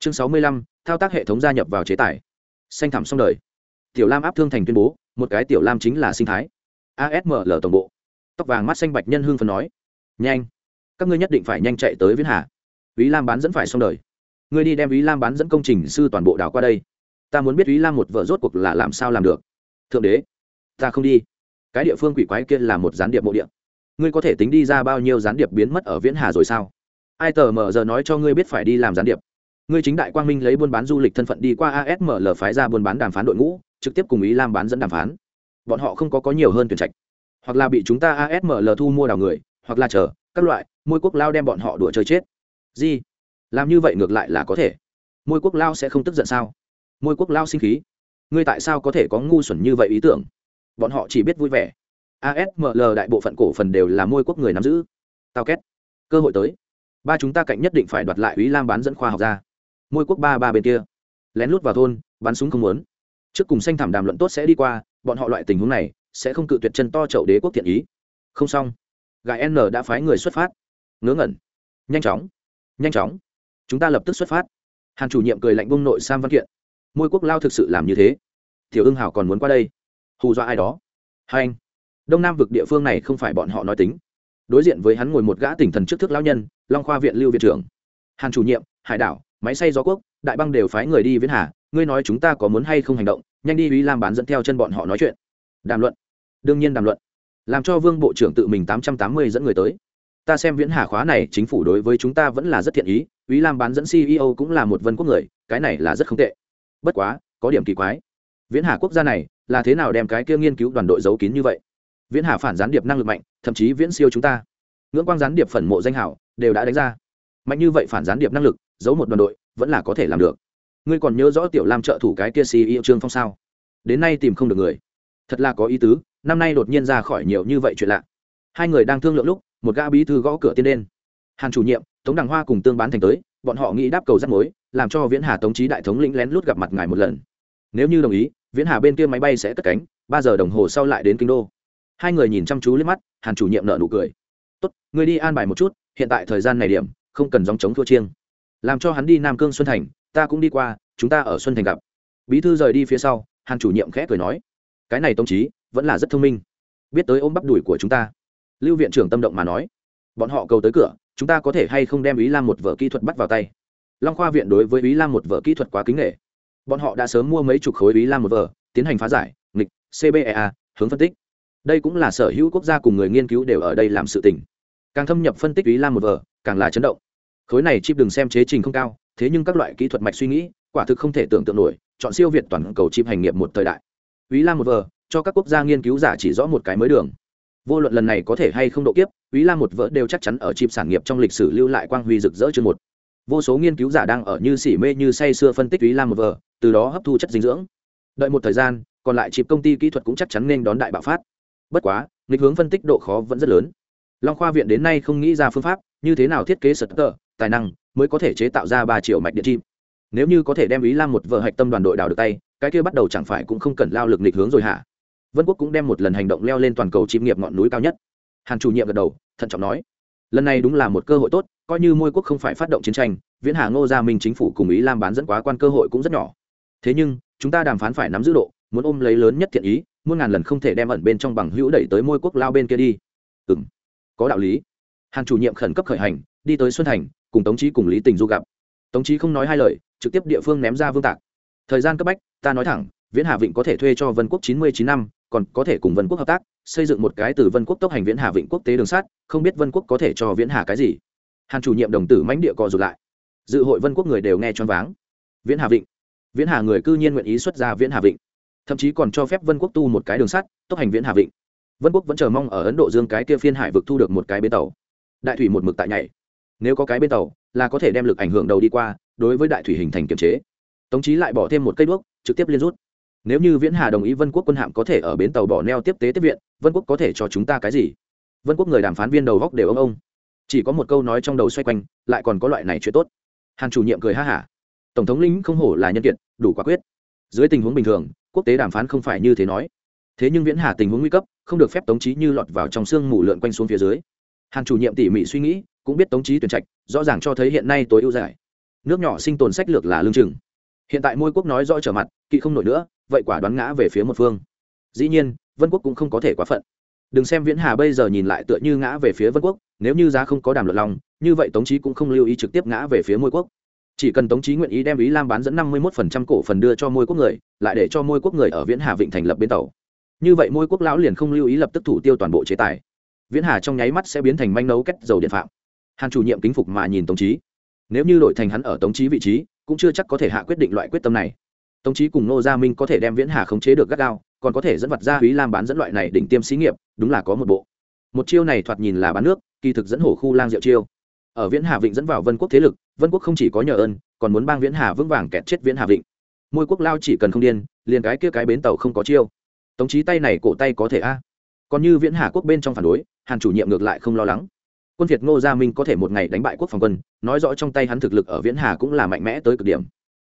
chương sáu mươi lăm, thao tác hệ thống gia nhập vào chế tài. Xanh thẳm xong đời. Tiểu lam áp thương thành tuyên bố, một cái tiểu lam chính là sinh thái. Asml tổng bộ. Tóc vàng mắt xanh bạch nhân hương phần nói. Nhanh. Các ngươi nhất định phải nhanh chạy tới viễn hà. Ý lam bán dẫn phải xong đời. Ngươi đi đem ý lam bán dẫn công trình sư toàn bộ đảo qua đây. Ta muốn biết ý lam một vợ rốt cuộc là làm sao làm được. Thượng đế. Ta không đi. Cái địa phương quỷ quái kia là một gián điệp mộ địa. Ngươi có thể tính đi ra bao nhiêu gián điệp biến mất ở viễn hà rồi sao? Ai tờ mờ giờ nói cho ngươi biết phải đi làm gián điệp ngươi chính đại quang minh lấy buôn bán du lịch thân phận đi qua asml phái ra buôn bán đàm phán đội ngũ, trực tiếp cùng ý lam bán dẫn đàm phán. Bọn họ không có có nhiều hơn tuyển trạch. Hoặc là bị chúng ta asml thu mua đào người, hoặc là chờ, các loại, môi quốc lao đem bọn họ đùa chơi chết. Gì? Làm như vậy ngược lại là có thể. Môi quốc lao sẽ không tức giận sao? Môi quốc lao sinh khí. Ngươi tại sao có thể có ngu xuẩn như vậy ý tưởng? Bọn họ chỉ biết vui vẻ. Asml đại bộ phận cổ phần đều là môi quốc người nắm giữ. Tao két. Cơ hội tới. Ba chúng ta cạnh nhất định phải đoạt lại ý lam bán dẫn khoa học ra môi quốc ba ba bên kia. Lén lút vào thôn, bắn súng không muốn. Trước cùng xanh thảm đàm luận tốt sẽ đi qua, bọn họ loại tình huống này sẽ không cự tuyệt chân to chậu đế quốc thiện ý. Không xong. Gài n đã phái người xuất phát. Ngớ ngẩn. Nhanh chóng. Nhanh chóng. Chúng ta lập tức xuất phát. Hàn chủ nhiệm cười lạnh bông nội sam văn kiện. Môi quốc lao thực sự làm như thế. Tiểu ưng hảo còn muốn qua đây. Hù dọa ai đó. Hai anh. Đông nam vực địa phương này không phải bọn họ nói tính. Đối diện với hắn ngồi một gã tỉnh thần trước thức lao nhân, long khoa viện lưu viện trưởng. Hàn chủ nhiệm, hải đảo máy xay gió quốc, đại băng đều phái người đi viễn hà, ngươi nói chúng ta có muốn hay không hành động, nhanh đi ý lam bán dẫn theo chân bọn họ nói chuyện. Đàm luận. Đương nhiên đàm luận. Làm cho vương bộ trưởng tự mình tám trăm tám mươi dẫn người tới. Ta xem viễn hà khóa này, chính phủ đối với chúng ta vẫn là rất thiện ý ý lam bán dẫn ceo cũng là một vân quốc người, cái này là rất không tệ. Bất quá, có điểm kỳ quái. Viễn hà quốc gia này, là thế nào đem cái kia nghiên cứu đoàn đội giấu kín như vậy? Viễn hà phản gián điệp năng lực mạnh, thậm chí viễn siêu chúng ta. Ngưỡng quang gián điệp phần mộ danh hảo, đều đã đánh ra. Mạnh như vậy phản gián điệp năng lực giấu một đoàn đội, vẫn là có thể làm được. Ngươi còn nhớ rõ tiểu lam trợ thủ cái kia ceo trương phong sao? Đến nay tìm không được người. Thật là có ý tứ, năm nay đột nhiên ra khỏi nhiều như vậy chuyện lạ. Hai người đang thương lượng lúc, một gã bí thư gõ cửa tiên đen. Hàn chủ nhiệm, tống đằng hoa cùng tương bán thành tới, bọn họ nghĩ đáp cầu rắt mối, làm cho viễn hà tống trí đại thống lĩnh lén lút gặp mặt ngài một lần. Nếu như đồng ý, viễn hà bên kia máy bay sẽ cất cánh, ba giờ đồng hồ sau lại đến kinh đô. Hai người nhìn chăm chú lên mắt, hàn chủ nhiệm nợ nụ cười. Tốt người đi an bài một chút, hiện tại thời gian này điểm, không cần dòng chống thua chiêng làm cho hắn đi nam cương xuân thành, ta cũng đi qua, chúng ta ở xuân thành gặp. Bí thư rời đi phía sau, hàn chủ nhiệm khẽ cười nói, cái này tông trí vẫn là rất thông minh. Biết tới ôm bắp đùi của chúng ta. Lưu viện trưởng tâm động mà nói, bọn họ cầu tới cửa, chúng ta có thể hay không đem ý lam một vở kỹ thuật bắt vào tay? Long khoa viện đối với ý lam một vở kỹ thuật quá kính nghệ bọn họ đã sớm mua mấy chục khối ý lam một vở, tiến hành phá giải, nghịch cbea hướng phân tích. Đây cũng là sở hữu quốc gia cùng người nghiên cứu đều ở đây làm sự tình. Càng thâm nhập phân tích ý lam một vở, càng là chấn động khối này chip đừng xem chế trình không cao, thế nhưng các loại kỹ thuật mạch suy nghĩ, quả thực không thể tưởng tượng nổi, chọn siêu việt toàn cầu chip hành nghiệp một thời đại. Ý lam một vở cho các quốc gia nghiên cứu giả chỉ rõ một cái mới đường. Vô luận lần này có thể hay không độ kiếp ý lam một vỡ đều chắc chắn ở chip sản nghiệp trong lịch sử lưu lại quang huy rực rỡ chương một. Vô số nghiên cứu giả đang ở như xỉ mê như say sưa phân tích ý lam một vở từ đó hấp thu chất dinh dưỡng. Đợi một thời gian, còn lại chip công ty kỹ thuật cũng chắc chắn nên đón đại bạo phát. Bất quá, nghịch hướng phân tích độ khó vẫn rất lớn. Long khoa viện đến nay không nghĩ ra phương pháp, như thế nào thiết kế sật tờ tài năng mới có thể chế tạo ra ba triệu mạch điện chim. Nếu như có thể đem ý lam một vợ hạch tâm đoàn đội đào được tay, cái kia bắt đầu chẳng phải cũng không cần lao lực nghịch hướng rồi hả? Vân quốc cũng đem một lần hành động leo lên toàn cầu chim nghiệp ngọn núi cao nhất. Hàn chủ nhiệm gật đầu, thận trọng nói, lần này đúng là một cơ hội tốt, coi như môi quốc không phải phát động chiến tranh, viễn hà, ngô gia minh chính phủ cùng ý lam bán dẫn quá quan cơ hội cũng rất nhỏ. Thế nhưng, chúng ta đàm phán phải nắm giữ độ, muốn ôm lấy lớn nhất thiện ý, muôn ngàn lần không thể đem ẩn bên trong bằng hữu đẩy tới môi quốc lao bên kia đi. Ừ m có đạo lý. Hàn chủ nhiệm khẩn cấp khởi hành, đi tới xuân thành cùng tống trí cùng lý tình du gặp. Tống trí không nói hai lời, trực tiếp địa phương ném ra vương tạc. Thời gian cấp bách, ta nói thẳng, viễn hà vịnh có thể thuê cho vân quốc chín mươi chín năm, còn có thể cùng vân quốc hợp tác, xây dựng một cái từ vân quốc tốc hành viễn hà vịnh quốc tế đường sắt, không biết vân quốc có thể cho viễn hà cái gì. Hàn chủ nhiệm đồng tử mãnh địa co rụt lại. Dự hội vân quốc người đều nghe choáng váng. Viễn hà vịnh. Viễn hà người cư nhiên nguyện ý xuất ra viễn hà vịnh. Thậm chí còn cho phép vân quốc tu một cái đường sắt, tốc hành viễn hà vịnh. Vân quốc vẫn chờ mong ở ấn độ dương cái kia phiên hải vực thu được một cái bến tàu. Đại thủy một mực tại nhảy nếu có cái bên tàu, là có thể đem lực ảnh hưởng đầu đi qua, đối với đại thủy hình thành kiềm chế. Tống chí lại bỏ thêm một cây đuốc, trực tiếp liên rút. Nếu như viễn hà đồng ý vân quốc quân hạm có thể ở bến tàu bỏ neo tiếp tế tiếp viện, vân quốc có thể cho chúng ta cái gì? Vân quốc người đàm phán viên đầu góc đều ông ông. Chỉ có một câu nói trong đầu xoay quanh, lại còn có loại này chuyện tốt. Hàn chủ nhiệm cười ha hả. Tổng thống lĩnh không hổ là nhân kiệt, đủ quả quyết. Dưới tình huống bình thường, quốc tế đàm phán không phải như thế nói. Thế nhưng viễn hà tình huống nguy cấp, không được phép tống trí như lọt vào trong sương mù lượn quanh xuống phía dưới. Hàn chủ nhiệm tỉ mỉ suy nghĩ cũng biết tống trí tuyển trạch, rõ ràng cho thấy hiện nay tối ưu giải nước nhỏ sinh tồn sách lược là lương chừng. Hiện tại môi quốc nói rõ trở mặt, kỵ không nổi nữa, vậy quả đoán ngã về phía một phương. Dĩ nhiên, vân quốc cũng không có thể quá phận. Đừng xem viễn hà bây giờ nhìn lại tựa như ngã về phía vân quốc, nếu như giá không có đàm luận lòng, như vậy tống trí cũng không lưu ý trực tiếp ngã về phía môi quốc. Chỉ cần tống trí nguyện ý đem ý lam bán dẫn năm mươi một phần trăm cổ phần đưa cho môi quốc người, lại để cho môi quốc người ở viễn hà vịnh thành lập bến tàu. Như vậy môi quốc lão liền không lưu ý lập tức thủ tiêu toàn bộ chế tài. Viễn hà trong nháy mắt sẽ biến thành manh nấu cách dầu điện phạm hàn chủ nhiệm kính phục mà nhìn tống trí nếu như đổi thành hắn ở tống trí vị trí, cũng chưa chắc có thể hạ quyết định loại quyết tâm này. Tống trí cùng nô gia minh có thể đem viễn hà khống chế được gắt gao, còn có thể dẫn vật ra quý lam bán dẫn loại này đỉnh tiêm xí nghiệp, đúng là có một bộ. Một chiêu này thoạt nhìn là bán nước, kỳ thực dẫn hổ khu lang diệu chiêu. Ở viễn hà vịnh dẫn vào vân quốc thế lực, vân quốc không chỉ có nhờ ơn, còn muốn bang viễn hà vững vàng kẹt chết viễn hà vịnh. Môi quốc lao chỉ cần không điên, liền cái kia cái bến tàu không có chiêu. Tống trí tay này cổ tay có thể a. Còn như viễn hà quốc bên trong phản đối, hàn chủ nhiệm ngược lại không lo lắng quân việt ngô gia minh có thể một ngày đánh bại quốc phòng quân, nói rõ trong tay hắn thực lực ở viễn hà cũng là mạnh mẽ tới cực điểm.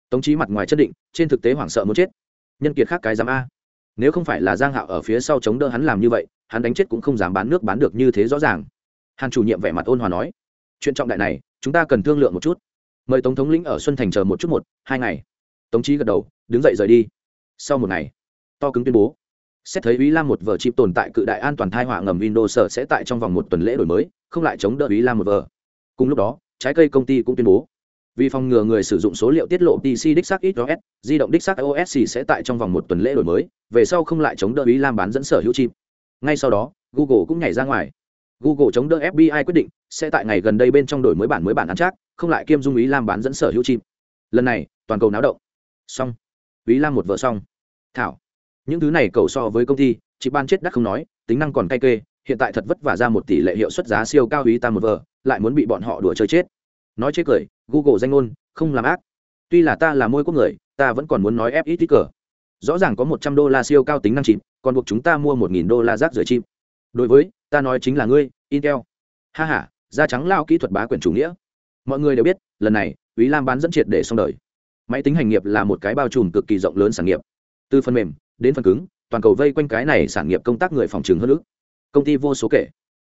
Tống trí mặt ngoài chất định, trên thực tế hoảng sợ muốn chết. Nhân kiệt khác cái dám a. Nếu không phải là giang hạo ở phía sau chống đỡ hắn làm như vậy, hắn đánh chết cũng không dám bán nước bán được như thế rõ ràng. Hàn chủ nhiệm vẻ mặt ôn hòa nói, chuyện trọng đại này, chúng ta cần thương lượng một chút. Mời tổng thống lĩnh ở xuân thành chờ một chút một, hai ngày. Tống trí gật đầu, đứng dậy rời đi. Sau một ngày, to cứng tuyên bố. Xét thấy ý lam một vở chip tồn tại cự đại an toàn thai họa ngầm windows sẽ tại trong vòng một tuần lễ đổi mới không lại chống đỡ ý lam một vờ. Cùng lúc đó, trái cây công ty cũng tuyên bố, vì phòng ngừa người sử dụng số liệu tiết lộ pc đích xác ios di động đích xác ios sẽ tại trong vòng một tuần lễ đổi mới, về sau không lại chống đỡ ý lam bán dẫn sở hữu chip. Ngay sau đó, google cũng nhảy ra ngoài. Google chống đỡ fbi quyết định sẽ tại ngày gần đây bên trong đổi mới bản mới bản ăn chắc không lại kiêm dung ý lam bán dẫn sở hữu chip. Lần này, toàn cầu náo động. Xong. Ý lam một vợ xong. Thảo. Những thứ này cầu so với công ty chị ban chết đắt không nói, tính năng còn cay kê hiện tại thật vất vả ra một tỷ lệ hiệu suất giá siêu cao ý ta một vờ, lại muốn bị bọn họ đùa chơi chết. Nói chế cười, google danh ngôn, không làm ác. Tuy là ta là môi quốc người, ta vẫn còn muốn nói ép ít ít cờ. Rõ ràng có một trăm đô la siêu cao tính năng chìm còn buộc chúng ta mua một nghìn đô la rác rưởi chim đối với, ta nói chính là ngươi, intel. Ha h a da trắng lao kỹ thuật bá quyền chủ nghĩa. Mọi người đều biết, lần này ý lam bán dẫn triệt để xong đời. Máy tính hành nghiệp là một cái bao trùm cực kỳ rộng lớn sản nghiệp. Từ phần mềm, đến phần cứng, toàn cầu vây quanh cái này sản nghiệp công tác người phòng trừng hơn nữa công ty vô số kể.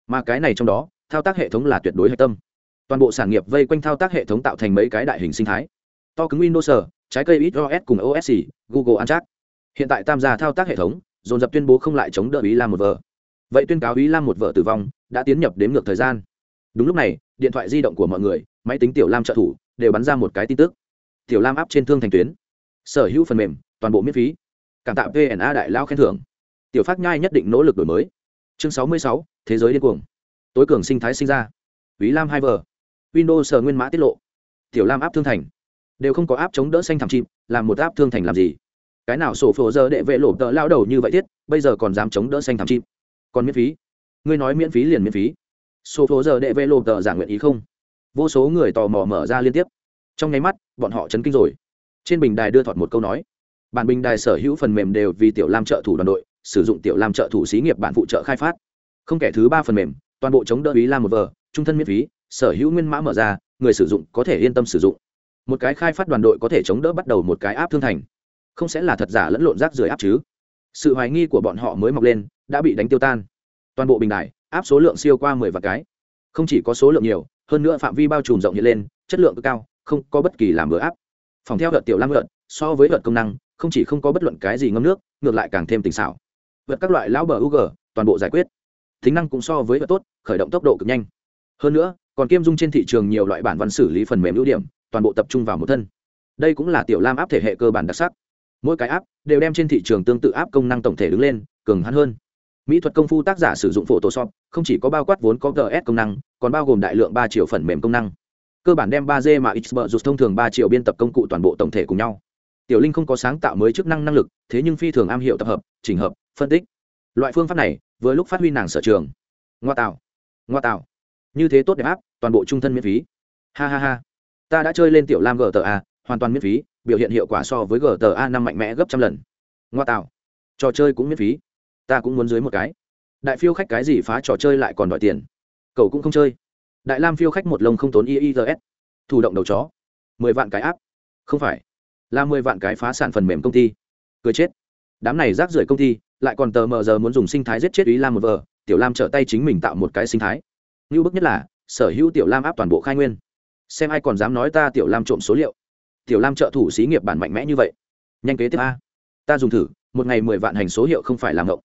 Mà cái này trong đó, thao tác hệ thống là tuyệt đối hệ tâm. Toàn bộ sản nghiệp vây quanh thao tác hệ thống tạo thành mấy cái đại hình sinh thái. To cứng windows, trái cây iOS cùng osc Google ăn hiện tại Tam gia thao tác hệ thống, dồn dập tuyên bố không lại chống đỡ ý lam một vợ vậy tuyên cáo ý lam một vợ tử vong đã tiến nhập đến ngược thời gian. Đúng lúc này, điện thoại di động của mọi người, máy tính tiểu lam trợ thủ đều bắn ra một cái tin tức. Tiểu lam áp trên thương thành tuyến. Sở hữu phần mềm, toàn bộ miễn phí. Cảm tạ vna đại lao khen thưởng. Tiểu phát nhai nhất định nỗ lực đổi mới chương sáu mươi sáu, thế giới điên cuồng. Tối cường sinh thái sinh ra. Ý lam hai vờ. Windows nguyên mã tiết lộ. Tiểu lam áp thương thành. Đều không có áp chống đỡ xanh thảm chim làm một áp thương thành làm gì? Cái nào sổ phổ giờ đệ vệ lộ tợ lao đầu như vậy thiết, bây giờ còn dám chống đỡ xanh thảm chim còn miễn phí? Ngươi nói miễn phí liền miễn phí. Sổ phổ giờ đệ vệ lộ tợ giảng nguyện ý không? Vô số người tò mò mở ra liên tiếp. Trong nháy mắt, bọn họ chấn kinh rồi. Trên bình đài đưa thọt một câu nói. Bản bình đài sở hữu phần mềm đều vì tiểu lam trợ thủ đoàn đội sử dụng tiểu lam trợ thủ xí nghiệp bản phụ trợ khai phát. Không kể thứ ba phần mềm, toàn bộ chống đỡ ý làm một vờ, trung thân miễn phí, sở hữu nguyên mã mở ra, người sử dụng có thể yên tâm sử dụng. Một cái khai phát đoàn đội có thể chống đỡ bắt đầu một cái áp thương thành. Không sẽ là thật giả lẫn lộn rác rưởi áp chứ. Sự hoài nghi của bọn họ mới mọc lên, đã bị đánh tiêu tan. Toàn bộ bình đài áp số lượng siêu qua mười vạn cái. Không chỉ có số lượng nhiều, hơn nữa phạm vi bao trùm rộng hiện lên, chất lượng cực cao, không có bất kỳ làm bữa áp phòng theo hợt tiểu lam hợt so với hợt công năng, không chỉ không có bất luận cái gì ngâm nước, ngược lại càng thêm tình xảo vượt các loại lão bờ u g toàn bộ giải quyết. Tính năng cũng so với vượt tốt, khởi động tốc độ cực nhanh. Hơn nữa, còn kiêm dung trên thị trường nhiều loại bản văn xử lý phần mềm ưu điểm, toàn bộ tập trung vào một thân. Đây cũng là tiểu lam áp thể hệ cơ bản đặc sắc. Mỗi cái áp đều đem trên thị trường tương tự áp công năng tổng thể đứng lên, cường hắn hơn. Mỹ thuật công phu tác giả sử dụng photoshop, không chỉ có bao quát vốn có gs công năng, còn bao gồm đại lượng ba triệu phần mềm công năng. Cơ bản đem ba d mà xbert rụt thông thường ba triệu biên tập công cụ toàn bộ tổng thể cùng nhau. Tiểu linh không có sáng tạo mới chức năng năng lực, thế nhưng phi thường am hiểu tập hợp, chỉnh hợp phân tích. Loại phương pháp này, vừa lúc phát huy nàng sở trường. Ngoa tạo. Ngoa tạo. Như thế tốt đẹp áp, toàn bộ trung thân miễn phí. Ha ha ha. Ta đã chơi lên tiểu lam gta hoàn toàn miễn phí, biểu hiện hiệu quả so với gta năm mạnh mẽ gấp trăm lần. Ngoa tạo. Trò chơi cũng miễn phí. Ta cũng muốn dưới một cái. Đại phiêu khách cái gì phá trò chơi lại còn đòi tiền. Cậu cũng không chơi. Đại lam phiêu khách một lồng không tốn iis thủ động đầu chó. Mười vạn cái áp. Không phải. Là mười vạn cái phá sản phần mềm công ty. Cười chết đám này rác rưởi công ty lại còn tờ mờ giờ muốn dùng sinh thái giết chết ý lam một vờ, tiểu lam trở tay chính mình tạo một cái sinh thái. Như bức nhất là, sở hữu tiểu lam áp toàn bộ khai nguyên. Xem ai còn dám nói ta tiểu lam trộm số liệu. Tiểu lam trợ thủ xí nghiệp bản mạnh mẽ như vậy. Nhanh kế tiếp a. Ta dùng thử, một ngày mười vạn hành số hiệu không phải làm ngộng.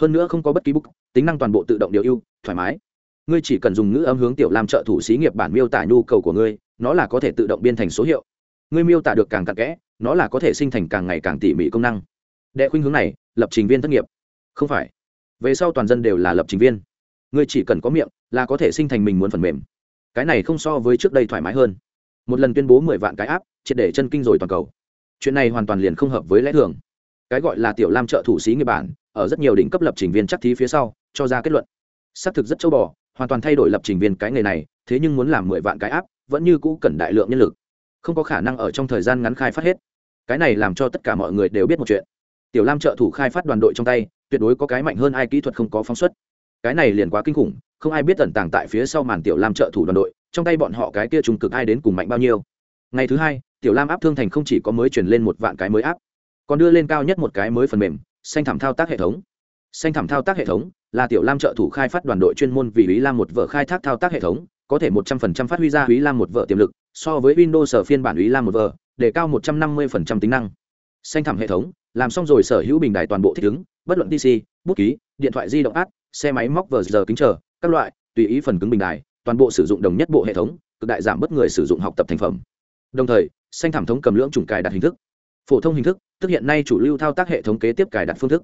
Hơn nữa không có bất kỳ bút, tính năng toàn bộ tự động điều ưu, thoải mái. Ngươi chỉ cần dùng ngữ âm hướng tiểu lam trợ thủ xí nghiệp bản miêu tả nhu cầu của ngươi, nó là có thể tự động biên thành số hiệu. Ngươi miêu tả được càng cặn kẽ, nó là có thể sinh thành càng ngày càng tỉ mỉ công năng đệ khuynh hướng này, lập trình viên thất nghiệp. Không phải. Về sau toàn dân đều là lập trình viên. Ngươi chỉ cần có miệng, là có thể sinh thành mình muốn phần mềm. Cái này không so với trước đây thoải mái hơn. Một lần tuyên bố mười vạn cái áp triệt để chân kinh rồi toàn cầu. Chuyện này hoàn toàn liền không hợp với lẽ thường. Cái gọi là tiểu lam trợ thủ sĩ nghiệp bản, ở rất nhiều đỉnh cấp lập trình viên chắc thí phía sau, cho ra kết luận. Xác thực rất châu bò, hoàn toàn thay đổi lập trình viên cái nghề này, thế nhưng muốn làm mười vạn cái áp vẫn như cũ cần đại lượng nhân lực. Không có khả năng ở trong thời gian ngắn khai phát hết. Cái này làm cho tất cả mọi người đều biết một chuyện tiểu lam trợ thủ khai phát đoàn đội trong tay, tuyệt đối có cái mạnh hơn ai kỹ thuật không có phóng xuất. Cái này liền quá kinh khủng, không ai biết tẩn tàng tại phía sau màn tiểu lam trợ thủ đoàn đội, trong tay bọn họ cái kia trùng cực ai đến cùng mạnh bao nhiêu. Ngày thứ hai, tiểu lam áp thương thành không chỉ có mới chuyển lên một vạn cái mới áp, còn đưa lên cao nhất một cái mới phần mềm, xanh thảm thao tác hệ thống. Xanh thảm thao tác hệ thống là tiểu lam trợ thủ khai phát đoàn đội chuyên môn vì ý lam một vợ khai thác thao tác hệ thống, có thể một trăm phần trăm phát huy ra ý lam một vợ tiềm lực, so với windows sở phiên bản ý lam một vợ, để cao một trăm năm mươi phần trăm tính năng. Xanh thảm hệ thống làm xong rồi sở hữu bình đài toàn bộ thích ứng bất luận pc bút ký điện thoại di động át, xe máy móc vờ giờ kính chờ các loại tùy ý phần cứng bình đài toàn bộ sử dụng đồng nhất bộ hệ thống cực đại giảm bất người sử dụng học tập thành phẩm. Đồng thời xanh thảm thống cầm lưỡng chủng cài đặt hình thức. Phổ thông hình thức tức hiện nay chủ lưu thao tác hệ thống kế tiếp cài đặt phương thức.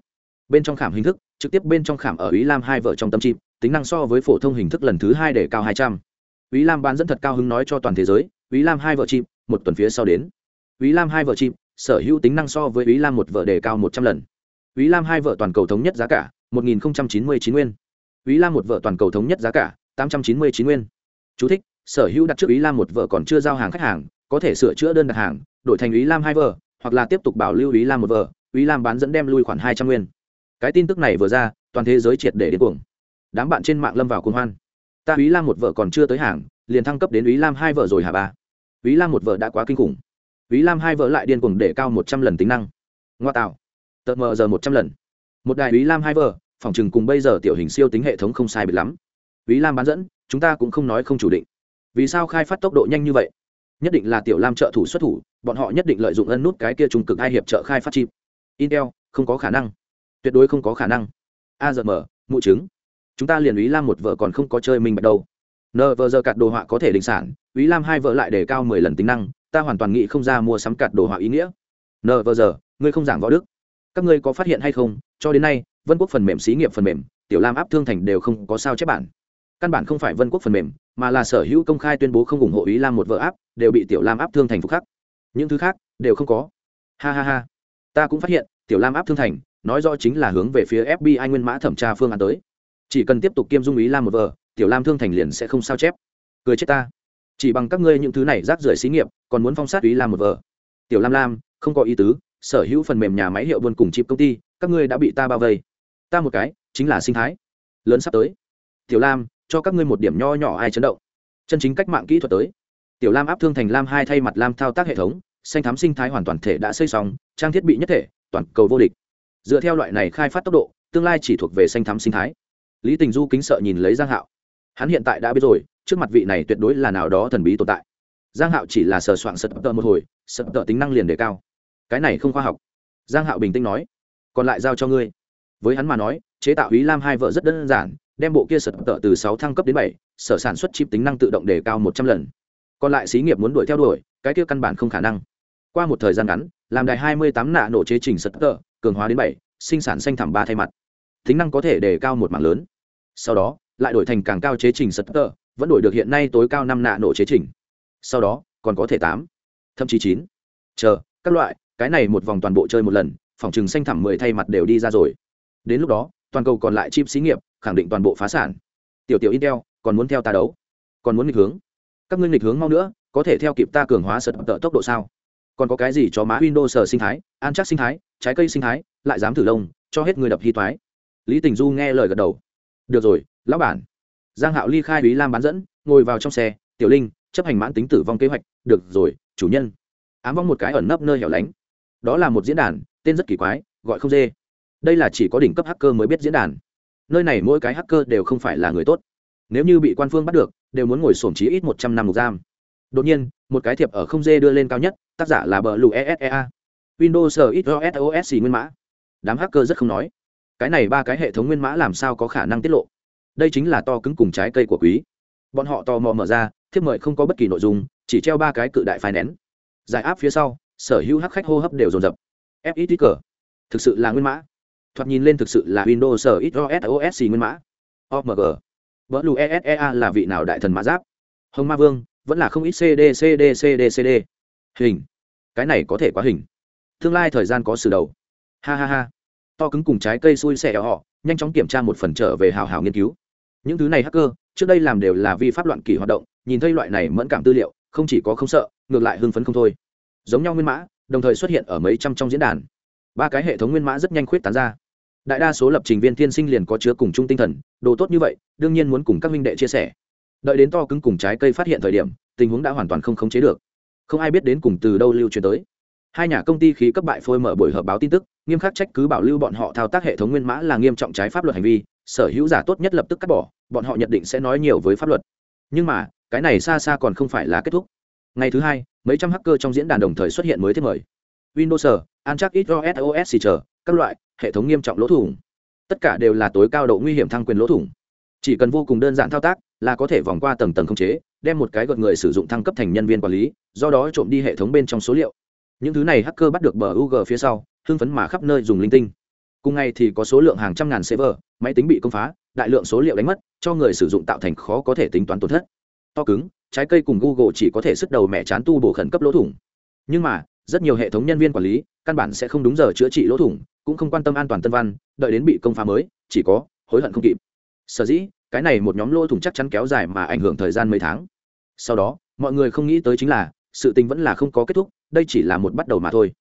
Bên trong khảm hình thức trực tiếp bên trong khảm ở ý lam hai vợ trong tâm chim tính năng so với phổ thông hình thức lần thứ hai để cao hai trăm. Ý lam bán dẫn thật cao hứng nói cho toàn thế giới ý lam hai vợ chim một tuần phía sau đến. Ý lam hai vợ chim sở hữu tính năng so với ý lam một vợ đề cao một trăm lần ý lam hai vợ toàn cầu thống nhất giá cả một nghìn chín mươi chín nguyên ý lam một vợ toàn cầu thống nhất giá cả tám trăm chín mươi chín nguyên Chú thích, sở hữu đặt trước ý lam một vợ còn chưa giao hàng khách hàng có thể sửa chữa đơn đặt hàng đổi thành ý lam hai vợ hoặc là tiếp tục bảo lưu ý lam một vợ ý lam bán dẫn đem lui khoảng hai trăm nguyên cái tin tức này vừa ra toàn thế giới triệt để đến cuồng đám bạn trên mạng lâm vào cuồng hoan ta ý lam một vợ còn chưa tới hàng liền thăng cấp đến ý lam hai vợ rồi hả ba ý lam một vợ đã quá kinh khủng ý lam hai vợ lại điên cuồng để cao một trăm lần tính năng. Ngoa tạo. Tợt mờ giờ một trăm lần. Một đại ý lam hai vợ phòng chừng cùng bây giờ tiểu hình siêu tính hệ thống không sai biệt lắm. Ý lam bán dẫn, chúng ta cũng không nói không chủ định. Vì sao khai phát tốc độ nhanh như vậy? Nhất định là tiểu lam trợ thủ xuất thủ, bọn họ nhất định lợi dụng ân nút cái kia trung cực hai hiệp trợ khai phát chip. Intel, không có khả năng. Tuyệt đối không có khả năng. A giờ mở mụ chứng. Chúng ta liền ý lam một vợ còn không có chơi mình bạch đâu. Nờ vợ giờ cạt đồ họa có thể định sản ý lam hai vợ lại đề cao mười lần tính năng, ta hoàn toàn nghĩ không ra mua sắm cạt đồ họa ý nghĩa. Nờ vợ giờ ngươi không giảng võ đức. Các ngươi có phát hiện hay không? Cho đến nay, vân quốc phần mềm xí nghiệp phần mềm, tiểu lam áp thương thành đều không có sao chép bản. Căn bản không phải vân quốc phần mềm, mà là sở hữu công khai tuyên bố không ủng hộ ý lam một vợ áp đều bị tiểu lam áp thương thành phục khắc. Những thứ khác, đều không có. Ha ha ha. Ta cũng phát hiện, tiểu lam áp thương thành, nói rõ chính là hướng về phía fbi nguyên mã thẩm tra phương án tới. Chỉ cần tiếp tục kiêm dung ý lam một vợ, tiểu lam thương thành liền sẽ không sao chép. Cười chết ta chỉ bằng các ngươi những thứ này rác rưởi xí nghiệp, còn muốn phong sát ý lam một vợ tiểu lam lam, không có ý tứ, sở hữu phần mềm nhà máy hiệu buôn cùng chịp công ty, các ngươi đã bị ta bao vây. Ta một cái, chính là sinh thái. Lớn sắp tới. Tiểu lam, cho các ngươi một điểm nho nhỏ ai chấn động. Chân chính cách mạng kỹ thuật tới. Tiểu lam áp thương thành lam hai thay mặt lam thao tác hệ thống, xanh thám sinh thái hoàn toàn thể đã xây xong, trang thiết bị nhất thể, toàn cầu vô địch. Dựa theo loại này khai phát tốc độ, tương lai chỉ thuộc về xanh thám sinh thái. Lý tình du kính sợ nhìn lấy giang hạo. Hắn hiện tại đã biết rồi trước mặt vị này tuyệt đối là nào đó thần bí tồn tại. Giang hạo chỉ là sờ soạn sật tợ một hồi, sật tợ tính năng liền đề cao. Cái này không khoa học. Giang hạo bình tĩnh nói, còn lại giao cho ngươi. Với hắn mà nói, chế tạo ý lam hai vợ rất đơn giản, đem bộ kia sật tợ từ sáu thăng cấp đến bảy, sở sản xuất chip tính năng tự động đề cao một trăm lần. Còn lại xí nghiệp muốn đuổi theo đuổi, cái kia căn bản không khả năng. Qua một thời gian ngắn, làm đài hai mươi tám nạ nổ chế trình sật tợ cường hóa đến bảy, sinh sản xanh thảm ba thay mặt. Tính năng có thể đề cao một mảng lớn. Sau đó, lại đổi thành càng cao chế trình sật tợ vẫn đổi được hiện nay tối cao năm nạ nổ chế trình. Sau đó, còn có thể tám, thậm chí chín. Chờ, các loại, cái này một vòng toàn bộ chơi một lần, phòng chừng xanh thẳm mười thay mặt đều đi ra rồi. Đến lúc đó, toàn cầu còn lại chip xí nghiệp, khẳng định toàn bộ phá sản. Tiểu tiểu intel, còn muốn theo ta đấu. Còn muốn nghịch hướng. Các ngươi nghịch hướng mau nữa, có thể theo kịp ta cường hóa sật tợ tốc độ sao? Còn có cái gì cho má windows sinh thái an chắc sinh thái, trái cây sinh thái, lại dám thử lông, cho hết người đập hy thoái lý tình du nghe lời gật đầu. Được rồi, lão bản giang hạo ly khai ý lam bán dẫn, ngồi vào trong xe, tiểu linh, chấp hành mãn tính tử vong kế hoạch, được rồi, chủ nhân. Ám vong một cái ẩn nấp nơi hẻo lánh. Đó là một diễn đàn, tên rất kỳ quái, gọi không dê. Đây là chỉ có đỉnh cấp hacker mới biết diễn đàn. Nơi này mỗi cái hacker đều không phải là người tốt. Nếu như bị quan phương bắt được, đều muốn ngồi sổm chí ít một trăm năm ngục giam. Đột nhiên, một cái thiệp ở không dê đưa lên cao nhất, tác giả là bờ lù essea windows ios nguyên mã. Đám hacker rất không nói. Cái này ba cái hệ thống nguyên mã làm sao có khả năng tiết lộ? Đây chính là to cứng cùng trái cây của quý. Bọn họ tò mò mở ra, thiếp mời không có bất kỳ nội dung, chỉ treo ba cái cự đại phai nén. Giải áp phía sau, sở hữu hắc khách hô hấp đều dồn dập. Fit cờ thực sự là nguyên mã. Thoạt nhìn lên thực sự là windows sở ít os nguyên mã. Omg vỡ lù essea là vị nào đại thần mã giáp? Hồng ma vương, vẫn là không ít cd cd cd cd hình. Cái này có thể quá hình. Tương lai thời gian có sự đầu. Ha ha ha. To cứng cùng trái cây xui xẻ họ, nhanh chóng kiểm tra một phần trở về hào hào nghiên cứu những thứ này hacker, trước đây làm đều là vi pháp loạn kỷ hoạt động, nhìn thấy loại này mẫn cảm tư liệu, không chỉ có không sợ, ngược lại hưng phấn không thôi. Giống nhau nguyên mã, đồng thời xuất hiện ở mấy trăm trong diễn đàn. Ba cái hệ thống nguyên mã rất nhanh khuyết tán ra. Đại đa số lập trình viên tiên sinh liền có chứa cùng chung tinh thần, đồ tốt như vậy, đương nhiên muốn cùng các minh đệ chia sẻ. Đợi đến to cứng cùng trái cây phát hiện thời điểm, tình huống đã hoàn toàn không khống chế được. Không ai biết đến cùng từ đâu lưu truyền tới. Hai nhà công ty khí cấp bại phôi mở buổi họp báo tin tức, nghiêm khắc trách cứ bảo lưu bọn họ thao tác hệ thống nguyên mã là nghiêm trọng trái pháp luật hành vi, sở hữu giả tốt nhất lập tức cắt bỏ bọn họ nhận định sẽ nói nhiều với pháp luật. Nhưng mà, cái này xa xa còn không phải là kết thúc. Ngày thứ hai, mấy trăm hacker trong diễn đàn đồng thời xuất hiện mới thiết mời. Windows antrax os chờ, các loại, hệ thống nghiêm trọng lỗ thủng. Tất cả đều là tối cao độ nguy hiểm thăng quyền lỗ thủng. Chỉ cần vô cùng đơn giản thao tác, là có thể vòng qua tầng tầng không chế, đem một cái gợt người sử dụng thăng cấp thành nhân viên quản lý, do đó trộm đi hệ thống bên trong số liệu. Những thứ này hacker bắt được bờ UG phía sau, hưng phấn mà khắp nơi dùng linh tinh cùng ngày thì có số lượng hàng trăm ngàn server, máy tính bị công phá, đại lượng số liệu đánh mất, cho người sử dụng tạo thành khó có thể tính toán tổn thất. To cứng, trái cây cùng google chỉ có thể sức đầu mẹ chán tu bổ khẩn cấp lỗ thủng. Nhưng mà, rất nhiều hệ thống nhân viên quản lý, căn bản sẽ không đúng giờ chữa trị lỗ thủng, cũng không quan tâm an toàn tân văn, đợi đến bị công phá mới, chỉ có hối hận không kịp. Sở dĩ, cái này một nhóm lỗ thủng chắc chắn kéo dài mà ảnh hưởng thời gian mấy tháng. Sau đó, mọi người không nghĩ tới chính là, sự tình vẫn là không có kết thúc, đây chỉ là một bắt đầu mà thôi.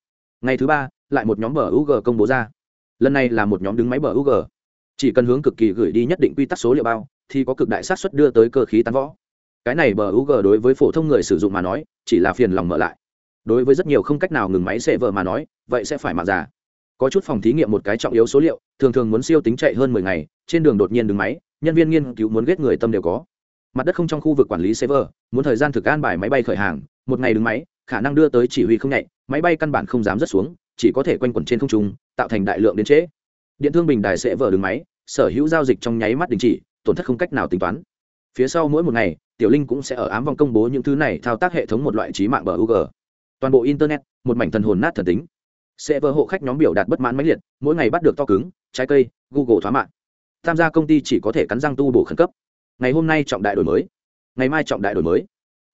Ngày thứ ba, lại một nhóm bờ UG công bố ra lần này là một nhóm đứng máy bờ UG chỉ cần hướng cực kỳ gửi đi nhất định quy tắc số liệu bao, thì có cực đại xác suất đưa tới cơ khí tán võ. Cái này bờ UG đối với phổ thông người sử dụng mà nói, chỉ là phiền lòng mở lại. Đối với rất nhiều không cách nào ngừng máy sẽ vợ mà nói, vậy sẽ phải mạng giả có chút phòng thí nghiệm một cái trọng yếu số liệu, thường thường muốn siêu tính chạy hơn mười ngày, trên đường đột nhiên đứng máy, nhân viên nghiên cứu muốn ghét người tâm đều có. Mặt đất không trong khu vực quản lý server muốn thời gian thực an bài máy bay khởi hàng, một ngày đứng máy, khả năng đưa tới chỉ huy không nhạy, máy bay căn bản không dám rớt xuống chỉ có thể quanh quẩn trên không trung, tạo thành đại lượng đến trễ. Điện thương bình đài sẽ vỡ đứng máy, sở hữu giao dịch trong nháy mắt đình chỉ, tổn thất không cách nào tính toán. Phía sau mỗi một ngày, tiểu linh cũng sẽ ở ám vòng công bố những thứ này thao tác hệ thống một loại trí mạng bờ UG. toàn bộ internet, một mảnh thần hồn nát thần tính. Sẽ vỡ hộ khách nhóm biểu đạt bất mãn mãnh liệt, mỗi ngày bắt được to cứng, trái cây, google thoá mạng. Tham gia công ty chỉ có thể cắn răng tu bổ khẩn cấp. Ngày hôm nay trọng đại đổi mới. Ngày mai trọng đại đổi mới.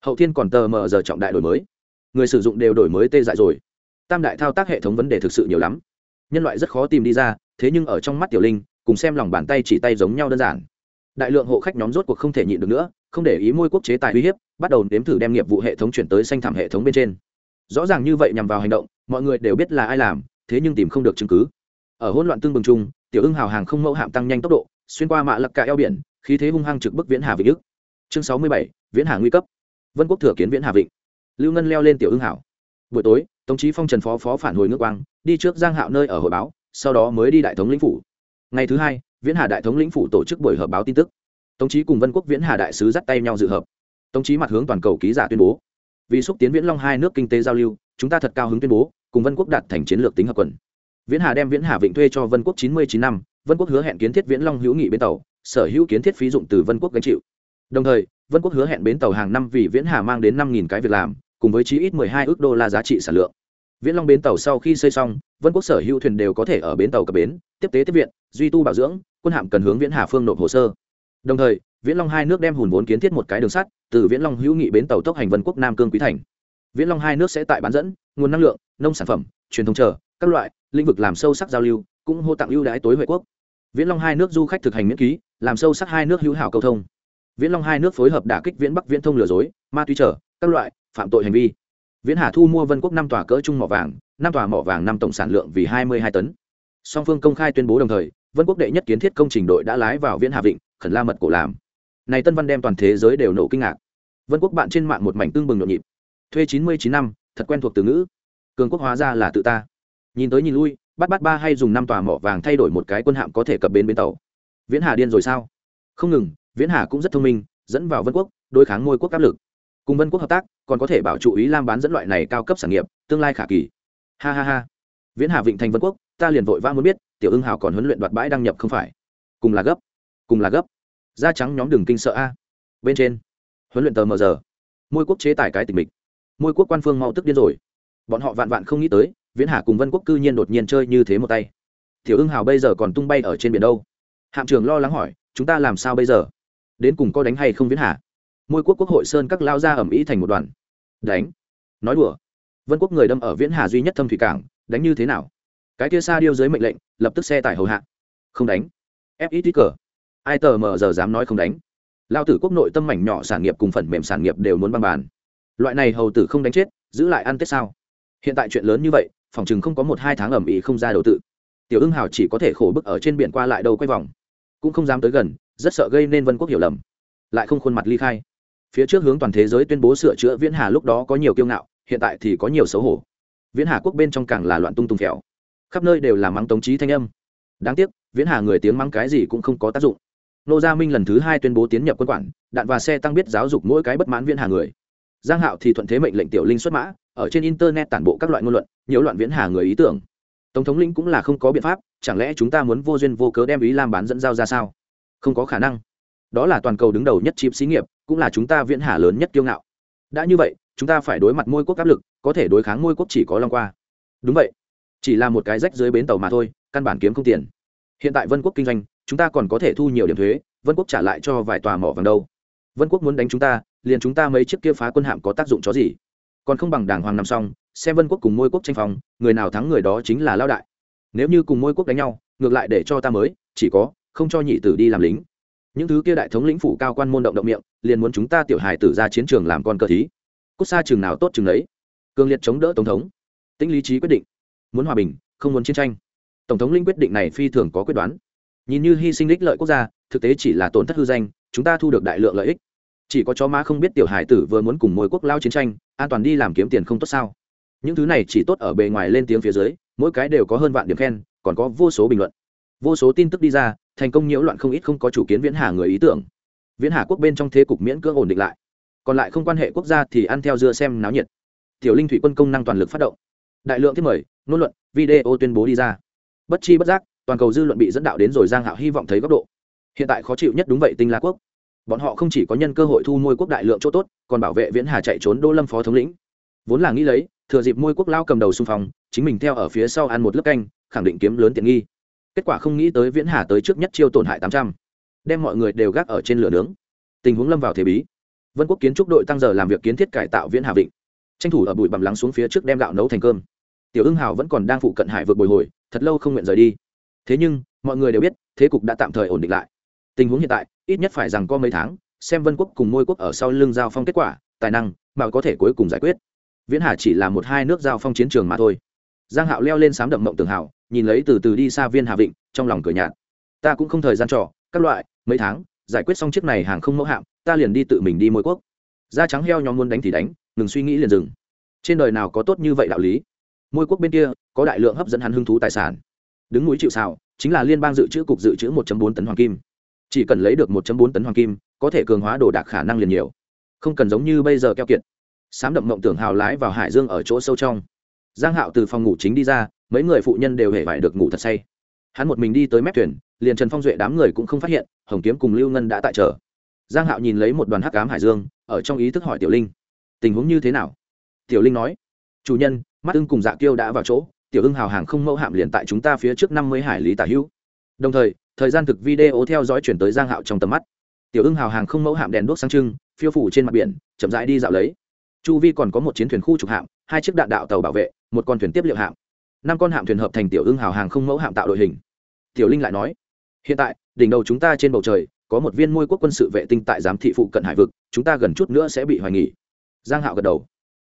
Hậu thiên còn tờ mờ giờ trọng đại đổi mới. Người sử dụng đều đổi mới tê dại rồi tam đại thao tác hệ thống vấn đề thực sự nhiều lắm. Nhân loại rất khó tìm đi ra, thế nhưng ở trong mắt tiểu linh, cùng xem lòng bàn tay chỉ tay giống nhau đơn giản. Đại lượng hộ khách nhóm rốt cuộc không thể nhịn được nữa, không để ý môi quốc chế tài uy hiếp, bắt đầu nếm thử đem nghiệp vụ hệ thống chuyển tới xanh thảm hệ thống bên trên. Rõ ràng như vậy nhằm vào hành động, mọi người đều biết là ai làm, thế nhưng tìm không được chứng cứ. Ở hỗn loạn tương bừng chung, tiểu ưng hào hàng không mẫu hạm tăng nhanh tốc độ, xuyên qua mạ lập cả eo biển, khí thế hung hăng trực bức viễn hà vịnh đức chương sáu mươi bảy, viễn hà nguy cấp. Vân quốc thừa kiến viễn hà vịnh. Lưu ngân leo lên tiểu ưng hảo buổi tối tống chí phong trần phó phó phản hồi nước quang, đi trước giang hạo nơi ở hội báo, sau đó mới đi đại thống lĩnh phủ. Ngày thứ hai, viễn hà đại thống lĩnh phủ tổ chức buổi họp báo tin tức. Tống chí cùng vân quốc viễn hà đại sứ dắt tay nhau dự họp. Tống chí mặt hướng toàn cầu ký giả tuyên bố. Vì xúc tiến viễn long hai nước kinh tế giao lưu, chúng ta thật cao hứng tuyên bố, cùng vân quốc đạt thành chiến lược tính hợp quần. Viễn hà đem viễn hà vịnh thuê cho vân quốc chín mươi chín năm, vân quốc hứa hẹn kiến thiết viễn long hữu nghị bến tàu, sở hữu kiến thiết phí dụng từ vân quốc gánh chịu. Đồng thời, vân quốc hứa hẹn bến tàu hàng năm vì viễn hà mang đến năm cái việc làm, cùng với chí ít mười hai ước đô la giá trị sản lượng viễn long bến tàu sau khi xây xong, vân quốc sở hữu thuyền đều có thể ở bến tàu cập bến, tiếp tế tiếp viện, duy tu bảo dưỡng, quân hạm cần hướng viễn hà phương nộp hồ sơ. Đồng thời, viễn long hai nước đem hùn vốn kiến thiết một cái đường sắt, từ viễn long hữu nghị bến tàu tốc hành vân quốc nam cương quý thành. Viễn long hai nước sẽ tại bán dẫn, nguồn năng lượng, nông sản phẩm, truyền thông chờ, các loại, lĩnh vực làm sâu sắc giao lưu, cũng hô tặng ưu đãi tối huệ quốc. Viễn long hai nước du khách thực hành miễn ký, làm sâu sắc hai nước hữu hảo cầu thông. Viễn long hai nước phối hợp đả kích viễn bắc viễn thông lừa dối, ma túy trở các loại, phạm tội hành vi viễn hà thu mua vân quốc năm tòa cỡ trung mỏ vàng, năm tòa mỏ vàng năm tổng sản lượng vì hai mươi hai tấn. Song phương công khai tuyên bố đồng thời, vân quốc đệ nhất kiến thiết công trình đội đã lái vào viễn hà vịnh, khẩn la mật cổ làm. Này tân văn đem toàn thế giới đều nổ kinh ngạc. Vân quốc bạn trên mạng một mảnh tương bừng nhộn nhịp. Thuê chín mươi chín năm, thật quen thuộc từ ngữ. Cường quốc hóa ra là tự ta. Nhìn tới nhìn lui, bắt bắt ba hay dùng năm tòa mỏ vàng thay đổi một cái quân hạm có thể cập bến bến tàu. Viễn hà điên rồi sao? Không ngừng, viễn hà cũng rất thông minh, dẫn vào vân quốc, đối kháng ngôi quốc áp lực cùng vân quốc hợp tác còn có thể bảo trụ ý lam bán dẫn loại này cao cấp sản nghiệp tương lai khả kỳ. Ha ha ha. Viễn hà vịnh thành vân quốc ta liền vội vã muốn biết tiểu ưng hào còn huấn luyện đoạt bãi đăng nhập không phải? Cùng là gấp. Cùng là gấp. Da trắng nhóm đường kinh sợ a. Bên trên. Huấn luyện tờ mờ giờ. Môi quốc chế tài cái tình mình, môi quốc quan phương mau tức điên rồi. Bọn họ vạn vạn không nghĩ tới viễn hà cùng vân quốc cư nhiên đột nhiên chơi như thế một tay. Tiểu ưng hào bây giờ còn tung bay ở trên biển đâu? Hạm trưởng lo lắng hỏi chúng ta làm sao bây giờ? Đến cùng có đánh hay không viễn hà? Môi quốc quốc hội sơn các lao ra ẩm ý thành một đoàn. Đánh. Nói đùa. Vân quốc người đâm ở viễn hà duy nhất thâm thủy cảng, đánh như thế nào? Cái kia xa điêu dưới mệnh lệnh, lập tức xe tải hầu hạ. Không đánh. Ép ít cờ. Ai tờ mờ giờ dám nói không đánh? Lao tử quốc nội tâm mảnh nhỏ sản nghiệp cùng phần mềm sản nghiệp đều muốn băng bàn. Loại này hầu tử không đánh chết, giữ lại ăn tết sao? Hiện tại chuyện lớn như vậy, phòng chừng không có một hai tháng ẩm ý không ra đầu tự. Tiểu ưng hào chỉ có thể khổ bức ở trên biển qua lại đâu quay vòng. Cũng không dám tới gần, rất sợ gây nên vân quốc hiểu lầm. Lại không khuôn mặt ly khai phía trước hướng toàn thế giới tuyên bố sửa chữa viễn hà lúc đó có nhiều kiêu ngạo, hiện tại thì có nhiều xấu hổ. Viễn hà quốc bên trong càng là loạn tung tung phèo. Khắp nơi đều là mắng tống trí thanh âm. Đáng tiếc, viễn hà người tiếng mắng cái gì cũng không có tác dụng. Nô gia minh lần thứ hai tuyên bố tiến nhập quân quản, đạn và xe tăng biết giáo dục mỗi cái bất mãn viễn hà người. Giang hạo thì thuận thế mệnh lệnh tiểu linh xuất mã, ở trên internet tản bộ các loại ngôn luận nhiều loạn viễn hà người ý tưởng. Tổng thống linh cũng là không có biện pháp, chẳng lẽ chúng ta muốn vô duyên vô cớ đem ý lam bán dẫn giao ra sao? Không có khả năng đó là toàn cầu đứng đầu nhất chip xí nghiệp, cũng là chúng ta viễn hà lớn nhất kiêu ngạo. Đã như vậy, chúng ta phải đối mặt môi quốc áp lực, có thể đối kháng môi quốc chỉ có long qua. Đúng vậy. Chỉ là một cái rách dưới bến tàu mà thôi, căn bản kiếm không tiền. Hiện tại vân quốc kinh doanh, chúng ta còn có thể thu nhiều điểm thuế, vân quốc trả lại cho vài tòa mỏ vàng đâu. Vân quốc muốn đánh chúng ta, liền chúng ta mấy chiếc kia phá quân hạm có tác dụng chó gì? Còn không bằng đàng hoàng nằm xong, xem vân quốc cùng môi quốc tranh phòng người nào thắng người đó chính là lao đại. Nếu như cùng môi quốc đánh nhau, ngược lại để cho ta mới, chỉ có không cho nhị tử đi làm lính những thứ kia đại thống lĩnh phủ cao quan môn động động miệng, liền muốn chúng ta tiểu hài tử ra chiến trường làm con cờ thí. Cút xa trường nào tốt chừng đấy cương liệt chống đỡ tổng thống. Tĩnh lý trí quyết định. Muốn hòa bình, không muốn chiến tranh. Tổng thống linh quyết định này phi thường có quyết đoán. Nhìn như hy sinh ích lợi quốc gia, thực tế chỉ là tổn thất hư danh, chúng ta thu được đại lượng lợi ích. Chỉ có chó má không biết tiểu hải tử vừa muốn cùng môi quốc lao chiến tranh, an toàn đi làm kiếm tiền không tốt sao? Những thứ này chỉ tốt ở bề ngoài lên tiếng phía dưới, mỗi cái đều có hơn vạn điểm khen, còn có vô số bình luận. Vô số tin tức đi ra thành công nhiễu loạn không ít không có chủ kiến viễn hà người ý tưởng. Viễn hà quốc bên trong thế cục miễn cưỡng ổn định lại. Còn lại không quan hệ quốc gia thì ăn theo dưa xem náo nhiệt. Tiểu linh thủy quân công năng toàn lực phát động. Đại lượng thiết mời, ngôn luận, video tuyên bố đi ra. Bất chi bất giác, toàn cầu dư luận bị dẫn đạo đến rồi giang hạo hy vọng thấy góc độ. Hiện tại khó chịu nhất đúng vậy tinh la quốc. Bọn họ không chỉ có nhân cơ hội thu môi quốc đại lượng chỗ tốt, còn bảo vệ viễn hà chạy trốn đô lâm phó thống lĩnh. Vốn là nghĩ lấy, thừa dịp môi quốc lao cầm đầu xung phong, chính mình theo ở phía sau ăn một lớp canh, khẳng định kiếm lớn tiện nghi kết quả không nghĩ tới viễn hà tới trước nhất chiêu tổn hại tám trăm. Đem mọi người đều gác ở trên lửa nướng. Tình huống lâm vào thế bí. Vân quốc kiến trúc đội tăng giờ làm việc kiến thiết cải tạo viễn hà vịnh. Tranh thủ ở bụi bằm lắng xuống phía trước đem gạo nấu thành cơm. Tiểu ưng hào vẫn còn đang phụ cận hải vượt bồi hồi, thật lâu không nguyện rời đi. Thế nhưng, mọi người đều biết, thế cục đã tạm thời ổn định lại. Tình huống hiện tại, ít nhất phải rằng có mấy tháng, xem vân quốc cùng môi quốc ở sau lưng giao phong kết quả, tài năng mà có thể cuối cùng giải quyết. Viễn hà chỉ là một hai nước giao phong chiến trường mà thôi. Giang hạo leo lên sám đậm mộng tường hào nhìn lấy từ từ đi xa viên hà vịnh, trong lòng cửa nhạt. Ta cũng không thời gian trọ các loại, mấy tháng, giải quyết xong chiếc này hàng không mẫu hạm, ta liền đi tự mình đi môi quốc. Da trắng heo nhóm muốn đánh thì đánh, ngừng suy nghĩ liền dừng. Trên đời nào có tốt như vậy đạo lý? Môi quốc bên kia, có đại lượng hấp dẫn hắn hứng thú tài sản. Đứng núi chịu xào chính là liên bang dự trữ cục dự trữ 1 bốn tấn hoàng kim. Chỉ cần lấy được 1 bốn tấn hoàng kim, có thể cường hóa đồ đạc khả năng liền nhiều. Không cần giống như bây giờ keo kiệt. Sám đậm mộng tưởng hào lái vào hải dương ở chỗ sâu trong giang hạo từ phòng ngủ chính đi ra, mấy người phụ nhân đều hề vải được ngủ thật say. Hắn một mình đi tới mép thuyền, liền trần phong duệ đám người cũng không phát hiện, hồng kiếm cùng lưu ngân đã tại chờ. Giang hạo nhìn lấy một đoàn hắc cám hải dương, ở trong ý thức hỏi tiểu linh, tình huống như thế nào? Tiểu linh nói, chủ nhân, mắt ưng cùng dạ kiêu đã vào chỗ, tiểu ưng hào hàng không mẫu hạm liền tại chúng ta phía trước năm mươi hải lý tả hữu. Đồng thời thời gian thực video theo dõi chuyển tới giang hạo trong tầm mắt. Tiểu ưng hào hàng không mẫu hạm đèn đuốc sáng trưng, phiêu phủ trên mặt biển, chậm rãi đi dạo lấy. Chu vi còn có một chiến thuyền khu trục hạm hai chiếc đạn đạo tàu bảo vệ, một con thuyền tiếp liệu hạm. Năm con hạm thuyền hợp thành tiểu ưng hào hàng không mẫu hạm tạo đội hình. Tiểu linh lại nói, hiện tại, đỉnh đầu chúng ta trên bầu trời, có một viên môi quốc quân sự vệ tinh tại giám thị phụ cận hải vực, chúng ta gần chút nữa sẽ bị hoài nghỉ. Giang hạo gật đầu.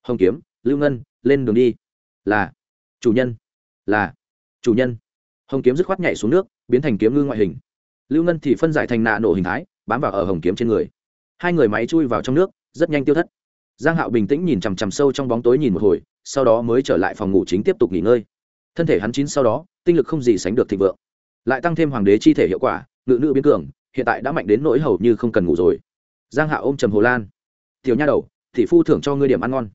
Hồng kiếm, lưu ngân, lên đường đi. Là, chủ nhân. Là, chủ nhân. Hồng kiếm dứt khoát nhảy xuống nước, biến thành kiếm ngư ngoại hình. Lưu ngân thì phân giải thành nạ nổ hình thái, bám vào ở hồng kiếm trên người. Hai người máy chui vào trong nước, rất nhanh tiêu thất giang hạo bình tĩnh nhìn chằm chằm sâu trong bóng tối nhìn một hồi, sau đó mới trở lại phòng ngủ chính tiếp tục nghỉ ngơi. Thân thể hắn chín sau đó, tinh lực không gì sánh được thịnh vượng. Lại tăng thêm hoàng đế chi thể hiệu quả, ngự nữ biến cường, hiện tại đã mạnh đến nỗi hầu như không cần ngủ rồi. Giang hạo ôm trầm hồ lan. Tiểu nha đầu thị phu thưởng cho ngươi điểm ăn ngon.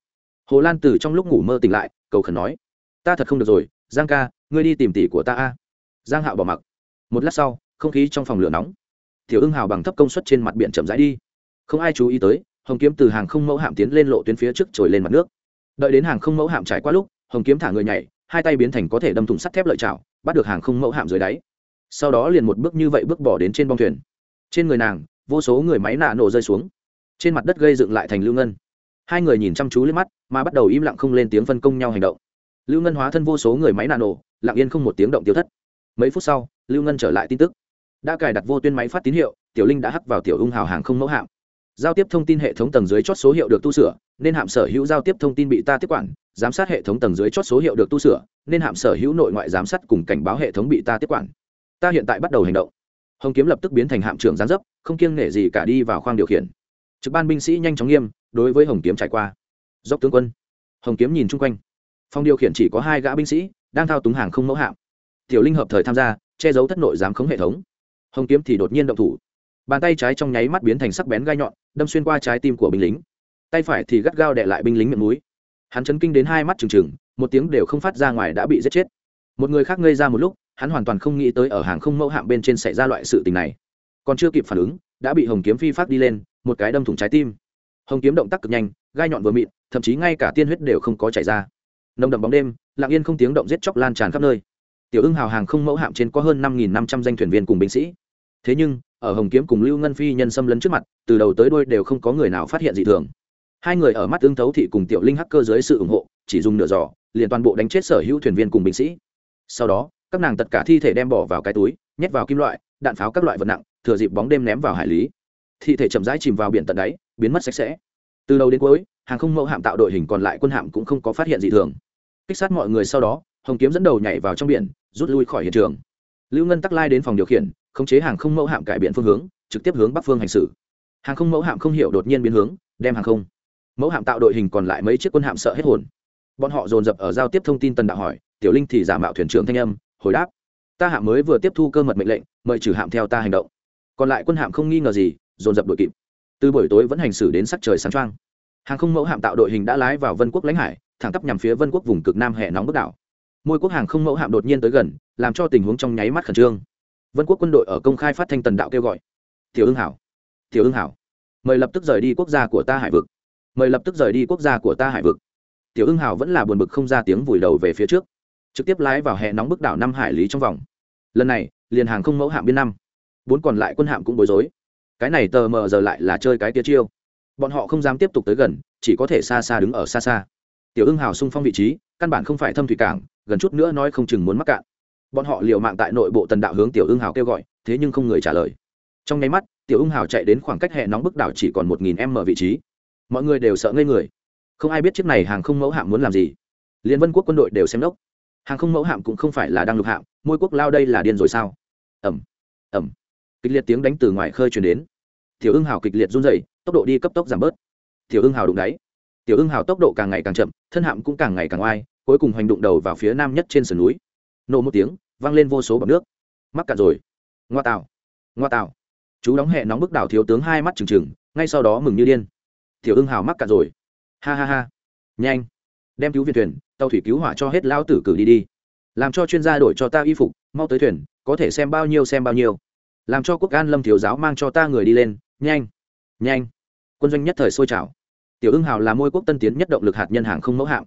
Hồ lan từ trong lúc ngủ mơ tỉnh lại, cầu khẩn nói, ta thật không được rồi, giang ca, ngươi đi tìm tỷ của ta a. Giang hạo bỏ mặc. Một lát sau, không khí trong phòng lửa nóng. Tiểu ưng hào bằng thấp công suất trên mặt biển chậm rãi đi. Không ai chú ý tới hồng kiếm từ hàng không mẫu hạm tiến lên lộ tuyến phía trước trồi lên mặt nước. Đợi đến hàng không mẫu hạm trải qua lúc, hồng kiếm thả người nhảy, hai tay biến thành có thể đâm thủng sắt thép lợi chảo, bắt được hàng không mẫu hạm dưới đáy. Sau đó liền một bước như vậy bước bỏ đến trên bong thuyền. Trên người nàng, vô số người máy nạ nổ rơi xuống. Trên mặt đất gây dựng lại thành lưu ngân. Hai người nhìn chăm chú lên mắt, mà bắt đầu im lặng không lên tiếng phân công nhau hành động. Lưu ngân hóa thân vô số người máy nạ nổ, lặng yên không một tiếng động tiêu thất. Mấy phút sau, lưu ngân trở lại tin tức. Đã cài đặt vô tuyên máy phát tín hiệu, tiểu linh đã hắc vào tiểu ung hào hàng không mẫu hạm giao tiếp thông tin hệ thống tầng dưới chót số hiệu được tu sửa, nên hạm sở hữu giao tiếp thông tin bị ta tiếp quản, giám sát hệ thống tầng dưới chót số hiệu được tu sửa, nên hạm sở hữu nội ngoại giám sát cùng cảnh báo hệ thống bị ta tiếp quản. Ta hiện tại bắt đầu hành động. Hồng kiếm lập tức biến thành hạm trưởng gián dấp, không kiêng nể gì cả đi vào khoang điều khiển. Trực ban binh sĩ nhanh chóng nghiêm, đối với hồng kiếm trải qua. Dốc tướng quân. Hồng kiếm nhìn chung quanh. Phòng điều khiển chỉ có hai gã binh sĩ, đang thao túng hàng không mẫu hạm. Tiểu linh hợp thời tham gia, che giấu thất nội giám khống hệ thống. Hồng kiếm thì đột nhiên động thủ bàn tay trái trong nháy mắt biến thành sắc bén gai nhọn, đâm xuyên qua trái tim của binh lính. Tay phải thì gắt gao đệ lại binh lính miệng núi. Hắn chấn kinh đến hai mắt trừng trừng, một tiếng đều không phát ra ngoài đã bị giết chết. Một người khác ngây ra một lúc, hắn hoàn toàn không nghĩ tới ở hàng không mẫu hạm bên trên xảy ra loại sự tình này. Còn chưa kịp phản ứng, đã bị hồng kiếm phi phát đi lên, một cái đâm thủng trái tim. Hồng kiếm động tác cực nhanh, gai nhọn vừa mịn, thậm chí ngay cả tiên huyết đều không có chảy ra. Nồng đậm bóng đêm, lặng yên không tiếng động giết chóc lan tràn khắp nơi. Tiểu ưng hào hàng không mẫu hạm trên có hơn năm năm trăm danh thuyền viên cùng binh sĩ thế nhưng, ở hồng kiếm cùng lưu ngân phi nhân xâm lấn trước mặt, từ đầu tới đôi đều không có người nào phát hiện gì thường. Hai người ở mắt tương thấu thị cùng tiểu linh hacker dưới sự ủng hộ, chỉ dùng nửa giỏ liền toàn bộ đánh chết sở hữu thuyền viên cùng binh sĩ. Sau đó, các nàng tất cả thi thể đem bỏ vào cái túi, nhét vào kim loại, đạn pháo các loại vật nặng, thừa dịp bóng đêm ném vào hải lý. Thi thể chậm rãi chìm vào biển tận đáy, biến mất sạch sẽ. Từ đầu đến cuối, hàng không mẫu hạm tạo đội hình còn lại quân hạm cũng không có phát hiện gì thường. Kích sát mọi người sau đó, hồng kiếm dẫn đầu nhảy vào trong biển, rút lui khỏi hiện trường. Lưu ngân tắc lai đến phòng điều khiển khống chế hàng không mẫu hạm cải biện phương hướng, trực tiếp hướng bắc phương hành xử. Hàng không mẫu hạm không hiểu đột nhiên biến hướng, đem hàng không. Mẫu hạm tạo đội hình còn lại mấy chiếc quân hạm sợ hết hồn. Bọn họ dồn dập ở giao tiếp thông tin tần đạo hỏi, tiểu linh thì giả mạo thuyền trưởng thanh âm, hồi đáp, ta hạm mới vừa tiếp thu cơ mật mệnh lệnh, mời trừ hạm theo ta hành động. Còn lại quân hạm không nghi ngờ gì, dồn dập đội kịp. Từ buổi tối vẫn hành xử đến sắc trời sáng trăng hàng không mẫu hạm tạo đội hình đã lái vào vân quốc lãnh hải, thẳng tắp nhằm phía vân quốc vùng cực nam hệ nóng bức đảo. Môi quốc hàng không mẫu hạm đột nhiên tới gần, làm cho tình huống trong nháy mắt khẩn trương vân quốc quân đội ở công khai phát thanh tần đạo kêu gọi tiểu ưng hảo, tiểu ưng hảo, mời lập tức rời đi quốc gia của ta hải vực, mời lập tức rời đi quốc gia của ta hải vực. Tiểu ưng hảo vẫn là buồn bực không ra tiếng vùi đầu về phía trước, trực tiếp lái vào hệ nóng bức đảo năm hải lý trong vòng. Lần này, liền hàng không mẫu hạm biên năm, bốn còn lại quân hạm cũng bối rối. Cái này tờ mờ giờ lại là chơi cái tia chiêu. Bọn họ không dám tiếp tục tới gần, chỉ có thể xa xa đứng ở xa xa. Tiểu ưng hào xung phong vị trí, căn bản không phải thâm thủy cảng, gần chút nữa nói không chừng muốn mắc cạn bọn họ liều mạng tại nội bộ tần đạo hướng tiểu ưng hào kêu gọi, thế nhưng không người trả lời. Trong nháy mắt, tiểu ưng hào chạy đến khoảng cách hệ nóng bức đảo chỉ còn một nghìn m vị trí. Mọi người đều sợ ngây người. Không ai biết chiếc này hàng không mẫu hạm muốn làm gì. Liên vân quốc quân đội đều xem đốc. Hàng không mẫu hạm cũng không phải là đang lục hạm, môi quốc lao đây là điên rồi sao? Ẩm ẩm kịch liệt tiếng đánh từ ngoài khơi chuyển đến. Tiểu ưng hào kịch liệt run dày tốc độ đi cấp tốc giảm bớt. Tiểu ưng hào đụng đáy. Tiểu ưng hào tốc độ càng ngày càng chậm, thân hạm cũng càng ngày càng oai, cuối cùng hành động đầu vào phía nam nhất trên sườn núi nổ một tiếng, vang lên vô số bọc nước. Mắc cạn rồi. Ngoa tạo ngoa tạo chú đóng hẹ nóng bức đảo thiếu tướng hai mắt trừng trừng, ngay sau đó mừng như điên. Tiểu ưng hào mắc cạn rồi. Ha ha ha. Nhanh. Đem cứu viện thuyền, tàu thủy cứu hỏa cho hết lao tử cử đi đi. Làm cho chuyên gia đổi cho ta y phục, mau tới thuyền, có thể xem bao nhiêu xem bao nhiêu. Làm cho quốc an lâm thiếu giáo mang cho ta người đi lên, nhanh. Nhanh. Quân doanh nhất thời sôi trào. Tiểu ưng hào là môi quốc tân tiến nhất động lực hạt nhân hàng không mẫu hạng.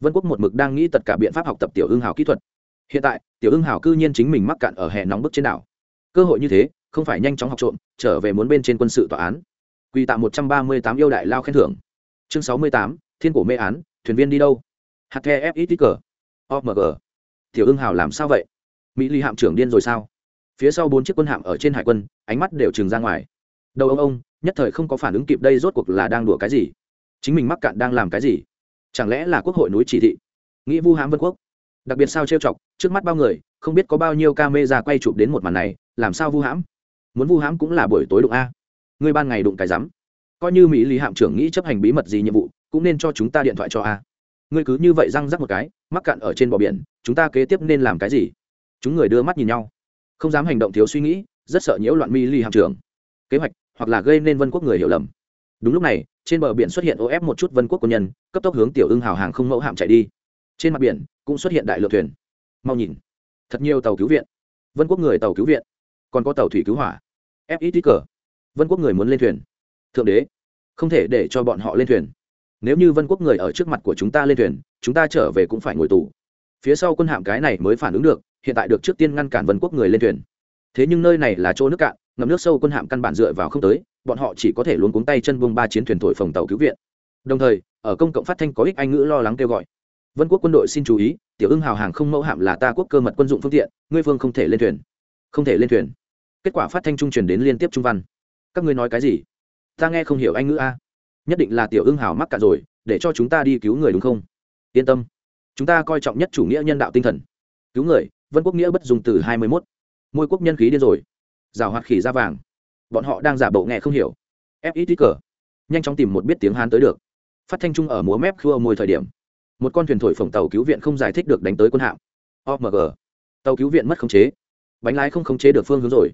Vân quốc một mực đang nghĩ tất cả biện pháp học tập tiểu ưng hào kỹ thuật hiện tại, tiểu ưng hảo cư nhiên chính mình mắc cạn ở hè nóng bức trên đảo. Cơ hội như thế, không phải nhanh chóng học trộm, trở về muốn bên trên quân sự tòa án. Quy tạ một trăm ba mươi tám yêu đại lao khen thưởng. Chương sáu mươi tám, thiên cổ mê án, thuyền viên đi đâu? Hạt the fxx cờ omg tiểu ưng hảo làm sao vậy? Mỹ ly hạm trưởng điên rồi sao? Phía sau bốn chiếc quân hạm ở trên hải quân, ánh mắt đều trừng ra ngoài. Đầu ông ông, nhất thời không có phản ứng kịp đây rốt cuộc là đang đùa cái gì? Chính mình mắc cạn đang làm cái gì? Chẳng lẽ là quốc hội núi chỉ thị? Nghĩ vu hãm vân quốc đặc biệt sao trêu chọc, trước mắt bao người, không biết có bao nhiêu ca mê ra quay chụp đến một màn này, làm sao vu hãm? Muốn vu hãm cũng là buổi tối đụng a. Người ban ngày đụng cái rắm. Coi như mỹ lý hạm trưởng nghĩ chấp hành bí mật gì nhiệm vụ, cũng nên cho chúng ta điện thoại cho a. Ngươi cứ như vậy răng rắc một cái, mắc cạn ở trên bờ biển, chúng ta kế tiếp nên làm cái gì? Chúng người đưa mắt nhìn nhau. Không dám hành động thiếu suy nghĩ, rất sợ nhiễu loạn mỹ lý hạm trưởng. Kế hoạch, hoặc là gây nên vân quốc người hiểu lầm. Đúng lúc này, trên bờ biển xuất hiện ô ép một chút vân quốc quân nhân, cấp tốc hướng tiểu ưng hào hàng không mẫu hạm chạy đi. Trên mặt biển cũng xuất hiện đại lượng thuyền. Mau nhìn. Thật nhiều tàu cứu viện. Vân quốc người tàu cứu viện. Còn có tàu thủy cứu hỏa. Fit cờ vân quốc người muốn lên thuyền. Thượng đế, không thể để cho bọn họ lên thuyền. Nếu như vân quốc người ở trước mặt của chúng ta lên thuyền, chúng ta trở về cũng phải ngồi tù. Phía sau quân hạm cái này mới phản ứng được, hiện tại được trước tiên ngăn cản vân quốc người lên thuyền. Thế nhưng nơi này là chỗ nước cạn ngầm nước sâu quân hạm căn bản dựa vào không tới, bọn họ chỉ có thể luôn cuống tay chân buông ba chiến thuyền thổi phòng tàu cứu viện. Đồng thời, ở công cộng phát thanh có ích anh ngữ lo lắng kêu gọi vân quốc quân đội xin chú ý, tiểu ưng hào hàng không mẫu hạm là ta quốc cơ mật quân dụng phương tiện, ngươi phương không thể lên thuyền. Không thể lên thuyền. Kết quả phát thanh trung truyền đến liên tiếp trung văn. Các ngươi nói cái gì? Ta nghe không hiểu anh ngữ a. Nhất định là tiểu ưng hào mắc cả rồi, để cho chúng ta đi cứu người đúng không? Yên tâm. Chúng ta coi trọng nhất chủ nghĩa nhân đạo tinh thần. Cứu người, vân quốc nghĩa bất dùng từ hai mươi mốt. Môi quốc nhân khí điên rồi. Rào hoạt khỉ ra vàng. Bọn họ đang giả bộ nghe không hiểu. Ép ít ít cờ. Nhanh chóng tìm một biết tiếng hán tới được. Phát thanh trung ở múa mép khua môi thời điểm một con thuyền thổi phồng tàu cứu viện không giải thích được đánh tới quân hạm. Omg tàu cứu viện mất khống chế. Bánh lái không khống chế được phương hướng rồi.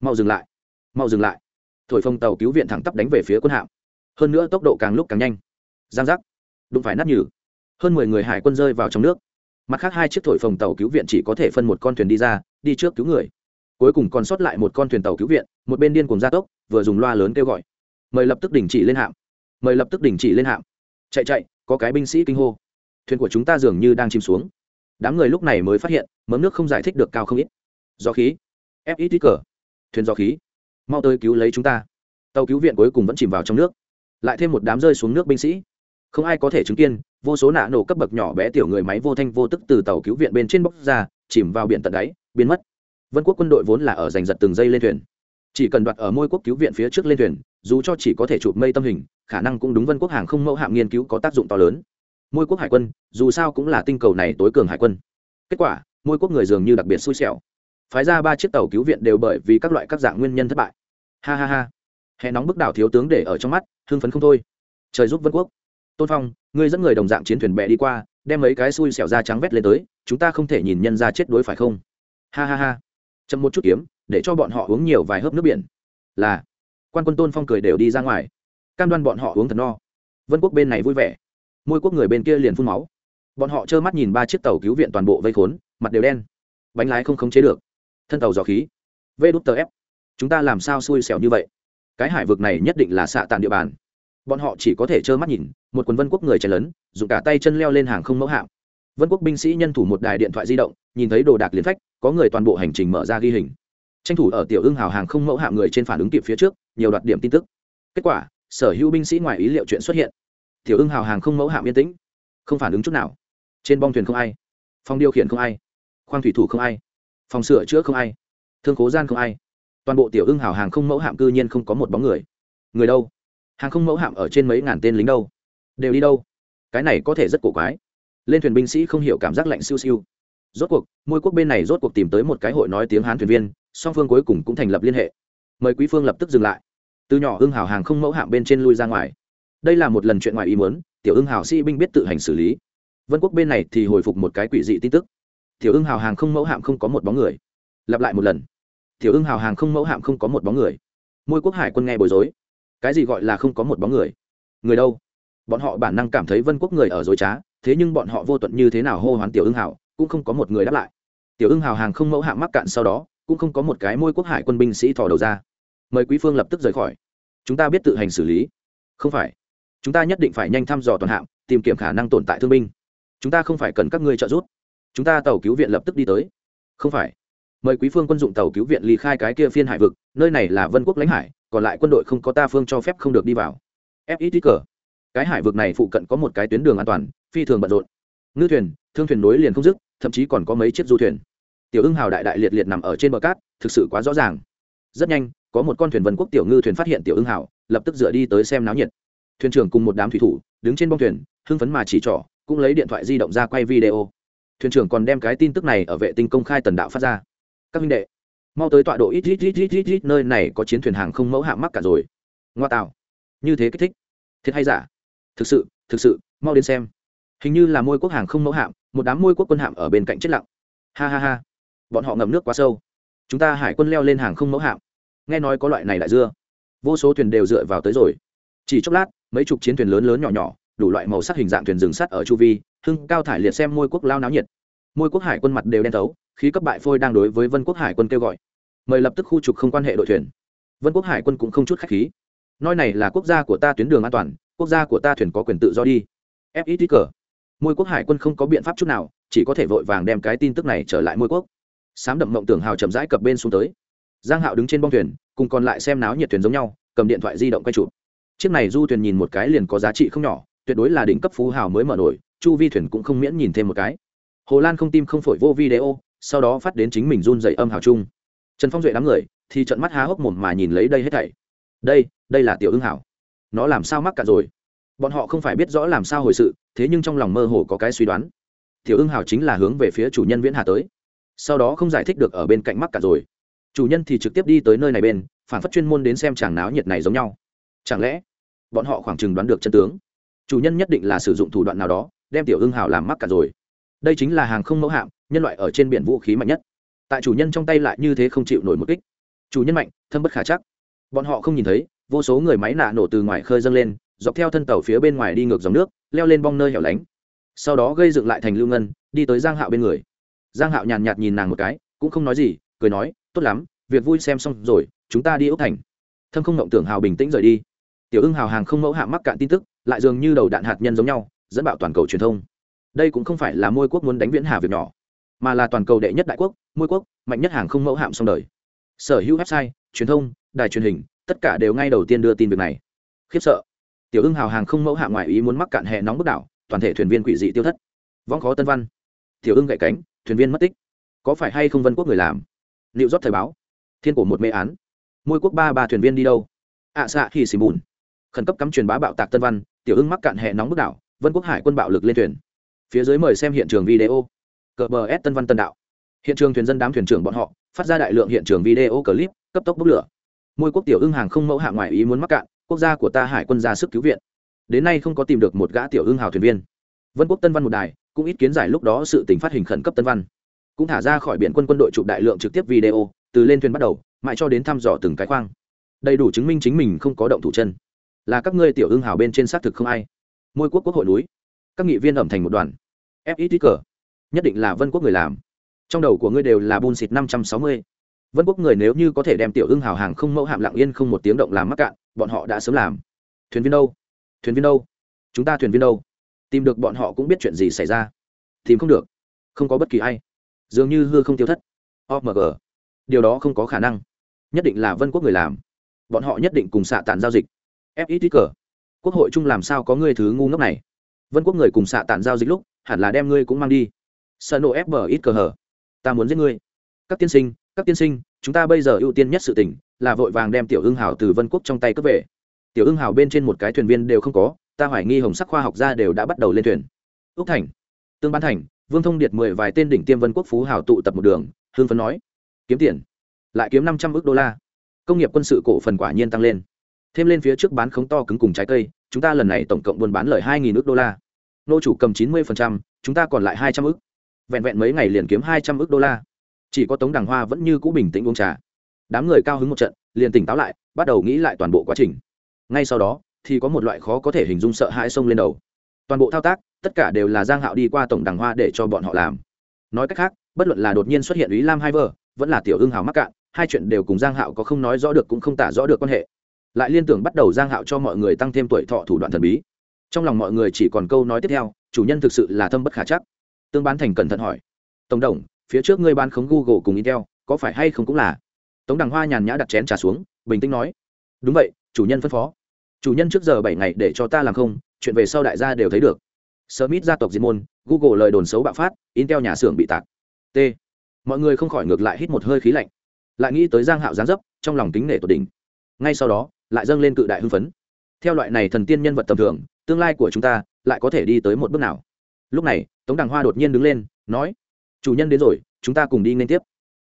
Mau dừng lại. Mau dừng lại. Thổi phồng tàu cứu viện thẳng tắp đánh về phía quân hạm. Hơn nữa tốc độ càng lúc càng nhanh. Giang giác. Đụng phải nát nhừ. Hơn mười người hải quân rơi vào trong nước. Mặt khác hai chiếc thổi phồng tàu cứu viện chỉ có thể phân một con thuyền đi ra, đi trước cứu người. Cuối cùng còn sót lại một con thuyền tàu cứu viện, một bên điên cùng gia tốc, vừa dùng loa lớn kêu gọi. Mời lập tức đình chỉ lên hạm. Mời lập tức đình chỉ lên hạm. Chạy chạy, có cái binh sĩ kinh hô thuyền của chúng ta dường như đang chìm xuống. Đám người lúc này mới phát hiện mấm nước không giải thích được cao không ít. Do khí. Ép ít ít cờ thuyền do khí. Mau tới cứu lấy chúng ta. Tàu cứu viện cuối cùng vẫn chìm vào trong nước. Lại thêm một đám rơi xuống nước binh sĩ. Không ai có thể chứng kiến, vô số nạ nổ cấp bậc nhỏ bé tiểu người máy vô thanh vô tức từ tàu cứu viện bên trên bốc ra, chìm vào biển tận đáy, biến mất. Vân quốc quân đội vốn là ở giành giật từng giây lên thuyền. Chỉ cần đoạt ở môi quốc cứu viện phía trước lên thuyền, dù cho chỉ có thể chụp mây tâm hình, khả năng cũng đúng vân quốc hàng không mẫu hạm nghiên cứu có tác dụng to lớn môi quốc hải quân, dù sao cũng là tinh cầu này tối cường hải quân. Kết quả, môi quốc người dường như đặc biệt xui xẻo. Phái ra ba chiếc tàu cứu viện đều bởi vì các loại các dạng nguyên nhân thất bại. Ha ha ha. Hè nóng bức đảo thiếu tướng để ở trong mắt, hưng phấn không thôi. Trời giúp vân quốc. Tôn phong, ngươi dẫn người đồng dạng chiến thuyền bè đi qua, đem mấy cái xui xẻo ra trắng vét lên tới, chúng ta không thể nhìn nhân ra chết đối phải không? Ha ha ha. Chậm một chút kiếm, để cho bọn họ uống nhiều vài hớp nước biển. Là. Quan quân tôn phong cười đều đi ra ngoài. Cam đoan bọn họ uống thật no. Vân quốc bên này vui vẻ môi quốc người bên kia liền phun máu. Bọn họ trơ mắt nhìn ba chiếc tàu cứu viện toàn bộ vây khốn, mặt đều đen. Bánh lái không khống chế được. Thân tàu dò khí. Vê đút tờ ép chúng ta làm sao xui xẻo như vậy? Cái hải vực này nhất định là xạ tàn địa bàn. Bọn họ chỉ có thể trơ mắt nhìn, một quần vân quốc người chen lấn dùng cả tay chân leo lên hàng không mẫu hạm. Vân quốc binh sĩ nhân thủ một đài điện thoại di động, nhìn thấy đồ đạc liền phách, có người toàn bộ hành trình mở ra ghi hình. Tranh thủ ở tiểu ưng hào hàng không mẫu hạm người trên phản ứng kịp phía trước, nhiều đoạt điểm tin tức. Kết quả, sở hữu binh sĩ ngoài ý liệu chuyện xuất hiện tiểu ưng hào hàng không mẫu hạm yên tĩnh. Không phản ứng chút nào. Trên bong thuyền không ai. Phòng điều khiển không ai. Khoang thủy thủ không ai. Phòng sửa chữa không ai. Thương cố gian không ai. Toàn bộ tiểu ưng hào hàng không mẫu hạm cư nhiên không có một bóng người. Người đâu? Hàng không mẫu hạm ở trên mấy ngàn tên lính đâu? Đều đi đâu? Cái này có thể rất cổ quái. Lên thuyền binh sĩ không hiểu cảm giác lạnh siêu siêu. Rốt cuộc, môi quốc bên này rốt cuộc tìm tới một cái hội nói tiếng hán thuyền viên, song phương cuối cùng cũng thành lập liên hệ. Mời quý phương lập tức dừng lại. Từ nhỏ ưng hào hàng không mẫu hạm bên trên lui ra ngoài đây là một lần chuyện ngoài ý muốn, tiểu ưng hào sĩ binh biết tự hành xử lý. Vân quốc bên này thì hồi phục một cái quỷ dị tin tức. Tiểu ưng hào hàng không mẫu hạm không có một bóng người. Lặp lại một lần. Tiểu ưng hào hàng không mẫu hạm không có một bóng người. Môi quốc hải quân nghe bối rối. Cái gì gọi là không có một bóng người? Người đâu? Bọn họ bản năng cảm thấy vân quốc người ở dối trá, thế nhưng bọn họ vô tuận như thế nào hô hoán tiểu ưng hào, cũng không có một người đáp lại. Tiểu ưng hào hàng không mẫu hạm mắc cạn sau đó, cũng không có một cái môi quốc hải quân binh sĩ thò đầu ra. Mời quý phương lập tức rời khỏi. Chúng ta biết tự hành xử lý. Không phải chúng ta nhất định phải nhanh thăm dò toàn hạm tìm kiếm khả năng tồn tại thương binh. Chúng ta không phải cần các ngươi trợ giúp. Chúng ta tàu cứu viện lập tức đi tới. Không phải. Mời quý phương quân dụng tàu cứu viện ly khai cái kia phiên hải vực, nơi này là vân quốc lãnh hải, còn lại quân đội không có ta phương cho phép không được đi vào. Fit cờ. Cái hải vực này phụ cận có một cái tuyến đường an toàn, phi thường bận rộn. Ngư thuyền, thương thuyền nối liền không dứt, thậm chí còn có mấy chiếc du thuyền. Tiểu ưng hào đại đại liệt liệt nằm ở trên bờ cát, thực sự quá rõ ràng. Rất nhanh, có một con thuyền vân quốc tiểu ngư thuyền phát hiện tiểu ưng hào, lập tức dựa đi tới xem náo nhiệt thuyền trưởng cùng một đám thủy thủ đứng trên bông thuyền, hưng phấn mà chỉ trỏ, cũng lấy điện thoại di động ra quay video. Thuyền trưởng còn đem cái tin tức này ở vệ tinh công khai tần đạo phát ra. Các minh đệ, mau tới tọa độ ít ít ít ít ít ít nơi này có chiến thuyền hàng không mẫu hạm mắc cả rồi. Ngoa tạo. Như thế kích thích. Thiệt hay giả? Thực sự thực sự, mau đến xem. Hình như là môi quốc hàng không mẫu hạm một đám môi quốc quân hạm ở bên cạnh chết lặng. Ha ha ha. Bọn họ ngầm nước quá sâu. Chúng ta hải quân leo lên hàng không mẫu hạm nghe nói có loại này đại dưa. Vô số thuyền đều dựa vào tới rồi. Chỉ chốc lát mấy chục chiến thuyền lớn lớn nhỏ nhỏ, đủ loại màu sắc hình dạng thuyền rừng sắt ở chu vi, hưng, cao thải liệt xem môi quốc lao náo nhiệt. Môi quốc hải quân mặt đều đen thấu, khí cấp bại phôi đang đối với vân quốc hải quân kêu gọi. Mời lập tức khu trục không quan hệ đội thuyền. Vân quốc hải quân cũng không chút khách khí. Nói này là quốc gia của ta tuyến đường an toàn, quốc gia của ta thuyền có quyền tự do đi. Fit cờ. Môi quốc hải quân không có biện pháp chút nào, chỉ có thể vội vàng đem cái tin tức này trở lại môi quốc. Sám đậm mộng tưởng hào chậm rãi cập bên xuống tới. Giang hạo đứng trên bong thuyền, cùng còn lại xem náo nhiệt thuyền giống nhau, cầm điện thoại di động quay chụp chiếc này du thuyền nhìn một cái liền có giá trị không nhỏ, tuyệt đối là đỉnh cấp phú hào mới mở nổi, chu vi thuyền cũng không miễn nhìn thêm một cái. Hồ lan không tim không phổi vô video, sau đó phát đến chính mình run dậy âm hào chung. Trần phong duệ đám người, thì trận mắt há hốc mồm mà nhìn lấy đây hết thảy. Đây đây là tiểu ưng hảo nó làm sao mắc cả rồi? Bọn họ không phải biết rõ làm sao hồi sự, thế nhưng trong lòng mơ hồ có cái suy đoán. Tiểu ưng hảo chính là hướng về phía chủ nhân viễn hà tới. Sau đó không giải thích được ở bên cạnh mắc cả rồi. Chủ nhân thì trực tiếp đi tới nơi này bên, phản phất chuyên môn đến xem chàng náo nhiệt này giống nhau chẳng lẽ bọn họ khoảng chừng đoán được chân tướng? Chủ nhân nhất định là sử dụng thủ đoạn nào đó, đem tiểu ưng hào làm mắc cả rồi. Đây chính là hàng không mẫu hạm, nhân loại ở trên biển vũ khí mạnh nhất. Tại chủ nhân trong tay lại như thế không chịu nổi một kích. Chủ nhân mạnh, thâm bất khả chắc. Bọn họ không nhìn thấy, vô số người máy nạ nổ từ ngoài khơi dâng lên, dọc theo thân tàu phía bên ngoài đi ngược dòng nước, leo lên bong nơi hẻo lánh. Sau đó gây dựng lại thành lưu ngân, đi tới giang hạo bên người. Giang hạo nhàn nhạt nhìn nàng một cái, cũng không nói gì, cười nói, tốt lắm, việc vui xem xong rồi, chúng ta đi ốc thành. Thâm không ngộng tưởng hào bình tĩnh rời đi tiểu ưng hào hàng không mẫu hạ mắc cạn tin tức lại dường như đầu đạn hạt nhân giống nhau dẫn bạo toàn cầu truyền thông. Đây cũng không phải là môi quốc muốn đánh viễn hà việc nhỏ mà là toàn cầu đệ nhất đại quốc môi quốc mạnh nhất hàng không mẫu hạm xong đời. Sở hữu website truyền thông đài truyền hình tất cả đều ngay đầu tiên đưa tin việc này. Khiếp sợ. Tiểu ưng hào hàng không mẫu hạm ngoại ý muốn mắc cạn hệ nóng bức đảo toàn thể thuyền viên quỷ dị tiêu thất. Võng khó tân văn. Tiểu ưng gậy cánh thuyền viên mất tích. Có phải hay không vân quốc người làm? Liệu rót thời báo. Thiên cổ một mê án. Môi quốc ba ba thuyền viên đi đâu? Ạ à, xạ khi xì bùn khẩn cấp cắm truyền bá bạo tạc tân văn, tiểu ưng mắc cạn hệ nóng bức đảo, vân quốc hải quân bạo lực lên thuyền. Phía dưới mời xem hiện trường video. Cờ bờ s tân văn tân đạo. Hiện trường thuyền dân đám thuyền trưởng bọn họ, phát ra đại lượng hiện trường video clip, cấp tốc bốc lửa. Môi quốc tiểu ưng hàng không mẫu hạ ngoại ý muốn mắc cạn, quốc gia của ta hải quân ra sức cứu viện. Đến nay không có tìm được một gã tiểu ưng hào thuyền viên. Vân quốc tân văn một đài, cũng ít kiến giải lúc đó sự tình phát hình khẩn cấp tân văn. Cũng thả ra khỏi biển quân quân đội chụp đại lượng trực tiếp video, từ lên thuyền bắt đầu, mãi cho đến thăm dò từng cái khoang. Đầy đủ chứng minh chính mình không có động thủ chân là các ngươi tiểu ưng hào bên trên xác thực không ai. Môi quốc quốc hội núi. Các nghị viên ẩm thành một đoàn. Fit cờ. Nhất định là vân quốc người làm. Trong đầu của ngươi đều là bun xịt năm trăm sáu mươi. Vân quốc người nếu như có thể đem tiểu ưng hào hàng không mẫu hạm lặng yên không một tiếng động làm mắc cạn, bọn họ đã sớm làm. Thuyền viên đâu? Thuyền viên đâu? Chúng ta thuyền viên đâu? Tìm được bọn họ cũng biết chuyện gì xảy ra. Tìm không được. Không có bất kỳ ai. Dường như hư không tiêu thất. Omg điều đó không có khả năng. Nhất định là vân quốc người làm. Bọn họ nhất định cùng xạ tàn giao dịch fit cờ. Quốc hội chung làm sao có ngươi thứ ngu ngốc này? Vân quốc người cùng xạ tản giao dịch lúc, hẳn là đem ngươi cũng mang đi. Sợ nổ ép ít cờ hở. Ta muốn giết ngươi. Các tiên sinh, các tiên sinh, chúng ta bây giờ ưu tiên nhất sự tỉnh là vội vàng đem tiểu ưng hào từ vân quốc trong tay cướp về. Tiểu ưng hào bên trên một cái thuyền viên đều không có, ta hoài nghi hồng sắc khoa học gia đều đã bắt đầu lên thuyền. Úc thành, tương bán thành, vương thông điệt mười vài tên đỉnh tiêm vân quốc phú hào tụ tập một đường hương phấn nói, kiếm tiền, lại kiếm năm trăm ước đô la. Công nghiệp quân sự cổ phần quả nhiên tăng lên thêm lên phía trước bán khống to cứng cùng trái cây, chúng ta lần này tổng cộng buôn bán lời hai nghìn ước đô la. Nô chủ cầm chín mươi chúng ta còn lại hai trăm ước. Vẹn vẹn mấy ngày liền kiếm hai trăm ước đô la. Chỉ có tống đằng hoa vẫn như cũ bình tĩnh uống trà. Đám người cao hứng một trận, liền tỉnh táo lại, bắt đầu nghĩ lại toàn bộ quá trình. Ngay sau đó, thì có một loại khó có thể hình dung sợ hãi sông lên đầu. Toàn bộ thao tác, tất cả đều là giang hạo đi qua tổng đằng hoa để cho bọn họ làm. Nói cách khác, bất luận là đột nhiên xuất hiện ý lam hai vợ, vẫn là tiểu ưng hào mắc cạn, hai chuyện đều cùng giang hạo có không nói rõ được cũng không tả rõ được quan hệ lại liên tưởng bắt đầu giang hạo cho mọi người tăng thêm tuổi thọ thủ đoạn thần bí. Trong lòng mọi người chỉ còn câu nói tiếp theo, chủ nhân thực sự là thâm bất khả chắc. Tương bán thành cẩn thận hỏi tổng đồng, phía trước ngươi bán khống google cùng intel, có phải hay không cũng là? Tống đằng hoa nhàn nhã đặt chén trà xuống, bình tĩnh nói, đúng vậy, chủ nhân phân phó. Chủ nhân trước giờ bảy ngày để cho ta làm không, chuyện về sau đại gia đều thấy được. Smith gia tộc diệt môn, google lời đồn xấu bạo phát, intel nhà xưởng bị tạc. T. Mọi người không khỏi ngược lại hít một hơi khí lạnh. Lại nghĩ tới giang hạo giáng dấp, trong lòng tính nể tột đỉnh. Ngay sau đó lại dâng lên cự đại hưng phấn. Theo loại này thần tiên nhân vật tầm thường, tương lai của chúng ta lại có thể đi tới một bước nào? Lúc này, tống đằng hoa đột nhiên đứng lên, nói, chủ nhân đến rồi, chúng ta cùng đi nên tiếp.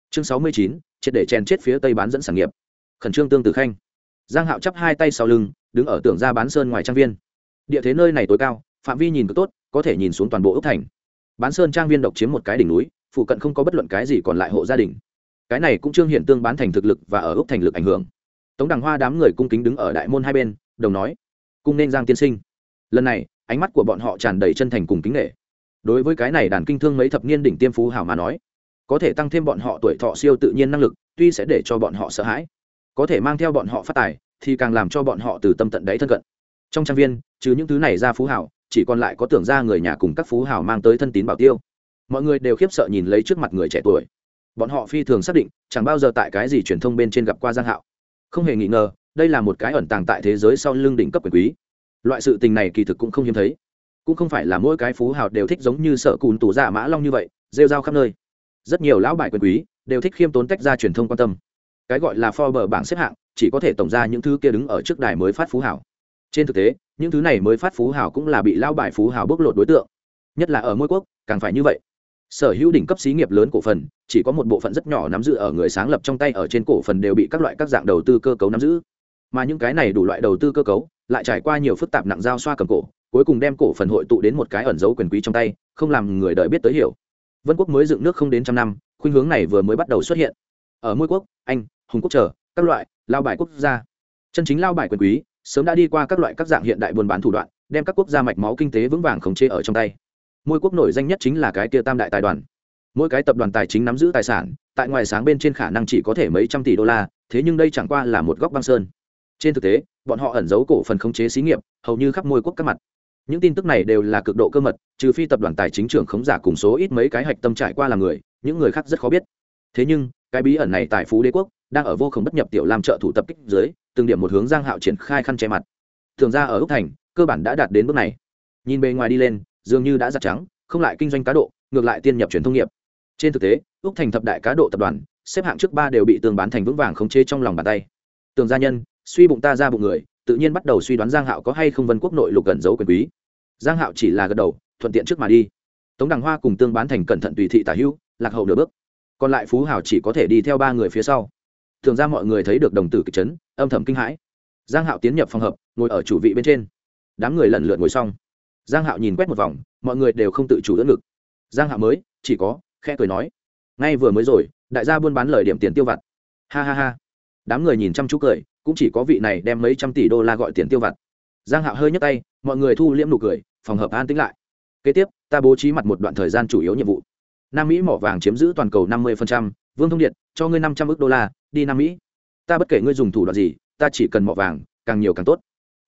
Chương sáu mươi chín, triệt để chèn chết phía tây bán dẫn sản nghiệp. Khẩn trương tương từ khanh. Giang hạo chắp hai tay sau lưng, đứng ở tưởng ra bán sơn ngoài trang viên. Địa thế nơi này tối cao, phạm vi nhìn cực tốt, có thể nhìn xuống toàn bộ ốc thành. Bán sơn trang viên độc chiếm một cái đỉnh núi, phụ cận không có bất luận cái gì còn lại hộ gia đình. Cái này cũng trương hiện tương bán thành thực lực và ở ốc thành lực ảnh hưởng tống đằng hoa đám người cung kính đứng ở đại môn hai bên, đồng nói, cung nên giang tiên sinh. Lần này, ánh mắt của bọn họ tràn đầy chân thành cùng kính nghệ đối với cái này đàn kinh thương mấy thập niên đỉnh tiêm phú hảo mà nói, có thể tăng thêm bọn họ tuổi thọ siêu tự nhiên năng lực, tuy sẽ để cho bọn họ sợ hãi. Có thể mang theo bọn họ phát tài, thì càng làm cho bọn họ từ tâm tận đáy thân cận. Trong trang viên, trừ những thứ này ra phú hảo chỉ còn lại có tưởng ra người nhà cùng các phú hảo mang tới thân tín bảo tiêu. Mọi người đều khiếp sợ nhìn lấy trước mặt người trẻ tuổi. Bọn họ phi thường xác định, chẳng bao giờ tại cái gì truyền thông bên trên gặp qua giang hạo không hề nghi ngờ, đây là một cái ẩn tàng tại thế giới sau lưng đỉnh cấp quyền quý. Loại sự tình này kỳ thực cũng không hiếm thấy. Cũng không phải là mỗi cái phú hào đều thích giống như sợ cùn tủ giả dạ mã long như vậy, rêu rao khắp nơi. Rất nhiều lão bài quyền quý đều thích khiêm tốn tách ra truyền thông quan tâm. Cái gọi là Forbes bảng xếp hạng chỉ có thể tổng ra những thứ kia đứng ở trước đài mới phát phú hảo trên thực tế, những thứ này mới phát phú hảo cũng là bị lão bài phú hảo bóc lột đối tượng. Nhất là ở mỗi quốc, càng phải như vậy sở hữu đỉnh cấp xí nghiệp lớn cổ phần, chỉ có một bộ phận rất nhỏ nắm giữ ở người sáng lập trong tay ở trên cổ phần đều bị các loại các dạng đầu tư cơ cấu nắm giữ. Mà những cái này đủ loại đầu tư cơ cấu, lại trải qua nhiều phức tạp nặng giao xoa cầm cổ, cuối cùng đem cổ phần hội tụ đến một cái ẩn dấu quyền quý trong tay, không làm người đời biết tới hiểu. Vân quốc mới dựng nước không đến trăm năm, khuynh hướng này vừa mới bắt đầu xuất hiện. Ở mỗi quốc, anh, hùng quốc trở các loại, lao bài quốc gia. Chân chính lao bài quyền quý, sớm đã đi qua các loại các dạng hiện đại buôn bán thủ đoạn, đem các quốc gia mạch máu kinh tế vững vàng khống chế ở trong tay mỗi quốc nổi danh nhất chính là cái kia tam đại tài đoàn. Mỗi cái tập đoàn tài chính nắm giữ tài sản, tại ngoài sáng bên trên khả năng chỉ có thể mấy trăm tỷ đô la, thế nhưng đây chẳng qua là một góc băng sơn. Trên thực tế, bọn họ ẩn giấu cổ phần khống chế xí nghiệp, hầu như khắp môi quốc các mặt. Những tin tức này đều là cực độ cơ mật, trừ phi tập đoàn tài chính trưởng khống giả cùng số ít mấy cái hạch tâm trải qua là người, những người khác rất khó biết. Thế nhưng, cái bí ẩn này tại phú đế quốc, đang ở vô không bất nhập tiểu làm trợ thủ tập kích dưới, từng điểm một hướng giang hạo triển khai khăn che mặt. Thường ra ở úc thành, cơ bản đã đạt đến bước này. Nhìn bề ngoài đi lên dường như đã giặt trắng, không lại kinh doanh cá độ, ngược lại tiên nhập truyền thông nghiệp. Trên thực tế, úc thành thập đại cá độ tập đoàn, xếp hạng trước ba đều bị tường bán thành vững vàng khống chế trong lòng bàn tay. Tường gia nhân, suy bụng ta ra bụng người, tự nhiên bắt đầu suy đoán giang hạo có hay không vân quốc nội lục gần giấu quyền quý. Giang hạo chỉ là gật đầu, thuận tiện trước mà đi. Tống đằng hoa cùng tương bán thành cẩn thận tùy thị tả hữu, lạc hậu nửa bước. Còn lại phú hào chỉ có thể đi theo ba người phía sau. Thường ra mọi người thấy được đồng tử kịch chấn, âm thầm kinh hãi. Giang hạo tiến nhập phòng hợp, ngồi ở chủ vị bên trên. Đám người lần lượt ngồi xong giang hạo nhìn quét một vòng mọi người đều không tự chủ đỡ ngực. Giang hạo mới chỉ có khẽ cười nói ngay vừa mới rồi đại gia buôn bán lời điểm tiền tiêu vặt. Ha ha ha. Đám người nhìn chăm chú cười cũng chỉ có vị này đem mấy trăm tỷ đô la gọi tiền tiêu vặt. Giang hạo hơi nhấc tay mọi người thu liễm nụ cười phòng hợp an tĩnh lại. Kế tiếp ta bố trí mặt một đoạn thời gian chủ yếu nhiệm vụ. Nam mỹ mỏ vàng chiếm giữ toàn cầu 50%, vương thông điện cho ngươi 500 ức đô la đi nam mỹ. Ta bất kể ngươi dùng thủ đoạn gì ta chỉ cần mỏ vàng càng nhiều càng tốt.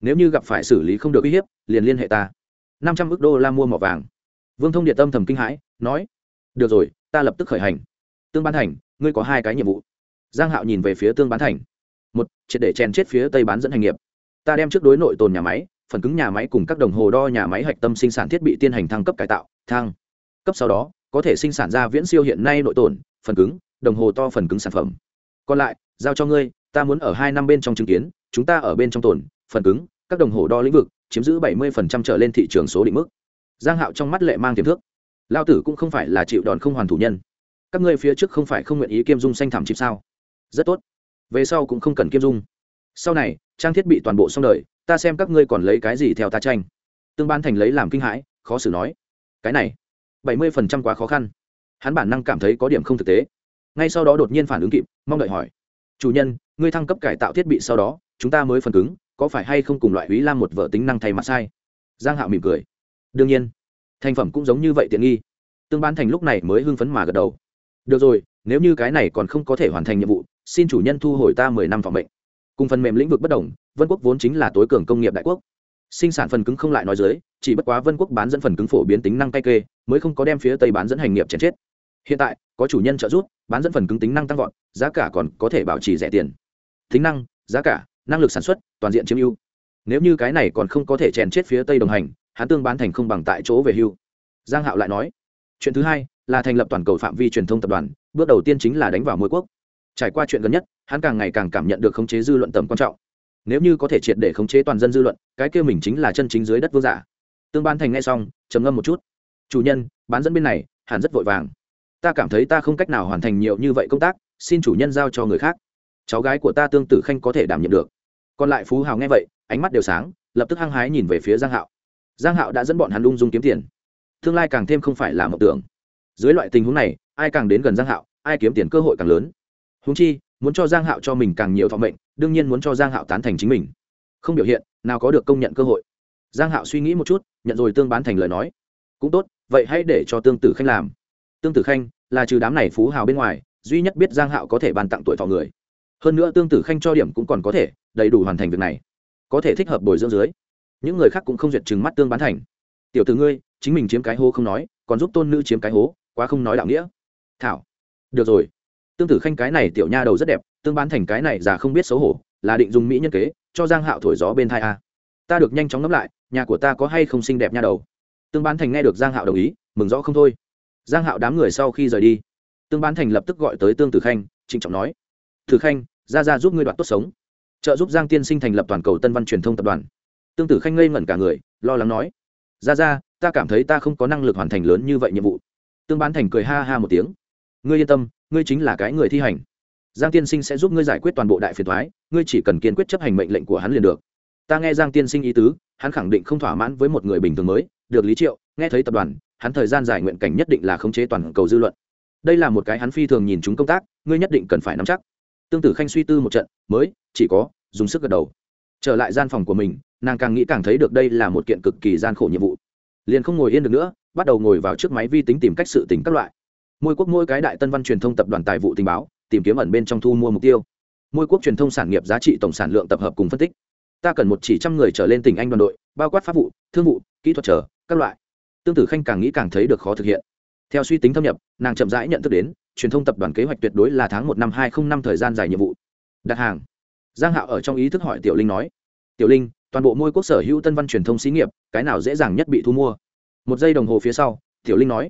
Nếu như gặp phải xử lý không được uy hiếp liền liên hệ ta năm trăm ước đô la mua mỏ vàng. Vương thông điện tâm thầm kinh hãi, nói, được rồi, ta lập tức khởi hành. Tương bán thành, ngươi có hai cái nhiệm vụ. Giang hạo nhìn về phía tương bán thành. Một, triệt để chèn chết phía tây bán dẫn hành nghiệp. Ta đem trước đối nội tồn nhà máy, phần cứng nhà máy cùng các đồng hồ đo nhà máy hạch tâm sinh sản thiết bị tiên hành thăng cấp cải tạo, thăng. Cấp sau đó, có thể sinh sản ra viễn siêu hiện nay nội tồn, phần cứng, đồng hồ to phần cứng sản phẩm. Còn lại, giao cho ngươi, ta muốn ở hai năm bên trong chứng kiến, chúng ta ở bên trong tồn, phần cứng, các đồng hồ đo lĩnh vực chiếm giữ bảy mươi trở lên thị trường số định mức. Giang hạo trong mắt lệ mang tiềm thước lao tử cũng không phải là chịu đòn không hoàn thủ nhân. Các ngươi phía trước không phải không nguyện ý kiêm dung xanh thảm chip sao? Rất tốt. Về sau cũng không cần kiêm dung. Sau này, trang thiết bị toàn bộ xong đời, ta xem các ngươi còn lấy cái gì theo ta tranh. Tương ban thành lấy làm kinh hãi, khó xử nói. Cái này, bảy mươi phần trăm quá khó khăn. Hắn bản năng cảm thấy có điểm không thực tế. Ngay sau đó đột nhiên phản ứng kịp, mong đợi hỏi. Chủ nhân, ngươi thăng cấp cải tạo thiết bị sau đó, chúng ta mới phần cứng có phải hay không cùng loại Úy lam một vợ tính năng thay mặt sai? Giang hạo mỉm cười. Đương nhiên, thành phẩm cũng giống như vậy tiện nghi. Tương ban thành lúc này mới hưng phấn mà gật đầu. Được rồi, nếu như cái này còn không có thể hoàn thành nhiệm vụ, xin chủ nhân thu hồi ta mười năm phòng bệnh cùng phần mềm lĩnh vực bất đồng, vân quốc vốn chính là tối cường công nghiệp đại quốc. Sinh sản phần cứng không lại nói dưới, chỉ bất quá vân quốc bán dẫn phần cứng phổ biến tính năng cay kê, mới không có đem phía tây bán dẫn hành nghiệp chèn chết. Hiện tại, có chủ nhân trợ giúp, bán dẫn phần cứng tính năng tăng vọt, giá cả còn có thể bảo trì rẻ tiền. Tính năng, giá cả năng lực sản xuất, toàn diện chiếm ưu. Nếu như cái này còn không có thể chèn chết phía tây đồng hành, hắn tương bán thành không bằng tại chỗ về hưu. Giang hạo lại nói, chuyện thứ hai là thành lập toàn cầu phạm vi truyền thông tập đoàn, bước đầu tiên chính là đánh vào mỗi quốc. Trải qua chuyện gần nhất, hắn càng ngày càng cảm nhận được khống chế dư luận tầm quan trọng. Nếu như có thể triệt để khống chế toàn dân dư luận, cái kia mình chính là chân chính dưới đất vương giả. Tương ban thành ngay xong, trầm ngâm một chút. Chủ nhân, bán dẫn bên này, hẳn rất vội vàng. Ta cảm thấy ta không cách nào hoàn thành nhiều như vậy công tác, xin chủ nhân giao cho người khác. Cháu gái của ta tương tự khanh có thể đảm nhiệm được còn lại phú hào nghe vậy, ánh mắt đều sáng, lập tức hăng hái nhìn về phía giang hạo. Giang hạo đã dẫn bọn hắn lung dung kiếm tiền. Tương lai càng thêm không phải là mộng tưởng. Dưới loại tình huống này, ai càng đến gần giang hạo, ai kiếm tiền cơ hội càng lớn. Huống chi, muốn cho giang hạo cho mình càng nhiều thọ mệnh, đương nhiên muốn cho giang hạo tán thành chính mình. Không biểu hiện, nào có được công nhận cơ hội. Giang hạo suy nghĩ một chút, nhận rồi tương bán thành lời nói. Cũng tốt, vậy hãy để cho tương tử khanh làm. Tương tử khanh là trừ đám này phú hào bên ngoài, duy nhất biết giang hạo có thể ban tặng tuổi thọ người hơn nữa tương tử khanh cho điểm cũng còn có thể, đầy đủ hoàn thành việc này. Có thể thích hợp bồi dưỡng dưới. Những người khác cũng không duyệt chừng mắt tương bán thành. Tiểu tử ngươi, chính mình chiếm cái hố không nói, còn giúp tôn nữ chiếm cái hố, quá không nói đạo nghĩa. Thảo. Được rồi. Tương tử khanh cái này tiểu nha đầu rất đẹp, tương bán thành cái này già không biết xấu hổ, là định dùng mỹ nhân kế, cho giang hạo thổi gió bên thai a. Ta được nhanh chóng ngẫm lại, nhà của ta có hay không xinh đẹp nha đầu. Tương bán thành nghe được giang hạo đồng ý, mừng rõ không thôi. Giang hạo đám người sau khi rời đi, tương bán thành lập tức gọi tới tương tử khanh, trịnh trọng nói. Thử khanh, ra ra giúp ngươi đoạt tốt sống. Trợ giúp giang tiên sinh thành lập toàn cầu tân văn truyền thông tập đoàn. Tương tử khanh ngây ngẩn cả người, lo lắng nói, ra ra, ta cảm thấy ta không có năng lực hoàn thành lớn như vậy nhiệm vụ. Tương bán thành cười ha ha một tiếng, ngươi yên tâm, ngươi chính là cái người thi hành. Giang tiên sinh sẽ giúp ngươi giải quyết toàn bộ đại phiền thoái ngươi chỉ cần kiên quyết chấp hành mệnh lệnh của hắn liền được. Ta nghe giang tiên sinh ý tứ, hắn khẳng định không thỏa mãn với một người bình thường mới, được lý triệu, nghe thấy tập đoàn, hắn thời gian giải nguyện cảnh nhất định là khống chế toàn cầu dư luận. Đây là một cái hắn phi thường nhìn chúng công tác, ngươi nhất định cần phải nắm chắc tương tử khanh suy tư một trận, mới, chỉ có, dùng sức gật đầu. Trở lại gian phòng của mình, nàng càng nghĩ càng thấy được đây là một kiện cực kỳ gian khổ nhiệm vụ. Liền không ngồi yên được nữa, bắt đầu ngồi vào trước máy vi tính tìm cách sự tính các loại. Môi quốc mỗi cái đại tân văn truyền thông tập đoàn tài vụ tình báo, tìm kiếm ẩn bên trong thu mua mục tiêu. Môi quốc truyền thông sản nghiệp giá trị tổng sản lượng tập hợp cùng phân tích. Ta cần một chỉ trăm người trở lên tỉnh anh đoàn đội, bao quát pháp vụ, thương vụ, kỹ thuật trở, các loại. Tương tử khanh càng nghĩ càng thấy được khó thực hiện theo suy tính thâm nhập, nàng chậm rãi nhận thức đến, truyền thông tập đoàn kế hoạch tuyệt đối là tháng một năm hai không năm thời gian dài nhiệm vụ. Đặt hàng. Giang hạo ở trong ý thức hỏi tiểu linh nói, tiểu linh, toàn bộ môi quốc sở hữu tân văn truyền thông xí nghiệp, cái nào dễ dàng nhất bị thu mua? Một giây đồng hồ phía sau, tiểu linh nói,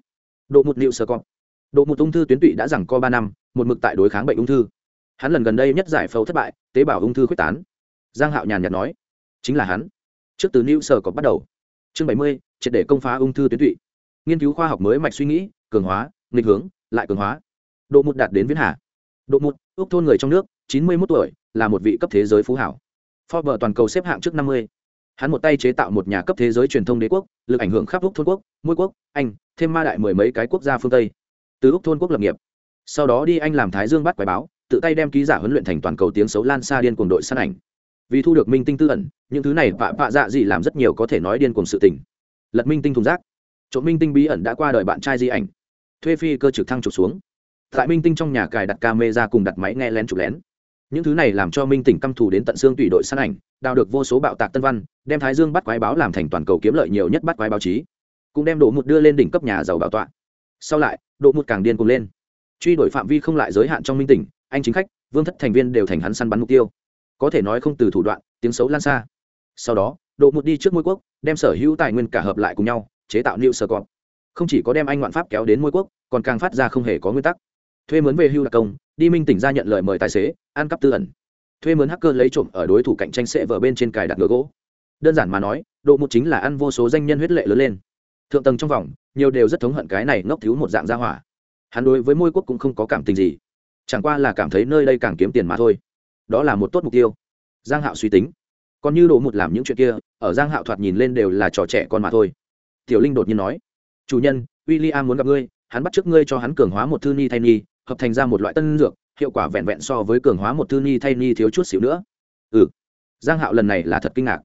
độ một liệu sơ cọp. Độ một ung thư tuyến tụy đã rằng co ba năm, một mực tại đối kháng bệnh ung thư. Hắn lần gần đây nhất giải phẫu thất bại, tế bào ung thư khuếch tán. Giang hạo nhàn nhạt nói, chính là hắn. Trước từ liệu sở cọp bắt đầu. Chương bảy mươi, triệt để công phá ung thư tuyến tụy nghiên cứu khoa học mới mạch suy nghĩ cường hóa nghịch hướng lại cường hóa độ một đạt đến viễn hà độ một ước thôn người trong nước chín mươi mốt tuổi là một vị cấp thế giới phú hảo Forbes toàn cầu xếp hạng trước 50. Hắn một tay chế tạo một nhà cấp thế giới truyền thông đế quốc, lực ảnh hưởng khắp Úc thôn quốc, mỗi quốc, Anh, thêm ma đại mười mấy cái quốc gia phương Tây. Từ Úc thôn quốc lập nghiệp. Sau đó đi Anh làm Thái Dương bắt quái báo, tự tay đem ký giả huấn luyện thành toàn cầu tiếng xấu lan xa điên cuồng đội săn ảnh. Vì thu được minh tinh tư ẩn, những thứ này vạ vạ dạ gì làm rất nhiều có thể nói điên cuồng sự tình. Lật minh tinh thùng rác. Trộm minh tinh bí ẩn đã qua đời bạn trai di ảnh. Thuê phi cơ trực thăng chụp xuống. Tại minh tinh trong nhà cài đặt camera cùng đặt máy nghe lén chụp lén. Những thứ này làm cho minh tỉnh căm thù đến tận xương tùy đội săn ảnh, đào được vô số bạo tạc tân văn, đem thái dương bắt quái báo làm thành toàn cầu kiếm lợi nhiều nhất bắt quái báo chí. Cũng đem độ một đưa lên đỉnh cấp nhà giàu bảo tọa. Sau lại độ một càng điên cùng lên. Truy đuổi phạm vi không lại giới hạn trong minh tỉnh, anh chính khách, vương thất thành viên đều thành hắn săn bắn mục tiêu. Có thể nói không từ thủ đoạn, tiếng xấu lan xa. Sau đó độ một đi trước môi quốc, đem sở hữu tài nguyên cả hợp lại cùng nhau chế tạo new sơ cọp không chỉ có đem anh ngoạn pháp kéo đến môi quốc, còn càng phát ra không hề có nguyên tắc. Thuê mướn về hưu đặc công, đi minh tỉnh ra nhận lời mời tài xế, ăn cắp tư ẩn. Thuê mướn hacker lấy trộm ở đối thủ cạnh tranh sẽ vở bên trên cài đặt ngựa gỗ. Đơn giản mà nói, độ một chính là ăn vô số danh nhân huyết lệ lớn lên. Thượng tầng trong vòng, nhiều đều rất thống hận cái này ngốc thiếu một dạng gia hỏa. Hắn đối với môi quốc cũng không có cảm tình gì. Chẳng qua là cảm thấy nơi đây càng kiếm tiền mà thôi. Đó là một tốt mục tiêu. Giang hạo suy tính. Còn như độ một làm những chuyện kia, ở giang hạo thoạt nhìn lên đều là trò trẻ con mà thôi tiểu linh đột nhiên nói, chủ nhân w i l l i am muốn gặp ngươi, hắn bắt trước ngươi cho hắn cường hóa một thư ni thay ni, hợp thành ra một loại tân dược, hiệu quả vẹn vẹn so với cường hóa một thư ni thay ni thiếu chút xíu nữa. Ừ. Giang hạo lần này là thật kinh ngạc.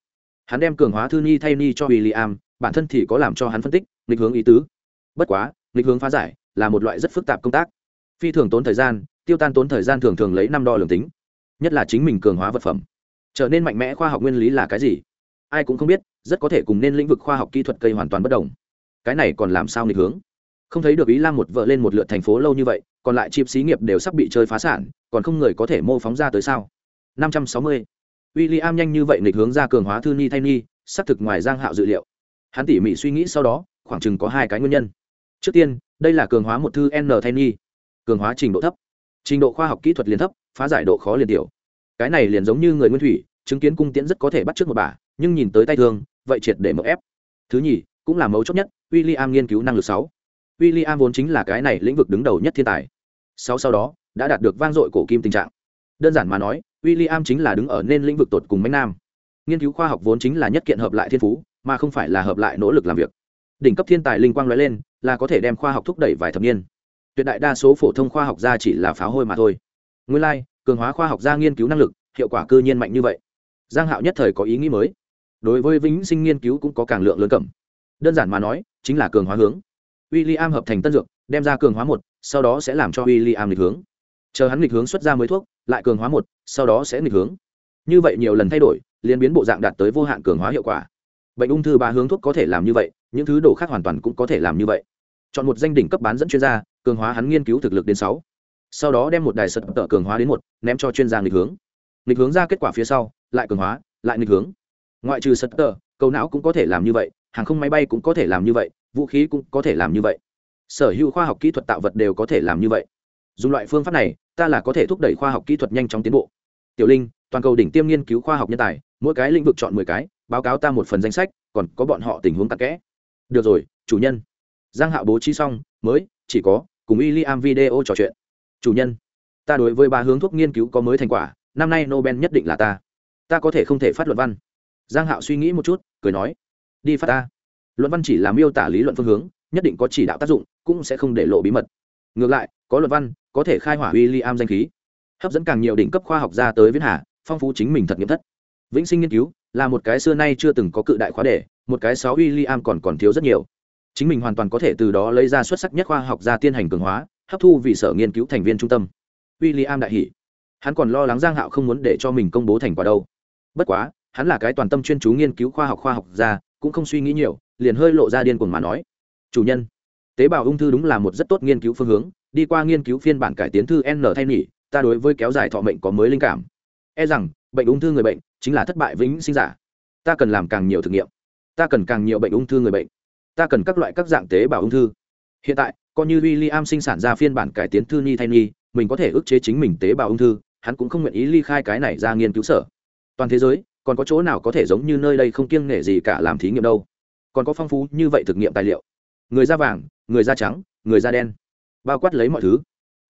Hắn đem cường hóa thư ni thay ni cho w i l l i am bản thân thì có làm cho hắn phân tích, nghịch hướng ý tứ. Bất quá, nghịch hướng phá giải là một loại rất phức tạp công tác. Phi thường tốn thời gian, tiêu tan tốn thời gian thường thường lấy năm đo lường tính, nhất là chính mình cường hóa vật phẩm. Trở nên mạnh mẽ khoa học nguyên lý là cái gì? Ai cũng không biết, rất có thể cùng nên lĩnh vực khoa học kỹ thuật cây hoàn toàn bất đồng. Cái này còn làm sao nghịch hướng? Không thấy được ý lam một vợ lên một lượt thành phố lâu như vậy, còn lại chip xí nghiệp đều sắp bị chơi phá sản, còn không người có thể mô phóng ra tới sao? Năm trăm sáu mươi. William nhanh như vậy nghịch hướng ra cường hóa thư ni thay ni, xác thực ngoài giang hạo dự liệu. Hắn tỉ mỉ suy nghĩ sau đó, khoảng chừng có hai cái nguyên nhân. Trước tiên, đây là cường hóa một thư n thay ni. Cường hóa trình độ thấp. Trình độ khoa học kỹ thuật liền thấp, phá giải độ khó liền tiểu. Cái này liền giống như người nguyên thủy, chứng kiến cung tiễn rất có thể bắt trước một bà nhưng nhìn tới tay thương vậy triệt để mở ép thứ nhì cũng là mấu chốt nhất William nghiên cứu năng lực sáu William vốn chính là cái này lĩnh vực đứng đầu nhất thiên tài. Sau sau đó, đã đạt được vang dội cổ kim tình trạng. Đơn giản mà nói, William chính là đứng ở nên lĩnh vực tột cùng mấy nam. Nghiên cứu khoa học vốn chính là nhất kiện hợp lại thiên phú, mà không phải là hợp lại nỗ lực làm việc. Đỉnh cấp thiên tài linh quang lóe lên, là có thể đem khoa học thúc đẩy vài thập niên. Tuyệt đại đa số phổ thông khoa học gia chỉ là pháo hôi mà thôi. Nguyên lai, like, cường hóa khoa học gia nghiên cứu năng lực, hiệu quả cư nhiên mạnh như vậy. giang hạo nhất thời có ý nghĩ mới đối với vĩnh sinh nghiên cứu cũng có càng lượng lớn cẩm. Đơn giản mà nói, chính là cường hóa hướng. W i l l i am hợp thành tân dược, đem ra cường hóa một, sau đó sẽ làm cho w i l l i am nghịch hướng. Chờ hắn nghịch hướng xuất ra mới thuốc, lại cường hóa một, sau đó sẽ nghịch hướng. Như vậy nhiều lần thay đổi liên biến bộ dạng đạt tới vô hạn cường hóa hiệu quả. Bệnh ung thư ba hướng thuốc có thể làm như vậy, những thứ đồ khác hoàn toàn cũng có thể làm như vậy. Chọn một danh đỉnh cấp bán dẫn chuyên gia, cường hóa hắn nghiên cứu thực lực đến sáu. Sau đó đem một đài sật tợ cường hóa đến một, ném cho chuyên gia nghịch hướng. Nghịch hướng ra kết quả phía sau, lại cường hóa, lại nghịch hướng ngoại trừ sật tờ, cầu não cũng có thể làm như vậy, hàng không máy bay cũng có thể làm như vậy, vũ khí cũng có thể làm như vậy. Sở hữu khoa học kỹ thuật tạo vật đều có thể làm như vậy. Dùng loại phương pháp này, ta là có thể thúc đẩy khoa học kỹ thuật nhanh chóng tiến bộ. Tiểu linh, toàn cầu đỉnh tiêm nghiên cứu khoa học nhân tài, mỗi cái lĩnh vực chọn mười cái, báo cáo ta một phần danh sách, còn có bọn họ tình huống tắc kẽ. Được rồi, chủ nhân. Giang hạo bố trí xong, mới, chỉ có, cùng w i l l i am video trò chuyện. Chủ nhân, ta đối với ba hướng thuốc nghiên cứu có mới thành quả, năm nay nobel nhất định là ta. Ta có thể không thể phát luận văn giang hạo suy nghĩ một chút, cười nói, đi phát ta. Luận văn chỉ là miêu tả lý luận phương hướng, nhất định có chỉ đạo tác dụng, cũng sẽ không để lộ bí mật. Ngược lại, có luận văn, có thể khai hỏa w i l l i am danh khí, hấp dẫn càng nhiều đỉnh cấp khoa học ra tới viễn hà, phong phú chính mình thật nghiệm thất. Vĩnh sinh nghiên cứu là một cái xưa nay chưa từng có cự đại khóa đề, một cái sáu w i l l i am còn còn thiếu rất nhiều. Chính mình hoàn toàn có thể từ đó lấy ra xuất sắc nhất khoa học ra tiên hành cường hóa, hấp thu vì sở nghiên cứu thành viên trung tâm. W i l l i am đại hỷ hắn còn lo lắng giang hạo không muốn để cho mình công bố thành quả đâu. Bất quá hắn là cái toàn tâm chuyên chú nghiên cứu khoa học khoa học ra cũng không suy nghĩ nhiều, liền hơi lộ ra điên cuồng mà nói. Chủ nhân, tế bào ung thư đúng là một rất tốt nghiên cứu phương hướng, đi qua nghiên cứu phiên bản cải tiến thư n thay nhỉ, ta đối với kéo dài thọ mệnh có mới linh cảm. E rằng, bệnh ung thư người bệnh chính là thất bại vĩnh sinh giả. Ta cần làm càng nhiều thử nghiệm. Ta cần càng nhiều bệnh ung thư người bệnh. Ta cần các loại các dạng tế bào ung thư. Hiện tại, coi như w i l l i am sinh sản ra phiên bản cải tiến thư ni thay ni mình có thể ức chế chính mình tế bào ung thư, hắn cũng không nguyện ý ly khai cái này ra nghiên cứu sở. Toàn thế giới còn có chỗ nào có thể giống như nơi đây không kiêng nể gì cả làm thí nghiệm đâu? Còn có phong phú như vậy thực nghiệm tài liệu. Người da vàng, người da trắng, người da đen. Bao quát lấy mọi thứ.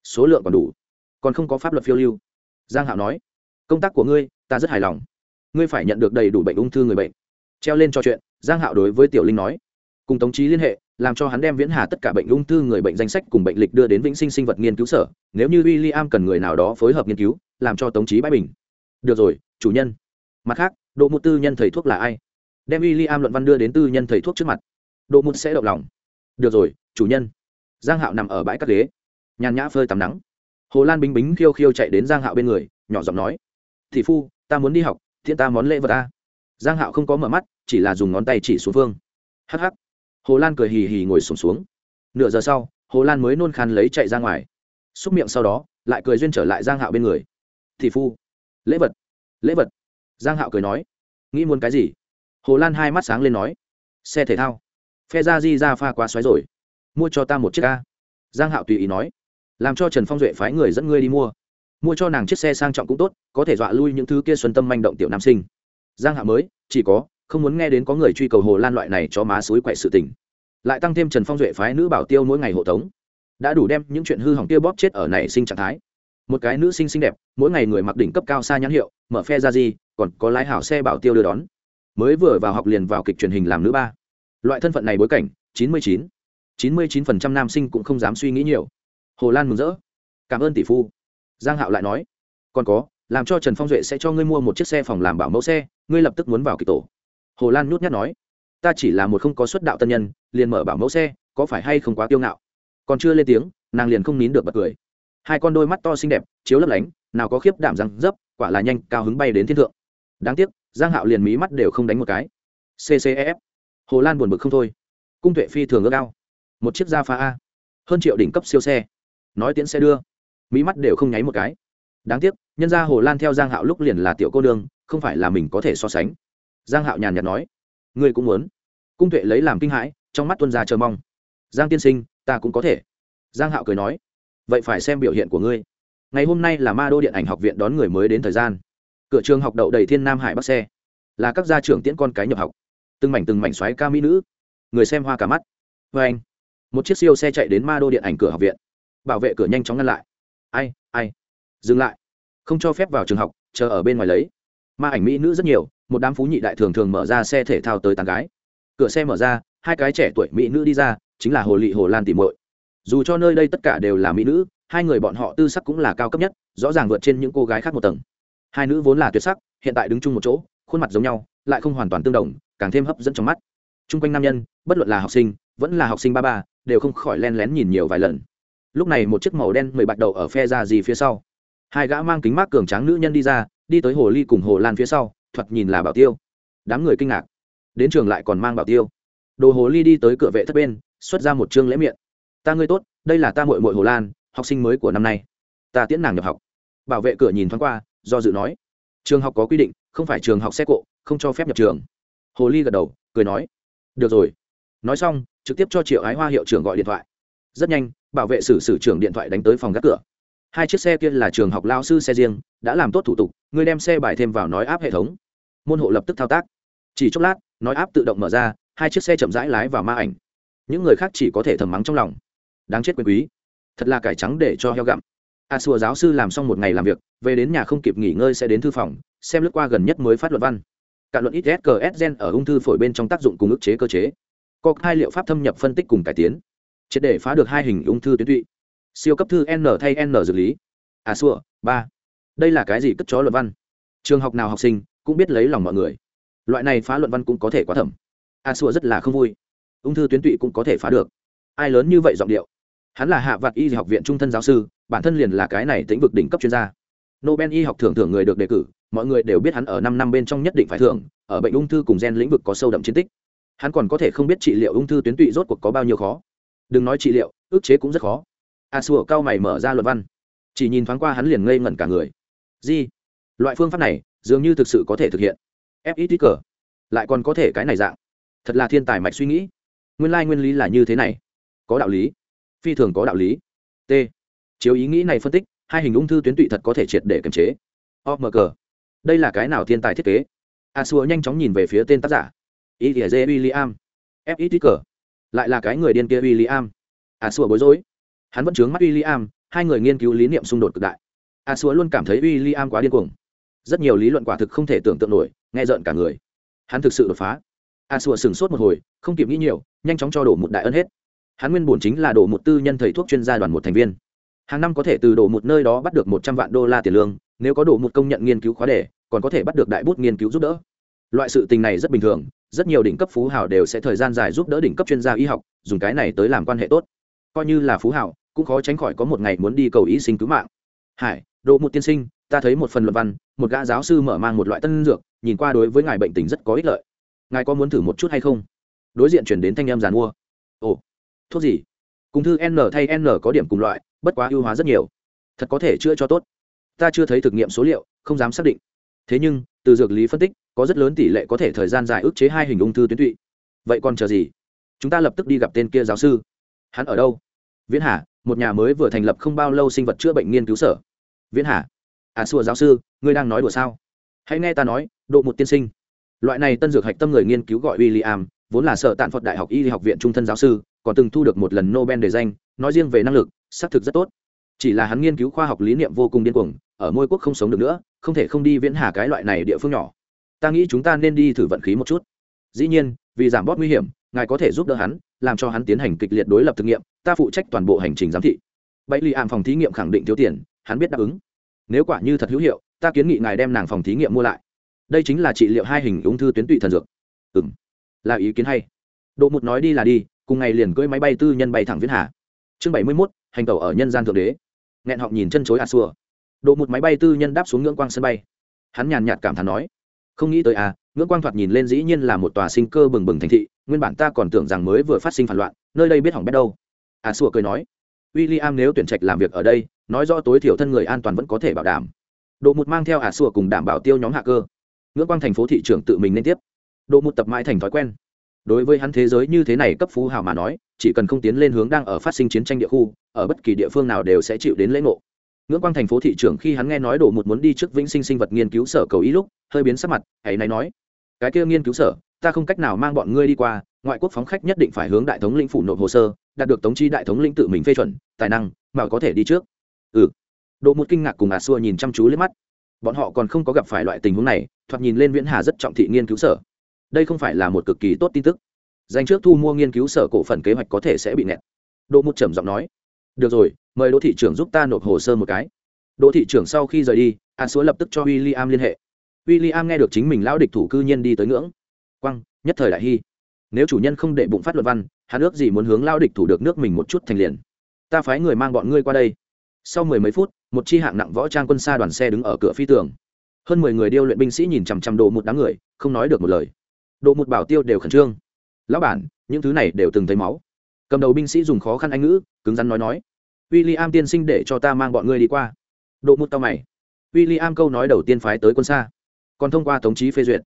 Số lượng còn đủ. Còn không có pháp luật phiêu lưu. Giang hạo nói, công tác của ngươi, ta rất hài lòng. Ngươi phải nhận được đầy đủ bệnh ung thư người bệnh. Treo lên cho chuyện, giang hạo đối với tiểu linh nói, cùng tống trí liên hệ, làm cho hắn đem viễn hà tất cả bệnh ung thư người bệnh danh sách cùng bệnh lịch đưa đến vĩnh sinh sinh vật nghiên cứu sở. Nếu như w i l l i am cần người nào đó phối hợp nghiên cứu, làm cho tống trí bãi bình. Được rồi, chủ nhân mặt khác độ một tư nhân thầy thuốc là ai? Đem w i l l i am luận văn đưa đến tư nhân thầy thuốc trước mặt. Độ một sẽ động lòng. Được rồi chủ nhân. Giang hạo nằm ở bãi cắt ghế. Nhàn nhã phơi tắm nắng. Hồ lan bính bính khiêu khiêu chạy đến giang hạo bên người nhỏ giọng nói thị phu ta muốn đi học thiện ta món lễ vật ta. Giang hạo không có mở mắt chỉ là dùng ngón tay chỉ xuống phương. Hắc hắc. Hồ lan cười hì hì ngồi sùng xuống, xuống. Nửa giờ sau hồ lan mới nôn khan lấy chạy ra ngoài. Xúc miệng sau đó lại cười duyên trở lại giang hạo bên người. Thị phu lễ vật lễ vật giang hạo cười nói, nghĩ muốn cái gì? Hồ lan hai mắt sáng lên nói, xe thể thao. Phe ra di ra pha quá xoáy rồi. Mua cho ta một chiếc ca giang hạo tùy ý nói, làm cho trần phong duệ phái người dẫn ngươi đi mua. Mua cho nàng chiếc xe sang trọng cũng tốt, có thể dọa lui những thứ kia xuân tâm manh động tiểu nam sinh. Giang hạo mới, chỉ có, không muốn nghe đến có người truy cầu hồ lan loại này cho má suối quậy sự tình. Lại tăng thêm trần phong duệ phái nữ bảo tiêu mỗi ngày hộ tống. Đã đủ đem những chuyện hư hỏng kia bóp chết ở nảy sinh trạng thái một cái nữ sinh xinh đẹp, mỗi ngày người mặc đỉnh cấp cao xa nhãn hiệu, mở phe ra gì, còn có lái hảo xe bảo tiêu đưa đón. Mới vừa vào học liền vào kịch truyền hình làm nữ ba. Loại thân phận này bối cảnh, chín mươi chín. chín mươi chín phần trăm nam sinh cũng không dám suy nghĩ nhiều. Hồ lan mừng rỡ. Cảm ơn tỷ phu. Giang hạo lại nói. Còn có, làm cho trần phong duệ sẽ cho ngươi mua một chiếc xe phòng làm bảo mẫu xe, ngươi lập tức muốn vào kịch tổ. Hồ lan nhút nhát nói. Ta chỉ là một không có xuất đạo tân nhân, liền mở bảo mẫu xe, có phải hay không quá kiêu ngạo? Còn chưa lên tiếng, nàng liền không nín được bật cười hai con đôi mắt to xinh đẹp chiếu lấp lánh nào có khiếp đảm răng dấp quả là nhanh cao hứng bay đến thiên thượng. Đáng tiếc giang hạo liền mí mắt đều không đánh một cái. Ccef hồ lan buồn bực không thôi. Cung tuệ phi thường ước ao. Một chiếc da pha a. Hơn triệu đỉnh cấp siêu xe. Nói tiễn xe đưa. Mí mắt đều không nháy một cái. Đáng tiếc nhân ra hồ lan theo giang hạo lúc liền là tiểu cô đương, không phải là mình có thể so sánh. Giang hạo nhàn nhạt nói. Ngươi cũng muốn. Cung tuệ lấy làm kinh hãi trong mắt tuân ra chờ mong. Giang tiên sinh ta cũng có thể. Giang hạo cười nói vậy phải xem biểu hiện của ngươi. Ngày hôm nay là ma đô điện ảnh học viện đón người mới đến thời gian. Cửa trường học đậu đầy thiên nam hải bắc xe. Là các gia trưởng tiễn con cái nhập học. Từng mảnh từng mảnh xoáy ca mỹ nữ. Người xem hoa cả mắt. Vê anh, một chiếc siêu xe chạy đến ma đô điện ảnh cửa học viện. Bảo vệ cửa nhanh chóng ngăn lại. Ai ai? Dừng lại. Không cho phép vào trường học, chờ ở bên ngoài lấy. Ma ảnh mỹ nữ rất nhiều, một đám phú nhị đại thường thường mở ra xe thể thao tới tàn gái. Cửa xe mở ra, hai cái trẻ tuổi mỹ nữ đi ra, chính là hồ lị hồ lan tìm muội dù cho nơi đây tất cả đều là mỹ nữ hai người bọn họ tư sắc cũng là cao cấp nhất rõ ràng vượt trên những cô gái khác một tầng hai nữ vốn là tuyệt sắc hiện tại đứng chung một chỗ khuôn mặt giống nhau lại không hoàn toàn tương đồng càng thêm hấp dẫn trong mắt t r u n g quanh nam nhân bất luận là học sinh vẫn là học sinh ba ba đều không khỏi len lén nhìn nhiều vài lần lúc này một chiếc màu đen mười bạc đầu ở phe ra gì phía sau hai gã mang kính mát cường tráng nữ nhân đi ra đi tới hồ ly cùng hồ lan phía sau thoạt nhìn là bảo tiêu đám người kinh ngạc đến trường lại còn mang bảo tiêu đồ hồ ly đi tới cửa vệ thất bên xuất ra một chương lễ miệng ta ngươi tốt, đây là ta mội mội hồ lan, học sinh mới của năm nay. Ta tiễn nàng nhập học. Bảo vệ cửa nhìn thoáng qua, do dự nói. Trường học có quy định, không phải trường học xe cộ, không cho phép nhập trường. Hồ ly gật đầu, cười nói. Được rồi. Nói xong, trực tiếp cho triệu ái hoa hiệu trưởng gọi điện thoại. Rất nhanh, bảo vệ xử xử trưởng điện thoại đánh tới phòng gác cửa. Hai chiếc xe kia là trường học lao sư xe riêng, đã làm tốt thủ tục, người đem xe bài thêm vào nói áp hệ thống. Môn hộ lập tức thao tác. Chỉ chốc lát, nói áp tự động mở ra, hai chiếc xe chậm rãi lái vào ma ảnh. Những người khác chỉ có thể thầm mắng trong lòng đáng chết quyền quý. Thật là cải trắng để cho heo gặm. A xua giáo sư làm xong một ngày làm việc, về đến nhà không kịp nghỉ ngơi sẽ đến thư phòng, xem lướt qua gần nhất mới phát luận văn. Cả luận ít gs gen ở ung thư phổi bên trong tác dụng cùng ức chế cơ chế. Có hai liệu pháp thâm nhập phân tích cùng cải tiến. Triệt để phá được hai hình ung thư tuyến tụy. Siêu cấp thư n thay n dược lý. A xua ba. Đây là cái gì cất chó luận văn? Trường học nào học sinh cũng biết lấy lòng mọi người. Loại này phá luận văn cũng có thể quá thẩm. A xua rất là không vui. Ung thư tuyến tụy cũng có thể phá được. Ai lớn như vậy giọng điệu? Hắn là hạ vạt y học viện trung thân giáo sư, bản thân liền là cái này tĩnh vực đỉnh cấp chuyên gia. Nobel y học thưởng thưởng người được đề cử, mọi người đều biết hắn ở năm năm bên trong nhất định phải thưởng, ở bệnh ung thư cùng gen lĩnh vực có sâu đậm chiến tích. Hắn còn có thể không biết trị liệu ung thư tuyến tụy rốt cuộc có bao nhiêu khó. Đừng nói trị liệu, ức chế cũng rất khó. A sùa cao mày mở ra luật văn. Chỉ nhìn thoáng qua hắn liền ngây ngẩn cả người. Di loại phương pháp này, dường như thực sự có thể thực hiện. Fit cờ. Lại còn có thể cái này dạng. Thật là thiên tài mạch suy nghĩ. Nguyên lai nguyên lý là như thế này. Có đạo lý phi thường có đạo lý. T. Chiếu ý nghĩ này phân tích, hai hình ung thư tuyến tụy thật có thể triệt để kiềm chế. Omg đây là cái nào thiên tài thiết kế? A xua nhanh chóng nhìn về phía tên tác giả. Ý nghĩa dê w i l l i am fit cờ lại là cái người điên kia w i l l i am a xua bối rối. Hắn vẫn chướng mắt w i l l i am hai người nghiên cứu lý niệm xung đột cực đại. A xua luôn cảm thấy w i l l i am quá điên cuồng. Rất nhiều lý luận quả thực không thể tưởng tượng nổi, nghe rợn cả người. Hắn thực sự đột phá. A xua sửng sốt một hồi, không kịp nghĩ nhiều, nhanh chóng cho đổ một đại ân hết hắn nguyên bổn chính là đổ một tư nhân thầy thuốc chuyên gia đoàn một thành viên. Hàng năm có thể từ đổ một nơi đó bắt được một trăm vạn đô la tiền lương, nếu có đổ một công nhận nghiên cứu khóa đề, còn có thể bắt được đại bút nghiên cứu giúp đỡ. Loại sự tình này rất bình thường, rất nhiều đỉnh cấp phú hào đều sẽ thời gian dài giúp đỡ đỉnh cấp chuyên gia y học, dùng cái này tới làm quan hệ tốt. Coi như là phú hào, cũng khó tránh khỏi có một ngày muốn đi cầu ý sinh cứu mạng. Hải độ một tiên sinh, ta thấy một phần luận văn, một gã giáo sư mở mang một loại tân dược, nhìn qua đối với ngài bệnh tình rất có ích lợi. Ngài có muốn thử một chút hay không? Đối diện chuyển đến thanh em giàn mua. Ồ thuốc gì? Cùng thư n thay n có điểm cùng loại, bất quá ưu hóa rất nhiều. Thật có thể chữa cho tốt. Ta chưa thấy thực nghiệm số liệu, không dám xác định. Thế nhưng, từ dược lý phân tích, có rất lớn tỷ lệ có thể thời gian dài ức chế hai hình ung thư tuyến tụy. Vậy còn chờ gì? Chúng ta lập tức đi gặp tên kia giáo sư. Hắn ở đâu? Viễn hà, một nhà mới vừa thành lập không bao lâu sinh vật chữa bệnh nghiên cứu sở. Viễn hà. À xua giáo sư, ngươi đang nói đùa sao? Hãy nghe ta nói, độ một tiên sinh. Loại này tân dược hạch tâm người nghiên cứu gọi w i l l i am vốn là sở tạn phật đại học y học viện trung thân giáo sư còn từng thu được một lần nobel đề danh, nói riêng về năng lực, xác thực rất tốt. Chỉ là hắn nghiên cứu khoa học lý niệm vô cùng điên cuồng, ở môi quốc không sống được nữa, không thể không đi viễn hà cái loại này địa phương nhỏ. Ta nghĩ chúng ta nên đi thử vận khí một chút. Dĩ nhiên, vì giảm bót nguy hiểm, ngài có thể giúp đỡ hắn, làm cho hắn tiến hành kịch liệt đối lập thực nghiệm, ta phụ trách toàn bộ hành trình giám thị. Bẫy lì ảm phòng thí nghiệm khẳng định thiếu tiền, hắn biết đáp ứng. Nếu quả như thật hữu hiệu, ta kiến nghị ngài đem nàng phòng thí nghiệm mua lại. Đây chính là trị liệu hai hình ung thư tuyến tụy thần dược. Ừ m là ý kiến hay. Độ một nói đi là đi cùng ngày liền cưỡi máy bay tư nhân bay thẳng viễn hà. Chương bảy mươi mốt, hành tàu ở nhân gian thượng đế. Nghẹn họng nhìn chân chối a xua độ một máy bay tư nhân đáp xuống ngưỡng quang sân bay. Hắn nhàn nhạt cảm thán nói, không nghĩ tới à ngưỡng quang thoạt nhìn lên dĩ nhiên là một tòa sinh cơ bừng bừng thành thị, nguyên bản ta còn tưởng rằng mới vừa phát sinh phản loạn, nơi đây biết hỏng bét đâu. A xua cười nói w i l l i am nếu tuyển trạch làm việc ở đây, nói rõ tối thiểu thân người an toàn vẫn có thể bảo đảm. Độ một mang theo a xua cùng đảm bảo tiêu nhóm hạ cơ. Ngưỡng quang thành phố thị trưởng tự mình nên tiếp. Độ một tập mãi thành thói quen đối với hắn thế giới như thế này cấp phú hào mà nói, chỉ cần không tiến lên hướng đang ở phát sinh chiến tranh địa khu, ở bất kỳ địa phương nào đều sẽ chịu đến lễ ngộ. Ngưỡng quang thành phố thị trưởng khi hắn nghe nói đổ một muốn đi trước vĩnh sinh sinh vật nghiên cứu sở cầu ý lúc, hơi biến sắc mặt, hãy này nói. Cái kia nghiên cứu sở, ta không cách nào mang bọn ngươi đi qua, ngoại quốc phóng khách nhất định phải hướng đại thống lĩnh phủ nộp hồ sơ, đạt được tống chi đại thống lĩnh tự mình phê chuẩn, tài năng, mà có thể đi trước. Ừ. Đỗ một kinh ngạc cùng à xua nhìn chăm chú lên mắt. Bọn họ còn không có gặp phải loại tình huống này, thoạt nhìn lên viễn hà rất trọng thị nghiên cứu sở đây không phải là một cực kỳ tốt tin tức. Dành trước thu mua nghiên cứu sở cổ phần kế hoạch có thể sẽ bị nẹt đỗ một trầm giọng nói, được rồi, mời đỗ thị trưởng giúp ta nộp hồ sơ một cái. Đỗ thị trưởng sau khi rời đi, a súa lập tức cho w i l l i am liên hệ. W i l l i am nghe được chính mình lão địch thủ cư nhiên đi tới ngưỡng. Quăng nhất thời đại hy. Nếu chủ nhân không để bụng phát luật văn, hắn ước gì muốn hướng lao địch thủ được nước mình một chút thành liền. Ta phái người mang bọn ngươi qua đây. Sau mười mấy phút, một chi hạng nặng võ trang quân xa đoàn xe đứng ở cửa phi tường. Hơn mười người điêu luyện binh sĩ nhìn chằm chằm đồ một đám người, không nói được một lời độ một bảo tiêu đều khẩn trương. Lão bản, những thứ này đều từng thấy máu. Cầm đầu binh sĩ dùng khó khăn anh ngữ, cứng rắn nói nói w i l l i am tiên sinh để cho ta mang bọn ngươi đi qua. Độ một tao mày. W i l l i am câu nói đầu tiên phái tới quân xa. Còn thông qua tống trí phê duyệt.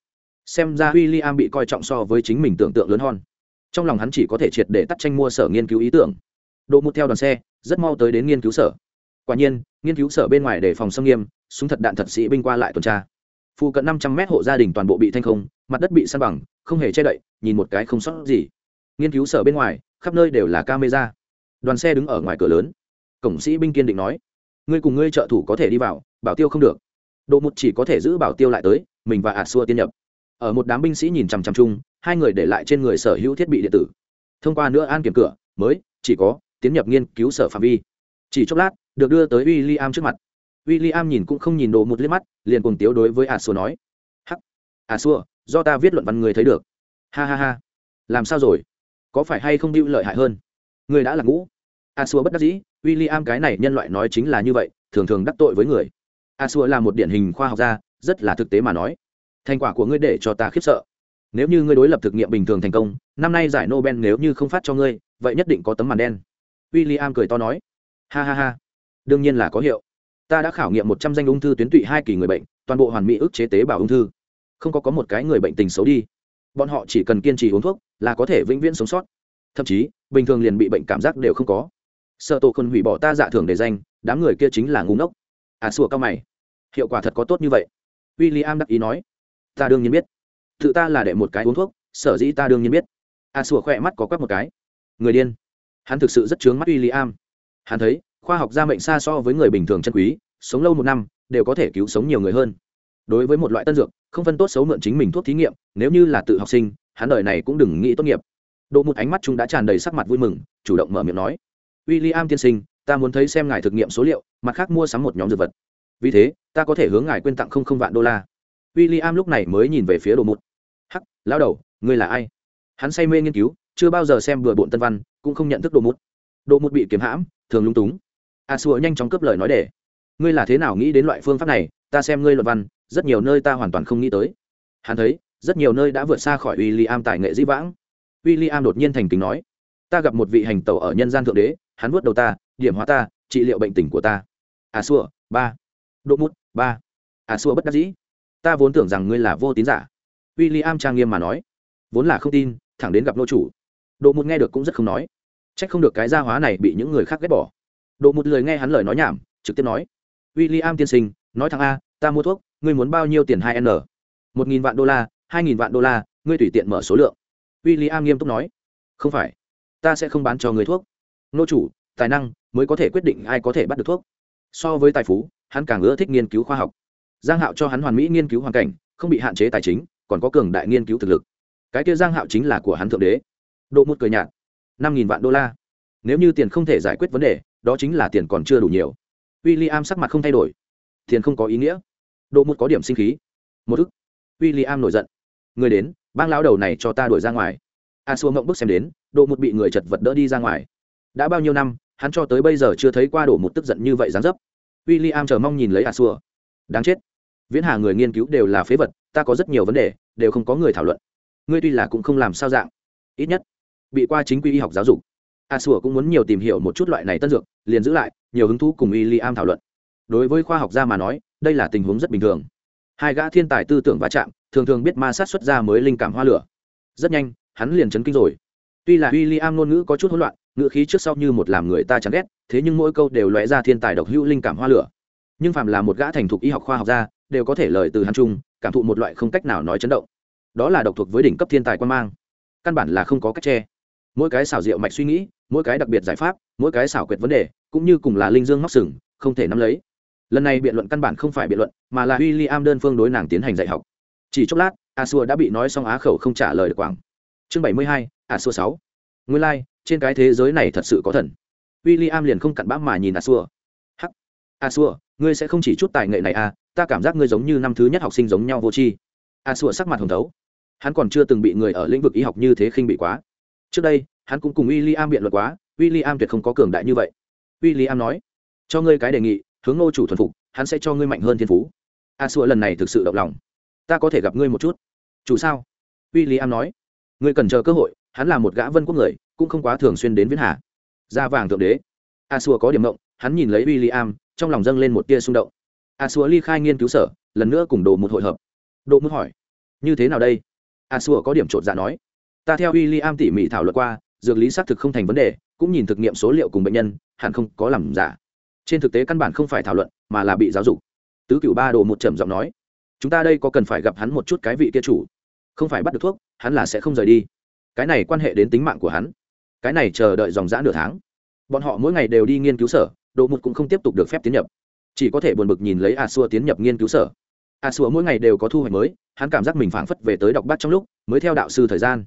Xem ra w i l l i am bị coi trọng so với chính mình tưởng tượng lớn hơn. Trong lòng hắn chỉ có thể triệt để tắt tranh mua sở nghiên cứu ý tưởng. Độ một theo đoàn xe, rất mau tới đến nghiên cứu sở. Quả nhiên, nghiên cứu sở bên ngoài để phòng xâm nghiêm, súng thật đạn thật sĩ binh qua lại tuần tra. Phụ cận năm trăm mét hộ gia đình toàn bộ bị thanh không mặt đất bị săn bằng, không hề che đậy, nhìn một cái không sót gì. Nghiên cứu sở bên ngoài, khắp nơi đều là camera. Đoàn xe đứng ở ngoài cửa lớn. Cổng sĩ binh kiên định nói, ngươi cùng ngươi trợ thủ có thể đi vào, bảo tiêu không được. Độ một chỉ có thể giữ bảo tiêu lại tới, mình và ạt xua tiên nhập. Ở một đám binh sĩ nhìn chằm chằm chung, hai người để lại trên người sở hữu thiết bị điện tử. Thông qua nữa an kiểm cửa, mới, chỉ có, tiến nhập nghiên cứu sở phạm vi. Chỉ chốc lát, được đưa tới w i l l i am trước mặt. W i l l i am nhìn cũng không nhìn đồ một liếc mắt, liền cùng tiếu đối với ạt xua nói, hắc ạt xua do ta viết luận văn người thấy được. Ha ha ha. Làm sao rồi? Có phải hay không hữu lợi hại hơn? Người đã là ngũ. A xua bất đắc dĩ w i l l i am cái này nhân loại nói chính là như vậy, thường thường đắc tội với người. A xua là một điển hình khoa học gia, rất là thực tế mà nói. Thành quả của ngươi để cho ta khiếp sợ. Nếu như ngươi đối lập thực nghiệm bình thường thành công, năm nay giải nobel nếu như không phát cho ngươi, vậy nhất định có tấm màn đen. W i l l i am cười to nói. Ha ha ha. Đương nhiên là có hiệu. Ta đã khảo nghiệm một trăm danh ung thư tuyến tụy hai kỳ người bệnh, toàn bộ hoàn mỹ ức chế tế bào ung thư không có có một cái người bệnh tình xấu đi. Bọn họ chỉ cần kiên trì uống thuốc là có thể vĩnh viễn sống sót. Thậm chí, bình thường liền bị bệnh cảm giác đều không có. Sợ hủy bỏ ta dạ thưởng để danh, đám người kia chính là ngu ngốc. À xua cao mày. Hiệu quả thật có tốt như vậy. W i l l i am đắc ý nói. Ta đương nhiên biết. Tự ta là để một cái uống thuốc, sở dĩ ta đương nhiên biết. À xua khỏe mắt có quắc một cái. Người điên. Hắn thực sự rất chướng mắt w i l l i am hắn thấy, khoa học gia mệnh xa so với người bình thường chân quý, sống lâu một năm, đều có thể cứu sống nhiều người hơn đối với một loại tân dược, không phân tốt xấu mượn chính mình thuốc thí nghiệm, nếu như là tự học sinh, hắn đời này cũng đừng nghĩ tốt nghiệp. Độ một ánh mắt chúng đã tràn đầy sắc mặt vui mừng, chủ động mở miệng nói w i l l i am tiên sinh, ta muốn thấy xem ngài thực nghiệm số liệu, mặt khác mua sắm một nhóm dược vật. Vì thế, ta có thể hướng ngài quyên tặng không không vạn đô la. W i l l i am lúc này mới nhìn về phía đồ một hắc lao đầu, ngươi là ai? Hắn say mê nghiên cứu, chưa bao giờ xem bừa bộn tân văn, cũng không nhận thức đồ một đồ một bị kiếm hãm, thường lung túng. A xua nhanh chóng cướp lời nói để, ngươi là thế nào nghĩ đến loại phương pháp này? Ta xem ngươi luận văn rất nhiều nơi ta hoàn toàn không nghĩ tới. Hắn thấy, rất nhiều nơi đã vượt xa khỏi w i l l i am tài nghệ dĩ vãng. W i l l i am đột nhiên thành kính nói, ta gặp một vị hành tẩu ở nhân gian thượng đế, hắn vuốt đầu ta, điểm hóa ta, trị liệu bệnh tình của ta. À xua, ba. Độ mút ba. À xua bất đắc dĩ. Ta vốn tưởng rằng ngươi là vô tín giả. W i l l i am trang nghiêm mà nói, vốn là không tin, thẳng đến gặp nô chủ. Độ mút nghe được cũng rất không nói. C h ắ c không được cái gia hóa này bị những người khác ghét bỏ. Độ một lời nghe hắn lời nói nhảm, trực tiếp nói w i l l i am tiên sinh, nói thằng a ta mua thuốc, ngươi muốn bao nhiêu tiền hai n? Một nghìn vạn đô la, hai nghìn vạn đô la, ngươi tùy tiện mở số lượng. W i l l i am nghiêm túc nói. Không phải. Ta sẽ không bán cho người thuốc. Nô chủ, tài năng mới có thể quyết định ai có thể bắt được thuốc. So với tài phú, hắn càng ưa thích nghiên cứu khoa học. Giang hạo cho hắn hoàn mỹ nghiên cứu hoàn cảnh, không bị hạn chế tài chính, còn có cường đại nghiên cứu thực lực. Cái kia giang hạo chính là của hắn thượng đế. Độ một cười nhạt. năm nghìn vạn đô la. Nếu như tiền không thể giải quyết vấn đề, đó chính là tiền còn chưa đủ nhiều. W i l l i am sắc mặt không thay đổi tiền không có ý nghĩa. Độ một có điểm sinh khí. Một ức w i l l i am nổi giận. Người đến, bang lão đầu này cho ta đuổi ra ngoài. A xua mộng bước xem đến, độ một bị người chật vật đỡ đi ra ngoài. Đã bao nhiêu năm, hắn cho tới bây giờ chưa thấy qua đổ một tức giận như vậy dán dấp. W i l l i am chờ mong nhìn lấy a xua đáng chết. Viễn hà người nghiên cứu đều là phế vật, ta có rất nhiều vấn đề, đều không có người thảo luận. Ngươi tuy là cũng không làm sao dạng. Ít nhất, bị qua chính quy y học giáo dục. A xua cũng muốn nhiều tìm hiểu một chút loại này tân dược, liền giữ lại, nhiều hứng thú cùng w i l l i am thảo luận đối với khoa học gia mà nói, đây là tình huống rất bình thường. Hai gã thiên tài tư tưởng va chạm, thường thường biết ma sát xuất ra mới linh cảm hoa lửa. Rất nhanh, hắn liền chấn kinh rồi. Tuy là w i l l i am ngôn ngữ có chút hỗn loạn, ngữ khí trước sau như một làm người ta chán ghét, thế nhưng mỗi câu đều lóe ra thiên tài độc hữu linh cảm hoa lửa. Nhưng phạm là một gã thành thục y học khoa học gia, đều có thể lời từ hắn chung, cảm thụ một loại không cách nào nói chấn động. Đó là độc thuộc với đỉnh cấp thiên tài quan mang. Căn bản là không có cách che. Mỗi cái xảo diệu mạch suy nghĩ, mỗi cái đặc biệt giải pháp, mỗi cái xảo quyệt vấn đề, cũng như cùng là linh dương móc sừng, không thể nắm lấy lần này biện luận căn bản không phải biện luận mà là w i l l i am đơn phương đối nàng tiến hành dạy học. Chỉ chốc lát a xua đã bị nói xong á khẩu không trả lời được quảng. Chương bảy mươi hai a xua sáu. Nguyên lai、like, trên cái thế giới này thật sự có thần. W i l l i am liền không cặn bã mà nhìn a xua hắc. A xua ngươi sẽ không chỉ chút tài nghệ này à ta cảm giác ngươi giống như năm thứ nhất học sinh giống nhau vô tri. A xua sắc mặt hồng thấu. Hắn còn chưa từng bị người ở lĩnh vực y học như thế khinh bị quá. Trước đây hắn cũng cùng w i l l i am biện luận quá w i l l i am tuyệt không có cường đại như vậy. W i l l i am nói cho ngươi cái đề nghị hướng ngô chủ thuần phục, hắn sẽ cho ngươi mạnh hơn thiên phú. A sủa lần này thực sự động lòng. Ta có thể gặp ngươi một chút. Chủ sao? W i l l i am nói. Ngươi cần chờ cơ hội, hắn là một gã vân quốc người, cũng không quá thường xuyên đến viễn hà. Da vàng thượng đế. A xua có điểm mộng hắn nhìn lấy w i l l i am trong lòng dâng lên một tia xung động. A xua ly khai nghiên cứu sở, lần nữa cùng đồ một hội hợp. Độ muốn hỏi, như thế nào đây? A xua có điểm t r ộ t dạ nói, ta theo w i l l i am tỉ mỉ thảo luận qua, dược lý xác thực không thành vấn đề, cũng nhìn thực nghiệm số liệu cùng bệnh nhân, hẳn không có làm giả trên thực tế căn bản không phải thảo luận, mà là bị giáo dục. Tứ cựu ba đồ một trầm giọng nói, chúng ta đây có cần phải gặp hắn một chút cái vị kia chủ? Không phải bắt được thuốc, hắn là sẽ không rời đi. Cái này quan hệ đến tính mạng của hắn. Cái này chờ đợi dòng dã nửa tháng. Bọn họ mỗi ngày đều đi nghiên cứu sở, đồ một cũng không tiếp tục được phép tiến nhập. Chỉ có thể buồn bực nhìn lấy a xua tiến nhập nghiên cứu sở. A xua mỗi ngày đều có thu hoạch mới, hắn cảm giác mình phảng phất về tới đọc bắt trong lúc, mới theo đạo sư thời gian.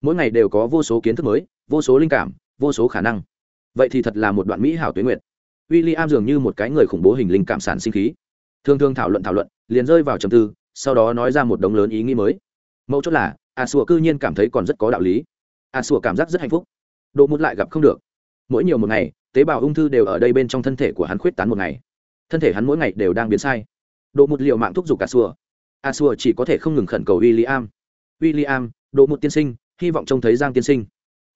Mỗi ngày đều có vô số kiến thức mới, vô số linh cảm, vô số khả năng. Vậy thì thật là một đoạn mỹ hảo tuyến nguyện w i l l i am dường như một cái người khủng bố hình linh cảm sản sinh khí. Thường thường thảo luận thảo luận, liền rơi vào trầm tư, sau đó nói ra một đống lớn ý nghĩ mới. Mẫu chốt là, a sùa cư nhiên cảm thấy còn rất có đạo lý. A sùa cảm giác rất hạnh phúc. Độ Mụt lại gặp không được. Mỗi nhiều một ngày, tế bào ung thư đều ở đây bên trong thân thể của hắn khuyết tán một ngày. Thân thể hắn mỗi ngày đều đang biến sai. Độ một liệu mạng thúc giục a sùa a sùa chỉ có thể không ngừng khẩn cầu w i l l i am w i l l i am độ một tiên sinh, hy vọng trông thấy giang tiên sinh.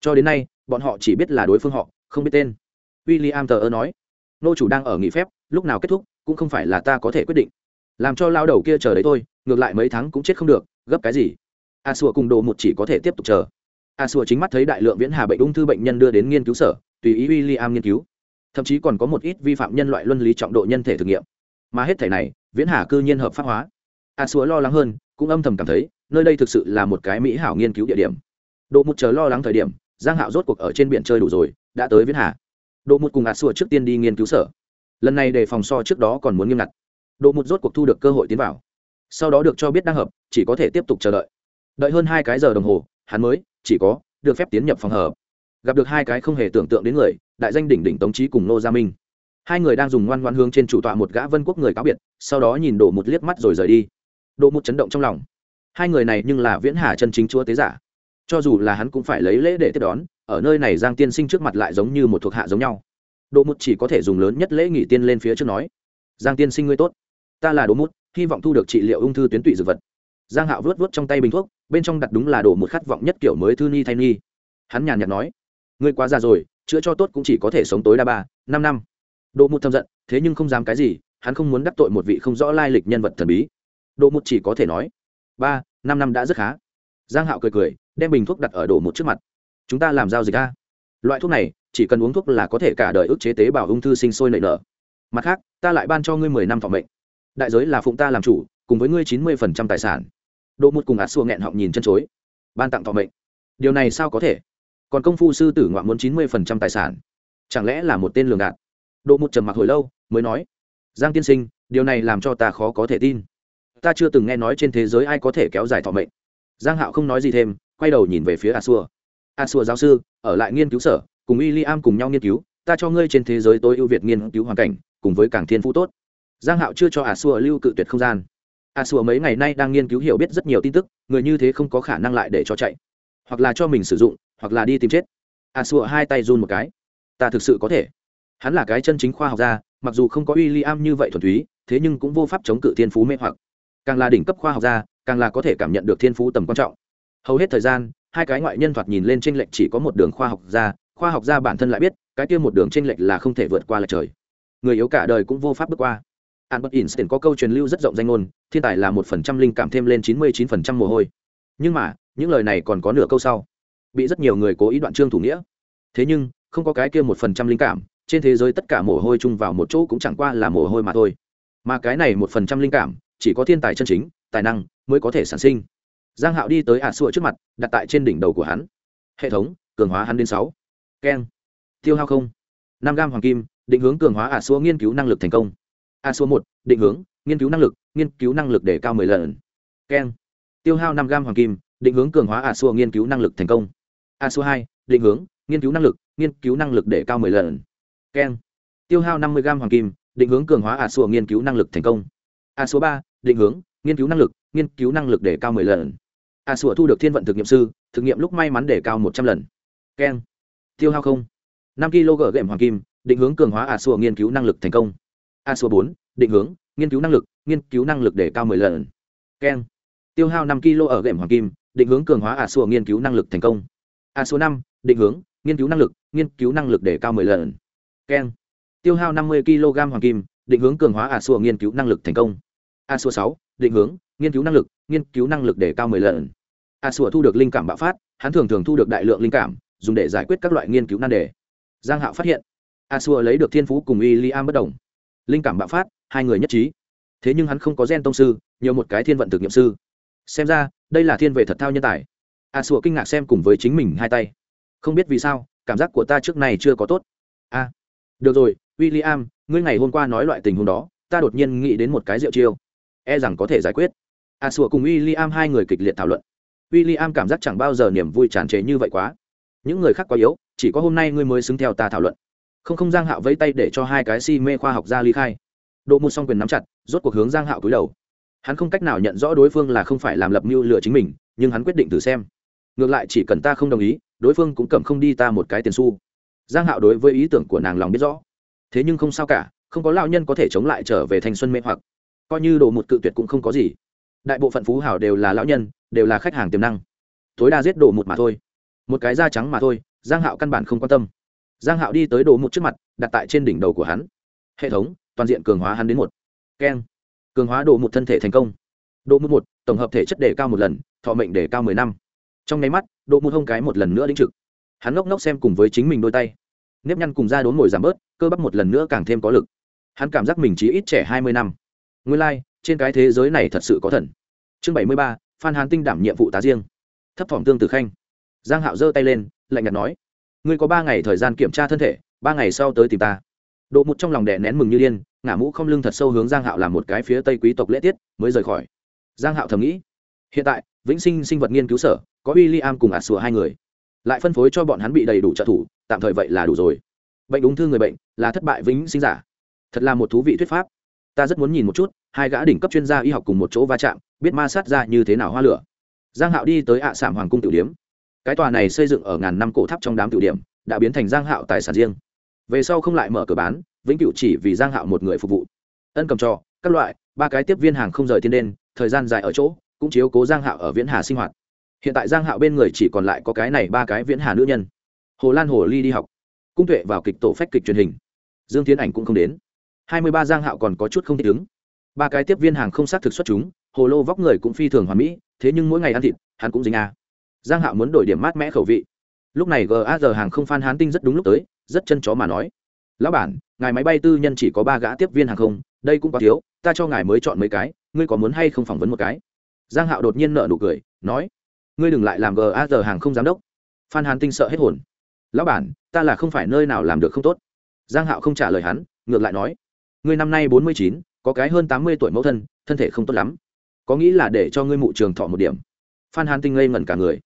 Cho đến nay, bọn họ chỉ biết là đối phương họ, không biết tên. W i l l i am tờ ơ nói nô chủ đang ở nghỉ phép, lúc nào kết thúc, cũng không phải là ta có thể quyết định. Làm cho lao đầu kia chờ đấy thôi, ngược lại mấy tháng cũng chết không được, gấp cái gì? A sùa cùng đồ một chỉ có thể tiếp tục chờ. A sùa chính mắt thấy đại lượng viễn hà bệnh ung thư bệnh nhân đưa đến nghiên cứu sở, tùy ý w i l l i am nghiên cứu. Thậm chí còn có một ít vi phạm nhân loại luân lý trọng độ nhân thể thử nghiệm. Mà hết thể này, viễn hà cư nhiên hợp pháp hóa. A sùa lo lắng hơn, cũng âm thầm cảm thấy, nơi đây thực sự là một cái mỹ hảo nghiên cứu địa điểm. Độ một chờ lo lắng thời điểm, giang hạo rốt cuộc ở trên biển chơi đủ rồi, đã tới viễn hà độ một cùng a sùa trước tiên đi nghiên cứu sở. Lần này để phòng so trước đó còn muốn nghiêm ngặt. Độ một rốt cuộc thu được cơ hội tiến vào. Sau đó được cho biết đang hợp, chỉ có thể tiếp tục chờ đợi. Đợi hơn hai cái giờ đồng hồ, hắn mới, chỉ có, được phép tiến nhập phòng hợp. Gặp được hai cái không hề tưởng tượng đến người, đại danh đỉnh đỉnh tống trí cùng nô gia minh. Hai người đang dùng ngoan ngoan hướng trên chủ tọa một gã vân quốc người cáo biệt, sau đó nhìn đổ một liếc mắt rồi rời đi. Độ một chấn động trong lòng. Hai người này nhưng là viễn hà chân chính chúa tế giả. Cho dù là hắn cũng phải lấy lễ để tiếp đón ở nơi này giang tiên sinh trước mặt lại giống như một thuộc hạ giống nhau. Đỗ Mút chỉ có thể dùng lớn nhất lễ nghị tiên lên phía trước nói, giang tiên sinh ngươi tốt. Ta là đỗ mút, hy vọng thu được trị liệu ung thư tuyến tụy dược vật. Giang hạo vớt vớt trong tay bình thuốc, bên trong đặt đúng là đổ một khát vọng nhất kiểu mới thư ni thay ni. Hắn nhàn nhạt nói, ngươi quá già rồi, chữa cho tốt cũng chỉ có thể sống tối đa ba, năm năm. Đỗ Mút thâm giận, thế nhưng không dám cái gì, hắn không muốn đắc tội một vị không rõ lai lịch nhân vật thần bí. Đỗ Mút chỉ có thể nói, ba, năm năm đã rất khá. Giang hạo cười cười, đem bình thuốc đặt ở đổ một trước mặt chúng ta làm giao dịch a. Loại thuốc này, chỉ cần uống thuốc là có thể cả đời ức chế tế bào ung thư sinh sôi nảy nở. Mặt khác, ta lại ban cho ngươi mười năm phòng mệnh đại giới là phụng ta làm chủ, cùng với ngươi chín mươi phần trăm tài sản. Độ một cùng ạt xua nghẹn họng nhìn chân chối. Ban tặng thọ mệnh điều này sao có thể? Còn công phu sư tử ngoạn muốn chín mươi phần trăm tài sản. Chẳng lẽ là một tên lường gạt? Độ một trầm mặc hồi lâu, mới nói. Giang tiên sinh, điều này làm cho ta khó có thể tin. Ta chưa từng nghe nói trên thế giới ai có thể kéo dài thọ mệnh. Giang hạo không nói gì thêm, quay đầu nhìn về phía a xua. À, a xua giáo sư, ở lại nghiên cứu sở, cùng w i l l i am cùng nhau nghiên cứu, ta cho ngươi trên thế giới tối ưu việt nghiên cứu hoàn cảnh, cùng với cảng thiên phú tốt. Giang hạo chưa cho à, a xua lưu cự tuyệt không gian. À, a xua mấy ngày nay đang nghiên cứu hiểu biết rất nhiều tin tức, người như thế không có khả năng lại để cho chạy. Hoặc là cho mình sử dụng, hoặc là đi tìm chết. A xua hai tay run một cái. Ta thực sự có thể. Hắn là cái chân chính khoa học gia, mặc dù không có w i l l i am như vậy thuần túy, thế nhưng cũng vô pháp chống cự thiên phú mê hoặc. Càng là đỉnh cấp khoa học gia, càng là có thể cảm nhận được thiên phú tầm quan trọng. Hầu hết thời gian hai cái ngoại nhân thoạt nhìn lên tranh lệch chỉ có một đường khoa học gia, khoa học gia bản thân lại biết, cái kia một đường tranh lệch là không thể vượt qua là trời. Người yếu cả đời cũng vô pháp bước qua. Albert einstein có câu truyền lưu rất rộng danh ngôn, thiên tài là một phần trăm linh cảm thêm lên chín mươi chín phần trăm mồ hôi. Nhưng mà, những lời này còn có nửa câu sau. Bị rất nhiều người cố ý đoạn trương thủ nghĩa. Thế nhưng, không có cái kia một phần trăm linh cảm, trên thế giới tất cả mồ hôi chung vào một chỗ cũng chẳng qua là mồ hôi mà thôi. Mà cái này một phần trăm linh cảm, chỉ có thiên tài chân chính, tài năng mới có thể sản sinh giang hạo đi tới ả sủa trước mặt, đặt tại trên đỉnh đầu của hắn. Hệ thống, cường hóa hắn đến sáu. Keng. Tiêu hao không. Năm gam hoàng kim, định hướng cường hóa ả sủa nghiên cứu năng lực thành công. Ả sủa một, định hướng, nghiên cứu năng lực, nghiên cứu năng lực để cao mười lần. Keng. Tiêu hao năm gam hoàng kim, định hướng cường hóa ả sủa nghiên cứu năng lực thành công. Ả sủa hai, định hướng, nghiên cứu năng lực, nghiên cứu năng lực để cao mười lần. Keng. Tiêu hao năm mươi gam hoàng kim, định hướng cường hóa ả sủa nghiên cứu năng lực thành công. Ả sủa ba, định hướng, nghiên cứu năng lực, nghiên cứu năng lực để cao mười lần a sủa thu được thiên vận thực nghiệm sư, thực nghiệm lúc may mắn để cao một trăm lần. Keng tiêu hao không. năm kg gệm hoàng kim, định hướng cường hóa a sủa nghiên cứu năng lực thành công. A sủa bốn, định hướng, nghiên cứu năng lực, nghiên cứu năng lực để cao mười lần. Keng tiêu hao năm kg ở gệm hoàng kim, định hướng cường hóa a sủa nghiên cứu năng lực thành công. A số năm, định hướng, nghiên cứu năng lực, nghiên cứu năng lực để cao mười lần. Keng tiêu hao năm mươi kg hoàng kim, định hướng cường hóa a sủa nghiên cứu năng lực thành công. A số sáu, định hướng, nghiên cứu năng lực, nghiên cứu năng lực để cao mười lần a sủa thu được linh cảm bạo phát hắn thường thường thu được đại lượng linh cảm dùng để giải quyết các loại nghiên cứu nan đề. Giang hạo phát hiện a sủa lấy được thiên phú cùng y li am bất đồng. Linh cảm bạo phát hai người nhất trí. Thế nhưng hắn không có gen tông sư nhiều một cái thiên vận thực nghiệm sư. Xem ra đây là thiên về thật thao nhân tài. A sủa kinh ngạc xem cùng với chính mình hai tay. Không biết vì sao cảm giác của ta trước này chưa có tốt. A được rồi William, ngươi ngày hôm qua nói loại tình huống đó ta đột nhiên nghĩ đến một cái rượu chiêu. E rằng có thể giải quyết. A sủa cùng William hai người kịch liệt thảo luận. William cảm giác chẳng bao giờ niềm vui tràn trề như vậy quá. Những người khác quá yếu, chỉ có hôm nay ngươi mới xứng theo ta thảo luận. Không không giang hạo vẫy tay để cho hai cái si mê khoa học ra ly khai. Độ một song quyền nắm chặt, rốt cuộc hướng giang hạo cúi đầu. Hắn không cách nào nhận rõ đối phương là không phải làm lập mưu lừa chính mình, nhưng hắn quyết định thử xem. Ngược lại chỉ cần ta không đồng ý, đối phương cũng cầm không đi ta một cái tiền xu. Giang hạo đối với ý tưởng của nàng lòng biết rõ. Thế nhưng không sao cả, không có lão nhân có thể chống lại trở về thanh xuân mê hoặc. Coi như đồ một cự tuyệt cũng không có gì đại bộ phận phú hảo đều là lão nhân đều là khách hàng tiềm năng. Tối đa giết đổ một mà thôi. Một cái da trắng mà thôi giang hạo căn bản không quan tâm. Giang hạo đi tới đồ một trước mặt đặt tại trên đỉnh đầu của hắn. Hệ thống toàn diện cường hóa hắn đến một. Keng. Cường hóa đồ một thân thể thành công. Độ một một tổng hợp thể chất đề cao một lần thọ mệnh đề cao mười năm. Trong nháy mắt độ một hông cái một lần nữa đính trực. Hắn ngốc ngốc xem cùng với chính mình đôi tay. Nếp nhăn cùng da đốn ngồi giảm bớt cơ bắp một lần nữa càng thêm có lực. Hắn cảm giác mình chỉ ít trẻ hai mươi năm. Nguyên lai、like, trên cái thế giới này thật sự có thần. Chương bảy mươi ba, phan hán tinh đảm nhiệm vụ tá riêng. Thấp thỏm tương tử khanh. Giang hạo giơ tay lên, lạnh nhạt nói, ngươi có ba ngày thời gian kiểm tra thân thể, ba ngày sau tới tìm ta. Độ một trong lòng đè nén mừng như điên, ngả mũ không lưng thật sâu hướng giang hạo làm một cái phía tây quý tộc lễ tiết, mới rời khỏi. Giang hạo thầm nghĩ, hiện tại, vĩnh sinh sinh vật nghiên cứu sở, có w i l l i am cùng ả sùa hai người. Lại phân phối cho bọn hắn bị đầy đủ trợ thủ, tạm thời vậy là đủ rồi. Bệnh ung thư người bệnh là thất bại vĩnh sinh giả. Thật là một thú vị thuyết pháp. Ta rất muốn nhìn một chút hai gã đỉnh cấp chuyên gia y học cùng một chỗ va chạm, biết ma sát ra như thế nào hoa lửa. Giang hạo đi tới ạ à hoàng cung tiểu điếm. Cái tòa này xây dựng ở ngàn năm cổ tháp trong đám tiểu điểm, đã biến thành giang hạo tài sản riêng. Về sau không lại mở cửa bán, vĩnh cửu chỉ vì giang hạo một người phục vụ. Ân cầm trò, các loại, ba cái tiếp viên hàng không rời thiên đen thời gian dài ở chỗ, cũng chiếu cố giang hạo ở viễn hà sinh hoạt. Hiện tại giang hạo bên người chỉ còn lại có cái này ba cái viễn hà nữ nhân. Hồ lan hồ ly đi học. Cung tuệ vào kịch tổ phách kịch truyền hình. Dương tiến ảnh cũng không đến. Hai mươi ba giang hạo còn có chút không thích ứng ba cái tiếp viên hàng không xác thực xuất chúng, hồ lô vóc người cũng phi thường hoàn mỹ, thế nhưng mỗi ngày ăn thịt, hắn cũng dính a. Giang hạo muốn đổi điểm mát mẽ khẩu vị. Lúc này gaz hàng không phan hán tinh rất đúng lúc tới, rất chân chó mà nói. Lão bản, ngài máy bay tư nhân chỉ có ba gã tiếp viên hàng không, đây cũng quá thiếu, ta cho ngài mới chọn mấy cái, ngươi có muốn hay không phỏng vấn một cái? Giang hạo đột nhiên nợ nụ cười, nói, ngươi đừng lại làm gaz hàng không giám đốc. Phan hán tinh sợ hết hồn. Lão bản, ta là không phải nơi nào làm được không tốt. Giang hạo không trả lời hắn, ngược lại nói, ngươi năm nay bốn mươi chín có cái hơn tám mươi tuổi mẫu thân thân thể không tốt lắm. Có nghĩ là để cho ngươi mụ trường thọ một điểm? Phan hán tinh ngây ngẩn cả người.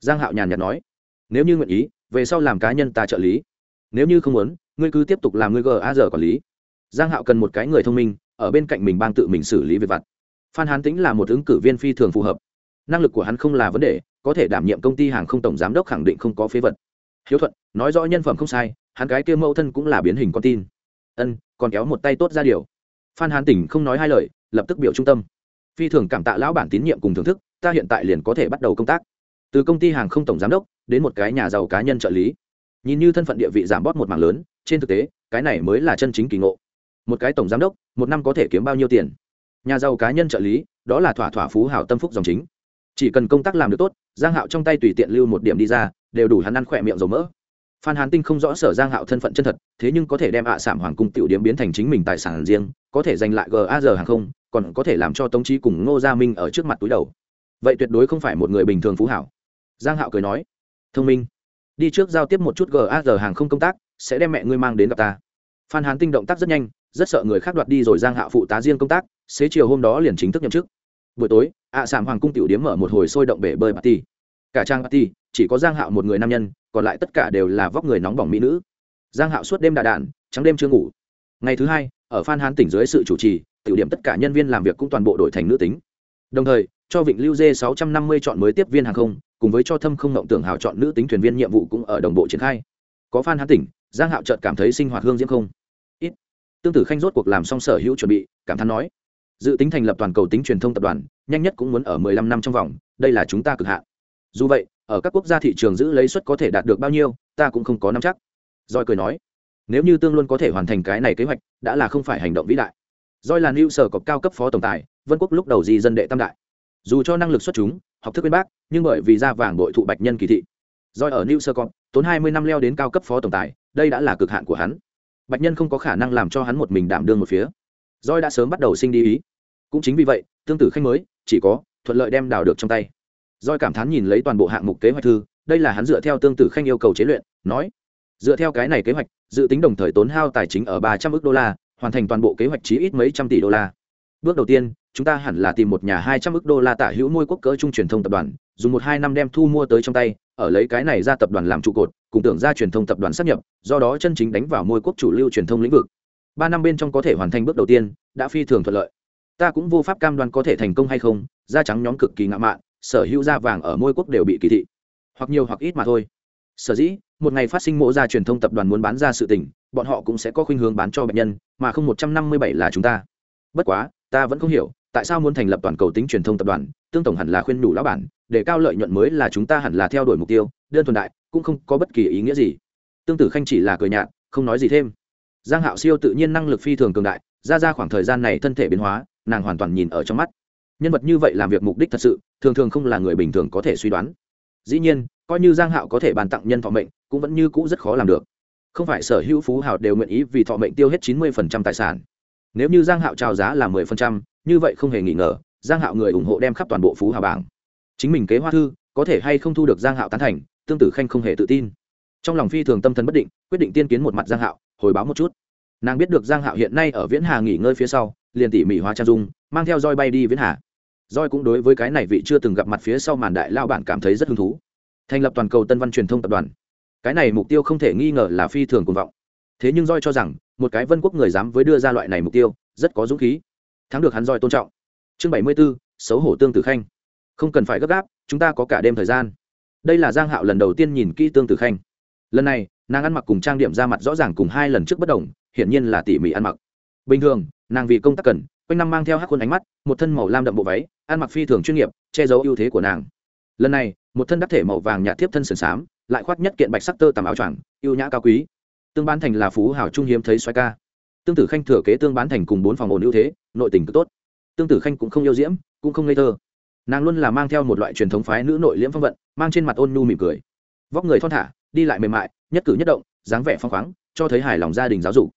Giang hạo nhàn nhạt nói, nếu như nguyện ý, về sau làm cá nhân ta trợ lý. Nếu như không muốn, ngươi cứ tiếp tục làm ngươi gaz quản lý. Giang hạo cần một cái người thông minh, ở bên cạnh mình bang tự mình xử lý việc vặt. Phan hán tính là một ứng cử viên phi thường phù hợp. Năng lực của hắn không là vấn đề, có thể đảm nhiệm công ty hàng không tổng giám đốc khẳng định không có phế vật. Hiếu thuận, nói rõ nhân phẩm không sai, hắn cái kia mẫu thân cũng là biến hình con tin. Ân, còn kéo một tay tốt ra điều phan hán tỉnh không nói hai lời, lập tức biểu trung tâm. Phi thường cảm tạ lão bản tín nhiệm cùng thưởng thức, ta hiện tại liền có thể bắt đầu công tác. Từ công ty hàng không tổng giám đốc, đến một cái nhà giàu cá nhân trợ lý. Nhìn như thân phận địa vị giảm bót một mảng lớn, trên thực tế, cái này mới là chân chính kỳ ngộ. Một cái tổng giám đốc, một năm có thể kiếm bao nhiêu tiền? Nhà giàu cá nhân trợ lý, đó là thỏa thỏa phú hảo tâm phúc dòng chính. Chỉ cần công tác làm được tốt, giang hạo trong tay tùy tiện lưu một điểm đi ra, đều đủ hắn ăn khỏe miệng dầu mỡ phan hán tinh không rõ sở giang hạo thân phận chân thật, thế nhưng có thể đem ạ à sảm hoàng cung tiểu điểm biến thành chính mình tài sản riêng, có thể giành lại gaz hàng không, còn có thể làm cho tống trí cùng ngô gia minh ở trước mặt túi đầu. Vậy tuyệt đối không phải một người bình thường phú hảo. Giang hạo cười nói, thông minh, đi trước giao tiếp một chút gaz hàng không công tác, sẽ đem mẹ ngươi mang đến gặp ta. Phan hán tinh động tác rất nhanh, rất sợ người khác đoạt đi rồi giang hạo phụ tá riêng công tác, xế chiều hôm đó liền chính thức nhậm chức. Buổi tối, ạ à sảm hoàng cung tiểu điếm mở một hồi sôi động bể bơi party. Cả trang party, chỉ có giang hạo một người nam nhân còn lại tất cả đều là vóc người nóng bỏng mỹ nữ. Giang hạo suốt đêm đà đạn, trắng đêm chưa ngủ. Ngày thứ hai, ở phan hán tỉnh dưới sự chủ trì, tiểu điểm tất cả nhân viên làm việc cũng toàn bộ đổi thành nữ tính. Đồng thời, cho vịnh lưu dê 650 chọn mới tiếp viên hàng không, cùng với cho thâm không ngộng tưởng hào chọn nữ tính thuyền viên nhiệm vụ cũng ở đồng bộ triển khai. Có phan hán tỉnh, giang hạo chợt cảm thấy sinh hoạt hương diễm không. Ít. Tương tử khanh rốt cuộc làm xong sở hữu chuẩn bị, cảm thán nói. Dự tính thành lập toàn cầu tính truyền thông tập đoàn, nhanh nhất cũng muốn ở 15 năm trong vòng, đây là chúng ta cực hạn. Dù vậy ở các quốc gia thị trường giữ lấy suất có thể đạt được bao nhiêu, ta cũng không có nắm chắc. Roi cười nói, nếu như tương luôn có thể hoàn thành cái này kế hoạch, đã là không phải hành động vĩ đại. Roi là lưu sở cọc cao cấp phó tổng tài, vân quốc lúc đầu gì dân đệ tam đại. Dù cho năng lực xuất chúng, học thức bên bác nhưng bởi vì ra vàng bội thụ bạch nhân kỳ thị. Roi ở lưu sở cọp tốn hai mươi năm leo đến cao cấp phó tổng tài, đây đã là cực hạn của hắn. Bạch nhân không có khả năng làm cho hắn một mình đảm đương một phía. Roi đã sớm bắt đầu sinh đi ý. Cũng chính vì vậy, tương tự khanh mới, chỉ có thuận lợi đem đào được trong tay doi cảm thán nhìn lấy toàn bộ hạng mục kế hoạch thư, đây là hắn dựa theo tương tự khanh yêu cầu chế luyện, nói, dựa theo cái này kế hoạch, dự tính đồng thời tốn hao tài chính ở ba trăm ước đô la, hoàn thành toàn bộ kế hoạch chí ít mấy trăm tỷ đô la. Bước đầu tiên, chúng ta hẳn là tìm một nhà hai trăm ước đô la tả hữu môi quốc cỡ trung truyền thông tập đoàn, dùng một hai năm đem thu mua tới trong tay, ở lấy cái này ra tập đoàn làm trụ cột, cùng tưởng ra truyền thông tập đoàn sắp nhập, do đó chân chính đánh vào môi quốc chủ lưu truyền thông lĩnh vực. Ba năm bên trong có thể hoàn thành bước đầu tiên, đã phi thường thuận lợi. Ta cũng vô pháp cam đoan có thể thành công hay không, da trắng nhóm cực kỳ ngạo mạn sở hữu da vàng ở môi quốc đều bị kỳ thị. Hoặc nhiều hoặc ít mà thôi. Sở dĩ, một ngày phát sinh mộ ra truyền thông tập đoàn muốn bán ra sự tình, bọn họ cũng sẽ có khuynh hướng bán cho bệnh nhân, mà không một trăm năm mươi bảy là chúng ta. Bất quá, ta vẫn không hiểu, tại sao muốn thành lập toàn cầu tính truyền thông tập đoàn, tương tổng hẳn là khuyên đủ lão bản, để cao lợi nhuận mới là chúng ta hẳn là theo đuổi mục tiêu, đơn thuần đại, cũng không có bất kỳ ý nghĩa gì. Tương tử khanh chỉ là cười nhạt, không nói gì thêm. Giang hạo siêu tự nhiên năng lực phi thường cường đại, ra ra khoảng thời gian này thân thể biến hóa, nàng hoàn toàn nhìn ở trong mắt. Nhân vật như vậy làm việc mục đích thật sự thường thường không là người bình thường có thể suy đoán. Dĩ nhiên, coi như giang hạo có thể bàn tặng nhân thọ mệnh, cũng vẫn như cũ rất khó làm được. Không phải sở hữu phú hào đều nguyện ý vì thọ mệnh tiêu hết chín mươi tài sản. Nếu như giang hạo trao giá là mười phần trăm, như vậy không hề nghi ngờ, giang hạo người ủng hộ đem khắp toàn bộ phú hào bảng. Chính mình kế hoa thư, có thể hay không thu được giang hạo tán thành, tương tử khanh không hề tự tin. Trong lòng phi thường tâm thần bất định, quyết định tiên kiến một mặt giang hạo, hồi báo một chút. Nàng biết được giang hạo hiện nay ở viễn hà nghỉ ngơi phía sau, liền tỉ mỉ hóa trang dung, mang theo roi bay đi viễn hà roi cũng đối với cái này vị chưa từng gặp mặt phía sau màn đại lao bản cảm thấy rất hứng thú. Thành lập toàn cầu tân văn truyền thông tập đoàn. Cái này mục tiêu không thể nghi ngờ là phi thường cuồng vọng. Thế nhưng roi cho rằng một cái vân quốc người dám với đưa ra loại này mục tiêu rất có dũng khí. Thắng được hắn roi tôn trọng. Chương bảy mươi 74, xấu hổ tương tử khanh. Không cần phải gấp gáp chúng ta có cả đêm thời gian. Đây là giang hạo lần đầu tiên nhìn kỹ tương tử khanh. Lần này nàng ăn mặc cùng trang điểm ra mặt rõ ràng cùng hai lần trước bất đồng hiển nhiên là tỉ mỉ ăn mặc. Bình thường nàng vì công tác cần quanh năm mang theo hắc khuôn ánh mắt một thân màu lam đậm bộ váy ăn mặc phi thường chuyên nghiệp, che giấu ưu thế của nàng. Lần này, một thân đắc thể màu vàng nhạt tiếp thân sườn xám, lại khoác nhất kiện bạch sắc tơ tằm áo choàng ưu nhã cao quý. Tương bán thành là phú hảo trung hiếm thấy xoay ca. Tương tử khanh thừa kế tương bán thành cùng bốn phòng ổn ưu thế, nội tình cực tốt. Tương tử khanh cũng không yêu diễm, cũng không ngây thơ. Nàng luôn là mang theo một loại truyền thống phái nữ nội liễm phong vận, mang trên mặt ôn nhu mỉm cười. Vóc người thon thả, đi lại mềm mại, nhất cử nhất động, dáng vẻ phong khoáng, cho thấy hài lòng gia đình giáo dục.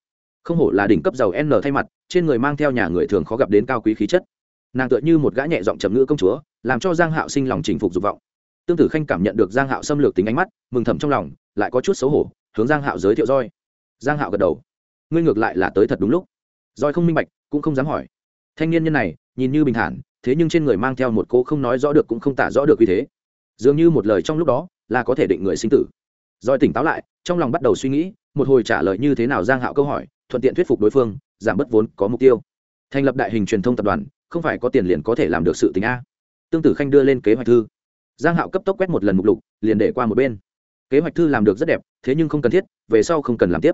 Không hổ là đỉnh cấp giàu n thay mặt, trên người mang theo nhà người thường khó gặp đến cao quý khí chất nàng tựa như một gã nhẹ giọng trầm ngữ công chúa, làm cho giang hạo sinh lòng chinh phục dục vọng. Tương tử khanh cảm nhận được giang hạo xâm lược tính ánh mắt, mừng thầm trong lòng, lại có chút xấu hổ, hướng giang hạo giới thiệu roi. Giang hạo gật đầu. Ngươi ngược lại là tới thật đúng lúc. Roi không minh bạch, cũng không dám hỏi. Thanh niên nhân này, nhìn như bình thản, thế nhưng trên người mang theo một cô không nói rõ được cũng không tả rõ được vì thế. Dường như một lời trong lúc đó, là có thể định người sinh tử. Roi tỉnh táo lại, trong lòng bắt đầu suy nghĩ, một hồi trả lời như thế nào giang hạo câu hỏi, thuận tiện thuyết phục đối phương, giảm bớt vốn có mục tiêu. Thành lập đại hình truyền thông tập đoàn không phải có tiền liền có thể làm được sự tình a. Tương tử khanh đưa lên kế hoạch thư. Giang hạo cấp tốc quét một lần mục lục, liền để qua một bên. Kế hoạch thư làm được rất đẹp, thế nhưng không cần thiết, về sau không cần làm tiếp.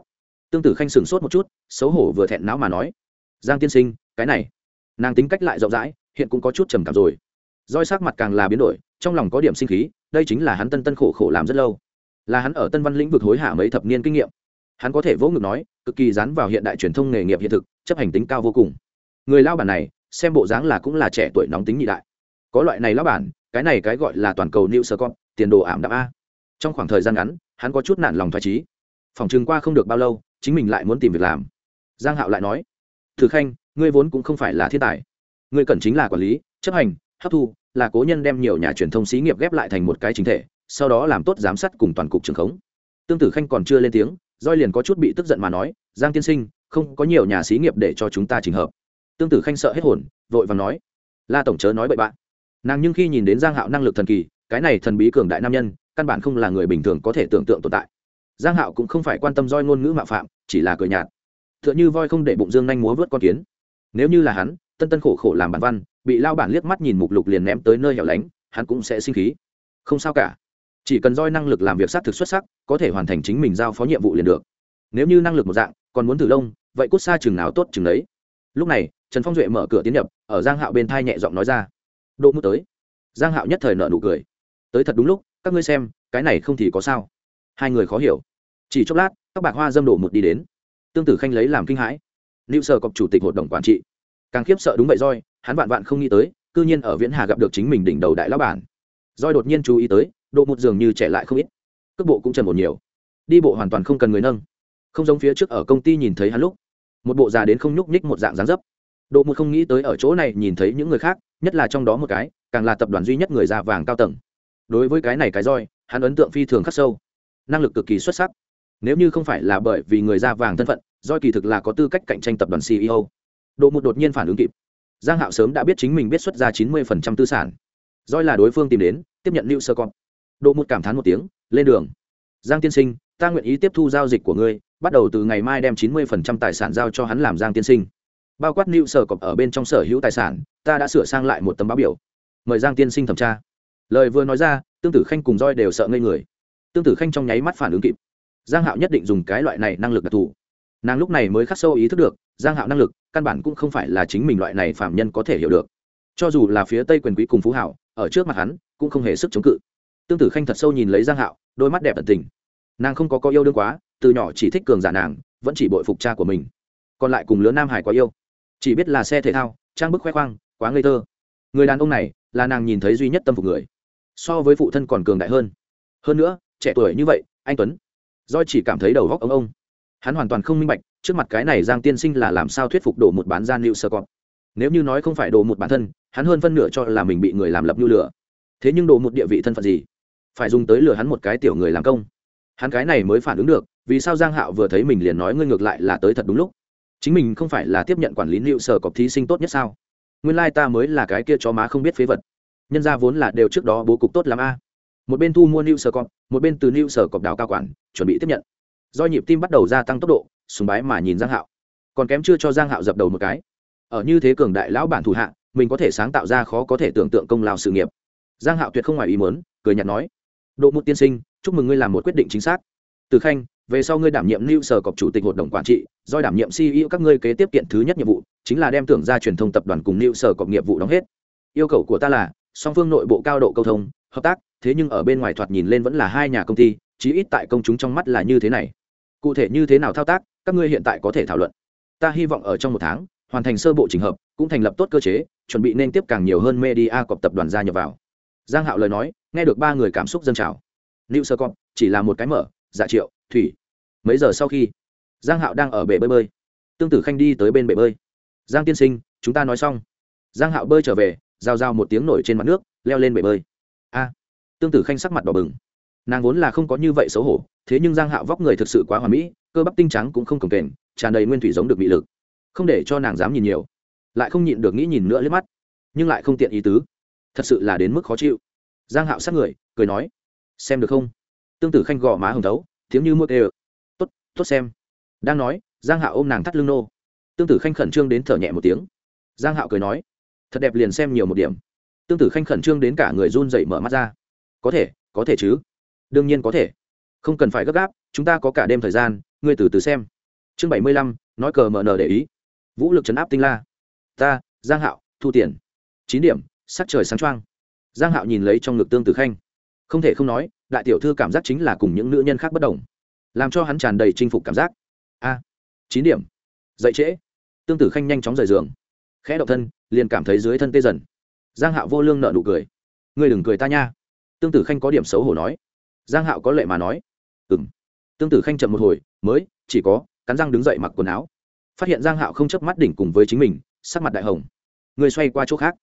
Tương tử khanh sửng sốt một chút, xấu hổ vừa thẹn não mà nói, giang tiên sinh, cái này. Nàng tính cách lại rộng rãi, hiện cũng có chút trầm cảm rồi. Roi sắc mặt càng là biến đổi, trong lòng có điểm sinh khí, đây chính là hắn tân tân khổ khổ làm rất lâu. Là hắn ở tân văn lĩnh vực hối hả mấy thập niên kinh nghiệm. Hắn có thể vỗ ngực nói, cực kỳ dán vào hiện đại truyền thông nghề nghiệp hiện thực, chấp hành tính cao vô cùng. Người lao bản này xem bộ dáng là cũng là trẻ tuổi nóng tính nhị đại. Có loại này lao bản, cái này cái gọi là toàn cầu new sơ con tiền đồ ảm đạm a. Trong khoảng thời gian ngắn, hắn có chút nản lòng thoải trí. Phòng chừng qua không được bao lâu, chính mình lại muốn tìm việc làm. Giang hạo lại nói, thử khanh, ngươi vốn cũng không phải là thiên tài. Ngươi cần chính là quản lý, chấp hành, hấp thu, là cố nhân đem nhiều nhà truyền thông xí nghiệp ghép lại thành một cái chính thể, sau đó làm tốt giám sát cùng toàn cục trường khống. Tương tử khanh còn chưa lên tiếng roi liền có chút bị tức giận mà nói, giang tiên sinh, không có nhiều nhà xí nghiệp để cho chúng ta trình hợp tương tử khanh sợ hết hồn, vội và nói, la tổng chớ nói bậy bạn nàng nhưng khi nhìn đến giang hạo năng lực thần kỳ, cái này thần bí cường đại nam nhân, căn bản không là người bình thường có thể tưởng tượng tồn tại. Giang hạo cũng không phải quan tâm roi ngôn ngữ mạo phạm, chỉ là cười nhạt. Tựa như voi không để bụng dương nhanh múa vớt con kiến. Nếu như là hắn, tân tân khổ khổ làm bản văn, bị lao bản liếc mắt nhìn mục lục liền ném tới nơi hẻo lánh, hắn cũng sẽ sinh khí. Không sao cả. Chỉ cần roi năng lực làm việc xác thực xuất sắc, có thể hoàn thành chính mình giao phó nhiệm vụ liền được. Nếu như năng lực một dạng, còn muốn thử lông, vậy cút xa chừng nào tốt chừng đấy lúc này trần phong duệ mở cửa tiến nhập, ở giang hạo bên thai nhẹ giọng nói ra. Đỗ mút tới. Giang hạo nhất thời nợ nụ cười. Tới thật đúng lúc, các ngươi xem, cái này không thì có sao. Hai người khó hiểu. Chỉ chốc lát, các bạc hoa dâm đổ một đi đến. Tương tử khanh lấy làm kinh hãi. Lưu sở cọc chủ tịch hội đồng quản trị. Càng khiếp sợ đúng vậy roi, hắn vạn vạn không nghĩ tới, cư nhiên ở viễn hà gặp được chính mình đỉnh đầu đại lão bản. Roi đột nhiên chú ý tới độ một giường như trẻ lại không ít. Cước bộ cũng trần một nhiều. Đi bộ hoàn toàn không cần người nâng. Không giống phía trước ở công ty nhìn thấy hắn lúc, một bộ già đến không nhúc nhích một dạng dáng dấp độ một không nghĩ tới ở chỗ này nhìn thấy những người khác, nhất là trong đó một cái, càng là tập đoàn duy nhất người già vàng cao tầng. Đối với cái này cái roi, hắn ấn tượng phi thường khắc sâu. Năng lực cực kỳ xuất sắc. Nếu như không phải là bởi vì người da vàng thân phận, roi kỳ thực là có tư cách cạnh tranh tập đoàn ceo độ một đột nhiên phản ứng kịp. Giang hạo sớm đã biết chính mình biết xuất ra chín mươi tư sản. Roi là đối phương tìm đến, tiếp nhận lưu sơ con độ một cảm thán một tiếng, lên đường. Giang tiên sinh, ta nguyện ý tiếp thu giao dịch của ngươi, bắt đầu từ ngày mai đem chín mươi tài sản giao cho hắn làm giang tiên sinh bao quát lưu sở cọc ở bên trong sở hữu tài sản, ta đã sửa sang lại một tấm báo biểu. Mời giang tiên sinh thẩm tra. Lời vừa nói ra, tương tử khanh cùng roi đều sợ ngây người. Tương tử khanh trong nháy mắt phản ứng kịp. Giang hạo nhất định dùng cái loại này năng lực đặc thù. Nàng lúc này mới khắc sâu ý thức được, giang hạo năng lực căn bản cũng không phải là chính mình loại này phạm nhân có thể hiểu được. Cho dù là phía tây quyền quý cùng phú hảo, ở trước mặt hắn, cũng không hề sức chống cự. Tương tử khanh thật sâu nhìn lấy giang hạo, đôi mắt đẹp tận tình. Nàng không có có yêu đương quá, từ nhỏ chỉ thích cường giả nàng, vẫn chỉ bội phục cha của mình. Còn lại cùng lứa nam hải quá yêu chỉ biết là xe thể thao, trang bức khoe khoang, quá ngây thơ. Người đàn ông này là nàng nhìn thấy duy nhất tâm phục người. So với phụ thân còn cường đại hơn. Hơn nữa, trẻ tuổi như vậy, anh tuấn. Do chỉ cảm thấy đầu góc ông ông. Hắn hoàn toàn không minh bạch, trước mặt cái này giang tiên sinh là làm sao thuyết phục đổ một bán gian liệu sơ cọp. Nếu như nói không phải đổ một bản thân, hắn hơn phân nửa cho là mình bị người làm lập nhu lửa. Thế nhưng đổ một địa vị thân phận gì? Phải dùng tới lừa hắn một cái tiểu người làm công. Hắn cái này mới phản ứng được, vì sao giang hạo vừa thấy mình liền nói ngươi ngược lại là tới thật đúng lúc? Chính mình không phải là tiếp nhận quản lý liệu sở cọp thí sinh tốt nhất sao? Nguyên lai ta mới là cái kia chó má không biết phế vật. Nhân ra vốn là đều trước đó bố cục tốt l a. Một bên thu mua new sở cọp, một bên từ new sở cọp đào cao quản, chuẩn bị tiếp nhận. Do nhịp tim bắt đầu gia tăng tốc độ, sùng bái mà nhìn giang hạo. Còn kém chưa cho giang hạo dập đầu một cái. Ở như thế cường đại lão bản thủ hạ, mình có thể sáng tạo ra khó có thể tưởng tượng công lao sự nghiệp. Giang hạo tuyệt không ngoài ý muốn, cười nhạt nói. Độ một tiên sinh, chúc mừng ngươi làm một quyết định chính xác. Từ khanh về sau ngươi đảm nhiệm lưu sở cọc chủ tịch hội đồng quản trị, do đảm nhiệm ceo các ngươi kế tiếp kiện thứ nhất nhiệm vụ, chính là đem tưởng ra truyền thông tập đoàn cùng lưu sở cọc nghiệp vụ đóng hết. Yêu cầu của ta là, song phương nội bộ cao độ câu thông, hợp tác, thế nhưng ở bên ngoài thoạt nhìn lên vẫn là hai nhà công ty, chí ít tại công chúng trong mắt là như thế này. Cụ thể như thế nào thao tác, các ngươi hiện tại có thể thảo luận. Ta hy vọng ở trong một tháng, hoàn thành sơ bộ trình hợp, cũng thành lập tốt cơ chế, chuẩn bị nên tiếp càng nhiều hơn media cọp tập đoàn gia nhập vào. Giang hạo lời nói, nghe được ba người cảm xúc dâng trào. New sơ cọp, chỉ là một cái mở dạ triệu thủy. Mấy giờ sau khi, giang hạo đang ở bể bơi bơi. Tương tử khanh đi tới bên bể bơi. Giang tiên sinh, chúng ta nói xong. Giang hạo bơi trở về giao giao một tiếng nổi trên mặt nước, leo lên bể bơi. A, tương tử khanh sắc mặt đỏ bừng. Nàng vốn là không có như vậy xấu hổ, thế nhưng giang hạo vóc người thực sự quá hoàn mỹ, cơ bắp tinh trắng cũng không cồng kềnh, tràn đầy nguyên thủy giống được bị lực. Không để cho nàng dám nhìn nhiều, lại không nhịn được nghĩ nhìn nữa liếc mắt, nhưng lại không tiện ý tứ. Thật sự là đến mức khó chịu. Giang hạo sát người, cười nói, xem được không? Tương tử khanh gò má hồng thấu tiếng như mua kê tốt tốt xem. Đang nói, giang hạo ôm nàng thắt lưng nô. Tương tử khanh khẩn trương đến thở nhẹ một tiếng. Giang hạo cười nói, thật đẹp liền xem nhiều một điểm. Tương tử khanh khẩn trương đến cả người run dậy mở mắt ra. Có thể có thể chứ. Đương nhiên có thể. Không cần phải gấp gáp, chúng ta có cả đêm thời gian, ngươi từ từ xem. Chương bảy mươi lăm, nói cờ mở nở để ý. Vũ lực chấn áp tinh la. Ta, giang hạo, thu tiền. Chín điểm, sắc trời sáng choang. Giang hạo nhìn lấy trong ngực tương tử khanh không thể không nói, đại tiểu thư cảm giác chính là cùng những nữ nhân khác bất đồng, làm cho hắn tràn đầy chinh phục cảm giác. A, chín điểm. Dậy trễ. Tương tử khanh nhanh chóng rời giường. Khẽ động thân, liền cảm thấy dưới thân tê dần. Giang hạo vô lương nợ nụ cười. Ngươi đừng cười ta nha. Tương tử khanh có điểm xấu hổ nói. Giang hạo có lệ mà nói. Ừm. Tương tử khanh chậm một hồi, mới, chỉ có, cắn răng đứng dậy mặc quần áo. Phát hiện giang hạo không chớp mắt đỉnh cùng với chính mình, sắc mặt đại hồng. Người xoay qua chỗ khác.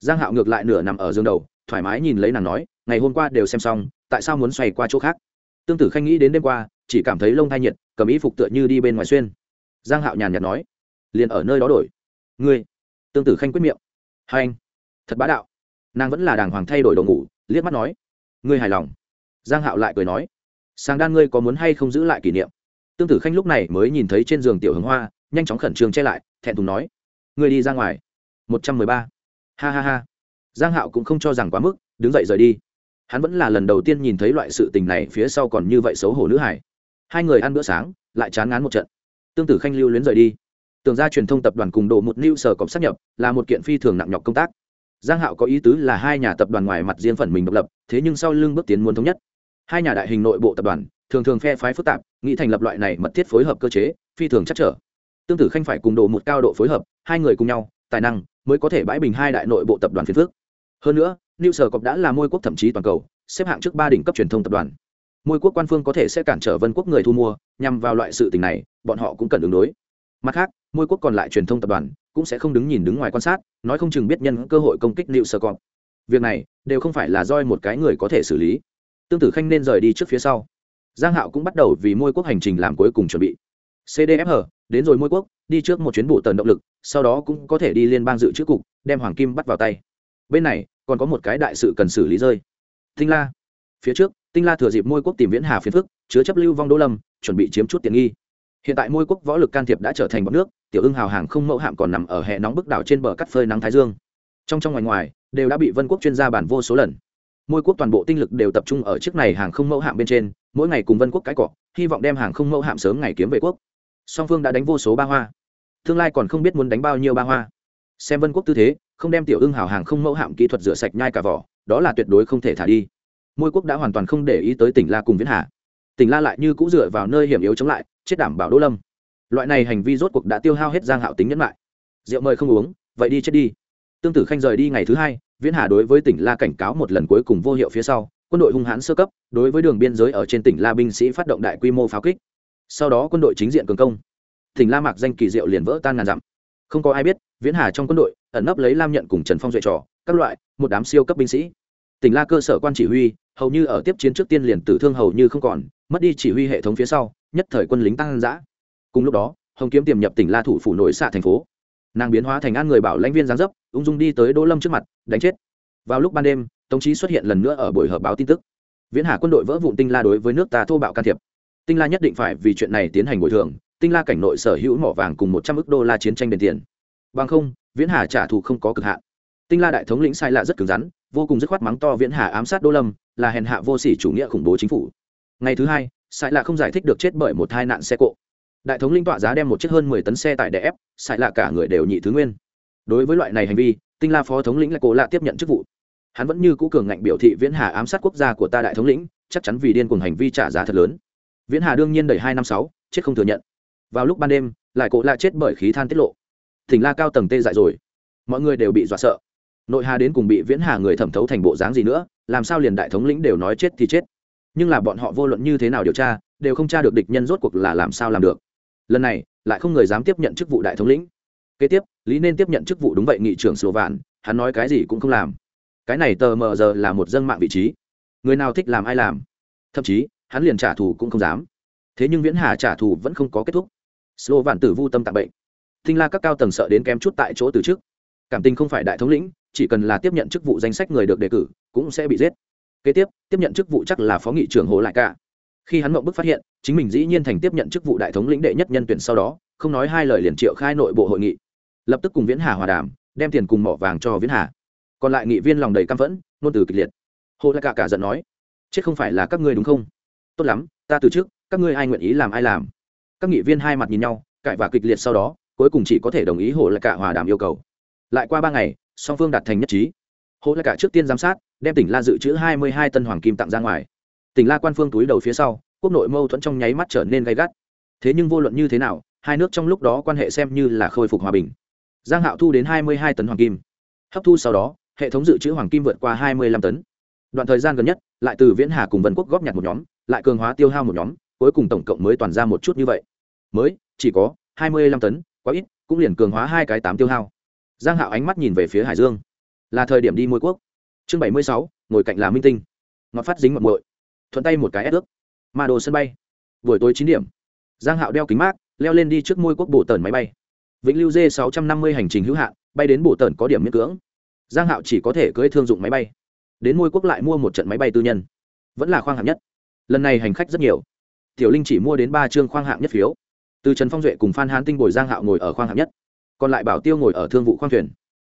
Giang hạo ngược lại nửa nằm ở giường đầu thoải mái nhìn lấy nàng nói, ngày hôm qua đều xem xong, tại sao muốn xoay qua chỗ khác? Tương tử khanh nghĩ đến đêm qua, chỉ cảm thấy lông thai nhiệt, cầm ý phục tựa như đi bên ngoài xuyên. Giang hạo nhàn nhạt nói, liền ở nơi đó đổi. Ngươi? Tương tử khanh quyết miệng. Hai anh. Thật bá đạo. Nàng vẫn là đàng hoàng thay đổi đồ ngủ, liếc mắt nói, ngươi hài lòng? Giang hạo lại cười nói sáng đan ngươi có muốn hay không giữ lại kỷ niệm? Tương tử khanh lúc này mới nhìn thấy trên giường tiểu hướng hoa, nhanh chóng khẩn trương che lại, thẹn thùng nói, ngươi đi ra ngoài. Một trăm mười ba. Ha ha ha giang hạo cũng không cho rằng quá mức, đứng dậy rời đi. Hắn vẫn là lần đầu tiên nhìn thấy loại sự tình này phía sau còn như vậy xấu hổ nữ hải. Hai người ăn bữa sáng, lại chán ngán một trận. Tương tử khanh lưu luyến rời đi. Tưởng ra truyền thông tập đoàn cùng đồ một lưu sở cộng sát nhập, là một kiện phi thường nặng nhọc công tác. Giang hạo có ý tứ là hai nhà tập đoàn ngoài mặt riêng phần mình độc lập, thế nhưng sau lưng bước tiến muốn thống nhất. Hai nhà đại hình nội bộ tập đoàn, thường thường phe phái phức tạp, nghĩ thành lập loại này mật thiết phối hợp cơ chế, phi thường chắc trở. Tương tử khanh phải cùng đồ một cao độ phối hợp, hai người cùng nhau, tài năng, mới có thể bãi bình hai đại nội bộ tập đoàn phiền phước hơn nữa, new sở cọc đã là môi quốc thậm chí toàn cầu, xếp hạng trước ba đỉnh cấp truyền thông tập đoàn. Môi quốc quan phương có thể sẽ cản trở vân quốc người thu mua, nhằm vào loại sự tình này, bọn họ cũng cần ứng đối. Mặt khác, môi quốc còn lại truyền thông tập đoàn cũng sẽ không đứng nhìn đứng ngoài quan sát, nói không chừng biết nhân cơ hội công kích new sở cọc việc này đều không phải là doi một cái người có thể xử lý. Tương tử khanh nên rời đi trước phía sau. Giang hạo cũng bắt đầu vì môi quốc hành trình làm cuối cùng chuẩn bị. Cdfh đến rồi môi quốc, đi trước một chuyến bộ tần động lực, sau đó cũng có thể đi liên bang dự trữ cục, đem hoàng kim bắt vào tay bên này còn có một cái đại sự cần xử lý rơi. Tinh la. Phía trước, tinh la thừa dịp môi quốc tìm viễn hà phiền phức, chứa chấp lưu vong đỗ lâm, chuẩn bị chiếm chút tiện nghi. Hiện tại môi quốc võ lực can thiệp đã trở thành bọc nước, tiểu ưng hào hàng không mẫu hạm còn nằm ở hệ nóng bức đảo trên bờ cắt phơi nắng thái dương. Trong trong ngoài ngoài, đều đã bị vân quốc chuyên gia bản vô số lần. Môi quốc toàn bộ tinh lực đều tập trung ở chiếc này hàng không mẫu hạm bên trên, mỗi ngày cùng vân quốc cãi cọ, hy vọng đem hàng không mẫu hạm sớm ngày kiếm về quốc. Song phương đã đánh vô số ba hoa. Tương lai còn không biết muốn đánh bao nhiêu ba hoa. Xem vân quốc tư thế không đem tiểu ưng hào hàng không mẫu hạm kỹ thuật rửa sạch nhai cả vỏ, đó là tuyệt đối không thể thả đi. Môi quốc đã hoàn toàn không để ý tới tỉnh la cùng viễn hà. Tỉnh la lại như cũng dựa vào nơi hiểm yếu chống lại, chết đảm bảo đỗ lâm. Loại này hành vi rốt cuộc đã tiêu hao hết giang hạo tính nhẫn lại rượu mời không uống, vậy đi chết đi. Tương tử khanh rời đi ngày thứ hai, viễn hà đối với tỉnh la cảnh cáo một lần cuối cùng vô hiệu phía sau, quân đội hung hãn sơ cấp, đối với đường biên giới ở trên tỉnh la binh sĩ phát động đại quy mô pháo kích. Sau đó quân đội chính diện cường công. Tỉnh la mạc danh kỳ diệu liền vỡ tan ngàn dặm không có ai biết, viễn hà trong quân đội, ẩn nấp lấy lam nhận cùng trần phong duệ trò, các loại, một đám siêu cấp binh sĩ. Tỉnh la cơ sở quan chỉ huy, hầu như ở tiếp chiến trước tiên liền tử thương hầu như không còn, mất đi chỉ huy hệ thống phía sau, nhất thời quân lính tăng giã cùng lúc đó, hồng kiếm tiềm nhập tỉnh la thủ phủ nội xạ thành phố. Nàng biến hóa thành an người bảo lãnh viên giáng dấp, ung dung đi tới đỗ lâm trước mặt, đánh chết. Vào lúc ban đêm, tống trí xuất hiện lần nữa ở buổi họp báo tin tức. Viễn hà quân đội vỡ vụn tinh la đối với nước ta thô bạo can thiệp. Tinh la nhất định phải vì chuyện này tiến hành bồi thường tinh la cảnh nội sở hữu mỏ vàng cùng một trăm ước đô la chiến tranh đền tiền. Bằng không, viễn hà trả thù không có cực hạn. Tinh la đại thống lĩnh sai lạ rất cứng rắn, vô cùng dứt khoát mắng to viễn hà ám sát đô lâm, là hèn hạ vô sỉ chủ nghĩa khủng bố chính phủ. Ngày thứ hai, sai lạ không giải thích được chết bởi một tai nạn xe cộ. Đại thống linh tọa giá đem một chiếc hơn mười tấn xe tải đè ép, sai lạ cả người đều nhị thứ nguyên. Đối với loại này hành vi, tinh la phó thống lĩnh là cố lạ tiếp nhận chức vụ. Hắn vẫn như cũ cường ngạnh biểu thị viễn hà ám sát quốc gia của ta đại thống lĩnh, chắc chắn vì điên cuồng hành vi trả giá thật lớn. Viễn hà đương nhiên đẩy hai năm sáu, chết không thừa nhận vào lúc ban đêm, lại cổ lạ chết bởi khí than tiết lộ. Thỉnh la cao tầng tê dại rồi. Mọi người đều bị dọa sợ. Nội hà đến cùng bị viễn hà người thẩm thấu thành bộ dáng gì nữa, làm sao liền đại thống lĩnh đều nói chết thì chết. Nhưng là bọn họ vô luận như thế nào điều tra, đều không tra được địch nhân rốt cuộc là làm sao làm được. Lần này, lại không người dám tiếp nhận chức vụ đại thống lĩnh. Kế tiếp, lý nên tiếp nhận chức vụ đúng vậy nghị trưởng sổ vạn, hắn nói cái gì cũng không làm. Cái này tờ mờ giờ là một dân mạng vị trí. Người nào thích làm ai làm. Thậm chí, hắn liền trả thù cũng không dám. Thế nhưng viễn hà trả thù vẫn không có kết thúc. Slo vạn tử vu tâm tạng bệnh. Thinh la các cao tầng sợ đến kém chút tại chỗ từ trước. Cảm tình không phải đại thống lĩnh, chỉ cần là tiếp nhận chức vụ danh sách người được đề cử, cũng sẽ bị giết. Kế tiếp tiếp nhận chức vụ chắc là phó nghị trưởng hồ lại cả. Khi hắn mộng bức phát hiện, chính mình dĩ nhiên thành tiếp nhận chức vụ đại thống lĩnh đệ nhất nhân tuyển sau đó, không nói hai lời liền triệu khai nội bộ hội nghị. Lập tức cùng viễn hà hòa đàm, đem tiền cùng mỏ vàng cho viễn hà. Còn lại nghị viên lòng đầy căm phẫn nôn từ kịch liệt. Hồ lại cả cả giận nói, chết không phải là các ngươi đúng không? Tốt lắm, ta từ trước, các ngươi ai nguyện ý làm ai làm? Các nghị viên hai mặt nhìn nhau, cãi và kịch liệt sau đó, cuối cùng chỉ có thể đồng ý hồ lại cả hòa đàm yêu cầu. Lại qua ba ngày, song phương đạt thành nhất trí. Hồ lại cả trước tiên giám sát, đem tỉnh la dự trữ hai mươi hai tân hoàng kim tặng ra ngoài. Tỉnh la quan phương túi đầu phía sau, quốc nội mâu thuẫn trong nháy mắt trở nên gay gắt. Thế nhưng vô luận như thế nào, hai nước trong lúc đó quan hệ xem như là khôi phục hòa bình. Giang hạo thu đến hai mươi hai tấn hoàng kim. Hấp thu sau đó, hệ thống dự trữ hoàng kim vượt qua hai mươi lăm tấn. Đoạn thời gian gần nhất, lại từ viễn hà cùng vân quốc góp nhặt một nhóm, lại cường hóa tiêu hao một nhóm, cuối cùng tổng cộng mới toàn ra một chút như vậy mới, chỉ có hai mươi lăm tấn, quá ít, cũng liền cường hóa hai cái tám tiêu hao. Giang hạo ánh mắt nhìn về phía hải dương. Là thời điểm đi môi quốc chương bảy mươi sáu, ngồi cạnh là minh tinh. Ngọt phát dính mật mội thuận tay một cái ép ước. Ma đồ sân bay. Buổi tối chín điểm. Giang hạo đeo kính mát, leo lên đi trước môi quốc bộ tần máy bay. Vĩnh lưu dê sáu trăm năm mươi hành trình hữu hạn, bay đến bộ tần có điểm miễn cưỡng. Giang hạo chỉ có thể cưỡi thương dụng máy bay. Đến môi quốc lại mua một trận máy bay tư nhân. Vẫn là khoang hạng nhất. Lần này hành khách rất nhiều. Tiểu linh chỉ mua đến ba chương khoang hạng nhất phiếu từ trần phong duệ cùng phan hán tinh bồi giang hạo ngồi ở khoang hạng nhất. Còn lại bảo tiêu ngồi ở thương vụ khoang thuyền.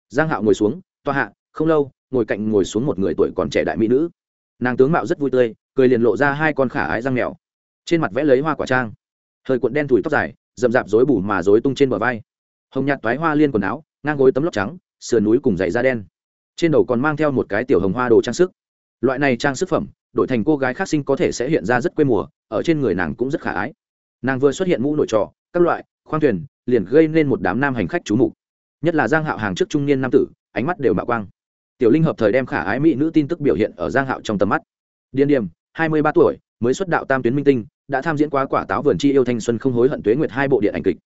Giang hạo ngồi xuống toa hạ, không lâu, ngồi cạnh ngồi xuống một người tuổi còn trẻ đại mỹ nữ. Nàng tướng mạo rất vui tươi, cười liền lộ ra hai con khả ái răng mèo. Trên mặt vẽ lấy hoa quả trang. Hơi cuộn đen thủi tóc dài, rậm rạp rối bù mà rối tung trên bờ vai. Hồng nhạt toái hoa liên quần áo, ngang gối tấm lóc trắng, sườn núi cùng dày da đen. Trên đầu còn mang theo một cái tiểu hồng hoa đồ trang sức. Loại này trang sức phẩm, đổi thành cô gái khác sinh có thể sẽ hiện ra rất quê mùa, ở trên người nàng cũng rất khả ái nàng vừa xuất hiện mũ nội trò, các loại, khoang thuyền, liền gây nên một đám nam hành khách trú mục. Nhất là giang hạo hàng trước trung niên nam tử, ánh mắt đều mạo quang. Tiểu linh hợp thời đem khả ái mỹ nữ tin tức biểu hiện ở giang hạo trong tầm mắt. Điên điểm hai mươi ba tuổi, mới xuất đạo tam tuyến minh tinh, đã tham diễn quá quả táo vườn chi yêu thanh xuân không hối hận tuế nguyệt hai bộ điện ảnh kịch.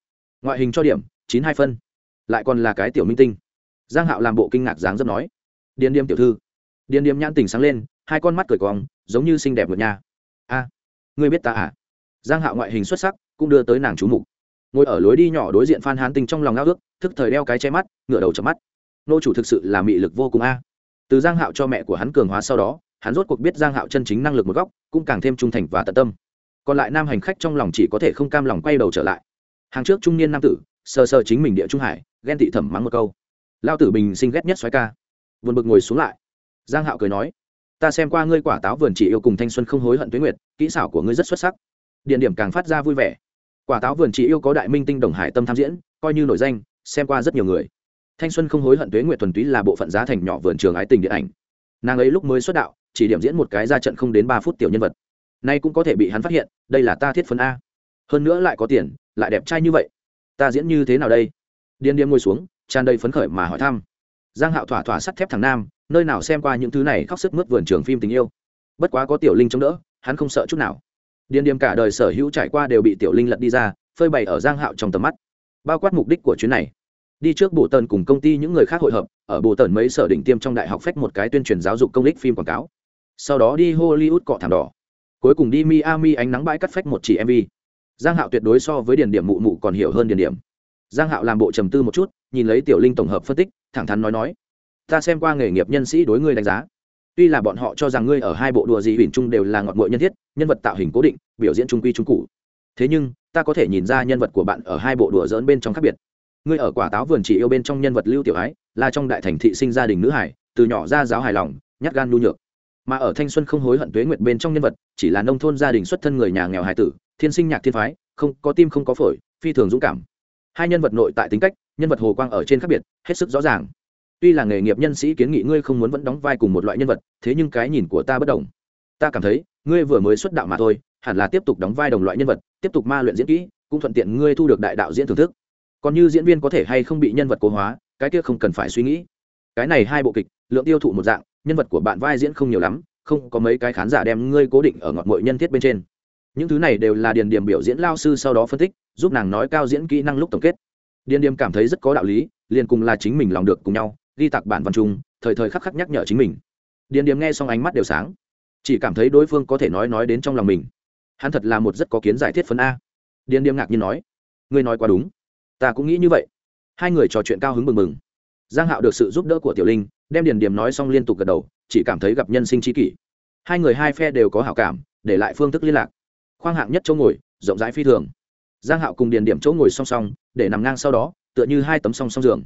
Ngoại hình cho điểm, chín hai phân. Lại còn là cái tiểu minh tinh. Giang hạo làm bộ kinh ngạc dáng dấp nói. Điên điềm tiểu thư. Điên điềm nhãn tình sáng lên, hai con mắt cười cong giống như xinh đẹp ngược nhà. A ngươi biết ta à? Giang hạo ngoại hình xuất sắc, cũng đưa tới nàng chú mục. Ngồi ở lối đi nhỏ đối diện phan hán tinh trong lòng ngao ước, thức thời đeo cái che mắt, ngửa đầu chập mắt. Nô chủ thực sự là mị lực vô cùng a. Từ giang hạo cho mẹ của hắn cường hóa sau đó, hắn rốt cuộc biết giang hạo chân chính năng lực một góc, cũng càng thêm trung thành và tận tâm. Còn lại nam hành khách trong lòng chỉ có thể không cam lòng quay đầu trở lại. Hàng trước trung niên nam tử, sờ sờ chính mình địa trung hải, ghen tị thẩm mắng một câu. Lao tử bình sinh ghét nhất xoáy ca. Vượt bực ngồi xuống lại. Giang hạo cười nói, ta xem qua ngươi quả táo vườn chỉ yêu cùng thanh xuân không hối hận tuế nguyệt, kỹ xảo của ngươi rất xuất sắc điện điểm càng phát ra vui vẻ. Quả táo vườn chỉ yêu có đại minh tinh đồng hải tâm tham diễn, coi như nổi danh, xem qua rất nhiều người. Thanh xuân không hối hận tuế nguyệt thuần túy là bộ phận giá thành nhỏ vườn trường ái tình điện ảnh. Nàng ấy lúc mới xuất đạo, chỉ điểm diễn một cái ra trận không đến ba phút tiểu nhân vật. Nay cũng có thể bị hắn phát hiện, đây là ta thiết phấn a. Hơn nữa lại có tiền, lại đẹp trai như vậy. Ta diễn như thế nào đây? Điên điên ngồi xuống, tràn đầy phấn khởi mà hỏi thăm. Giang hạo thỏa thỏa sắt thép thằng nam, nơi nào xem qua những thứ này khóc sức mướt vườn trường phim tình yêu. Bất quá có tiểu linh chống đỡ, hắn không sợ chút nào điên điềm cả đời sở hữu trải qua đều bị tiểu linh lật đi ra, phơi bày ở giang hạo trong tầm mắt. Bao quát mục đích của chuyến này. Đi trước bộ tần cùng công ty những người khác hội hợp, ở bộ tần mấy sở đỉnh tiêm trong đại học phách một cái tuyên truyền giáo dục công lích phim quảng cáo. Sau đó đi hollywood cọ thảm đỏ. Cuối cùng đi miami ánh nắng bãi cắt phách một chỉ mv giang hạo tuyệt đối so với điền điểm mụ mụ còn hiểu hơn điền điểm. Giang hạo làm bộ trầm tư một chút, nhìn lấy tiểu linh tổng hợp phân tích, thẳng thắn nói nói, ta xem qua nghề nghiệp nhân sĩ đối ngươi đánh giá tuy là bọn họ cho rằng ngươi ở hai bộ đùa gì huyền trung đều là ngọt ngội nhân thiết, nhân vật tạo hình cố định, biểu diễn trung quy trung cụ thế nhưng, ta có thể nhìn ra nhân vật của bạn ở hai bộ đùa dỡn bên trong khác biệt. Ngươi ở quả táo vườn chỉ yêu bên trong nhân vật lưu tiểu ái, là trong đại thành thị sinh gia đình nữ hải, từ nhỏ ra giáo hài lòng, nhát gan nhu nhược. Mà ở thanh xuân không hối hận tuế nguyệt bên trong nhân vật, chỉ là nông thôn gia đình xuất thân người nhà nghèo hài tử, thiên sinh nhạc thiên phái, không, có tim không có phổi, phi thường dũng cảm. Hai nhân vật nội tại tính cách, nhân vật hồ quang ở trên khác biệt, hết sức rõ ràng tuy là nghề nghiệp nhân sĩ kiến nghị ngươi không muốn vẫn đóng vai cùng một loại nhân vật, thế nhưng cái nhìn của ta bất đồng. Ta cảm thấy, ngươi vừa mới xuất đạo mà thôi, hẳn là tiếp tục đóng vai đồng loại nhân vật, tiếp tục ma luyện diễn kỹ, cũng thuận tiện ngươi thu được đại đạo diễn thưởng thức. Còn như diễn viên có thể hay không bị nhân vật cố hóa, cái kia không cần phải suy nghĩ. Cái này hai bộ kịch, lượng tiêu thụ một dạng, nhân vật của bạn vai diễn không nhiều lắm, không có mấy cái khán giả đem ngươi cố định ở ngọt mội nhân thiết bên trên. Những thứ này đều là điền điểm biểu diễn lao sư sau đó phân tích, giúp nàng nói cao diễn kỹ năng lúc tổng kết. Điền điểm cảm thấy rất có đạo lý, liền cùng là chính mình lòng được cùng nhau ghi tặc bản văn trung thời thời khắc khắc nhắc nhở chính mình. Điền điểm nghe xong ánh mắt đều sáng, chỉ cảm thấy đối phương có thể nói nói đến trong lòng mình. Hắn thật là một rất có kiến giải thiết phấn a. Điền điểm ngạc nhiên nói, ngươi nói quá đúng, ta cũng nghĩ như vậy. Hai người trò chuyện cao hứng mừng mừng giang hạo được sự giúp đỡ của tiểu linh, đem điền điểm nói xong liên tục gật đầu, chỉ cảm thấy gặp nhân sinh tri kỷ. Hai người hai phe đều có hảo cảm, để lại phương thức liên lạc. Khoang hạng nhất chỗ ngồi, rộng rãi phi thường. Giang hạo cùng điền điểm chỗ ngồi song song, để nằm ngang sau đó, tựa như hai tấm song song giường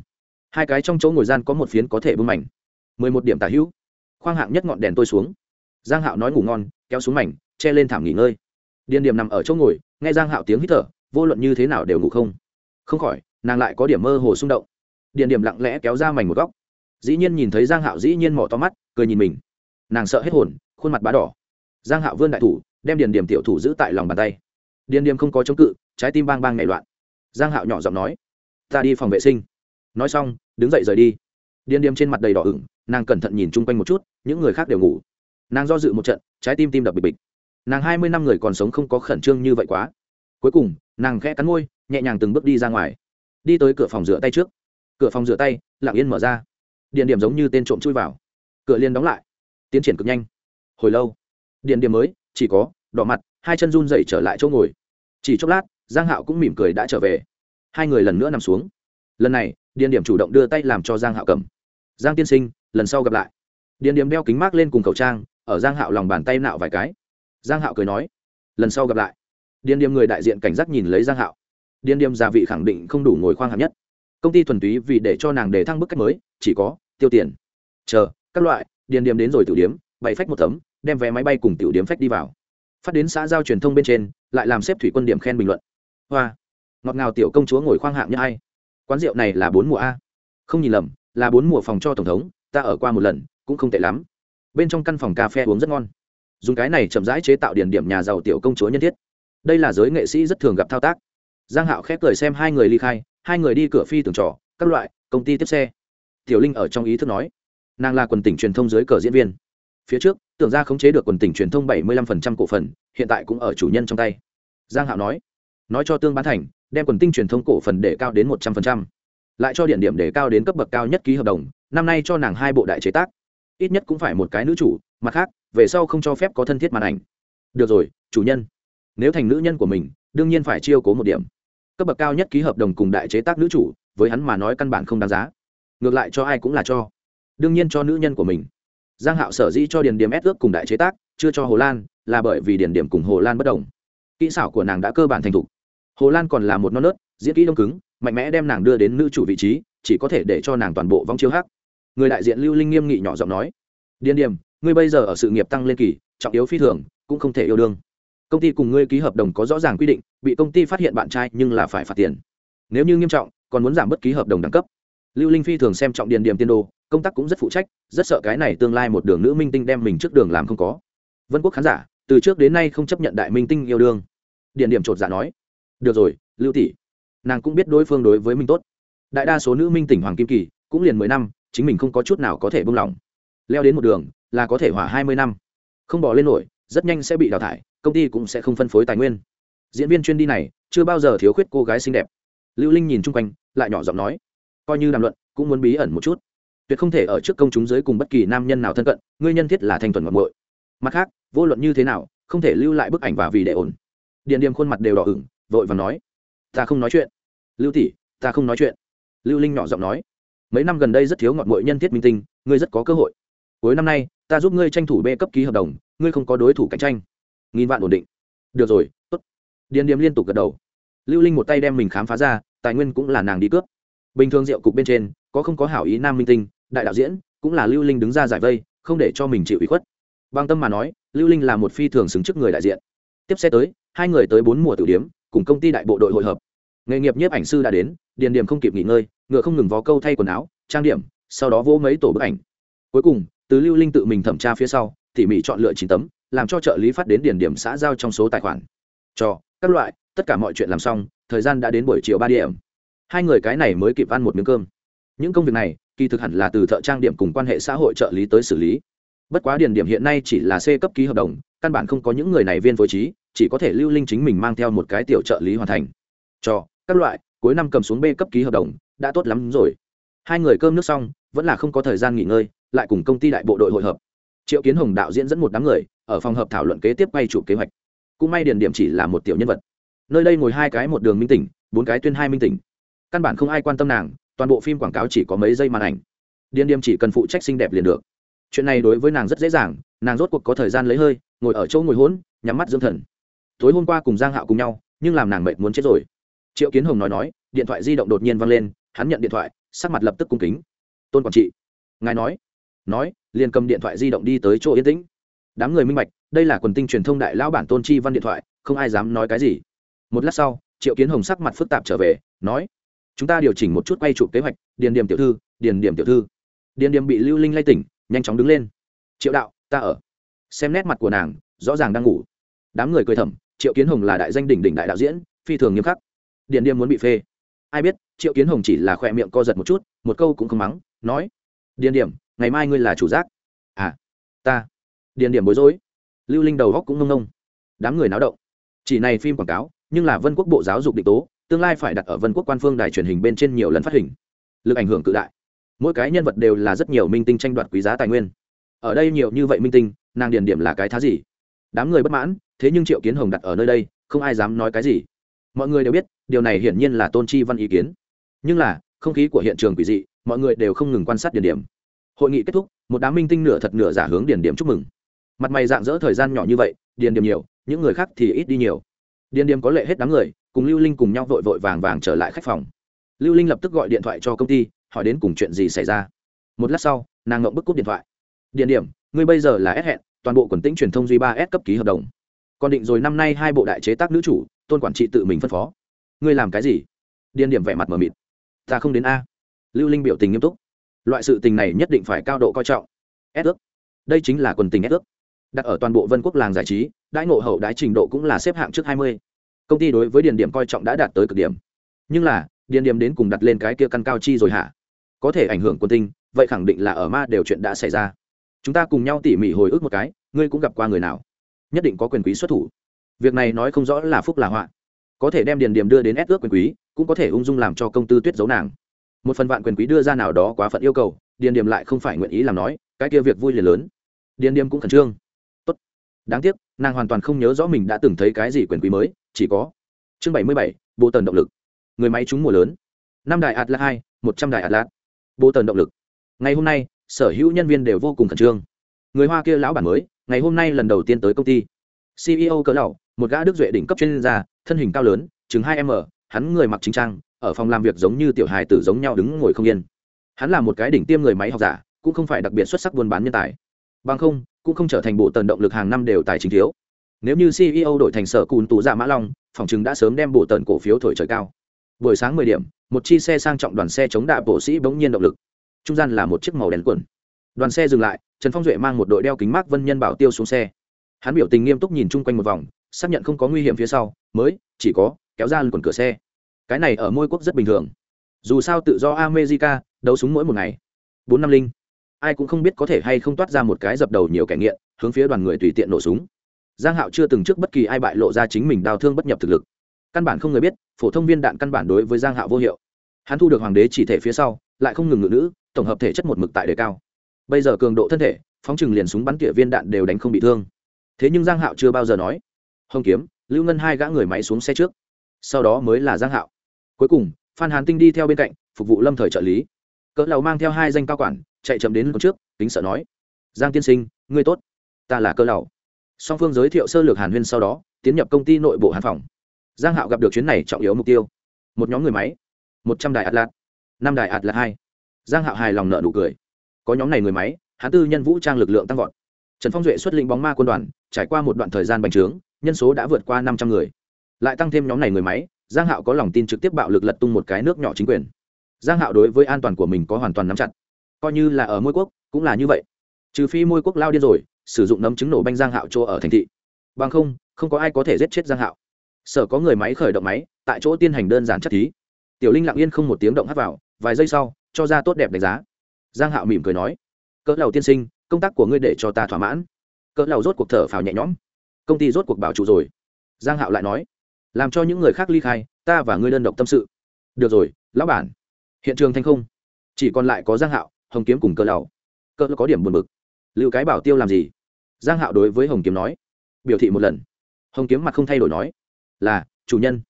hai cái trong chỗ ngồi gian có một phiến có thể bưng mảnh. Mười một điểm tả hữu. Khoang hạng nhất ngọn đèn tôi xuống. Giang hạo nói ngủ ngon, kéo xuống mảnh, che lên thảm nghỉ ngơi. Điền điểm nằm ở chỗ ngồi, nghe giang hạo tiếng hít thở, vô luận như thế nào đều ngủ không. Không khỏi, nàng lại có điểm mơ hồ xung động. Điền điểm lặng lẽ kéo ra mảnh một góc. Dĩ nhiên nhìn thấy giang hạo dĩ nhiên mỏ to mắt, cười nhìn mình. Nàng sợ hết hồn, khuôn mặt bá đỏ. Giang hạo vươn đại thủ, đem điền điểm tiểu thủ giữ tại lòng bàn tay. Điền điểm không có chống cự, trái tim bang bang nảy loạn. Giang hạo nhỏ giọng nói, ta đi phòng vệ sinh. Nói xong đứng dậy rời đi. Điền điếm trên mặt đầy đỏ ửng, nàng cẩn thận nhìn chung quanh một chút, những người khác đều ngủ. Nàng do dự một trận, trái tim tim đập bịch bịch. Nàng hai mươi năm người còn sống không có khẩn trương như vậy quá. Cuối cùng, nàng khẽ cắn môi, nhẹ nhàng từng bước đi ra ngoài. Đi tới cửa phòng rửa tay trước. Cửa phòng rửa tay, lặng yên mở ra. Điện điểm giống như tên trộm chui vào. Cửa liền đóng lại. Tiến triển cực nhanh. Hồi lâu. Điện điểm mới, chỉ có, đỏ mặt, hai chân run dậy trở lại chỗ ngồi. Chỉ chốc lát, giang hạo cũng mỉm cười đã trở về. Hai người lần nữa nằm xuống. Lần này Điền điểm chủ động đưa tay làm cho giang hạo cầm. Giang tiên sinh, lần sau gặp lại. Điền điểm đeo kính mát lên cùng khẩu trang, ở giang hạo lòng bàn tay nạo vài cái. Giang hạo cười nói, lần sau gặp lại. Điền điểm người đại diện cảnh giác nhìn lấy giang hạo. Điền điểm gia vị khẳng định không đủ ngồi khoang hạng nhất. Công ty thuần túy vì để cho nàng đề thăng bức cách mới, chỉ có tiêu tiền. Chờ, các loại, điền điểm đến rồi tiểu điếm bày phách một tấm, đem vé máy bay cùng tiểu điếm phách đi vào. Phát đến xã giao truyền thông bên trên, lại làm xếp thủy quân điểm khen bình luận. Hoa, ngọt ngào tiểu công chúa ngồi khoang hạng như ai? Quán rượu này là bốn mùa a. Không nhìn lầm, là bốn mùa phòng cho tổng thống, ta ở qua một lần, cũng không tệ lắm. Bên trong căn phòng cà phê uống rất ngon. Dùng cái này chậm rãi chế tạo điển điểm nhà giàu tiểu công chúa nhân thiết. Đây là giới nghệ sĩ rất thường gặp thao tác. Giang hạo khép cười xem hai người ly khai, hai người đi cửa phi tường trò các loại, công ty tiếp xe. Tiểu linh ở trong ý thức nói, nàng là quần tỉnh truyền thông dưới cờ diễn viên. Phía trước, tưởng ra khống chế được quần tỉnh truyền thông bảy mươi 75% cổ phần, hiện tại cũng ở chủ nhân trong tay. Giang hạo nói nói cho tương bán thành đem quần tinh truyền thông cổ phần để cao đến một trăm linh lại cho điện điểm để cao đến cấp bậc cao nhất ký hợp đồng, năm nay cho nàng hai bộ đại chế tác. Ít nhất cũng phải một cái nữ chủ, mặt khác, về sau không cho phép có thân thiết màn ảnh. Được rồi, chủ nhân. Nếu thành nữ nhân của mình, đương nhiên phải chiêu cố một điểm. Cấp bậc cao nhất ký hợp đồng cùng đại chế tác nữ chủ, với hắn mà nói căn bản không đáng giá. Ngược lại cho ai cũng là cho. Đương nhiên cho nữ nhân của mình. Giang hạo sở dĩ cho điền điểm ép ước cùng đại chế tác, chưa cho hồ lan, là bởi vì điền điểm cùng hồ lan bất đồng. Kỹ xảo của nàng đã cơ bản thành thục hồ lan còn là một non nớt, diễn kỹ đông cứng, mạnh mẽ đem nàng đưa đến nữ chủ vị trí, chỉ có thể để cho nàng toàn bộ vong chiếu hát người đại diện lưu linh nghiêm nghị nhỏ giọng nói, điền điểm, ngươi bây giờ ở sự nghiệp tăng lên kỳ, trọng yếu phi thường, cũng không thể yêu đương. Công ty cùng ngươi ký hợp đồng có rõ ràng quy định, bị công ty phát hiện bạn trai nhưng là phải phạt tiền. Nếu như nghiêm trọng, còn muốn giảm bất ký hợp đồng đẳng cấp. Lưu linh phi thường xem trọng điền điểm tiên đồ, công tác cũng rất phụ trách, rất sợ cái này tương lai một đường nữ minh tinh đem mình trước đường làm không có. Vân quốc khán giả, từ trước đến nay không chấp nhận đại minh tinh yêu đương. Điền điểm chột dạ nói được rồi, lưu tỷ. Nàng cũng biết đối phương đối với mình tốt. Đại đa số nữ minh tỉnh hoàng kim kỳ cũng liền mười năm, chính mình không có chút nào có thể buông lỏng. Leo đến một đường là có thể hỏa hai mươi năm. Không bỏ lên nổi, rất nhanh sẽ bị đào thải, công ty cũng sẽ không phân phối tài nguyên. Diễn viên chuyên đi này, chưa bao giờ thiếu khuyết cô gái xinh đẹp. Lưu linh nhìn chung quanh, lại nhỏ giọng nói, coi như đàm luận, cũng muốn bí ẩn một chút. Tuyệt không thể ở trước công chúng dưới cùng bất kỳ nam nhân nào thân cận, ngươi nhân thiết là thanh thuần ngọc muội. Mặt khác, vô luận như thế nào, không thể lưu lại bức ảnh và vì để ổn. Điện điềm khuôn mặt đều đỏ ửng vội và nói, ta không nói chuyện. Lưu tỷ, ta không nói chuyện. Lưu linh nhỏ giọng nói, mấy năm gần đây rất thiếu ngọn muội nhân thiết minh tinh, ngươi rất có cơ hội. Cuối năm nay, ta giúp ngươi tranh thủ b cấp ký hợp đồng, ngươi không có đối thủ cạnh tranh. Nghìn vạn ổn định. Được rồi, tốt. Điền điềm liên tục gật đầu. Lưu linh một tay đem mình khám phá ra, tài nguyên cũng là nàng đi cướp. Bình thường rượu cục bên trên, có không có hảo ý nam minh tinh, đại đạo diễn, cũng là lưu linh đứng ra giải vây, không để cho mình chịu ủy khuất. Bằng tâm mà nói, lưu linh là một phi thường xứng trước người đại diện. Tiếp xe tới, hai người tới bốn mùa tử điếm cùng công ty đại bộ đội hội hợp. Nghề nghiệp nhiếp ảnh sư đã đến, điền điểm không kịp nghỉ ngơi, ngựa không ngừng vó câu thay quần áo, trang điểm, sau đó vỗ mấy tổ bức ảnh. Cuối cùng, từ lưu linh tự mình thẩm tra phía sau, tỉ mỉ chọn lựa chín tấm, làm cho trợ lý phát đến điền điểm xã giao trong số tài khoản. Cho, các loại, tất cả mọi chuyện làm xong, thời gian đã đến buổi chiều ba điểm. Hai người cái này mới kịp ăn một miếng cơm. Những công việc này, kỳ thực hẳn là từ thợ trang điểm cùng quan hệ xã hội trợ lý tới xử lý. Bất quá điền điểm hiện nay chỉ là c cấp ký hợp đồng, căn bản không có những người này viên phối trí chỉ có thể lưu linh chính mình mang theo một cái tiểu trợ lý hoàn thành. Cho, các loại, cuối năm cầm xuống b cấp ký hợp đồng, đã tốt lắm rồi. Hai người cơm nước xong, vẫn là không có thời gian nghỉ ngơi, lại cùng công ty đại bộ đội hội hợp. Triệu kiến hồng đạo diễn dẫn một đám người, ở phòng hợp thảo luận kế tiếp quay chủ kế hoạch. Cũng may điền điểm chỉ là một tiểu nhân vật. Nơi đây ngồi hai cái một đường minh tỉnh, bốn cái tuyên hai minh tỉnh. Căn bản không ai quan tâm nàng, toàn bộ phim quảng cáo chỉ có mấy giây màn ảnh. Điền điểm chỉ cần phụ trách xinh đẹp liền được. Chuyện này đối với nàng rất dễ dàng, nàng rốt cuộc có thời gian lấy hơi, ngồi ở chỗ ngồi hỗn, nhắm mắt dưỡng thần tối hôm qua cùng giang hạo cùng nhau, nhưng làm nàng mệt muốn chết rồi. Triệu kiến hồng nói nói, điện thoại di động đột nhiên văng lên, hắn nhận điện thoại, sắc mặt lập tức cung kính. Tôn quản trị, ngài nói nói, liền cầm điện thoại di động đi tới chỗ yên tĩnh. Đám người minh bạch, đây là quần tinh truyền thông đại lão bản tôn chi văn điện thoại, không ai dám nói cái gì. Một lát sau, triệu kiến hồng sắc mặt phức tạp trở về, nói, chúng ta điều chỉnh một chút quay chụp kế hoạch, điền điểm tiểu thư, điền điểm tiểu thư. Điền điểm bị lưu linh lay tỉnh, nhanh chóng đứng lên. Triệu đạo, ta ở. Xem nét mặt của nàng, rõ ràng đang ngủ. Đám người cười thầm triệu kiến hồng là đại danh đỉnh đỉnh đại đạo diễn, phi thường nghiêm khắc. Điện điềm muốn bị phê. Ai biết, triệu kiến hồng chỉ là khỏe miệng co giật một chút, một câu cũng không mắng, nói điện điểm ngày mai ngươi là chủ giác. À ta. Điện điểm bối rối. Lưu linh đầu góc cũng ngông ngông. Đám người náo động. Chỉ này phim quảng cáo, nhưng là vân quốc bộ giáo dục định tố, tương lai phải đặt ở vân quốc quan phương đài truyền hình bên trên nhiều lần phát hình. Lực ảnh hưởng cự đại. Mỗi cái nhân vật đều là rất nhiều minh tinh tranh đoạt quý giá tài nguyên. Ở đây nhiều như vậy minh tinh, nàng điền điểm là cái thá gì? Đám người bất mãn thế nhưng triệu kiến hồng đặt ở nơi đây, không ai dám nói cái gì. Mọi người đều biết, điều này hiển nhiên là tôn chi văn ý kiến. Nhưng là, không khí của hiện trường quỷ dị, mọi người đều không ngừng quan sát điển điểm. Hội nghị kết thúc, một đám minh tinh nửa thật nửa giả hướng điển điểm chúc mừng. Mặt mày dạng dỡ thời gian nhỏ như vậy, điền điểm nhiều, những người khác thì ít đi nhiều. Điền điểm có lệ hết đám người, cùng lưu linh cùng nhau vội vội vàng vàng trở lại khách phòng. Lưu linh lập tức gọi điện thoại cho công ty, hỏi đến cùng chuyện gì xảy ra. Một lát sau, nàng ngậm bức cúp điện thoại. Điện điểm, ngươi bây giờ là s hẹn, toàn bộ quần tĩnh truyền thông duy ba s cấp ký hợp đồng còn định rồi năm nay hai bộ đại chế tác nữ chủ, tôn quản trị tự mình phân phó. Ngươi làm cái gì? Điền điểm vẻ mặt mờ mịt. Ta không đến a. Lưu linh biểu tình nghiêm túc. Loại sự tình này nhất định phải cao độ coi trọng. Ép ước. Đây chính là quần tình ép ước. Đặt ở toàn bộ vân quốc làng giải trí, đãi ngộ hậu đãi trình độ cũng là xếp hạng trước hai mươi. Công ty đối với điền điểm coi trọng đã đạt tới cực điểm. Nhưng là, điền điểm đến cùng đặt lên cái kia căn cao chi rồi hả? Có thể ảnh hưởng quân tinh vậy khẳng định là ở ma đều chuyện đã xảy ra. Chúng ta cùng nhau tỉ mỉ hồi ức một cái, ngươi cũng gặp qua người nào? Nhất định có quyền quý xuất thủ. Việc này nói không rõ là phúc là họa. Có thể đem điền điểm đưa đến ép ước quyền quý, cũng có thể ung dung làm cho công tư tuyết giấu nàng. Một phần vạn quyền quý đưa ra nào đó quá phận yêu cầu, điền điểm lại không phải nguyện ý làm nói, cái kia việc vui liền lớn. Điền điểm cũng khẩn trương. Tốt. đáng tiếc, nàng hoàn toàn không nhớ rõ mình đã từng thấy cái gì quyền quý mới, chỉ có chương bảy mươi bảy bộ tần động lực. Người máy trúng mùa lớn. Năm đại atlas hai, một trăm đại atlas. Bộ tần động lực. Ngày hôm nay, sở hữu nhân viên đều vô cùng khẩn trương. Người hoa kia lão bản mới ngày hôm nay lần đầu tiên tới công ty. Ceo cỡ lầu, một gã đức duệ đỉnh cấp chuyên gia, thân hình cao lớn, chừng hai m hắn người mặc chính trang, ở phòng làm việc giống như tiểu hài tử giống nhau đứng ngồi không yên. Hắn là một cái đỉnh tiêm người máy học giả, cũng không phải đặc biệt xuất sắc buôn bán nhân tài. Bằng không, cũng không trở thành bộ tần động lực hàng năm đều tài chính thiếu. Nếu như ceo đổi thành sở cùn tù dạ mã long, phòng chứng đã sớm đem bộ tần cổ phiếu thổi trời cao. Buổi sáng mười điểm, một chi xe sang trọng đoàn xe chống đạ bộ sĩ bỗng nhiên động lực. Trung gian là một chiếc màu đen quần đoàn xe dừng lại, trần phong duệ mang một đội đeo kính mát vân nhân bảo tiêu xuống xe. Hắn biểu tình nghiêm túc nhìn chung quanh một vòng, xác nhận không có nguy hiểm phía sau, mới, chỉ có, kéo ra quần cửa xe. Cái này ở môi quốc rất bình thường. Dù sao tự do america, đấu súng mỗi một ngày. Bốn năm linh. Ai cũng không biết có thể hay không toát ra một cái dập đầu nhiều kẻ nghiện, hướng phía đoàn người tùy tiện nổ súng. Giang hạo chưa từng trước bất kỳ ai bại lộ ra chính mình đau thương bất nhập thực lực. Căn bản không người biết, phổ thông viên đạn căn bản đối với giang hạo vô hiệu. Hắn thu được hoàng đế chỉ thể phía sau, lại không ngừng ngự nữ, tổng hợp thể chất một mực tại đề cao bây giờ cường độ thân thể, phóng chừng liền súng bắn tỉa viên đạn đều đánh không bị thương. Thế nhưng giang hạo chưa bao giờ nói. Hồng kiếm, lưu ngân hai gã người máy xuống xe trước. Sau đó mới là giang hạo. Cuối cùng, phan hàn tinh đi theo bên cạnh, phục vụ lâm thời trợ lý. Cỡ lầu mang theo hai danh cao quản, chạy chậm đến trước, kính sợ nói. Giang tiên sinh, ngươi tốt. Ta là cỡ lầu. Song phương giới thiệu sơ lược hàn huyên sau đó, tiến nhập công ty nội bộ hàn phòng. Giang hạo gặp được chuyến này trọng yếu mục tiêu. Một nhóm người máy. Một trăm đài atlas. Năm đài atlas hai. Giang hạo hài lòng nợ nụ cười có nhóm này người máy hắn tư nhân vũ trang lực lượng tăng vọt. Trần phong duệ xuất lĩnh bóng ma quân đoàn, trải qua một đoạn thời gian bành trướng, nhân số đã vượt qua năm trăm người. Lại tăng thêm nhóm này người máy, giang hạo có lòng tin trực tiếp bạo lực lật tung một cái nước nhỏ chính quyền. Giang hạo đối với an toàn của mình có hoàn toàn nắm chặt. Coi như là ở môi quốc, cũng là như vậy. Trừ phi môi quốc lao điên rồi, sử dụng nấm trứng nổ banh giang hạo chỗ ở thành thị. Bằng không không có ai có thể giết chết giang hạo. Sở có người máy khởi động máy, tại chỗ tiên hành đơn giản chất thí. Tiểu linh lặng yên không một tiếng động hắt vào, vài giây sau, cho ra tốt đẹp đánh giá giang hạo mỉm cười nói, cỡ lầu tiên sinh, công tác của ngươi để cho ta thỏa mãn. Cỡ lầu rốt cuộc thở phào nhẹ nhõm. Công ty rốt cuộc bảo trụ rồi. Giang hạo lại nói, làm cho những người khác ly khai, ta và ngươi đơn độc tâm sự. Được rồi, lão bản. Hiện trường thanh không? Chỉ còn lại có giang hạo, hồng kiếm cùng cỡ lầu. Cỡ có điểm buồn bực. Lưu cái bảo tiêu làm gì? Giang hạo đối với hồng kiếm nói, biểu thị một lần. Hồng kiếm mặt không thay đổi nói, là, chủ nhân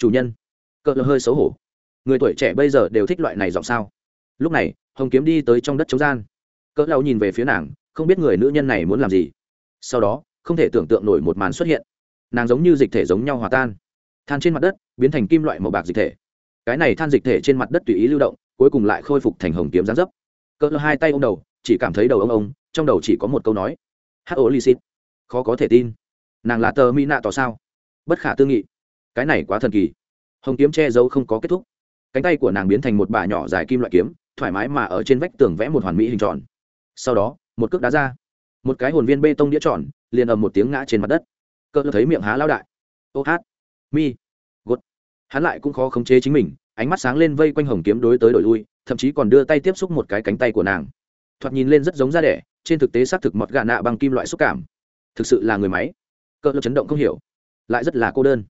chủ nhân. Cỡ hơi xấu hổ, người tuổi trẻ bây giờ đều thích loại này giọng sao? Lúc này, hồng kiếm đi tới trong đất chống gian. Cỡ lão nhìn về phía nàng, không biết người nữ nhân này muốn làm gì. Sau đó, không thể tưởng tượng nổi một màn xuất hiện. Nàng giống như dịch thể giống nhau hòa tan. Than trên mặt đất, biến thành kim loại màu bạc dịch thể. Cái này than dịch thể trên mặt đất tùy ý lưu động, cuối cùng lại khôi phục thành hồng kiếm gián dấp. Cỡ hai tay ông đầu, chỉ cảm thấy đầu ông ông, trong đầu chỉ có một câu nói. H o lycit khó có thể tin. Nàng là tờ mỹ nạ tỏ sao? Bất khả tư nghị. Cái này quá thần kỳ. Hồng kiếm che giấu không có kết thúc cánh tay của nàng biến thành một bả nhỏ dài kim loại kiếm, thoải mái mà ở trên vách tường vẽ một hoàn mỹ hình tròn. Sau đó, một cước đá ra. Một cái hồn viên bê tông đĩa tròn, liền ầm một tiếng ngã trên mặt đất. Cỡ thấy miệng há lao đại. Ô hát. Mi. Gột. Hắn lại cũng khó khống chế chính mình, ánh mắt sáng lên vây quanh hồng kiếm đối tới đổi lui, thậm chí còn đưa tay tiếp xúc một cái cánh tay của nàng. Thoạt nhìn lên rất giống da đẻ, trên thực tế xác thực mọt gà nạ bằng kim loại xúc cảm. Thực sự là người máy. Cỡ chấn động không hiểu. Lại rất là cô đơn.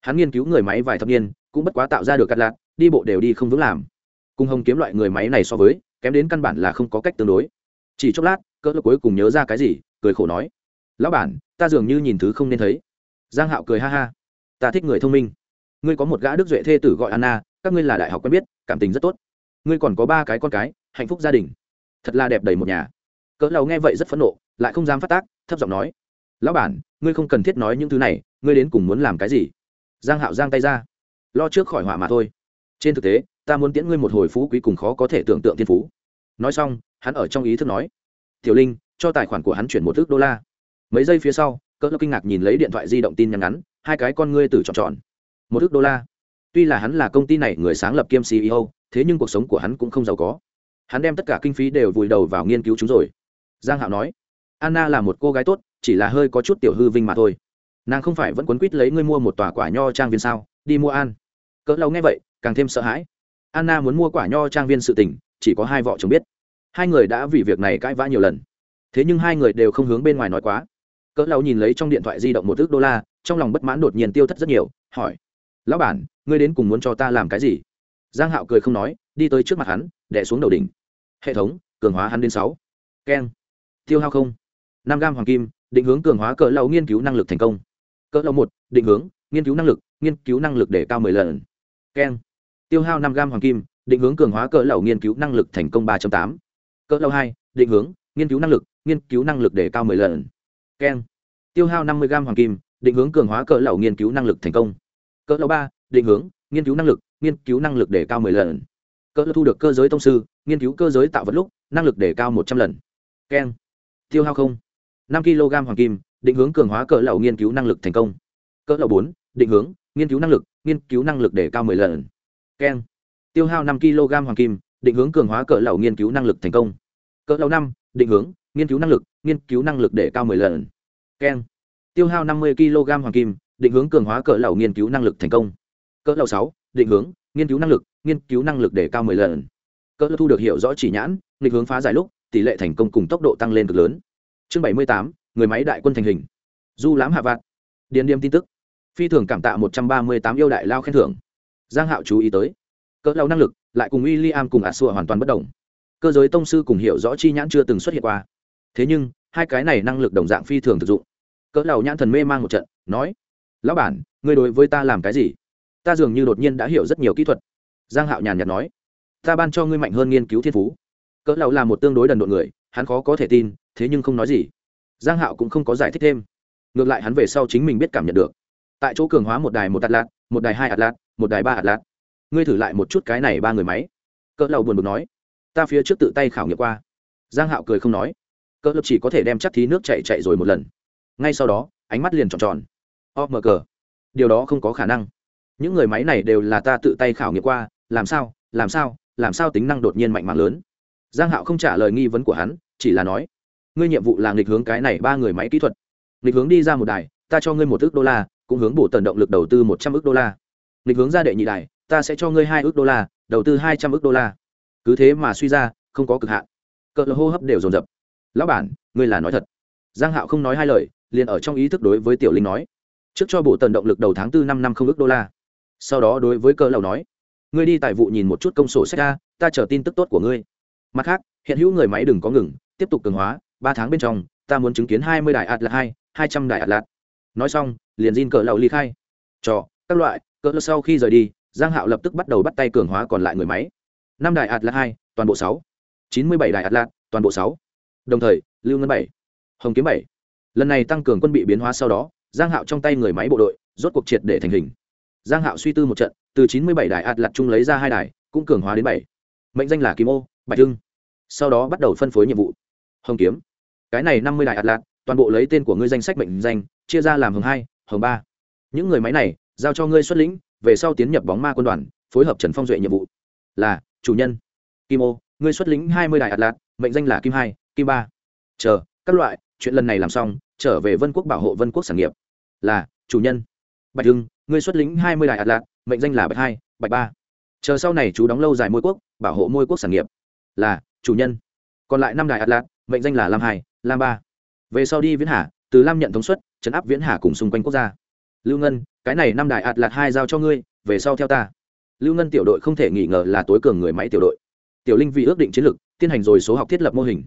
Hắn nghiên cứu người máy vài thập niên, cũng bất quá tạo ra được cắt lạc đi bộ đều đi không vững làm. Cùng hồng kiếm loại người máy này so với, kém đến căn bản là không có cách tương đối. Chỉ chốc lát, cỡ cuối cùng nhớ ra cái gì, cười khổ nói. Lão bản, ta dường như nhìn thứ không nên thấy. Giang hạo cười ha ha. Ta thích người thông minh. Ngươi có một gã đức duệ thê tử gọi anna, các ngươi là đại học quen biết, cảm tình rất tốt. Ngươi còn có ba cái con cái, hạnh phúc gia đình. Thật là đẹp đầy một nhà. Cỡ lầu nghe vậy rất phẫn nộ, lại không dám phát tác, thấp giọng nói. Lão bản, ngươi không cần thiết nói những thứ này, ngươi đến cùng muốn làm cái gì? Giang hạo giang tay ra. Lo trước khỏi họa mà thôi trên thực tế, ta muốn tiễn ngươi một hồi phú quý cùng khó có thể tưởng tượng thiên phú. Nói xong, hắn ở trong ý thức nói, tiểu linh, cho tài khoản của hắn chuyển một thước đô la. Mấy giây phía sau cỡ kinh ngạc nhìn lấy điện thoại di động tin nhắn ngắn, hai cái con ngươi từ tròn tròn. Một thước đô la. Tuy là hắn là công ty này người sáng lập kiêm ceo thế nhưng cuộc sống của hắn cũng không giàu có. Hắn đem tất cả kinh phí đều vùi đầu vào nghiên cứu chúng rồi. Giang hạo nói, anna là một cô gái tốt, chỉ là hơi có chút tiểu hư vinh mà thôi. Nàng không phải vẫn quấn quýt lấy ngươi mua một tòa quả nho trang viên sao? Đi mua an cỡ lâu nghe vậy càng thêm sợ hãi. Anna muốn mua quả nho trang viên sự tình, chỉ có hai vợ chồng biết. Hai người đã vì việc này cãi vã nhiều lần. Thế nhưng hai người đều không hướng bên ngoài nói quá. Cỡ lâu nhìn lấy trong điện thoại di động một ước đô la, trong lòng bất mãn đột nhiên tiêu thất rất nhiều, hỏi, lão bản, ngươi đến cùng muốn cho ta làm cái gì? Giang hạo cười không nói, đi tới trước mặt hắn đẻ xuống đầu đỉnh. Hệ thống, cường hóa hắn đến sáu. Keng tiêu hao không? Năm gam hoàng kim, định hướng cường hóa cỡ lâu nghiên cứu năng lực thành công. Cỡ lâu một, định hướng nghiên cứu năng lực, nghiên cứu năng lực để cao mười lần. Keng tiêu hao năm gam hoàng kim định hướng cường hóa cỡ lầu nghiên cứu năng lực thành công ba tám cỡ lầu hai định hướng nghiên cứu năng lực nghiên cứu năng lực để cao mười lần keng tiêu hao năm mươi gam hoàng kim định hướng cường hóa cỡ lầu nghiên cứu năng lực thành công cỡ lầu ba định hướng nghiên cứu năng lực nghiên cứu năng lực để cao mười lần cỡ lầu thu được cơ giới tông sư nghiên cứu cơ giới tạo vật lúc năng lực để cao một trăm lần keng tiêu hao không năm kg hoàng kim định hướng cường hóa cỡ lầu nghiên cứu năng lực thành công cỡ lầu bốn định hướng nghiên cứu năng lực nghiên cứu năng lực để cao mười lần keng. Tiêu hao năm kg hoàng kim, định hướng cường hóa cỡ lầu nghiên cứu năng lực thành công. Cỡ lầu năm, định hướng, nghiên cứu năng lực, nghiên cứu năng lực để cao mười lần. Keng. Tiêu hao năm mươi kg hoàng kim, định hướng cường hóa cỡ lầu nghiên cứu năng lực thành công. Cỡ lầu sáu, định hướng, nghiên cứu năng lực, nghiên cứu năng lực để cao mười lần. Cỡ thu được hiểu rõ chỉ nhãn định hướng phá giải lúc, tỷ lệ thành công cùng tốc độ tăng lên cực lớn. Chương bảy mươi tám, người máy đại quân thành hình. Du lãm hạ vạn. Điền điềm tin tức. Phi thường cảm tạ một trăm ba mươi tám yêu đại lao khen thưởng giang hạo chú ý tới. Cỡ lâu năng lực, lại cùng William cùng ả xua hoàn toàn bất đồng. Cơ giới tông sư cùng hiểu rõ chi nhãn chưa từng xuất hiện qua. Thế nhưng, hai cái này năng lực đồng dạng phi thường thực dụng. Cỡ đầu nhãn thần mê mang một trận, nói, lão bản, ngươi đối với ta làm cái gì? Ta dường như đột nhiên đã hiểu rất nhiều kỹ thuật. Giang hạo nhàn nhạt nói, ta ban cho ngươi mạnh hơn nghiên cứu thiên phú. Cỡ đầu là một tương đối đần độn người, hắn khó có thể tin, thế nhưng không nói gì. Giang hạo cũng không có giải thích thêm. Ngược lại hắn về sau chính mình biết cảm nhận được. Tại chỗ cường hóa một đài một atlas một đài hai atlas một đài ba atlas ngươi thử lại một chút cái này ba người máy. Cỡ lầu buồn bực nói. Ta phía trước tự tay khảo nghiệm qua. Giang hạo cười không nói. Cỡ lầu chỉ có thể đem chắc thí nước chạy chạy rồi một lần. Ngay sau đó, ánh mắt liền tròn tròn. O mờ cờ điều đó không có khả năng. Những người máy này đều là ta tự tay khảo nghiệm qua, làm sao làm sao làm sao tính năng đột nhiên mạnh mạng lớn. Giang hạo không trả lời nghi vấn của hắn, chỉ là nói, ngươi nhiệm vụ là nghịch hướng cái này ba người máy kỹ thuật. Nghịch hướng đi ra một đài, ta cho ngươi một ước đô la, cũng hướng bổ tần động lực đầu tư một trăm ước đô la nghịch hướng ra đệ nhị đài, ta sẽ cho ngươi hai ước đô la, đầu tư hai trăm ước đô la. Cứ thế mà suy ra, không có cực hạn. Cỡ hô hấp đều dồn dập. Lão bản, ngươi là nói thật. Giang hạo không nói hai lời, liền ở trong ý thức đối với tiểu linh nói. Trước cho bộ tần động lực đầu tháng tư năm năm không ước đô la. Sau đó đối với cỡ lầu nói. Ngươi đi tài vụ nhìn một chút công sổ sách ra, ta chờ tin tức tốt của ngươi. Mặt khác, hiện hữu người máy đừng có ngừng, tiếp tục cường hóa, ba tháng bên trong, ta muốn chứng kiến hai mươi đài ạt là hai hai trăm đài ạt lạt nói xong, liền xin cỡ lầu ly khai. Cho các loại cỡ sau khi rời đi, giang hạo lập tức bắt đầu bắt tay cường hóa còn lại người máy. Năm đại ạt là hai, toàn bộ sáu. Chín mươi bảy đại ạt lạt toàn bộ sáu. Đồng thời, lưu ngân bảy. Hồng kiếm bảy. Lần này tăng cường quân bị biến hóa sau đó, giang hạo trong tay người máy bộ đội, rốt cuộc triệt để thành hình. Giang hạo suy tư một trận, từ chín mươi bảy đại ạt lạt chung lấy ra hai đài, cũng cường hóa đến bảy. Mệnh danh là kim ô, bạch hưng. Sau đó bắt đầu phân phối nhiệm vụ. Hồng kiếm. Cái này năm mươi đại ạt lạt toàn bộ lấy tên của ngươi danh sách mệnh danh, chia ra làm hồng hai, hồng ba. Những người máy này giao cho ngươi xuất lĩnh, về sau tiến nhập bóng ma quân đoàn, phối hợp trần phong duệ nhiệm vụ. Là, chủ nhân. Kim ô, ngươi xuất lĩnh hai mươi đài ạt lạt mệnh danh là kim hai, kim ba. Chờ, các loại, chuyện lần này làm xong, trở về vân quốc bảo hộ vân quốc sản nghiệp. Là, chủ nhân. Bạch hưng, ngươi xuất lĩnh hai mươi đài ạt lạt mệnh danh là bạch hai, bạch ba. Chờ sau này chú đóng lâu dài môi quốc, bảo hộ môi quốc sản nghiệp. Là, chủ nhân. Còn lại năm đài ạt lạt mệnh danh là lam hai, lam ba. Về sau đi viễn hà, từ lam nhận thống suất chấn áp viễn hà cùng xung quanh quốc gia lưu ngân, cái này năm đại ạt lạt hai giao cho ngươi, về sau theo ta. Lưu ngân tiểu đội không thể nghi ngờ là tối cường người máy tiểu đội. Tiểu linh vì ước định chiến lược, tiến hành rồi số học thiết lập mô hình.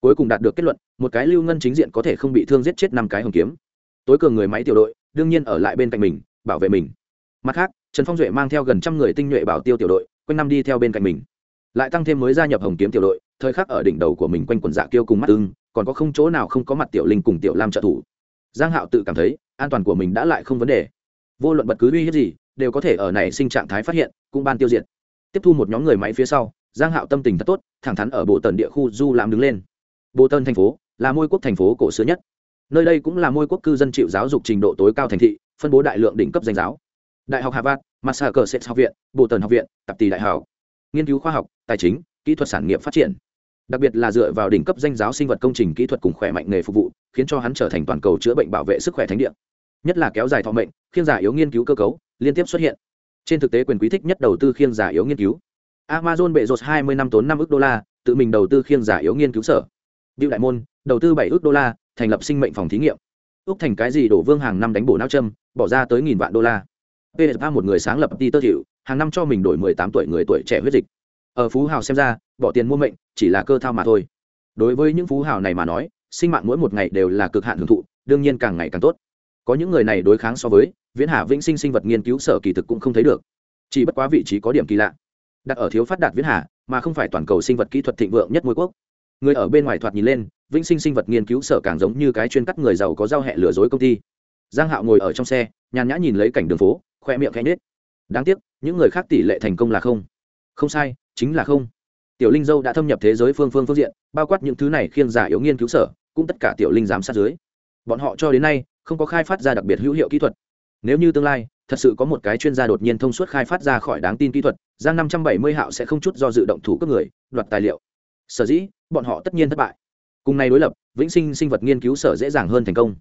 Cuối cùng đạt được kết luận, một cái lưu ngân chính diện có thể không bị thương giết chết năm cái hồng kiếm. Tối cường người máy tiểu đội, đương nhiên ở lại bên cạnh mình, bảo vệ mình. Mặt khác, trần phong duệ mang theo gần trăm người tinh nhuệ bảo tiêu tiểu đội, quanh năm đi theo bên cạnh mình. Lại tăng thêm mới gia nhập hồng kiếm tiểu đội, thời khắc ở đỉnh đầu của mình quanh quần dạ kiêu cùng mắt ưng, còn có không chỗ nào không có mặt tiểu linh cùng tiểu lam trợ thủ. Giang hạo tự cảm thấy an toàn của mình đã lại không vấn đề. Vô luận bất cứ uy hiếp gì, đều có thể ở này sinh trạng thái phát hiện, cũng ban tiêu diệt. Tiếp thu một nhóm người máy phía sau, giang hạo tâm tình thật tốt, thẳng thắn ở bộ tần địa khu du làm đứng lên. Bộ tần thành phố, là môi quốc thành phố cổ xưa nhất. Nơi đây cũng là môi quốc cư dân chịu giáo dục trình độ tối cao thành thị, phân bố đại lượng đỉnh cấp danh giáo. Đại học harvard, massachusetts học viện, bộ tần học viện, tạp tỷ đại học. Nghiên cứu khoa học, tài chính, kỹ thuật sản nghiệp phát triển. Đặc biệt là dựa vào đỉnh cấp danh giáo sinh vật công trình kỹ thuật cùng khỏe mạnh nghề phục vụ, khiến cho hắn trở thành toàn cầu chữa bệnh bảo vệ sức khỏe thánh địa nhất là kéo dài thọ mệnh khiêng giả yếu nghiên cứu cơ cấu liên tiếp xuất hiện trên thực tế quyền quý thích nhất đầu tư khiêng giả yếu nghiên cứu amazon bệ rột 20 năm tốn năm ước đô la tự mình đầu tư khiêng giả yếu nghiên cứu sở Bill Đại Môn, đầu tư bảy ước đô la, thành lập sinh mệnh phòng thí nghiệm. Úc thành cái gì đổ vương hàng năm đánh bổ não châm, bỏ ra tới nghìn vạn đô la. PSA một người sáng lập Peter hiệu hàng năm cho mình đổi 18 tuổi người tuổi trẻ huyết dịch. Ở phú hào xem ra, bỏ tiền mua mệnh, chỉ là cơ thao mà thôi. Đối với những phú hào này mà nói, sinh mạng mỗi một ngày đều là cực hạn hưởng thụ, đương nhiên càng ngày càng tốt. Có những người này đối kháng so với, Viễn Hà Vĩnh Sinh sinh vật nghiên cứu sở kỳ thực cũng không thấy được. Chỉ bất quá vị trí có điểm kỳ lạ. Đặt ở thiếu phát đạt Viễn Hà, mà không phải toàn cầu sinh vật kỹ thuật thịnh vượng nhất môi quốc. Người ở bên ngoài thoạt nhìn lên vĩnh sinh sinh vật nghiên cứu sở càng giống như cái chuyên cắt người giàu có giao hẹ lừa dối công ty. Giang hạo ngồi ở trong xe nhàn nhã nhìn lấy cảnh đường phố khoe miệng khẽ nết đáng tiếc những người khác tỷ lệ thành công là không. Không sai chính là không. Tiểu linh dâu đã thâm nhập thế giới phương phương phương diện bao quát những thứ này khiêng giả yếu nghiên cứu sở cũng tất cả tiểu linh giám sát dưới. Bọn họ cho đến nay không có khai phát ra đặc biệt hữu hiệu kỹ thuật. Nếu như tương lai, thật sự có một cái chuyên gia đột nhiên thông suốt khai phát ra khỏi đáng tin kỹ thuật, giang năm trăm bảy mươi hạo sẽ không chút do dự động thủ cướp người đoạt tài liệu. Sở dĩ, bọn họ tất nhiên thất bại. Cùng này đối lập, vĩnh sinh sinh vật nghiên cứu sở dễ dàng hơn thành công.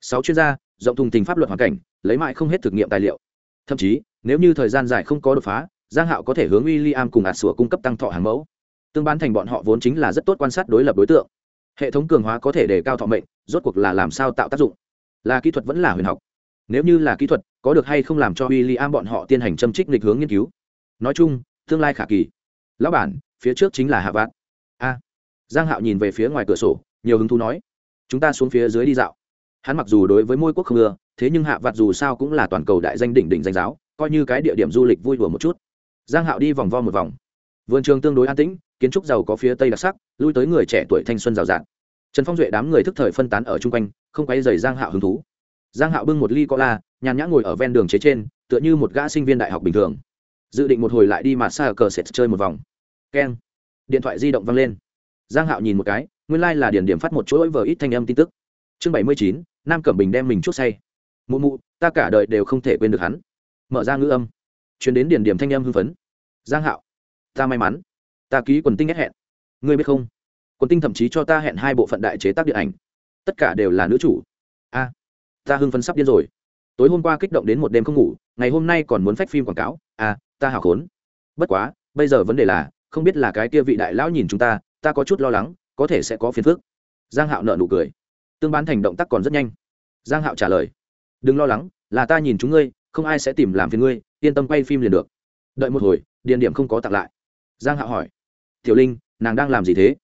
Sáu chuyên gia, rộng thùng tình pháp luật hoàn cảnh, lấy mãi không hết thực nghiệm tài liệu. Thậm chí, nếu như thời gian dài không có đột phá, giang hạo có thể hướng w i l l i am cùng ạt sủa cung cấp tăng thọ hàng mẫu. Tương bán thành bọn họ vốn chính là rất tốt quan sát đối lập đối tượng. Hệ thống cường hóa có thể đề cao thọ mệnh, rốt cuộc là làm sao tạo tác dụng? Là kỹ thuật vẫn là huyền học. Nếu như là kỹ thuật, có được hay không làm cho w i l l i am bọn họ tiến hành châm trích lịch hướng nghiên cứu? Nói chung, tương lai khả kỳ. Lão bản, phía trước chính là hạ vạn. A. Giang hạo nhìn về phía ngoài cửa sổ, nhiều hứng thú nói, chúng ta xuống phía dưới đi dạo. Hắn mặc dù đối với môi quốc không ưa, thế nhưng hạ vạn dù sao cũng là toàn cầu đại danh đỉnh đỉnh danh giáo, coi như cái địa điểm du lịch vui đùa một chút. Giang hạo đi vòng vo một vòng. Vườn trường tương đối an tĩnh, kiến trúc giàu có phía tây đặc sắc, lui tới người trẻ tuổi thanh xuân rào rạt. Trần phong duệ đám người thức thời phân tán ở chung quanh không quay dày giang hạo hứng thú. Giang hạo bưng một ly cola, nhàn nhã ngồi ở ven đường chế trên, tựa như một gã sinh viên đại học bình thường. Dự định một hồi lại đi mà xa ở cờ sệt chơi một vòng. Keng điện thoại di động văng lên. Giang hạo nhìn một cái, nguyên lai、like、là điển điểm phát một chuỗi vờ ít thanh âm tin tức. Chương bảy mươi chín, nam cẩm bình đem mình chút say. Mụ mụ, ta cả đời đều không thể quên được hắn. Mở ra ngữ âm. Chuyến đến điển điểm thanh âm hưng phấn. Giang hạo, ta may mắn. Ta ký quần tinh ghét hẹn. Ngươi biết không? Quần tinh thậm chí cho ta hẹn hai bộ phận đại chế tác điện ảnh tất cả đều là nữ chủ. A, ta hưng phấn sắp điên rồi. Tối hôm qua kích động đến một đêm không ngủ, ngày hôm nay còn muốn phách phim quảng cáo. A, ta hào khốn. Bất quá, bây giờ vấn đề là, không biết là cái kia vị đại lão nhìn chúng ta ta có chút lo lắng, có thể sẽ có phiền phức. Giang hạo nợ nụ cười. Tương bán thành động tác còn rất nhanh. Giang hạo trả lời. Đừng lo lắng, là ta nhìn chúng ngươi, không ai sẽ tìm làm phiền ngươi, yên tâm quay phim liền được. Đợi một hồi, điền điểm không có tặng lại. Giang hạo hỏi. Tiểu linh, nàng đang làm gì thế?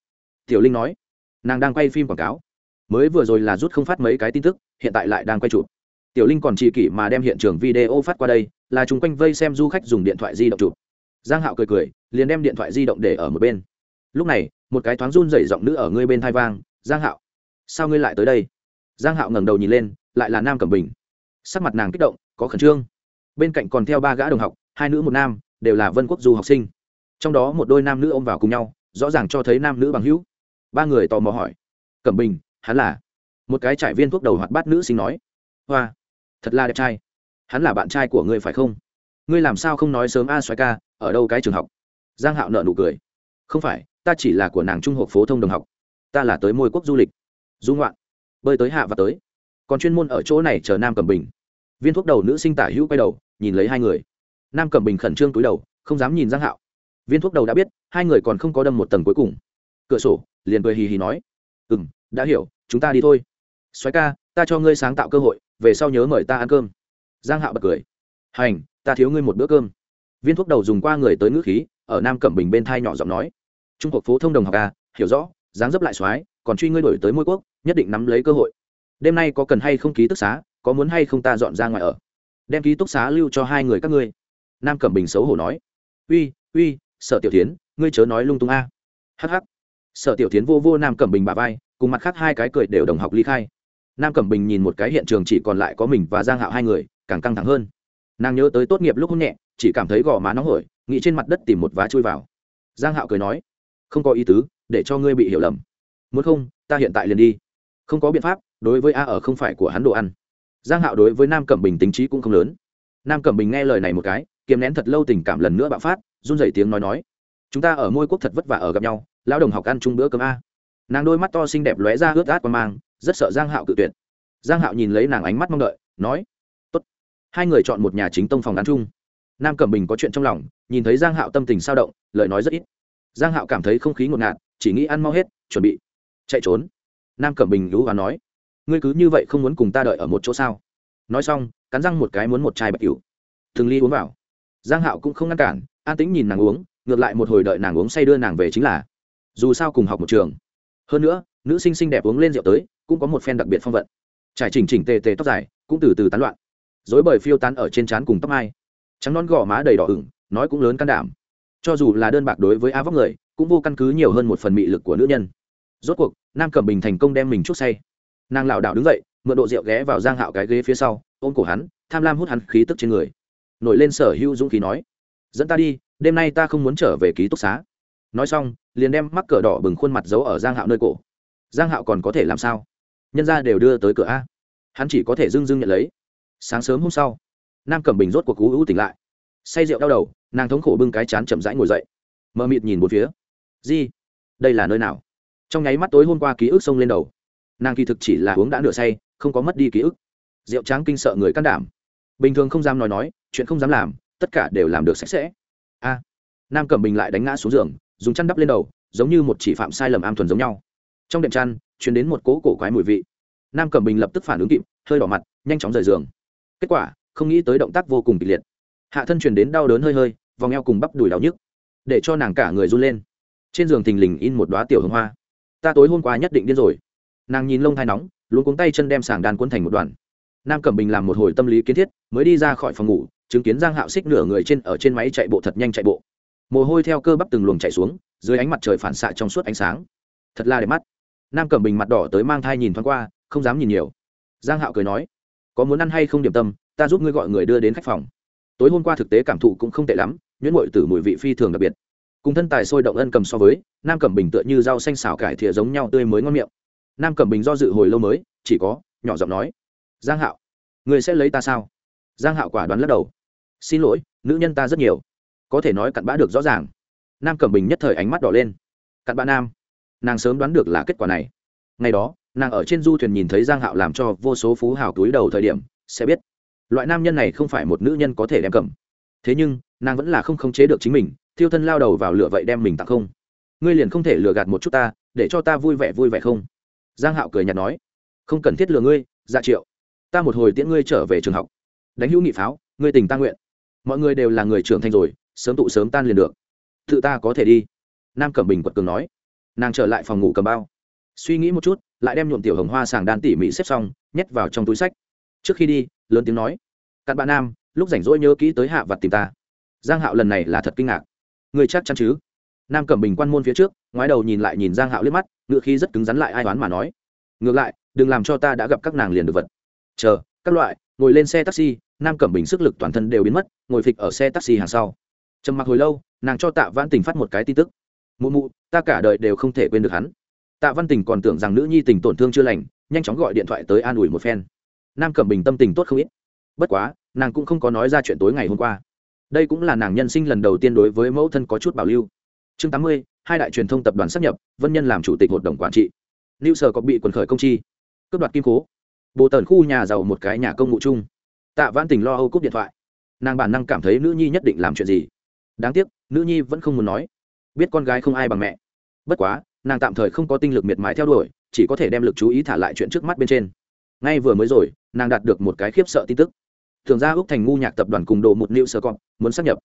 Tiểu linh nói. Nàng đang quay phim quảng cáo mới vừa rồi là rút không phát mấy cái tin tức, hiện tại lại đang quay chụp. Tiểu linh còn chỉ kỷ mà đem hiện trường video phát qua đây, là chúng quanh vây xem du khách dùng điện thoại di động chụp. Giang hạo cười cười, liền đem điện thoại di động để ở một bên. Lúc này, một cái thoáng run rẩy giọng nữ ở ngươi bên thai vang, giang hạo, sao ngươi lại tới đây? Giang hạo ngẩng đầu nhìn lên, lại là nam cẩm bình. Sắc mặt nàng kích động, có khẩn trương. Bên cạnh còn theo ba gã đồng học, hai nữ một nam, đều là vân quốc du học sinh. Trong đó một đôi nam nữ ôm vào cùng nhau, rõ ràng cho thấy nam nữ bằng hữu. Ba người tò mò hỏi, cẩm bình hắn là một cái trải viên thuốc đầu hoạt bát nữ sinh nói, hoa, thật là đẹp trai. Hắn là bạn trai của ngươi phải không? Ngươi làm sao không nói sớm a xoài ca, ở đâu cái trường học? Giang hạo nợ nụ cười, không phải, ta chỉ là của nàng trung học phổ thông đồng học. Ta là tới môi quốc du lịch. Du ngoạn, bơi tới hạ và tới. Còn chuyên môn ở chỗ này chờ nam cẩm bình. Viên thuốc đầu nữ sinh tả hữu quay đầu, nhìn lấy hai người. Nam cẩm bình khẩn trương túi đầu, không dám nhìn giang hạo. Viên thuốc đầu đã biết, hai người còn không có đâm một tầng cuối cùng. Cửa sổ, liền cười hì hì nói ừ m đã hiểu, chúng ta đi thôi. Xoáy ca, ta cho ngươi sáng tạo cơ hội, về sau nhớ mời ta ăn cơm. Giang hạo bật cười. Hành, ta thiếu ngươi một bữa cơm. Viên thuốc đầu dùng qua người tới ngữ khí, ở nam cẩm bình bên thai nhỏ giọng nói. Trung quốc phố thông đồng học ca hiểu rõ, dáng dấp lại soái, còn truy ngươi đổi tới môi quốc, nhất định nắm lấy cơ hội. Đêm nay có cần hay không ký túc xá, có muốn hay không ta dọn ra ngoài ở. Đem ký túc xá lưu cho hai người các ngươi. Nam cẩm bình xấu hổ nói. Uy uy sợ tiểu tiến ngươi chớ nói lung tung a. Hh sợ tiểu tiến vô vô nam cẩm bình bà vai cùng mặt khác hai cái cười đều đồng học ly khai. Nam cẩm bình nhìn một cái hiện trường chỉ còn lại có mình và giang hạo hai người, càng căng thẳng hơn. Nàng nhớ tới tốt nghiệp lúc hôn nhẹ, chỉ cảm thấy gò má nóng hổi, nghĩ trên mặt đất tìm một vá chui vào. Giang hạo cười nói, không có ý tứ, để cho ngươi bị hiểu lầm. Muốn không, ta hiện tại liền đi. Không có biện pháp, đối với a ở không phải của hắn đồ ăn. Giang hạo đối với nam cẩm bình tính trí cũng không lớn. Nam cẩm bình nghe lời này một cái, kiềm nén thật lâu tình cảm lần nữa bạo phát, run rẩy tiếng nói nói, chúng ta ở môi quốc thật vất vả ở gặp nhau, lão đồng học ăn chung bữa cơm a nàng đôi mắt to xinh đẹp lóe ra ướt át qua mang, rất sợ giang hạo cự tuyệt. Giang hạo nhìn lấy nàng ánh mắt mong đợi, nói, tốt. Hai người chọn một nhà chính tông phòng ăn chung. Nam cẩm bình có chuyện trong lòng, nhìn thấy giang hạo tâm tình sao động, lời nói rất ít. Giang hạo cảm thấy không khí ngột ngạt, chỉ nghĩ ăn mau hết, chuẩn bị chạy trốn. Nam cẩm bình lú và nói, ngươi cứ như vậy không muốn cùng ta đợi ở một chỗ sao? Nói xong, cắn răng một cái muốn một chai bạch cửu từng ly uống vào. Giang hạo cũng không ngăn cản, an tĩnh nhìn nàng uống, ngược lại một hồi đợi nàng uống say đưa nàng về chính là. Dù sao cùng học một trường hơn nữa, nữ sinh xinh đẹp uống lên rượu tới, cũng có một phen đặc biệt phong vận. Trải chỉnh chỉnh tề tề tóc dài, cũng từ từ tán loạn. Dối bời phiêu tán ở trên trán cùng tóc mai. Trắng non gò má đầy đỏ ửng, nói cũng lớn can đảm. Cho dù là đơn bạc đối với a vóc người, cũng vô căn cứ nhiều hơn một phần mị lực của nữ nhân. Rốt cuộc, nam cẩm bình thành công đem mình chút say. Nàng lảo đảo đứng dậy, mượn độ rượu ghé vào giang hạo cái ghế phía sau, ôm cổ hắn, tham lam hút hắn khí tức trên người. Nổi lên sở hữu dũng khí nói, dẫn ta đi, đêm nay ta không muốn trở về ký túc xá nói xong, liền đem mắc cờ đỏ bừng khuôn mặt giấu ở giang hạo nơi cổ. Giang hạo còn có thể làm sao? Nhân ra đều đưa tới cửa a. Hắn chỉ có thể dưng dưng nhận lấy. Sáng sớm hôm sau, nam cẩm bình rốt cuộc cú ưu tỉnh lại. Say rượu đau đầu, nàng thống khổ bưng cái chán chậm rãi ngồi dậy. Mờ mịt nhìn một phía. Di, đây là nơi nào? Trong nháy mắt tối hôm qua ký ức xông lên đầu. Nàng kỳ thực chỉ là uống đã nửa say, không có mất đi ký ức. Rượu tráng kinh sợ người can đảm. Bình thường không dám nói nói, chuyện không dám làm, tất cả đều làm được sạch sẽ. A, nam cẩm bình lại đánh ngã xuống giường dùng chăn đắp lên đầu, giống như một chỉ phạm sai lầm am thuần giống nhau. Trong đệm chăn chuyển đến một cỗ cổ quái mùi vị. Nam cẩm bình lập tức phản ứng kịp, hơi đỏ mặt, nhanh chóng rời giường. Kết quả, không nghĩ tới động tác vô cùng kịch liệt. Hạ thân chuyển đến đau đớn hơi hơi, vòng eo cùng bắp đùi đau nhức, để cho nàng cả người run lên. Trên giường thình lình in một đoá tiểu hương hoa. Ta tối hôm qua nhất định điên rồi. Nàng nhìn lông thai nóng luôn cuống tay chân đem sàng đàn cuốn thành một đoàn. Nam cẩm bình làm một hồi tâm lý kiến thiết, mới đi ra khỏi phòng ngủ, chứng kiến giang hạo xích nửa người trên, ở trên máy chạy bộ thật nhanh chạy bộ mồ hôi theo cơ bắp từng luồng chảy xuống, dưới ánh mặt trời phản xạ trong suốt ánh sáng. Thật là đẹp mắt. Nam cẩm bình mặt đỏ tới mang thai nhìn thoáng qua, không dám nhìn nhiều. Giang hạo cười nói, có muốn ăn hay không điểm tâm, ta giúp ngươi gọi người đưa đến khách phòng. Tối hôm qua thực tế cảm thụ cũng không tệ lắm, nhuyễn ngội từ mùi vị phi thường đặc biệt. Cùng thân tài sôi động ân cầm so với, nam cẩm bình tựa như rau xanh xào cải thìa giống nhau tươi mới ngon miệng. Nam cẩm bình do dự hồi lâu mới, chỉ có, nhỏ giọng nói, giang hạo người sẽ lấy ta sao? Giang hạo quả đoán lắc đầu, xin lỗi, nữ nhân ta rất nhiều có thể nói cặn bã được rõ ràng. Nam cẩm bình nhất thời ánh mắt đỏ lên. Cặn bã nam. Nàng sớm đoán được là kết quả này. Ngày đó, nàng ở trên du thuyền nhìn thấy giang hạo làm cho vô số phú hào túi đầu thời điểm, sẽ biết. Loại nam nhân này không phải một nữ nhân có thể đem cầm. Thế nhưng, nàng vẫn là không khống chế được chính mình, thiêu thân lao đầu vào lửa vậy đem mình tặng không. Ngươi liền không thể lừa gạt một chút ta, để cho ta vui vẻ vui vẻ không? Giang hạo cười nhạt nói. Không cần thiết lừa ngươi dạ triệu. Ta một hồi tiễn ngươi trở về trường học. Đánh hữu nghị pháo, ngươi tình ta nguyện. Mọi người đều là người trưởng thành rồi sớm tụ sớm tan liền được. Tự ta có thể đi. Nam cẩm bình quật cường nói. Nàng trở lại phòng ngủ cầm bao. Suy nghĩ một chút, lại đem nhuộm tiểu hồng hoa sàng đan tỉ mỉ xếp xong, nhét vào trong túi sách. Trước khi đi, lớn tiếng nói. Cặn bạn nam, lúc rảnh rỗi nhớ kỹ tới hạ vặt tìm ta. Giang hạo lần này là thật kinh ngạc. Người chắc chắn chứ? Nam cẩm bình quan môn phía trước, ngoái đầu nhìn lại nhìn giang hạo liếc mắt ngựa khí rất cứng rắn lại ai đoán mà nói. Ngược lại, đừng làm cho ta đã gặp các nàng liền được vật. Chờ, các loại, ngồi lên xe taxi, nam cẩm bình sức lực toàn thân đều biến mất, ngồi phịch ở xe taxi hàng sau trầm mặc hồi lâu, nàng cho tạ văn tình phát một cái tin tức. Mụ mụ, ta cả đời đều không thể quên được hắn. Tạ văn tình còn tưởng rằng nữ nhi tình tổn thương chưa lành, nhanh chóng gọi điện thoại tới an ủi một phen. Nam cẩm bình tâm tình tốt không ít. Bất quá, nàng cũng không có nói ra chuyện tối ngày hôm qua. Đây cũng là nàng nhân sinh lần đầu tiên đối với mẫu thân có chút bảo lưu. Chương tám mươi, hai đại truyền thông tập đoàn sắp nhập, vân nhân làm chủ tịch hội đồng quản trị. Lưu sở có bị quần khởi công chi. Cướp đoạt kim cố. Bộ tần khu nhà giàu một cái nhà công ngụ chung. Tạ văn tình lo âu cúp điện thoại. Nàng bản năng cảm thấy nữ nhi nhất định làm chuyện gì đáng tiếc, nữ nhi vẫn không muốn nói. Biết con gái không ai bằng mẹ. Bất quá, nàng tạm thời không có tinh lực miệt mài theo đuổi, chỉ có thể đem lực chú ý thả lại chuyện trước mắt bên trên. Ngay vừa mới rồi, nàng đạt được một cái khiếp sợ tin tức. Thường ra úc thành ngu nhạc tập đoàn cùng đồ một new sơ con muốn sắp nhập.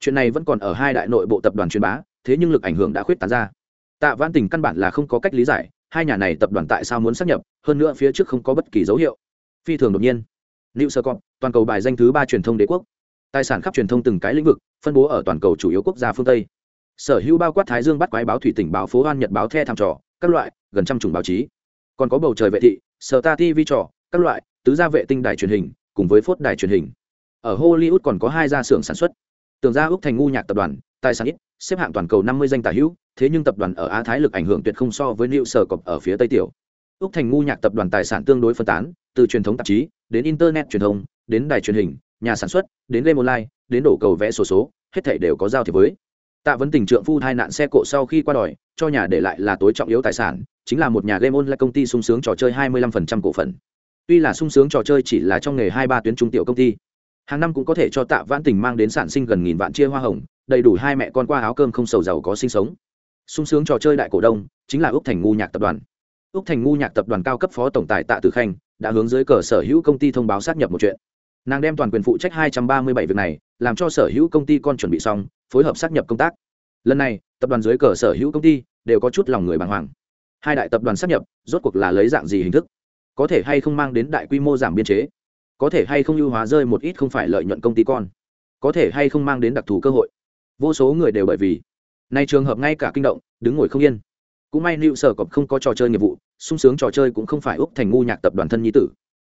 Chuyện này vẫn còn ở hai đại nội bộ tập đoàn truyền bá, thế nhưng lực ảnh hưởng đã khuyết tán ra. Tạ văn tình căn bản là không có cách lý giải, hai nhà này tập đoàn tại sao muốn sắp nhập, hơn nữa phía trước không có bất kỳ dấu hiệu. Phi thường đột nhiên new sơ con toàn cầu bài danh thứ ba truyền thông đế quốc. Tài sản khắp truyền thông từng cái lĩnh vực phân bố ở toàn cầu chủ yếu quốc gia phương tây. Sở hữu bao quát thái dương bắt quái báo thủy tỉnh, báo phố hoan nhật, báo the tham trò, các loại, gần trăm chủng báo chí. Còn có bầu trời vệ thị, sở ta tv trò, các loại, tứ gia vệ tinh đài truyền hình, cùng với phốt đài truyền hình. Ở hollywood còn có hai gia xưởng sản xuất. Tường gia úc thành ngu nhạc tập đoàn, tài sản ít, xếp hạng toàn cầu năm mươi danh tả hữu, thế nhưng tập đoàn ở á thái lực ảnh hưởng tuyệt không so với liệu sở cọp ở phía tây tiểu. Úc thành ngu nhạc tập đoàn tài sản tương đối phân tán, từ truyền thống tạp chí, đến internet truyền thông, đến đài truyền hình nhà sản xuất đến game online đến đổ cầu vẽ sổ số, số hết thảy đều có giao thiệp với. Tạ vấn tình trượng phu hai nạn xe cộ sau khi qua đòi cho nhà để lại là tối trọng yếu tài sản chính là một nhà game online công ty sung sướng trò chơi 25% cổ phần. Tuy là sung sướng trò chơi chỉ là trong nghề hai ba tuyến trung tiểu công ty hàng năm cũng có thể cho tạ vãn tình mang đến sản sinh gần nghìn vạn chia hoa hồng đầy đủ hai mẹ con qua áo cơm không sầu giàu có sinh sống. Sung sướng trò chơi đại cổ đông chính là úc thành ngu nhạc tập đoàn. Úc thành ngu nhạc tập đoàn cao cấp phó tổng tài tạ tử khanh đã hướng dưới cờ sở hữu công ty thông báo sát nhập một chuyện nàng đem toàn quyền phụ trách hai trăm ba mươi bảy việc này, làm cho sở hữu công ty con chuẩn bị xong, phối hợp xác nhập công tác. Lần này, tập đoàn dưới cờ sở hữu công ty đều có chút lòng người bàng hoàng. Hai đại tập đoàn xác nhập, rốt cuộc là lấy dạng gì hình thức? Có thể hay không mang đến đại quy mô giảm biên chế? Có thể hay không ưu hóa rơi một ít không phải lợi nhuận công ty con? Có thể hay không mang đến đặc thù cơ hội? Vô số người đều bởi vì nay trường hợp ngay cả kinh động, đứng ngồi không yên. Cũng may lưu sở cọp không có trò chơi nghiệp vụ, sung sướng trò chơi cũng không phải úc thành ngu nhạc tập đoàn thân nhi tử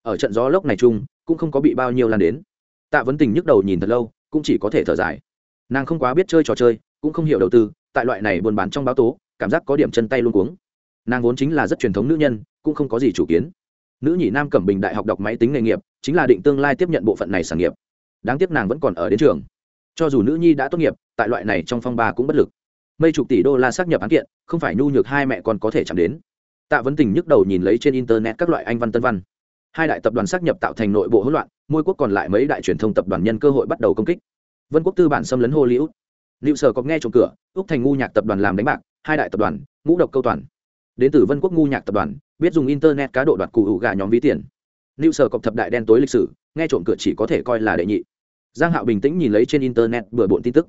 ở trận gió lốc này chung, cũng không có bị bao nhiêu lan đến. Tạ vấn tình nhức đầu nhìn thật lâu, cũng chỉ có thể thở dài. Nàng không quá biết chơi trò chơi, cũng không hiểu đầu tư, tại loại này buôn bán trong báo tố, cảm giác có điểm chân tay luôn cuống. Nàng vốn chính là rất truyền thống nữ nhân, cũng không có gì chủ kiến. Nữ nhị nam cẩm bình đại học đọc máy tính nghề nghiệp, chính là định tương lai tiếp nhận bộ phận này sản nghiệp. Đáng tiếc nàng vẫn còn ở đến trường. Cho dù nữ nhi đã tốt nghiệp, tại loại này trong phong ba cũng bất lực. Mây chục tỷ đô la xác nhập án kiện, không phải nhu nhược hai mẹ con có thể chạm đến. Tạ vấn tình nhức đầu nhìn lấy trên internet các loại anh văn tân văn hai đại tập đoàn xác nhập tạo thành nội bộ hỗn loạn, môi quốc còn lại mấy đại truyền thông tập đoàn nhân cơ hội bắt đầu công kích. Vân quốc tư bản xâm lấn hollywood. Liệu sở có nghe trộm cửa, úc thành ngu nhạc tập đoàn làm đánh bạc, hai đại tập đoàn, ngũ độc câu toàn. Đến từ vân quốc ngu nhạc tập đoàn, biết dùng internet cá độ đoạt cụ hữu gà nhóm ví tiền. Liệu sở cọc thập đại đen tối lịch sử, nghe trộm cửa chỉ có thể coi là đệ nhị. Giang hạo bình tĩnh nhìn lấy trên internet bừa bộn tin tức.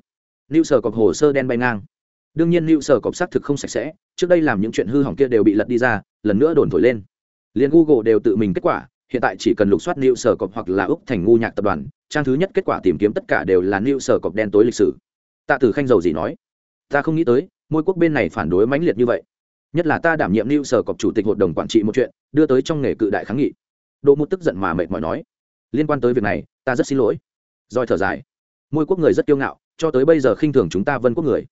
Liệu sở cọc hồ sơ đen bay ngang. Đương nhiên liệu sở cọc xác thực không sạch sẽ, trước đây làm những chuyện hư hỏng kia đều bị lật đi ra, lần nữa đồn thổi lên. Liền google đều tự mình kết quả hiện tại chỉ cần lục soát new sở cọc hoặc là úc thành ngu nhạc tập đoàn, trang thứ nhất kết quả tìm kiếm tất cả đều là new sở cọc đen tối lịch sử. Tạ tử khanh dầu gì nói? Ta không nghĩ tới, môi quốc bên này phản đối mãnh liệt như vậy. Nhất là ta đảm nhiệm new sở cọc chủ tịch hội đồng quản trị một chuyện, đưa tới trong nghề cự đại kháng nghị. Đỗ một tức giận mà mệt mỏi nói, liên quan tới việc này, ta rất xin lỗi. Roi thở dài, môi quốc người rất kiêu ngạo, cho tới bây giờ khinh thường chúng ta vân quốc người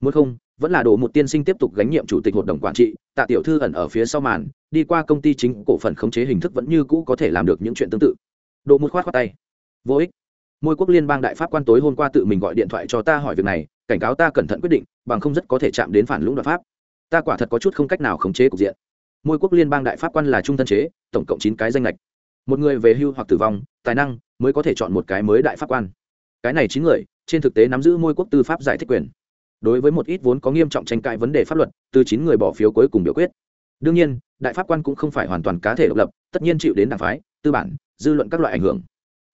muốn không, vẫn là đồ một tiên sinh tiếp tục gánh nhiệm chủ tịch hội đồng quản trị, tạ tiểu thư ẩn ở phía sau màn, đi qua công ty chính cổ phần khống chế hình thức vẫn như cũ có thể làm được những chuyện tương tự. Đồ một khoát khoát tay. Vô ích. Môi quốc liên bang đại pháp quan tối hôm qua tự mình gọi điện thoại cho ta hỏi việc này, cảnh cáo ta cẩn thận quyết định, bằng không rất có thể chạm đến phản lũng đoạn pháp. Ta quả thật có chút không cách nào khống chế cục diện. Môi quốc liên bang đại pháp quan là trung thân chế, tổng cộng chín cái danh lệch một người về hưu hoặc tử vong, tài năng mới có thể chọn một cái mới đại pháp quan. Cái này chín người, trên thực tế nắm giữ môi quốc tư pháp giải thích quyền đối với một ít vốn có nghiêm trọng tranh cãi vấn đề pháp luật, từ chín người bỏ phiếu cuối cùng biểu quyết. Đương nhiên, đại pháp quan cũng không phải hoàn toàn cá thể độc lập, tất nhiên chịu đến đảng phái, tư bản, dư luận các loại ảnh hưởng.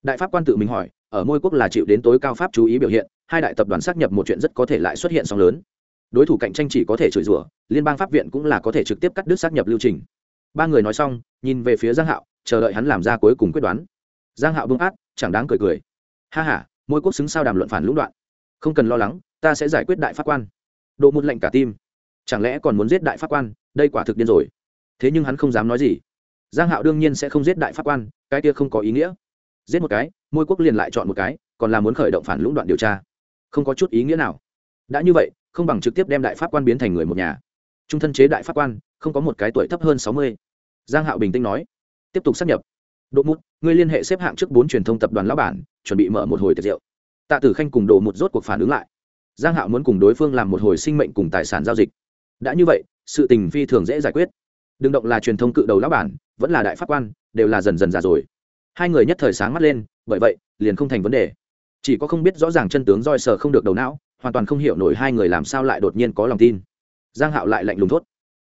Đại pháp quan tự mình hỏi, ở môi quốc là chịu đến tối cao pháp chú ý biểu hiện, hai đại tập đoàn xác nhập một chuyện rất có thể lại xuất hiện song lớn. Đối thủ cạnh tranh chỉ có thể chửi rủa, liên bang pháp viện cũng là có thể trực tiếp cắt đứt xác nhập lưu trình. Ba người nói xong, nhìn về phía giang hạo, chờ đợi hắn làm ra cuối cùng quyết đoán. Giang hạo bưng át, chẳng đáng cười cười. Ha ha, môi quốc xứng sao đàm luận phản lũng đoạn. Không cần lo lắng ta sẽ giải quyết đại pháp quan. Độ một lệnh cả tim. Chẳng lẽ còn muốn giết đại pháp quan? Đây quả thực điên rồi. Thế nhưng hắn không dám nói gì. Giang hạo đương nhiên sẽ không giết đại pháp quan, cái kia không có ý nghĩa. Giết một cái, môi quốc liền lại chọn một cái, còn là muốn khởi động phản lũng đoạn điều tra. Không có chút ý nghĩa nào. Đã như vậy, không bằng trực tiếp đem đại pháp quan biến thành người một nhà. Trung thân chế đại pháp quan, không có một cái tuổi thấp hơn sáu mươi. Giang hạo bình tĩnh nói. Tiếp tục sắp nhập. Độ mút người liên hệ xếp hạng trước bốn truyền thông tập đoàn lão bản, chuẩn bị mở một hồi tiệc rượu. Tạ tử khanh cùng độ một rốt cuộc phản ứng lại giang hạo muốn cùng đối phương làm một hồi sinh mệnh cùng tài sản giao dịch. Đã như vậy, sự tình phi thường dễ giải quyết. Đừng động là truyền thông cự đầu lão bản, vẫn là đại pháp quan, đều là dần dần già rồi. Hai người nhất thời sáng mắt lên, bởi vậy, liền không thành vấn đề. Chỉ có không biết rõ ràng chân tướng roi sờ không được đầu não, hoàn toàn không hiểu nổi hai người làm sao lại đột nhiên có lòng tin. Giang hạo lại lạnh lùng thốt.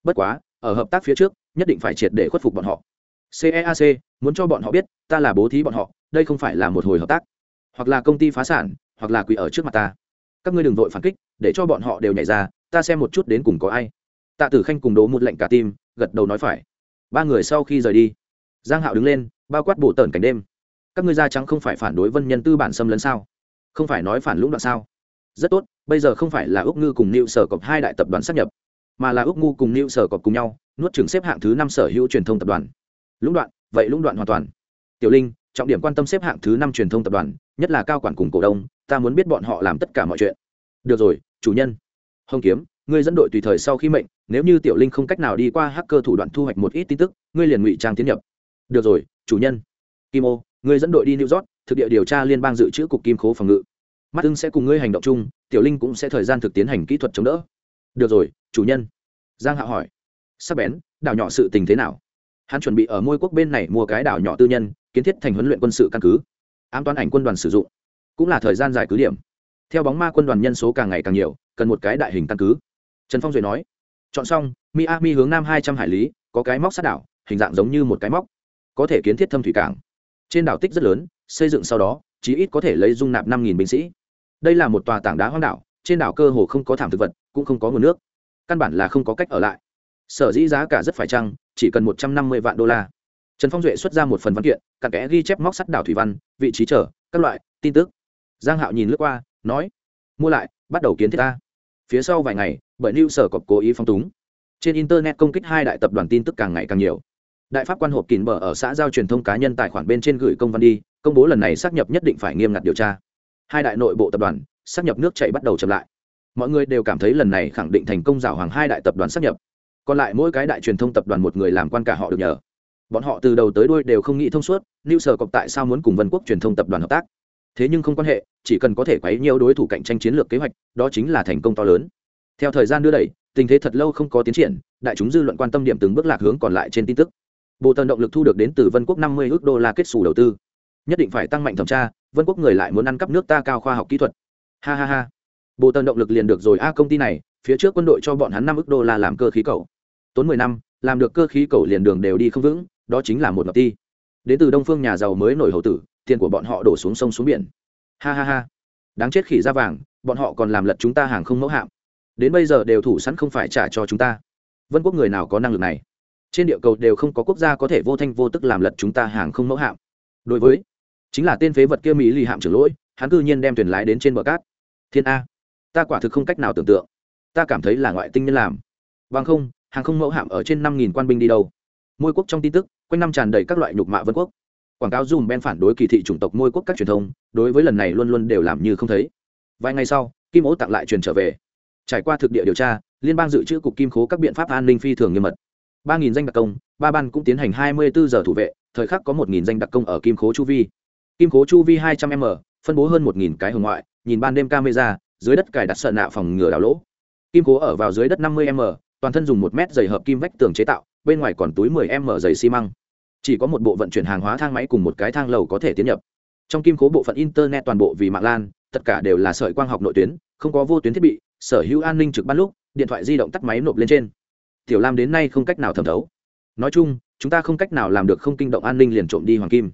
Bất quá, ở hợp tác phía trước, nhất định phải triệt để khuất phục bọn họ. Ceac e muốn cho bọn họ biết, ta là bố thí bọn họ, đây không phải là một hồi hợp tác. Hoặc là công ty phá sản, hoặc là quỷ ở trước mặt ta các ngươi đừng vội phản kích, để cho bọn họ đều nhảy ra, ta xem một chút đến cùng có ai. Tạ tử khanh cùng đố một lệnh cả tim gật đầu nói phải. Ba người sau khi rời đi, giang hạo đứng lên, bao quát bộ tẩn cảnh đêm. Các ngươi da trắng không phải phản đối vân nhân tư bản xâm lấn sao? Không phải nói phản lũng đoạn sao? Rất tốt, bây giờ không phải là úc ngư cùng nịu sở cọp hai đại tập đoàn sắp nhập, mà là úc ngu cùng nịu sở cọp cùng nhau, nuốt trường xếp hạng thứ năm sở hữu truyền thông tập đoàn. Lũng đoạn, vậy lũng đoạn hoàn toàn. Tiểu linh trọng điểm quan tâm xếp hạng thứ năm truyền thông tập đoàn, nhất là cao quản cùng cổ đông, ta muốn biết bọn họ làm tất cả mọi chuyện. Được rồi, chủ nhân. Hồng kiếm, ngươi dẫn đội tùy thời sau khi mệnh, nếu như tiểu linh không cách nào đi qua hacker thủ đoạn thu hoạch một ít tin tức, ngươi liền ngụy trang tiến nhập. Được rồi, chủ nhân. Kim ô, ngươi dẫn đội đi new york, thực địa điều tra liên bang dự trữ cục kim khố phòng ngự. Mắt ưng sẽ cùng ngươi hành động chung, tiểu linh cũng sẽ thời gian thực tiến hành kỹ thuật chống đỡ. Được rồi, chủ nhân. Giang hạ hỏi. Sắc bén, đảo nhỏ sự tình thế nào? Hắn chuẩn bị ở môi quốc bên này mua cái đảo nhỏ tư nhân kiến thiết thành huấn luyện quân sự căn cứ, ám toán ảnh quân đoàn sử dụng, cũng là thời gian dài cứ điểm. Theo bóng ma quân đoàn nhân số càng ngày càng nhiều, cần một cái đại hình căn cứ. Trần phong duệ nói, chọn xong, miami hướng nam hai trăm hải lý, có cái móc sát đảo, hình dạng giống như một cái móc, có thể kiến thiết thâm thủy cảng. Trên đảo tích rất lớn, xây dựng sau đó, chí ít có thể lấy dung nạp năm binh sĩ. Đây là một tòa tảng đá hoang đảo, trên đảo cơ hồ không có thảm thực vật, cũng không có nguồn nước. Căn bản là không có cách ở lại. Sở dĩ giá cả rất phải chăng, chỉ cần một trăm năm mươi vạn đô la trần phong duệ xuất ra một phần văn kiện, cặn kẽ ghi chép móc sắt đảo thủy văn, vị trí chờ, các loại, tin tức. Giang hạo nhìn lướt qua, nói, mua lại, bắt đầu kiến thiết ta. Phía sau vài ngày, bởi new sở cọc cố ý phong túng. Trên internet công kích hai đại tập đoàn tin tức càng ngày càng nhiều. Đại pháp quan hộp kín bờ ở xã giao truyền thông cá nhân tài khoản bên trên gửi công văn đi, công bố lần này xác nhập nhất định phải nghiêm ngặt điều tra. Hai đại nội bộ tập đoàn, xác nhập nước chạy bắt đầu chậm lại. Mọi người đều cảm thấy lần này khẳng định thành công rào hoàng hai đại tập đoàn xác nhập. Còn lại mỗi cái đại truyền thông tập đoàn một người làm quan cả họ được nhờ bọn họ từ đầu tới đuôi đều không nghĩ thông suốt, new sở cọc tại sao muốn cùng vân quốc truyền thông tập đoàn hợp tác? Thế nhưng không quan hệ, chỉ cần có thể quấy nhiều đối thủ cạnh tranh chiến lược kế hoạch, đó chính là thành công to lớn. Theo thời gian đưa đẩy, tình thế thật lâu không có tiến triển, đại chúng dư luận quan tâm điểm từng bước lạc hướng còn lại trên tin tức. Bộ tần động lực thu được đến từ vân quốc năm mươi ước đô la kết xù đầu tư. Nhất định phải tăng mạnh thẩm tra, vân quốc người lại muốn ăn cắp nước ta cao khoa học kỹ thuật. Ha ha ha. Bộ tần động lực liền được rồi, a, công ty này, phía trước quân đội cho bọn hắn năm ước đô la làm cơ khí cầu. Tốn mười năm, làm được cơ khí cầu liền đường đều đi không vững đó chính là một ngọc ti. Đến từ đông phương nhà giàu mới nổi hậu tử, tiền của bọn họ đổ xuống sông xuống biển. Ha ha ha. Đáng chết khỉ ra vàng, bọn họ còn làm lật chúng ta hàng không mẫu hạm. Đến bây giờ đều thủ sẵn không phải trả cho chúng ta. Vân quốc người nào có năng lực này? Trên địa cầu đều không có quốc gia có thể vô thanh vô tức làm lật chúng ta hàng không mẫu hạm. Đối với, chính là tên phế vật kia mỹ lì hạm trưởng lỗi, hắn cư nhiên đem thuyền lái đến trên bờ cát. Thiên a, ta quả thực không cách nào tưởng tượng. Ta cảm thấy là ngoại tinh nhân làm. Bằng không, hàng không mẫu hạm ở trên năm nghìn quan binh đi đâu. Môi quốc trong tin tức quanh năm tràn đầy các loại nhục mạ vân quốc. Quảng cáo dùm ben phản đối kỳ thị chủng tộc môi quốc các truyền thông, đối với lần này luôn luôn đều làm như không thấy. Vài ngày sau, kim ố tặng lại truyền trở về. Trải qua thực địa điều tra, liên bang dự trữ cục kim khố các biện pháp an ninh phi thường nghiêm mật. Ba nghìn danh đặc công, ba ban cũng tiến hành hai mươi bốn giờ thủ vệ, thời khắc có một nghìn danh đặc công ở kim khố chu vi. Kim khố chu vi hai trăm m, phân bố hơn một nghìn cái hồng ngoại, nhìn ban đêm camera, dưới đất cài đặt sợ nạ phòng ngừa đảo lỗ. Kim khố ở vào dưới đất năm mươi m, toàn thân dùng một mét dày hợp kim vách tường chế tạo bên ngoài còn túi 10 m dày xi măng. Chỉ có một bộ vận chuyển hàng hóa thang máy cùng một cái thang lầu có thể tiến nhập. Trong kim cố bộ phận internet toàn bộ vì mạng lan tất cả đều là sợi quang học nội tuyến không có vô tuyến thiết bị sở hữu an ninh trực ban lúc điện thoại di động tắt máy nộp lên trên. Tiểu lam đến nay không cách nào thẩm thấu. Nói chung chúng ta không cách nào làm được không kinh động an ninh liền trộm đi hoàng kim.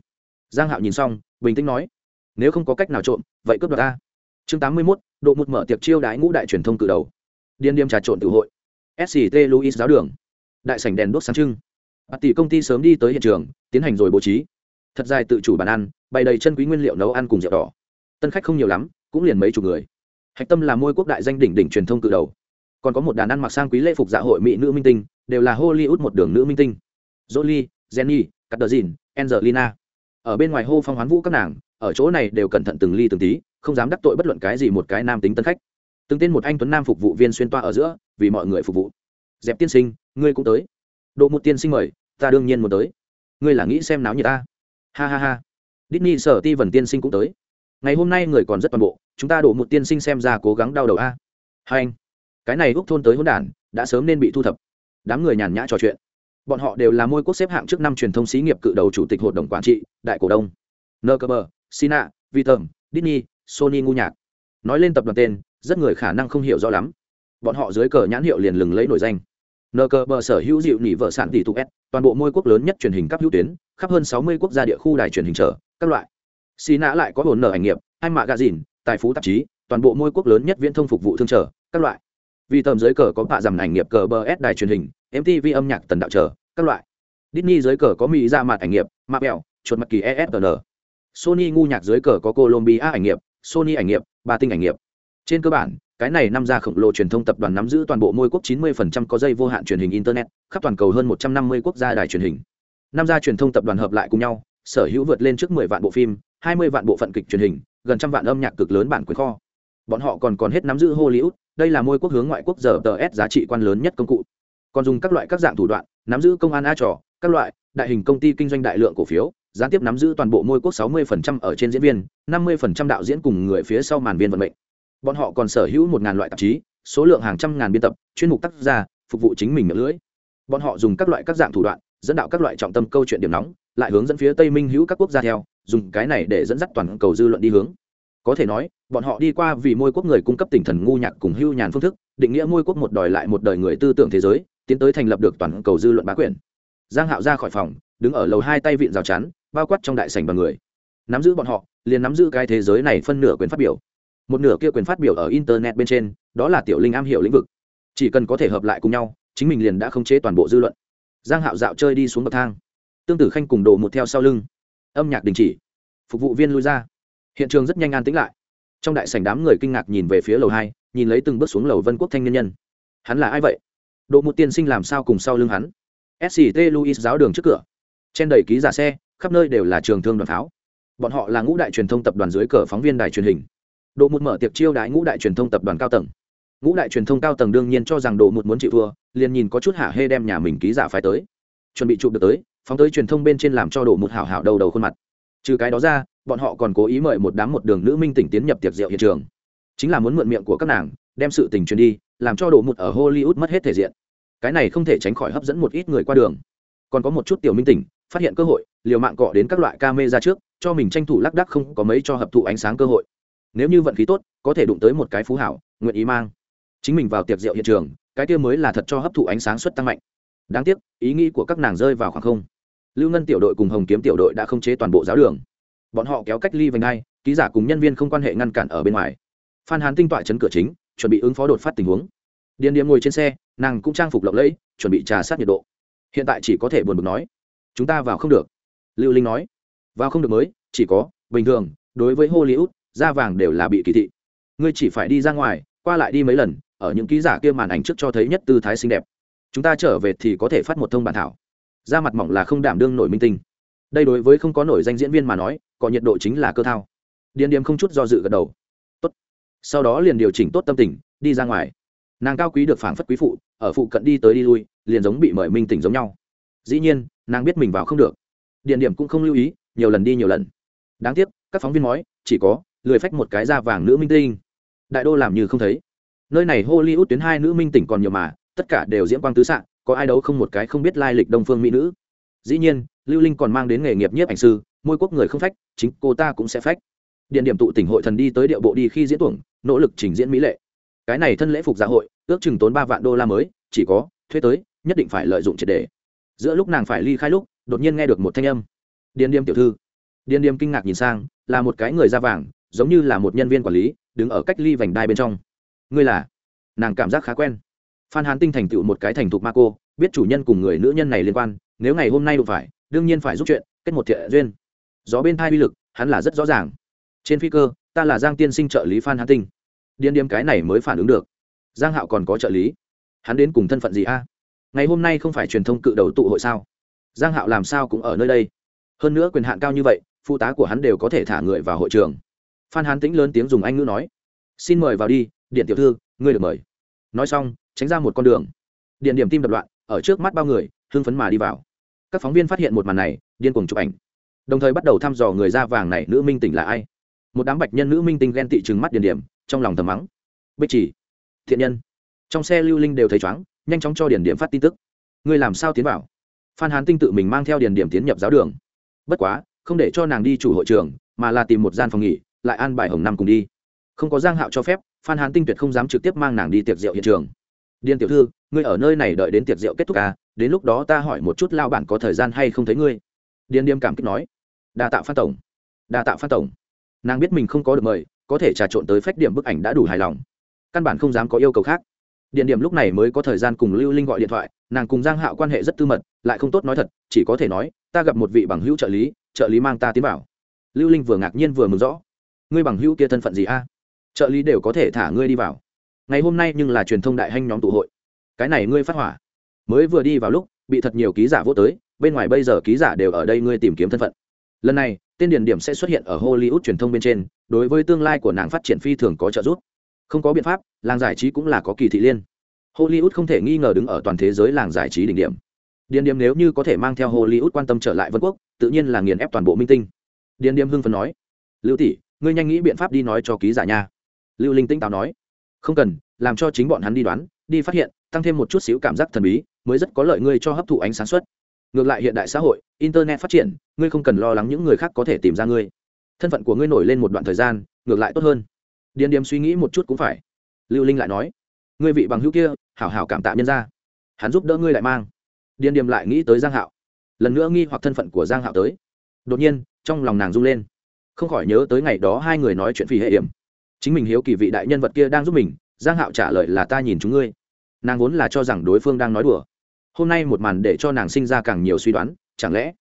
Giang hạo nhìn xong bình tĩnh nói nếu không có cách nào trộm vậy cướp đoạt ta. Chương 81, độ một mở tiệc chiêu đái ngũ đại truyền thông cử đầu. Điên điềm trà trộn tự hội. Sct louis giáo đường đại sảnh đèn đốt sáng trưng. Bà tỷ công ty sớm đi tới hiện trường, tiến hành rồi bố trí. Thật dài tự chủ bàn ăn, bày đầy chân quý nguyên liệu nấu ăn cùng rượu đỏ. Tân khách không nhiều lắm, cũng liền mấy chục người. Hạch tâm là môi quốc đại danh đỉnh đỉnh truyền thông cự đầu. Còn có một đàn ăn mặc sang quý lễ phục dạ hội mỹ nữ minh tinh, đều là hollywood một đường nữ minh tinh. Jolie jenny catherine, angelina. Ở bên ngoài hô phong hoán vũ các nàng, ở chỗ này đều cẩn thận từng ly từng tí, không dám đắc tội bất luận cái gì một cái nam tính tân khách. Từng tên một anh tuấn nam phục vụ viên xuyên toa ở giữa, vì mọi người phục vụ dẹp tiên sinh, ngươi cũng tới. Độ một tiên sinh mời, ta đương nhiên muốn tới. Ngươi là nghĩ xem náo như ta. Ha ha ha. Disney sở ti vần tiên sinh cũng tới. Ngày hôm nay người còn rất toàn bộ, chúng ta đổ một tiên sinh xem ra cố gắng đau đầu a. Hai anh, cái này úc thôn tới hỗn đản, đã sớm nên bị thu thập. Đám người nhàn nhã trò chuyện. Bọn họ đều là môi quốc xếp hạng trước năm truyền thông xí nghiệp cự đầu chủ tịch hội đồng quản trị, đại cổ đông. Nơ sina vitom Disney, sony ngu nhạc. Nói lên tập đoàn tên, rất người khả năng không hiểu rõ lắm. Bọn họ dưới cờ nhãn hiệu liền lừng lấy nổi danh nờ cờ bờ sở hữu dịu nỉ vợ sản tỷ tục s, toàn bộ môi quốc lớn nhất truyền hình cấp hữu tuyến, khắp hơn sáu mươi quốc gia địa khu đài truyền hình trở các loại. Xì nã lại có hồn nở ảnh nghiệp, hai mạ gà dìn tài phú tạp chí, toàn bộ môi quốc lớn nhất viễn thông phục vụ thương trở các loại. Vì tầm dưới cờ có bạ dằm ảnh nghiệp cờ bờ s đài truyền hình mtv âm nhạc tần đạo trở các loại. Disney dưới cờ có mỹ ra mặt ảnh nghiệp mạ bèo chuột mặt kỳ esn sony ngu nhạc dưới cờ có colombia ảnh nghiệp, sony ảnh nghiệp ba tinh ảnh nghiệp. Trên cơ bản cái này năm gia khổng lồ truyền thông tập đoàn nắm giữ toàn bộ môi quốc 90% có dây vô hạn truyền hình internet, khắp toàn cầu hơn 150 quốc gia đài truyền hình. Năm gia truyền thông tập đoàn hợp lại cùng nhau, sở hữu vượt lên trước mười vạn bộ phim, hai mươi vạn bộ phận kịch truyền hình, gần trăm vạn âm nhạc cực lớn bản quyền kho. Bọn họ còn còn hết nắm giữ hollywood, đây là môi quốc hướng ngoại quốc giờ tờ s giá trị quan lớn nhất công cụ. Còn dùng các loại các dạng thủ đoạn, nắm giữ công an a trò, các loại, đại hình công ty kinh doanh đại lượng cổ phiếu, gián tiếp nắm giữ toàn bộ môi quốc 60% ở trên diễn viên 50% đạo diễn cùng người phía sau màn viên vận mệnh bọn họ còn sở hữu một ngàn loại tạp chí, số lượng hàng trăm ngàn biên tập, chuyên mục tác gia phục vụ chính mình miệng lưỡi. Bọn họ dùng các loại các dạng thủ đoạn, dẫn đạo các loại trọng tâm câu chuyện điểm nóng, lại hướng dẫn phía tây minh hữu các quốc gia theo, dùng cái này để dẫn dắt toàn cầu dư luận đi hướng. Có thể nói, bọn họ đi qua vì môi quốc người cung cấp tinh thần ngu nhạc cùng hưu nhàn phương thức, định nghĩa môi quốc một đòi lại một đời người tư tưởng thế giới, tiến tới thành lập được toàn cầu dư luận bá quyền. Giang hạo ra khỏi phòng, đứng ở lầu hai tay vịn rào chắn, bao quát trong đại sảnh bằng người. Nắm giữ bọn họ, liền nắm giữ cái thế giới này phân nửa quyền phát biểu một nửa kia quyền phát biểu ở internet bên trên, đó là tiểu linh am hiểu lĩnh vực. Chỉ cần có thể hợp lại cùng nhau, chính mình liền đã khống chế toàn bộ dư luận. Giang hạo dạo chơi đi xuống bậc thang. Tương tử khanh cùng đồ một theo sau lưng. Âm nhạc đình chỉ. Phục vụ viên lui ra. Hiện trường rất nhanh an tĩnh lại. Trong đại sảnh đám người kinh ngạc nhìn về phía lầu hai, nhìn lấy từng bước xuống lầu vân quốc thanh nhân nhân. Hắn là ai vậy? Độ một tiên sinh làm sao cùng sau lưng hắn? Sct louis giáo đường trước cửa. Trên đầy ký giả xe, khắp nơi đều là trường thương đoàn pháo. Bọn họ là ngũ đại truyền thông tập đoàn dưới cờ phóng viên đài truyền hình độ một mở tiệc chiêu đãi ngũ đại truyền thông tập đoàn cao tầng. Ngũ đại truyền thông cao tầng đương nhiên cho rằng độ một muốn chịu thua, liền nhìn có chút hạ hê đem nhà mình ký giả phái tới. Chuẩn bị chụp được tới, phóng tới truyền thông bên trên làm cho độ một hảo hảo đầu đầu khuôn mặt. Trừ cái đó ra, bọn họ còn cố ý mời một đám một đường nữ minh tỉnh tiến nhập tiệc rượu hiện trường. Chính là muốn mượn miệng của các nàng, đem sự tình truyền đi, làm cho độ một ở hollywood mất hết thể diện. Cái này không thể tránh khỏi hấp dẫn một ít người qua đường. Còn có một chút tiểu minh tỉnh, phát hiện cơ hội, liều mạng cọ đến các loại camera ra trước, cho mình tranh thủ lác đắc không có mấy cho hấp thụ ánh sáng cơ hội nếu như vận khí tốt có thể đụng tới một cái phú hảo nguyện ý mang chính mình vào tiệc rượu hiện trường cái kia mới là thật cho hấp thụ ánh sáng suất tăng mạnh. Đáng tiếc ý nghĩ của các nàng rơi vào khoảng không. Lưu ngân tiểu đội cùng hồng kiếm tiểu đội đã không chế toàn bộ giáo đường. Bọn họ kéo cách ly vành ngay, ký giả cùng nhân viên không quan hệ ngăn cản ở bên ngoài. Phan hán tinh tọa chấn cửa chính chuẩn bị ứng phó đột phát tình huống. Điền điềm ngồi trên xe nàng cũng trang phục lộng lẫy chuẩn bị trà sát nhiệt độ. Hiện tại chỉ có thể buồn bực nói chúng ta vào không được. Lưu linh nói vào không được mới chỉ có bình thường đối với hollywood da vàng đều là bị kỳ thị. Ngươi chỉ phải đi ra ngoài, qua lại đi mấy lần, ở những ký giả kia màn ảnh trước cho thấy nhất tư thái xinh đẹp. Chúng ta trở về thì có thể phát một thông bản thảo. Da mặt mỏng là không đảm đương nổi minh tinh. Đây đối với không có nổi danh diễn viên mà nói, có nhiệt độ chính là cơ thao. Điền điềm không chút do dự gật đầu. Tốt. Sau đó liền điều chỉnh tốt tâm tình, đi ra ngoài. Nàng cao quý được phảng phất quý phụ, ở phụ cận đi tới đi lui, liền giống bị mời minh tỉnh giống nhau. Dĩ nhiên, nàng biết mình vào không được. Điền điểm cũng không lưu ý, nhiều lần đi nhiều lần. Đáng tiếc, các phóng viên nói, chỉ có lười phách một cái da vàng nữ minh tinh. Đại đô làm như không thấy. Nơi này hollywood tuyến hai nữ minh tỉnh còn nhiều mà, tất cả đều diễn quang tứ xạ có ai đấu không một cái không biết lai lịch đông phương mỹ nữ. Dĩ nhiên, lưu linh còn mang đến nghề nghiệp nhiếp ảnh sư, môi quốc người không phách, chính cô ta cũng sẽ phách. Điện điểm tụ tỉnh hội thần đi tới điệu bộ đi khi diễn tuồng, nỗ lực trình diễn mỹ lệ. Cái này thân lễ phục dạ hội, ước chừng tốn ba vạn đô la mới, chỉ có thuế tới, nhất định phải lợi dụng triệt đề giữa lúc nàng phải ly khai lúc, đột nhiên nghe được một thanh âm. Điền điềm tiểu thư. Điền điềm kinh ngạc nhìn sang, là một cái người da vàng giống như là một nhân viên quản lý, đứng ở cách ly vành đai bên trong. Ngươi là? Nàng cảm giác khá quen. Phan hán tinh thành tựu một cái thành thục ma cô, biết chủ nhân cùng người nữ nhân này liên quan, nếu ngày hôm nay đụng phải, đương nhiên phải giúp chuyện, kết một thiện duyên. Gió bên thai uy lực, hắn là rất rõ ràng. Trên phi cơ, ta là giang tiên sinh trợ lý phan hán tinh. Điên điếm cái này mới phản ứng được. Giang hạo còn có trợ lý. Hắn đến cùng thân phận gì a? Ngày hôm nay không phải truyền thông cự đầu tụ hội sao? Giang hạo làm sao cũng ở nơi đây? Hơn nữa quyền hạn cao như vậy, phụ tá của hắn đều có thể thả người vào hội trường phan hán tĩnh lớn tiếng dùng anh ngữ nói, xin mời vào đi, điện tiểu thư, ngươi được mời. Nói xong, tránh ra một con đường. Điện điểm tim đập loạn, ở trước mắt bao người, hưng phấn mà đi vào. Các phóng viên phát hiện một màn này, điên cuồng chụp ảnh. Đồng thời bắt đầu thăm dò người da vàng này nữ minh tỉnh là ai. Một đám bạch nhân nữ minh tinh ghen tị trừng mắt điền điểm, trong lòng thầm mắng, bích chỉ, thiện nhân. Trong xe lưu linh đều thấy chóng, nhanh chóng cho điền điểm phát tin tức. Ngươi làm sao tiến vào? Phan hán tinh tự mình mang theo điền điểm tiến nhập giáo đường. Bất quá, không để cho nàng đi chủ hội trường, mà là tìm một gian phòng nghỉ lại an bài hồng năm cùng đi. Không có giang hạo cho phép, phan hán tinh tuyệt không dám trực tiếp mang nàng đi tiệc rượu hiện trường. Điền tiểu thư, ngươi ở nơi này đợi đến tiệc rượu kết thúc à? Đến lúc đó ta hỏi một chút lao bản có thời gian hay không thấy ngươi. Điền điềm cảm kích nói. Đa tạ phan tổng. Đa tạ phan tổng. Nàng biết mình không có được mời, có thể trà trộn tới phách điểm bức ảnh đã đủ hài lòng. Căn bản không dám có yêu cầu khác. Điện điểm lúc này mới có thời gian cùng lưu linh gọi điện thoại, nàng cùng giang hạo quan hệ rất tư mật, lại không tốt nói thật, chỉ có thể nói, ta gặp một vị bằng hữu trợ lý trợ lý mang ta tiến bảo lưu linh vừa ngạc nhiên vừa mừng rõ ngươi bằng hữu kia thân phận gì a? Trợ lý đều có thể thả ngươi đi vào. Ngày hôm nay nhưng là truyền thông đại hanh nhóm tụ hội. Cái này ngươi phát hỏa. Mới vừa đi vào lúc, bị thật nhiều ký giả vô tới, bên ngoài bây giờ ký giả đều ở đây ngươi tìm kiếm thân phận. Lần này, tên điển điểm sẽ xuất hiện ở hollywood truyền thông bên trên, đối với tương lai của nàng phát triển phi thường có trợ giúp. Không có biện pháp, làng giải trí cũng là có kỳ thị liên. Hollywood không thể nghi ngờ đứng ở toàn thế giới làng giải trí đỉnh điểm. Điển điểm nếu như có thể mang theo hollywood quan tâm trở lại vân quốc, tự nhiên là nghiền ép toàn bộ minh tinh. Điển điểm hưng phấn nói, lưu tỷ ngươi nhanh nghĩ biện pháp đi nói cho ký giả nha. Lưu linh tinh táo nói. Không cần, làm cho chính bọn hắn đi đoán, đi phát hiện, tăng thêm một chút xíu cảm giác thần bí, mới rất có lợi ngươi cho hấp thụ ánh sáng xuất. ngược lại hiện đại xã hội, internet phát triển, ngươi không cần lo lắng những người khác có thể tìm ra ngươi. Thân phận của ngươi nổi lên một đoạn thời gian, ngược lại tốt hơn. Điền điềm suy nghĩ một chút cũng phải. Lưu linh lại nói. Ngươi vị bằng hữu kia, hảo hảo cảm tạ nhân ra hắn giúp đỡ ngươi lại mang. Điền điềm lại nghĩ tới giang hạo. Lần nữa nghi hoặc thân phận của giang hạo tới. Đột nhiên, trong lòng nàng rung lên không khỏi nhớ tới ngày đó hai người nói chuyện phi hệ hiểm. Chính mình hiếu kỳ vị đại nhân vật kia đang giúp mình, giang hạo trả lời là ta nhìn chúng ngươi. Nàng vốn là cho rằng đối phương đang nói đùa. Hôm nay một màn để cho nàng sinh ra càng nhiều suy đoán, chẳng lẽ?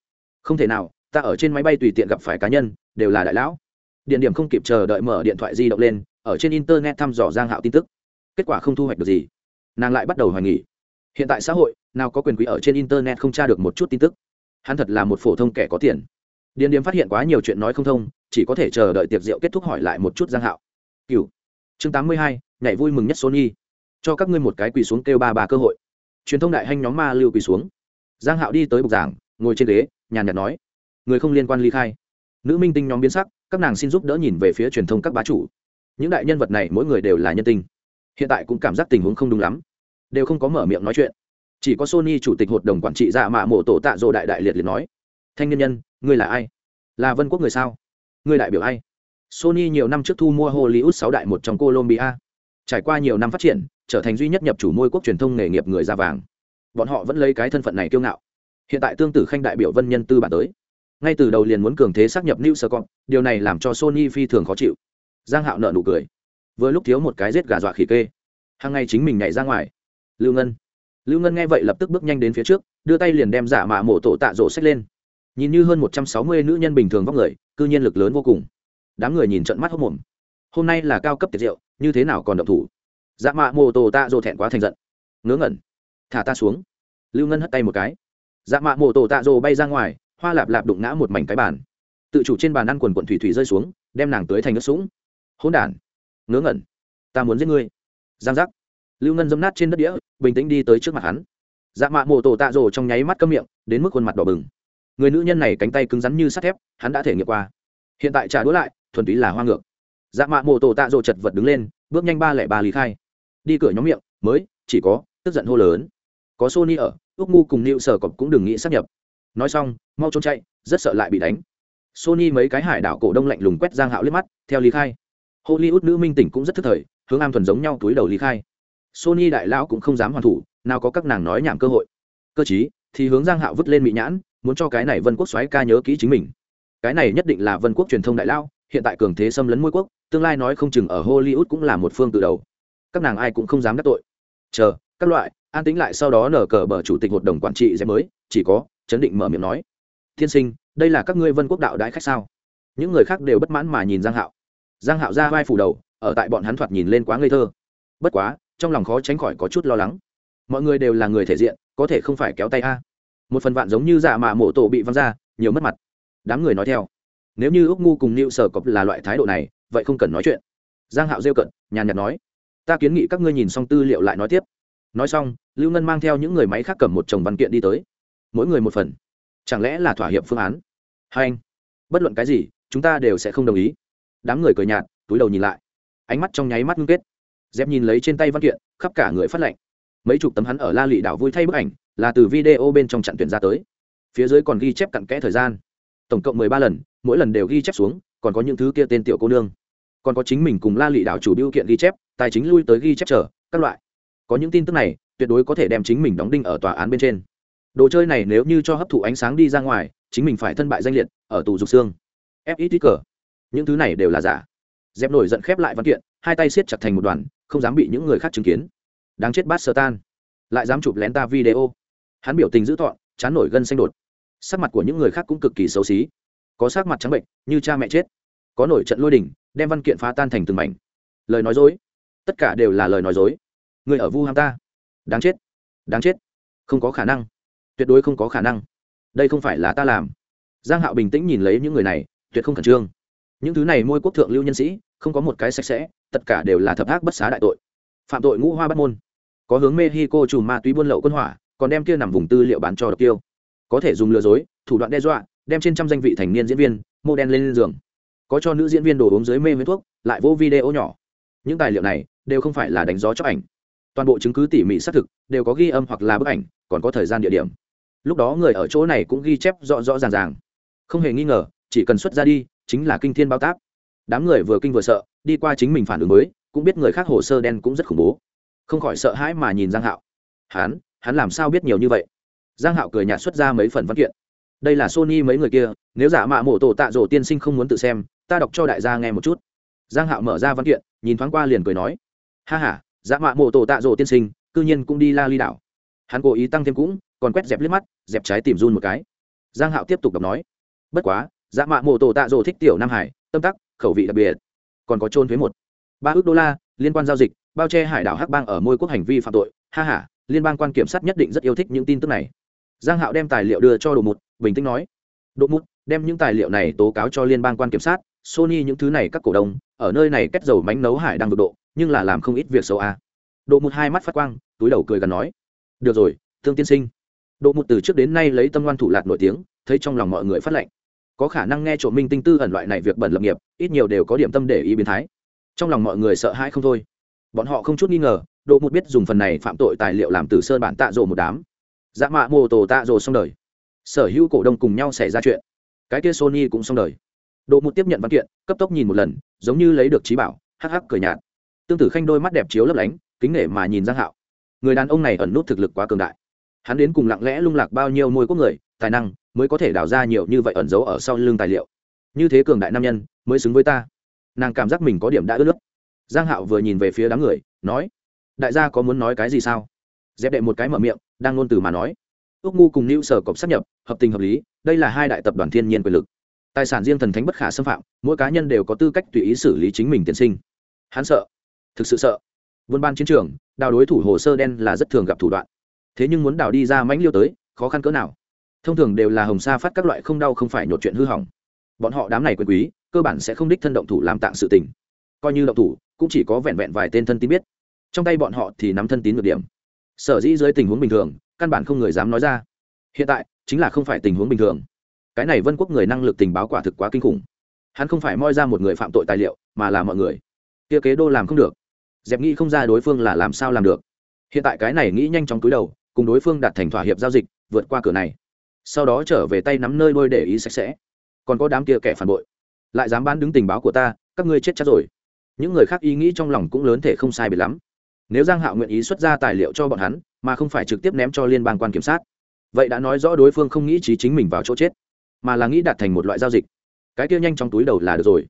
Không thể nào, ta ở trên máy bay tùy tiện gặp phải cá nhân, đều là đại lão. Điện điểm không kịp chờ đợi mở điện thoại di động lên, ở trên internet thăm dò giang hạo tin tức. Kết quả không thu hoạch được gì. Nàng lại bắt đầu hoài nghỉ hiện tại xã hội, nào có quyền quý ở trên internet không tra được một chút tin tức. Hắn thật là một phổ thông kẻ có tiền. Điện điểm phát hiện quá nhiều chuyện nói không thông chỉ có thể chờ đợi tiệc rượu kết thúc hỏi lại một chút giang hạo. Cửu. Chương tám mươi hai, nhảy vui mừng nhất sony. Cho các ngươi một cái quỳ xuống kêu ba bà cơ hội. Truyền thông đại hanh nhóm ma lưu quỳ xuống. Giang hạo đi tới bục giảng, ngồi trên ghế, nhàn nhạt nói. Người không liên quan ly khai. Nữ minh tinh nhóm biến sắc, các nàng xin giúp đỡ nhìn về phía truyền thông các bá chủ. Những đại nhân vật này mỗi người đều là nhân tinh hiện tại cũng cảm giác tình huống không đúng lắm. Đều không có mở miệng nói chuyện. Chỉ có sony chủ tịch hội đồng quản trị dạ mạ mộ tổ tạ dỗ đại đại liệt liệt nói. Thanh niên nhân, ngươi là ai? Là vân quốc người sao? Ngươi đại biểu ai? Sony nhiều năm trước thu mua hollywood sáu đại một trong colombia. Trải qua nhiều năm phát triển, trở thành duy nhất nhập chủ môi quốc truyền thông nghề nghiệp người da vàng. Bọn họ vẫn lấy cái thân phận này kiêu ngạo. Hiện tại tương tử khanh đại biểu vân nhân tư bản tới. Ngay từ đầu liền muốn cường thế xác nhập new sơ điều này làm cho sony phi thường khó chịu. Giang hạo nợ nụ cười. Vừa lúc thiếu một cái rết gà dọa khỉ kê. Hàng ngày chính mình nhảy ra ngoài. Lưu ngân. Lưu ngân nghe vậy lập tức bước nhanh đến phía trước, đưa tay liền đem giả mạ mổ tổ tạ rổ xách lên. Nhìn như hơn một trăm sáu mươi nữ nhân bình thường vóc người cư nhiên lực lớn vô cùng. Đám người nhìn trận mắt hốc mồm. Hôm nay là cao cấp tiệc rượu như thế nào còn động thủ? Dạ mạ mô tô tạ dô thẹn quá thành giận. Ngớ ngẩn. Thả ta xuống. Lưu ngân hất tay một cái. Dạ mạ mô tô tạ dô bay ra ngoài, hoa lạp lạp đụng ngã một mảnh cái bàn. Tự chủ trên bàn ăn quần quần thủy thủy rơi xuống, đem nàng tới thành nước sũng. Hỗn đản. Ngớ ngẩn. Ta muốn giết ngươi. Giang giác. Lưu ngân dâm nát trên đất đĩa, bình tĩnh đi tới trước mặt hắn. Dạ mạ mô tô tạ dô trong nháy mắt cấm miệng, đến mức khuôn mặt đỏ bừng người nữ nhân này cánh tay cứng rắn như sắt thép, hắn đã thể nghiệm qua. Hiện tại trả đũa lại, thuần túy là hoa ngược. Dạ mạ mô tô tạ dô chật vật đứng lên, bước nhanh ba lẻ ba lý khai. Đi cửa nhóm miệng, mới, chỉ có, tức giận hô lớn. Có sony ở, ước ngu cùng nịu sở cọp cũng đừng nghĩ sắp nhập. Nói xong, mau trốn chạy, rất sợ lại bị đánh. Sony mấy cái hải đảo cổ đông lạnh lùng quét giang hạo liếc mắt, theo lý khai. Hollywood nữ minh tỉnh cũng rất thức thời, hướng am thuần giống nhau túi đầu lý khai. Sony đại lão cũng không dám hoàn thủ, nào có các nàng nói nhảm cơ hội. Cơ chí, thì hướng giang hạo vứt lên mỹ nhãn muốn cho cái này vân quốc xoáy ca nhớ kỹ chính mình. Cái này nhất định là vân quốc truyền thông đại lao, hiện tại cường thế xâm lấn môi quốc, tương lai nói không chừng ở hollywood cũng là một phương từ đầu. Các nàng ai cũng không dám đắc tội. Chờ, các loại, an tính lại sau đó nở cờ bờ chủ tịch hội đồng quản trị dẹp mới, chỉ có, chấn định mở miệng nói. Thiên sinh, đây là các ngươi vân quốc đạo đãi khách sao? Những người khác đều bất mãn mà nhìn giang hạo. Giang hạo ra vai phủ đầu, ở tại bọn hắn thoạt nhìn lên quá ngây thơ. Bất quá, trong lòng khó tránh khỏi có chút lo lắng. Mọi người đều là người thể diện, có thể không phải kéo tay a một phần vạn giống như dạ mạ mộ tổ bị văng ra, nhiều mất mặt. Đám người nói theo. Nếu như úc ngu cùng nịu sở cọp là loại thái độ này, vậy không cần nói chuyện. Giang hạo rêu cận nhàn nhạt nói. Ta kiến nghị các ngươi nhìn xong tư liệu lại nói tiếp. Nói xong, lưu ngân mang theo những người máy khác cầm một chồng văn kiện đi tới. Mỗi người một phần. Chẳng lẽ là thỏa hiệp phương án? Hai anh, bất luận cái gì, chúng ta đều sẽ không đồng ý. Đám người cười nhạt, túi đầu nhìn lại. Ánh mắt trong nháy mắt ngưng kết. Dép nhìn lấy trên tay văn kiện, khắp cả người phát lệnh mấy chục tấm hắn ở la lị đảo vui thay bức ảnh là từ video bên trong trận tuyển ra tới. Phía dưới còn ghi chép cặn kẽ thời gian. Tổng cộng mười ba lần, mỗi lần đều ghi chép xuống, còn có những thứ kia tên tiểu cô nương. Còn có chính mình cùng la lị đảo chủ biêu kiện ghi chép, tài chính lui tới ghi chép trở các loại. Có những tin tức này, tuyệt đối có thể đem chính mình đóng đinh ở tòa án bên trên. Đồ chơi này nếu như cho hấp thụ ánh sáng đi ra ngoài, chính mình phải thân bại danh liệt, ở tù dục xương. Ép ít cờ những thứ này đều là giả. Dẹp nổi giận khép lại văn kiện, hai tay siết chặt thành một đoàn, không dám bị những người khác chứng kiến. Đáng chết bát sơ tan. Lại dám chụp lén ta video hắn biểu tình dữ tợn, chán nổi gân xanh đột. Sắc mặt của những người khác cũng cực kỳ xấu xí. Có sắc mặt trắng bệnh như cha mẹ chết. Có nổi trận lôi đình đem văn kiện phá tan thành từng mảnh. Lời nói dối. Tất cả đều là lời nói dối. Người ở vu ham ta. Đáng chết. Đáng chết. Không có khả năng. Tuyệt đối không có khả năng. Đây không phải là ta làm. Giang hạo bình tĩnh nhìn lấy những người này tuyệt không khẩn trương. Những thứ này môi quốc thượng lưu nhân sĩ không có một cái sạch sẽ tất cả đều là thập ác bất xá đại tội. Phạm tội ngũ hoa bắt môn. Có hướng mexico chùm ma túy buôn lậu quân hỏa còn đem kia nằm vùng tư liệu bán cho độc tiêu. Có thể dùng lừa dối, thủ đoạn đe dọa, đem trên trăm danh vị thành niên diễn viên, mô đen lên giường. Có cho nữ diễn viên đồ uống dưới mê với thuốc, lại vô video nhỏ. Những tài liệu này đều không phải là đánh gió cho ảnh. Toàn bộ chứng cứ tỉ mỉ xác thực đều có ghi âm hoặc là bức ảnh, còn có thời gian địa điểm. Lúc đó người ở chỗ này cũng ghi chép rõ rõ ràng ràng. Không hề nghi ngờ, chỉ cần xuất ra đi, chính là kinh thiên bao tác đám người vừa kinh vừa sợ, đi qua chính mình phản ứng mới, cũng biết người khác hồ sơ đen cũng rất khủng bố. Không khỏi sợ hãi mà nhìn giang hạo. Hắn hắn làm sao biết nhiều như vậy? Giang hạo cười nhạt xuất ra mấy phần văn kiện. Đây là sony mấy người kia, nếu giả mạ mổ tổ tạ rổ tiên sinh không muốn tự xem, ta đọc cho đại gia nghe một chút. Giang hạo mở ra văn kiện, nhìn thoáng qua liền cười nói, ha ha, giả mạ mổ tổ tạ rổ tiên sinh, cư nhiên cũng đi la ly đảo. Hắn cố ý tăng thêm cũng, còn quét dẹp liếc mắt, dẹp trái tìm run một cái. Giang hạo tiếp tục đọc nói, bất quá, giả mạ mổ tổ tạ rổ thích tiểu nam hải, tâm tắc, khẩu vị đặc biệt, còn có trôn thuế một. Ba ước đô la, liên quan giao dịch, bao che hải đảo hắc bang ở môi quốc hành vi phạm tội, ha ha liên bang quan kiểm sát nhất định rất yêu thích những tin tức này. Giang hạo đem tài liệu đưa cho đồ mụt, bình tĩnh nói đồ mụt, đem những tài liệu này tố cáo cho liên bang quan kiểm sát, sony những thứ này các cổ đông, ở nơi này kết dầu mánh nấu hải đang vượt độ, nhưng là làm không ít việc xấu à. độ một hai mắt phát quang, túi đầu cười gần nói, được rồi, thương tiên sinh. Độ một từ trước đến nay lấy tâm ngoan thủ lạc nổi tiếng, thấy trong lòng mọi người phát lệnh. Có khả năng nghe trộm minh tinh tư ẩn loại này việc bẩn lập nghiệp, ít nhiều đều có điểm tâm để ý biến thái. Trong lòng mọi người sợ hãi không thôi. Bọn họ không chút nghi ngờ độ một biết dùng phần này phạm tội tài liệu làm từ sơn bản tạ rộ một đám. Dạ mạ mô tổ tạ rộ xong đời. Sở hữu cổ đông cùng nhau xảy ra chuyện. Cái kia sony cũng xong đời. Độ một tiếp nhận văn kiện, cấp tốc nhìn một lần, giống như lấy được trí bảo, hắc hắc cười nhạt. Tương tử khanh đôi mắt đẹp chiếu lấp lánh, kính nể mà nhìn giang hạo. Người đàn ông này ẩn nút thực lực quá cường đại. Hắn đến cùng lặng lẽ lung lạc bao nhiêu môi quốc người, tài năng mới có thể đào ra nhiều như vậy ẩn giấu ở sau lưng tài liệu. Như thế cường đại nam nhân mới xứng với ta. Nàng cảm giác mình có điểm đã ướt nước giang hạo vừa nhìn về phía đám người, nói đại gia có muốn nói cái gì sao? Dẹp đệ một cái mở miệng, đang ngôn từ mà nói. Ước ngu cùng lưu sở cộc sắp nhập, hợp tình hợp lý, đây là hai đại tập đoàn thiên nhiên quyền lực. Tài sản riêng thần thánh bất khả xâm phạm, mỗi cá nhân đều có tư cách tùy ý xử lý chính mình tiền sinh. Hắn sợ, thực sự sợ. Buôn ban chiến trường, đào đối thủ hồ sơ đen là rất thường gặp thủ đoạn. Thế nhưng muốn đào đi ra mãnh liêu tới, khó khăn cỡ nào. Thông thường đều là hồng sa phát các loại không đau không phải nhột chuyện hư hỏng. Bọn họ đám này quyền quý, cơ bản sẽ không đích thân động thủ làm tạng sự tình. Coi như động thủ, cũng chỉ có vẹn vẹn vài tên thân tín biết trong tay bọn họ thì nắm thân tín ngược điểm. Sở dĩ dưới tình huống bình thường, căn bản không người dám nói ra. Hiện tại, chính là không phải tình huống bình thường. Cái này vân quốc người năng lực tình báo quả thực quá kinh khủng. Hắn không phải moi ra một người phạm tội tài liệu, mà là mọi người. Kia kế đô làm không được. Dẹp nghĩ không ra đối phương là làm sao làm được. Hiện tại cái này nghĩ nhanh chóng túi đầu, cùng đối phương đạt thành thỏa hiệp giao dịch, vượt qua cửa này. Sau đó trở về tay nắm nơi đôi để ý sạch sẽ. Còn có đám kia kẻ phản bội. Lại dám bán đứng tình báo của ta, các ngươi chết chắc rồi. Những người khác ý nghĩ trong lòng cũng lớn thể không sai biệt lắm nếu giang hạo nguyện ý xuất ra tài liệu cho bọn hắn, mà không phải trực tiếp ném cho liên bang quan kiểm sát. Vậy đã nói rõ đối phương không nghĩ trí chính mình vào chỗ chết, mà là nghĩ đạt thành một loại giao dịch. Cái kia nhanh trong túi đầu là được rồi.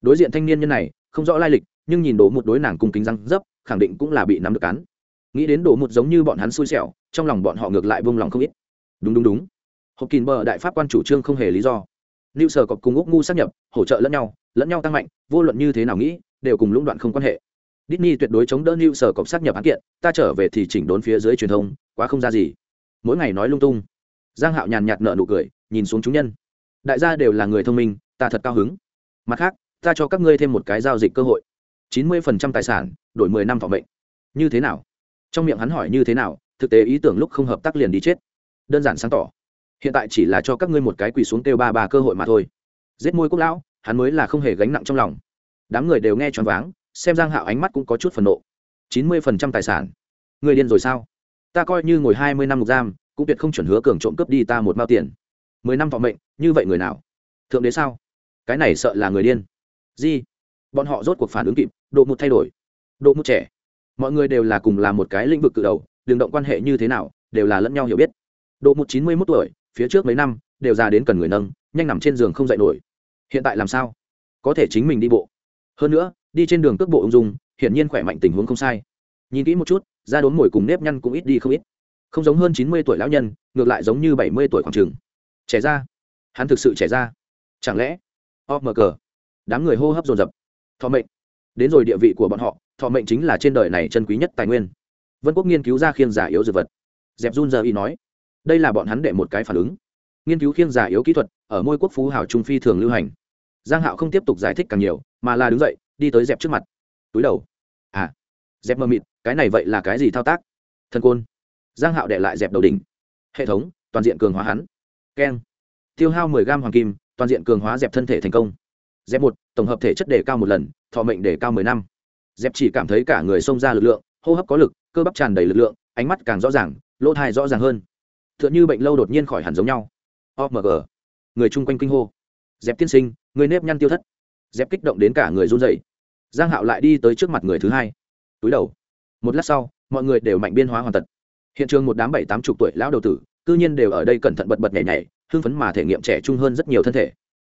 Đối diện thanh niên nhân này, không rõ lai lịch, nhưng nhìn đổ một đối nàng cung kính răng dấp, khẳng định cũng là bị nắm được cắn. Nghĩ đến đổ một giống như bọn hắn xui xẻo, trong lòng bọn họ ngược lại buông lòng không ít. Đúng đúng đúng. Hộp kín bờ đại pháp quan chủ trương không hề lý do. Lưu sở cọp cùng úc ngu sắp nhập, hỗ trợ lẫn nhau lẫn nhau tăng mạnh, vô luận như thế nào nghĩ, đều cùng lũng đoạn không quan hệ. Disney tuyệt đối chống đỡ New Sở cọc sát nhập án kiện, ta trở về thì chỉnh đốn phía dưới truyền thông, quá không ra gì. Mỗi ngày nói lung tung. Giang Hạo nhàn nhạt nở nụ cười, nhìn xuống chúng nhân. Đại gia đều là người thông minh, ta thật cao hứng. Mặt khác, ta cho các ngươi thêm một cái giao dịch cơ hội. 90% tài sản, đổi 10 năm phòng mệnh. Như thế nào? Trong miệng hắn hỏi như thế nào, thực tế ý tưởng lúc không hợp tác liền đi chết. Đơn giản sáng tỏ. Hiện tại chỉ là cho các ngươi một cái quỳ xuống kêu ba ba cơ hội mà thôi. Giết môi quốc lão, hắn mới là không hề gánh nặng trong lòng. Đám người đều nghe choáng váng, xem giang hạo ánh mắt cũng có chút phần nộ. Chín mươi phần trăm tài sản. Người điên rồi sao? Ta coi như ngồi hai mươi năm ngục giam, cũng tuyệt không chuẩn hứa cường trộm cướp đi ta một mao tiền. Mười năm vọng mệnh, như vậy người nào? Thượng đế sao? Cái này sợ là người điên. Gì? Bọn họ rốt cuộc phản ứng kịp, độ một thay đổi. Độ một trẻ. Mọi người đều là cùng làm một cái lĩnh vực cự đầu đường động quan hệ như thế nào, đều là lẫn nhau hiểu biết. Độ một chín mươi mốt tuổi, phía trước mấy năm, đều già đến cần người nâng, nhanh nằm trên giường không dậy nổi. Hiện tại làm sao? Có thể chính mình đi bộ. Hơn nữa đi trên đường cước bộ ung dung, hiển nhiên khỏe mạnh tình huống không sai. Nhìn kỹ một chút, da đốn mồi cùng nếp nhăn cũng ít đi không ít. Không giống hơn chín mươi tuổi lão nhân, ngược lại giống như bảy mươi tuổi khoảng trường. Trẻ ra hắn thực sự trẻ ra chẳng lẽ? O mờ cờ. Đám người hô hấp dồn dập. Thọ mệnh. Đến rồi địa vị của bọn họ, thọ mệnh chính là trên đời này chân quý nhất tài nguyên. Vân quốc nghiên cứu ra khiên giả yếu dược vật. Dẹp run giờ y nói, đây là bọn hắn để một cái phản ứng. Nghiên cứu khiêng giả yếu kỹ thuật ở môi quốc phú hảo trung phi thường lưu hành. Giang hạo không tiếp tục giải thích càng nhiều, mà là đứng dậy đi tới dẹp trước mặt. Túi đầu. À dẹp mờ mịt, cái này vậy là cái gì thao tác? Thân côn. Giang hạo đệ lại dẹp đầu đỉnh. Hệ thống, toàn diện cường hóa hắn. Keng. Tiêu hao 10 gram hoàng kim, toàn diện cường hóa dẹp thân thể thành công. Dẹp một, tổng hợp thể chất đề cao một lần, thọ mệnh đề cao 10 năm. Dẹp chỉ cảm thấy cả người xông ra lực lượng, hô hấp có lực, cơ bắp tràn đầy lực lượng, ánh mắt càng rõ ràng, lỗ thai rõ ràng hơn. T h ư ợ n như bệnh lâu đột nhiên khỏi hẳn giống nhau. Omg người chung quanh kinh hô. Dẹp tiên sinh, người nếp nhăn tiêu thất dẹp kích động đến cả người run dậy giang hạo lại đi tới trước mặt người thứ hai. Túi đầu. Một lát sau, mọi người đều mạnh biên hóa hoàn tật. Hiện trường một đám bảy, tám chục tuổi lão đầu tử, cư nhiên đều ở đây cẩn thận bật bật nhảy nhảy, hưng phấn mà thể nghiệm trẻ trung hơn rất nhiều thân thể.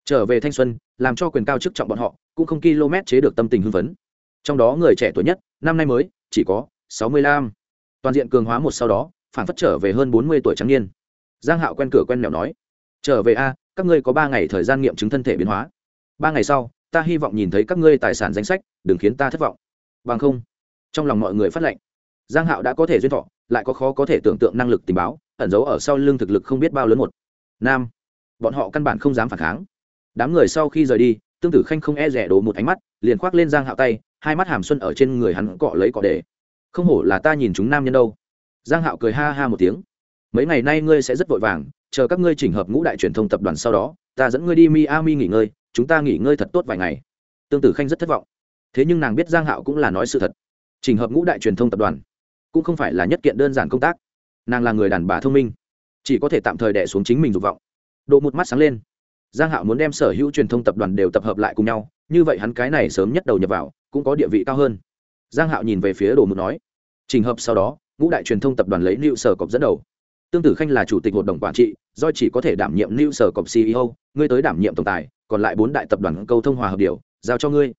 Trở về thanh xuân, làm cho quyền cao chức trọng bọn họ, cũng không km chế được tâm tình hưng phấn. Trong đó người trẻ tuổi nhất, năm nay mới, chỉ có sáu mươi lăm. Toàn diện cường hóa một sau đó phản phất trở về hơn bốn mươi tuổi trắng niên. Giang hạo quen cửa quen mèo nói, trở về a, các ngươi có ba ngày thời gian nghiệm chứng thân thể biến hóa. Ba ngày sau ta hy vọng nhìn thấy các ngươi tài sản danh sách, đừng khiến ta thất vọng. Bằng không, trong lòng mọi người phát lệnh. Giang hạo đã có thể duyên thọ, lại có khó có thể tưởng tượng năng lực tình báo, ẩn giấu ở sau lưng thực lực không biết bao lớn một. Nam, bọn họ căn bản không dám phản kháng. Đám người sau khi rời đi, tương tử khanh không e rẻ đổ một ánh mắt, liền khoác lên giang hạo tay, hai mắt hàm xuân ở trên người hắn cọ lấy cọ để. Không hổ là ta nhìn chúng nam nhân đâu. Giang hạo cười ha ha một tiếng. Mấy ngày nay ngươi sẽ rất vội vàng, chờ các ngươi chỉnh hợp ngũ đại truyền thông tập đoàn sau đó, ta dẫn ngươi đi miami nghỉ ngơi chúng ta nghỉ ngơi thật tốt vài ngày. Tương tử khanh rất thất vọng. Thế nhưng nàng biết giang hạo cũng là nói sự thật. Trình hợp ngũ đại truyền thông tập đoàn cũng không phải là nhất kiện đơn giản công tác. Nàng là người đàn bà thông minh, chỉ có thể tạm thời đè xuống chính mình dục vọng. Độ một mắt sáng lên. Giang hạo muốn đem sở hữu truyền thông tập đoàn đều tập hợp lại cùng nhau, như vậy hắn cái này sớm nhất đầu nhập vào, cũng có địa vị cao hơn. Giang hạo nhìn về phía đồ một nói, trình hợp sau đó, ngũ đại truyền thông tập đoàn lấy lưu sở cọc dẫn đầu. Tương tử khanh là chủ tịch hội đồng quản trị do chỉ có thể đảm nhiệm lưu sở cọc ceo ngươi tới đảm nhiệm tổng tài, còn lại bốn đại tập đoàn câu thông hòa hợp điều, giao cho ngươi.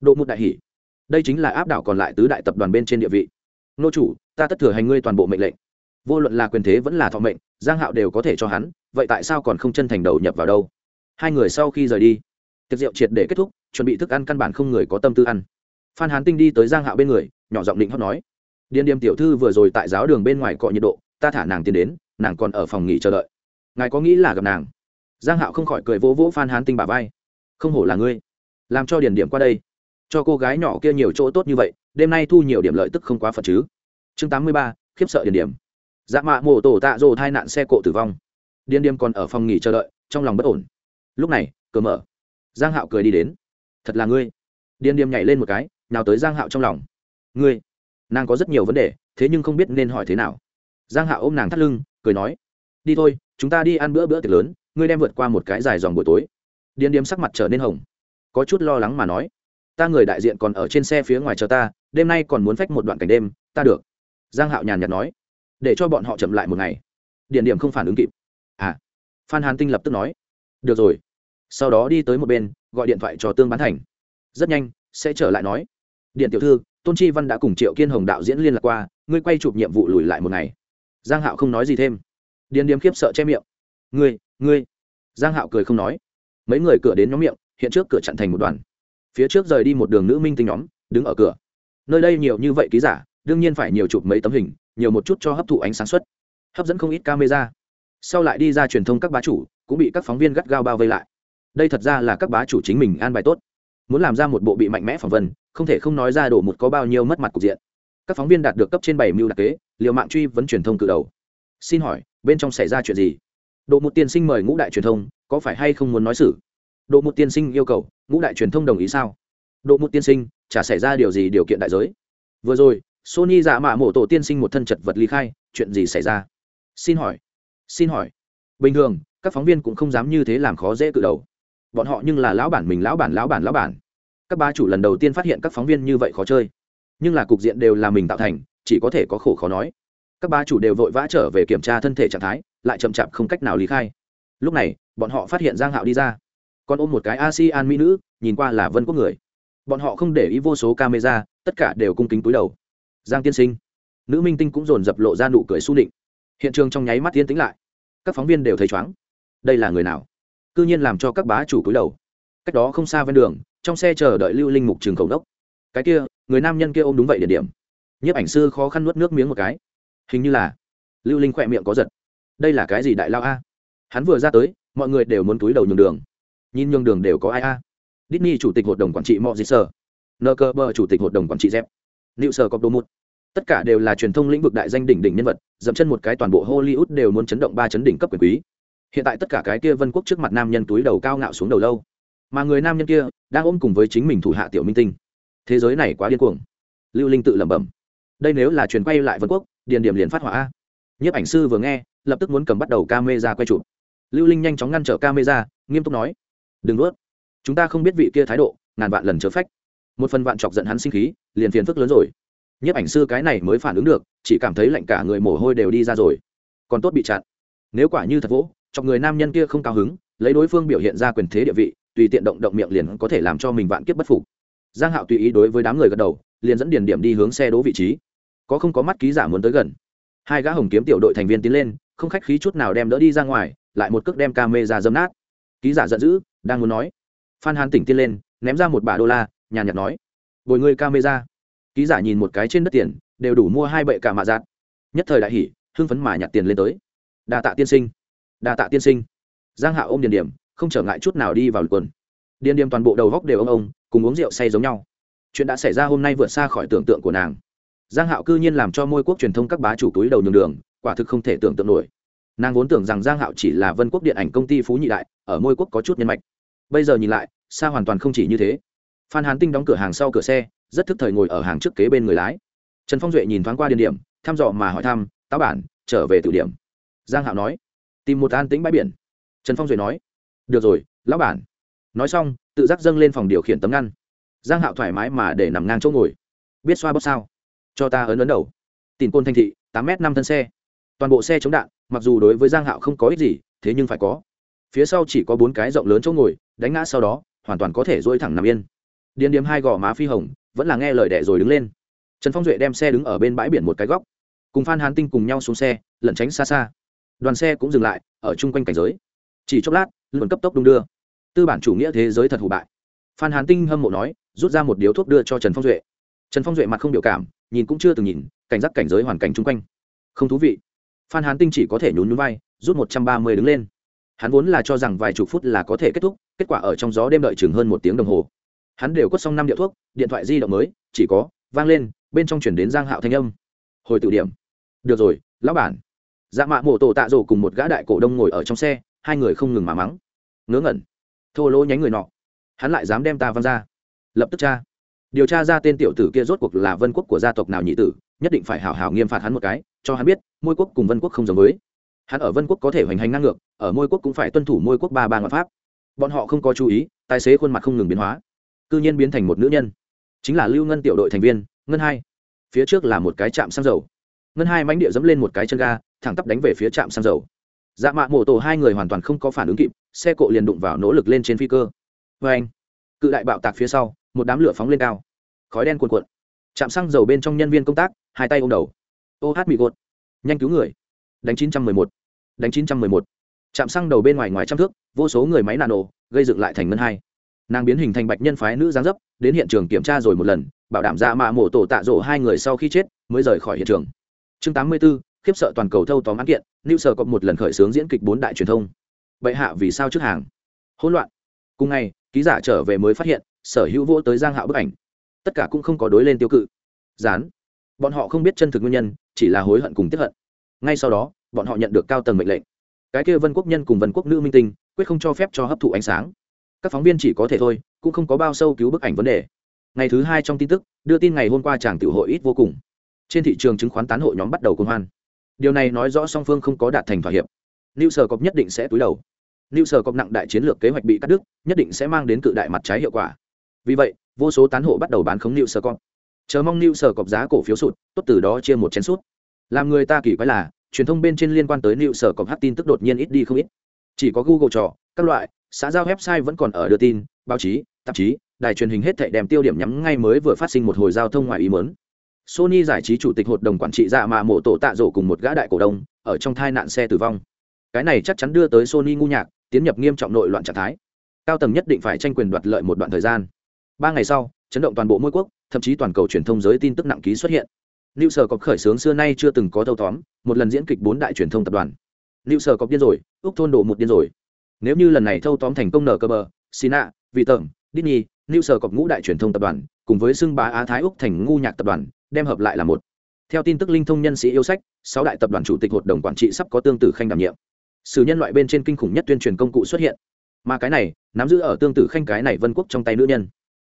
Độ một đại hỷ. Đây chính là áp đảo còn lại tứ đại tập đoàn bên trên địa vị. Nô chủ, ta tất thừa hành ngươi toàn bộ mệnh lệnh. Vô luận là quyền thế vẫn là thọ mệnh, giang hạo đều có thể cho hắn, vậy tại sao còn không chân thành đầu nhập vào đâu? Hai người sau khi rời đi, tiệc rượu triệt để kết thúc, chuẩn bị thức ăn căn bản không người có tâm tư ăn. Phan hán tinh đi tới giang hạo bên người, nhỏ giọng định hót nói, điền điềm tiểu thư vừa rồi tại giáo đường bên ngoài cọ nhiệt độ, ta thả nàng tiến đến, nàng còn ở phòng nghỉ chờ đợi ngài có nghĩ là gặp nàng? Giang hạo không khỏi cười vỗ vỗ phan hán tinh bà vai. Không hổ là ngươi. Làm cho điền điểm qua đây. Cho cô gái nhỏ kia nhiều chỗ tốt như vậy đêm nay thu nhiều điểm lợi tức không quá phật chứ. Chương 83, khiếp sợ điền điểm. Dạ mạ mổ tổ tạ rồ thai nạn xe cộ tử vong. Điền điểm còn ở phòng nghỉ chờ đợi trong lòng bất ổn. Lúc này cửa mở. Giang hạo cười đi đến. Thật là ngươi. Điền điểm nhảy lên một cái nào tới giang hạo trong lòng. Ngươi nàng có rất nhiều vấn đề thế nhưng không biết nên hỏi thế nào. Giang hạo ôm nàng thắt lưng cười nói. Đi thôi chúng ta đi ăn bữa bữa tiệc lớn, ngươi đem vượt qua một cái dài dòng buổi tối. Điền điếm sắc mặt trở nên hồng, có chút lo lắng mà nói, ta người đại diện còn ở trên xe phía ngoài chờ ta, đêm nay còn muốn phách một đoạn cảnh đêm, ta được. Giang hạo nhàn nhạt nói, để cho bọn họ chậm lại một ngày. Điền điểm không phản ứng kịp. À. Phan hàn tinh lập tức nói, được rồi. Sau đó đi tới một bên, gọi điện thoại cho tương bán thành. Rất nhanh, sẽ trở lại nói. Điện tiểu thư, tôn chi văn đã cùng triệu kiên hồng đạo diễn liên lạc qua, ngươi quay chụp nhiệm vụ lùi lại một ngày. Giang hạo không nói gì thêm điền điếm khiếp sợ che miệng. Ngươi ngươi. Giang hạo cười không nói. Mấy người cửa đến nhóm miệng, hiện trước cửa chặn thành một đoàn. Phía trước rời đi một đường nữ minh tinh nhóm, đứng ở cửa. Nơi đây nhiều như vậy ký giả, đương nhiên phải nhiều chụp mấy tấm hình, nhiều một chút cho hấp thụ ánh sáng xuất hấp dẫn không ít camera. Sau lại đi ra truyền thông các bá chủ, cũng bị các phóng viên gắt gao bao vây lại. Đây thật ra là các bá chủ chính mình an bài tốt. Muốn làm ra một bộ bị mạnh mẽ phỏng vấn, không thể không nói ra đổ một có bao nhiêu mất mặt cục diện. Các phóng viên đạt được cấp trên bảy mưu đặc kế, liều mạng truy vấn truyền thông cự đầu. Xin hỏi bên trong xảy ra chuyện gì? Độ một tiên sinh mời ngũ đại truyền thông, có phải hay không muốn nói xử? Độ một tiên sinh yêu cầu, ngũ đại truyền thông đồng ý sao? Độ một tiên sinh, chả xảy ra điều gì điều kiện đại giới. Vừa rồi, sony giả mạ mổ tổ tiên sinh một thân chật vật ly khai, chuyện gì xảy ra? Xin hỏi xin hỏi. Bình thường, các phóng viên cũng không dám như thế làm khó dễ cự đầu. Bọn họ nhưng là lão bản mình, lão bản lão bản lão bản. Các ba chủ lần đầu tiên phát hiện các phóng viên như vậy khó chơi. Nhưng là cục diện đều là mình tạo thành, chỉ có thể có khổ khó nói các ba chủ đều vội vã trở về kiểm tra thân thể trạng thái, lại chậm chạp không cách nào lý khai. Lúc này, bọn họ phát hiện giang hạo đi ra. Còn ôm một cái asean mỹ nữ, nhìn qua là vân quốc người. Bọn họ không để ý vô số camera, tất cả đều cung kính túi đầu. Giang tiên sinh. Nữ minh tinh cũng dồn dập lộ ra nụ cười su nịnh. Hiện trường trong nháy mắt tiến tính lại. Các phóng viên đều thấy chóng đây là người nào? Cư nhiên làm cho các bá chủ cúi đầu. Cách đó không xa ven đường, trong xe chờ đợi lưu linh mục trường khẩu đốc. Cái kia, người nam nhân kia ôm đúng vậy địa điểm. Nhiếp ảnh sư khó khăn nuốt nước miếng một cái hình như là. Lưu linh khỏe miệng có giật. Đây là cái gì đại lao a? Hắn vừa ra tới, mọi người đều muốn túi đầu nhường đường. Nhìn nhường đường đều có ai a? À. Disney chủ tịch hội đồng quản trị mọi gì sở nơ cơ bờ chủ tịch hội đồng quản trị dẹp liệu sở cọc đồ một tất cả đều là truyền thông lĩnh vực đại danh đỉnh đỉnh nhân vật, dậm chân một cái toàn bộ hollywood đều muốn chấn động ba chấn đỉnh cấp quyền quý. Hiện tại tất cả cái kia vân quốc trước mặt nam nhân túi đầu cao ngạo xuống đầu lâu. Mà người nam nhân kia đang ôm cùng với chính mình thủ hạ tiểu minh tinh. Thế giới này quá điên cuồng. Lưu linh tự lẩm bẩm. Đây nếu là truyền quay lại vân quốc điền điểm liền phát hỏa nhiếp ảnh sư vừa nghe, lập tức muốn cầm bắt đầu ca mê ra quay chụp. Lưu linh nhanh chóng ngăn trở ca mê ra nghiêm túc nói, đừng nuốt. Chúng ta không biết vị kia thái độ, ngàn vạn lần chớ phách. Một phần vạn chọc giận hắn sinh khí, liền phiền phức lớn rồi. Nhiếp ảnh sư cái này mới phản ứng được, chỉ cảm thấy lạnh cả người mồ hôi đều đi ra rồi. Còn tốt bị chặn. Nếu quả như thật vỗ, chọc người nam nhân kia không cao hứng, lấy đối phương biểu hiện ra quyền thế địa vị, tùy tiện động động miệng liền có thể làm cho mình vạn kiếp bất phục. Giang hạo tùy ý đối với đám người gật đầu, liền dẫn điền điểm đi hướng xe đỗ vị trí có không có mắt ký giả muốn tới gần. Hai gã hồng kiếm tiểu đội thành viên tiến lên, không khách khí chút nào đem đỡ đi ra ngoài, lại một cước đem ca mê ra dâm nát. Ký giả giận dữ, đang muốn nói. Phan hàn tỉnh tiên lên, ném ra một bả đô la, nhàn nhạt nói. Bồi ngươi ca mê ra. Ký giả nhìn một cái trên đất tiền, đều đủ mua hai bệ cả mạ giạt nhất thời đại hỉ, hưng phấn mà nhặt tiền lên tới. Đa tạ tiên sinh. Đa tạ tiên sinh. Giang hạ ôm điền điểm, không trở ngại chút nào đi vào quần. Điền điểm toàn bộ đầu góc đều ông ông cùng uống rượu say giống nhau. Chuyện đã xảy ra hôm nay vượt xa khỏi tưởng tượng của nàng giang hạo cư nhiên làm cho môi quốc truyền thông các bá chủ túi đầu nhường đường, quả thực không thể tưởng tượng nổi. Nàng vốn tưởng rằng giang hạo chỉ là vân quốc điện ảnh công ty phú nhị đại, ở môi quốc có chút nhân mạch. Bây giờ nhìn lại, xa hoàn toàn không chỉ như thế. Phan hán tinh đóng cửa hàng sau cửa xe, rất thức thời ngồi ở hàng trước kế bên người lái. Trần phong duệ nhìn thoáng qua điền điểm, thăm dò mà hỏi thăm, táo bản, trở về tử điểm. Giang hạo nói, tìm một an tĩnh bãi biển. Trần phong duệ nói, được rồi, lão bản. Nói xong, tự giác dâng lên phòng điều khiển tấm ngăn. Giang hạo thoải mái mà để nằm ngang chỗ ngồi. Biết xoa bóp sao? Cho ta ấn ấn đầu. Tìm côn thanh thị, tám m năm thân xe. Toàn bộ xe chống đạn, mặc dù đối với giang hạo không có ích gì, thế nhưng phải có. Phía sau chỉ có bốn cái rộng lớn chỗ ngồi, đánh ngã sau đó, hoàn toàn có thể dỗi thẳng nằm yên. Điền điếm hai gò má phi hồng, vẫn là nghe lời đẻ rồi đứng lên. Trần phong duệ đem xe đứng ở bên bãi biển một cái góc. Cùng phan hán tinh cùng nhau xuống xe, lẩn tránh xa xa. Đoàn xe cũng dừng lại, ở chung quanh cảnh giới. Chỉ chốc lát luận cấp tốc đung đưa. Tư bản chủ nghĩa thế giới thật hủ bại. Phan hán tinh hâm mộ nói, rút ra một điếu thuốc đưa cho trần phong duệ. Trần phong duệ mặt không biểu cảm nhìn cũng chưa từng nhìn, cảnh giác cảnh giới hoàn cảnh chung quanh. Không thú vị. Phan hán tinh chỉ có thể nhún nhún vai, rút một trăm ba mươi đứng lên. Hắn vốn là cho rằng vài chục phút là có thể kết thúc, kết quả ở trong gió đêm đợi chừng hơn một tiếng đồng hồ. Hắn đều cất xong năm điệu thuốc, điện thoại di động mới, chỉ có, vang lên, bên trong chuyển đến giang hạo thanh âm. Hồi tự điểm. Được rồi, lão bản. Dạ mạ mổ tổ tạ rổ cùng một gã đại cổ đông ngồi ở trong xe, hai người không ngừng mà mắng. Ngớ ngẩn. Thô lỗ nhánh người nọ. Hắn lại dám đem ta văng ra. Lập tức cha điều tra ra tên tiểu tử kia rốt cuộc là vân quốc của gia tộc nào nhị tử, nhất định phải hảo hảo nghiêm phạt hắn một cái, cho hắn biết, môi quốc cùng vân quốc không giống với. Hắn ở vân quốc có thể hoành hành ngang ngược, ở môi quốc cũng phải tuân thủ môi quốc ba ba ngoại pháp. Bọn họ không có chú ý, tài xế khuôn mặt không ngừng biến hóa, cư nhiên biến thành một nữ nhân. Chính là lưu ngân tiểu đội thành viên, ngân hai. Phía trước là một cái trạm xăng dầu. Ngân hai mánh địa dẫm lên một cái chân ga, thẳng tắp đánh về phía trạm xăng dầu. Dạ mạ mổ tổ hai người hoàn toàn không có phản ứng kịp, xe cộ liền đụng vào nỗ lực lên trên phi cơ. Vê anh cự đại bạo tạc phía sau, một đám lửa phóng lên cao khói đen cuồn cuộn. Chạm xăng dầu bên trong nhân viên công tác hai tay ôm đầu. Ô hát bị gột. Nhanh cứu người. Đánh chín trăm mười một. Đánh chín trăm mười một. Chạm xăng đầu bên ngoài ngoài trăm thước vô số người máy nano gây dựng lại thành ngân hai. Nàng biến hình thành bạch nhân phái nữ giáng dấp đến hiện trường kiểm tra rồi một lần bảo đảm ra mạ mổ tổ tạ rổ hai người sau khi chết mới rời khỏi hiện trường. Chương tám mươi 84, khiếp sợ toàn cầu thâu tóm án kiện lưu sở có một lần khởi xướng diễn kịch bốn đại truyền thông. Bệ hạ vì sao trước hàng? Hỗn loạn. Cùng ngày ký giả trở về mới phát hiện sở hữu vỗ tới giang hạo bức ảnh tất cả cũng không có đối lên tiêu cự. Dán bọn họ không biết chân thực nguyên nhân, chỉ là hối hận cùng tiếp hận. Ngay sau đó, bọn họ nhận được cao tầng mệnh lệnh. Cái kia vân quốc nhân cùng vân quốc nữ minh tinh, quyết không cho phép cho hấp thụ ánh sáng. Các phóng viên chỉ có thể thôi, cũng không có bao sâu cứu bức ảnh vấn đề. Ngày thứ hai trong tin tức, đưa tin ngày hôm qua chàng tiểu hội ít vô cùng. Trên thị trường chứng khoán tán hội nhóm bắt đầu công hoan. Điều này nói rõ song phương không có đạt thành thỏa hiệp. New sở cọc nhất định sẽ túi đầu. New sở cọc nặng đại chiến lược kế hoạch bị cắt đứt, nhất định sẽ mang đến cự đại mặt trái hiệu quả vì vậy vô số tán hộ bắt đầu bán khống new sở cọp, chờ mong new sở cọp giá cổ phiếu sụt tốt từ đó chia một chén sút. Làm người ta kỳ quái là truyền thông bên trên liên quan tới new sở cọp hát tin tức đột nhiên ít đi không ít. Chỉ có google trò các loại xã giao website vẫn còn ở đưa tin báo chí tạp chí đài truyền hình hết thảy đem tiêu điểm nhắm ngay mới vừa phát sinh một hồi giao thông ngoài ý mớn sony giải trí chủ tịch hội đồng quản trị dạ mạ mộ tổ tạ rổ cùng một gã đại cổ đông ở trong thai nạn xe tử vong. Cái này chắc chắn đưa tới sony ngu nhạc tiến nhập nghiêm trọng nội loạn trạng thái. Cao tầng nhất định phải tranh quyền đoạt lợi một đoạn thời gian ba ngày sau chấn động toàn bộ môi quốc thậm chí toàn cầu truyền thông giới tin tức nặng ký xuất hiện. Lưu Sở cọc khởi xướng xưa nay chưa từng có thâu tóm, một lần diễn kịch bốn đại truyền thông tập đoàn. Lưu Sở cọc điên rồi, úc thôn đổ một điên rồi. Nếu như lần này thâu tóm thành công nở cơ bờ sina vị tởm disney lưu sở cọc ngũ đại truyền thông tập đoàn cùng với xưng bá á thái úc thành ngu nhạc tập đoàn đem hợp lại là một. Theo tin tức linh thông nhân sĩ yêu sách sáu đại tập đoàn chủ tịch hội đồng quản trị sắp có tương tự khanh đảm nhiệm. Sử nhân loại bên trên kinh khủng nhất tuyên truyền công cụ xuất hiện. Mà cái này nắm giữ ở tương tự khanh cái này vân quốc trong tay nữ nhân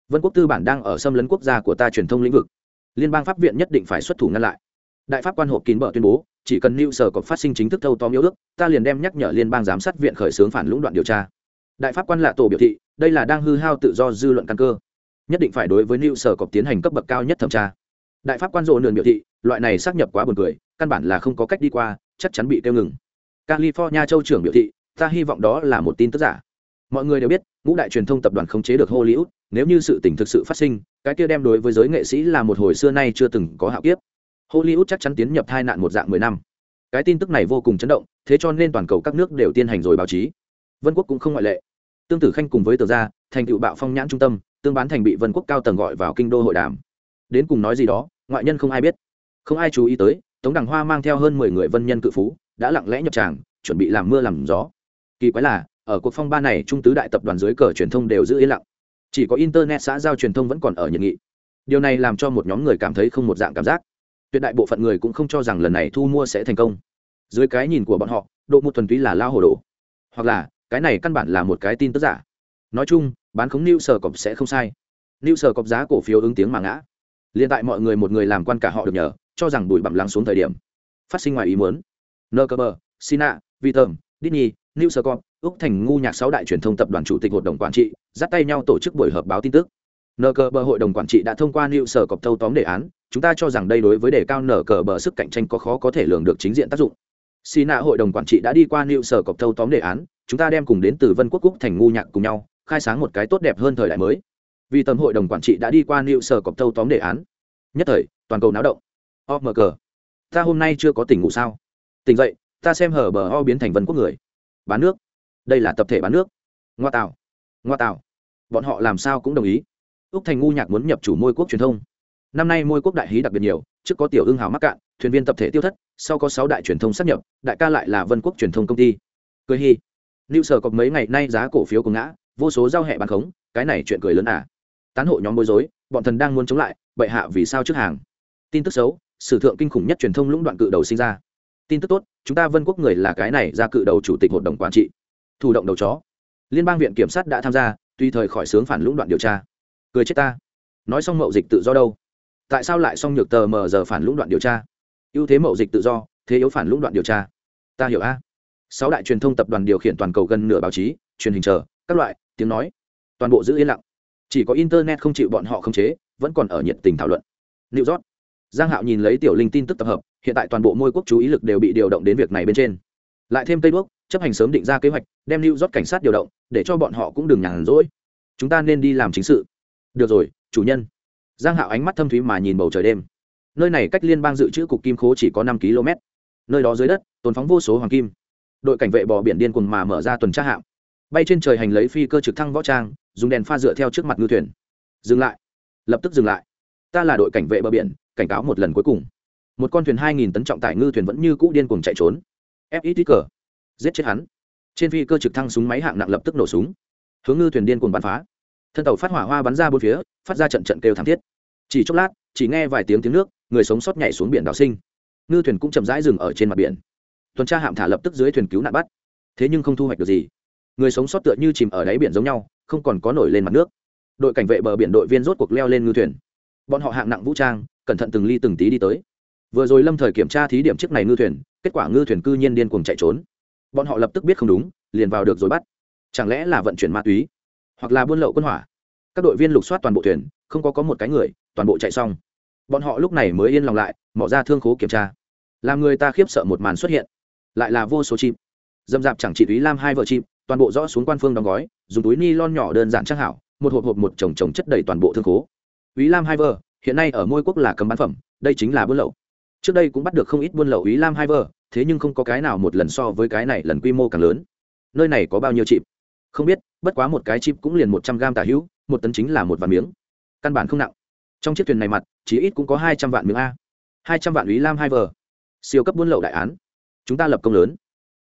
vân quốc tư bản đang ở xâm lấn quốc gia của ta truyền thông lĩnh vực. Liên bang pháp viện nhất định phải xuất thủ ngăn lại. Đại pháp quan hộp kín bờ tuyên bố, chỉ cần lưu sở có phát sinh chính thức thâu tóm yếu ước, ta liền đem nhắc nhở liên bang giám sát viện khởi xướng phản lũng đoạn điều tra. Đại pháp quan lạ tổ biểu thị, đây là đang hư hao tự do dư luận căn cơ. Nhất định phải đối với lưu sở cọc tiến hành cấp bậc cao nhất thẩm tra. Đại pháp quan rộ nườn biểu thị, loại này xác nhập quá buồn cười, căn bản là không có cách đi qua, chắc chắn bị tiêu ngừng. California châu trưởng biểu thị, ta hy vọng đó là một tin tức giả. Mọi người đều biết, ngũ đại truyền thông tập đoàn khống chế được hollywood nếu như sự tình thực sự phát sinh, cái kia đem đối với giới nghệ sĩ là một hồi xưa nay chưa từng có hạo kiếp. Hollywood chắc chắn tiến nhập tai nạn một dạng mười năm. Cái tin tức này vô cùng chấn động, thế cho nên toàn cầu các nước đều tiến hành rồi báo chí. Vân quốc cũng không ngoại lệ. Tương tử khanh cùng với tờ gia, thành tựu bạo phong nhãn trung tâm, tương bán thành bị vân quốc cao tầng gọi vào kinh đô hội đàm. Đến cùng nói gì đó, ngoại nhân không ai biết. Không ai chú ý tới, tống đằng hoa mang theo hơn mười người vân nhân cự phú, đã lặng lẽ nhập tràng, chuẩn bị làm mưa làm gió. Kỳ quái là, ở cuộc phong ba này, trung tứ đại tập đoàn dưới cờ truyền thông đều giữ yên lặng chỉ có internet xã giao truyền thông vẫn còn ở nhiệt nghị. Điều này làm cho một nhóm người cảm thấy không một dạng cảm giác. Tuyệt đại bộ phận người cũng không cho rằng lần này thu mua sẽ thành công. Dưới cái nhìn của bọn họ, độ một thuần túy là lao hồ đồ. Hoặc là, cái này căn bản là một cái tin tức giả. Nói chung, bán khống new sở cọc sẽ không sai. New sở cọc giá cổ phiếu ứng tiếng mà ngã. Liền tại mọi người một người làm quan cả họ được nhờ, cho rằng bụi bặm lắng xuống thời điểm. Phát sinh ngoài ý muốn. Nơ cơ bờ, sina vi tờm disney new sở úc thành ngu nhạc sáu đại truyền thông tập đoàn chủ tịch hội đồng quản trị, dắt tay nhau tổ chức buổi họp báo tin tức. NKB cờ bờ hội đồng quản trị đã thông qua new sở cọc thâu tóm đề án, chúng ta cho rằng đây đối với đề cao NKB cờ bờ sức cạnh tranh có khó có thể lường được chính diện tác dụng. Xì nạ hội đồng quản trị đã đi qua new sở cọc thâu tóm đề án, chúng ta đem cùng đến từ vân quốc quốc thành ngu nhạc cùng nhau, khai sáng một cái tốt đẹp hơn thời đại mới. Vì tầm hội đồng quản trị đã đi qua new sở cọc thâu tóm đề án. Nhất thời, toàn cầu náo động. OMG. ta hôm nay chưa có tỉnh ngủ sao? Tỉnh dậy, ta xem hở bờ o biến thành vân quốc người bán nước. Đây là tập thể bán nước. Ngoa tạo ngoa tạo bọn họ làm sao cũng đồng ý. Úc thành ngu nhạc muốn nhập chủ môi quốc truyền thông. Năm nay môi quốc đại hí đặc biệt nhiều, trước có tiểu ưng hào mắc cạn, thuyền viên tập thể tiêu thất, sau có sáu đại truyền thông sắp nhập, đại ca lại là vân quốc truyền thông công ty. Cười hy lưu sở có mấy ngày nay giá cổ phiếu của ngã, vô số giao hẹ bán khống, cái này chuyện cười lớn à. Tán hộ nhóm bối rối, bọn thần đang muốn chống lại, bệ hạ vì sao trước hàng? Tin tức xấu, sử thượng kinh khủng nhất truyền thông lũng đoạn cự đầu sinh ra tin tức tốt, chúng ta vân quốc người là cái này ra cự đầu chủ tịch hội đồng quản trị. Thủ động đầu chó. Liên bang viện kiểm sát đã tham gia tùy thời khỏi sướng phản lũng đoạn điều tra. Cười chết ta. Nói xong mậu dịch tự do đâu? Tại sao lại xong nhược tờ mờ giờ phản lũng đoạn điều tra? Ưu thế mậu dịch tự do, thế yếu phản lũng đoạn điều tra. Ta hiểu a. Sáu đại truyền thông tập đoàn điều khiển toàn cầu gần nửa báo chí, truyền hình chờ, các loại, tiếng nói. Toàn bộ giữ yên lặng. Chỉ có internet không chịu bọn họ khống chế, vẫn còn ở nhiệt tình thảo luận. New york. Giang hạo nhìn lấy tiểu linh tin tức tập hợp hiện tại toàn bộ môi quốc chú ý lực đều bị điều động đến việc này bên trên. Lại thêm Tây đuốc, chấp hành sớm định ra kế hoạch, đem lưu rót cảnh sát điều động, để cho bọn họ cũng đừng nhàn rỗi. Chúng ta nên đi làm chính sự. Được rồi, chủ nhân. Giang hạo ánh mắt thâm thúy mà nhìn bầu trời đêm. Nơi này cách liên bang dự trữ cục kim khố chỉ có năm km. Nơi đó dưới đất, tồn phóng vô số hoàng kim. Đội cảnh vệ bò biển điên cuồng mà mở ra tuần tra hạm. Bay trên trời hành lấy phi cơ trực thăng võ trang, dùng đèn pha dựa theo trước mặt ngư thuyền. Dừng lại. Lập tức dừng lại. Ta là đội cảnh vệ bờ biển, cảnh cáo một lần cuối cùng một con thuyền hai nghìn tấn trọng tải ngư thuyền vẫn như cũ điên cuồng chạy trốn. Fit cờ giết chết hắn. Trên phi cơ trực thăng súng máy hạng nặng lập tức nổ súng. Hướng ngư thuyền điên cuồng bắn phá. Thân tàu phát hỏa hoa bắn ra bốn phía, phát ra trận trận kêu thảm thiết. Chỉ chốc lát, chỉ nghe vài tiếng tiếng nước, người sống sót nhảy xuống biển đảo sinh. Ngư thuyền cũng chậm rãi dừng ở trên mặt biển. Tuần tra hạm thả lập tức dưới thuyền cứu nạn bắt. Thế nhưng không thu hoạch được gì. Người sống sót tựa như chìm ở đáy biển giống nhau, không còn có nổi lên mặt nước. Đội cảnh vệ bờ biển đội viên rốt cuộc leo lên ngư thuyền. Bọn họ hạng nặng vũ trang, cẩn thận từng ly từng tí đi tới vừa rồi lâm thời kiểm tra thí điểm chiếc này ngư thuyền, kết quả ngư thuyền cư nhiên điên cuồng chạy trốn. Bọn họ lập tức biết không đúng, liền vào được rồi bắt. Chẳng lẽ là vận chuyển ma túy? Hoặc là buôn lậu quân hỏa? Các đội viên lục soát toàn bộ thuyền, không có có một cái người, toàn bộ chạy xong. Bọn họ lúc này mới yên lòng lại, mỏ ra thương khố kiểm tra. Làm người ta khiếp sợ một màn xuất hiện. Lại là vô số chim. Dâm dạp chẳng chỉ túy lam hai vợ chim, toàn bộ rõ xuống quan phương đóng gói, dùng túi ni lon nhỏ đơn giản trang hảo, một hộp hộp một chồng chồng chất đầy toàn bộ thương khố. Úy lam hai vợ, hiện nay ở môi quốc là cấm bán phẩm, đây chính là buôn lậu trước đây cũng bắt được không ít buôn lậu ý lam hai vợ, thế nhưng không có cái nào một lần so với cái này lần quy mô càng lớn. Nơi này có bao nhiêu chịp không biết, bất quá một cái chip cũng liền một trăm gram tả hữu, một tấn chính là một vạn miếng. Căn bản không nặng. Trong chiếc thuyền này mặt, chỉ ít cũng có hai trăm vạn miếng a. Hai trăm vạn ý lam hai vờ siêu cấp buôn lậu đại án. Chúng ta lập công lớn.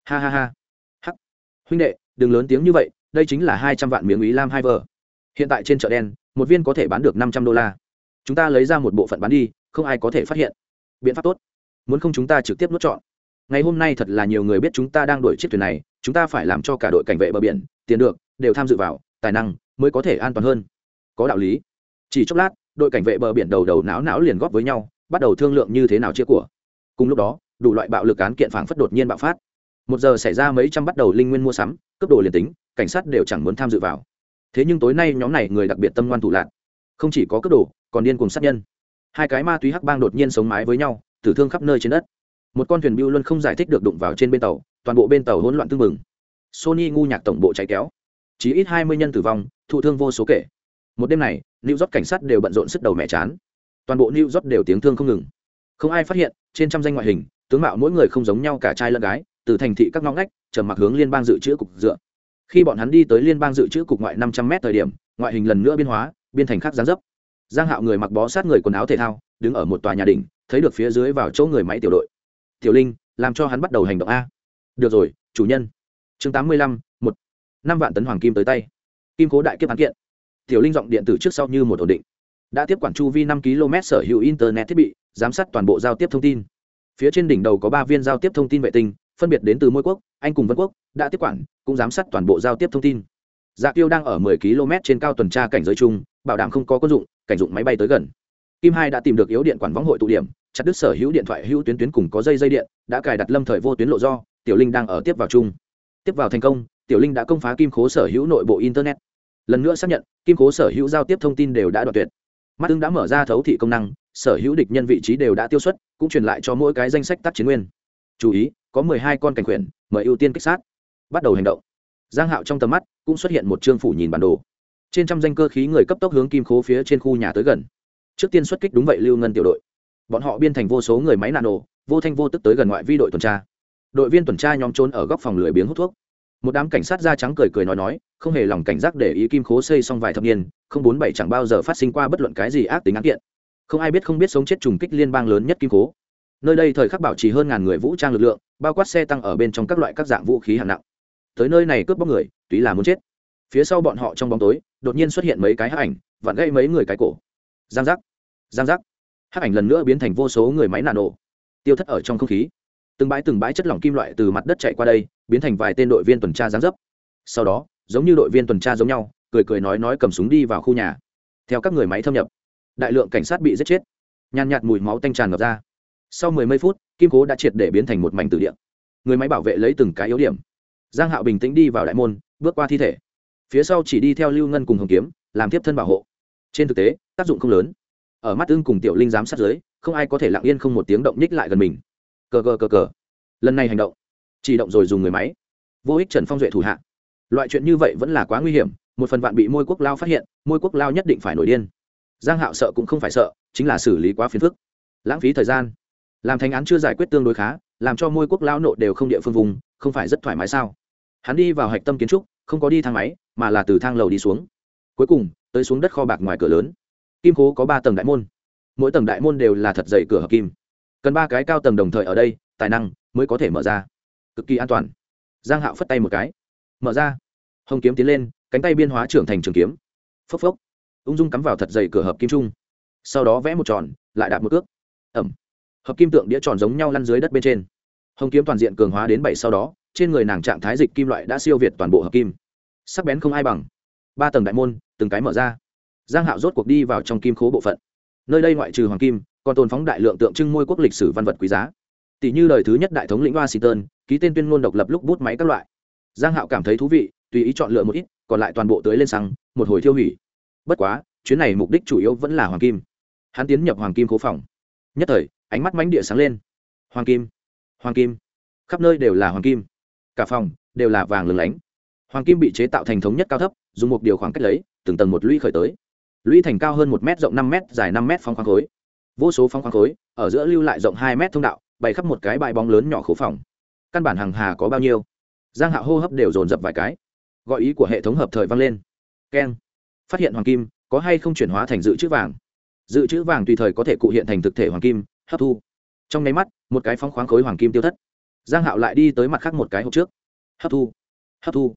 Ha ha ha. Hắc. Huynh đệ, đừng lớn tiếng như vậy, đây chính là hai trăm vạn miếng ý lam hai vờ hiện tại trên chợ đen, một viên có thể bán được năm trăm đô la. Chúng ta lấy ra một bộ phận bán đi, không ai có thể phát hiện biện pháp tốt. Muốn không chúng ta trực tiếp nuốt chọn ngày hôm nay thật là nhiều người biết chúng ta đang đuổi chiếc thuyền này, chúng ta phải làm cho cả đội cảnh vệ bờ biển, tiền được, đều tham dự vào, tài năng mới có thể an toàn hơn. Có đạo lý. Chỉ chốc lát, đội cảnh vệ bờ biển đầu đầu não não liền góp với nhau, bắt đầu thương lượng như thế nào chia của. Cùng lúc đó, đủ loại bạo lực án kiện phảng phất đột nhiên bạo phát. Một giờ xảy ra mấy trăm bắt đầu linh nguyên mua sắm cấp độ liền tính, cảnh sát đều chẳng muốn tham dự vào. Thế nhưng tối nay nhóm này người đặc biệt tâm ngoan thủ lạc. Không chỉ có cấp độ còn điên cùng sát nhân hai cái ma túy hắc bang đột nhiên sống mái với nhau, tử thương khắp nơi trên đất. Một con thuyền bưu luôn không giải thích được đụng vào trên bên tàu, toàn bộ bên tàu hỗn loạn tương mừng sony ngu nhạc tổng bộ chạy kéo. Chỉ ít hai mươi nhân tử vong, thụ thương vô số kể. Một đêm này, new york cảnh sát đều bận rộn sức đầu mẹ chán. Toàn bộ new york đều tiếng thương không ngừng. Không ai phát hiện, trên trăm danh ngoại hình, tướng mạo mỗi người không giống nhau cả trai lẫn gái, từ thành thị các ngõ ngách, trầm mặc hướng liên bang dự trữ cục dựa. Khi bọn hắn đi tới liên bang dự trữ cục ngoại năm trăm m thời điểm, ngoại hình lần nữa biên hóa biên thành khác gián dấp giang hạo người mặc bó sát người quần áo thể thao, đứng ở một tòa nhà đỉnh, thấy được phía dưới vào chỗ người máy tiểu đội. Tiểu linh, làm cho hắn bắt đầu hành động a. Được rồi, chủ nhân. Chương tám mươi lăm, một. Năm vạn tấn hoàng kim tới tay. Kim cố đại kiếp án kiện. Tiểu linh giọng điện tử trước sau như một ổn định. Đã tiếp quản chu vi năm km sở hữu internet thiết bị, giám sát toàn bộ giao tiếp thông tin. Phía trên đỉnh đầu có ba viên giao tiếp thông tin vệ tinh, phân biệt đến từ mỗi quốc, anh cùng vân quốc, đã tiếp quản, cũng giám sát toàn bộ giao tiếp thông tin. Dạ tiêu đang ở 10 km trên cao tuần tra cảnh giới chung bảo đảm không có quân dụng, cảnh dụng máy bay tới gần. Kim hai đã tìm được yếu điện quản võng hội tụ điểm, chặt đứt sở hữu điện thoại hữu tuyến tuyến cùng có dây dây điện, đã cài đặt lâm thời vô tuyến lộ do, tiểu linh đang ở tiếp vào chung. Tiếp vào thành công, tiểu linh đã công phá kim khố sở hữu nội bộ internet. Lần nữa xác nhận, kim khố sở hữu giao tiếp thông tin đều đã đoạt tuyệt. Mắt ưng đã mở ra thấu thị công năng, sở hữu địch nhân vị trí đều đã tiêu xuất, cũng truyền lại cho mỗi cái danh sách tác chiến nguyên. Chú ý, có mười hai con cảnh quyền, mời ưu tiên kích sát. Bắt đầu hành động. Giang hạo trong tầm mắt, cũng xuất hiện một trương phủ nhìn bản đồ trên trăm danh cơ khí người cấp tốc hướng kim khố phía trên khu nhà tới gần. Trước tiên xuất kích đúng vậy lưu ngân tiểu đội. Bọn họ biên thành vô số người máy nano, vô thanh vô tức tới gần ngoại vi đội tuần tra. Đội viên tuần tra nhóm trốn ở góc phòng lười biếng hút thuốc. Một đám cảnh sát da trắng cười cười nói nói, không hề lòng cảnh giác để ý kim khố xây xong vài thập niên, không bốn bảy chẳng bao giờ phát sinh qua bất luận cái gì ác tính án kiện. Không ai biết không biết sống chết trùng kích liên bang lớn nhất kim khố. Nơi đây thời khắc bảo trì hơn ngàn người vũ trang lực lượng, bao quát xe tăng ở bên trong các loại các dạng vũ khí hạng nặng. Tới nơi này cướp bóc người, túy là muốn chết phía sau bọn họ trong bóng tối, đột nhiên xuất hiện mấy cái hắc ảnh, vặn gây mấy người cái cổ. Giang giác giang giác. Hắc ảnh lần nữa biến thành vô số người máy nạ nổ tiêu thất ở trong không khí. Từng bãi từng bãi chất lỏng kim loại từ mặt đất chạy qua đây, biến thành vài tên đội viên tuần tra giáng dấp. Sau đó, giống như đội viên tuần tra giống nhau, cười cười nói nói cầm súng đi vào khu nhà. Theo các người máy thâm nhập, đại lượng cảnh sát bị giết chết. Nhàn nhạt mùi máu tanh tràn ngập ra. Sau mười mấy phút, kim cố đã triệt để biến thành một mảnh tử điện người máy bảo vệ lấy từng cái yếu điểm. Giang hạo bình tĩnh đi vào đại môn, bước qua thi thể phía sau chỉ đi theo lưu ngân cùng hồng kiếm, làm tiếp thân bảo hộ. Trên thực tế, tác dụng không lớn. Ở mắt ưng cùng tiểu linh giám sát giới không ai có thể lặng yên không một tiếng động nhích lại gần mình. Cờ cờ cờ cờ. Lần này hành động, chỉ động rồi dùng người máy. Vô ích trần phong duệ thủ hạ. Loại chuyện như vậy vẫn là quá nguy hiểm, một phần vạn bị môi quốc lao phát hiện, môi quốc lao nhất định phải nổi điên. Giang hạo sợ cũng không phải sợ, chính là xử lý quá phiền phức. Lãng phí thời gian. Làm thành án chưa giải quyết tương đối khá, làm cho môi quốc lao nộ đều không địa phương vùng, không phải rất thoải mái sao? Hắn đi vào hạch tâm kiến trúc, không có đi thang máy mà là từ thang lầu đi xuống. Cuối cùng, tới xuống đất kho bạc ngoài cửa lớn. Kim khố có ba tầng đại môn. Mỗi tầng đại môn đều là thật dày cửa hợp kim. Cần ba cái cao tầng đồng thời ở đây, tài năng mới có thể mở ra. Cực kỳ an toàn. Giang hạo phất tay một cái. Mở ra. Hồng kiếm tiến lên, cánh tay biên hóa trưởng thành trường kiếm. Phốc phốc. Ung dung cắm vào thật dày cửa hợp kim trung. Sau đó vẽ một tròn, lại đạp một cước. Ẩm. Hợp kim tượng đĩa tròn giống nhau lăn dưới đất bên trên. Hồng kiếm toàn diện cường hóa đến bảy sau đó, trên người nàng trạng thái dịch kim loại đã siêu việt toàn bộ hợp kim sắc bén không ai bằng. Ba tầng đại môn, từng cái mở ra. Giang hạo rốt cuộc đi vào trong kim khố bộ phận. Nơi đây ngoại trừ hoàng kim, còn tồn phóng đại lượng tượng trưng môi quốc lịch sử văn vật quý giá. Tỷ như đời thứ nhất đại thống lĩnh washington, ký tên tuyên ngôn độc lập lúc bút máy các loại. Giang hạo cảm thấy thú vị, tùy ý chọn lựa một ít, còn lại toàn bộ tới lên xăng, một hồi thiêu hủy. Bất quá, chuyến này mục đích chủ yếu vẫn là hoàng kim. Hắn tiến nhập hoàng kim khố phòng. Nhất thời, ánh mắt mánh địa sáng lên. Hoàng kim hoàng kim. Khắp nơi đều là hoàng kim. Cả phòng đều là vàng lừng lánh hoàng kim bị chế tạo thành thống nhất cao thấp, dùng một điều khoảng cách lấy, từng tầng một lũy khởi tới. Lũy thành cao hơn một m rộng năm m dài năm m phong khoáng khối. Vô số phong khoáng khối, ở giữa lưu lại rộng hai m thông đạo bày khắp một cái bãi bóng lớn nhỏ khố phòng. Căn bản hàng hà có bao nhiêu? Giang hạ hô hấp đều dồn dập vài cái. Gọi ý của hệ thống hợp thời vang lên. Keng. Phát hiện hoàng kim, có hay không chuyển hóa thành dự trữ vàng? Dự trữ vàng tùy thời có thể cụ hiện thành thực thể hoàng kim, hấp thu. Trong nháy mắt, một cái phong khoáng khối hoàng kim tiêu thất. Giang hạo lại đi tới mặt khác một cái hộp trước. Hấp thu. Hấp thu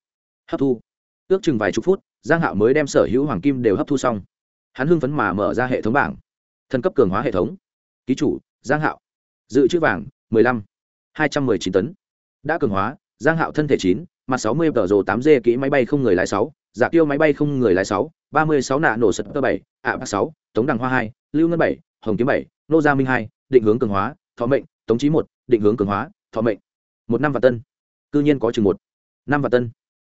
hấp thu. Ước chừng vài chục phút giang hạo mới đem sở hữu hoàng kim đều hấp thu xong. Hắn hưng phấn mà mở ra hệ thống bảng. Thân cấp cường hóa hệ thống. Ký chủ giang hạo. Dự trữ vàng 15, 219 tấn. Đã cường hóa giang hạo thân thể 9, mặt 60 tờ rồ 8 d kỹ máy bay không người lái 6, giả tiêu máy bay không người lái 6, 36 nạ nổ sật tơ 7, ạ à 6, tống đằng hoa 2, lưu ngân 7, hồng kiếm 7, nô gia minh 2, định hướng cường hóa, thọ mệnh, tống chí 1, định hướng cường hóa, thọ mệnh. Một năm và tân. Cư nhiên có chừng một. Năm và tân.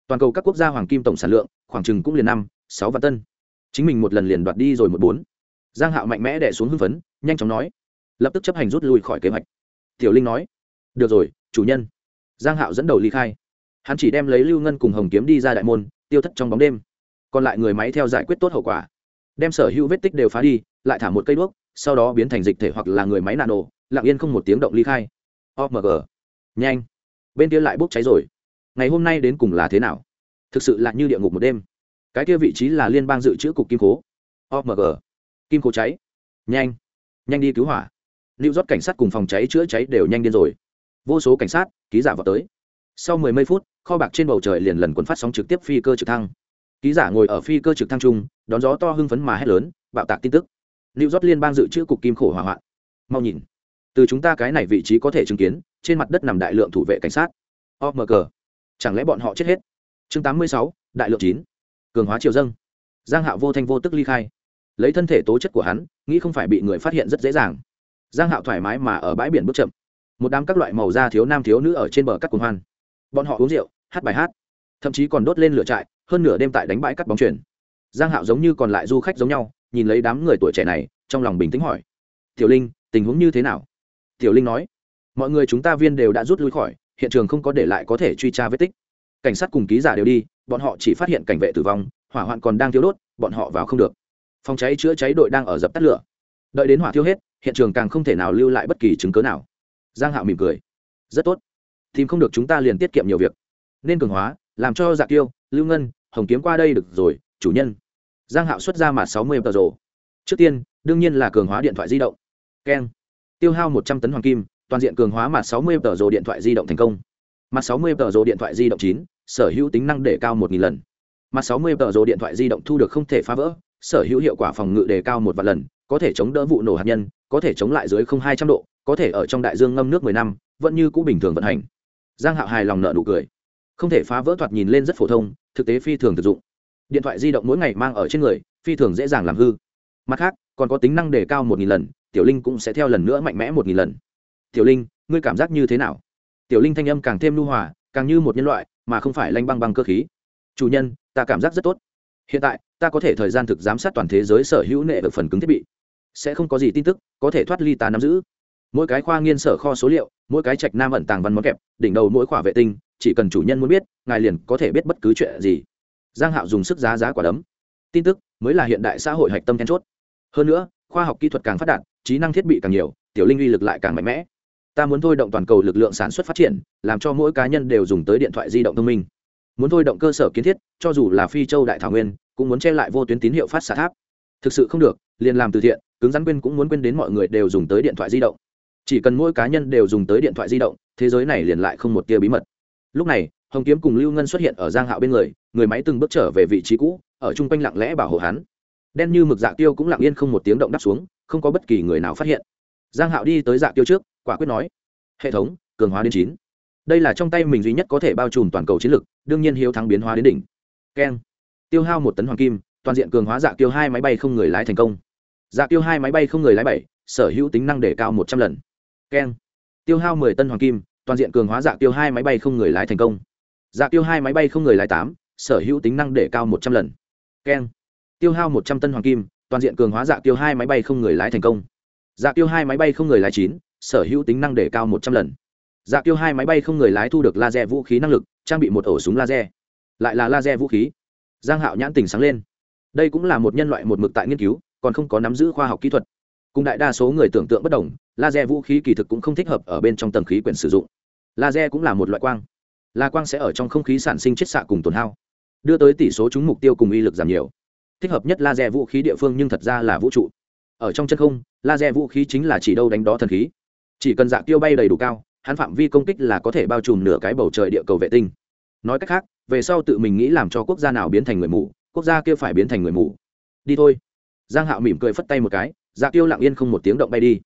Toàn cầu các quốc gia hoàng kim tổng sản lượng khoảng chừng cũng liền năm, sáu vạn tân. Chính mình một lần liền đoạt đi rồi một bốn. Giang Hạo mạnh mẽ đè xuống hưng phấn, nhanh chóng nói, lập tức chấp hành rút lui khỏi kế hoạch. Tiểu Linh nói, được rồi, chủ nhân. Giang Hạo dẫn đầu ly khai hắn chỉ đem lấy lưu ngân cùng hồng kiếm đi ra đại môn tiêu thất trong bóng đêm còn lại người máy theo giải quyết tốt hậu quả đem sở hữu vết tích đều phá đi lại thả một cây đuốc sau đó biến thành dịch thể hoặc là người máy nạn nổ lặng yên không một tiếng động ly khai omg nhanh bên kia lại bốc cháy rồi ngày hôm nay đến cùng là thế nào? Thực sự là như địa ngục một đêm. Cái kia vị trí là liên bang dự trữ cục kim cố omg kim cố cháy. Nhanh. Nhanh đi cứu hỏa. Lưu rót cảnh sát cùng phòng cháy chữa cháy đều nhanh điên rồi. Vô số cảnh sát, ký giả vào tới. Sau mười mấy phút, kho bạc trên bầu trời liền lần cuốn phát sóng trực tiếp phi cơ trực thăng. Ký giả ngồi ở phi cơ trực thăng trung đón gió to hưng phấn mà hét lớn, bạo tạc tin tức. Lưu rót liên bang dự trữ cục kim khổ hỏa hoạn. Mau nhìn. Từ chúng ta cái này vị trí có thể chứng kiến, trên mặt đất nằm đại lượng thủ vệ cảnh sát. Omg chẳng lẽ bọn họ chết hết? Chương tám mươi sáu, đại lượng chín. Cường hóa triều dâng. Giang hạo vô thanh vô tức ly khai. Lấy thân thể tố chất của hắn, nghĩ không phải bị người phát hiện rất dễ dàng. Giang hạo thoải mái mà ở bãi biển bước chậm. Một đám các loại màu da thiếu nam thiếu nữ ở trên bờ cắt cuồng hoan. Bọn họ uống rượu, hát bài hát, thậm chí còn đốt lên lửa trại, hơn nửa đêm tại đánh bãi cắt bóng chuyển giang hạo giống như còn lại du khách giống nhau, nhìn lấy đám người tuổi trẻ này, trong lòng bình tĩnh hỏi. Tiểu linh, tình huống như thế nào? Tiểu linh nói. Mọi người chúng ta viên đều đã rút lui khỏi hiện trường không có để lại có thể truy tra vết tích. Cảnh sát cùng ký giả đều đi, bọn họ chỉ phát hiện cảnh vệ tử vong, hỏa hoạn còn đang thiếu đốt, bọn họ vào không được. Phòng cháy chữa cháy đội đang ở dập tắt lửa. Đợi đến hỏa thiêu hết, hiện trường càng không thể nào lưu lại bất kỳ chứng cớ nào. Giang hạo mỉm cười. Rất tốt. Tìm không được chúng ta liền tiết kiệm nhiều việc. Nên cường hóa, làm cho dạ tiêu lưu ngân, hồng kiếm qua đây được rồi, chủ nhân. Giang hạo xuất ra mà sáu mươi tờ rồ. Trước tiên, đương nhiên là cường hóa điện thoại di động. Keng. Tiêu hao một trăm tấn hoàng kim toàn diện cường hóa mặt sáu mươi tờ rồ điện thoại di động thành công. Mặt sáu mươi tờ rồ điện thoại di động chín, sở hữu tính năng đề cao một nghìn lần. Mặt sáu mươi tờ rồ điện thoại di động thu được không thể phá vỡ, sở hữu hiệu quả phòng ngự đề cao một vạn lần, có thể chống đỡ vụ nổ hạt nhân, có thể chống lại dưới không hai trăm độ, có thể ở trong đại dương ngâm nước mười năm, vẫn như cũ bình thường vận hành. Giang hạo hài lòng nợ nụ cười. Không thể phá vỡ thoạt nhìn lên rất phổ thông, thực tế phi thường thực dụng. Điện thoại di động mỗi ngày mang ở trên người, phi thường dễ dàng làm hư. Mặt khác, còn có tính năng đề cao một nghìn lần, tiểu linh cũng sẽ theo lần nữa mạnh mẽ một nghìn lần tiểu linh, ngươi cảm giác như thế nào? Tiểu linh thanh âm càng thêm lưu hòa, càng như một nhân loại, mà không phải lanh băng băng cơ khí. Chủ nhân, ta cảm giác rất tốt. Hiện tại, ta có thể thời gian thực giám sát toàn thế giới sở hữu nệ được phần cứng thiết bị. Sẽ không có gì tin tức, có thể thoát ly ta nắm giữ. Mỗi cái khoa nghiên sở kho số liệu, mỗi cái trạch nam ẩn tàng văn món kẹp, đỉnh đầu mỗi khỏa vệ tinh, chỉ cần chủ nhân muốn biết, ngài liền có thể biết bất cứ chuyện gì. Giang hạo dùng sức giá giá quả đấm. Tin tức mới là hiện đại xã hội hạch tâm then chốt. Hơn nữa, khoa học kỹ thuật càng phát đạt, trí năng thiết bị càng nhiều, tiểu linh uy lực lại càng mạnh mẽ ta muốn thôi động toàn cầu lực lượng sản xuất phát triển, làm cho mỗi cá nhân đều dùng tới điện thoại di động thông minh. Muốn thôi động cơ sở kiến thiết, cho dù là phi châu đại thảo nguyên, cũng muốn che lại vô tuyến tín hiệu phát xạ tháp. Thực sự không được, liền làm từ thiện, cứng rắn quên cũng muốn quên đến mọi người đều dùng tới điện thoại di động. Chỉ cần mỗi cá nhân đều dùng tới điện thoại di động, thế giới này liền lại không một tia bí mật. Lúc này, hồng kiếm cùng lưu ngân xuất hiện ở giang hạo bên người người máy từng bước trở về vị trí cũ, ở chung quanh lặng lẽ bảo hộ hắn. Đen như mực dạ tiêu cũng lặng yên không một tiếng động đắp xuống, không có bất kỳ người nào phát hiện giang hạo đi tới dạ tiêu trước quả quyết nói hệ thống cường hóa đến chín. Đây là trong tay mình duy nhất có thể bao trùm toàn cầu chiến lược, đương nhiên hiếu thắng biến hóa đến đỉnh. Keng. Tiêu hao một tấn hoàng kim toàn diện cường hóa dạ tiêu hai máy bay không người lái thành công. Dạ tiêu hai máy bay không người lái bảy sở hữu tính năng để cao một trăm lần. Keng. Tiêu hao mười tân hoàng kim toàn diện cường hóa dạ tiêu hai máy bay không người lái thành công. Dạ tiêu hai máy bay không người lái tám sở hữu tính năng để cao một trăm lần. Keng. Tiêu hao một trăm tân hoàng kim toàn diện cường hóa dạ tiêu hai máy bay không người lái thành công dạ tiêu hai máy bay không người lái chín, sở hữu tính năng để cao một trăm lần. Dạ tiêu hai máy bay không người lái thu được laser vũ khí năng lực, trang bị một ổ súng laser. Lại là laser vũ khí. Giang hạo nhãn tình sáng lên. Đây cũng là một nhân loại một mực tại nghiên cứu, còn không có nắm giữ khoa học kỹ thuật. Cùng đại đa số người tưởng tượng bất đồng, laser vũ khí kỳ thực cũng không thích hợp ở bên trong tầng khí quyển sử dụng. Laser cũng là một loại quang. Là quang sẽ ở trong không khí sản sinh chiết xạ cùng tổn hao. Đưa tới tỷ số chúng mục tiêu cùng uy lực giảm nhiều. Thích hợp nhất laser vũ khí địa phương nhưng thật ra là vũ trụ ở trong chân không, laser vũ khí chính là chỉ đâu đánh đó thần khí. Chỉ cần dạ tiêu bay đầy đủ cao, hắn phạm vi công kích là có thể bao trùm nửa cái bầu trời địa cầu vệ tinh. Nói cách khác, về sau tự mình nghĩ làm cho quốc gia nào biến thành người mù, quốc gia kia phải biến thành người mù. Đi thôi. Giang hạo mỉm cười phất tay một cái dạ tiêu lặng yên không một tiếng động bay đi.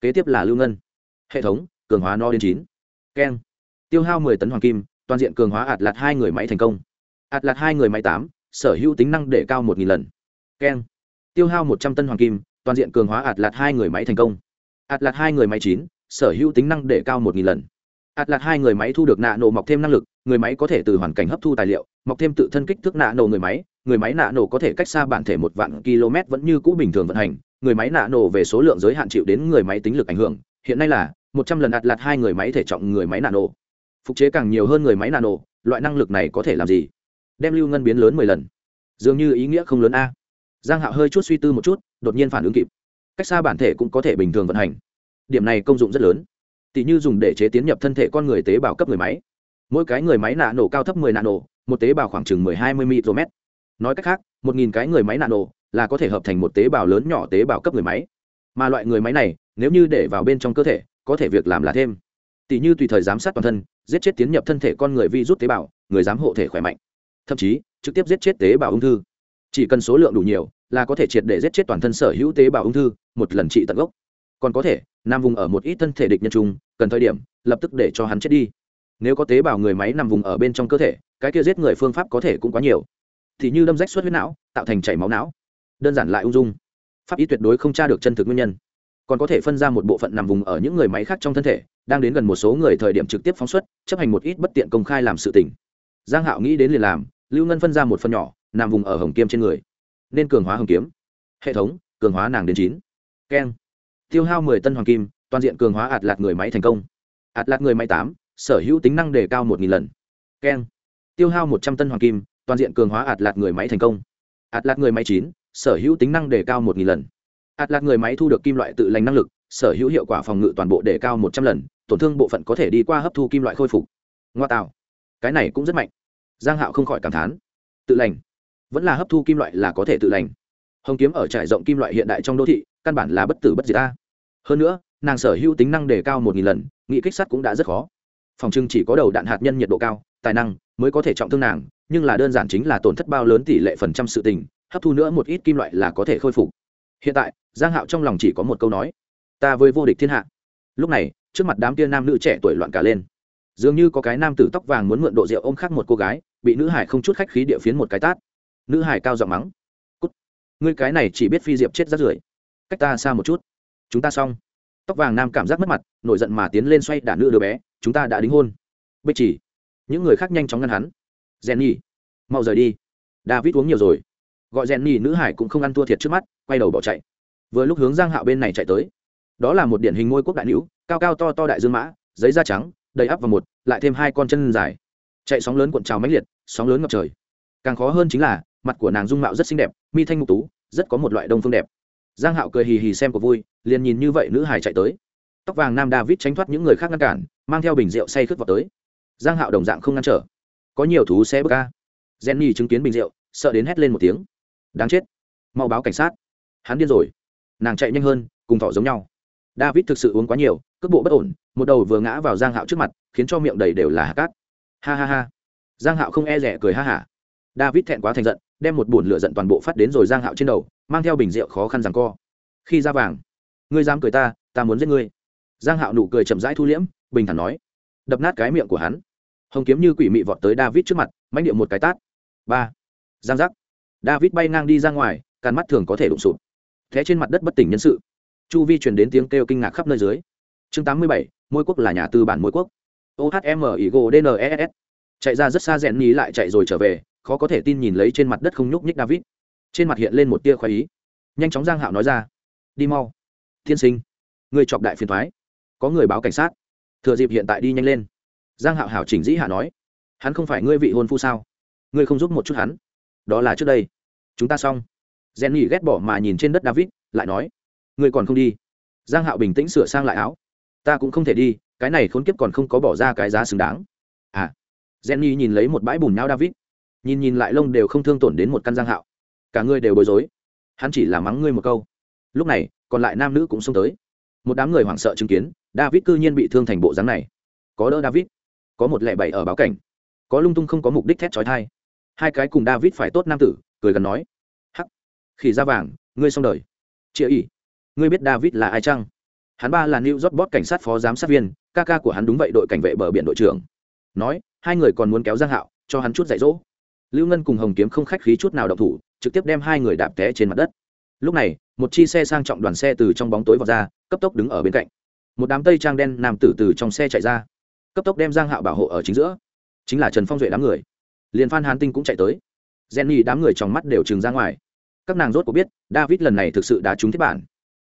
Kế tiếp là lưu ngân. Hệ thống, cường hóa no đến chín. Keng. Tiêu hao mười tấn hoàng kim, toàn diện cường hóa ạt lạt hai người máy thành công. Ạt lạt hai người máy tám, sở hữu tính năng để cao một nghìn lần. Keng. Tiêu hao một trăm tân hoàng kim toàn diện cường hóa ạt lạt hai người máy thành công ạt lạt hai người máy chín sở hữu tính năng để cao một nghìn lần ạt lạt hai người máy thu được nạ nổ mọc thêm năng lực người máy có thể từ hoàn cảnh hấp thu tài liệu mọc thêm tự thân kích thước nạ nổ người máy người máy nạ nổ có thể cách xa bản thể một vạn km vẫn như cũ bình thường vận hành người máy nạ nổ về số lượng giới hạn chịu đến người máy tính lực ảnh hưởng hiện nay là một trăm lần ạt lạt hai người máy thể trọng người máy nạ nổ phục chế càng nhiều hơn người máy nạ nổ loại năng lực này có thể làm gì đem lưu ngân biến lớn mười lần dường như ý nghĩa không lớn a giang hạo hơi chút suy tư một chút đột nhiên phản ứng kịp. Cách xa bản thể cũng có thể bình thường vận hành. Điểm này công dụng rất lớn. Tỷ như dùng để chế tiến nhập thân thể con người tế bào cấp người máy. Mỗi cái người máy nạ nổ cao thấp 10 nổ, một tế bào khoảng chừng 10-20 micromet. Nói cách khác 1.000 cái người máy nạ nổ là có thể hợp thành một tế bào lớn nhỏ tế bào cấp người máy. Mà loại người máy này nếu như để vào bên trong cơ thể có thể việc làm là thêm. Tỷ như tùy thời giám sát toàn thân giết chết tiến nhập thân thể con người vi rút tế bào người giám hộ thể khỏe mạnh. Thậm chí trực tiếp giết chết tế bào ung thư chỉ cần số lượng đủ nhiều là có thể triệt để giết chết toàn thân sở hữu tế bào ung thư, một lần trị tận gốc. Còn có thể, nam vùng ở một ít thân thể địch nhân trung cần thời điểm, lập tức để cho hắn chết đi. Nếu có tế bào người máy nằm vùng ở bên trong cơ thể, cái kia giết người phương pháp có thể cũng quá nhiều. Thì như đâm rách suất huyết não, tạo thành chảy máu não. Đơn giản lại ung dung. Pháp y tuyệt đối không tra được chân thực nguyên nhân. Còn có thể phân ra một bộ phận nằm vùng ở những người máy khác trong thân thể, đang đến gần một số người thời điểm trực tiếp phóng xuất, chấp hành một ít bất tiện công khai làm sự tỉnh giang hạo nghĩ đến liền làm lưu ngân phân ra một phần nhỏ, nằm vùng ở hồng kiếm trên người. Nên cường hóa hồng kiếm. Hệ thống, cường hóa nàng đến chín. Keng. Tiêu hao mười tân hoàng kim, toàn diện cường hóa ạt lạt người máy thành công. Ạt lạt người máy tám, sở hữu tính năng đề cao một nghìn lần. Keng. Tiêu hao một trăm tân hoàng kim, toàn diện cường hóa ạt lạt người máy thành công. Ạt lạt người máy chín, sở hữu tính năng đề cao một nghìn lần. Ạt lạt người máy thu được kim loại tự lành năng lực, sở hữu hiệu quả phòng ngự toàn bộ đề cao một trăm lần, tổn thương bộ phận có thể đi qua hấp thu kim loại khôi phục. Ngoa tạo. Cái này cũng rất mạnh giang hạo không khỏi cảm thán. Tự lành. Vẫn là hấp thu kim loại là có thể tự lành. Hồng kiếm ở trải rộng kim loại hiện đại trong đô thị, căn bản là bất tử bất diệt ta. Hơn nữa, nàng sở hữu tính năng đề cao một nghìn lần, nghị kích sắt cũng đã rất khó. Phòng trưng chỉ có đầu đạn hạt nhân nhiệt độ cao, tài năng mới có thể trọng thương nàng, nhưng là đơn giản chính là tổn thất bao lớn tỷ lệ phần trăm sự tình, hấp thu nữa một ít kim loại là có thể khôi phục. Hiện tại, giang hạo trong lòng chỉ có một câu nói, ta với vô địch thiên hạ. Lúc này, trước mặt đám kia nam nữ trẻ tuổi loạn cả lên dường như có cái nam tử tóc vàng muốn mượn độ rượu ôm khác một cô gái, bị nữ hải không chút khách khí địa phiến một cái tát. Nữ hải cao giọng mắng. Cút. Ngươi cái này chỉ biết phi diệp chết rát rưởi. Cách ta xa một chút. Chúng ta xong. Tóc vàng nam cảm giác mất mặt, nổi giận mà tiến lên xoay đả nữ đứa bé. Chúng ta đã đính hôn. Bích chỉ. Những người khác nhanh chóng ngăn hắn. Rèn nhỉ mau rời đi. David uống nhiều rồi. Gọi rèn nhỉ nữ hải cũng không ăn thua thiệt trước mắt, quay đầu bỏ chạy. Vừa lúc hướng giang hạo bên này chạy tới. Đó là một điển hình ngôi quốc đại nữ, cao cao to to đại dương mã, giấy da trắng đầy áp vào một, lại thêm hai con chân dài. Chạy sóng lớn cuộn trào mãnh liệt, sóng lớn ngập trời. Càng khó hơn chính là, mặt của nàng dung mạo rất xinh đẹp, mi thanh mục tú, rất có một loại đông phương đẹp. Giang hạo cười hì hì xem của vui, liền nhìn như vậy nữ hải chạy tới. Tóc vàng nam david tránh thoát những người khác ngăn cản, mang theo bình rượu say khướt vào tới. Giang hạo đồng dạng không ngăn trở. Có nhiều thú xe bơ ca jenny chứng kiến bình rượu, sợ đến hét lên một tiếng. Đáng chết. Mau báo cảnh sát. Hắn điên rồi. Nàng chạy nhanh hơn, cùng thỏ giống nhau david thực sự uống quá nhiều, cước bộ bất ổn, một đầu vừa ngã vào giang hạo trước mặt, khiến cho miệng đầy đều là hạt cát. Ha ha ha. Giang hạo không e rẻ cười ha hả. David thẹn quá thành giận, đem một bùn lửa giận toàn bộ phát đến rồi giang hạo trên đầu, mang theo bình rượu khó khăn rằng co. Khi ra vàng, ngươi dám cười ta ta muốn giết ngươi. Giang hạo nụ cười chậm rãi thu liễm, bình thản nói. Đập nát cái miệng của hắn. Hồng kiếm như quỷ mị vọt tới david trước mặt mánh điệu một cái tát. Ba. Giang giác. David bay ngang đi ra ngoài, càn mắt thường có thể đụng sụp. Thế trên mặt đất bất tỉnh nhân sự chu vi truyền đến tiếng kêu kinh ngạc khắp nơi dưới. Chương tám mươi bảy, môi quốc là nhà tư bản môi quốc. Ohm igo dnes chạy ra rất xa rèn nhí lại chạy rồi trở về, khó có thể tin nhìn lấy trên mặt đất không nhúc nhích david. Trên mặt hiện lên một tia khoái ý. Nhanh chóng giang hạo nói ra. Đi mau. Thiên sinh. Người chọc đại phiền thoái. Có người báo cảnh sát. Thừa dịp hiện tại đi nhanh lên. Giang hạo hảo chỉnh dĩ hạ nói. Hắn không phải ngươi vị hôn phu sao? Ngươi không giúp một chút hắn. Đó là trước đây. Chúng ta xong. Jenny ghét bỏ mà nhìn trên đất david, lại nói ngươi còn không đi. Giang hạo bình tĩnh sửa sang lại áo. Ta cũng không thể đi, cái này khốn kiếp còn không có bỏ ra cái giá xứng đáng. À. Jenny nhìn lấy một bãi bùn nhau david. Nhìn nhìn lại lông đều không thương tổn đến một căn giang hạo. Cả ngươi đều bối rối. Hắn chỉ là mắng ngươi một câu. Lúc này, còn lại nam nữ cũng xông tới. Một đám người hoảng sợ chứng kiến, david cư nhiên bị thương thành bộ dáng này. Có đỡ david, có một lẻ bảy ở báo cảnh. Có lung tung không có mục đích thét trói thai hai cái cùng david phải tốt nam tử, cười gần nói. Hắc. Khỉ da vàng, ngươi xong đời. Chia ỉ ngươi biết david là ai chăng? Hắn ba là new york bot cảnh sát phó giám sát viên, ca ca của hắn đúng vậy đội cảnh vệ bờ biển đội trưởng. Nói, hai người còn muốn kéo giang hạo, cho hắn chút dạy dỗ. Lưu ngân cùng hồng kiếm không khách khí chút nào động thủ, trực tiếp đem hai người đạp té trên mặt đất. Lúc này, một chi xe sang trọng đoàn xe từ trong bóng tối vào ra, cấp tốc đứng ở bên cạnh. Một đám tây trang đen nam tử từ trong xe chạy ra, cấp tốc đem giang hạo bảo hộ ở chính giữa. Chính là trần phong duệ đám người. Liền phan hán tinh cũng chạy tới. Jenny đám người trong mắt đều trừng ra ngoài. Các nàng rốt có biết, david lần này thực sự đã trúng thiết bản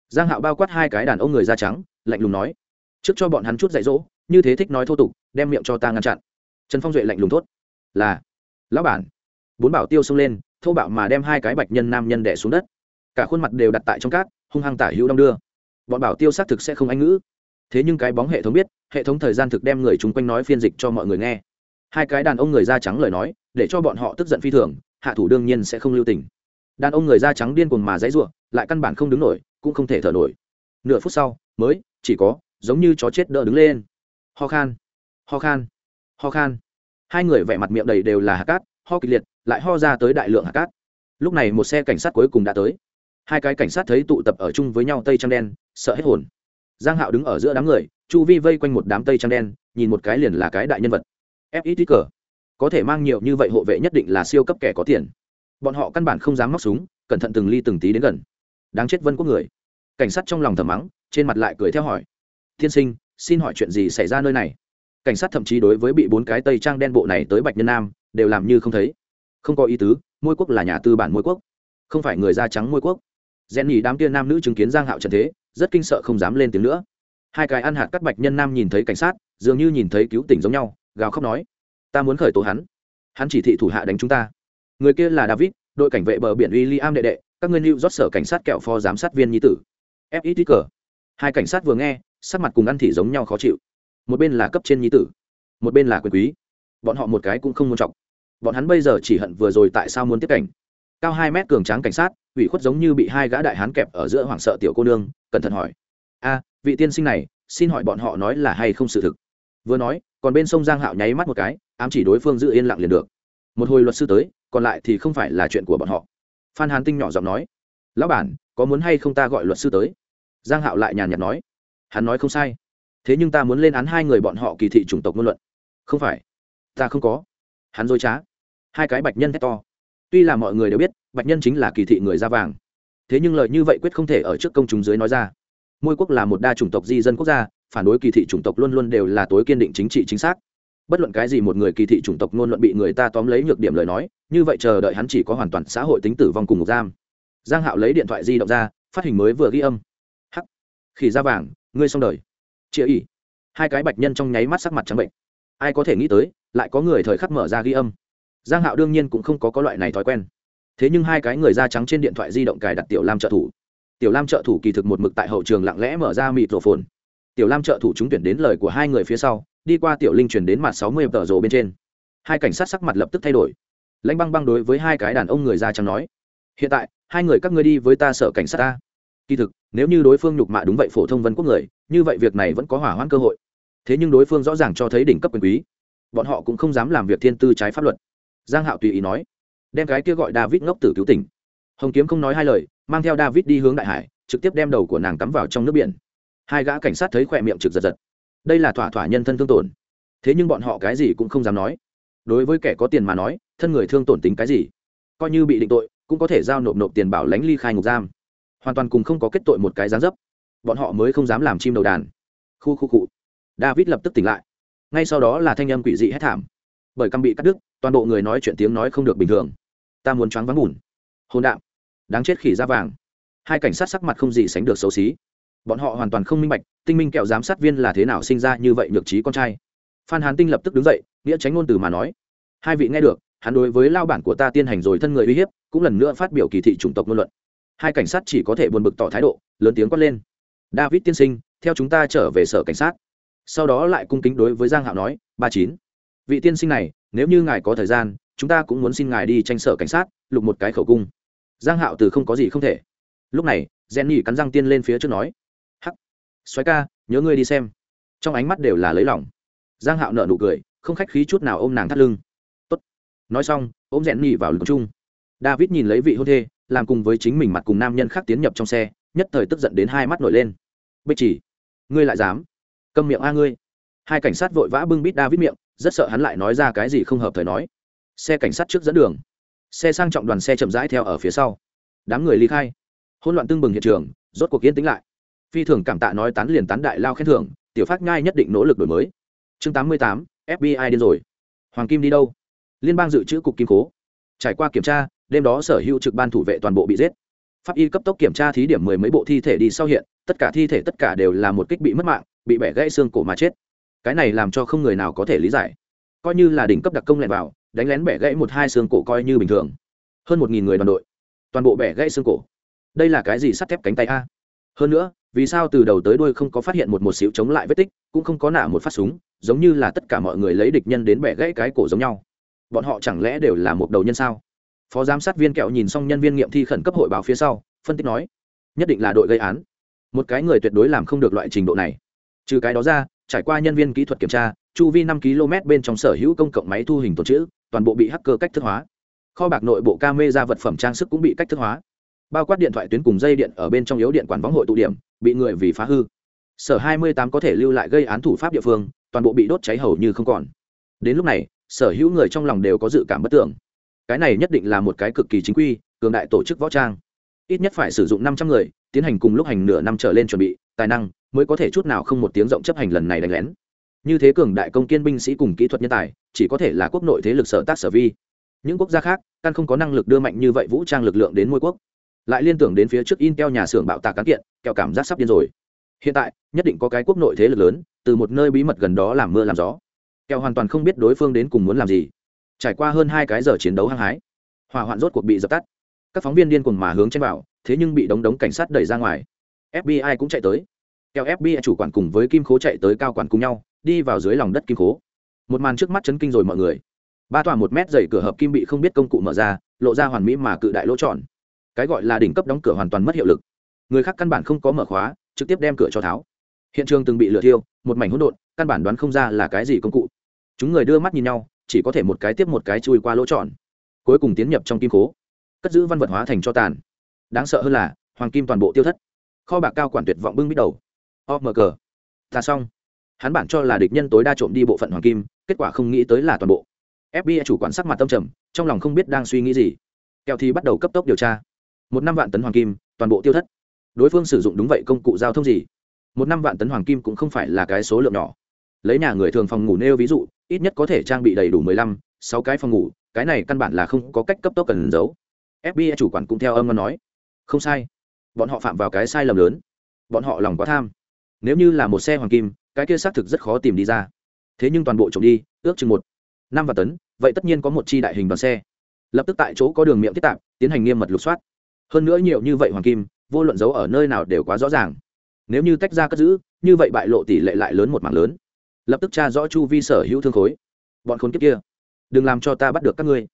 giang hạo bao quát hai cái đàn ông người da trắng, lạnh lùng nói, trước cho bọn hắn chút dạy dỗ, như thế thích nói thô tục, đem miệng cho ta ngăn chặn. Trần phong duệ lạnh lùng thốt, là, lão bản. Bốn bảo tiêu xông lên, thô bạo mà đem hai cái bạch nhân nam nhân đẻ xuống đất. Cả khuôn mặt đều đặt tại trong cát, hung hăng tả hữu đong đưa. Bọn bảo tiêu xác thực sẽ không anh ngữ. Thế nhưng cái bóng hệ thống biết, hệ thống thời gian thực đem người chung quanh nói phiên dịch cho mọi người nghe. Hai cái đàn ông người da trắng lời nói, để cho bọn họ tức giận phi thường, hạ thủ đương nhiên sẽ không lưu tình. Đàn ông người da trắng điên cuồng mà dãy ruộng lại căn bản không đứng nổi cũng không thể thở nổi. Nửa phút sau, mới, chỉ có, giống như chó chết đỡ đứng lên. Ho khan ho khan ho khan. Hai người vẻ mặt miệng đầy đều là hạt cát, ho kịch liệt, lại ho ra tới đại lượng hạt cát. Lúc này một xe cảnh sát cuối cùng đã tới. Hai cái cảnh sát thấy tụ tập ở chung với nhau tây trang đen, sợ hết hồn. Giang hạo đứng ở giữa đám người, chu vi vây quanh một đám tây trang đen, nhìn một cái liền là cái đại nhân vật. Fit cờ có thể mang nhiều như vậy hộ vệ nhất định là siêu cấp kẻ có tiền. Bọn họ căn bản không dám móc súng, cẩn thận từng ly từng tí đến gần đáng chết vân quốc người. Cảnh sát trong lòng thầm mắng, trên mặt lại cười theo hỏi. Tiên sinh, xin hỏi chuyện gì xảy ra nơi này? Cảnh sát thậm chí đối với bị bốn cái tây trang đen bộ này tới bạch nhân nam, đều làm như không thấy. Không có ý tứ, môi quốc là nhà tư bản môi quốc. Không phải người da trắng môi quốc. Rèn nhì đám kia nam nữ chứng kiến giang hạo trần thế, rất kinh sợ không dám lên tiếng nữa. Hai cái ăn hạt cắt bạch nhân nam nhìn thấy cảnh sát, dường như nhìn thấy cứu tỉnh giống nhau, gào khóc nói. Ta muốn khởi tố hắn. Hắn chỉ thị thủ hạ đánh chúng ta. Người kia là david, đội cảnh vệ bờ biển William đệ đệ các ngươi lưu rót sở cảnh sát kẹo phó giám sát viên nhi tử. Fit cờ hai cảnh sát vừa nghe, sắc mặt cùng ăn thị giống nhau khó chịu. Một bên là cấp trên nhi tử, một bên là quyền quý. Bọn họ một cái cũng không muốn trọng. Bọn hắn bây giờ chỉ hận vừa rồi tại sao muốn tiếp cảnh. Cao hai mét cường tráng cảnh sát, ủy khuất giống như bị hai gã đại hán kẹp ở giữa hoảng sợ tiểu cô nương, cẩn thận hỏi. A, vị tiên sinh này, xin hỏi bọn họ nói là hay không sự thực? Vừa nói, còn bên sông giang hạo nháy mắt một cái, ám chỉ đối phương giữ yên lặng liền được. Một hồi luật sư tới, còn lại thì không phải là chuyện của bọn họ phan hán tinh nhỏ giọng nói, lão bản, có muốn hay không ta gọi luật sư tới? Giang hạo lại nhàn nhạt nói, hắn nói không sai. Thế nhưng ta muốn lên án hai người bọn họ kỳ thị chủng tộc ngôn luận. Không phải. Ta không có. Hắn dối trá. Hai cái bạch nhân thét to. Tuy là mọi người đều biết, bạch nhân chính là kỳ thị người da vàng. Thế nhưng lời như vậy quyết không thể ở trước công chúng dưới nói ra. Môi quốc là một đa chủng tộc di dân quốc gia, phản đối kỳ thị chủng tộc luôn luôn đều là tối kiên định chính trị chính xác bất luận cái gì một người kỳ thị chủng tộc luôn luận bị người ta tóm lấy nhược điểm lời nói, như vậy chờ đợi hắn chỉ có hoàn toàn xã hội tính tử vong cùng ngục giam. Giang hạo lấy điện thoại di động ra, phát hình mới vừa ghi âm. Hắc. Khỉ da vàng, ngươi xong đời. Chia ỉ hai cái bạch nhân trong nháy mắt sắc mặt trắng bệnh. Ai có thể nghĩ tới, lại có người thời khắc mở ra ghi âm. Giang hạo đương nhiên cũng không có có loại này thói quen. Thế nhưng hai cái người da trắng trên điện thoại di động cài đặt tiểu lam trợ thủ. Tiểu lam trợ thủ kỳ thực một mực tại hậu trường lặng lẽ mở ra mịt rổ phồn tiểu lam trợ thủ trúng tuyển đến lời của hai người phía sau, đi qua tiểu linh chuyển đến mặt sáu mươi tờ rồ bên trên. Hai cảnh sát sắc mặt lập tức thay đổi. Lãnh băng băng đối với hai cái đàn ông người da trắng nói, hiện tại, hai người các ngươi đi với ta sở cảnh sát ta. Kỳ thực, nếu như đối phương nhục mạ đúng vậy phổ thông vân quốc người, như vậy việc này vẫn có hỏa hoãn cơ hội. Thế nhưng đối phương rõ ràng cho thấy đỉnh cấp quyền quý. Bọn họ cũng không dám làm việc thiên tư trái pháp luật. Giang hạo tùy ý nói, đem cái kia gọi david ngốc tử cứu tỉnh. Hồng kiếm không nói hai lời, mang theo david đi hướng đại hải, trực tiếp đem đầu của nàng cắm vào trong nước biển hai gã cảnh sát thấy khỏe miệng trực giật giật. Đây là thỏa thỏa nhân thân thương tổn. Thế nhưng bọn họ cái gì cũng không dám nói. Đối với kẻ có tiền mà nói, thân người thương tổn tính cái gì? Coi như bị định tội, cũng có thể giao nộp nộp tiền bảo lãnh ly khai ngục giam. Hoàn toàn cùng không có kết tội một cái gián dấp. Bọn họ mới không dám làm chim đầu đàn. Khu khu cụ david lập tức tỉnh lại. Ngay sau đó là thanh âm quỷ dị hét thảm. Bởi căm bị cắt đứt, toàn bộ người nói chuyện tiếng nói không được bình thường. Ta muốn choáng vắng bùn. Hôn đạm. Đáng chết khỉ da vàng. Hai cảnh sát sắc mặt không gì sánh được xấu xí bọn họ hoàn toàn không minh bạch, tinh minh kẹo giám sát viên là thế nào sinh ra như vậy nhược trí con trai. Phan hán tinh lập tức đứng dậy, nghĩa tránh ngôn từ mà nói. Hai vị nghe được, hắn đối với lao bản của ta tiên hành rồi thân người uy hiếp, cũng lần nữa phát biểu kỳ thị chủng tộc ngôn luận. Hai cảnh sát chỉ có thể buồn bực tỏ thái độ, lớn tiếng quát lên. David tiên sinh, theo chúng ta trở về sở cảnh sát. Sau đó lại cung kính đối với giang hạo nói, ba chín. Vị tiên sinh này, nếu như ngài có thời gian, chúng ta cũng muốn xin ngài đi tranh sở cảnh sát, lục một cái khẩu cung. Giang hạo từ không có gì không thể. Lúc này, jenny cắn răng tiên lên phía trước nói xoáy ca, nhớ ngươi đi xem. Trong ánh mắt đều là lấy lòng. Giang hạo nợ nụ cười, không khách khí chút nào ôm nàng thắt lưng. Tốt. nói xong, ôm rẽn nhì vào lưng chung david nhìn lấy vị hôn thê, làm cùng với chính mình mặt cùng nam nhân khác tiến nhập trong xe, nhất thời tức giận đến hai mắt nổi lên. Bích chỉ, ngươi lại dám? Câm miệng a ngươi. Hai cảnh sát vội vã bưng bít david miệng, rất sợ hắn lại nói ra cái gì không hợp thời nói. Xe cảnh sát trước dẫn đường. Xe sang trọng đoàn xe chậm rãi theo ở phía sau. Đám người ly khai. Hỗn loạn tương bừng hiện trường, rốt cuộc yên tĩnh lại phi thường cảm tạ nói tán liền tán đại lao khen thưởng, tiểu phát nhai nhất định nỗ lực đổi mới. Chương tám mươi tám fbi điên rồi. Hoàng kim đi đâu? Liên bang dự trữ cục kim cố. Trải qua kiểm tra, đêm đó sở hữu trực ban thủ vệ toàn bộ bị giết. Pháp y cấp tốc kiểm tra thí điểm mười mấy bộ thi thể đi sau hiện, tất cả thi thể tất cả đều là một kích bị mất mạng, bị bẻ gãy xương cổ mà chết. Cái này làm cho không người nào có thể lý giải. Coi như là đỉnh cấp đặc công lẻn vào, đánh lén bẻ gãy một hai xương cổ coi như bình thường. Hơn một nghìn người đoàn đội, toàn bộ bẻ gãy xương cổ. Đây là cái gì sắt thép cánh tay a? Hơn nữa vì sao từ đầu tới đuôi không có phát hiện một một xíu chống lại vết tích, cũng không có nả một phát súng, giống như là tất cả mọi người lấy địch nhân đến bẻ gãy cái cổ giống nhau. Bọn họ chẳng lẽ đều là một đầu nhân sao? Phó giám sát viên kẹo nhìn xong nhân viên nghiệm thi khẩn cấp hội báo phía sau, phân tích nói, nhất định là đội gây án. Một cái người tuyệt đối làm không được loại trình độ này. Trừ cái đó ra, trải qua nhân viên kỹ thuật kiểm tra, chu vi năm km bên trong sở hữu công cộng máy thu hình tổ chữ toàn bộ bị hacker cách thức hóa. Kho bạc nội bộ ca mê ra vật phẩm trang sức cũng bị cách thức hóa bao quát điện thoại tuyến cùng dây điện ở bên trong yếu điện quản võng hội tụ điểm, bị người vì phá hư. Sở 28 có thể lưu lại gây án thủ pháp địa phương, toàn bộ bị đốt cháy hầu như không còn. Đến lúc này, sở hữu người trong lòng đều có dự cảm bất tưởng. Cái này nhất định là một cái cực kỳ chính quy, cường đại tổ chức võ trang. Ít nhất phải sử dụng năm trăm người, tiến hành cùng lúc hành nửa năm trở lên chuẩn bị, tài năng mới có thể chút nào không một tiếng rộng chấp hành lần này đánh lén. Như thế cường đại công kiên binh sĩ cùng kỹ thuật nhân tài, chỉ có thể là quốc nội thế lực sở tác sở vi. Những quốc gia khác, căn không có năng lực đưa mạnh như vậy vũ trang lực lượng đến môi quốc lại liên tưởng đến phía trước intel nhà xưởng bạo tạc cán kiện, kẹo cảm giác sắp điên rồi. Hiện tại, nhất định có cái quốc nội thế lực lớn, từ một nơi bí mật gần đó làm mưa làm gió. Kẹo hoàn toàn không biết đối phương đến cùng muốn làm gì. Trải qua hơn hai cái giờ chiến đấu hăng hái, hỏa hoạn rốt cuộc bị dập tắt. Các phóng viên điên cuồng mà hướng trên vào thế nhưng bị đống đống cảnh sát đẩy ra ngoài. Fbi cũng chạy tới. Kẹo fbi chủ quản cùng với kim khố chạy tới cao quản cùng nhau, đi vào dưới lòng đất kim khố. Một màn trước mắt chấn kinh rồi mọi người. Ba tòa một mét dày cửa hợp kim bị không biết công cụ mở ra, lộ ra hoàn mỹ mà cự đại lỗ tròn cái gọi là đỉnh cấp đóng cửa hoàn toàn mất hiệu lực. Người khác căn bản không có mở khóa, trực tiếp đem cửa cho tháo. Hiện trường từng bị lửa thiêu, một mảnh hỗn độn, căn bản đoán không ra là cái gì công cụ. Chúng người đưa mắt nhìn nhau, chỉ có thể một cái tiếp một cái chui qua lỗ tròn. Cuối cùng tiến nhập trong kim cố cất giữ văn vật hóa thành cho tàn. Đáng sợ hơn là, hoàng kim toàn bộ tiêu thất. Kho bạc cao quản tuyệt vọng bưng bít đầu. O mờ cờ ta xong. Hắn bản cho là địch nhân tối đa trộm đi bộ phận hoàng kim, kết quả không nghĩ tới là toàn bộ. Fbi chủ quản sắc mặt tâm trầm, trong lòng không biết đang suy nghĩ gì. Kẹo thì bắt đầu cấp tốc điều tra một năm vạn tấn hoàng kim, toàn bộ tiêu thất. Đối phương sử dụng đúng vậy công cụ giao thông gì? Một năm vạn tấn hoàng kim cũng không phải là cái số lượng nhỏ. Lấy nhà người thường phòng ngủ nêu ví dụ, ít nhất có thể trang bị đầy đủ mười lăm, sáu cái phòng ngủ, cái này căn bản là không có cách cấp tốc cần giấu. Fbi chủ quản cũng theo âm nói. Không sai. Bọn họ phạm vào cái sai lầm lớn. Bọn họ lòng quá tham. Nếu như là một xe hoàng kim, cái kia xác thực rất khó tìm đi ra. Thế nhưng toàn bộ trộm đi, ước chừng một, năm và tấn, vậy tất nhiên có một chi đại hình đoàn xe. Lập tức tại chỗ có đường miệng thiết tạp, tiến hành nghiêm mật lục soát hơn nữa nhiều như vậy hoàng kim, vô luận giấu ở nơi nào đều quá rõ ràng. Nếu như tách ra cất giữ, như vậy bại lộ tỷ lệ lại lớn một mảng lớn. Lập tức tra rõ chu vi sở hữu thương khối. Bọn khốn kiếp kia, đừng làm cho ta bắt được các ngươi.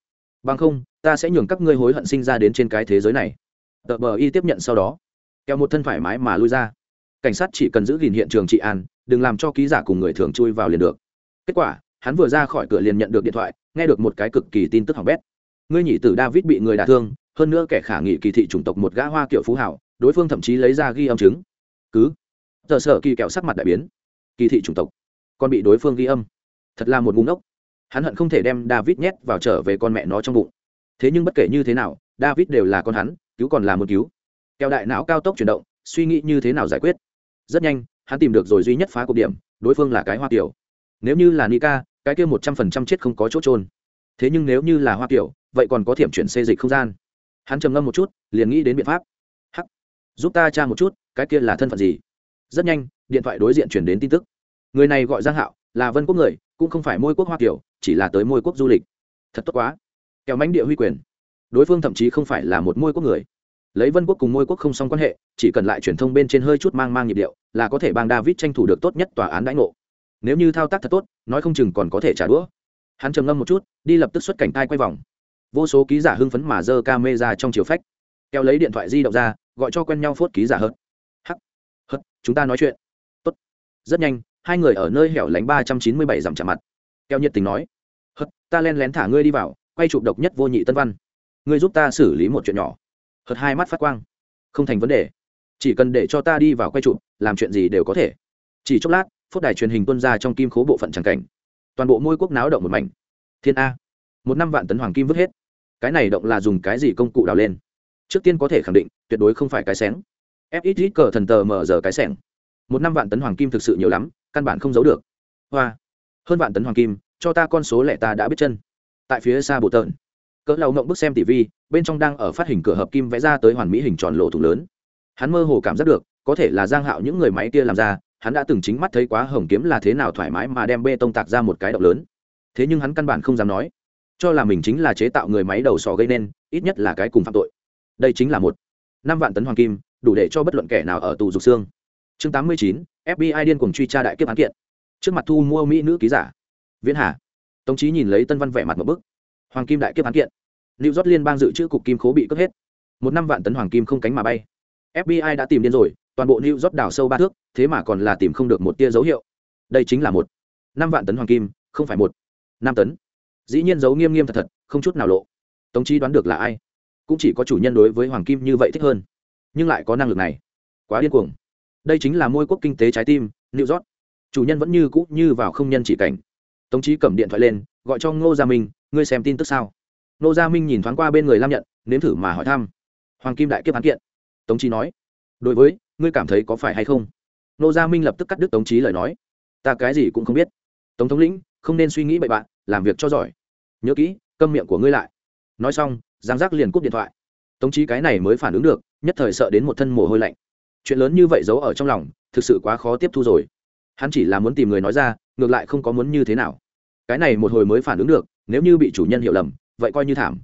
Bằng không, ta sẽ nhường các ngươi hối hận sinh ra đến trên cái thế giới này. Tờ bờ y tiếp nhận sau đó kéo một thân thoải mái mà lui ra. Cảnh sát chỉ cần giữ gìn hiện trường trị an, đừng làm cho ký giả cùng người thường chui vào liền được. Kết quả, hắn vừa ra khỏi cửa liền nhận được điện thoại, nghe được một cái cực kỳ tin tức hỏng bét. Ngươi nhị tử david bị người đả thương hơn nữa kẻ khả nghị kỳ thị chủng tộc một gã hoa kiểu phú hảo, đối phương thậm chí lấy ra ghi âm chứng. Cứ, tờ sở kỳ kẹo sắc mặt đại biến. Kỳ thị chủng tộc còn bị đối phương ghi âm. Thật là một ngúng ốc hắn hận không thể đem david nhét vào trở về con mẹ nó trong bụng. Thế nhưng bất kể như thế nào, david đều là con hắn, cứu còn là một cứu. Kẹo đại não cao tốc chuyển động, suy nghĩ như thế nào giải quyết. Rất nhanh, hắn tìm được rồi duy nhất phá cục điểm, đối phương là cái hoa kiểu. Nếu như là nika, cái kia một trăm phần trăm chết không có chỗ trôn thế nhưng nếu như là hoa kiểu, vậy còn có thiểm chuyển xê dịch không gian hắn trầm ngâm một chút, liền nghĩ đến biện pháp. Hắc, giúp ta tra một chút, cái kia là thân phận gì? Rất nhanh, điện thoại đối diện chuyển đến tin tức. Người này gọi giang hạo, là vân quốc người, cũng không phải môi quốc hoa kiểu chỉ là tới môi quốc du lịch. Thật tốt quá. Kéo mánh địa huy quyền. Đối phương thậm chí không phải là một môi quốc người. Lấy vân quốc cùng môi quốc không xong quan hệ, chỉ cần lại truyền thông bên trên hơi chút mang mang nhịp điệu, là có thể bang david tranh thủ được tốt nhất tòa án đãi ngộ. Nếu như thao tác thật tốt, nói không chừng còn có thể trả đũa. Hắn trầm ngâm một chút, đi lập tức xuất cảnh tai quay vòng vô số ký giả hưng phấn mà giơ ca mê ra trong chiều phách. Kéo lấy điện thoại di động ra, gọi cho quen nhau phốt ký giả hớt. Hắc hớt chúng ta nói chuyện. Tốt. Rất nhanh, hai người ở nơi hẻo lánh ba trăm chín mươi bảy dặm chạm mặt. Kéo nhiệt tình nói, hớt, ta len lén thả ngươi đi vào, quay chụp độc nhất vô nhị tân văn. Ngươi giúp ta xử lý một chuyện nhỏ. Hớt hai mắt phát quang. Không thành vấn đề. Chỉ cần để cho ta đi vào quay chụp, làm chuyện gì đều có thể. Chỉ chốc lát phút đài truyền hình tuân ra trong kim khố bộ phận tràng cảnh. Toàn bộ môi quốc náo động một mảnh. Thiên a. Một năm vạn tấn hoàng kim vứt hết cái này động là dùng cái gì công cụ đào lên? Trước tiên có thể khẳng định, tuyệt đối không phải cái xén fxx cờ thần tờ mở giờ cái sẻng. Một năm vạn tấn hoàng kim thực sự nhiều lắm, căn bản không giấu được. Hoa. Hơn vạn tấn hoàng kim, cho ta con số lẻ ta đã biết chân. Tại phía xa bộ tợn. Cỡ lau ngộng bước xem tv bên trong đang ở phát hình cửa hợp kim vẽ ra tới hoàn mỹ hình tròn lộ thủ lớn. Hắn mơ hồ cảm giác được, có thể là giang hạo những người máy kia làm ra, hắn đã từng chính mắt thấy quá hồng kiếm là thế nào thoải mái mà đem bê tông tạc ra một cái động lớn. Thế nhưng hắn căn bản không dám nói cho là mình chính là chế tạo người máy đầu sò gây nên, ít nhất là cái cùng phạm tội. Đây chính là một năm vạn tấn hoàng kim, đủ để cho bất luận kẻ nào ở tù dục xương. Chương tám mươi chín fbi điên cuồng truy tra đại kiếp án kiện. Trước mặt thu mua mỹ nữ ký giả. Viễn hà. Tống trí nhìn lấy tân văn vẻ mặt một bức. Hoàng kim đại kiếp án kiện. Lưu rót liên bang dự trữ cục kim khố bị cướp hết. Một năm vạn tấn hoàng kim không cánh mà bay. Fbi đã tìm điên rồi, toàn bộ lưu rót đào sâu ba thước, thế mà còn là tìm không được một tia dấu hiệu. Đây chính là một năm vạn tấn hoàng kim, không phải một năm tấn dĩ nhiên giấu nghiêm nghiêm thật thật, không chút nào lộ. Tống trí đoán được là ai. Cũng chỉ có chủ nhân đối với hoàng kim như vậy thích hơn. Nhưng lại có năng lực này. Quá điên cuồng. Đây chính là môi quốc kinh tế trái tim, new york. Chủ nhân vẫn như cũ như vào không nhân chỉ cảnh. Tống trí cầm điện thoại lên, gọi cho ngô gia minh, ngươi xem tin tức sao? Ngô gia minh nhìn thoáng qua bên người lam nhận, nếm thử mà hỏi thăm. Hoàng kim đại kiếp án kiện. Tống trí nói, đối với, ngươi cảm thấy có phải hay không? Ngô gia minh lập tức cắt đứt tống trí lời nói, ta cái gì cũng không biết. Tống thống lĩnh không nên suy nghĩ bậy bạn, làm việc cho giỏi. Nhớ kỹ, câm miệng của ngươi lại. Nói xong, giang giác liền cúp điện thoại. Tống trí cái này mới phản ứng được, nhất thời sợ đến một thân mồ hôi lạnh. Chuyện lớn như vậy giấu ở trong lòng, thực sự quá khó tiếp thu rồi. Hắn chỉ là muốn tìm người nói ra, ngược lại không có muốn như thế nào. Cái này một hồi mới phản ứng được, nếu như bị chủ nhân hiểu lầm, vậy coi như thảm.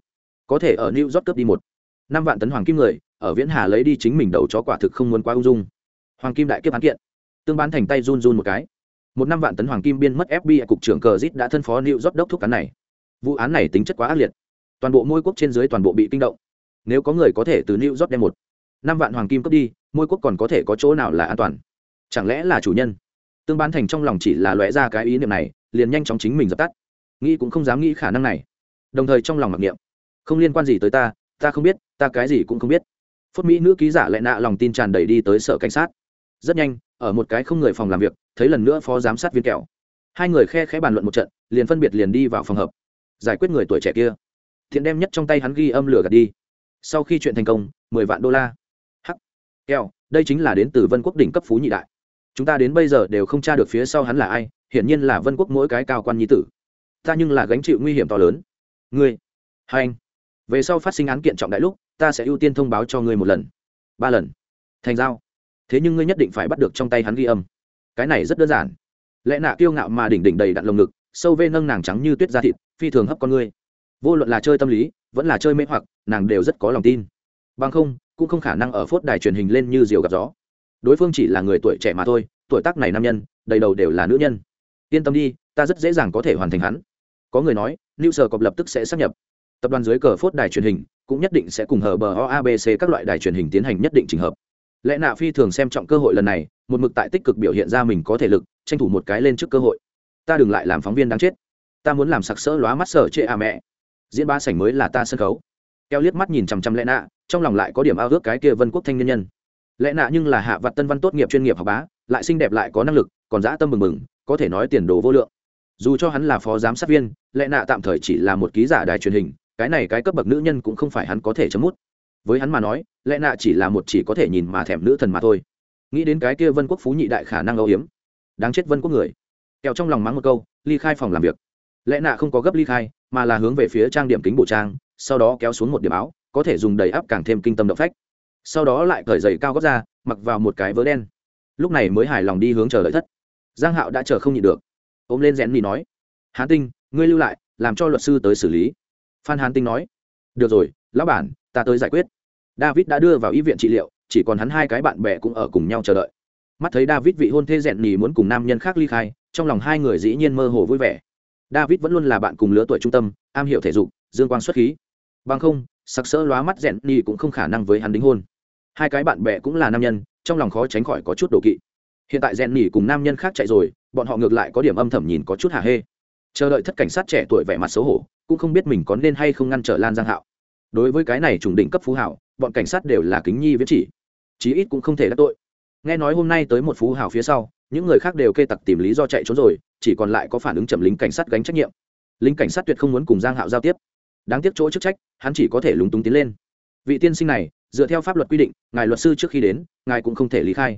Có thể ở new york cướp đi một, năm vạn tấn hoàng kim người, ở viễn hà lấy đi chính mình đầu chó quả thực không muốn quá ung dung. Hoàng kim đại kiếp án kiện. Tương bán thành tay run run một cái một năm vạn tấn hoàng kim biên mất fbi cục trưởng cờ zit đã thân phó new york đốc thúc cán này. Vụ án này tính chất quá ác liệt. Toàn bộ môi quốc trên dưới toàn bộ bị kinh động. Nếu có người có thể từ new york đem một năm vạn hoàng kim cướp đi, môi quốc còn có thể có chỗ nào là an toàn? Chẳng lẽ là chủ nhân? Tương bán thành trong lòng chỉ là lóe ra cái ý niệm này, liền nhanh chóng chính mình dập tắt. Nghĩ cũng không dám nghĩ khả năng này. Đồng thời trong lòng mặc niệm, không liên quan gì tới ta ta không biết, ta cái gì cũng không biết. Phốt mỹ nữ ký giả lại nạ lòng tin tràn đầy đi tới sở cảnh sát. Rất nhanh ở một cái không người phòng làm việc, thấy lần nữa phó giám sát viên kẹo. Hai người khe khẽ bàn luận một trận, liền phân biệt liền đi vào phòng hợp giải quyết người tuổi trẻ kia. Thiện đem nhất trong tay hắn ghi âm lửa gạt đi. Sau khi chuyện thành công, mười vạn đô la. Hắc. Kẹo, đây chính là đến từ vân quốc đỉnh cấp phú nhị đại. Chúng ta đến bây giờ đều không tra được phía sau hắn là ai, hiển nhiên là vân quốc mỗi cái cao quan nhi tử. Ta nhưng là gánh chịu nguy hiểm to lớn. Ngươi. Hai anh. Về sau phát sinh án kiện trọng đại lúc, ta sẽ ưu tiên thông báo cho ngươi một lần. Ba lần. Thành giao thế nhưng ngươi nhất định phải bắt được trong tay hắn ghi âm. Cái này rất đơn giản. Lẽ nạ kiêu ngạo mà đỉnh đỉnh đầy đặn lồng ngực, sâu vê nâng nàng trắng như tuyết da thịt, phi thường hấp con ngươi. Vô luận là chơi tâm lý, vẫn là chơi mê hoặc, nàng đều rất có lòng tin. Bằng không, cũng không khả năng ở phốt đài truyền hình lên như diều gặp gió. Đối phương chỉ là người tuổi trẻ mà thôi, tuổi tác này nam nhân, đầy đầu đều là nữ nhân. Yên tâm đi, ta rất dễ dàng có thể hoàn thành hắn. Có người nói, new sở cọp lập tức sẽ sắp nhập. Tập đoàn dưới cờ phốt đài truyền hình cũng nhất định sẽ cùng hở bờ oabc các loại đài truyền hình tiến hành nhất định trình hợp lẽ nạ phi thường xem trọng cơ hội lần này, một mực tại tích cực biểu hiện ra mình có thể lực, tranh thủ một cái lên trước cơ hội. Ta đừng lại làm phóng viên đáng chết. Ta muốn làm sặc sỡ lóa mắt sở trệ à mẹ. Diễn ba sảnh mới là ta sân khấu. Keo liếc mắt nhìn chằm chằm lẽ nạ, trong lòng lại có điểm ao ước cái kia vân quốc thanh nhân nhân. Lẽ nạ nhưng là hạ vặt tân văn tốt nghiệp chuyên nghiệp học bá, lại xinh đẹp lại có năng lực, còn dã tâm mừng mừng, có thể nói tiền đồ vô lượng. Dù cho hắn là phó giám sát viên, lẽ nạ tạm thời chỉ là một ký giả đài truyền hình, cái này cái cấp bậc nữ nhân cũng không phải hắn có thể chấm mút với hắn mà nói, lẽ nạ chỉ là một chỉ có thể nhìn mà thèm nữ thần mà thôi. Nghĩ đến cái kia vân quốc phú nhị đại khả năng âu hiếm đáng chết vân quốc người. Kẹo trong lòng mắng một câu, ly khai phòng làm việc. Lẽ nạ không có gấp ly khai, mà là hướng về phía trang điểm kính bộ trang, sau đó kéo xuống một điểm áo, có thể dùng đầy áp càng thêm kinh tâm động phách. Sau đó lại cởi giày cao gót ra, mặc vào một cái vớ đen. Lúc này mới hài lòng đi hướng chờ đợi thất. Giang hạo đã chờ không nhịn được. Ôm lên rẽn mì nói, hán tinh, ngươi lưu lại, làm cho luật sư tới xử lý. Phan hán tinh nói được rồi, lão bản, ta tới giải quyết. David đã đưa vào y viện trị liệu, chỉ còn hắn hai cái bạn bè cũng ở cùng nhau chờ đợi. Mắt thấy david vị hôn thê rèn nhì muốn cùng nam nhân khác ly khai, trong lòng hai người dĩ nhiên mơ hồ vui vẻ. David vẫn luôn là bạn cùng lứa tuổi trung tâm, am hiểu thể dục, dương quang xuất khí. Bằng không, sặc sỡ lóa mắt rèn nhì cũng không khả năng với hắn đính hôn. Hai cái bạn bè cũng là nam nhân, trong lòng khó tránh khỏi có chút đồ kỵ. Hiện tại rèn nhì cùng nam nhân khác chạy rồi, bọn họ ngược lại có điểm âm thầm nhìn có chút hả hê. Chờ đợi thất cảnh sát trẻ tuổi vẻ mặt xấu hổ cũng không biết mình có nên hay không ngăn trở lan giang hạo. Đối với cái này trùng đỉnh cấp phú hảo, bọn cảnh sát đều là kính nhi viết chỉ. Chí ít cũng không thể đắc tội. Nghe nói hôm nay tới một phú hảo phía sau, những người khác đều kê tặc tìm lý do chạy trốn rồi, chỉ còn lại có phản ứng chậm lính cảnh sát gánh trách nhiệm. Lính cảnh sát tuyệt không muốn cùng giang hạo giao tiếp. Đáng tiếc chỗ chức trách, hắn chỉ có thể lúng túng tiến lên. Vị tiên sinh này, dựa theo pháp luật quy định, ngài luật sư trước khi đến, ngài cũng không thể lý khai.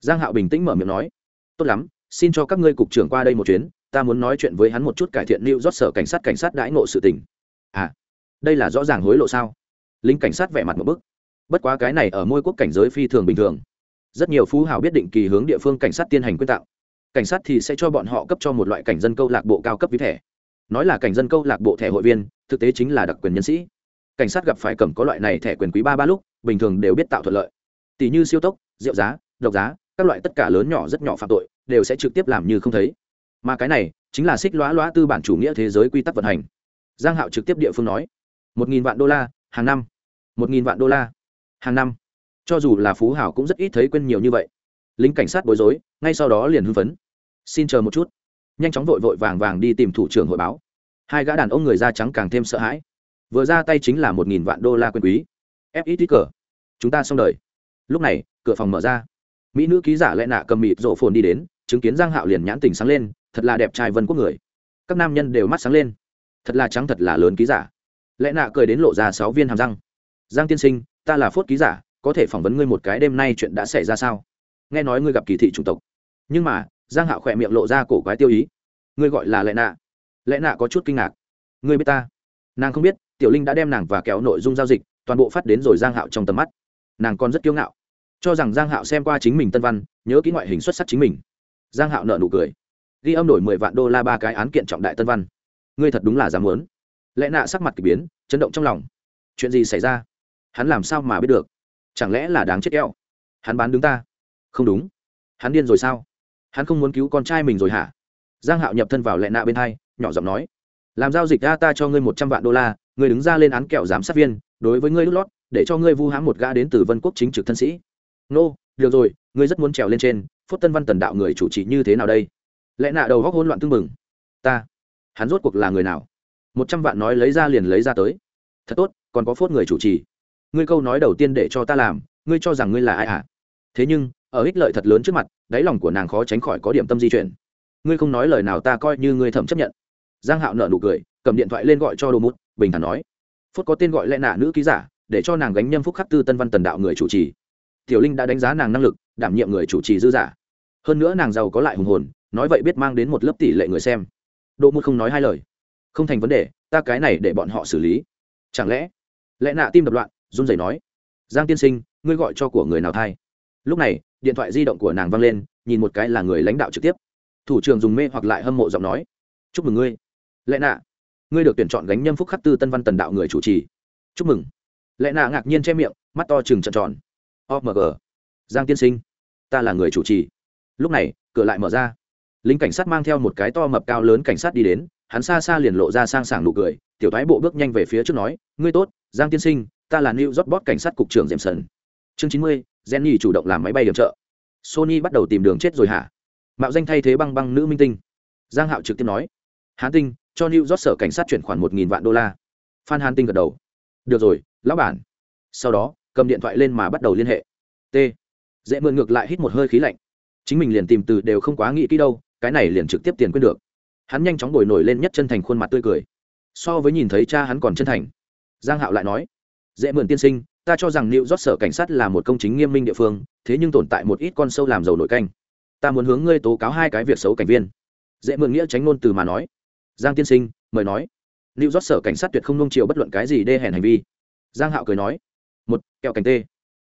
Giang hạo bình tĩnh mở miệng nói, tốt lắm, xin cho các ngươi cục trưởng qua đây một chuyến ta muốn nói chuyện với hắn một chút cải thiện lưu rót sở cảnh sát cảnh sát đãi ngộ sự tình. À đây là rõ ràng hối lộ sao? Lính cảnh sát vẻ mặt một bức. Bất quá cái này ở môi quốc cảnh giới phi thường bình thường. Rất nhiều phú hào biết định kỳ hướng địa phương cảnh sát tiến hành quyên tạo. Cảnh sát thì sẽ cho bọn họ cấp cho một loại cảnh dân câu lạc bộ cao cấp ví thẻ. Nói là cảnh dân câu lạc bộ thẻ hội viên, thực tế chính là đặc quyền nhân sĩ. Cảnh sát gặp phải cầm có loại này thẻ quyền quý ba ba lúc, bình thường đều biết tạo thuận lợi. Tỷ như siêu tốc rượu giá, độc giá, các loại tất cả lớn nhỏ rất nhỏ phạm tội, đều sẽ trực tiếp làm như không thấy mà cái này chính là xích lõa lõa tư bản chủ nghĩa thế giới quy tắc vận hành. Giang hạo trực tiếp địa phương nói, một nghìn vạn đô la, hàng năm. Một nghìn vạn đô la, hàng năm. Cho dù là phú hảo cũng rất ít thấy quên nhiều như vậy. Lính cảnh sát bối rối, ngay sau đó liền hưng phấn. Xin chờ một chút. Nhanh chóng vội vội vàng vàng đi tìm thủ trưởng hội báo. Hai gã đàn ông người da trắng càng thêm sợ hãi. Vừa ra tay chính là một nghìn vạn đô la quyền quý. Fit cờ chúng ta xong đời. Lúc này, cửa phòng mở ra. Mỹ nữ ký giả lẽ nạ cầm mịt rộ phồn đi đến, chứng kiến giang hạo liền nhãn tình sáng lên thật là đẹp trai vân quốc người. Các nam nhân đều mắt sáng lên. Thật là trắng thật là lớn ký giả. Lẽ nạ cười đến lộ ra sáu viên hàm răng. Giang tiên sinh, ta là phốt ký giả, có thể phỏng vấn ngươi một cái đêm nay chuyện đã xảy ra sao? Nghe nói ngươi gặp kỳ thị chủng tộc. Nhưng mà, giang hạo khỏe miệng lộ ra cổ quái tiêu ý. Ngươi gọi là lẽ nạ. Lẽ nạ có chút kinh ngạc. Ngươi biết ta? Nàng không biết, tiểu linh đã đem nàng và kéo nội dung giao dịch, toàn bộ phát đến rồi giang hạo trong tầm mắt. Nàng còn rất kiêu ngạo. Cho rằng giang hạo xem qua chính mình tân văn, nhớ kỹ ngoại hình xuất sắc chính mình. Giang hạo nợ nụ cười ghi âm đổi mười vạn đô la ba cái án kiện trọng đại tân văn. Ngươi thật đúng là dám muốn. Lẽ nạ sắc mặt k ỳ biến, chấn động trong lòng. Chuyện gì xảy ra? Hắn làm sao mà biết được? Chẳng lẽ là đáng chết keo hắn bán đứng ta? Không đúng. Hắn điên rồi sao? Hắn không muốn cứu con trai mình rồi hả? Giang hạo nhập thân vào lẹ nạ bên hai, nhỏ giọng nói. Làm giao dịch ra ta cho ngươi một trăm vạn đô la, ngươi đứng ra lên án kẹo giám sát viên, đối với ngươi lút lót, để cho ngươi vu hãm một gã đến từ vân quốc chính trực thân sĩ. Nô, được rồi, ngươi rất muốn trèo lên trên phúc tân văn tần đạo người chủ trì như thế nào đây? Lẽ nạ đầu góc hôn loạn tưng mừng ta, hắn rốt cuộc là người nào? Một trăm vạn nói lấy ra liền lấy ra tới. Thật tốt, còn có phốt người chủ trì. Ngươi câu nói đầu tiên để cho ta làm, ngươi cho rằng ngươi là ai à thế nhưng, ở ích lợi thật lớn trước mặt, đáy lòng của nàng khó tránh khỏi có điểm tâm di chuyển. Ngươi không nói lời nào ta coi như ngươi thẩm chấp nhận. Giang hạo nợ nụ cười, cầm điện thoại lên gọi cho đồ mút, bình thản nói. Phốt có tên gọi lẽ nạ nữ ký giả, để cho nàng gánh nhâm phúc khắc tư tân văn tần đạo người chủ trì. Tiểu linh đã đánh giá nàng năng lực, đảm nhiệm người chủ trì dư giả. Hơn nữa nàng giàu có lại hùng hồn nói vậy biết mang đến một lớp tỷ lệ người xem. Đỗ một không nói hai lời. Không thành vấn đề, ta cái này để bọn họ xử lý. Chẳng lẽ? Lẽ nạ tim đập loạn, run rẩy nói. Giang tiên sinh, ngươi gọi cho của người nào thay? Lúc này, điện thoại di động của nàng văng lên, nhìn một cái là người lãnh đạo trực tiếp. Thủ trưởng dùng mê hoặc lại hâm mộ giọng nói. Chúc mừng ngươi. Lẽ nạ, ngươi được tuyển chọn gánh nhâm phúc khắc tư tân văn tần đạo người chủ trì. Chúc mừng. Lẽ nạ ngạc nhiên che miệng, mắt to trừng trận tròn. Omg giang tiên sinh, ta là người chủ trì. Lúc này, cửa lại mở ra lính cảnh sát mang theo một cái to mập cao lớn cảnh sát đi đến, hắn xa xa liền lộ ra sang sảng nụ cười, tiểu thái bộ bước nhanh về phía trước nói, ngươi tốt, giang tiên sinh, ta là new york bot cảnh sát cục trưởng jameson. Chương chín mươi, jenny chủ động làm máy bay điểm trợ. Sony bắt đầu tìm đường chết rồi hả? Mạo danh thay thế băng băng nữ minh tinh. Giang hạo trực tiếp nói, hán tinh, cho new york sở cảnh sát chuyển khoản một nghìn vạn đô la. Phan hán tinh gật đầu, được rồi, lão bản. Sau đó, cầm điện thoại lên mà bắt đầu liên hệ. T. Dễ mượn ngược lại hít một hơi khí lạnh. Chính mình liền tìm từ đều không quá nghĩ kỹ đâu cái này liền trực tiếp tiền quên được. Hắn nhanh chóng bồi nổi lên nhất chân thành khuôn mặt tươi cười. So với nhìn thấy cha hắn còn chân thành. Giang hạo lại nói, dễ mượn tiên sinh, ta cho rằng liệu rót sở cảnh sát là một công chính nghiêm minh địa phương, thế nhưng tồn tại một ít con sâu làm giàu nổi canh. Ta muốn hướng ngươi tố cáo hai cái việc xấu cảnh viên. Dễ mượn nghĩa tránh ngôn từ mà nói, giang tiên sinh, mời nói. Liệu rót sở cảnh sát tuyệt không nung chiều bất luận cái gì đê hèn hành vi. Giang hạo cười nói, một, kẹo cảnh tê.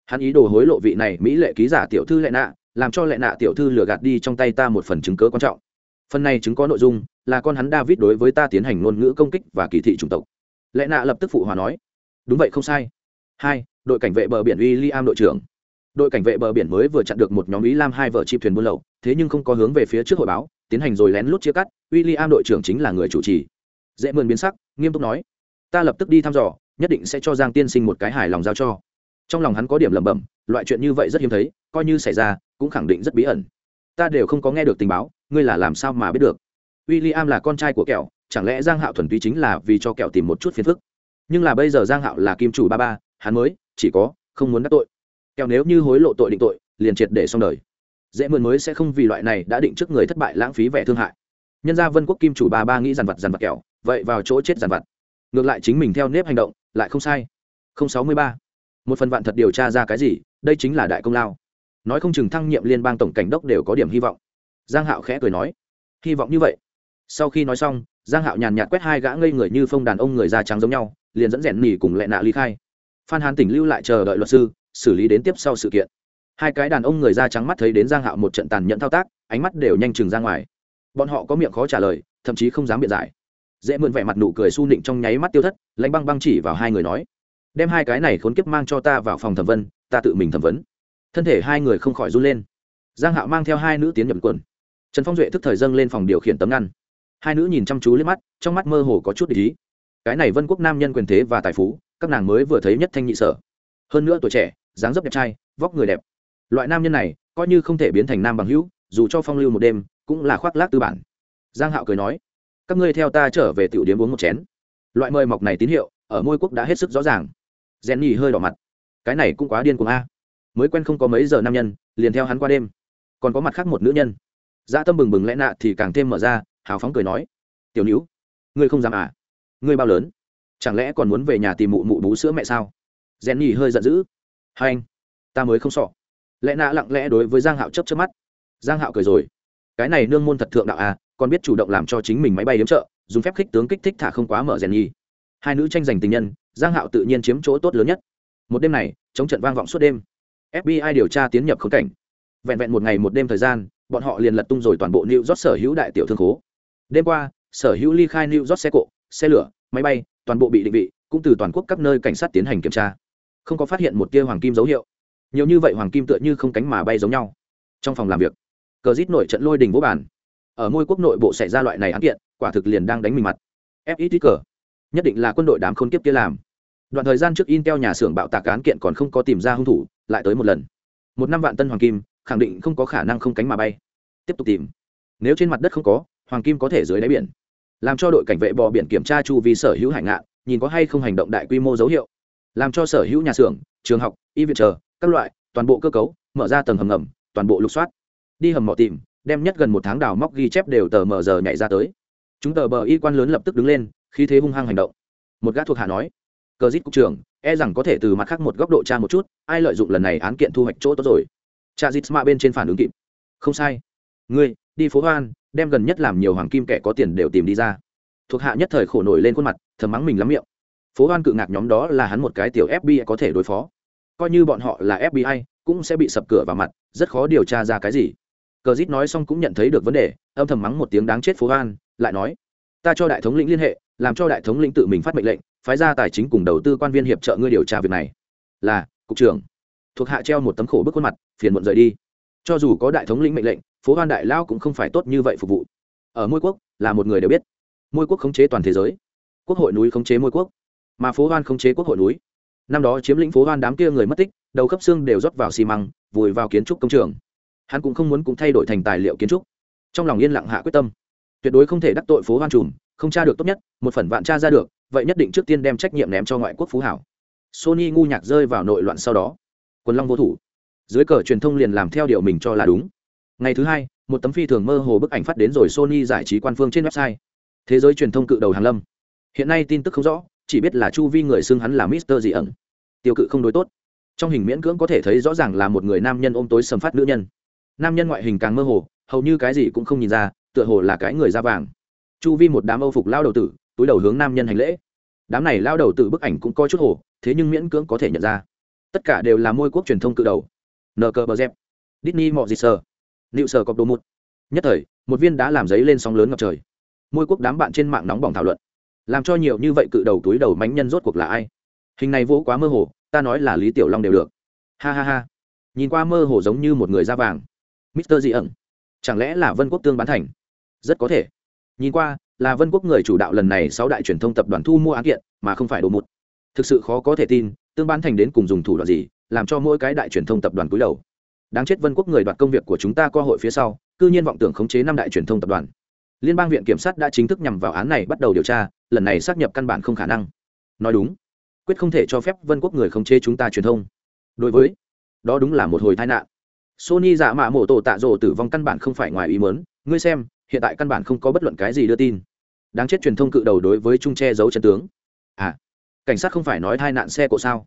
Hắn ý đồ hối lộ vị này mỹ lệ ký giả tiểu thư lệ nạ làm cho lệ nạ tiểu thư lừa gạt đi trong tay ta một phần chứng cớ quan trọng. Phần này chứng có nội dung là con hắn david đối với ta tiến hành ngôn ngữ công kích và kỳ thị chủng tộc. Lệ nạ lập tức phụ hòa nói, đúng vậy, không sai. Hai, đội cảnh vệ bờ biển uy i am đội trưởng. Đội cảnh vệ bờ biển mới vừa chặn được một nhóm ý lam hai vợ chim thuyền buôn lậu, thế nhưng không có hướng về phía trước hội báo, tiến hành rồi lén lút chia cắt w i l l i am đội trưởng chính là người chủ trì. Dễ mượn biến sắc, nghiêm túc nói, ta lập tức đi thăm dò, nhất định sẽ cho giang tiên sinh một cái hài lòng giao cho. Trong lòng hắn có điểm lẩm bẩm, loại chuyện như vậy rất hiếm thấy, coi như xảy ra cũng khẳng định rất bí ẩn. Ta đều không có nghe được tình báo, ngươi là làm sao mà biết được? W i l l i am là con trai của kẹo, chẳng lẽ giang hạo thuần túy chính là vì cho kẹo tìm một chút phiền phức? Nhưng là bây giờ giang hạo là kim chủ ba ba, hắn mới, chỉ có, không muốn đắc tội. Kẹo nếu như hối lộ tội định tội, liền triệt để xong đời. Dễ mượn mới sẽ không vì loại này đã định trước người thất bại lãng phí vẻ thương hại. Nhân gia vân quốc kim chủ ba ba nghĩ dàn vật dàn vật kẹo, vậy vào chỗ chết dàn vật ngược lại chính mình theo nếp hành động, lại không sai. Không sáu mươi ba. Một phần vạn thật điều tra ra cái gì, đây chính là đại công lao nói không chừng thăng nhiệm liên bang tổng cảnh đốc đều có điểm hy vọng. Giang hạo khẽ cười nói, hy vọng như vậy. Sau khi nói xong, giang hạo nhàn nhạt quét hai gã ngây người như phong đàn ông người da trắng giống nhau, liền dẫn rèn nỉ cùng lẹ nạ ly khai. Phan hàn tỉnh lưu lại chờ đợi luật sư, xử lý đến tiếp sau sự kiện. Hai cái đàn ông người da trắng mắt thấy đến giang hạo một trận tàn nhẫn thao tác, ánh mắt đều nhanh chừng ra ngoài. Bọn họ có miệng khó trả lời, thậm chí không dám biện giải. Dễ mượn vẻ mặt nụ cười su nịnh trong nháy mắt tiêu thất lãnh băng băng chỉ vào hai người nói, đem hai cái này khốn kiếp mang cho ta vào phòng thẩm vấn, ta tự mình thẩm vấn thân thể hai người không khỏi run lên. Giang hạo mang theo hai nữ tiến nhập quần. Trần phong duệ thức thời dâng lên phòng điều khiển tấm ngăn. Hai nữ nhìn chăm chú lên mắt, trong mắt mơ hồ có chút ý. Cái này vân quốc nam nhân quyền thế và tài phú, các nàng mới vừa thấy nhất thanh nhị sở. Hơn nữa tuổi trẻ, dáng dấp đẹp trai, vóc người đẹp. Loại nam nhân này, coi như không thể biến thành nam bằng hữu, dù cho phong lưu một đêm, cũng là khoác lác tư bản. Giang hạo cười nói, các ngươi theo ta trở về tiểu điếm uống một chén. Loại mời mọc này tín hiệu, ở môi quốc đã hết sức rõ ràng. Jenny hơi đỏ mặt. Cái này cũng quá điên cuồng a mới quen không có mấy giờ nam nhân liền theo hắn qua đêm. Còn có mặt khác một nữ nhân. Dã tâm bừng bừng lẽ nạ thì càng thêm mở ra hào phóng cười nói tiểu nữ ngươi không dám à? Ngươi bao lớn? Chẳng lẽ còn muốn về nhà tìm mụ mụ bú sữa mẹ sao? Jenny hơi giận dữ hai anh ta mới không sọ. Lẽ nạ lặng lẽ đối với giang hạo chấp chấp mắt. Giang hạo cười rồi cái này nương môn thật thượng đạo à còn biết chủ động làm cho chính mình máy bay đến trợ, dùng phép khích tướng kích thích thả không quá mở rèn nhi. Hai nữ tranh giành tình nhân giang hạo tự nhiên chiếm chỗ tốt lớn nhất. Một đêm này chống trận vang vọng suốt đêm fbi điều tra tiến nhập khống cảnh. Vẹn vẹn một ngày một đêm thời gian, bọn họ liền lật tung rồi toàn bộ new york sở hữu đại tiểu thương khố. Đêm qua, sở hữu ly khai new york xe cộ, xe lửa, máy bay, toàn bộ bị định vị, cũng từ toàn quốc các nơi cảnh sát tiến hành kiểm tra. Không có phát hiện một tia hoàng kim dấu hiệu. Nhiều như vậy hoàng kim tựa như không cánh mà bay giống nhau. Trong phòng làm việc, cờ rít nổi trận lôi đình vô bản ở môi quốc nội bộ xảy ra loại này án kiện, quả thực liền đang đánh mình mặt. Fit cờ nhất định là quân đội đám khôn kiếp kia làm đoạn thời gian trước intel nhà xưởng bạo tạc án kiện còn không có tìm ra hung thủ, lại tới một lần. Một năm vạn tân hoàng kim, khẳng định không có khả năng không cánh mà bay. Tiếp tục tìm. Nếu trên mặt đất không có, hoàng kim có thể dưới đáy biển. Làm cho đội cảnh vệ bò biển kiểm tra chu vi sở hữu hải ngạn, nhìn có hay không hành động đại quy mô dấu hiệu. Làm cho sở hữu nhà xưởng, trường học y viện chờ các loại, toàn bộ cơ cấu, mở ra tầng hầm ngầm, toàn bộ lục soát. Đi hầm mỏ tìm, đem nhất gần một tháng đào móc ghi chép đều tờ mờ giờ nhảy ra tới. Chúng tờ bờ y quan lớn lập tức đứng lên khi thế hung hăng hành động. Một gã thuộc hạ nói cờ dít cục trưởng e rằng có thể từ mặt khác một góc độ tra một chút, ai lợi dụng lần này án kiện thu hoạch chỗ tốt rồi. Cha dít ma bên trên phản ứng kịp. Không sai. Ngươi, đi phố hoan, đem gần nhất làm nhiều hoàng kim kẻ có tiền đều tìm đi ra. Thuộc hạ nhất thời khổ nổi lên khuôn mặt, thầm mắng mình lắm miệng. Phố hoan cự ngạc nhóm đó là hắn một cái tiểu fbi có thể đối phó. Coi như bọn họ là fbi cũng sẽ bị sập cửa vào mặt, rất khó điều tra ra cái gì. Cờ dít nói xong cũng nhận thấy được vấn đề, âm thầm mắng một tiếng đáng chết phố hoan, lại nói, ta cho đại thống lĩnh liên hệ, làm cho đại thống lĩnh tự mình phát mệnh lệnh phái ra tài chính cùng đầu tư quan viên hiệp trợ ngươi điều tra việc này. Là, cục trưởng. Thuộc hạ treo một tấm khổ bức khuôn mặt, phiền muộn rời đi. Cho dù có đại thống lĩnh mệnh lệnh, phố hoan đại lao cũng không phải tốt như vậy phục vụ. Ở môi quốc, là một người đều biết. Môi quốc khống chế toàn thế giới. Quốc hội núi khống chế môi quốc. Mà phố hoan khống chế quốc hội núi. Năm đó chiếm lĩnh phố hoan đám kia người mất tích, đầu cấp xương đều rót vào xi măng, vùi vào kiến trúc công trường. Hắn cũng không muốn cũng thay đổi thành tài liệu kiến trúc. Trong lòng yên lặng hạ quyết tâm tuyệt đối không thể đắc tội phố hoan trùm, không tra được tốt nhất, một phần vạn tra ra được, vậy nhất định trước tiên đem trách nhiệm ném cho ngoại quốc phú hảo. Sony ngu nhạc rơi vào nội loạn sau đó quân long vô thủ. Dưới cờ truyền thông liền làm theo điều mình cho là đúng. Ngày thứ hai, một tấm phi thường mơ hồ bức ảnh phát đến rồi sony giải trí quan phương trên website. Thế giới truyền thông cự đầu hàn lâm. Hiện nay tin tức không rõ, chỉ biết là chu vi người xưng hắn là mister dị ẩn. Tiêu cự không đối tốt. Trong hình miễn cưỡng có thể thấy rõ ràng là một người nam nhân ôm tối sầm phát nữ nhân. Nam nhân ngoại hình càng mơ hồ, hầu như cái gì cũng không nhìn ra tựa hồ là cái người da vàng. Chu vi một đám âu phục lao đầu tử, túi đầu hướng nam nhân hành lễ. Đám này lao đầu tử bức ảnh cũng có chút hồ, thế nhưng miễn cưỡng có thể nhận ra. Tất cả đều là môi quốc truyền thông cự đầu. Nờ cờ bờ dẹp Disney mọ gì sờ. Nịu sờ cọc đồ một. Nhất thời, một viên đã làm giấy lên sóng lớn ngập trời. Môi quốc đám bạn trên mạng nóng bỏng thảo luận. Làm cho nhiều như vậy cự đầu túi đầu mánh nhân rốt cuộc là ai? Hình này vô quá mơ hồ, ta nói là lý tiểu long đều được. Ha ha ha. Nhìn qua mơ hồ giống như một người da vàng. Mister dị ẩn. Chẳng lẽ là vân quốc tương bán thành? Rất có thể. Nhìn qua, là vân quốc người chủ đạo lần này sáu đại truyền thông tập đoàn thu mua án kiện, mà không phải đồ một thực sự khó có thể tin, tương bán thành đến cùng dùng thủ đoạn gì, làm cho mỗi cái đại truyền thông tập đoàn cúi đầu. Đáng chết vân quốc người đoạt công việc của chúng ta qua hội phía sau, cư nhiên vọng tưởng khống chế năm đại truyền thông tập đoàn. Liên bang viện kiểm sát đã chính thức nhằm vào án này bắt đầu điều tra, lần này xác nhập căn bản không khả năng. Nói đúng, quyết không thể cho phép vân quốc người khống chế chúng ta truyền thông. Đối với, đó đúng là một hồi tai nạn. Sony giả mạ mổ tổ tạ rồ tử vong căn bản không phải ngoài ý mớn ngươi xem hiện tại căn bản không có bất luận cái gì đưa tin. Đáng chết truyền thông cự đầu đối với trung che giấu chân tướng. À cảnh sát không phải nói tai nạn xe cộ sao?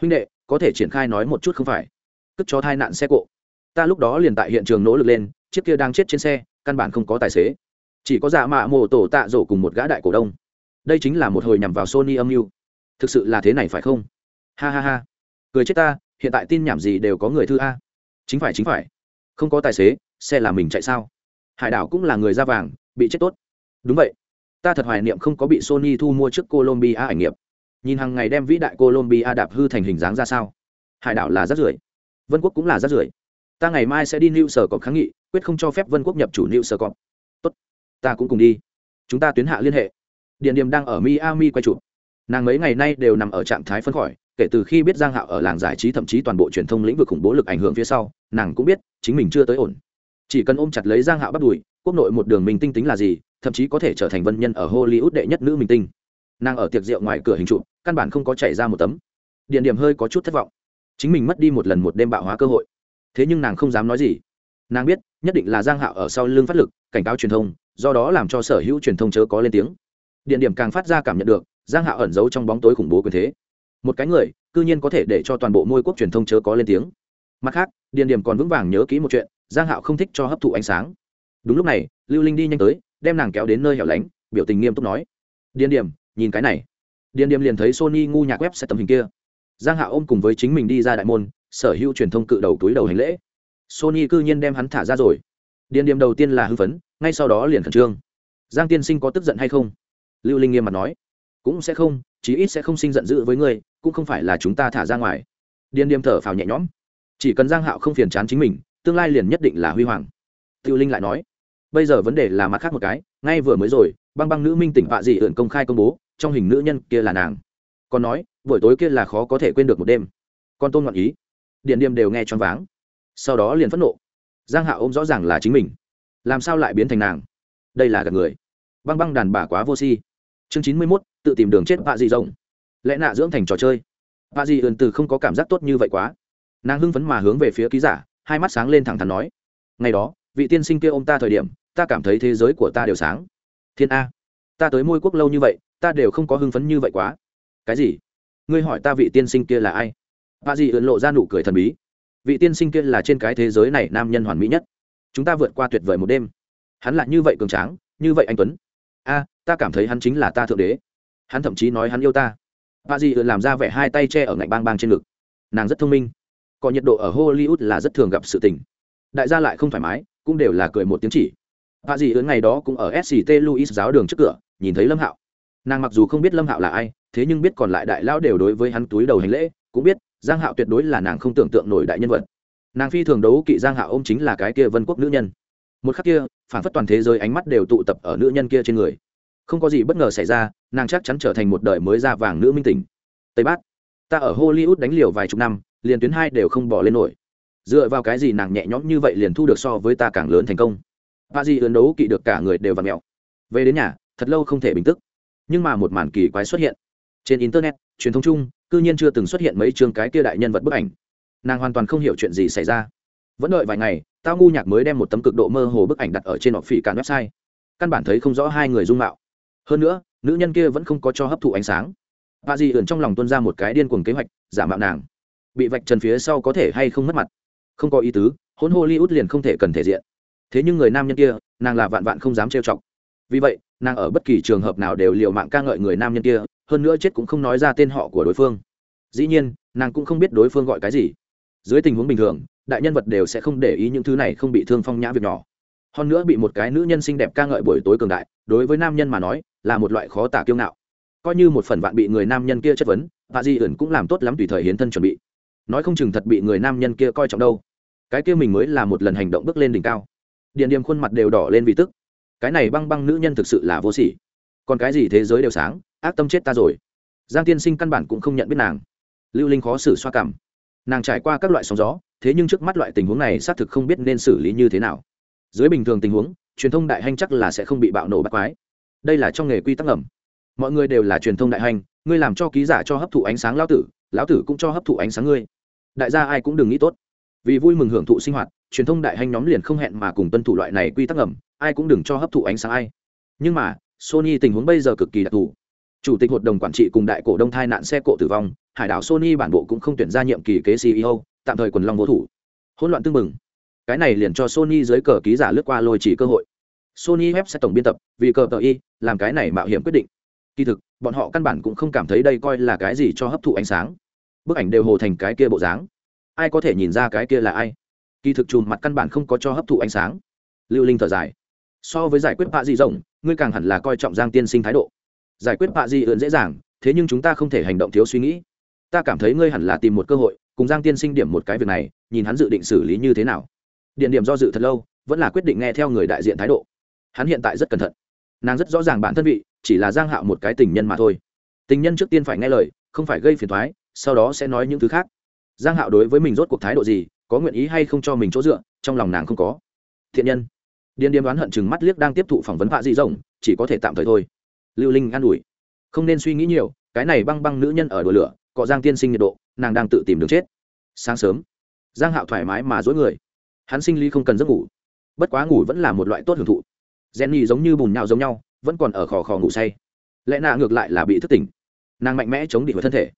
Huynh đệ, có thể triển khai nói một chút không phải? Cất cho tai nạn xe cộ. Ta lúc đó liền tại hiện trường nỗ lực lên, chiếc kia đang chết trên xe, căn bản không có tài xế. Chỉ có giả mạ mồ tổ tạ rổ cùng một gã đại cổ đông. Đây chính là một hồi nhằm vào sony âm mưu. Thực sự là thế này phải không? Ha ha ha. Cười chết ta, hiện tại tin nhảm gì đều có người thư a. Chính phải chính phải. Không có tài xế, xe là mình chạy sao? Hải đảo cũng là người ra vàng, bị chết tốt. Đúng vậy. Ta thật hoài niệm không có bị sony thu mua trước colombia ảnh nghiệp. Nhìn hàng ngày đem vĩ đại colombia đạp hư thành hình dáng ra sao. Hải đảo là rất rưởi. Vân quốc cũng là rất rưởi. Ta ngày mai sẽ đi new sở cọp kháng nghị, quyết không cho phép vân quốc nhập chủ new sở cọp tốt. Ta cũng cùng đi. Chúng ta tuyến hạ liên hệ. Điện điểm đang ở miami quay chụp. Nàng mấy ngày nay đều nằm ở trạng thái phân khỏi kể từ khi biết giang hạo ở làng giải trí thậm chí toàn bộ truyền thông lĩnh vực khủng bố lực ảnh hưởng phía sau, nàng cũng biết chính mình chưa tới ổn chỉ cần ôm chặt lấy giang hạo bắt đuổi, quốc nội một đường minh tinh tính là gì, thậm chí có thể trở thành vân nhân ở hollywood đệ nhất nữ minh tinh. Nàng ở tiệc rượu ngoài cửa hình trụ, căn bản không có chảy ra một tấm. Điện điểm hơi có chút thất vọng. Chính mình mất đi một lần một đêm bạo hóa cơ hội. Thế nhưng nàng không dám nói gì. Nàng biết, nhất định là giang hạo ở sau lưng phát lực, cảnh cáo truyền thông, do đó làm cho sở hữu truyền thông chớ có lên tiếng. Điện điểm càng phát ra cảm nhận được, giang hạo ẩn giấu trong bóng tối khủng bố quyền thế. Một cái người, cư nhiên có thể để cho toàn bộ môi quốc truyền thông chớ có lên tiếng. Mặt khác, điện điểm còn vững vàng nhớ kỹ một chuyện giang hạo không thích cho hấp thụ ánh sáng. Đúng lúc này, lưu linh đi nhanh tới, đem nàng kéo đến nơi hẻo lánh, biểu tình nghiêm túc nói. Điên điểm, nhìn cái này. Điên điểm liền thấy sony ngu nhạc web sẽ tấm hình kia. Giang hạo ôm cùng với chính mình đi ra đại môn, sở hữu truyền thông cự đầu túi đầu hành lễ. Sony cư nhiên đem hắn thả ra rồi. Điên điểm đầu tiên là hư phấn, ngay sau đó liền khẩn trương. Giang tiên sinh có tức giận hay không? Lưu linh nghiêm mặt nói. Cũng sẽ không, chí ít sẽ không sinh giận dữ với ngươi, cũng không phải là chúng ta thả ra ngoài. Điên điềm thở phào nhẹ nhõm. Chỉ cần giang hạo không phiền chán chính mình tương lai liền nhất định là huy hoàng. Tiêu linh lại nói, bây giờ vấn đề là mặt khác một cái, ngay vừa mới rồi, băng băng nữ minh tỉnh vạ dị ượn công khai công bố, trong hình nữ nhân kia là nàng. Còn nói, buổi tối kia là khó có thể quên được một đêm. Con tôn ngọn ý. Điện điềm đều nghe choáng váng. Sau đó liền phẫn nộ. Giang Hạ ôm rõ ràng là chính mình. Làm sao lại biến thành nàng? Đây là gạt người. Băng băng đàn bà quá vô si. Chương chín mươi mốt, tự tìm đường chết bạ dị rộng. Lẽ nạ dưỡng thành trò chơi. Bạ dị ượn từ không có cảm giác tốt như vậy quá. Nàng hưng phấn mà hướng về phía ký giả hai mắt sáng lên thẳng thắn nói, ngày đó, vị tiên sinh kia ôm ta thời điểm, ta cảm thấy thế giới của ta đều sáng. Thiên a, ta tới môi quốc lâu như vậy, ta đều không có hưng phấn như vậy quá. Cái gì? Ngươi hỏi ta vị tiên sinh kia là ai? Bà dì ươn lộ ra nụ cười thần bí. Vị tiên sinh kia là trên cái thế giới này nam nhân hoàn mỹ nhất. Chúng ta vượt qua tuyệt vời một đêm. Hắn là như vậy cường tráng, như vậy anh tuấn. A, ta cảm thấy hắn chính là ta thượng đế. Hắn thậm chí nói hắn yêu ta. Bà dì ươn làm ra vẻ hai tay che ở ngạnh bang bang trên ngực. Nàng rất thông minh có nhiệt độ ở hollywood là rất thường gặp sự tình. Đại gia lại không thoải mái, cũng đều là cười một tiếng chỉ. Bà dì ươn ngày đó cũng ở sct louis giáo đường trước cửa, nhìn thấy lâm hạo. Nàng mặc dù không biết lâm hạo là ai, thế nhưng biết còn lại đại lao đều đối với hắn túi đầu hành lễ, cũng biết giang hạo tuyệt đối là nàng không tưởng tượng nổi đại nhân vật. Nàng phi thường đấu kỵ giang hạo ôm chính là cái kia vân quốc nữ nhân. Một khắc kia, phản phất toàn thế giới ánh mắt đều tụ tập ở nữ nhân kia trên người. Không có gì bất ngờ xảy ra, nàng chắc chắn trở thành một đời mới ra vàng nữ minh tỉnh. Tây bát, ta ở hollywood đánh liều vài chục năm liền tuyến hai đều không bỏ lên nổi. Dựa vào cái gì nàng nhẹ nhõm như vậy liền thu được so với ta càng lớn thành công? Ba di ấn đấu kỵ được cả người đều vặn mẹo. Về đến nhà, thật lâu không thể bình tức. Nhưng mà một màn kỳ quái xuất hiện. Trên internet, truyền thông chung, cư nhiên chưa từng xuất hiện mấy chương cái kia đại nhân vật bức ảnh. Nàng hoàn toàn không hiểu chuyện gì xảy ra. Vẫn đợi vài ngày, tao ngu nhạc mới đem một tấm cực độ mơ hồ bức ảnh đặt ở trên họ phỉ cả website. Căn bản thấy không rõ hai người dung mạo. Hơn nữa, nữ nhân kia vẫn không có cho hấp thụ ánh sáng. Bà dì ẩn trong lòng tuân ra một cái điên cuồng kế hoạch, giả mạo nàng bị vạch trần phía sau có thể hay không mất mặt. Không có ý tứ, hôn hollywood liền không thể cần thể diện. Thế nhưng người nam nhân kia, nàng là vạn vạn không dám trêu chọc. Vì vậy, nàng ở bất kỳ trường hợp nào đều liều mạng ca ngợi người nam nhân kia, hơn nữa chết cũng không nói ra tên họ của đối phương. Dĩ nhiên, nàng cũng không biết đối phương gọi cái gì. Dưới tình huống bình thường, đại nhân vật đều sẽ không để ý những thứ này không bị thương phong nhã việc nhỏ. Hơn nữa bị một cái nữ nhân xinh đẹp ca ngợi buổi tối cường đại, đối với nam nhân mà nói, là một loại khó tả kiêu ngạo. Coi như một phần vạn bị người nam nhân kia chất vấn bà di ẩn cũng làm tốt lắm tùy thời hiến thân chuẩn bị nói không chừng thật bị người nam nhân kia coi trọng đâu. Cái kia mình mới là một lần hành động bước lên đỉnh cao. Điện điểm khuôn mặt đều đỏ lên vì tức. Cái này băng băng nữ nhân thực sự là vô sỉ. Còn cái gì thế giới đều sáng, ác tâm chết ta rồi. Giang tiên sinh căn bản cũng không nhận biết nàng. Lưu linh khó xử xoa cảm. Nàng trải qua các loại sóng gió, thế nhưng trước mắt loại tình huống này xác thực không biết nên xử lý như thế nào. Dưới bình thường tình huống, truyền thông đại hành chắc là sẽ không bị bạo nổ bắt quái. Đây là trong nghề quy tắc ngầm. Mọi người đều là truyền thông đại hành, ngươi làm cho ký giả cho hấp thụ ánh sáng lão tử lão tử cũng cho hấp thụ ánh sáng ngươi đại gia ai cũng đừng nghĩ tốt. Vì vui mừng hưởng thụ sinh hoạt, truyền thông đại hanh nhóm liền không hẹn mà cùng tuân thủ loại này quy tắc ngầm, ai cũng đừng cho hấp thụ ánh sáng ai. Nhưng mà, sony tình huống bây giờ cực kỳ đặc thù. Chủ tịch hội đồng quản trị cùng đại cổ đông thai nạn xe cộ tử vong, hải đảo sony bản bộ cũng không tuyển ra nhiệm kỳ kế ceo tạm thời quần long vô thủ. Hỗn loạn tương mừng cái này liền cho sony dưới cờ ký giả lướt qua lôi chỉ cơ hội. Sony web sẽ tổng biên tập, vì cờ tờ y, làm cái này mạo hiểm quyết định. Kỳ thực, bọn họ căn bản cũng không cảm thấy đây coi là cái gì cho hấp thụ ánh sáng bức ảnh đều hồ thành cái kia bộ dáng. Ai có thể nhìn ra cái kia là ai? Kỳ thực chùm mặt căn bản không có cho hấp thụ ánh sáng. Lưu linh thở dài. So với giải quyết bạ gì rộng, ngươi càng hẳn là coi trọng giang tiên sinh thái độ. Giải quyết bạ gì ưỡn dễ dàng, thế nhưng chúng ta không thể hành động thiếu suy nghĩ. Ta cảm thấy ngươi hẳn là tìm một cơ hội, cùng giang tiên sinh điểm một cái việc này, nhìn hắn dự định xử lý như thế nào. Điện điểm do dự thật lâu, vẫn là quyết định nghe theo người đại diện thái độ. Hắn hiện tại rất cẩn thận. Nàng rất rõ ràng bản thân vị, chỉ là giang hạo một cái tình nhân mà thôi. Tình nhân trước tiên phải nghe lời, không phải gây phiền thoái sau đó sẽ nói những thứ khác. Giang hạo đối với mình rốt cuộc thái độ gì, có nguyện ý hay không cho mình chỗ dựa, trong lòng nàng không có. Thiện nhân. Điên điếm đoán hận chừng mắt liếc đang tiếp thụ phỏng vấn vạ dị rộng chỉ có thể tạm thời thôi. Lưu linh an ủi. Không nên suy nghĩ nhiều, cái này băng băng nữ nhân ở đồi lửa, cọ giang tiên sinh nhiệt độ, nàng đang tự tìm đường chết. Sáng sớm, giang hạo thoải mái mà dối người. Hắn sinh ly không cần giấc ngủ. Bất quá ngủ vẫn là một loại tốt hưởng thụ. Jenny giống như bùn nhào giống nhau, vẫn còn ở khò khò ngủ say. Lẽ nạ ngược lại là bị thức tỉnh. Nàng mạnh mẽ chống địch với thân thể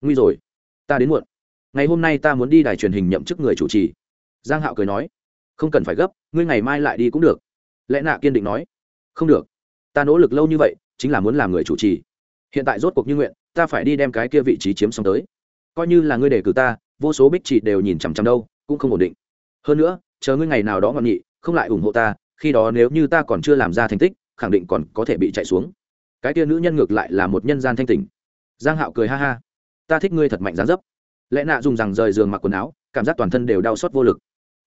nguy rồi. Ta đến muộn. Ngày hôm nay ta muốn đi đài truyền hình nhậm chức người chủ trì. Giang hạo cười nói. Không cần phải gấp, ngươi ngày mai lại đi cũng được. Lẽ nạ kiên định nói. Không được. Ta nỗ lực lâu như vậy, chính là muốn làm người chủ trì. Hiện tại rốt cuộc như nguyện, ta phải đi đem cái kia vị trí chiếm xong tới. Coi như là ngươi đề cử ta, vô số bích chị đều nhìn chằm chằm đâu, cũng không ổn định. Hơn nữa, chờ ngươi ngày nào đó ngọn nghị không lại ủng hộ ta, khi đó nếu như ta còn chưa làm ra thành tích, khẳng định còn có thể bị chạy xuống. Cái kia nữ nhân ngược lại là một nhân gian thanh tỉnh. Giang hạo cười ha ha ta thích ngươi thật mạnh dáng dấp. Lẽ nạ dùng rằng rời giường mặc quần áo, cảm giác toàn thân đều đau xót vô lực.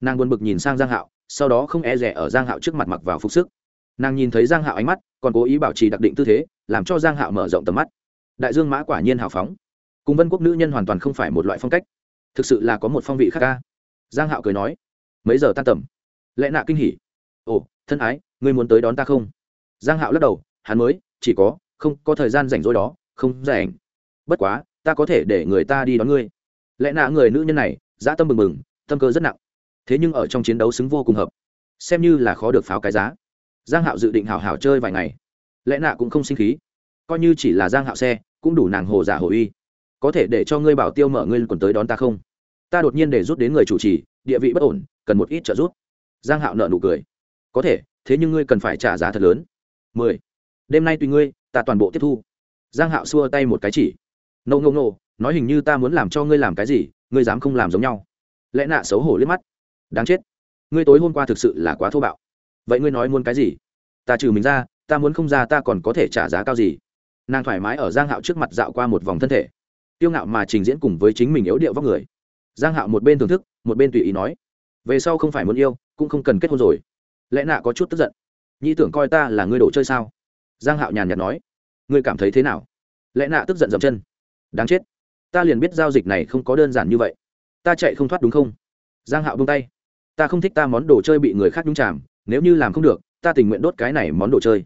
Nàng buồn bực nhìn sang giang hạo, sau đó không e rẻ ở giang hạo trước mặt mặc vào phục sức. Nàng nhìn thấy giang hạo ánh mắt, còn cố ý bảo trì đặc định tư thế, làm cho giang hạo mở rộng tầm mắt. Đại dương mã quả nhiên hào phóng. Cùng vân quốc nữ nhân hoàn toàn không phải một loại phong cách. Thực sự là có một phong vị khác ca. Giang hạo cười nói, mấy giờ tan tầm? Lẽ nạ kinh hỉ, ồ, thân ái, ngươi muốn tới đón ta không? Giang hạo lắc đầu, hắn mới, chỉ có, không có thời gian rảnh rỗi đó, không rảnh. Bất quá ta có thể để người ta đi đón ngươi. Lẽ nạ người nữ nhân này, dã tâm mừng mừng tâm cơ rất nặng. Thế nhưng ở trong chiến đấu xứng vô cùng hợp. Xem như là khó được pháo cái giá. Giang hạo dự định hảo hảo chơi vài ngày. Lẽ nạ cũng không sinh khí. Coi như chỉ là giang hạo xe, cũng đủ nàng hồ giả hồ uy. Có thể để cho ngươi bảo tiêu mở ngươi còn tới đón ta không? Ta đột nhiên để rút đến người chủ trì, địa vị bất ổn, cần một ít trợ giúp. Giang hạo nợ nụ cười. Có thể, thế nhưng ngươi cần phải trả giá thật lớn. Mười. Đêm nay tùy ngươi, ta toàn bộ tiếp thu. Giang hạo xua tay một cái chỉ nô ngô nô nói hình như ta muốn làm cho ngươi làm cái gì, ngươi dám không làm giống nhau. Lẽ nạ xấu hổ liếc mắt. Đáng chết. Ngươi tối hôm qua thực sự là quá thô bạo. Vậy ngươi nói muốn cái gì? Ta trừ mình ra, ta muốn không ra ta còn có thể trả giá cao gì? Nàng thoải mái ở giang hạo trước mặt dạo qua một vòng thân thể. Tiêu ngạo mà trình diễn cùng với chính mình yếu điệu vóc người. Giang hạo một bên thưởng thức, một bên tùy ý nói. Về sau không phải muốn yêu, cũng không cần kết hôn rồi. Lẽ nạ có chút tức giận. Nhi tưởng coi ta là ngươi đồ chơi sao? Giang hạo nhàn nhạt nói. Ngươi cảm thấy thế nào? Lẽ nạ tức giận dậm chân đáng chết. Ta liền biết giao dịch này không có đơn giản như vậy. Ta chạy không thoát đúng không? Giang hạo buông tay. Ta không thích ta món đồ chơi bị người khác nhúng chàm, nếu như làm không được, ta tình nguyện đốt cái này món đồ chơi.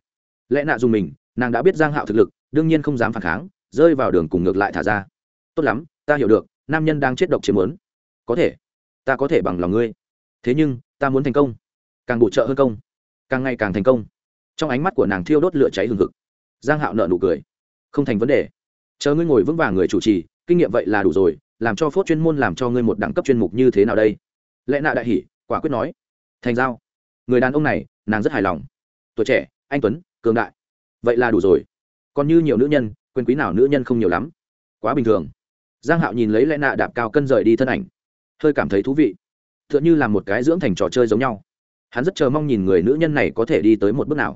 Lẽ nạ dùng mình, nàng đã biết giang hạo thực lực, đương nhiên không dám phản kháng, rơi vào đường cùng ngược lại thả ra. Tốt lắm, ta hiểu được, nam nhân đang chết độc chiếm muốn. Có thể, ta có thể bằng lòng ngươi. Thế nhưng, ta muốn thành công. Càng bổ trợ hơn công, càng ngày càng thành công. Trong ánh mắt của nàng thiêu đốt lửa cháy hừng hực. Giang hạo nở nụ cười. Không thành vấn đề chờ ngươi ngồi vững vàng người chủ trì, kinh nghiệm vậy là đủ rồi, làm cho phốt chuyên môn làm cho ngươi một đẳng cấp chuyên mục như thế nào đây? Lẽ nạ đại hỉ, quả quyết nói. Thành giao. Người đàn ông này, nàng rất hài lòng. Tuổi trẻ, anh tuấn, cường đại. Vậy là đủ rồi. Còn như nhiều nữ nhân, quyền quý nào nữ nhân không nhiều lắm. Quá bình thường. Giang hạo nhìn lấy lẽ nạ đạp cao cân rời đi thân ảnh. Hơi cảm thấy thú vị. T h ư ợ n h ư là một cái dưỡng thành trò chơi giống nhau. Hắn rất chờ mong nhìn người nữ nhân này có thể đi tới một bước nào.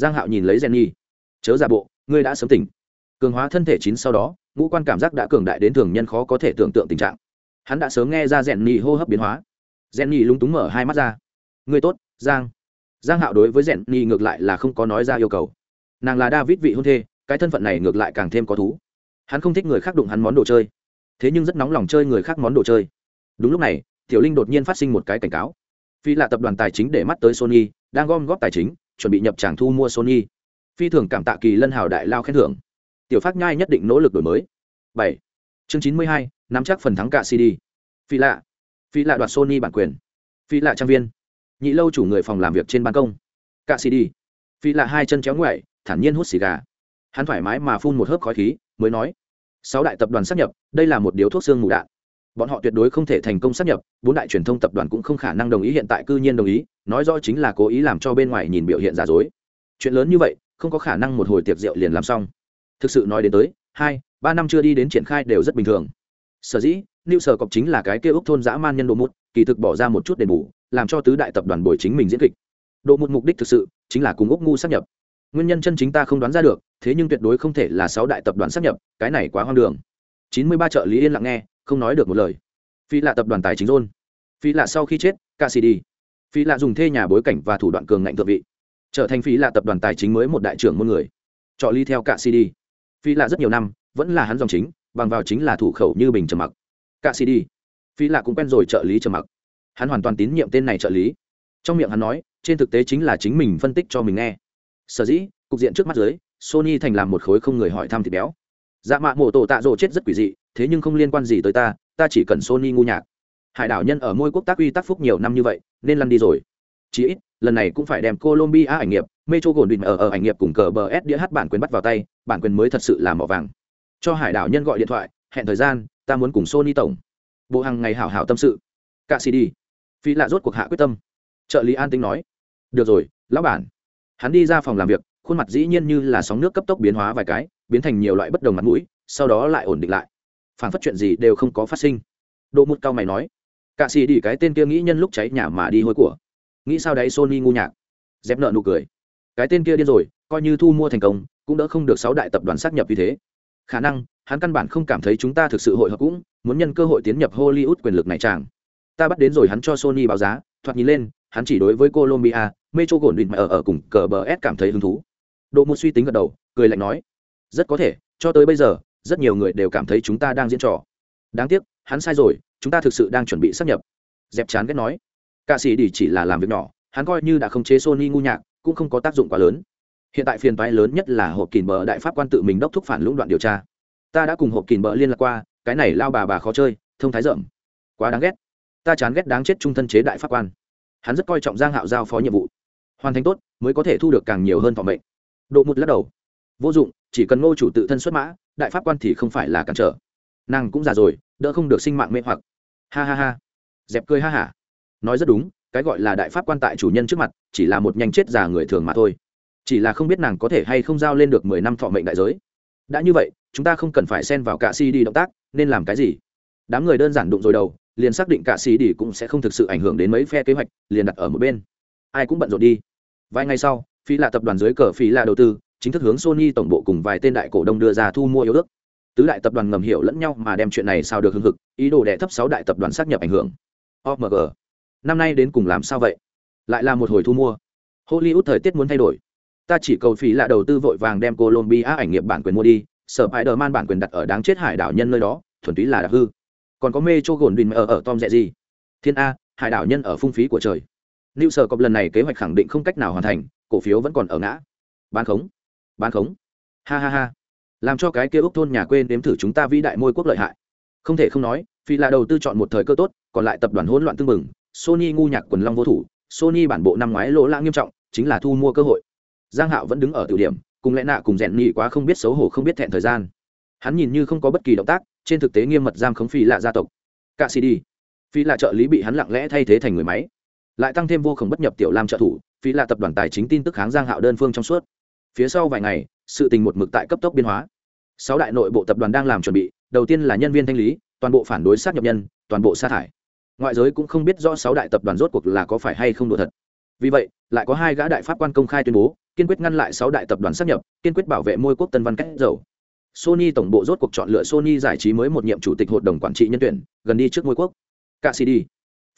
Giang hạo nhìn lấy jenny. Chớ giả bộ, ngươi đã sớm tỉnh cường hóa thân thể chín sau đó, ngũ quan cảm giác đã cường đại đến thường nhân khó có thể tưởng tượng tình trạng. Hắn đã sớm nghe ra rèn nhì hô hấp biến hóa. Rèn nhì lúng túng mở hai mắt ra. Ngươi tốt, giang. Giang hạo đối với rèn nhì ngược lại là không có nói ra yêu cầu. Nàng là david vị hôn thê, cái thân phận này ngược lại càng thêm có thú. Hắn không thích người khác đụng hắn món đồ chơi. Thế nhưng rất nóng lòng chơi người khác món đồ chơi. Đúng lúc này, tiểu linh đột nhiên phát sinh một cái cảnh cáo. Phi là tập đoàn tài chính để mắt tới sony, đang gom góp tài chính, chuẩn bị nhập tràng thu mua sony. Phi thường cảm tạ kỳ lân hào đại lao khen thưởng tiểu phát nhai nhất định nỗ lực đổi mới. Bảy. Chương chín mươi hai, nắm chắc phần thắng cả cd. Phi lạ. Phi lạ đoạt sony bản quyền. Phi lạ trang viên. Nhị lâu chủ người phòng làm việc trên ban công. Cả cd. Phi lạ hai chân chéo ngoại thản nhiên hút xì gà. Hắn thoải mái mà phun một hớp khói khí, mới nói, sáu đại tập đoàn sắp nhập, đây là một điếu thuốc xương mù đạn. Bọn họ tuyệt đối không thể thành công sắp nhập, bốn đại truyền thông tập đoàn cũng không khả năng đồng ý hiện tại cư nhiên đồng ý, nói rõ chính là cố ý làm cho bên ngoài nhìn biểu hiện giả dối. Chuyện lớn như vậy, không có khả năng một hồi tiệc rượu liền làm xong thực sự nói đến tới, hai, ba năm chưa đi đến triển khai đều rất bình thường. Sở dĩ, new sở cọc chính là cái kia ước thôn dã man nhân đồ mút kỳ thực bỏ ra một chút đền bù, làm cho tứ đại tập đoàn bồi chính mình diễn kịch. Độ một mục đích thực sự chính là cùng úc ngu sắp nhập. Nguyên nhân chân chính ta không đoán ra được, thế nhưng tuyệt đối không thể là sáu đại tập đoàn sắp nhập, cái này quá hoang đường. Chín mươi ba trợ lý yên lặng nghe, không nói được một lời. Phi lạ tập đoàn tài chính rôn phi lạ sau khi chết kcd phi lạ dùng thê nhà bối cảnh và thủ đoạn cường ngạnh thượng vị, trở thành phi lạ tập đoàn tài chính mới một đại trưởng môn người. Trọ ly theo kcd phi lạ rất nhiều năm, vẫn là hắn dòng chính, bằng vào chính là thủ khẩu như bình trầm mặc. Kcd phi lạ cũng quen rồi trợ lý trầm mặc. Hắn hoàn toàn tín nhiệm tên này trợ lý. Trong miệng hắn nói, trên thực tế chính là chính mình phân tích cho mình nghe. Sở dĩ, cục diện trước mắt dưới, sony thành làm một khối không người hỏi thăm thịt béo. Dạ mạ mổ tổ tạ rộ chết rất quỷ dị, thế nhưng không liên quan gì tới ta ta chỉ cần sony ngu nhạc. Hải đảo nhân ở môi quốc tác uy tác phúc nhiều năm như vậy, nên lăn đi rồi. Chí ít lần này cũng phải đem colombia ảnh nghiệp, metro Goldwyn ở ở ảnh nghiệp cùng cờ bờ s đĩa hát bản quyền bắt vào tay, bản quyền mới thật sự là mỏ vàng. Cho hải đảo nhân gọi điện thoại, hẹn thời gian, ta muốn cùng sony tổng. Bộ hàng ngày hảo hảo tâm sự. Cả cd phi lạ rốt cuộc hạ quyết tâm. Trợ lý an tính nói. Được rồi, lão bản. Hắn đi ra phòng làm việc, khuôn mặt dĩ nhiên như là sóng nước cấp tốc biến hóa vài cái, biến thành nhiều loại bất đồng mặt mũi, sau đó lại ổn định lại. Phản phát chuyện gì đều không có phát sinh. Độ một cao mày nói. Cả xì cái tên kia nghĩ nhân lúc cháy nhà mà đi hôi của nghĩ sao đấy, sony ngu nhạc? Dép nợ nụ cười. Cái tên kia điên rồi, coi như thu mua thành công, cũng đỡ không được sáu đại tập đoàn sát nhập như thế. Khả năng, hắn căn bản không cảm thấy chúng ta thực sự hội hợp cũng, muốn nhân cơ hội tiến nhập hollywood quyền lực này chàng. Ta bắt đến rồi hắn cho sony báo giá, thoạt nhìn lên, hắn chỉ đối với colombia, metro gồn định mà ở ở cùng cờ bờ s cảm thấy hứng thú. Độ một suy tính gật đầu, cười lạnh nói, rất có thể, cho tới bây giờ, rất nhiều người đều cảm thấy chúng ta đang diễn trò. Đáng tiếc, hắn sai rồi, chúng ta thực sự đang chuẩn bị sắp nhập. Dẹp chán ghét nói ca sĩ đi chỉ là làm việc nhỏ, hắn coi như đã không chế sony ngu nhạc, cũng không có tác dụng quá lớn. Hiện tại phiền toái lớn nhất là hộp kìm bờ đại pháp quan tự mình đốc thúc phản lũng đoạn điều tra. Ta đã cùng hộp kìm bờ liên lạc qua, cái này lao bà bà khó chơi, thông thái rộng quá đáng ghét. Ta chán ghét đáng chết trung thân chế đại pháp quan. Hắn rất coi trọng giang hạo giao phó nhiệm vụ. Hoàn thành tốt, mới có thể thu được càng nhiều hơn phòng mệnh. Độ một lắc đầu. Vô dụng, chỉ cần ngô chủ tự thân xuất mã, đại pháp quan thì không phải là cản trở. Nàng cũng già rồi, đỡ không được sinh mạng mê hoặc. Ha ha ha. Dẹp cười ha hả nói rất đúng, cái gọi là đại pháp quan tại chủ nhân trước mặt, chỉ là một nhanh chết già người thường mà thôi. Chỉ là không biết nàng có thể hay không giao lên được mười năm thọ mệnh đại giới. Đã như vậy, chúng ta không cần phải xen vào cạ si đi động tác, nên làm cái gì? Đám người đơn giản đụng rồi đầu, liền xác định cạ si đi cũng sẽ không thực sự ảnh hưởng đến mấy phe kế hoạch, liền đặt ở một bên. Ai cũng bận rộn đi. Vài ngày sau phi là tập đoàn dưới cờ phi là đầu tư, chính thức hướng sony tổng bộ cùng vài tên đại cổ đông đưa ra thu mua yếu ước. Tứ đại tập đoàn ngầm hiểu lẫn nhau mà đem chuyện này sao được hưng hực, ý đồ đẻ thấp sáu đại tập đoàn xác nhập ảnh hưởng. Omg năm nay đến cùng làm sao vậy lại là một hồi thu mua hollywood thời tiết muốn thay đổi ta chỉ cầu phí là đầu tư vội vàng đem colombia ảnh nghiệp bản quyền mua đi sở hại đờ man bản quyền đặt ở đáng chết hải đảo nhân nơi đó thuần túy là đặc hư còn có mê cho gồn đình ở ở tom dẹ gì thiên a hải đảo nhân ở phung phí của trời New Sở Cop lần này kế hoạch khẳng định không cách nào hoàn thành, cổ phiếu vẫn còn ở ngã. Bán khống, bán khống. Ha ha ha. Làm cho cái kia úc thôn nhà quê nếm thử chúng ta vĩ đại môi quốc lợi hại. Không thể không nói, phi là đầu tư chọn một thời cơ tốt, còn lại tập đoàn hỗn loạn tương mừng, Sony ngu nhạc quần long vô thủ, Sony bản bộ năm ngoái lỗ lã nghiêm trọng, chính là thu mua cơ hội. Giang Hạo vẫn đứng ở tiểu điểm, cùng lẽ nạ cùng rèn nhị quá không biết xấu hổ không biết thẹn thời gian. Hắn nhìn như không có bất kỳ động tác, trên thực tế nghiêm mật giam khống phi lạ gia tộc. Cả CD. Phi lạ trợ lý bị hắn lặng lẽ thay thế thành người máy lại tăng thêm vô cùng bất nhập tiểu lam trợ thủ phí lạ tập đoàn tài chính tin tức kháng giang hạo đơn phương trong suốt phía sau vài ngày sự tình một mực tại cấp tốc biến hóa sáu đại nội bộ tập đoàn đang làm chuẩn bị đầu tiên là nhân viên thanh lý toàn bộ phản đối sát nhập nhân toàn bộ sa thải ngoại giới cũng không biết rõ sáu đại tập đoàn rốt cuộc là có phải hay không đùa thật. Vì vậy, lại có hai gã đại pháp quan công khai tuyên bố, kiên quyết ngăn lại sáu đại tập đoàn sát nhập, kiên quyết bảo vệ môi quốc tân văn cách dầu. Sony tổng bộ rốt cuộc chọn lựa sony giải trí mới một nhiệm chủ tịch hội đồng quản trị nhân tuyển, gần đi trước môi quốc. Cả cd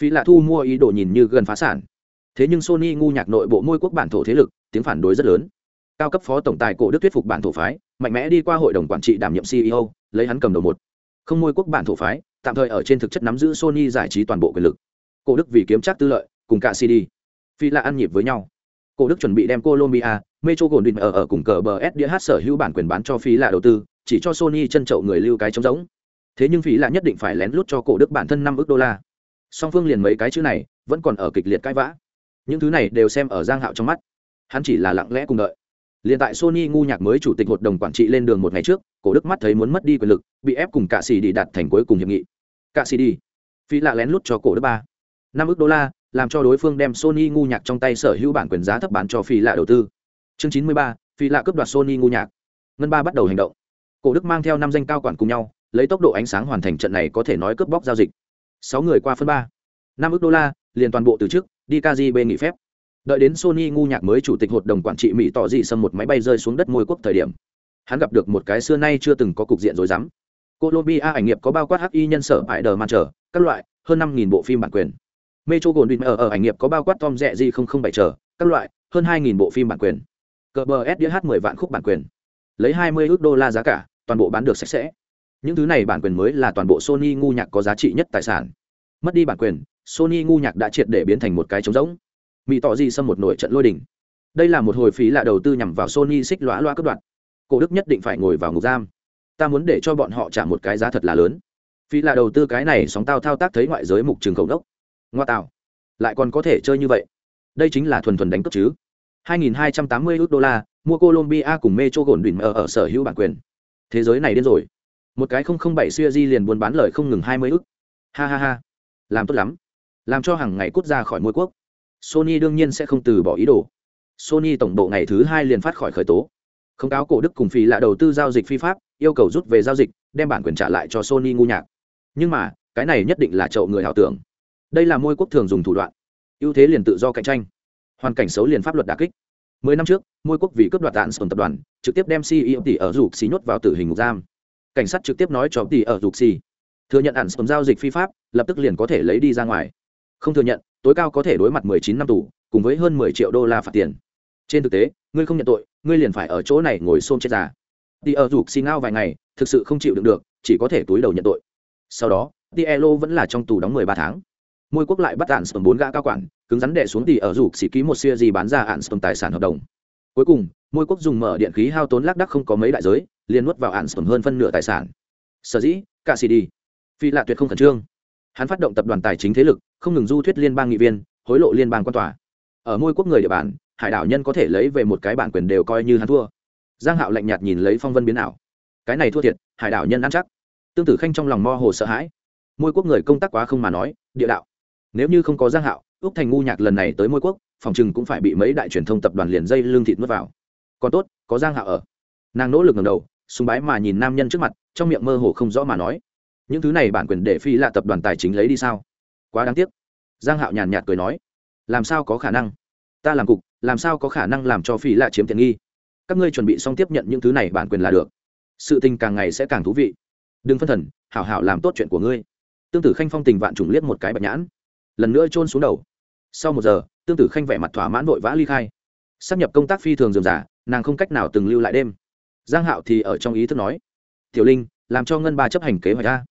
phí lạ thu mua ý đồ nhìn như gần phá sản. Thế nhưng sony ngu nhạc nội bộ môi quốc bản thổ thế lực, tiếng phản đối rất lớn. Cao cấp phó tổng tài cổ đức thuyết phục bản thổ phái, mạnh mẽ đi qua hội đồng quản trị đảm nhiệm ceo lấy hắn cầm đầu một. Không môi quốc bản thổ phái tạm thời ở trên thực chất nắm giữ sony giải trí toàn bộ quyền lực. Cổ đức vì kiếm chắc tư lợi, cùng cả cd phi là ăn nhịp với nhau. Cổ đức chuẩn bị đem colombia metro goldwyn ở ở cùng cờ bờ SDH sở hữu bản quyền bán cho phí là đầu tư, chỉ cho sony chân chậu người lưu cái trống giống thế nhưng phí là nhất định phải lén lút cho cổ đức bản thân năm ước đô la. Song phương liền mấy cái chữ này vẫn còn ở kịch liệt cãi vã. Những thứ này đều xem ở giang hạo trong mắt. Hắn chỉ là lặng lẽ cùng đợi liền tại sony ngu nhạc mới chủ tịch hội đồng quản trị lên đường một ngày trước, cổ đức mắt thấy muốn mất đi quyền lực, bị ép cùng cả sĩ đi đạt thành cuối cùng hiệp nghị. Cả sĩ đi phí lạ lén lút cho cổ đức ba. Năm ức đô la, làm cho đối phương đem sony ngu nhạc trong tay sở hữu bản quyền giá thấp bán cho phí lạ đầu tư. Chương chín mươi ba, phí lạ cướp đoạt sony ngu nhạc. Ngân ba bắt đầu hành động. Cổ đức mang theo năm danh cao quản cùng nhau, lấy tốc độ ánh sáng hoàn thành trận này có thể nói cướp bóc giao dịch. Sáu người qua phân ba. Năm ức đô la, liền toàn bộ từ trước đi kgb nghỉ phép đợi đến sony ngu nhạc mới chủ tịch hội đồng quản trị mỹ tỏ dị xâm một máy bay rơi xuống đất môi quốc thời điểm, hắn gặp được một cái xưa nay chưa từng có cục diện rối rắm. Colombia ảnh nghiệp có bao quát hi nhân sở bại đờ màn trở các loại, hơn năm bộ phim bản quyền. Metro gồn đùi ở ở ảnh nghiệp có bao quát tom rẻ di không không bảy trở các loại, hơn hai bộ phim bản quyền. Cờ bờ s mười vạn khúc bản quyền. Lấy hai mươi ước đô la giá cả, toàn bộ bán được sạch sẽ. Những thứ này bản quyền mới là toàn bộ sony ngu nhạc có giá trị nhất tài sản. Mất đi bản quyền, sony ngu nhạc đã triệt để biến thành một cái trống rỗng mỹ tỏ gì xâm một nổi trận lôi đỉnh đây là một hồi phí lạ đầu tư nhằm vào sony xích lõa loa cất đoạn cổ đức nhất định phải ngồi vào ngục giam. Ta muốn để cho bọn họ trả một cái giá thật là lớn. Phí là đầu tư cái này sóng tao thao tác thấy ngoại giới mục trường khẩu đốc. Ngoa tạo. Lại còn có thể chơi như vậy. Đây chính là thuần thuần đánh cướp chứ. 2.280 ước đô la, mua Colombia cùng Metro gồn đỉnh ở ở sở hữu bản quyền. Thế giới này điên rồi. Một cái không không bảy xuya di liền buôn bán lời không ngừng 20 ước. Ha ha ha. Làm tốt lắm. Làm cho hàng ngày cút ra khỏi môi quốc sony đương nhiên sẽ không từ bỏ ý đồ. Sony tổng bộ ngày thứ hai liền phát khỏi khởi tố. Không cáo cổ đức cùng phi là đầu tư giao dịch phi pháp, yêu cầu rút về giao dịch, đem bản quyền trả lại cho sony ngu nhạc. Nhưng mà, cái này nhất định là chậu người ảo tưởng. Đây là môi quốc thường dùng thủ đoạn. Ưu thế liền tự do cạnh tranh. Hoàn cảnh xấu liền pháp luật đả kích. Mười năm trước, môi quốc vì cướp đoạt tạn sồn tập đoàn, trực tiếp đem ceo tỷ ở rục xì nhốt vào tử hình ngục giam. Cảnh sát trực tiếp nói cho tỷ ở rục xì, thừa nhận ản sồn giao dịch phi pháp, lập tức liền có thể lấy đi ra ngoài. Không thừa nhận tối cao có thể đối mặt mười chín năm tù cùng với hơn mười triệu đô la phạt tiền trên thực tế ngươi không nhận tội ngươi liền phải ở chỗ này ngồi xôm chết già đi ở Dục xin ngao vài ngày thực sự không chịu đựng được chỉ có thể túi đầu nhận tội sau đó Tielo vẫn là trong tù đóng 13 tháng. Môi quốc lại bắt án sầm bốn gã cao quản, cứng rắn đè xuống thì ở Dục xỉ ký một xia gì bán ra án sầm tài sản hợp đồng. Cuối cùng, Môi quốc dùng mở điện khí hao tốn lác đắc không có mấy đại giới, liền nuốt vào án sầm hơn phân nửa tài sản. Sở dĩ, cả xì đi. Phi lạ tuyệt không khẩn trương. Hắn phát động tập đoàn tài chính thế lực, không ngừng du thuyết liên bang nghị viên, hối lộ liên bang quan tòa. Ở môi quốc người địa bàn, hải đảo nhân có thể lấy về một cái bản quyền đều coi như hắn thua. Giang Hạo lạnh nhạt nhìn lấy phong vân biến ảo. Cái này thua thiệt, hải đảo nhân ăn chắc. Tương Tử Khanh trong lòng mo hồ sợ hãi môi quốc người công tác quá không mà nói địa đạo nếu như không có giang hạo úc thành ngu nhạc lần này tới môi quốc phòng chừng cũng phải bị mấy đại truyền thông tập đoàn liền dây lương thịt nuốt vào còn tốt có giang hạo ở nàng nỗ lực ngẩng đầu sùng bái mà nhìn nam nhân trước mặt trong miệng mơ hồ không rõ mà nói những thứ này bản quyền để phi lạ tập đoàn tài chính lấy đi sao? Quá đáng tiếc. Giang hạo nhàn nhạt cười nói. Làm sao có khả năng? Ta làm cục, làm sao có khả năng làm cho phi lạ chiếm tiện nghi? Các ngươi chuẩn bị xong tiếp nhận những thứ này bản quyền là được. Sự tình càng ngày sẽ càng thú vị. Đừng phân thần, hảo hảo làm tốt chuyện của ngươi. Tương tử khanh phong tình vạn trùng liếc một cái bạch nhãn. Lần nữa trôn xuống đầu. Sau một giờ, tương tử khanh vẻ mặt thỏa mãn vội vã ly khai. Sắp nhập công tác phi thường dườm giả nàng không cách nào từng lưu lại đêm. Giang hạo thì ở trong ý thức nói. Tiểu linh, làm cho ngân ba chấp hành kế hoạch a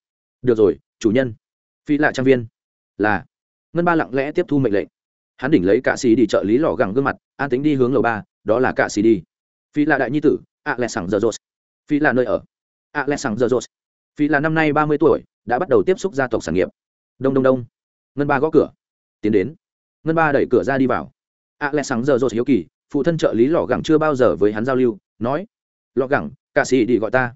được rồi, chủ nhân. Phi lạ trang viên. Là. Ngân ba lặng lẽ tiếp thu mệnh lệnh. Hắn đỉnh lấy cạ xì đi trợ lý lò gẳng gương mặt, an tính đi hướng lầu ba, đó là cạ xì đi. Phi là đại nhi tử ạ lẹ sẳng giờ rột phi là nơi ở. Ạ lẹ sẳng giờ rột phi là năm nay ba mươi tuổi, đã bắt đầu tiếp xúc gia tộc sản nghiệp. Đông đông đông. Ngân ba gõ cửa. Tiến đến. Ngân ba đẩy cửa ra đi vào. Ạ lẹ sáng giờ rột hiếu kỳ, phụ thân trợ lý lò gẳng chưa bao giờ với hắn giao lưu, nói, lò gẳng, cạ xì đi gọi ta.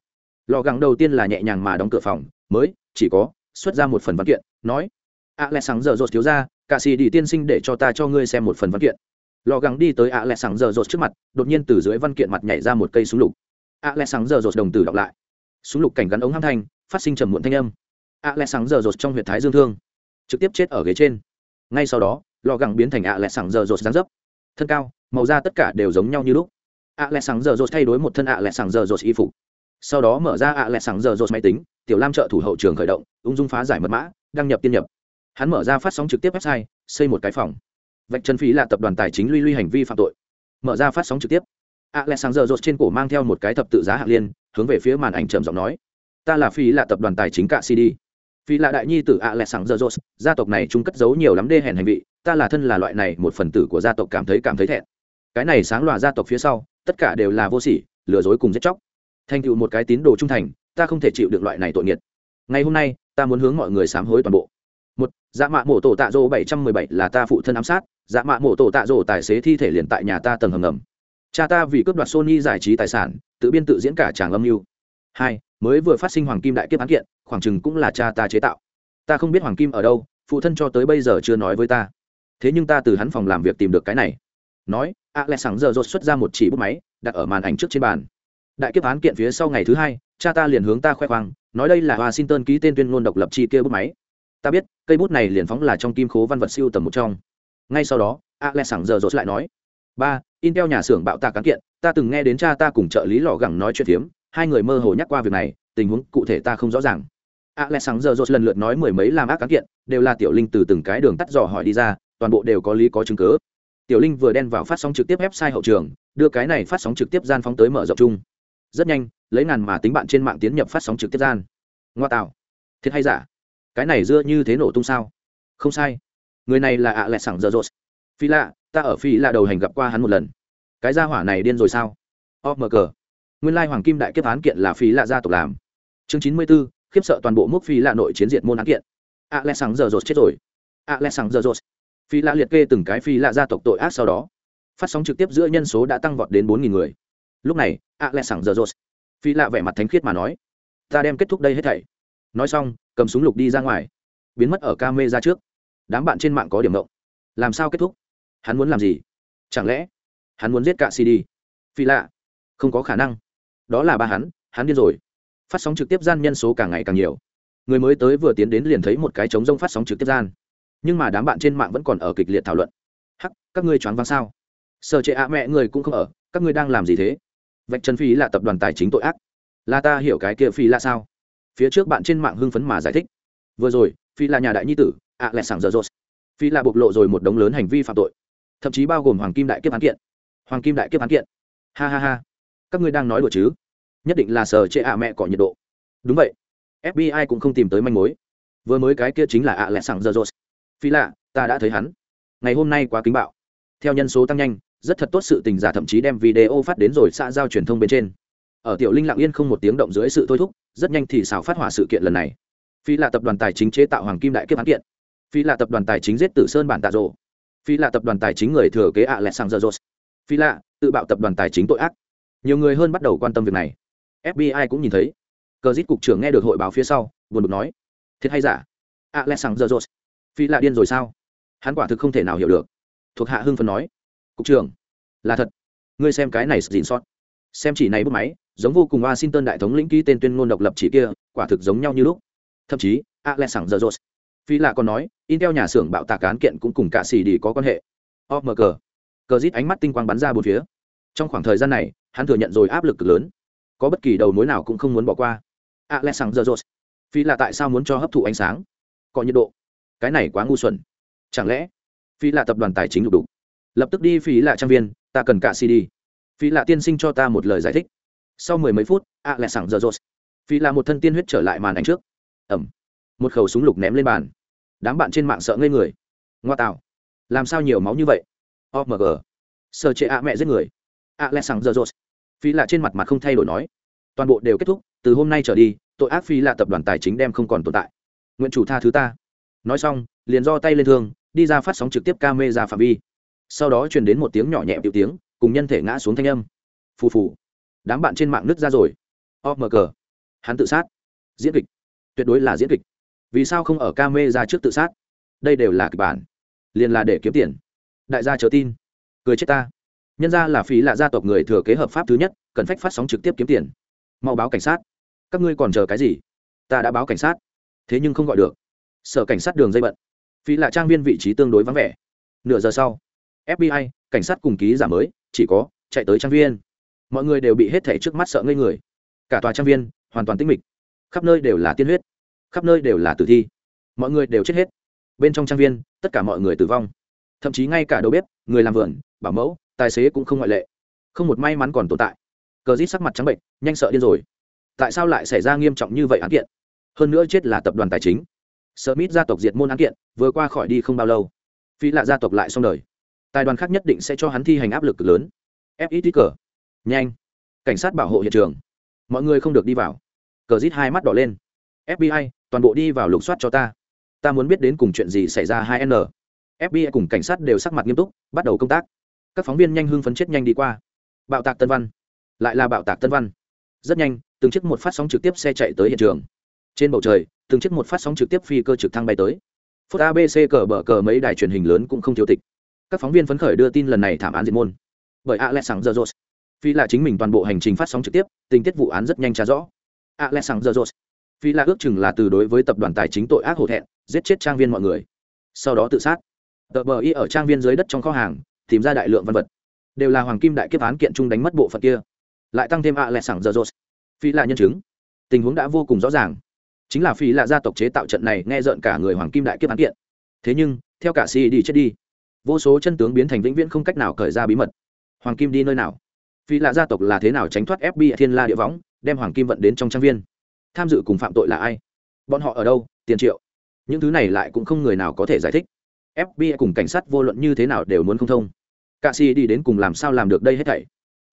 Lò gẳng đầu tiên là nhẹ nhàng mà đóng cửa phòng, mới chỉ có, xuất ra một phần văn kiện, nói ạ lẽ sáng giờ rột thiếu ra, cả xì đi tiên sinh để cho ta cho ngươi xem một phần văn kiện. Lò gắng đi tới ạ lẽ sáng giờ rột trước mặt, đột nhiên từ dưới văn kiện mặt nhảy ra một cây súng lục. Ạ lẽ sáng giờ rột đồng tử đọc lại. Súng lục cảnh gắn ống hăng thanh, phát sinh trầm muộn thanh âm. Ạ lẹ sáng giờ rột trong huyện thái dương thương, trực tiếp chết ở ghế trên. Ngay sau đó, lò gắng biến thành ạ lẹ sáng giờ rột dáng dấp. Thân cao, màu da tất cả đều giống nhau như lúc. Ạ lẹ sáng giờ rột thay đổi một thân ạ lẹ sáng giờ rột y phục sau đó mở ra ạ lẹ sáng giờ rột máy tính, tiểu lam trợ thủ hậu trường khởi động, ung dung phá giải mật mã, đăng nhập tiên nhập. Hắn mở ra phát sóng trực tiếp website, xây một cái phòng. Vạch chân phí là tập đoàn tài chính luy luy hành vi phạm tội. Mở ra phát sóng trực tiếp. Ạ lẹ sáng giờ rột trên cổ mang theo một cái thập tự giá hạng liên, hướng về phía màn ảnh trầm giọng nói. Ta là phí là tập đoàn tài chính cạ cd phí là đại nhi tử ạ lẹ sẵn giờ rột, gia tộc này chúng cất giấu nhiều lắm đê hèn hành vị, ta là thân là loại này, một phần tử của gia tộc cảm thấy cảm thấy thẹn. Cái này sáng loà gia tộc phía sau, tất cả đều là vô sỉ, lừa dối cùng giết chóc thành tựu một cái tín đồ trung thành, ta không thể chịu được loại này tội nghiệt. Ngày hôm nay, ta muốn hướng mọi người sám hối toàn bộ. Một dạ mạ mổ tổ tạ rô bảy trăm mười bảy là ta phụ thân ám sát. Dạ mạ mổ tổ tạ rô tài xế thi thể liền tại nhà ta tầng hầm ngầm. Cha ta vì cướp đoạt sony giải trí tài sản, tự biên tự diễn cả tràng âm mưu. Hai, mới vừa phát sinh hoàng kim đại kiếp án kiện, khoảng chừng cũng là cha ta chế tạo. Ta không biết hoàng kim ở đâu, phụ thân cho tới bây giờ chưa nói với ta. Thế nhưng ta từ hắn phòng làm việc tìm được cái này. Nói a lẽ sáng giờ rột xuất ra một chỉ bút máy, đặt ở màn ảnh trước trên bàn đại kiếp án kiện phía sau ngày thứ hai, cha ta liền hướng ta khoe khoang, nói đây là washington ký tên tuyên ngôn độc lập chi kia bút máy. Ta biết, cây bút này liền phóng là trong kim khố văn vật siêu tầm một trong. Ngay sau đó a sáng giờ rột lại nói, ba, intel nhà xưởng bạo tạc cán kiện, ta từng nghe đến cha ta cùng trợ lý lò gẳng nói chuyện phiếm hai người mơ hồ nhắc qua việc này, tình huống cụ thể ta không rõ ràng. A sáng giờ rột lần lượt nói mười mấy làm ác cán kiện, đều là tiểu linh từ từng cái đường tắt dò hỏi đi ra, toàn bộ đều có lý có chứng cứ. Tiểu linh vừa đen vào phát sóng trực tiếp website hậu trường, đưa cái này phát sóng trực tiếp gian phóng tới mở rộng chung rất nhanh, lấy ngàn mà tính bạn trên mạng tiến nhập phát sóng trực tiếp gian. Ngoa tạo. Thiệt hay giả? Cái này dưa như thế nổ tung sao? Không sai. Người này là ạ lẹ sẳng giờ rột. Phi lạ, ta ở phi lạ đầu hành gặp qua hắn một lần. Cái gia hỏa này điên rồi sao? O mờ cờ. Nguyên lai hoàng kim đại kiếp án kiện là phi lạ gia tộc làm. Chương chín mươi b ố khiếp sợ toàn bộ mốc phi lạ nội chiến diệt môn án kiện. Ạ lẹ sẳng giờ rột chết rồi. Ạ lẹ sẳng giờ rột. Phi lạ liệt kê từng cái phi lạ gia tộc tội ác sau đó. Phát sóng trực tiếp giữa nhân số đã tăng vọt đến bốn nghìn người lúc này ạ lẹ sẳng giờ rột phi lạ vẻ mặt thánh khiết mà nói, ta đem kết thúc đây hết thảy. Nói xong, cầm súng lục đi ra ngoài. Biến mất ở ca mê ra trước. Đám bạn trên mạng có điểm động làm sao kết thúc? Hắn muốn làm gì? Chẳng lẽ hắn muốn giết cả cd phi lạ, không có khả năng. Đó là ba hắn hắn điên rồi. Phát sóng trực tiếp gian nhân số càng ngày càng nhiều. Người mới tới vừa tiến đến liền thấy một cái trống rông phát sóng trực tiếp gian. Nhưng mà đám bạn trên mạng vẫn còn ở kịch liệt thảo luận. Hắc, các ngươi choáng váng sao? Sợ trệ ạ, mẹ người cũng không ở, các ngươi đang làm gì thế? Vạch trần phi là tập đoàn tài chính tội ác. Là ta hiểu cái kia phi là sao? Phía trước bạn trên mạng hưng phấn mà giải thích. Vừa rồi phi là nhà đại nhi tử ạ lẹ sảng dở dột. Phi là bộc lộ rồi một đống lớn hành vi phạm tội. Thậm chí bao gồm hoàng kim đại kiếp án kiện. Hoàng kim đại kiếp án kiện. Ha ha ha. Các ngươi đang nói đùa chứ? Nhất định là sờ chệ ạ mẹ cọ nhiệt độ. Đúng vậy. Fbi cũng không tìm tới manh mối. Vừa mới cái kia chính là ạ lẹ sảng dở dột. Phi là, ta đã thấy hắn. Ngày hôm nay quá kính bạo. Theo nhân số tăng nhanh rất thật tốt sự tình giả thậm chí đem video phát đến rồi xã giao truyền thông bên trên. Ở tiểu linh lặng yên không một tiếng động dưới sự thôi thúc, rất nhanh thì xào phát hỏa sự kiện lần này. Phi là tập đoàn tài chính chế tạo hoàng kim đại kiếp án kiện. Phi là tập đoàn tài chính giết tử sơn bản tạ rộ phi là tập đoàn tài chính người thừa kế ạ lẹ sang giờ rột phi là tự bạo tập đoàn tài chính tội ác. Nhiều người hơn bắt đầu quan tâm việc này. Fbi cũng nhìn thấy. Cờ giết cục trưởng nghe được hội báo phía sau, buồn bực nói, thiệt hay giả? Ạ lẹ sang giờ rột phi là điên rồi sao? Hắn quả thực không thể nào hiểu được. Thuộc hạ hưng phấn nói cục trưởng, là thật. Ngươi xem cái này dịn sót xem chỉ này bút máy, giống vô cùng washington đại thống lĩnh ký tên tuyên ngôn độc lập chỉ kia, quả thực giống nhau như lúc. Thậm chí, alex sảng giờ phi lạ còn nói, intel nhà xưởng bạo tạc cán kiện cũng cùng cả xì đi có quan hệ. Omg cờ. Rít ánh mắt tinh quang bắn ra bốn phía. Trong khoảng thời gian này, hắn thừa nhận rồi áp lực cực lớn. Có bất kỳ đầu mối nào cũng không muốn bỏ qua. Alex sảng giờ phi lạ tại sao muốn cho hấp thụ ánh sáng? Có nhiệt độ. Cái này quá ngu xuẩn. Chẳng lẽ, phi lạ tập đoàn tài chính lục đục? Lập tức đi phi lạ trang viên, ta cần cả cd. Phi lạ tiên sinh cho ta một lời giải thích. Sau mười mấy phút, ạ à lại sảng giờ rột phi lạ một thân tiên huyết trở lại màn ảnh trước. Ẩm. Một khẩu súng lục ném lên bàn. Đám bạn trên mạng sợ ngây người. Ngoa tạo. Làm sao nhiều máu như vậy? Omg sợ chệ ạ mẹ giết người. Ạ à lại sảng giờ rột phi lạ trên mặt mặt không thay đổi nói. Toàn bộ đều kết thúc, từ hôm nay trở đi, tội ác phi lạ tập đoàn tài chính đem không còn tồn tại. Nguyện chủ tha thứ ta. Nói xong, liền do tay lên thương, đi ra phát sóng trực tiếp ca mê ra phạm vi sau đó truyền đến một tiếng nhỏ nhẹ tiểu tiếng, cùng nhân thể ngã xuống thanh âm. Phù phù. Đám bạn trên mạng nứt ra rồi. O mờ cờ hắn tự sát. Diễn kịch. Tuyệt đối là diễn kịch. Vì sao không ở ca mê ra trước tự sát? Đây đều là kịch bản. Liền là để kiếm tiền. Đại gia chờ tin. Cười chết ta. Nhân ra là phí là gia tộc người thừa kế hợp pháp thứ nhất, cần phách phát sóng trực tiếp kiếm tiền. Mau báo cảnh sát. Các ngươi còn chờ cái gì? Ta đã báo cảnh sát. Thế nhưng không gọi được. Sở cảnh sát đường dây bận. Phí là trang viên vị trí tương đối vắng vẻ. Nửa giờ sau fbi cảnh sát cùng ký giả mới, chỉ có, chạy tới trang viên. Mọi người đều bị hết thảy trước mắt sợ ngây người. Cả tòa trang viên, hoàn toàn tĩnh mịch. Khắp nơi đều là tiên huyết. Khắp nơi đều là tử thi. Mọi người đều chết hết. Bên trong trang viên, tất cả mọi người tử vong. Thậm chí ngay cả đầu bếp, người làm vườn, bảo mẫu, tài xế cũng không ngoại lệ. Không một may mắn còn tồn tại. Cờ rít sắc mặt trắng bệnh, nhanh sợ điên rồi. Tại sao lại xảy ra nghiêm trọng như vậy án kiện? Hơn nữa chết là tập đoàn tài chính. Sợ mít gia tộc diệt môn án kiện, vừa qua khỏi đi không bao lâu. Phi lạ gia tộc lại xong đời tài đoàn khác nhất định sẽ cho hắn thi hành áp lực lớn. Fit cờ. Nhanh. Cảnh sát bảo hộ hiện trường. Mọi người không được đi vào. Cờ rít hai mắt đỏ lên. Fbi toàn bộ đi vào lục soát cho ta. Ta muốn biết đến cùng chuyện gì xảy ra hai n. Fbi cùng cảnh sát đều sắc mặt nghiêm túc, bắt đầu công tác. Các phóng viên nhanh hưng phấn chết nhanh đi qua. Bạo tạc tân văn. Lại là bạo tạc tân văn. Rất nhanh, từng chiếc một phát sóng trực tiếp xe chạy tới hiện trường. Trên bầu trời, từng chiếc một phát sóng trực tiếp phi cơ trực thăng bay tới. Phút abc cờ bờ cờ mấy đài truyền hình lớn cũng không thiếu tịch các phóng viên phấn khởi đưa tin lần này thảm án diệt môn. Bởi alexander jones phi là chính mình toàn bộ hành trình phát sóng trực tiếp, tình tiết vụ án rất nhanh trả rõ. Alexander jones phi là ước chừng là từ đối với tập đoàn tài chính tội ác hổ thẹn, giết chết trang viên mọi người. Sau đó tự sát. Tờ bờ y ở trang viên dưới đất trong kho hàng, tìm ra đại lượng văn vật. Đều là hoàng kim đại kiếp án kiện chung đánh mất bộ phận kia. Lại tăng thêm alexander jones phi là nhân chứng. Tình huống đã vô cùng rõ ràng. Chính là phi là gia tộc chế tạo trận này nghe rợn cả người hoàng kim đại kiếp án kiện. Thế nhưng, theo cả cd chết đi vô số chân tướng biến thành vĩnh viễn không cách nào cởi ra bí mật. Hoàng kim đi nơi nào? Phi lạ gia tộc là thế nào tránh thoát fbi thiên la địa võng, đem hoàng kim vận đến trong trang viên? Tham dự cùng phạm tội là ai? Bọn họ ở đâu? Tiền triệu. Những thứ này lại cũng không người nào có thể giải thích. Fbi cùng cảnh sát vô luận như thế nào đều muốn không thông. Cạ si đi đến cùng làm sao làm được đây hết thảy?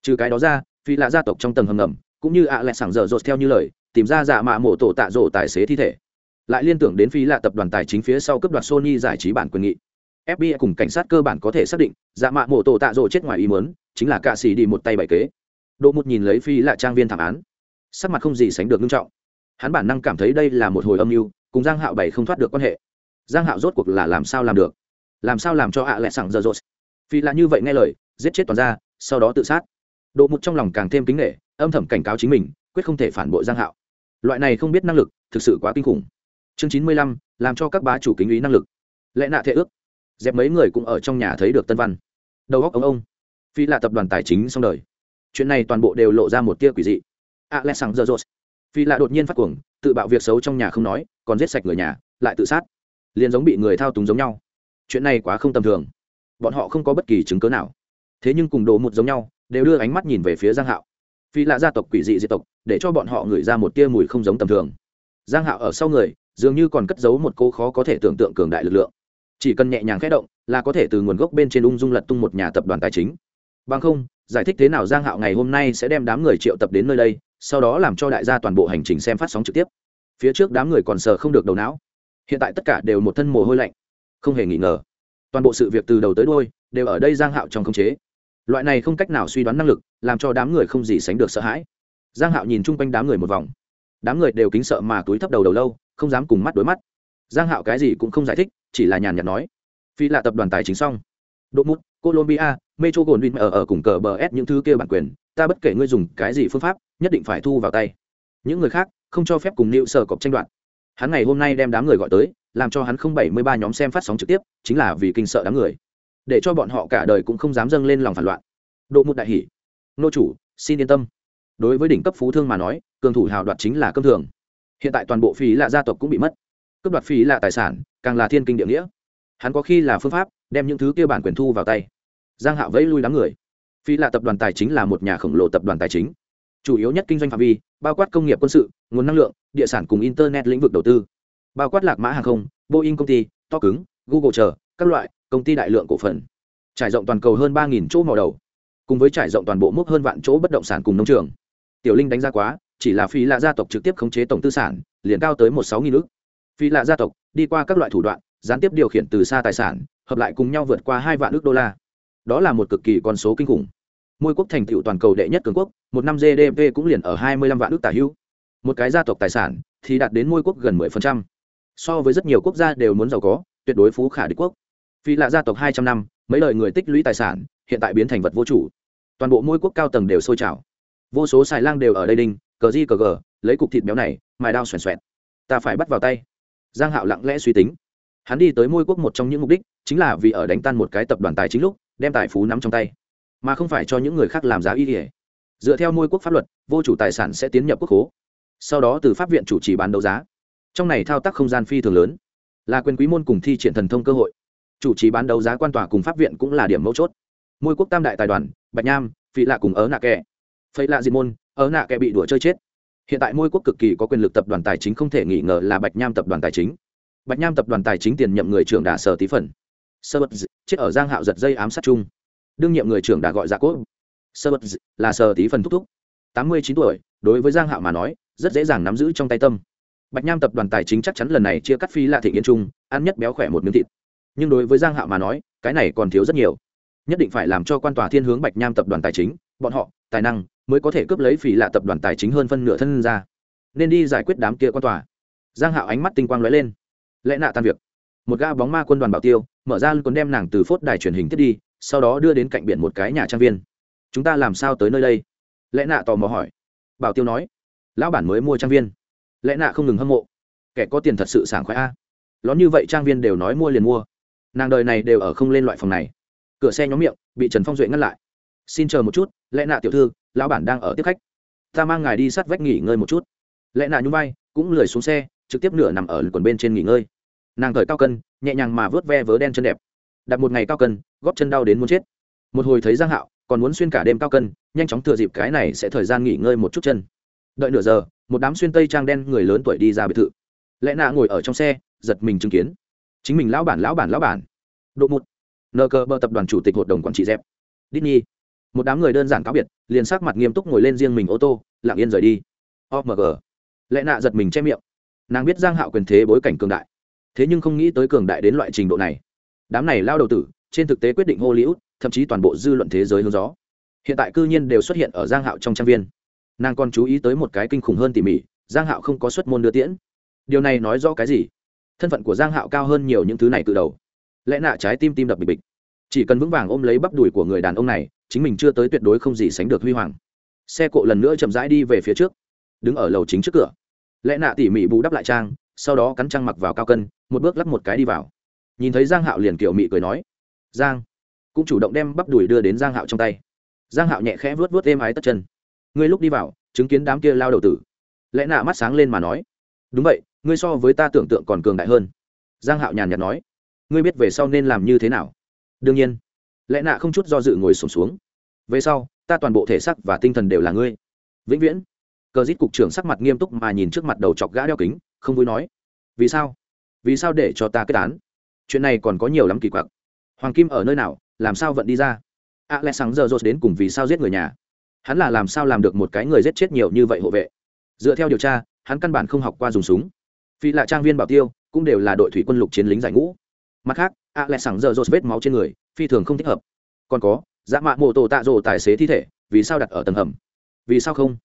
Trừ cái đó ra, phi lạ gia tộc trong tầng hầm ngầm, cũng như ạ à lẹ sảng dở dột theo như lời, tìm ra giả mạ mổ tổ tạ rổ tài xế thi thể. Lại liên tưởng đến phi lạ tập đoàn tài chính phía sau cấp đoạt sony giải trí bản quyền nghị fbi cùng cảnh sát cơ bản có thể xác định giả mạ mổ tổ tạ rổ chết ngoài ý mớn chính là cạ xì đi một tay bày kế. Đỗ một nhìn lấy phi là trang viên thảm án, sắc mặt không gì sánh được nghiêm trọng. Hắn bản năng cảm thấy đây là một hồi âm mưu, cùng giang hạo bảy không thoát được quan hệ. Giang hạo rốt cuộc là làm sao làm được? Làm sao làm cho ạ à lẹ sảng giờ rột? Phi là như vậy nghe lời, giết chết toàn ra sau đó tự sát. Đỗ một trong lòng càng thêm kính nghệ âm thầm cảnh cáo chính mình, quyết không thể phản bội giang hạo. Loại này không biết năng lực, thực sự quá kinh khủng. Chương chín mươi lăm, làm cho các bá chủ kính ý năng lực. Lẽ nạ thệ ước dẹp mấy người cũng ở trong nhà thấy được tân văn. Đầu góc ông ông. Phi là tập đoàn tài chính xong đời. Chuyện này toàn bộ đều lộ ra một tia quỷ dị. Alexander jones phi là đột nhiên phát cuồng, tự bạo việc xấu trong nhà không nói, còn giết sạch người nhà, lại tự sát. Liền giống bị người thao túng giống nhau. Chuyện này quá không tầm thường. Bọn họ không có bất kỳ chứng cớ nào. Thế nhưng cùng đồ một giống nhau, đều đưa ánh mắt nhìn về phía giang hạo. Phi là gia tộc quỷ dị diệt tộc, để cho bọn họ ngửi ra một tia mùi không giống tầm thường. Giang hạo ở sau người, dường như còn cất giấu một cô khó có thể tưởng tượng cường đại lực lượng chỉ cần nhẹ nhàng khẽ động là có thể từ nguồn gốc bên trên ung dung lật tung một nhà tập đoàn tài chính. Bằng không, giải thích thế nào giang hạo ngày hôm nay sẽ đem đám người triệu tập đến nơi đây, sau đó làm cho đại gia toàn bộ hành trình xem phát sóng trực tiếp. Phía trước đám người còn sờ không được đầu não. Hiện tại tất cả đều một thân mồ hôi lạnh. Không hề nghi ngờ, toàn bộ sự việc từ đầu tới đuôi đều ở đây giang hạo trong khống chế. Loại này không cách nào suy đoán năng lực làm cho đám người không gì sánh được sợ hãi. Giang hạo nhìn chung quanh đám người một vòng. Đám người đều kính sợ mà túi thấp đầu đầu lâu, không dám cùng mắt đối mắt. Giang hạo cái gì cũng không giải thích chỉ là nhàn nhạt nói. Phi là tập đoàn tài chính xong. Độ mút colombia, metro Goldwyn ở ở cùng cờ bờ s những thứ kia bản quyền, ta bất kể ngươi dùng cái gì phương pháp, nhất định phải thu vào tay. Những người khác, không cho phép cùng nịu sở cọc tranh đoạt. Hắn ngày hôm nay đem đám người gọi tới, làm cho hắn không bảy mươi ba nhóm xem phát sóng trực tiếp, chính là vì kinh sợ đám người. Để cho bọn họ cả đời cũng không dám dâng lên lòng phản loạn. Độ một đại hỷ nô chủ, xin yên tâm. Đối với đỉnh cấp phú thương mà nói, cường thủ hào đoạt chính là cơm thường. Hiện tại toàn bộ phí là gia tộc cũng bị mất cướp đoạt phí là tài sản, càng là thiên kinh địa nghĩa. Hắn có khi là phương pháp, đem những thứ kia bản quyền thu vào tay. Giang hạo vẫy lui đám người. Phi là tập đoàn tài chính là một nhà khổng lồ tập đoàn tài chính. Chủ yếu nhất kinh doanh phạm vi, bao quát công nghiệp quân sự, nguồn năng lượng, địa sản cùng internet lĩnh vực đầu tư. Bao quát lạc mã hàng không, boeing công ty, to cứng, google chờ, các loại, công ty đại lượng cổ phần. Trải rộng toàn cầu hơn ba chỗ màu đầu. Cùng với trải rộng toàn bộ mốc hơn vạn chỗ bất động sản cùng nông trường. Tiểu linh đánh giá quá, chỉ là phi lạ gia tộc trực tiếp khống chế tổng tư sản, liền cao tới một sáu nghìn ước phi lạ gia tộc, đi qua các loại thủ đoạn, gián tiếp điều khiển từ xa tài sản, hợp lại cùng nhau vượt qua hai vạn ước đô la. Đó là một cực kỳ con số kinh khủng. Môi quốc thành tựu toàn cầu đệ nhất cường quốc, một năm gdp cũng liền ở hai mươi lăm vạn ước tả hữu. Một cái gia tộc tài sản thì đạt đến môi quốc gần mười phần trăm. So với rất nhiều quốc gia đều muốn giàu có, tuyệt đối phú khả đế quốc. Phi lạ gia tộc hai trăm năm, mấy lời người tích lũy tài sản, hiện tại biến thành vật vô chủ. Toàn bộ môi quốc cao tầng đều sôi trào. Vô số xài lang đều ở đây đinh, cờ di cờ gờ, lấy cục thịt béo này, mài đao xoèn xoẹt. Ta phải bắt vào tay giang hạo lặng lẽ suy tính. Hắn đi tới môi quốc một trong những mục đích chính là vì ở đánh tan một cái tập đoàn tài chính lúc, đem tài phú nắm trong tay, mà không phải cho những người khác làm giá y ỉa dựa theo môi quốc pháp luật, vô chủ tài sản sẽ tiến nhập quốc hố sau đó từ pháp viện chủ trì bán đấu giá. Trong này thao tác không gian phi thường lớn, là quyền quý môn cùng thi triển thần thông cơ hội. Chủ trì bán đấu giá quan tòa cùng pháp viện cũng là điểm mấu chốt. Môi quốc tam đại tài đoàn, bạch nham vị lạ cùng ớ nạ kẹ. Phây lạ diệt môn, ớ nạ kẹ bị đùa chơi chết hiện tại môi quốc cực kỳ có quyền lực tập đoàn tài chính không thể nghi ngờ là bạch nham tập đoàn tài chính. Bạch nham tập đoàn tài chính tiền nhậm người trưởng đà sở tí phần. Sơ bật chết ở giang hạo giật dây ám sát chung. Đương nhiệm người trưởng đã gọi dạ cốt. Sơ bật là sở tí phần thúc thúc. Tám mươi chín tuổi, đối với giang hạo mà nói, rất dễ dàng nắm giữ trong tay tâm. Bạch nham tập đoàn tài chính chắc chắn lần này chia cắt phi lạ thị nghiên trung, ăn nhất béo khỏe một miếng thịt. Nhưng đối với giang hạo mà nói, cái này còn thiếu rất nhiều. Nhất định phải làm cho quan tòa thiên hướng bạch nham tập đoàn tài chính, bọn họ, tài năng mới có thể cướp lấy phỉ lạ tập đoàn tài chính hơn phân nửa thân ra. Nên đi giải quyết đám kia quan tòa. Giang hạo ánh mắt tinh quang lóe lên. Lẽ nạ tan việc. Một ga bóng ma quân đoàn bảo tiêu, mở ra còn đem nàng từ phốt đài truyền hình thiết đi, sau đó đưa đến cạnh biển một cái nhà trang viên. Chúng ta làm sao tới nơi đây? Lẽ nạ tò mò hỏi. Bảo tiêu nói. Lão bản mới mua trang viên. Lẽ nạ không ngừng hâm mộ. Kẻ có tiền thật sự sảng khoái a. Lón như vậy trang viên đều nói mua liền mua. Nàng đời này đều ở không lên loại phòng này. Cửa xe nhóm miệng, bị trần phong duệ ngăn lại. Xin chờ một chút, lẽ nạ tiểu thư lão bản đang ở tiếp khách. Ta mang ngài đi sát vách nghỉ ngơi một chút. Lẽ nạ nhung vai, cũng lười xuống xe, trực tiếp nửa nằm ở quần bên trên nghỉ ngơi. Nàng thời cao cân, nhẹ nhàng mà vớt ve vớ đen chân đẹp. Đặt một ngày cao cân, góp chân đau đến muốn chết. Một hồi thấy giang hạo, còn muốn xuyên cả đêm cao cân, nhanh chóng thừa dịp cái này sẽ thời gian nghỉ ngơi một chút chân. Đợi nửa giờ, một đám xuyên tây trang đen người lớn tuổi đi ra biệt thự. Lẽ nạ ngồi ở trong xe, giật mình chứng kiến. Chính mình lão bản lão bản lão bản. Độ một nờ cờ bờ tập đoàn chủ tịch hội đồng quản trị dẹp. Disney một đám người đơn giản cáo biệt, liền sắc mặt nghiêm túc ngồi lên riêng mình ô tô, lặng yên rời đi. Omg lẽ nạ giật mình che miệng. Nàng biết giang hạo quyền thế bối cảnh cường đại, thế nhưng không nghĩ tới cường đại đến loại trình độ này. Đám này lao đầu tử, trên thực tế quyết định hollywood, thậm chí toàn bộ dư luận thế giới hướng gió. Hiện tại cư nhiên đều xuất hiện ở giang hạo trong trang viên. Nàng còn chú ý tới một cái kinh khủng hơn tỉ mỉ, giang hạo không có xuất môn đưa tiễn. Điều này nói rõ cái gì? Thân phận của giang hạo cao hơn nhiều những thứ này từ đầu. Lẽ nạ trái tim tim đập bịch bịch. Chỉ cần vững vàng ôm lấy bắp đùi của người đàn ông này chính mình chưa tới tuyệt đối không gì sánh được huy hoàng. Xe cộ lần nữa chậm rãi đi về phía trước, đứng ở lầu chính trước cửa. Lẽ nạ tỉ mỉ bù đắp lại trang, sau đó cắn trang mặc vào cao cân, một bước lắp một cái đi vào. Nhìn thấy giang hạo liền kiểu mị cười nói, giang, cũng chủ động đem bắp đùi đưa đến giang hạo trong tay. Giang hạo nhẹ khẽ vuốt vuốt êm ái tất chân. Ngươi lúc đi vào, chứng kiến đám kia lao đầu tử. Lẽ nạ mắt sáng lên mà nói, đúng vậy, ngươi so với ta tưởng tượng còn cường đại hơn. Giang hạo nhàn nhạt nói, ngươi biết về sau nên làm như thế nào? Đương nhiên lẽ nạ không chút do dự ngồi sổm xuống. Về sau, ta toàn bộ thể xác và tinh thần đều là ngươi. Vĩnh viễn. Cờ dít cục trưởng sắc mặt nghiêm túc mà nhìn trước mặt đầu chọc gã đeo kính, không vui nói. Vì sao? Vì sao để cho ta kết án? Chuyện này còn có nhiều lắm kỳ quặc. Hoàng kim ở nơi nào? Làm sao vẫn đi ra? A lẽ sáng giờ rột đến cùng vì sao giết người nhà? Hắn là làm sao làm được một cái người giết chết nhiều như vậy hộ vệ? Dựa theo điều tra, hắn căn bản không học qua dùng súng. Phi lạ trang viên bảo tiêu cũng đều là đội thủy quân lục chiến lính giải ngũ. Mặt khác a lẹ sẳng giờ rột vết máu trên người, phi thường không thích hợp. Còn có dã mạ mô tô tạ rồ tài xế thi thể, vì sao đặt ở tầng hầm? Vì sao không?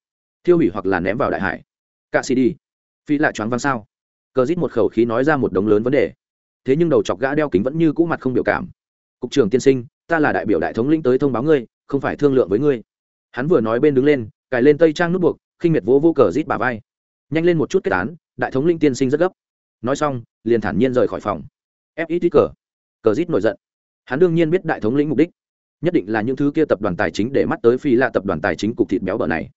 Thiêu hủy hoặc là ném vào đại hải? Cạ xì đi. Phi lạ choáng văng sao? Cờ rít một khẩu khí nói ra một đống lớn vấn đề. Thế nhưng đầu chọc gã đeo kính vẫn như cũ mặt không biểu cảm. Cục trưởng tiên sinh, ta là đại biểu đại thống lĩnh tới thông báo ngươi, không phải thương lượng với ngươi. Hắn vừa nói bên đứng lên, cài lên tây trang nút buộc, khinh miệt vỗ vô cờ rít bà vai. Nhanh lên một chút kết án, đại thống linh tiên sinh rất gấp. Nói xong, liền thản nhiên rời khỏi phòng. Ép ít ít cờ cờ rít nổi giận. Hắn đương nhiên biết đại thống lĩnh mục đích, nhất định là những thứ kia tập đoàn tài chính để mắt tới phi là tập đoàn tài chính cục thịt béo bở này.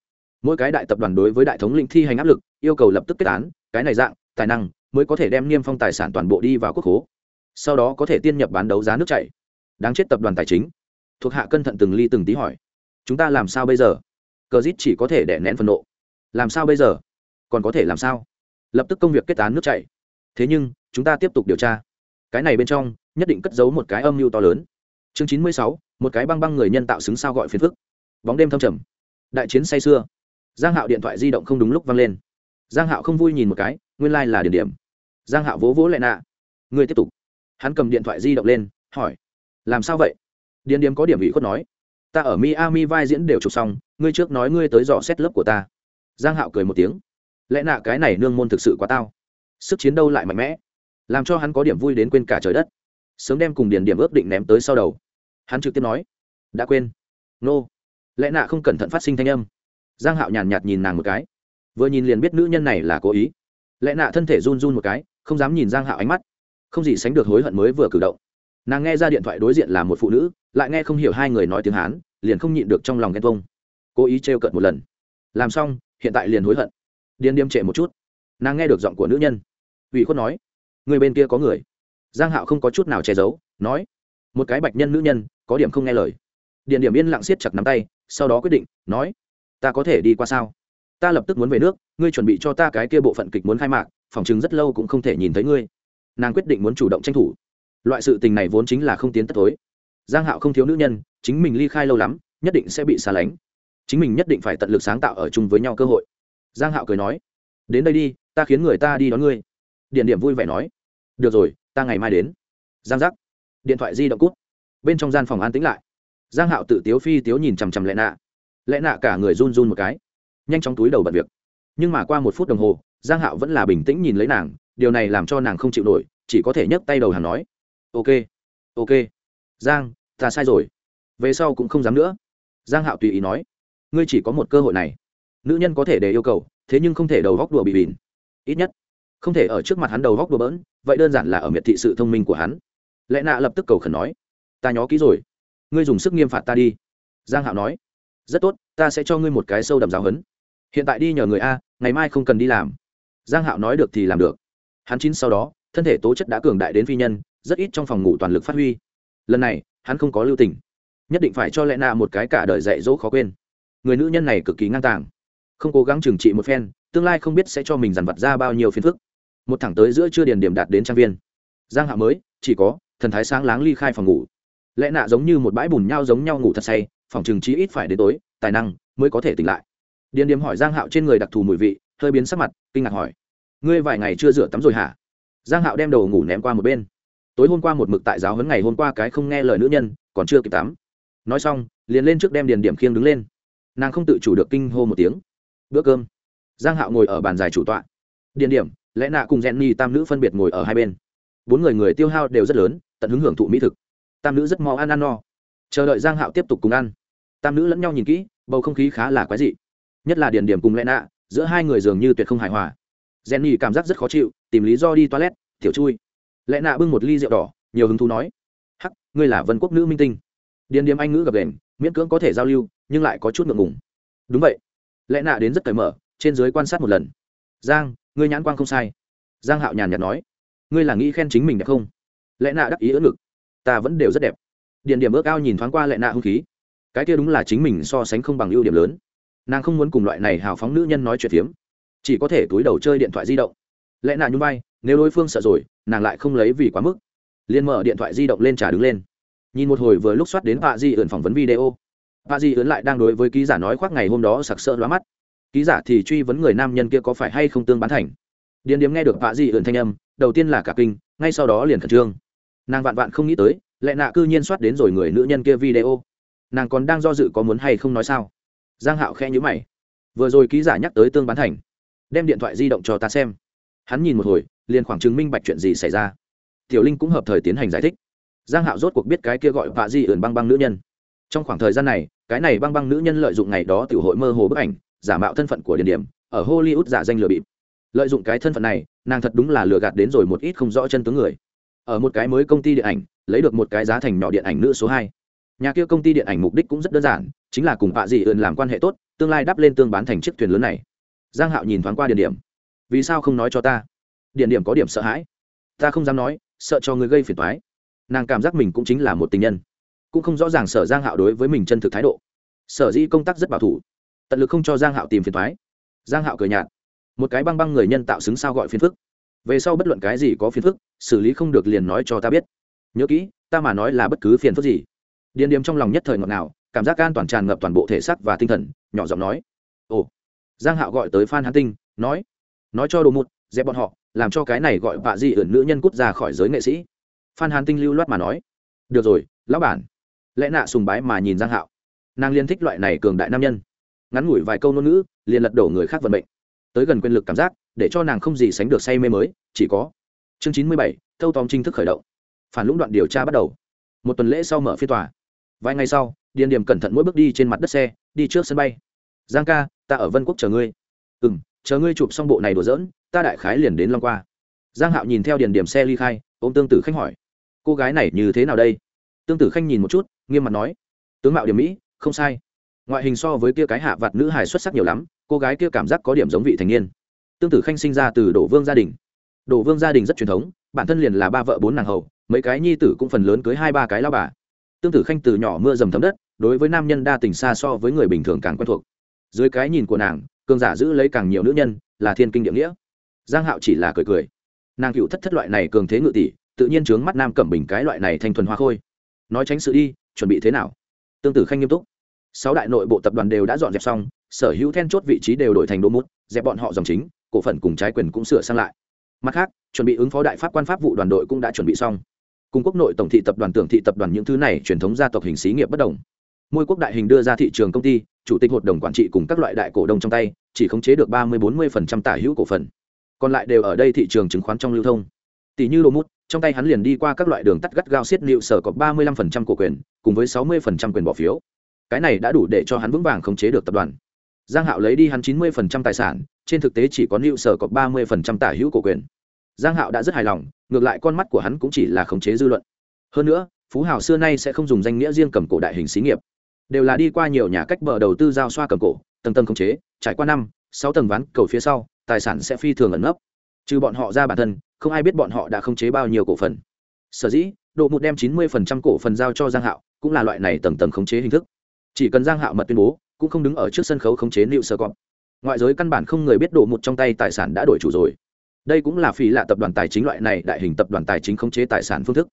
Mỗi cái đại tập đoàn đối với đại thống lĩnh thi hành áp lực, yêu cầu lập tức kết án, cái này dạng, tài năng mới có thể đem niêm phong tài sản toàn bộ đi vào quốc hố sau đó có thể tiên nhập bán đấu giá nước chảy. Đáng chết tập đoàn tài chính. Thuộc hạ cân thận từng ly từng tí hỏi, chúng ta làm sao bây giờ? Cờ rít chỉ có thể đẻ nén phần nộ. Làm sao bây giờ? Còn có thể làm sao? Lập tức công việc kết án nước chảy. Thế nhưng, chúng ta tiếp tục điều tra. Cái này bên trong nhất định cất giấu một cái âm mưu to lớn. Chương chín mươi sáu, một cái băng băng người nhân tạo xứng sao gọi phiền phức. Bóng đêm thâm trầm. Đại chiến say xưa giang hạo điện thoại di động không đúng lúc vang lên. Giang hạo không vui nhìn một cái, nguyên lai、like、là điểm điểm. Giang hạo vỗ vỗ lại nạ. Ngươi tiếp tục. Hắn cầm điện thoại di động lên, hỏi. Làm sao vậy? Điền điếm có điểm vị khuất nói. Ta ở miami vai diễn đều chụp xong, ngươi trước nói ngươi tới dò xét lớp của ta. Giang hạo cười một tiếng. Lẽ nạ, cái này nương môn thực sự quá tao. Sức chiến đâu lại mạnh mẽ. Làm cho hắn có điểm vui đến quên cả trời đất sớm đem cùng điền điểm ước định ném tới sau đầu. Hắn trực tiếp nói, đã quên. Nô、no. lẽ nạ không cẩn thận phát sinh thanh âm. Giang hạo nhàn nhạt nhìn nàng một cái. Vừa nhìn liền biết nữ nhân này là cố ý. Lẽ nạ thân thể run run một cái, không dám nhìn giang hạo ánh mắt. Không gì sánh được hối hận mới vừa cử động. Nàng nghe ra điện thoại đối diện là một phụ nữ, lại nghe không hiểu hai người nói tiếng hán, liền không nhịn được trong lòng ghen vông cố ý trêu cợt một lần. Làm xong, hiện tại liền hối hận. Điên điêm trệ một chút. Nàng nghe được giọng của nữ nhân. Ủy khuất nói, người bên kia có người giang hạo không có chút nào che giấu, nói, một cái bạch nhân nữ nhân, có điểm không nghe lời. Điện điểm yên lặng siết chặt nắm tay, sau đó quyết định, nói, ta có thể đi qua sao? Ta lập tức muốn về nước, ngươi chuẩn bị cho ta cái kia bộ phận kịch muốn khai mạc, phòng chứng rất lâu cũng không thể nhìn thấy ngươi. Nàng quyết định muốn chủ động tranh thủ. Loại sự tình này vốn chính là không tiến tất tối giang hạo không thiếu nữ nhân, chính mình ly khai lâu lắm, nhất định sẽ bị xa lánh. Chính mình nhất định phải tận lực sáng tạo ở chung với nhau cơ hội. Giang hạo cười nói, đến đây đi, ta khiến người ta đi đón ngươi. Điện điểm vui vẻ nói, được rồi ta ngày mai đến. Giang giác. Điện thoại di động cút. Bên trong gian phòng an tĩnh lại. Giang hạo tự tiếu phi tiếu nhìn chằm chằm lẽ nạ. Lẽ nạ cả người run run một cái. Nhanh chóng túi đầu bật việc. Nhưng mà qua một phút đồng hồ, giang hạo vẫn là bình tĩnh nhìn lấy nàng, điều này làm cho nàng không chịu nổi, chỉ có thể nhấc tay đầu hàng nói, ok ok. Giang, ta sai rồi. Về sau cũng không dám nữa. Giang hạo tùy ý nói, ngươi chỉ có một cơ hội này. Nữ nhân có thể để yêu cầu, thế nhưng không thể đầu góc đùa bị bỉn ít nhất, không thể ở trước mặt hắn đầu góc đùa bỡn vậy đơn giản là ở miệt thị sự thông minh của hắn. Lẽ nạ lập tức cầu khẩn nói, ta nhó kỹ rồi, ngươi dùng sức nghiêm phạt ta đi. Giang hạo nói, rất tốt, ta sẽ cho ngươi một cái sâu đậm giáo hấn hiện tại đi nhờ người a, ngày mai không cần đi làm. Giang hạo nói được thì làm được. Hắn chín sau đó, thân thể tố chất đã cường đại đến phi nhân, rất ít trong phòng ngủ toàn lực phát huy. Lần này, hắn không có lưu tình. Nhất định phải cho lẽ nạ một cái cả đời dạy dỗ khó quên. Người nữ nhân này cực kỳ ngang tàng. Không cố gắng trừng trị một phen, tương lai không biết sẽ cho mình dằn vặt ra bao nhiêu phiền phức một thẳng tới giữa chưa điền điểm đạt đến trang viên. Giang hạ mới, chỉ có, thần thái sáng láng ly khai phòng ngủ. Lẽ nạ giống như một bãi bùn nhau giống nhau ngủ thật say, phòng trừng trí ít phải đến tối, tài năng mới có thể tỉnh lại. Điền điểm hỏi giang hạo trên người đặc thù mùi vị, hơi biến sắc mặt, kinh ngạc hỏi, ngươi vài ngày chưa rửa tắm rồi hả? Giang hạo đem đầu ngủ ném qua một bên. Tối hôm qua một mực tại giáo huấn ngày hôm qua cái không nghe lời nữ nhân, còn chưa kịp tắm. Nói xong, liền lên trước đem điền điểm khiêng đứng lên. Nàng không tự chủ được kinh hô một tiếng. Bữa cơm. Giang hạo ngồi ở bàn dài chủ tọa. Điền điểm lẽ nạ cùng rèn ni tam nữ phân biệt ngồi ở hai bên. Bốn người người tiêu hao đều rất lớn, tận hứng hưởng thụ mỹ thực. Tam nữ rất mò ăn ăn no. Chờ đợi giang hạo tiếp tục cùng ăn. Tam nữ lẫn nhau nhìn kỹ, bầu không khí khá là quái dị. Nhất là điền điểm cùng lẽ nạ, giữa hai người dường như tuyệt không hài hòa. Jenny cảm giác rất khó chịu, tìm lý do đi toilet, tiểu chui. Lẽ nạ bưng một ly rượu đỏ, nhiều hứng thú nói, hắc, ngươi là vân quốc nữ minh tinh. Điền điểm anh ngữ gặp đèn miễn cưỡng có thể giao lưu, nhưng lại có chút ngượng ngùng. Đúng vậy. Lẽ nạ đến rất cởi mở, trên dưới quan sát một lần. Giang ngươi nhãn quang không sai. Giang hạo nhàn nhạt nói, ngươi là nghĩ khen chính mình đẹp không? Lẽ nạ đắc ý ưỡn ngực, ta vẫn đều rất đẹp. Điện điểm ước ao nhìn thoáng qua lẽ nạ hung khí, cái kia đúng là chính mình so sánh không bằng ưu điểm lớn. Nàng không muốn cùng loại này hào phóng nữ nhân nói chuyện phiếm, chỉ có thể túi đầu chơi điện thoại di động. Lẽ nạ nhún vai, nếu đối phương sợ rồi, nàng lại không lấy vì quá mức. Liền mở điện thoại di động lên trả đứng lên. Nhìn một hồi vừa lúc soát đến bà di ẩn phỏng vấn video. Bà di ẩn lại đang đối với ký giả nói khoác ngày hôm đó sặc sỡ lóa mắt ký giả thì truy vấn người nam nhân kia có phải hay không tương bán thành. Điền điếm nghe được vạ di ẩn thanh âm, đầu tiên là cả kinh, ngay sau đó liền khẩn trương. Nàng vạn vạn không nghĩ tới lẽ nạ cư nhiên soát đến rồi người nữ nhân kia video. Nàng còn đang do dự có muốn hay không nói sao. Giang hạo khẽ nhíu mày. Vừa rồi ký giả nhắc tới tương bán thành. Đem điện thoại di động cho ta xem. Hắn nhìn một hồi, liền khoảng chứng minh bạch chuyện gì xảy ra. Tiểu linh cũng hợp thời tiến hành giải thích. Giang hạo rốt cuộc biết cái kia gọi vạ di ẩn băng băng nữ nhân. Trong khoảng thời gian này, cái này băng băng nữ nhân lợi dụng ngày đó tiểu hội mơ hồ bức ảnh giả mạo thân phận của điển điểm, ở hollywood giả danh lừa bịp. Lợi dụng cái thân phận này, nàng thật đúng là lừa gạt đến rồi một ít không rõ chân tướng người. Ở một cái mới công ty điện ảnh, lấy được một cái giá thành nhỏ điện ảnh nữ số hai. Nhà kia công ty điện ảnh mục đích cũng rất đơn giản, chính là cùng vạ dị ươn làm quan hệ tốt, tương lai đắp lên tương bán thành chiếc thuyền lớn này. Giang hạo nhìn thoáng qua địa điểm. Vì sao không nói cho ta? Điện điểm có điểm sợ hãi. Ta không dám nói, sợ cho người gây phiền toái. Nàng cảm giác mình cũng chính là một tình nhân. Cũng không rõ ràng sở giang hạo đối với mình chân thực thái độ. Sở dĩ công tác rất bảo thủ tận lực không cho giang hạo tìm phiền toái giang hạo cười nhạt. Một cái băng băng người nhân tạo xứng sao gọi phiền phức. Về sau bất luận cái gì có phiền phức, xử lý không được liền nói cho ta biết. Nhớ kỹ, ta mà nói là bất cứ phiền phức gì. Điền điềm trong lòng nhất thời ngọt nào cảm giác an toàn tràn ngập toàn bộ thể xác và tinh thần, nhỏ giọng nói. Ồ. Giang hạo gọi tới phan hán tinh, nói. Nói cho đồ một dẹp bọn họ, làm cho cái này gọi vạ dị ẩn nữ nhân cút ra khỏi giới nghệ sĩ. Phan hán tinh lưu loát mà nói. Được rồi, lão bản. Lẽ nạ sùng bái mà nhìn giang hạo. Nàng liên thích loại này cường đại nam nhân ngắn ngủi vài câu ngôn ngữ, liền lật đổ người khác vận mệnh. Tới gần quyền lực cảm giác, để cho nàng không gì sánh được say mê mới, chỉ có chương chín mươi bảy, thâu tóm chính thức khởi động. Phản lũng đoạn điều tra bắt đầu. Một tuần lễ sau mở phiên tòa. Vài ngày sau, điền điểm cẩn thận mỗi bước đi trên mặt đất xe, đi trước sân bay. Giang ca, ta ở vân quốc chờ ngươi. Ừ m chờ ngươi chụp xong bộ này đùa dỡn ta đại khái liền đến long qua. Giang hạo nhìn theo điền điểm xe ly khai ô m tương tử khanh hỏi. Cô gái này như thế nào đây? Tương tử khanh nhìn một chút, nghiêm mặt nói. Tướng mạo điểm mỹ, không sai ngoại hình so với kia cái hạ vặt nữ hài xuất sắc nhiều lắm, cô gái kia cảm giác có điểm giống vị thành niên. Tương tử khanh sinh ra từ đổ vương gia đình. Đổ vương gia đình rất truyền thống, bản thân liền là ba vợ bốn nàng hầu, mấy cái nhi tử cũng phần lớn cưới hai ba cái lao bà. Tương tử khanh từ nhỏ mưa dầm thấm đất, đối với nam nhân đa tình xa so với người bình thường càng quen thuộc. Dưới cái nhìn của nàng, cường giả giữ lấy càng nhiều nữ nhân, là thiên kinh địa nghĩa. Giang hạo chỉ là cười cười. Nàng cựu thất thất loại này cường thế ngự tỷ, tự nhiên trướng mắt nam cẩm bình cái loại này thanh thuần hoa khôi. Nói tránh sự đi, chuẩn bị thế nào? Tương tử khanh nghiêm túc sáu đại nội bộ tập đoàn đều đã dọn dẹp xong, sở hữu then chốt vị trí đều đổi thành đô mút, dẹp bọn họ dòng chính, cổ phần cùng trái quyền cũng sửa sang lại. Mặt khác, chuẩn bị ứng phó đại pháp quan pháp vụ đoàn đội cũng đã chuẩn bị xong. Cùng quốc nội tổng thị tập đoàn tưởng thị tập đoàn những thứ này truyền thống gia tộc hình xí nghiệp bất đồng. Môi quốc đại hình đưa ra thị trường công ty, chủ tịch hội đồng quản trị cùng các loại đại cổ đông trong tay, chỉ khống chế được ba mươi bốn mươi tả hữu cổ phần. Còn lại đều ở đây thị trường chứng khoán trong lưu thông. Tỷ như lô mút, trong tay hắn liền đi qua các loại đường tắt gắt gao xiết liệu sở có ba mươi lăm phần trăm cổ quyền, cùng với sáu mươi phần trăm quyền bỏ phiếu cái này đã đủ để cho hắn vững vàng khống chế được tập đoàn. Giang hạo lấy đi hắn chín mươi phần trăm tài sản, trên thực tế chỉ có liệu sở có ba mươi phần tả hữu cổ quyền. Giang hạo đã rất hài lòng, ngược lại con mắt của hắn cũng chỉ là khống chế dư luận. Hơn nữa, phú hào xưa nay sẽ không dùng danh nghĩa riêng cầm cổ đại hình xí nghiệp. Đều là đi qua nhiều nhà cách bờ đầu tư giao xoa cầm cổ, tầng tầng khống chế, trải qua năm, sáu tầng ván, cầu phía sau, tài sản sẽ phi thường ẩn nấp. Trừ bọn họ ra bản thân, không ai biết bọn họ đã khống chế bao nhiêu cổ phần. Sở dĩ độ một đem chín mươi phần trăm cổ phần giao cho giang hạo, cũng là loại này tầng tầng khống chế hình thức chỉ cần giang hạo mật tuyên bố, cũng không đứng ở trước sân khấu khống chế liệu sơ cọp ngoại giới căn bản không người biết đổ một trong tay tài sản đã đổi chủ rồi. Đây cũng là phí lạ tập đoàn tài chính loại này đại hình tập đoàn tài chính khống chế tài sản phương thức.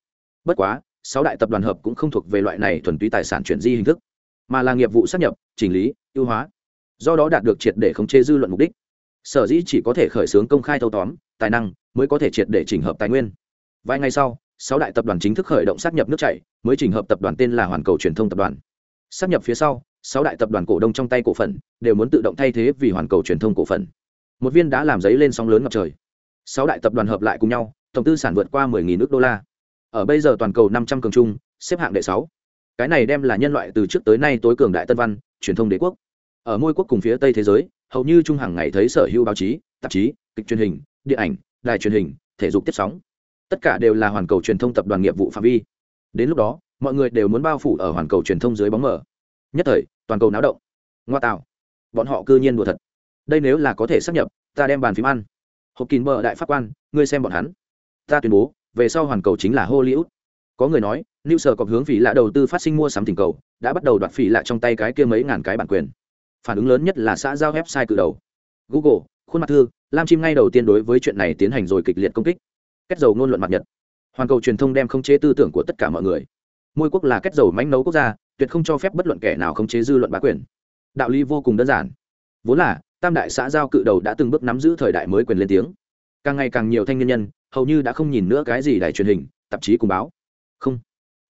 Bất quá, sáu đại tập đoàn hợp cũng không thuộc về loại này thuần túy tài sản chuyển di hình thức, mà là nghiệp vụ sắp nhập, chỉnh lý, ưu hóa. Do đó đạt được triệt để khống chế dư luận mục đích. Sở dĩ chỉ có thể khởi xướng công khai thâu tóm, tài năng, mới có thể triệt để chỉnh hợp tài nguyên. Vài ngày sau, sáu đại tập đoàn chính thức khởi động sát nhập nước chảy, mới chỉnh hợp tập đoàn tên là hoàn cầu truyền thông tập đoàn sắp nhập phía sau, sáu đại tập đoàn cổ đông trong tay cổ phần đều muốn tự động thay thế vì hoàn cầu truyền thông cổ phần. Một viên đã làm giấy lên sóng lớn ngập trời. Sáu đại tập đoàn hợp lại cùng nhau, tổng tư sản vượt qua 10.000 nước đô la. Ở bây giờ toàn cầu 500 cường trung, xếp hạng đệ sáu. Cái này đem là nhân loại từ trước tới nay tối cường đại tân văn, truyền thông đế quốc. Ở môi quốc cùng phía tây thế giới, hầu như trung hàng ngày thấy sở hữu báo chí, tạp chí, kịch truyền hình, điện ảnh, đài truyền hình, thể dục tiếp sóng. Tất cả đều là hoàn cầu truyền thông tập đoàn nghiệp vụ phạm vi. Đến lúc đó mọi người đều muốn bao phủ ở hoàn cầu truyền thông dưới bóng mở nhất thời, toàn cầu náo động. Ngoa tạo. Bọn họ cư nhiên đùa thật. Đây nếu là có thể sắp nhập, ta đem bàn phím ăn. Hộp kín bờ đại pháp quan, ngươi xem bọn hắn. Ta tuyên bố, về sau hoàn cầu chính là hollywood. Có người nói, new sở có hướng phỉ lạ đầu tư phát sinh mua sắm tình cầu, đã bắt đầu đoạt phỉ lạ trong tay cái kia mấy ngàn cái bản quyền. Phản ứng lớn nhất là xã giao website cự đầu. Google, khuôn mặt thư, lam chim ngay đầu tiên đối với chuyện này tiến hành rồi kịch liệt công kích. Kết dầu ngôn luận mặt nhật. Hoàn cầu truyền thông đem khống chế tư tưởng của tất cả mọi người môi quốc là kết dầu mánh nấu quốc gia, tuyệt không cho phép bất luận kẻ nào khống chế dư luận bá quyền. Đạo lý vô cùng đơn giản. Vốn là, tam đại xã giao cự đầu đã từng bước nắm giữ thời đại mới quyền lên tiếng. Càng ngày càng nhiều thanh niên nhân, hầu như đã không nhìn nữa cái gì đài truyền hình, tạp chí cùng báo. Không.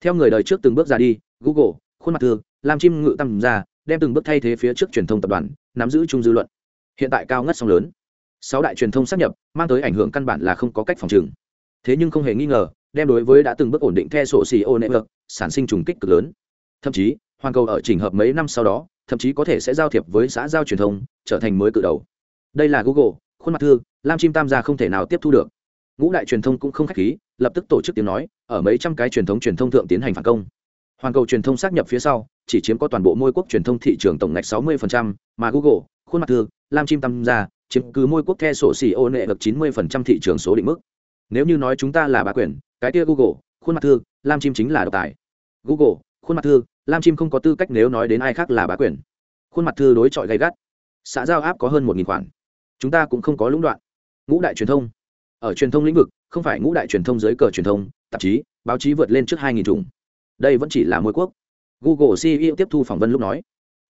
Theo người đời trước từng bước ra đi, google, khuôn mặt thư làm chim ngự tăng ra đem từng bước thay thế phía trước truyền thông tập đoàn, nắm giữ chung dư luận. Hiện tại cao ngất song lớn. Sáu đại truyền thông sắp nhập, mang tới ảnh hưởng căn bản là không có cách phòng trừng. Thế nhưng không hề nghi ngờ đem đối với đã từng bước ổn định theo sổ xì ô nệ sản sinh trùng kích cực lớn. Thậm chí hoàn cầu ở trình hợp mấy năm sau đó thậm chí có thể sẽ giao thiệp với xã giao truyền thông trở thành mới cự đầu. Đây là google khuôn mặt thư lam chim tam gia không thể nào tiếp thu được. Ngũ đại truyền thông cũng không k h á c h khí lập tức tổ chức tiếng nói ở mấy trăm cái truyền thống truyền thông thượng tiến hành phản công. Hoàn cầu truyền thông xác nhập phía sau chỉ chiếm có toàn bộ môi quốc truyền thông thị trường tổng ngạch 60%, mà google khuôn mặt thư lam chim tam gia chiếm cứ môi quốc the sổ xì ô nệ được 90% thị trường số định mức. Nếu như nói chúng ta là bá quyền cái kia google khuôn mặt thư lam chim chính là độc tài. Google khuôn mặt thư lam chim không có tư cách nếu nói đến ai khác là bá quyền. Khuôn mặt thư đối chọi gay gắt. Xã giao áp có hơn một nghìn khoản. Chúng ta cũng không có lũng đoạn. Ngũ đại truyền thông. Ở truyền thông lĩnh vực không phải ngũ đại truyền thông dưới cờ truyền thông tạp chí báo chí vượt lên trước hai nghìn chủng. Đây vẫn chỉ là môi quốc. Google ceo tiếp thu phỏng vấn lúc nói.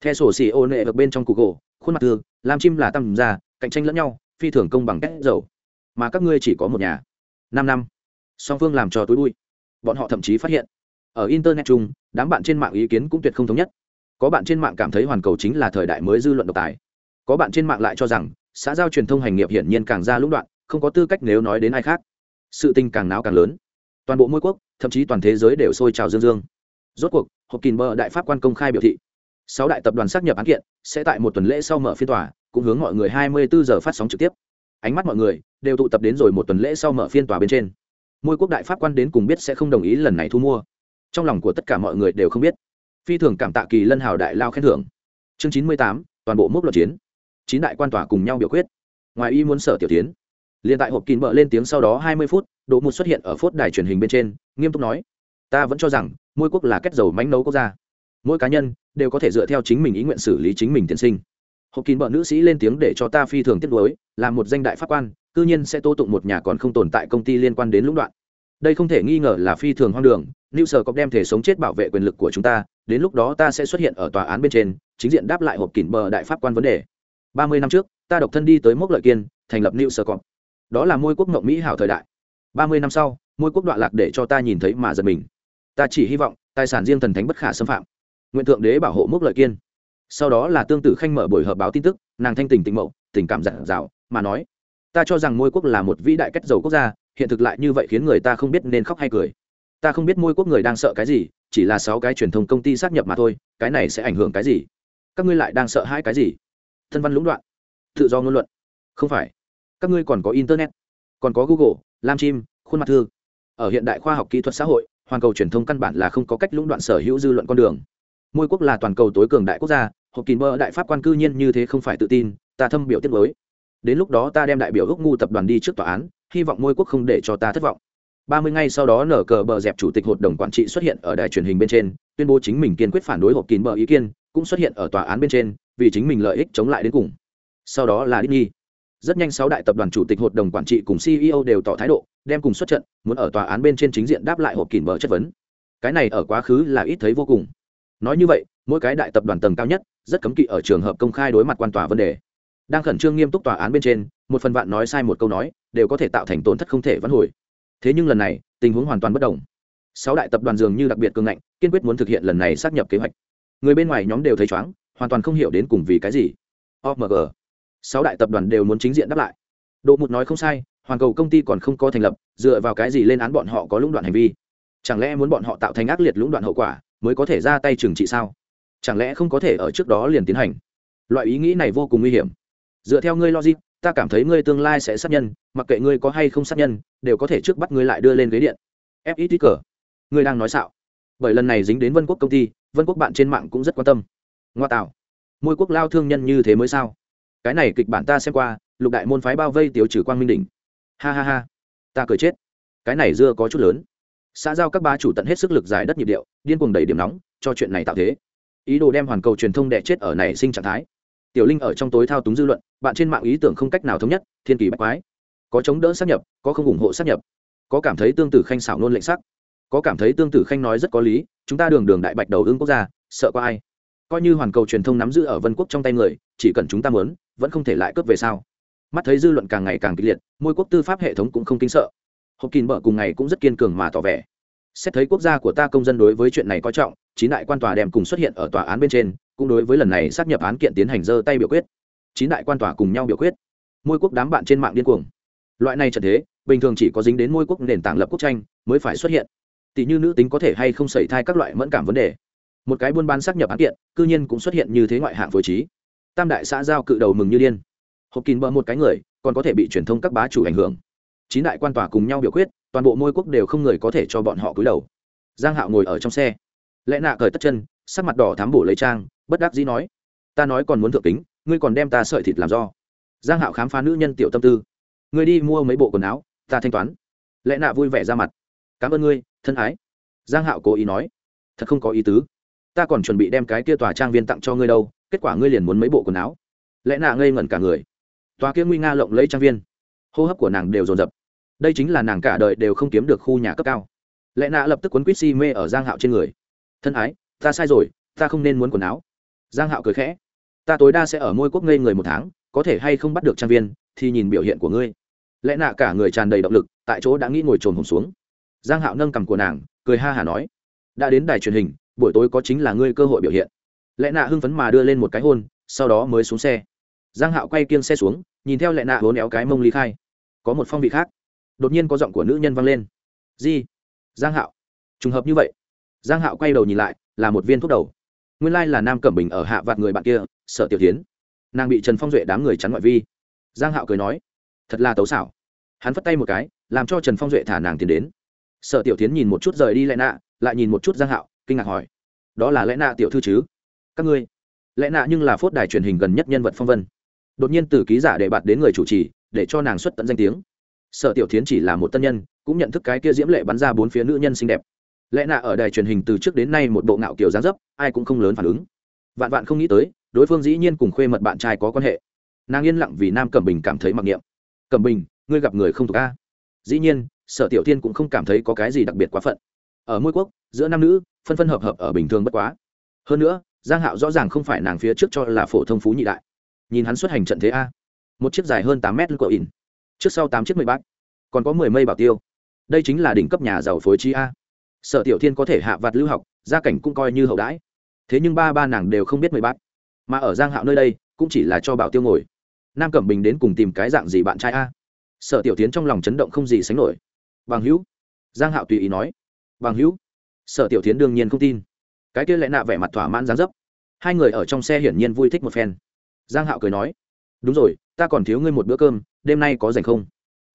Theo sổ CEO nệ được bên trong google khuôn mặt thư Lam chim là tăng gia, cạnh tranh lẫn nhau phi thường công bằng cách dầu. Mà các ngươi chỉ có một nhà. Năm năm song phương làm cho tối đuôi bọn họ thậm chí phát hiện, ở internet chung, đám bạn trên mạng ý kiến cũng tuyệt không thống nhất. Có bạn trên mạng cảm thấy hoàn cầu chính là thời đại mới dư luận độc tài. Có bạn trên mạng lại cho rằng, xã giao truyền thông hành nghiệp hiển nhiên càng ra lũng đoạn, không có tư cách nếu nói đến ai khác. Sự tình càng náo càng lớn. Toàn bộ môi quốc, thậm chí toàn thế giới đều sôi trào dương dương. Rốt cuộc hộp kín bờ đại pháp quan công khai biểu thị, sáu đại tập đoàn xác nhập án kiện, sẽ tại một tuần lễ sau mở phiên tòa, cũng hướng mọi người hai mươi bốn giờ phát sóng trực tiếp. Ánh mắt mọi người đều tụ tập đến rồi một tuần lễ sau mở phiên tòa bên trên môi quốc đại pháp quan đến cùng biết sẽ không đồng ý lần này thu mua. Trong lòng của tất cả mọi người đều không biết. Phi thường cảm tạ kỳ lân hào đại lao khen thưởng. Chương chín mươi tám, toàn bộ mốc luật chiến. Chín đại quan tòa cùng nhau biểu quyết. Ngoài y muốn sở tiểu tiến. Liền tại hộp kín bợ lên tiếng sau đó hai mươi phút, đỗ một xuất hiện ở phốt đài truyền hình bên trên, nghiêm túc nói, ta vẫn cho rằng mỗi quốc là kết dầu mánh nấu quốc gia. Mỗi cá nhân đều có thể dựa theo chính mình ý nguyện xử lý chính mình tiên sinh. Hộp kín bợ nữ sĩ lên tiếng để cho ta phi thường tiết đối là một danh đại pháp quan cư nhiên sẽ tố tụng một nhà còn không tồn tại công ty liên quan đến lũng đoạn. Đây không thể nghi ngờ là phi thường hoang đường, new sở cọc đem thể sống chết bảo vệ quyền lực của chúng ta, đến lúc đó ta sẽ xuất hiện ở tòa án bên trên, chính diện đáp lại hộp kỉnh bờ đại pháp quan vấn đề. Ba mươi năm trước, ta độc thân đi tới mốc lợi kiên, thành lập new sở cọc đó là môi quốc mộng mỹ hảo thời đại. Ba mươi năm sau, môi quốc đoạn lạc để cho ta nhìn thấy mà giật mình. Ta chỉ hy vọng, tài sản riêng thần thánh bất khả xâm phạm. Nguyện thượng đế bảo hộ mốc lợi kiên. Sau đó là tương tự khanh mở buổi họp báo tin tức, nàng thanh tình tình mậu tình cảm dặn dạo mà nói ta cho rằng môi quốc là một vĩ đại cách dầu quốc gia, hiện thực lại như vậy khiến người ta không biết nên khóc hay cười. Ta không biết môi quốc người đang sợ cái gì, chỉ là sáu cái truyền thông công ty sát nhập mà thôi, cái này sẽ ảnh hưởng cái gì? Các ngươi lại đang sợ hai cái gì? Thân văn lũng đoạn. Tự do ngôn luận. Không phải. Các ngươi còn có internet, còn có google, lam chim, khuôn mặt thư. Ở hiện đại khoa học kỹ thuật xã hội, hoàn cầu truyền thông căn bản là không có cách lũng đoạn sở hữu dư luận con đường. Môi quốc là toàn cầu tối cường đại quốc gia hộp kín mơ đại pháp quan cư nhiên như thế không phải tự tin, ta thâm biểu tiết mới đến lúc đó ta đem đại biểu ước ngu tập đoàn đi trước tòa án, hy vọng môi quốc không để cho ta thất vọng. Ba mươi ngày sau đó nở cờ bờ dẹp chủ tịch hội đồng quản trị xuất hiện ở đài truyền hình bên trên, tuyên bố chính mình kiên quyết phản đối hộp kín bờ ý kiến, cũng xuất hiện ở tòa án bên trên, vì chính mình lợi ích chống lại đến cùng. Sau đó là Disney. rất nhanh sáu đại tập đoàn chủ tịch hội đồng quản trị cùng ceo đều tỏ thái độ, đem cùng xuất trận, muốn ở tòa án bên trên chính diện đáp lại hộp kín bờ chất vấn. Cái này ở quá khứ là ít thấy vô cùng. Nói như vậy, mỗi cái đại tập đoàn tầng cao nhất, rất cấm kỵ ở trường hợp công khai đối mặt quan tòa vấn đề đang khẩn trương nghiêm túc tòa án bên trên, một phần vạn nói sai một câu nói, đều có thể tạo thành tổn thất không thể vãn hồi. Thế nhưng lần này, tình huống hoàn toàn bất đồng. Sáu đại tập đoàn dường như đặc biệt cường ngạnh, kiên quyết muốn thực hiện lần này sát nhập kế hoạch. Người bên ngoài nhóm đều thấy chóng, hoàn toàn không hiểu đến cùng vì cái gì. Omg sáu đại tập đoàn đều muốn chính diện đáp lại. Độ một nói không sai, hoàn cầu công ty còn không có thành lập, dựa vào cái gì lên án bọn họ có lũng đoạn hành vi? Chẳng lẽ muốn bọn họ tạo thành ác liệt lũng đoạn hậu quả, mới có thể ra tay trừng trị sao? Chẳng lẽ không có thể ở trước đó liền tiến hành? Loại ý nghĩ này vô cùng nguy hiểm dựa theo ngươi logic, ta cảm thấy ngươi tương lai sẽ sát nhân, mặc kệ ngươi có hay không sát nhân, đều có thể trước bắt ngươi lại đưa lên ghế điện. Fit cờ ngươi đang nói xạo. Bởi lần này dính đến vân quốc công ty, vân quốc bạn trên mạng cũng rất quan tâm. Ngoa tạo. Môi quốc lao thương nhân như thế mới sao? Cái này kịch bản ta xem qua, lục đại môn phái bao vây tiêu trừ quang minh đỉnh. Ha ha ha. Ta cười chết. Cái này dưa có chút lớn. Xã giao các ba chủ tận hết sức lực giải đất nhịp điệu, điên cuồng đẩy điểm nóng, cho chuyện này tạo thế. Ý đồ đem hoàn cầu truyền thông đẻ chết ở này sinh trạng thái tiểu linh ở trong tối thao túng dư luận, bạn trên mạng ý tưởng không cách nào thống nhất, thiên kỳ bách quái. Có chống đỡ sát nhập, có không ủng hộ sát nhập. Có cảm thấy tương tử khanh xảo nôn lệnh sắc. Có cảm thấy tương tử khanh nói rất có lý, chúng ta đường đường đại bạch đầu ương quốc gia, sợ có ai? Coi như hoàn cầu truyền thông nắm giữ ở vân quốc trong tay người, chỉ cần chúng ta muốn, vẫn không thể lại cướp về sao? Mắt thấy dư luận càng ngày càng kịch liệt, môi quốc tư pháp hệ thống cũng không kinh sợ. Hộp kín bở cùng ngày cũng rất kiên cường mà tỏ vẻ. Xét thấy quốc gia của ta công dân đối với chuyện này có trọng, chín đại quan tòa đem cùng xuất hiện ở tòa án bên trên cũng đối với lần này xác nhập án kiện tiến hành dơ tay biểu quyết. Chín đại quan tòa cùng nhau biểu quyết. Môi quốc đám bạn trên mạng điên cuồng. Loại này trận thế, bình thường chỉ có dính đến môi quốc nền tảng lập quốc tranh mới phải xuất hiện. Tỷ như nữ tính có thể hay không xảy thai các loại mẫn cảm vấn đề. Một cái buôn bán xác nhập án kiện, cư nhiên cũng xuất hiện như thế ngoại hạng phối trí. Tam đại xã giao cự đầu mừng như điên. Hộp kín bỡ một cái người, còn có thể bị truyền thông các bá chủ ảnh hưởng. Chín đại quan tòa cùng nhau biểu quyết, toàn bộ môi quốc đều không người có thể cho bọn họ cúi đầu. Giang hạo ngồi ở trong xe. Lẽ nạ cởi tất chân, sắc mặt đỏ thám bổ lấy trang bất đắc dĩ nói, ta nói còn muốn thượng tính ngươi còn đem ta sợi thịt làm do. Giang hạo khám phá nữ nhân tiểu tâm tư, ngươi đi mua mấy bộ quần áo, ta thanh toán. Lẽ nạ vui vẻ ra mặt, cảm ơn ngươi, thân ái. Giang hạo cố ý nói, thật không có ý tứ. Ta còn chuẩn bị đem cái kia tòa trang viên tặng cho ngươi đâu, kết quả ngươi liền muốn mấy bộ quần áo. Lẽ nạ ngây ngẩn cả người. Tòa kia nguy nga lộng lấy trang viên, hô hấp của nàng đều dồn dập. Đây chính là nàng cả đời đều không kiếm được khu nhà cấp cao. Lẽ nạ lập tức quấn quýt si mê ở giang hạo trên người, thân ái, ta sai rồi, ta không nên muốn quần áo giang hạo cười khẽ. Ta tối đa sẽ ở môi quốc ngây người một tháng, có thể hay không bắt được trang viên, thì nhìn biểu hiện của ngươi. Lẽ nạ cả người tràn đầy động lực, tại chỗ đã nghĩ ngồi trồn hồng xuống. Giang hạo nâng cầm của nàng, cười ha hả nói. Đã đến đài truyền hình, buổi tối có chính là ngươi cơ hội biểu hiện. Lẽ nạ hưng phấn mà đưa lên một cái hôn, sau đó mới xuống xe. Giang hạo quay kiêng xe xuống, nhìn theo lẽ nạ hố néo cái mông ly khai. Có một phong vị khác. Đột nhiên có giọng của nữ nhân vang lên. Di. Giang hạo. Trùng hợp như vậy. Giang hạo quay đầu nhìn lại, là một viên thuốc đầu nguyên lai là nam cẩm bình ở hạ vạt người bạn kia, sợ tiểu tiến nàng bị trần phong duệ đám người chắn ngoại vi. Giang hạo cười nói, thật là tấu xảo. Hắn phất tay một cái, làm cho trần phong duệ thả nàng tiến đến. Sợ tiểu tiến nhìn một chút rời đi lẽ nạ, lại nhìn một chút giang hạo, kinh ngạc hỏi, đó là lẽ nạ tiểu thư chứ? Các ngươi. Lẽ nạ nhưng là phốt đài truyền hình gần nhất nhân vật phong vân. Đột nhiên từ ký giả để bạt đến người chủ trì, để cho nàng xuất tận danh tiếng. Sở tiểu tiến chỉ là một tân nhân, cũng nhận thức cái kia diễm lệ bắn ra bốn phía nữ nhân xinh đẹp lẽ nạ ở đài truyền hình từ trước đến nay một bộ ngạo kiểu gián dấp, ai cũng không lớn phản ứng. Vạn vạn không nghĩ tới, đối phương dĩ nhiên cùng khuê mật bạn trai có quan hệ. Nàng yên lặng vì nam cẩm bình cảm thấy mặc niệm. Cẩm bình, ngươi gặp người không thuộc a? Dĩ nhiên, sở tiểu thiên cũng không cảm thấy có cái gì đặc biệt quá phận. Ở môi quốc, giữa nam nữ, phân phân hợp hợp ở bình thường bất quá. Hơn nữa, giang hạo rõ ràng không phải nàng phía trước cho là phổ thông phú nhị đại. Nhìn hắn xuất hành trận thế a. Một chiếc dài hơn tám mét của in trước sau tám chiếc mười bát còn có mười mây bảo tiêu. Đây chính là đỉnh cấp nhà giàu phối trí a sở tiểu thiên có thể hạ vặt lưu học, gia cảnh cũng coi như hậu đãi. Thế nhưng ba ba nàng đều không biết mười bát. Mà ở giang hạo nơi đây, cũng chỉ là cho bảo tiêu ngồi. Nam cẩm bình đến cùng tìm cái dạng gì bạn trai a? Sở tiểu tiến trong lòng chấn động không gì sánh nổi. Bằng hữu, giang hạo tùy ý nói. Bằng hữu, sở tiểu tiến đương nhiên không tin. Cái kia lại nạ vẻ mặt thỏa mãn dáng dấp. Hai người ở trong xe hiển nhiên vui thích một phen. Giang hạo cười nói. Đúng rồi, ta còn thiếu ngươi một bữa cơm, đêm nay có rảnh không?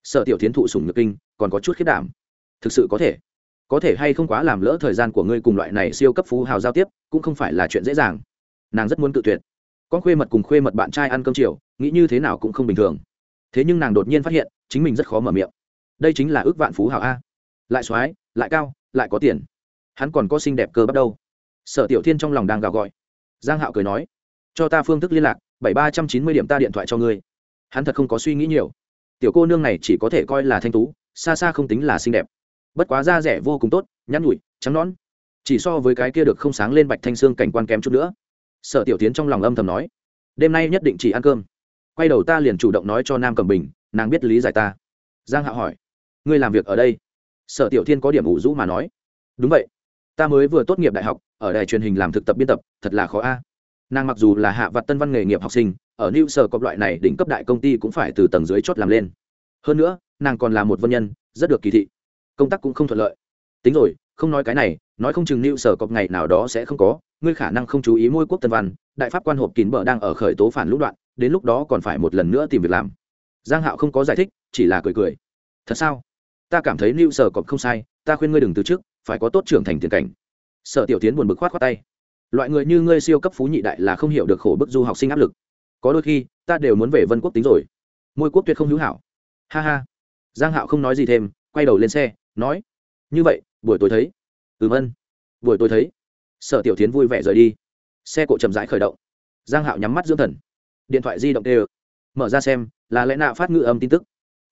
Sở tiểu tiến thụ sủng nhược kinh, còn có chút khiết đảm. Thực sự có thể có thể hay không quá làm lỡ thời gian của ngươi cùng loại này siêu cấp phú hào giao tiếp, cũng không phải là chuyện dễ dàng. Nàng rất muốn tự tuyệt. Con khuê mật cùng khuê mật bạn trai ăn cơm chiều, nghĩ như thế nào cũng không bình thường. Thế nhưng nàng đột nhiên phát hiện, chính mình rất khó mở miệng. Đây chính là ước vạn phú hào a. Lại x lại cao, lại có tiền. Hắn còn có xinh đẹp cơ bắt đâu. Sở tiểu thiên trong lòng đang gào gọi. Giang hạo cười nói, cho ta phương thức liên lạc, bảy ba trăm chín mươi điểm ta điện thoại cho ngươi. Hắn thật không có suy nghĩ nhiều. Tiểu cô nương này chỉ có thể coi là thanh tú, xa xa không tính là xinh đẹp bất quá da rẻ vô cùng tốt, nhắn nhủi, trắng nón chỉ so với cái kia được không sáng lên bạch thanh xương cảnh quan kém chút nữa. Sở tiểu tiến trong lòng âm thầm nói, đêm nay nhất định chỉ ăn cơm. Quay đầu ta liền chủ động nói cho nam cầm bình, nàng biết lý giải ta. Giang hạ hỏi, ngươi làm việc ở đây? Sở tiểu thiên có điểm ủ rũ mà nói, đúng vậy. Ta mới vừa tốt nghiệp đại học, ở đài truyền hình làm thực tập biên tập, thật là khó a. Nàng mặc dù là hạ vặt tân văn nghề nghiệp học sinh, ở new sở cọp loại này đỉnh cấp đại công ty cũng phải từ tầng dưới chót làm lên. Hơn nữa, nàng còn là một vân nhân, rất được kỳ thị công tác cũng không thuận lợi. Tính rồi, không nói cái này, nói không chừng lưu sở cọp ngày nào đó sẽ không có, ngươi khả năng không chú ý môi quốc tân văn, đại pháp quan hộp kín bờ đang ở khởi tố phản lũ đoạn, đến lúc đó còn phải một lần nữa tìm việc làm. Giang hạo không có giải thích, chỉ là cười cười. Thật sao? Ta cảm thấy lưu sở cọp không sai, ta khuyên ngươi đừng từ trước, phải có tốt trưởng thành tiền cảnh. Sở tiểu tiến buồn bực khoát khoát tay. Loại người như ngươi siêu cấp phú nhị đại là không hiểu được khổ bức du học sinh áp lực. Có đôi khi, ta đều muốn về vân quốc tính rồi. Môi quốc tuyệt không hữu hảo. Ha ha. Giang hạo không nói gì thêm, quay đầu lên xe nói, như vậy, buổi tối thấy. Ừm, ân. Buổi tối thấy. Sở tiểu tiến vui vẻ rời đi. Xe cộ chậm rãi khởi động. Giang hạo nhắm mắt dưỡng thần. Điện thoại di động đều mở ra xem, là lẽ nạ phát ngữ âm tin tức?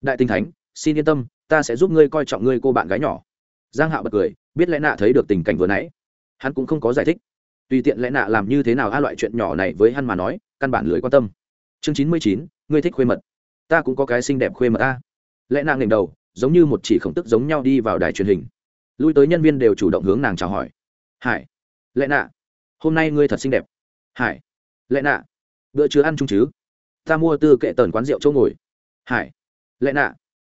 Đại tinh thánh, xin yên tâm, ta sẽ giúp ngươi coi trọng ngươi cô bạn gái nhỏ. Giang hạo bật cười, biết lẽ nạ thấy được tình cảnh vừa nãy. Hắn cũng không có giải thích. Tùy tiện lẽ nạ làm như thế nào a loại chuyện nhỏ này với hắn mà nói, căn bản lười quan tâm. Chương chín mươi chín, ngươi thích khuê mật. Ta cũng có cái xinh đẹp khuê mật ta lẽ nạ nghềnh đầu giống như một chỉ khổng tức giống nhau đi vào đài truyền hình. Lui tới nhân viên đều chủ động hướng nàng chào hỏi. Hải lẽ nạ, hôm nay ngươi thật xinh đẹp. Hải lẽ nạ, bữa chứa ăn chung chứ? Ta mua tư kệ tần quán rượu chỗ ngồi. Hải lẽ nạ,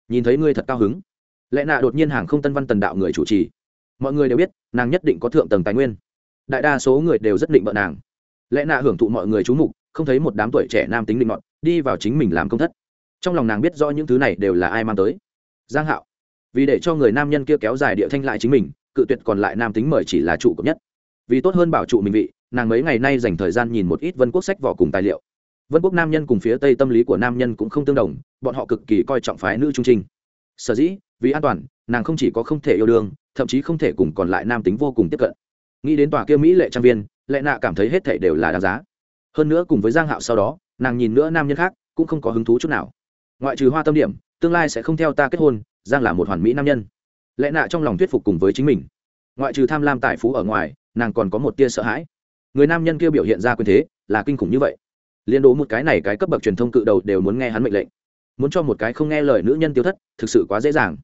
nhìn thấy ngươi thật cao hứng. Lẽ nạ đột nhiên hàng không tân văn tần đạo người chủ trì. Mọi người đều biết, nàng nhất định có thượng tầng tài nguyên. Đại đa số người đều rất định bợ nàng. Lẽ nạ hưởng thụ mọi người chú mục, không thấy một đám tuổi trẻ nam tính định mọn đi vào chính mình làm công thất. Trong lòng nàng biết rõ những thứ này đều là ai mang tới giang hạo. Vì để cho người nam nhân kia kéo dài địa thanh lại chính mình, cự tuyệt còn lại nam tính mời chỉ là trụ cấp nhất. Vì tốt hơn bảo trụ mình vị, nàng mấy ngày nay dành thời gian nhìn một ít vân quốc sách vỏ cùng tài liệu. Vân quốc nam nhân cùng phía tây tâm lý của nam nhân cũng không tương đồng, bọn họ cực kỳ coi trọng phái nữ trung trinh. Sở dĩ, vì an toàn, nàng không chỉ có không thể yêu đương, thậm chí không thể cùng còn lại nam tính vô cùng tiếp cận. Nghĩ đến tòa kia mỹ lệ trang viên lệ nạ cảm thấy hết thảy đều là đáng giá. Hơn nữa cùng với giang hạo sau đó, nàng nhìn nữa nam nhân khác, cũng không có hứng thú chút nào. Ngoại trừ hoa tâm điểm tương lai sẽ không theo ta kết hôn, giang là một hoàn mỹ nam nhân. Lẽ nạ trong lòng thuyết phục cùng với chính mình. Ngoại trừ tham lam tài phú ở ngoài, nàng còn có một tia sợ hãi. Người nam nhân kia biểu hiện ra quyền thế, là kinh khủng như vậy. Liên đố một cái này cái cấp bậc truyền thông cự đầu đều muốn nghe hắn mệnh lệnh. Muốn cho một cái không nghe lời nữ nhân tiêu thất, thực sự quá dễ dàng.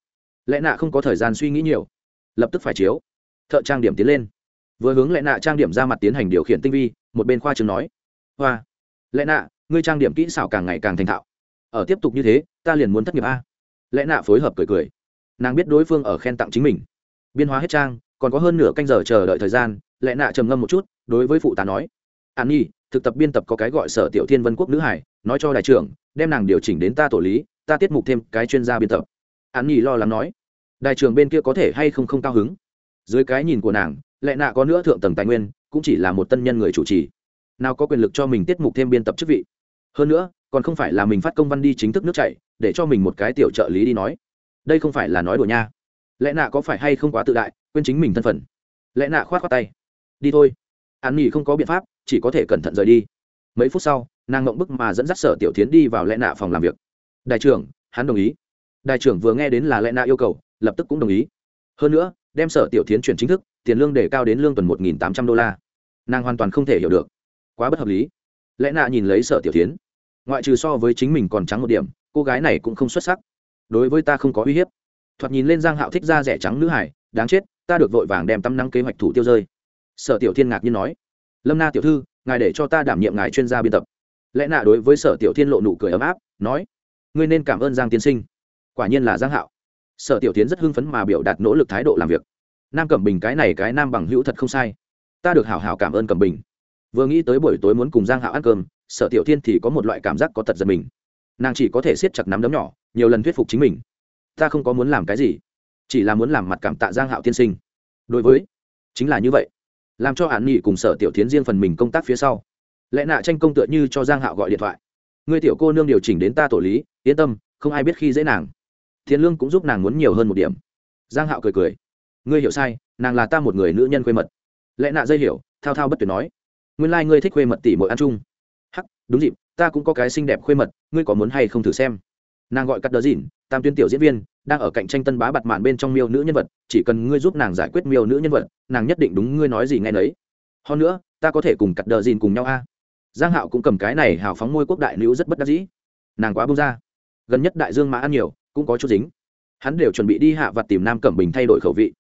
Lẽ nạ không có thời gian suy nghĩ nhiều. Lập tức phải chiếu. Thợ trang điểm tiến lên. Vừa hướng lẽ nạ trang điểm ra mặt tiến hành điều khiển tinh vi, một bên khoa trường nói. Hoa, lẽ nạ, ngươi trang điểm kỹ xảo càng ngày càng thành thạo ở tiếp tục như thế, ta liền muốn thất nghiệp a. Lẽ nạ phối hợp cười cười. Nàng biết đối phương ở khen tặng chính mình. Biên hóa hết trang, còn có hơn nửa canh giờ chờ đợi thời gian, lẽ nạ trầm ngâm một chút, đối với phụ tá nói. An nhi, thực tập biên tập có cái gọi sở tiểu thiên vân quốc nữ hải, nói cho đại trưởng, đem nàng điều chỉnh đến ta tổ lý, ta tiết mục thêm cái chuyên gia biên tập. An nhi lo lắng nói. Đại trưởng bên kia có thể hay không không cao hứng? Dưới cái nhìn của nàng, lẽ nạ có nữa thượng tầng tài nguyên, cũng chỉ là một tân nhân người chủ trì. Nào có quyền lực cho mình tiết mục thêm biên tập chức vị. Hơn nữa còn không phải là mình phát công văn đi chính thức nước chạy để cho mình một cái tiểu trợ lý đi nói. Đây không phải là nói đùa nha. Lẽ nạ có phải hay không quá tự đại, quên chính mình thân phận. Lẽ nạ khoát khoát tay. Đi thôi. An nghỉ không có biện pháp, chỉ có thể cẩn thận rời đi. Mấy phút sau, nàng ngộng bức mà dẫn dắt sở tiểu tiến đi vào lẽ nạ phòng làm việc. Đại trưởng, hắn đồng ý. Đại trưởng vừa nghe đến là lẽ nạ yêu cầu, lập tức cũng đồng ý. Hơn nữa, đem sở tiểu tiến chuyển chính thức, tiền lương để cao đến lương tuần một nghìn tám trăm đô la. Nàng hoàn toàn không thể hiểu được. Quá bất hợp lý. Lẽ nạ nhìn lấy sở tiểu tiến ngoại trừ so với chính mình còn trắng một điểm, cô gái này cũng không xuất sắc. Đối với ta không có uy hiếp. Thoạt nhìn lên giang hạo thích da rẻ trắng nữ hải, đáng chết, ta được vội vàng đem tăm năng kế hoạch thủ tiêu rơi. Sở tiểu thiên ngạc nhiên nói, lâm na tiểu thư, ngài để cho ta đảm nhiệm ngài chuyên gia biên tập. Lẽ nạ đối với sở tiểu thiên lộ nụ cười ấm áp, nói, ngươi nên cảm ơn giang tiên sinh. Quả nhiên là giang hạo. Sở tiểu tiến rất hưng phấn mà biểu đạt nỗ lực thái độ làm việc. Nam cẩm bình cái này cái nam bằng hữu thật không sai. Ta được hảo hảo cảm ơn cẩm bình vừa nghĩ tới buổi tối muốn cùng giang hạo ăn cơm, sở tiểu thiên thì có một loại cảm giác có tật giật mình. Nàng chỉ có thể siết chặt nắm đấm nhỏ, nhiều lần thuyết phục chính mình. Ta không có muốn làm cái gì, chỉ là muốn làm mặt cảm tạ giang hạo tiên sinh. Đối với, chính là như vậy. Làm cho hạn nghị cùng sở tiểu tiến riêng phần mình công tác phía sau. Lẽ nạ tranh công tựa như cho giang hạo gọi điện thoại. Người tiểu cô nương điều chỉnh đến ta tổ lý, yên tâm, không ai biết khi dễ nàng. Thiên lương cũng giúp nàng muốn nhiều hơn một điểm. Giang hạo cười cười. Ngươi hiểu sai, nàng là ta một người nữ nhân quê mật. Lẽ nạ dây hiểu, thao thao bất tuyệt nói nguyên lai、like、ngươi thích khuê mật tỷ mỗi ăn chung. Hắc, đúng dịp, ta cũng có cái xinh đẹp khuê mật, ngươi có muốn hay không thử xem? Nàng gọi cắt đờ dìn, tam tuyên tiểu diễn viên, đang ở cạnh tranh tân bá bặt mạn bên trong miêu nữ nhân vật, chỉ cần ngươi giúp nàng giải quyết miêu nữ nhân vật, nàng nhất định đúng ngươi nói gì nghe nấy. Hơn nữa, ta có thể cùng cắt đờ dìn cùng nhau a. Giang hạo cũng cầm cái này hào phóng môi quốc đại nữ rất bất đắc dĩ. Nàng quá bông ra. Gần nhất đại dương mã ăn nhiều, cũng có chút dính. Hắn đều chuẩn bị đi hạ và tìm nam cẩm bình thay đổi khẩu vị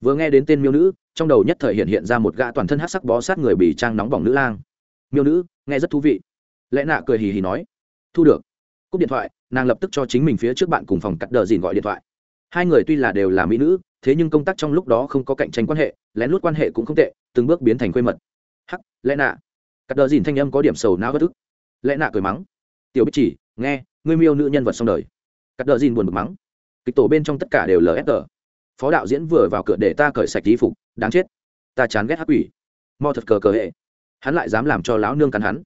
vừa nghe đến tên miêu nữ, trong đầu nhất thời hiện hiện ra một gã toàn thân hát sắc bó sát người bị trang nóng bỏng nữ lang. Miêu nữ, nghe rất thú vị. Lẽ nạ cười hì hì nói, thu được. Cúp điện thoại, nàng lập tức cho chính mình phía trước bạn cùng phòng cắt đờ dìn gọi điện thoại. Hai người tuy là đều là mỹ nữ, thế nhưng công tác trong lúc đó không có cạnh tranh quan hệ, lén lút quan hệ cũng không tệ, từng bước biến thành quê mật. Hắc, lẽ nạ. Cắt đờ dìn thanh âm có điểm sầu não bất ức. Lẽ nạ cười mắng, tiểu bích chỉ, nghe, ngươi miêu nữ nhân vật xong đời. Cắt đờ dìn buồn bực mắng, kịch tổ bên trong tất cả đều lsg phó đạo diễn vừa vào cửa để ta cởi sạch tí phục, đáng chết. Ta chán ghét hắc quỷ. Mo thật cờ cờ hệ. Hắn lại dám làm cho lão nương cắn hắn.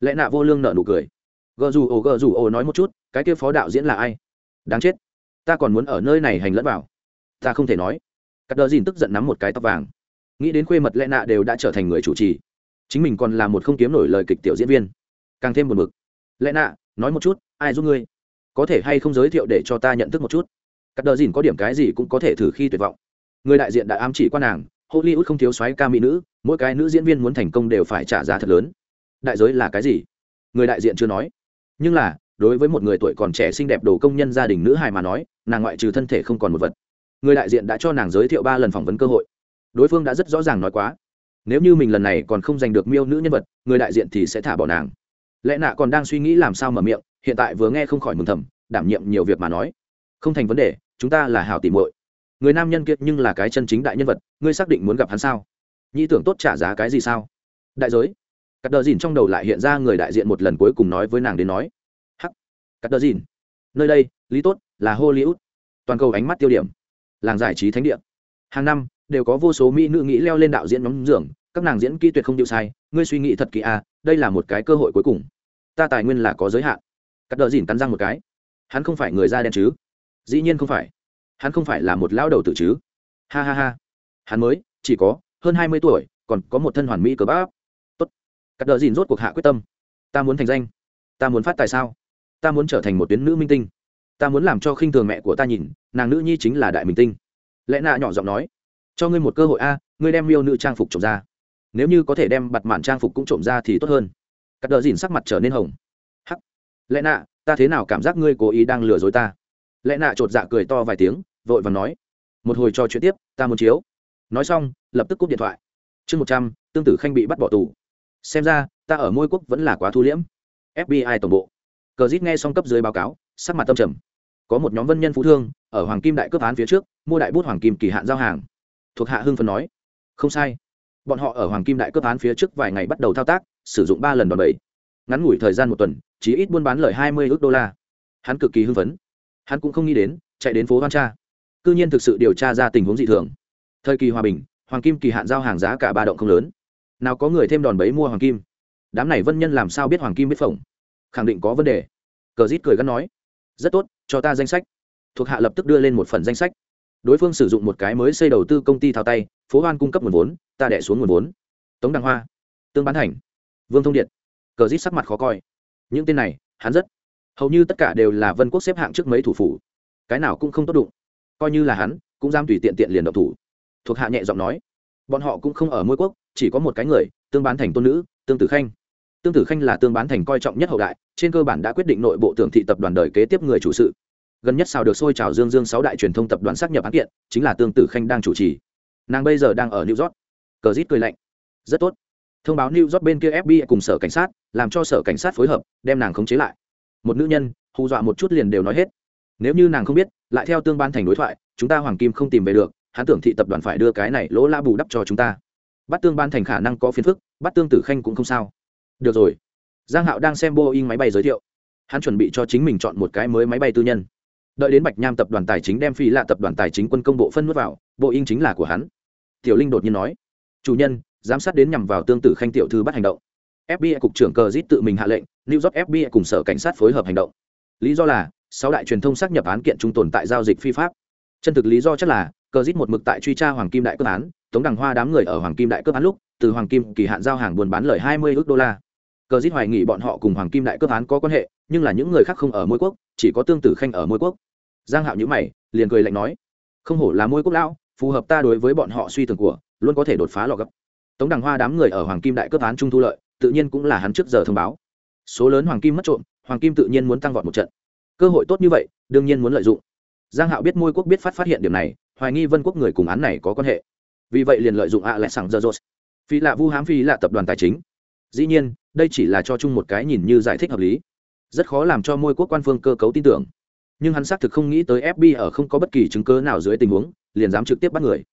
Lẽ nạ vô lương nợ nụ cười. Gờ dù ồ, gờ dù ồ nói một chút, cái kia phó đạo diễn là ai? Đáng chết. Ta còn muốn ở nơi này hành lẫn vào. Ta không thể nói. Cắt đờ dìn tức giận nắm một cái tóc vàng. Nghĩ đến khuê mật lẽ nạ đều đã trở thành người chủ trì. Chính mình còn là một không kiếm nổi lời kịch tiểu diễn viên. Càng thêm một mực lẽ nạ, nói một chút, ai giúp ngươi? Có thể hay không giới thiệu để cho ta nhận thức một chút? Cắt đờ dìn có điểm cái gì cũng có thể thử khi tuyệt vọng. Người đại diện đã ám chỉ quan nàng, hollywood không thiếu soái ca mỹ nữ, mỗi cái nữ diễn viên muốn thành công đều phải trả giá thật lớn. Đại giới là cái gì? Người đại diện chưa nói. Nhưng là, đối với một người tuổi còn trẻ xinh đẹp đồ công nhân gia đình nữ hài mà nói, nàng ngoại trừ thân thể không còn một vật. Người đại diện đã cho nàng giới thiệu ba lần phỏng vấn cơ hội. Đối phương đã rất rõ ràng nói quá. Nếu như mình lần này còn không giành được miêu nữ nhân vật, người đại diện thì sẽ thả bỏ nàng. Lẽ nạ còn đang suy nghĩ làm sao mở miệng, hiện tại vừa nghe không khỏi mừng thầm, đảm nhiệm nhiều việc mà nói. Không thành vấn đề chúng ta là hào tìm muội. Người nam nhân kiệt nhưng là cái chân chính đại nhân vật, ngươi xác định muốn gặp hắn sao? Nhĩ tưởng tốt trả giá cái gì sao? Đại giới. Cắt đờ dìn trong đầu lại hiện ra người đại diện một lần cuối cùng nói với nàng đến nói. Hắc. Cắt đờ dìn. Nơi đây, lý tốt, là hollywood. Toàn cầu ánh mắt tiêu điểm. Làng giải trí thánh địa. Hàng năm, đều có vô số mỹ nữ nghĩ leo lên đạo diễn nhóm giường, các nàng diễn kỹ tuyệt không điệu sai, ngươi suy nghĩ thật kỳ à đây là một cái cơ hội cuối cùng. Ta tài nguyên là có giới hạn. Cắt đờ dìn cắn răng một cái. Hắn không phải người da đen chứ? Dĩ nhiên không phải. Hắn không phải là một lão đầu tử chứ. Ha ha ha. Hắn mới, chỉ có hơn hai mươi tuổi, còn có một thân hoàn mỹ cờ báp tốt. Cắt đờ dìn rốt cuộc hạ quyết tâm. Ta muốn thành danh. Ta muốn phát tài sao? Ta muốn trở thành một tuyến nữ minh tinh. Ta muốn làm cho khinh thường mẹ của ta nhìn, nàng nữ nhi chính là đại minh tinh. Lẽ nạ nhỏ giọng nói, cho ngươi một cơ hội a, ngươi đem miêu nữ trang phục trộm ra. Nếu như có thể đem bặt mạn trang phục cũng trộm ra thì tốt hơn. Cắt đờ dìn sắc mặt trở nên hồng. Hắc. Lẽ nạ, ta thế nào cảm giác ngươi cố ý đang lừa dối ta? Lẽ nạ chột dạ cười to vài tiếng, vội và nói, một hồi trò chuyện tiếp, ta muốn chiếu. Nói xong, lập tức cúp điện thoại. Chương một trăm, tương tử khanh bị bắt bỏ tù. Xem ra, ta ở môi quốc vẫn là quá thu liễm. Fbi tổng bộ. Cờ dít nghe xong cấp dưới báo cáo, sắc mặt tâm trầm. Có một nhóm vân nhân phú thương, ở hoàng kim đại cướp án phía trước, mua đại bút hoàng kim kỳ hạn giao hàng. Thuộc hạ hưng phần nói, không sai. Bọn họ ở hoàng kim đại cướp án phía trước vài ngày bắt đầu thao tác, sử dụng ba lần đòn bẩy. Ngắn ngủi thời gian một tuần chỉ ít buôn bán lời hai mươi ước đô la. Hắn cực kỳ hưng phấn hắn cũng không nghĩ đến, chạy đến phố hoan cha. Cư nhiên thực sự điều tra ra tình huống dị thường. Thời kỳ hòa bình, hoàng kim kỳ hạn giao hàng giá cả ba động không lớn. Nào có người thêm đòn bẫy mua hoàng kim? Đám này vân nhân làm sao biết hoàng kim biết phỏng khẳng định có vấn đề. Cờ rít cười gắn nói, rất tốt, cho ta danh sách. Thuộc hạ lập tức đưa lên một phần danh sách. Đối phương sử dụng một cái mới xây đầu tư công ty thao tay, phố hoan cung cấp nguồn vốn, ta đẻ xuống nguồn vốn. Tống đăng hoa. Tương bán thành. Vương thông điện cờ rít sắc mặt khó coi. Những tên này, hắn rất hầu như tất cả đều là vân quốc xếp hạng trước mấy thủ phủ. Cái nào cũng không tốt đụng. Coi như là hắn, cũng dám tùy tiện tiện liền độc thủ. Thuộc hạ nhẹ giọng nói. Bọn họ cũng không ở môi quốc, chỉ có một cái người, tương bán thành tôn nữ, tương tử khanh. Tương tử khanh là tương bán thành coi trọng nhất hậu đại, trên cơ bản đã quyết định nội bộ tưởng thị tập đoàn đời kế tiếp người chủ sự. Gần nhất sao được xôi trào dương dương sáu đại truyền thông tập đoàn xác nhập án kiện, chính là tương tử khanh đang chủ trì. Nàng bây giờ đang ở new york. Cờ rít cười lạnh. Rất tốt. Thông báo new york bên kia fbi cùng sở cảnh sát, làm cho sở cảnh sát phối hợp, đem nàng khống chế lại một nữ nhân, hù dọa một chút liền đều nói hết. Nếu như nàng không biết, lại theo tương ban thành đối thoại, chúng ta hoàng kim không tìm về được, hắn tưởng thị tập đoàn phải đưa cái này lỗ la bù đắp cho chúng ta. Bắt tương ban thành khả năng có phiền phức, bắt tương tử khanh cũng không sao. Được rồi. Giang hạo đang xem boeing máy bay giới thiệu. Hắn chuẩn bị cho chính mình chọn một cái mới máy bay tư nhân. Đợi đến bạch nham tập đoàn tài chính đem phi lạ tập đoàn tài chính quân công bộ phân nuốt vào, boeing chính là của hắn. Tiểu linh đột nhiên nói, chủ nhân, giám sát đến nhằm vào tương tử khanh tiểu thư bắt hành động. Fbi cục trưởng cờ dít tự mình hạ lệnh new york fbi cùng sở cảnh sát phối hợp hành động. Lý do là, sáu đại truyền thông xác nhập án kiện trung tồn tại giao dịch phi pháp. Chân thực lý do chắc là, cờ dít một mực tại truy tra hoàng kim đại cướp án, tống đằng hoa đám người ở hoàng kim đại cướp án lúc, từ hoàng kim kỳ hạn giao hàng buôn bán lời 20 ức đô la. Cờ dít hoài nghị bọn họ cùng hoàng kim đại cướp án có quan hệ, nhưng là những người khác không ở môi quốc, chỉ có tương tử khanh ở môi quốc. Giang hạo nhíu mày, liền cười lạnh nói, không hổ là môi quốc lão, phù hợp ta đối với bọn họ suy tưởng của, luôn có thể đột phá lò gấp. Tống đằng hoa đám người ở hoàng kim đại cướp án trung thu lợi, tự nhiên cũng là hắn trước giờ thông báo số lớn hoàng kim mất trộm, hoàng kim tự nhiên muốn tăng vọt một trận. Cơ hội tốt như vậy, đương nhiên muốn lợi dụng. Giang hạo biết môi quốc biết phát phát hiện điểm này, hoài nghi vân quốc người cùng án này có quan hệ. Vì vậy liền lợi dụng a lại sẵn giờ rồi. Phi lạ vu hám phi là tập đoàn tài chính. Dĩ nhiên, đây chỉ là cho chung một cái nhìn như giải thích hợp lý. Rất khó làm cho môi quốc quan phương cơ cấu tin tưởng. Nhưng hắn xác thực không nghĩ tới FBI ở không có bất kỳ chứng cớ nào dưới tình huống, liền dám trực tiếp bắt người.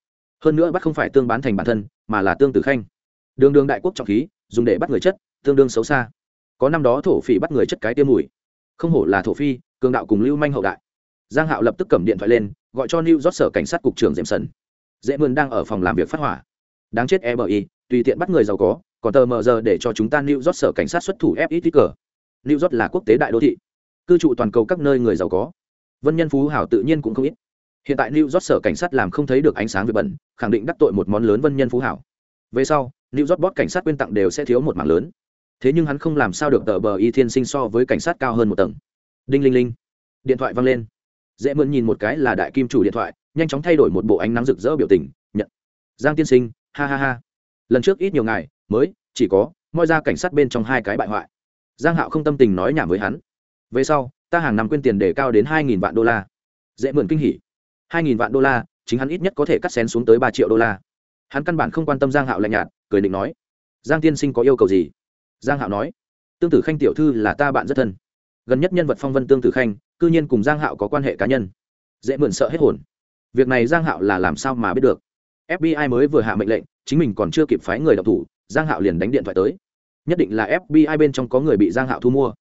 Hơn nữa bắt không phải tương bán thành bản thân, mà là tương tử khanh. Đường đường đại quốc trọng khí, dùng để bắt người chất, tương đương xấu xa có năm đó thổ phỉ bắt người chất cái tiêm mùi. Không hổ là thổ phi, cường đạo cùng lưu manh hậu đại. Giang hạo lập tức cầm điện thoại lên, gọi cho new york sở cảnh sát cục trưởng diệm sần. Dễ mươn đang ở phòng làm việc phát hỏa. Đáng chết ebi tùy tiện bắt người giàu có, còn tờ mờ giờ để cho chúng ta new york sở cảnh sát xuất thủ fit cờ. New york là quốc tế đại đô thị. Cư trụ toàn cầu các nơi người giàu có. Vân nhân phú hảo tự nhiên cũng không ít. Hiện tại new york sở cảnh sát làm không thấy được ánh sáng về bẩn, khẳng định đắc tội một món lớn vân nhân phú hảo về sau, new york bót cảnh sát quyên tặng đều sẽ thiếu một mảng lớn thế nhưng hắn không làm sao được tờ bờ y thiên sinh so với cảnh sát cao hơn một tầng. Đinh linh linh. Điện thoại văng lên. Dễ mượn nhìn một cái là đại kim chủ điện thoại, nhanh chóng thay đổi một bộ ánh nắng rực rỡ biểu tình, nhận. Giang tiên sinh, ha ha ha. Lần trước ít nhiều ngày mới, chỉ có, moi ra cảnh sát bên trong hai cái bại hoại. Giang hạo không tâm tình nói nhảm với hắn. Về sau, ta hàng năm quyên tiền để cao đến hai nghìn vạn đô la. Dễ mượn kinh hỉ. hai nghìn vạn đô la, chính hắn ít nhất có thể cắt xén xuống tới ba triệu đô la. Hắn căn bản không quan tâm giang hạo lạnh nhạt, cười định nói. Giang tiên sinh có yêu cầu gì? Giang hạo nói, tương tử khanh tiểu thư là ta bạn rất thân. Gần nhất nhân vật phong vân tương tử khanh, cư nhiên cùng giang hạo có quan hệ cá nhân. Dễ mượn sợ hết hồn. Việc này giang hạo là làm sao mà biết được? Fbi mới vừa hạ mệnh lệnh, chính mình còn chưa kịp phái người đọc thủ, giang hạo liền đánh điện thoại tới. Nhất định là fbi bên trong có người bị giang hạo thu mua.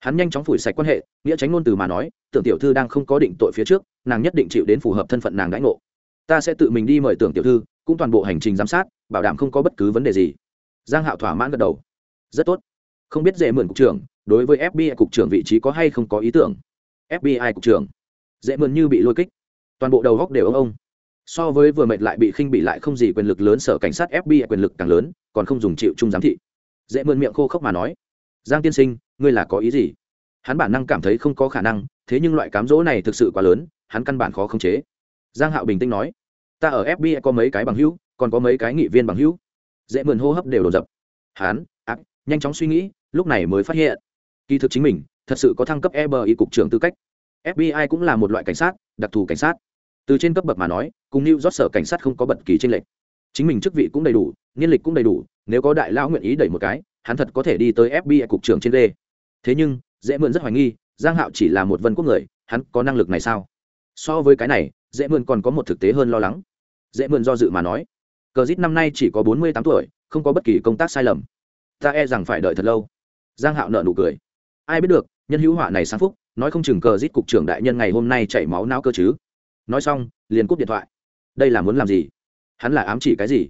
Hắn nhanh chóng phủi sạch quan hệ, nghĩa tránh ngôn từ mà nói, tưởng tiểu thư đang không có định tội phía trước, nàng nhất định chịu đến phù hợp thân phận nàng đãi ngộ. Ta sẽ tự mình đi mời tưởng tiểu thư, cũng toàn bộ hành trình giám sát, bảo đảm không có bất cứ vấn đề gì. Giang hạo thỏa mãn gật đầu rất tốt. Không biết dễ mượn cục trưởng, đối với fbi cục trưởng vị trí có hay không có ý tưởng? Fbi cục trưởng, dễ mượn như bị lôi kích. Toàn bộ đầu góc đều ông ông. So với vừa mệt lại bị khinh bị lại không gì quyền lực lớn, sở cảnh sát fbi quyền lực càng lớn, còn không dùng chịu chung giám thị. Dễ mượn miệng khô khốc mà nói, giang tiên sinh, ngươi là có ý gì? Hắn bản năng cảm thấy không có khả năng, thế nhưng loại cám dỗ này thực sự quá lớn, hắn căn bản khó khống chế. Giang hạo bình tĩnh nói, ta ở fbi có mấy cái bằng hữu, còn có mấy cái nghị viên bằng hữu. Dễ mượn hô hấp đều đồn dập. Hắn nhanh chóng suy nghĩ, lúc này mới phát hiện, kỳ thực chính mình thật sự có thăng cấp FBI cục trưởng tư cách. Fbi cũng là một loại cảnh sát, đặc thù cảnh sát. Từ trên cấp bậc mà nói, cùng new rót sở cảnh sát không có bất kỳ tranh lệch. Chính mình chức vị cũng đầy đủ, niên lịch cũng đầy đủ, nếu có đại lão nguyện ý đẩy một cái, hắn thật có thể đi tới fbi cục trưởng trên đê thế nhưng, dễ mượn rất hoài nghi, giang hạo chỉ là một vân quốc người, hắn có năng lực này sao? So với cái này, dễ mượn còn có một thực tế hơn lo lắng. Dễ mượn do dự mà nói, cờ dít năm nay chỉ có bốn mươi tám tuổi, không có bất kỳ công tác sai lầm ta e rằng phải đợi thật lâu. Giang hạo nợ nụ cười. Ai biết được, nhân hữu họa này sáng phúc, nói không chừng cờ giết cục trưởng đại nhân ngày hôm nay chảy máu não cơ chứ. Nói xong, liền cúp điện thoại. Đây là muốn làm gì? Hắn là ám chỉ cái gì?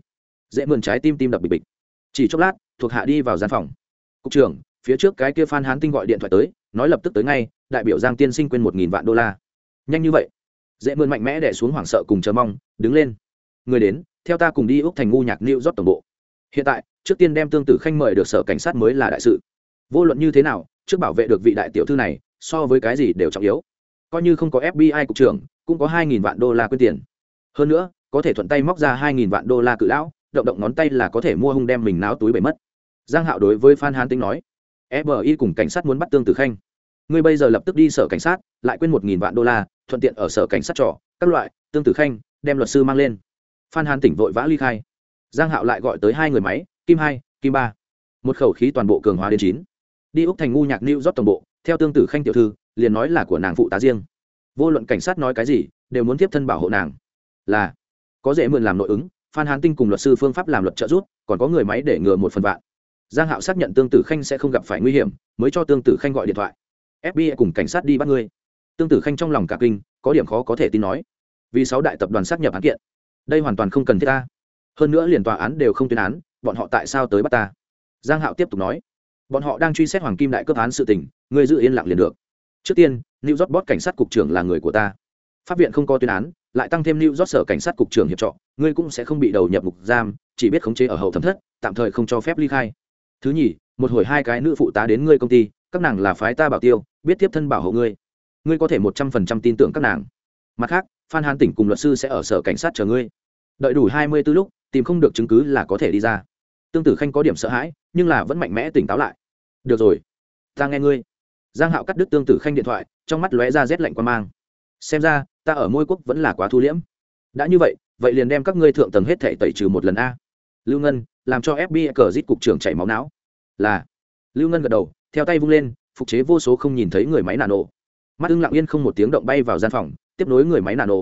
Dễ mượn trái tim tim đập bịch bịch. Chỉ chốc lát, thuộc hạ đi vào gian phòng. Cục trưởng, phía trước cái kia phan hán tinh gọi điện thoại tới, nói lập tức tới ngay, đại biểu giang tiên sinh quên một nghìn vạn đô la. Nhanh như vậy. Dễ mượn mạnh mẽ đẻ xuống hoảng sợ cùng chờ mong, đứng lên. Người đến, theo ta cùng đi úc thành ngu nhạc new rót tổng bộ hiện tại, trước tiên đem tương tử khanh mời được sở cảnh sát mới là đại sự. Vô luận như thế nào, trước bảo vệ được vị đại tiểu thư này, so với cái gì đều trọng yếu. Coi như không có fbi cục trưởng, cũng có hai nghìn vạn đô la quyên tiền. Hơn nữa, có thể thuận tay móc ra hai nghìn vạn đô la cự lão, động động ngón tay là có thể mua hung đem mình náo túi bể mất. Giang hạo đối với phan hán tính nói fbi cùng cảnh sát muốn bắt tương tử khanh. Ngươi bây giờ lập tức đi sở cảnh sát, lại quên một nghìn vạn đô la, thuận tiện ở sở cảnh sát trọ các loại, tương tử khanh, đem luật sư mang lên. Phan hán tỉnh vội vã ly khai giang hạo lại gọi tới hai người máy, kim hai, kim ba. Một khẩu khí toàn bộ cường hóa đến chín. Đi úc thành ngu nhạc new rót toàn bộ, theo tương tử khanh tiểu thư, liền nói là của nàng phụ tá riêng. Vô luận cảnh sát nói cái gì, đều muốn tiếp thân bảo hộ nàng. Là, có dễ mượn làm nội ứng, phan hán tinh cùng luật sư phương pháp làm luật trợ giúp, còn có người máy để ngừa một phần vạn. Giang hạo xác nhận tương tử khanh sẽ không gặp phải nguy hiểm, mới cho tương tử khanh gọi điện thoại. Fbi cùng cảnh sát đi bắt ngươi. Tương tử khanh trong lòng cả kinh, có điểm khó có thể tin nói. Vì sáu đại tập đoàn xác nhập án kiện, đây hoàn toàn không cần thiết ta hơn nữa liền tòa án đều không tuyên án, bọn họ tại sao tới bắt ta? Giang hạo tiếp tục nói. Bọn họ đang truy xét hoàng kim đại cấp án sự tình, ngươi giữ yên lặng liền được. Trước tiên, new york bot cảnh sát cục trưởng là người của ta. Pháp viện không có tuyên án, lại tăng thêm new york sở cảnh sát cục trưởng hiệp trọ, ngươi cũng sẽ không bị đầu nhập ngục giam, chỉ biết khống chế ở hậu thẩm thất, tạm thời không cho phép ly khai. Thứ nhì, một hồi hai cái nữ phụ tá đến ngươi công ty, các nàng là phái ta bảo tiêu, biết tiếp thân bảo hộ ngươi. Ngươi có thể một trăm phần trăm tin tưởng các nàng. Mặt khác, phan hàn tỉnh cùng luật sư sẽ ở sở cảnh sát chờ ngươi. Đợi đủ hai mươi b ố lúc tìm không được chứng cứ là có thể đi ra. Tương tử khanh có điểm sợ hãi, nhưng là vẫn mạnh mẽ tỉnh táo lại. Được rồi, ta nghe ngươi. Giang hạo cắt đứt tương tử khanh điện thoại, trong mắt lóe ra rét lạnh quan mang. Xem ra, ta ở môi quốc vẫn là quá thu liễm. Đã như vậy vậy liền đem các ngươi thượng tầng hết thể tẩy trừ một lần a. Lưu ngân, làm cho fbi cờ giết cục trưởng chảy máu não. Là. Lưu ngân gật đầu, theo tay vung lên, phục chế vô số không nhìn thấy người máy nano. Mắt ưng lặng yên không một tiếng động bay vào gian phòng, tiếp nối người máy nano.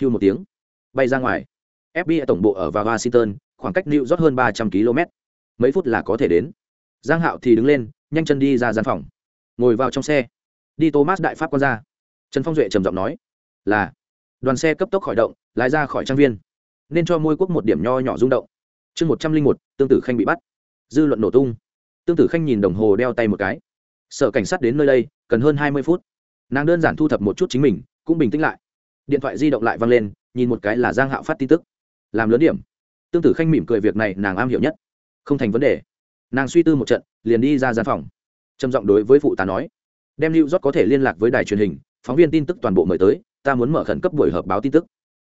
Hưu một tiếng, bay ra ngoài fbi tổng bộ ở vào washington, khoảng cách new york hơn ba trăm km. Mấy phút là có thể đến. Giang hạo thì đứng lên, nhanh chân đi ra gian phòng. Ngồi vào trong xe. Đi thomas đại pháp quan ra trần phong duệ trầm giọng nói, là, đoàn xe cấp tốc khởi động, lái ra khỏi trang viên. Nên cho môi quốc một điểm nho nhỏ rung động. Chương một trăm linh một, tương tử khanh bị bắt. Dư luận nổ tung. Tương tử khanh nhìn đồng hồ đeo tay một cái. Sở cảnh sát đến nơi đây, cần hơn hai mươi phút. Nàng đơn giản thu thập một chút chính mình, cũng bình tĩnh lại. Điện thoại di động lại văng lên, nhìn một cái là giang hạo phát tin tức làm lớn điểm. Tương tử khanh mỉm cười việc này nàng am hiểu nhất. Không thành vấn đề. Nàng suy tư một trận, liền đi ra gian phòng. Trầm giọng đối với phụ tá nói, đem lưu rót có thể liên lạc với đài truyền hình, phóng viên tin tức toàn bộ mời tới, ta muốn mở khẩn cấp buổi họp báo tin tức.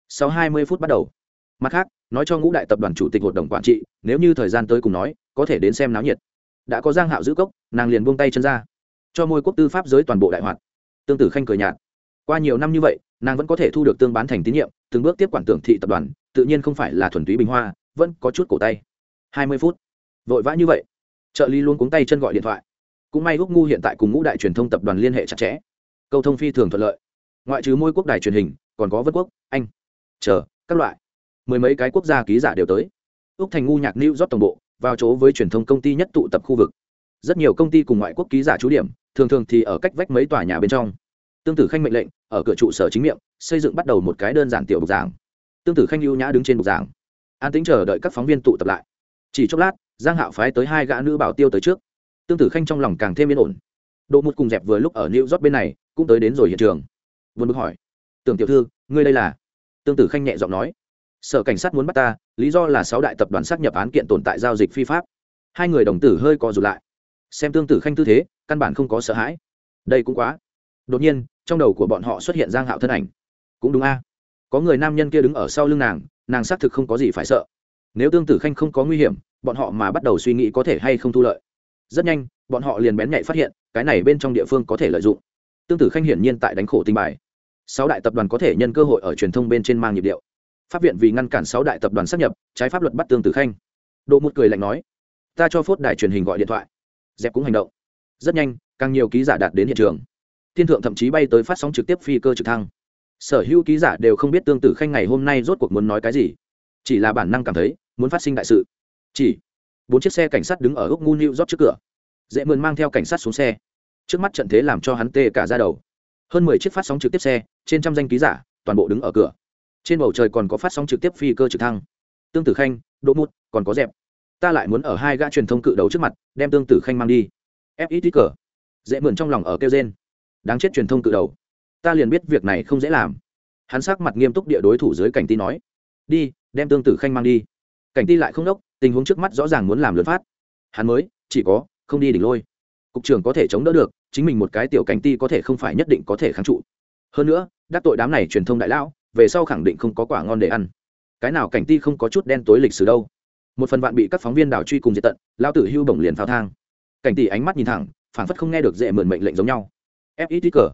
Sau hai mươi phút bắt đầu, mặt khác, nói cho ngũ đại tập đoàn chủ tịch hội đồng quản trị, nếu như thời gian tới cùng nói, có thể đến xem náo nhiệt. Đã có giang hạo giữ cốc, nàng liền buông tay chân ra. Cho môi quốc tư pháp giới toàn bộ đại hoạt. Tương tử khanh cười nhạt qua nhiều năm như vậy, nàng vẫn có thể thu được tương bán thành tín nhiệm, từng bước tiếp quản tưởng thị tập đoàn, tự nhiên không phải là thuần túy bình hoa, vẫn có chút cổ tay. Hai mươi phút. Vội vã như vậy. Trợ lý luôn cuống tay chân gọi điện thoại. Cũng may húc ngu hiện tại cùng ngũ đại truyền thông tập đoàn liên hệ chặt chẽ. Câu thông phi thường thuận lợi. Ngoại trừ môi quốc đài truyền hình, còn có vân quốc, anh. Chờ, các loại. Mười mấy cái quốc gia ký giả đều tới. Úc thành ngu nhạc new rót tổng bộ, vào chỗ với truyền thông công ty nhất tụ tập khu vực. Rất nhiều công ty cùng ngoại quốc ký giả trú điểm, thường thường thì ở cách vách mấy tòa nhà bên trong tương tử khanh mệnh lệnh, ở cửa trụ sở chính miệng, xây dựng bắt đầu một cái đơn giản tiểu bục giảng. Tương tử khanh ưu nhã đứng trên bục giảng. An tính chờ đợi các phóng viên tụ tập lại. Chỉ chốc lát, giang hạo phái tới hai gã nữ bảo tiêu tới trước. Tương tử khanh trong lòng càng thêm yên ổn. Độ một cùng dẹp vừa lúc ở new york bên này, cũng tới đến rồi hiện trường. Vốn bước hỏi, tưởng tiểu thư, ngươi đây là? Tương tử khanh nhẹ giọng nói, sở cảnh sát muốn bắt ta, lý do là sáu đại tập đoàn xác nhập án kiện tồn tại giao dịch phi pháp. Hai người đồng tử hơi co rụt lại. Xem tương tử khanh tư thế, căn bản không có sợ hãi. Đây cũng quá. Đột nhiên trong đầu của bọn họ xuất hiện giang hạo thân ảnh. Cũng đúng a. Có người nam nhân kia đứng ở sau lưng nàng nàng xác thực không có gì phải sợ. Nếu tương tử khanh không có nguy hiểm, bọn họ mà bắt đầu suy nghĩ có thể hay không thu lợi. Rất nhanh, bọn họ liền bén nhạy phát hiện, cái này bên trong địa phương có thể lợi dụng. Tương tử khanh hiển nhiên tại đánh khổ tinh bài. Sáu đại tập đoàn có thể nhân cơ hội ở truyền thông bên trên mang nhịp điệu. Pháp viện vì ngăn cản sáu đại tập đoàn sắp nhập, trái pháp luật bắt tương tử khanh. Độ một cười lạnh nói, ta cho phốt đài truyền hình gọi điện thoại. Dẹp cũng hành động. Rất nhanh, càng nhiều ký giả đạt đến hiện trường thiên thượng thậm chí bay tới phát sóng trực tiếp phi cơ trực thăng. Sở hữu ký giả đều không biết tương tử khanh ngày hôm nay rốt cuộc muốn nói cái gì. Chỉ là bản năng cảm thấy, muốn phát sinh đại sự. Chỉ, bốn chiếc xe cảnh sát đứng ở ốc ngu new rót trước cửa. Dễ mượn mang theo cảnh sát xuống xe. Trước mắt trận thế làm cho hắn tê cả ra đầu. Hơn mười chiếc phát sóng trực tiếp xe, trên trăm danh ký giả, toàn bộ đứng ở cửa. Trên bầu trời còn có phát sóng trực tiếp phi cơ trực thăng. Tương tử khanh, đỗ mút, còn có dẹp. Ta lại muốn ở hai gã truyền thông cự đầu trước mặt, đem tương tử khanh mang đi. Ép ít ít cờ. Dễ mượn trong lòng ở kêu trên đáng chết truyền thông cự đầu. Ta liền biết việc này không dễ làm. Hắn sắc mặt nghiêm túc địa đối thủ dưới cảnh ti nói. Đi, đem tương tử khanh mang đi. Cảnh ti lại không đốc, tình huống trước mắt rõ ràng muốn làm lớn phát. Hắn mới, chỉ có, không đi đỉnh lôi. Cục trưởng có thể chống đỡ được, chính mình một cái tiểu cảnh ti có thể không phải nhất định có thể kháng trụ. Hơn nữa, đắc tội đám này truyền thông đại lão, về sau khẳng định không có quả ngon để ăn. Cái nào cảnh ti không có chút đen tối lịch sử đâu. Một phần vạn bị các phóng viên đảo truy cùng diệt tận lao tử hưu bổng liền phao thang. Cảnh tỷ ánh mắt nhìn thẳng, phảng phất không nghe được dễ mượn mệnh lệnh giống nhau ép ít cờ.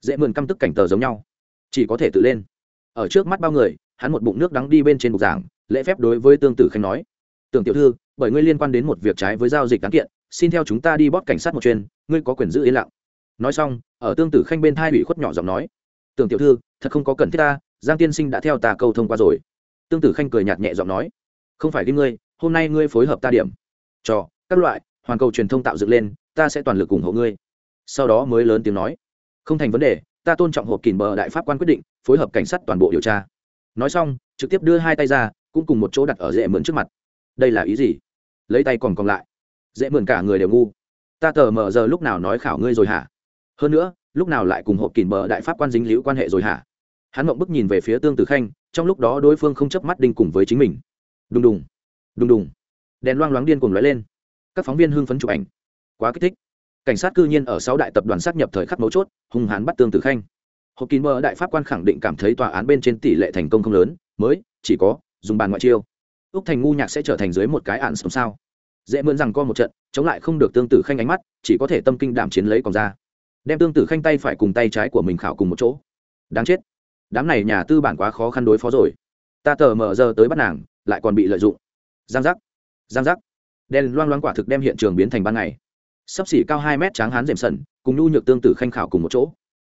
Dễ mượn căm tức cảnh tờ giống nhau. Chỉ có thể tự lên. Ở trước mắt bao người, hắn một bụng nước đắng đi bên trên bục giảng, lễ phép đối với tương tử khanh nói. Tưởng tiểu thư, bởi ngươi liên quan đến một việc trái với giao dịch đáng kiện, xin theo chúng ta đi bóp cảnh sát một chuyên, ngươi có quyền giữ yên lặng. Nói xong, ở tương tử khanh bên thai bị khuất nhỏ giọng nói. Tưởng tiểu thư, thật không có cần thiết ta, giang tiên sinh đã theo ta câu thông qua rồi. Tương tử khanh cười nhạt nhẹ giọng nói. Không phải đi ngươi, hôm nay ngươi phối hợp ta điểm. Cho, các loại, hoàn cầu truyền thông tạo dựng lên, ta sẽ toàn lực ủng hộ ngươi sau đó mới lớn tiếng nói, không thành vấn đề, ta tôn trọng hộp kìm bờ đại pháp quan quyết định, phối hợp cảnh sát toàn bộ điều tra. Nói xong, trực tiếp đưa hai tay ra, cũng cùng một chỗ đặt ở dễ mượn trước mặt. Đây là ý gì? Lấy tay còn còn lại. Dễ mượn cả người đều ngu. Ta tờ mờ giờ lúc nào nói khảo ngươi rồi hả? Hơn nữa, lúc nào lại cùng hộp kìm bờ đại pháp quan dính liễu quan hệ rồi hả? Hắn mộng bức nhìn về phía tương tử khanh, trong lúc đó đối phương không chớp mắt đinh cùng với chính mình. Đùng đùng đùng đùng. Đèn loang loáng điên cùng lóe lên. Các phóng viên hưng phấn chụp ảnh. Quá kích thích cảnh sát cư nhiên ở sáu đại tập đoàn sát nhập thời khắc mấu chốt, hung hán bắt tương tử khanh. Hộp kín mơ đại pháp quan khẳng định cảm thấy tòa án bên trên tỷ lệ thành công không lớn, mới, chỉ có, dùng bàn ngoại chiêu. Úc thành ngu nhạc sẽ trở thành dưới một cái ạn sống sao? Dễ mượn rằng co một trận, chống lại không được tương tử khanh ánh mắt, chỉ có thể tâm kinh đảm chiến lấy còn ra. Đem tương tử khanh tay phải cùng tay trái của mình khảo cùng một chỗ. Đáng chết. Đám này nhà tư bản quá khó khăn đối phó rồi. Ta tờ mở giờ tới bắt nàng, lại còn bị lợi dụng. Giang giác. Giang giác. Đen loang loang quả thực đem hiện trường biến thành ban ngày sắp xỉ cao hai mét tráng hán rèm sần, cùng nhu nhược tương tử khanh khảo cùng một chỗ.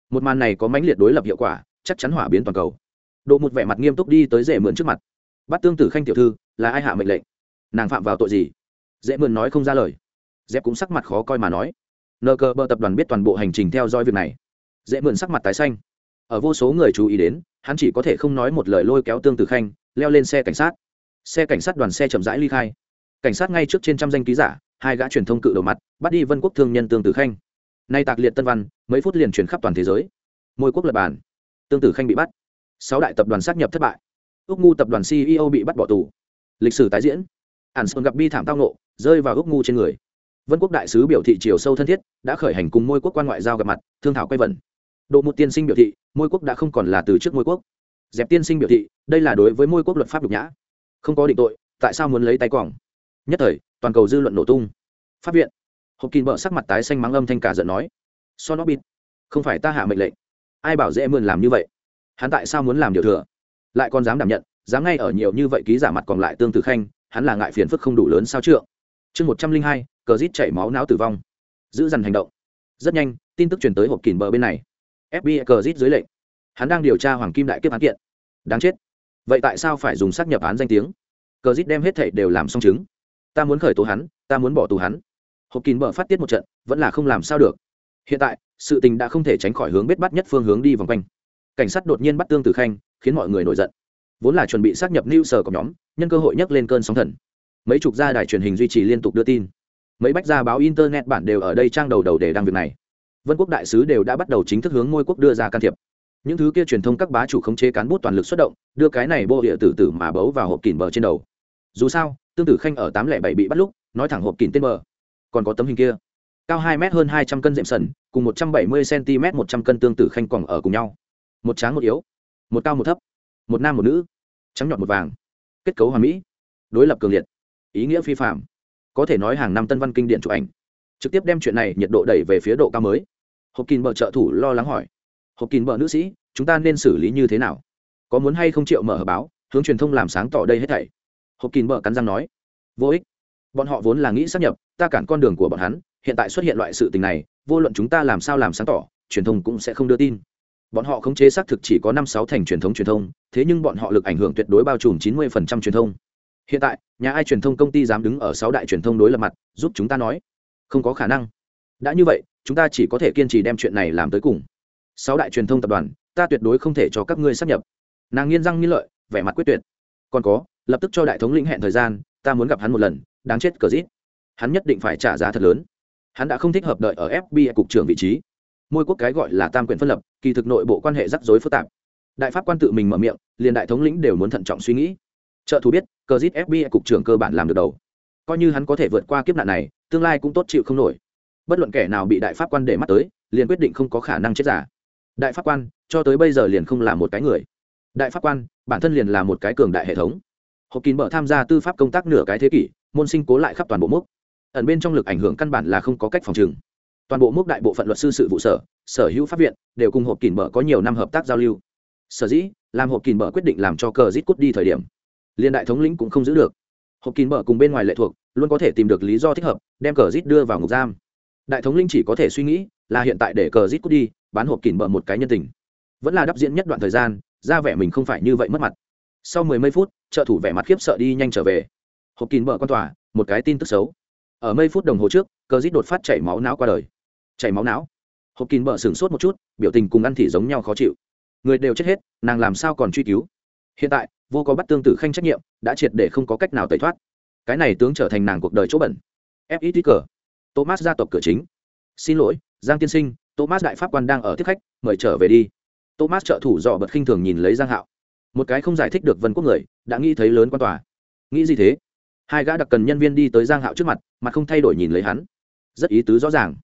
Một màn này có mãnh liệt đối lập hiệu quả, chắc chắn hỏa biến toàn cầu. Độ một vẻ mặt nghiêm túc đi tới dễ mượn trước mặt. Bắt tương tử khanh tiểu thư, là ai hạ mệnh lệnh? Nàng phạm vào tội gì? Dễ mượn nói không ra lời. Dép cũng sắc mặt khó coi mà nói. Nờ cờ bờ tập đoàn biết toàn bộ hành trình theo dõi việc này. Dễ mượn sắc mặt tái xanh. Ở vô số người chú ý đến, hắn chỉ có thể không nói một lời lôi kéo tương tử khanh, leo lên xe cảnh sát. Xe cảnh sát đoàn xe chậm rãi ly khai. Cảnh sát ngay trước trên trăm danh ký giả hai gã truyền thông cự đầu mặt, bắt đi vân quốc thương nhân tương tử khanh. Nay tạc liệt tân văn, mấy phút liền truyền khắp toàn thế giới. Môi quốc lập bản tương tử khanh bị bắt. Sáu đại tập đoàn sát nhập thất bại. Ước ngu tập đoàn ceo bị bắt bỏ tù. Lịch sử tái diễn. Ản sơn gặp bi thảm tao nộ rơi vào ước ngu trên người. Vân quốc đại sứ biểu thị chiều sâu thân thiết, đã khởi hành cùng môi quốc quan ngoại giao gặp mặt, thương thảo quay vần. Độ một tiên sinh biểu thị, môi quốc đã không còn là từ trước môi quốc. Dẹp tiên sinh biểu thị, đây là đối với môi quốc luật pháp nhục nhã. Không có định tội, tại sao muốn lấy tay quòng? Nhất thời toàn cầu dư luận nổ tung. Phát viện. Hộp kín bợ sắc mặt tái xanh mắng âm thanh cả giận nói so nó bịt không phải ta hạ mệnh lệnh. Ai bảo dễ mượn làm như vậy? Hắn tại sao muốn làm điều thừa? Lại còn dám đảm nhận, dám ngay ở nhiều như vậy ký giả mặt còn lại tương tự khanh, hắn là ngại phiền phức không đủ lớn sao trượng. Chương một trăm linh hai, cờ rít chảy máu não tử vong. Giữ dằn hành động. Rất nhanh, tin tức truyền tới hộp kín bờ bên này. Fbi cờ rít dưới lệnh. Hắn đang điều tra hoàng kim đại kiếp án kiện. Đáng chết. Vậy tại sao phải dùng xác nhập án danh tiếng? Cờ rít đem hết thảy đều làm xong chứng ta muốn khởi tố hắn, ta muốn bỏ tù hắn. Hộp kín bờ phát tiết một trận, vẫn là không làm sao được. Hiện tại, sự tình đã không thể tránh khỏi hướng biết bắt nhất phương hướng đi vòng quanh. Cảnh sát đột nhiên bắt tương tử khanh, khiến mọi người nổi giận. Vốn là chuẩn bị xác nhập new sở của nhóm, nhân cơ hội nhấc lên cơn sóng thần. Mấy chục gia đài truyền hình duy trì liên tục đưa tin. Mấy bách gia báo internet bản đều ở đây trang đầu đầu để đăng việc này. Vân quốc đại sứ đều đã bắt đầu chính thức hướng ngôi quốc đưa ra can thiệp. Những thứ kia truyền thông các bá chủ khống chế cán bút toàn lực xuất động, đưa cái này bộ địa tử tử mà bấu vào hộp kìm bờ trên đầu dù sao, tương tử khanh ở tám lẻ bảy bị bắt lúc, nói thẳng hộp kín tên bờ. Còn có tấm hình kia. Cao hai m hơn hai trăm cân dệm sần, cùng một trăm bảy mươi cm một trăm cân tương tử khanh còn ở cùng nhau. Một tráng một yếu, một cao một thấp, một nam một nữ, trắng nhọn một vàng. Kết cấu hoàn mỹ, đối lập cường liệt, ý nghĩa phi phạm có thể nói hàng năm tân văn kinh điện chụp ảnh. Trực tiếp đem chuyện này nhiệt độ đẩy về phía độ cao mới. Hộp kín bờ trợ thủ lo lắng hỏi. Hộp kín bờ nữ sĩ, chúng ta nên xử lý như thế nào? Có muốn hay không chịu mở báo, hướng truyền thông làm sáng tỏ đây hết thảy? Hộp kín bờ cắn răng nói, vô ích. Bọn họ vốn là nghĩ sắp nhập, ta cản con đường của bọn hắn, hiện tại xuất hiện loại sự tình này, vô luận chúng ta làm sao làm sáng tỏ, truyền thông cũng sẽ không đưa tin. Bọn họ khống chế xác thực chỉ có năm sáu thành truyền thống truyền thông, thế nhưng bọn họ lực ảnh hưởng tuyệt đối bao trùm chín mươi truyền thông. Hiện tại, nhà ai truyền thông công ty dám đứng ở sáu đại truyền thông đối lập mặt, giúp chúng ta nói. Không có khả năng. Đã như vậy, chúng ta chỉ có thể kiên trì đem chuyện này làm tới cùng. Sáu đại truyền thông tập đoàn, ta tuyệt đối không thể cho các ngươi sắp nhập. Nàng nghiên răng nghiên lợi, vẻ mặt quyết tuyệt. Còn có lập tức cho đại thống lĩnh hẹn thời gian, ta muốn gặp hắn một lần, đáng chết cờ rít. Hắn nhất định phải trả giá thật lớn. Hắn đã không thích hợp đợi ở fbi cục trưởng vị trí. Môi quốc cái gọi là tam quyền phân lập, kỳ thực nội bộ quan hệ rắc rối phức tạp. Đại pháp quan tự mình mở miệng, liền đại thống lĩnh đều muốn thận trọng suy nghĩ. Trợ thủ biết, cờ rít fbi cục trưởng cơ bản làm được đầu. Coi như hắn có thể vượt qua kiếp nạn này, tương lai cũng tốt chịu không nổi. Bất luận kẻ nào bị đại pháp quan để mắt tới, liền quyết định không có khả năng chết giả. Đại pháp quan, cho tới bây giờ liền không là một cái người. Đại pháp quan, bản thân liền là một cái cường đại hệ thống hộp kín bở tham gia tư pháp công tác nửa cái thế kỷ, môn sinh cố lại khắp toàn bộ mốc. Ẩn bên trong lực ảnh hưởng căn bản là không có cách phòng trừng. Toàn bộ mốc đại bộ phận luật sư sự vụ sở sở hữu pháp viện đều cùng hộp kín bở có nhiều năm hợp tác giao lưu. Sở dĩ, làm hộp kín bở quyết định làm cho cờ rít cút đi thời điểm, liên đại thống lĩnh cũng không giữ được. Hộp kín bở cùng bên ngoài lệ thuộc, luôn có thể tìm được lý do thích hợp, đem cờ rít đưa vào ngục giam. Đại thống lĩnh chỉ có thể suy nghĩ là hiện tại để cờ rít cút đi, bán hộp kín bở một cái nhân tình. Vẫn là đắp diễn nhất đoạn thời gian, ra vẻ mình không phải như vậy mất mặt sau mười mấy phút, trợ thủ vẻ mặt khiếp sợ đi nhanh trở về. Hộp kín bờ quan tòa, một cái tin tức xấu. Ở mấy phút đồng hồ trước cờ dít đột phát chảy máu não qua đời. Chảy máu não. Hộp kín bờ sửng sốt một chút, biểu tình cùng ăn thì giống nhau khó chịu. Người đều chết hết, nàng làm sao còn truy cứu? Hiện tại, vô có bắt tương tử khanh trách nhiệm, đã triệt để không có cách nào tẩy thoát. Cái này tướng trở thành nàng cuộc đời chỗ bẩn. Fit cờ. Thomas gia tộc cửa chính. Xin lỗi, giang tiên sinh, thomas đại pháp quan đang ở tiếp khách, mời trở về đi. Thomas trợ thủ dò bật khinh thường nhìn lấy giang hạo một cái không giải thích được vân quốc người, đã nghĩ thấy lớn quan tòa. Nghĩ gì thế? Hai gã đặc cần nhân viên đi tới giang hạo trước mặt mặt không thay đổi nhìn lấy hắn. Rất ý tứ rõ ràng.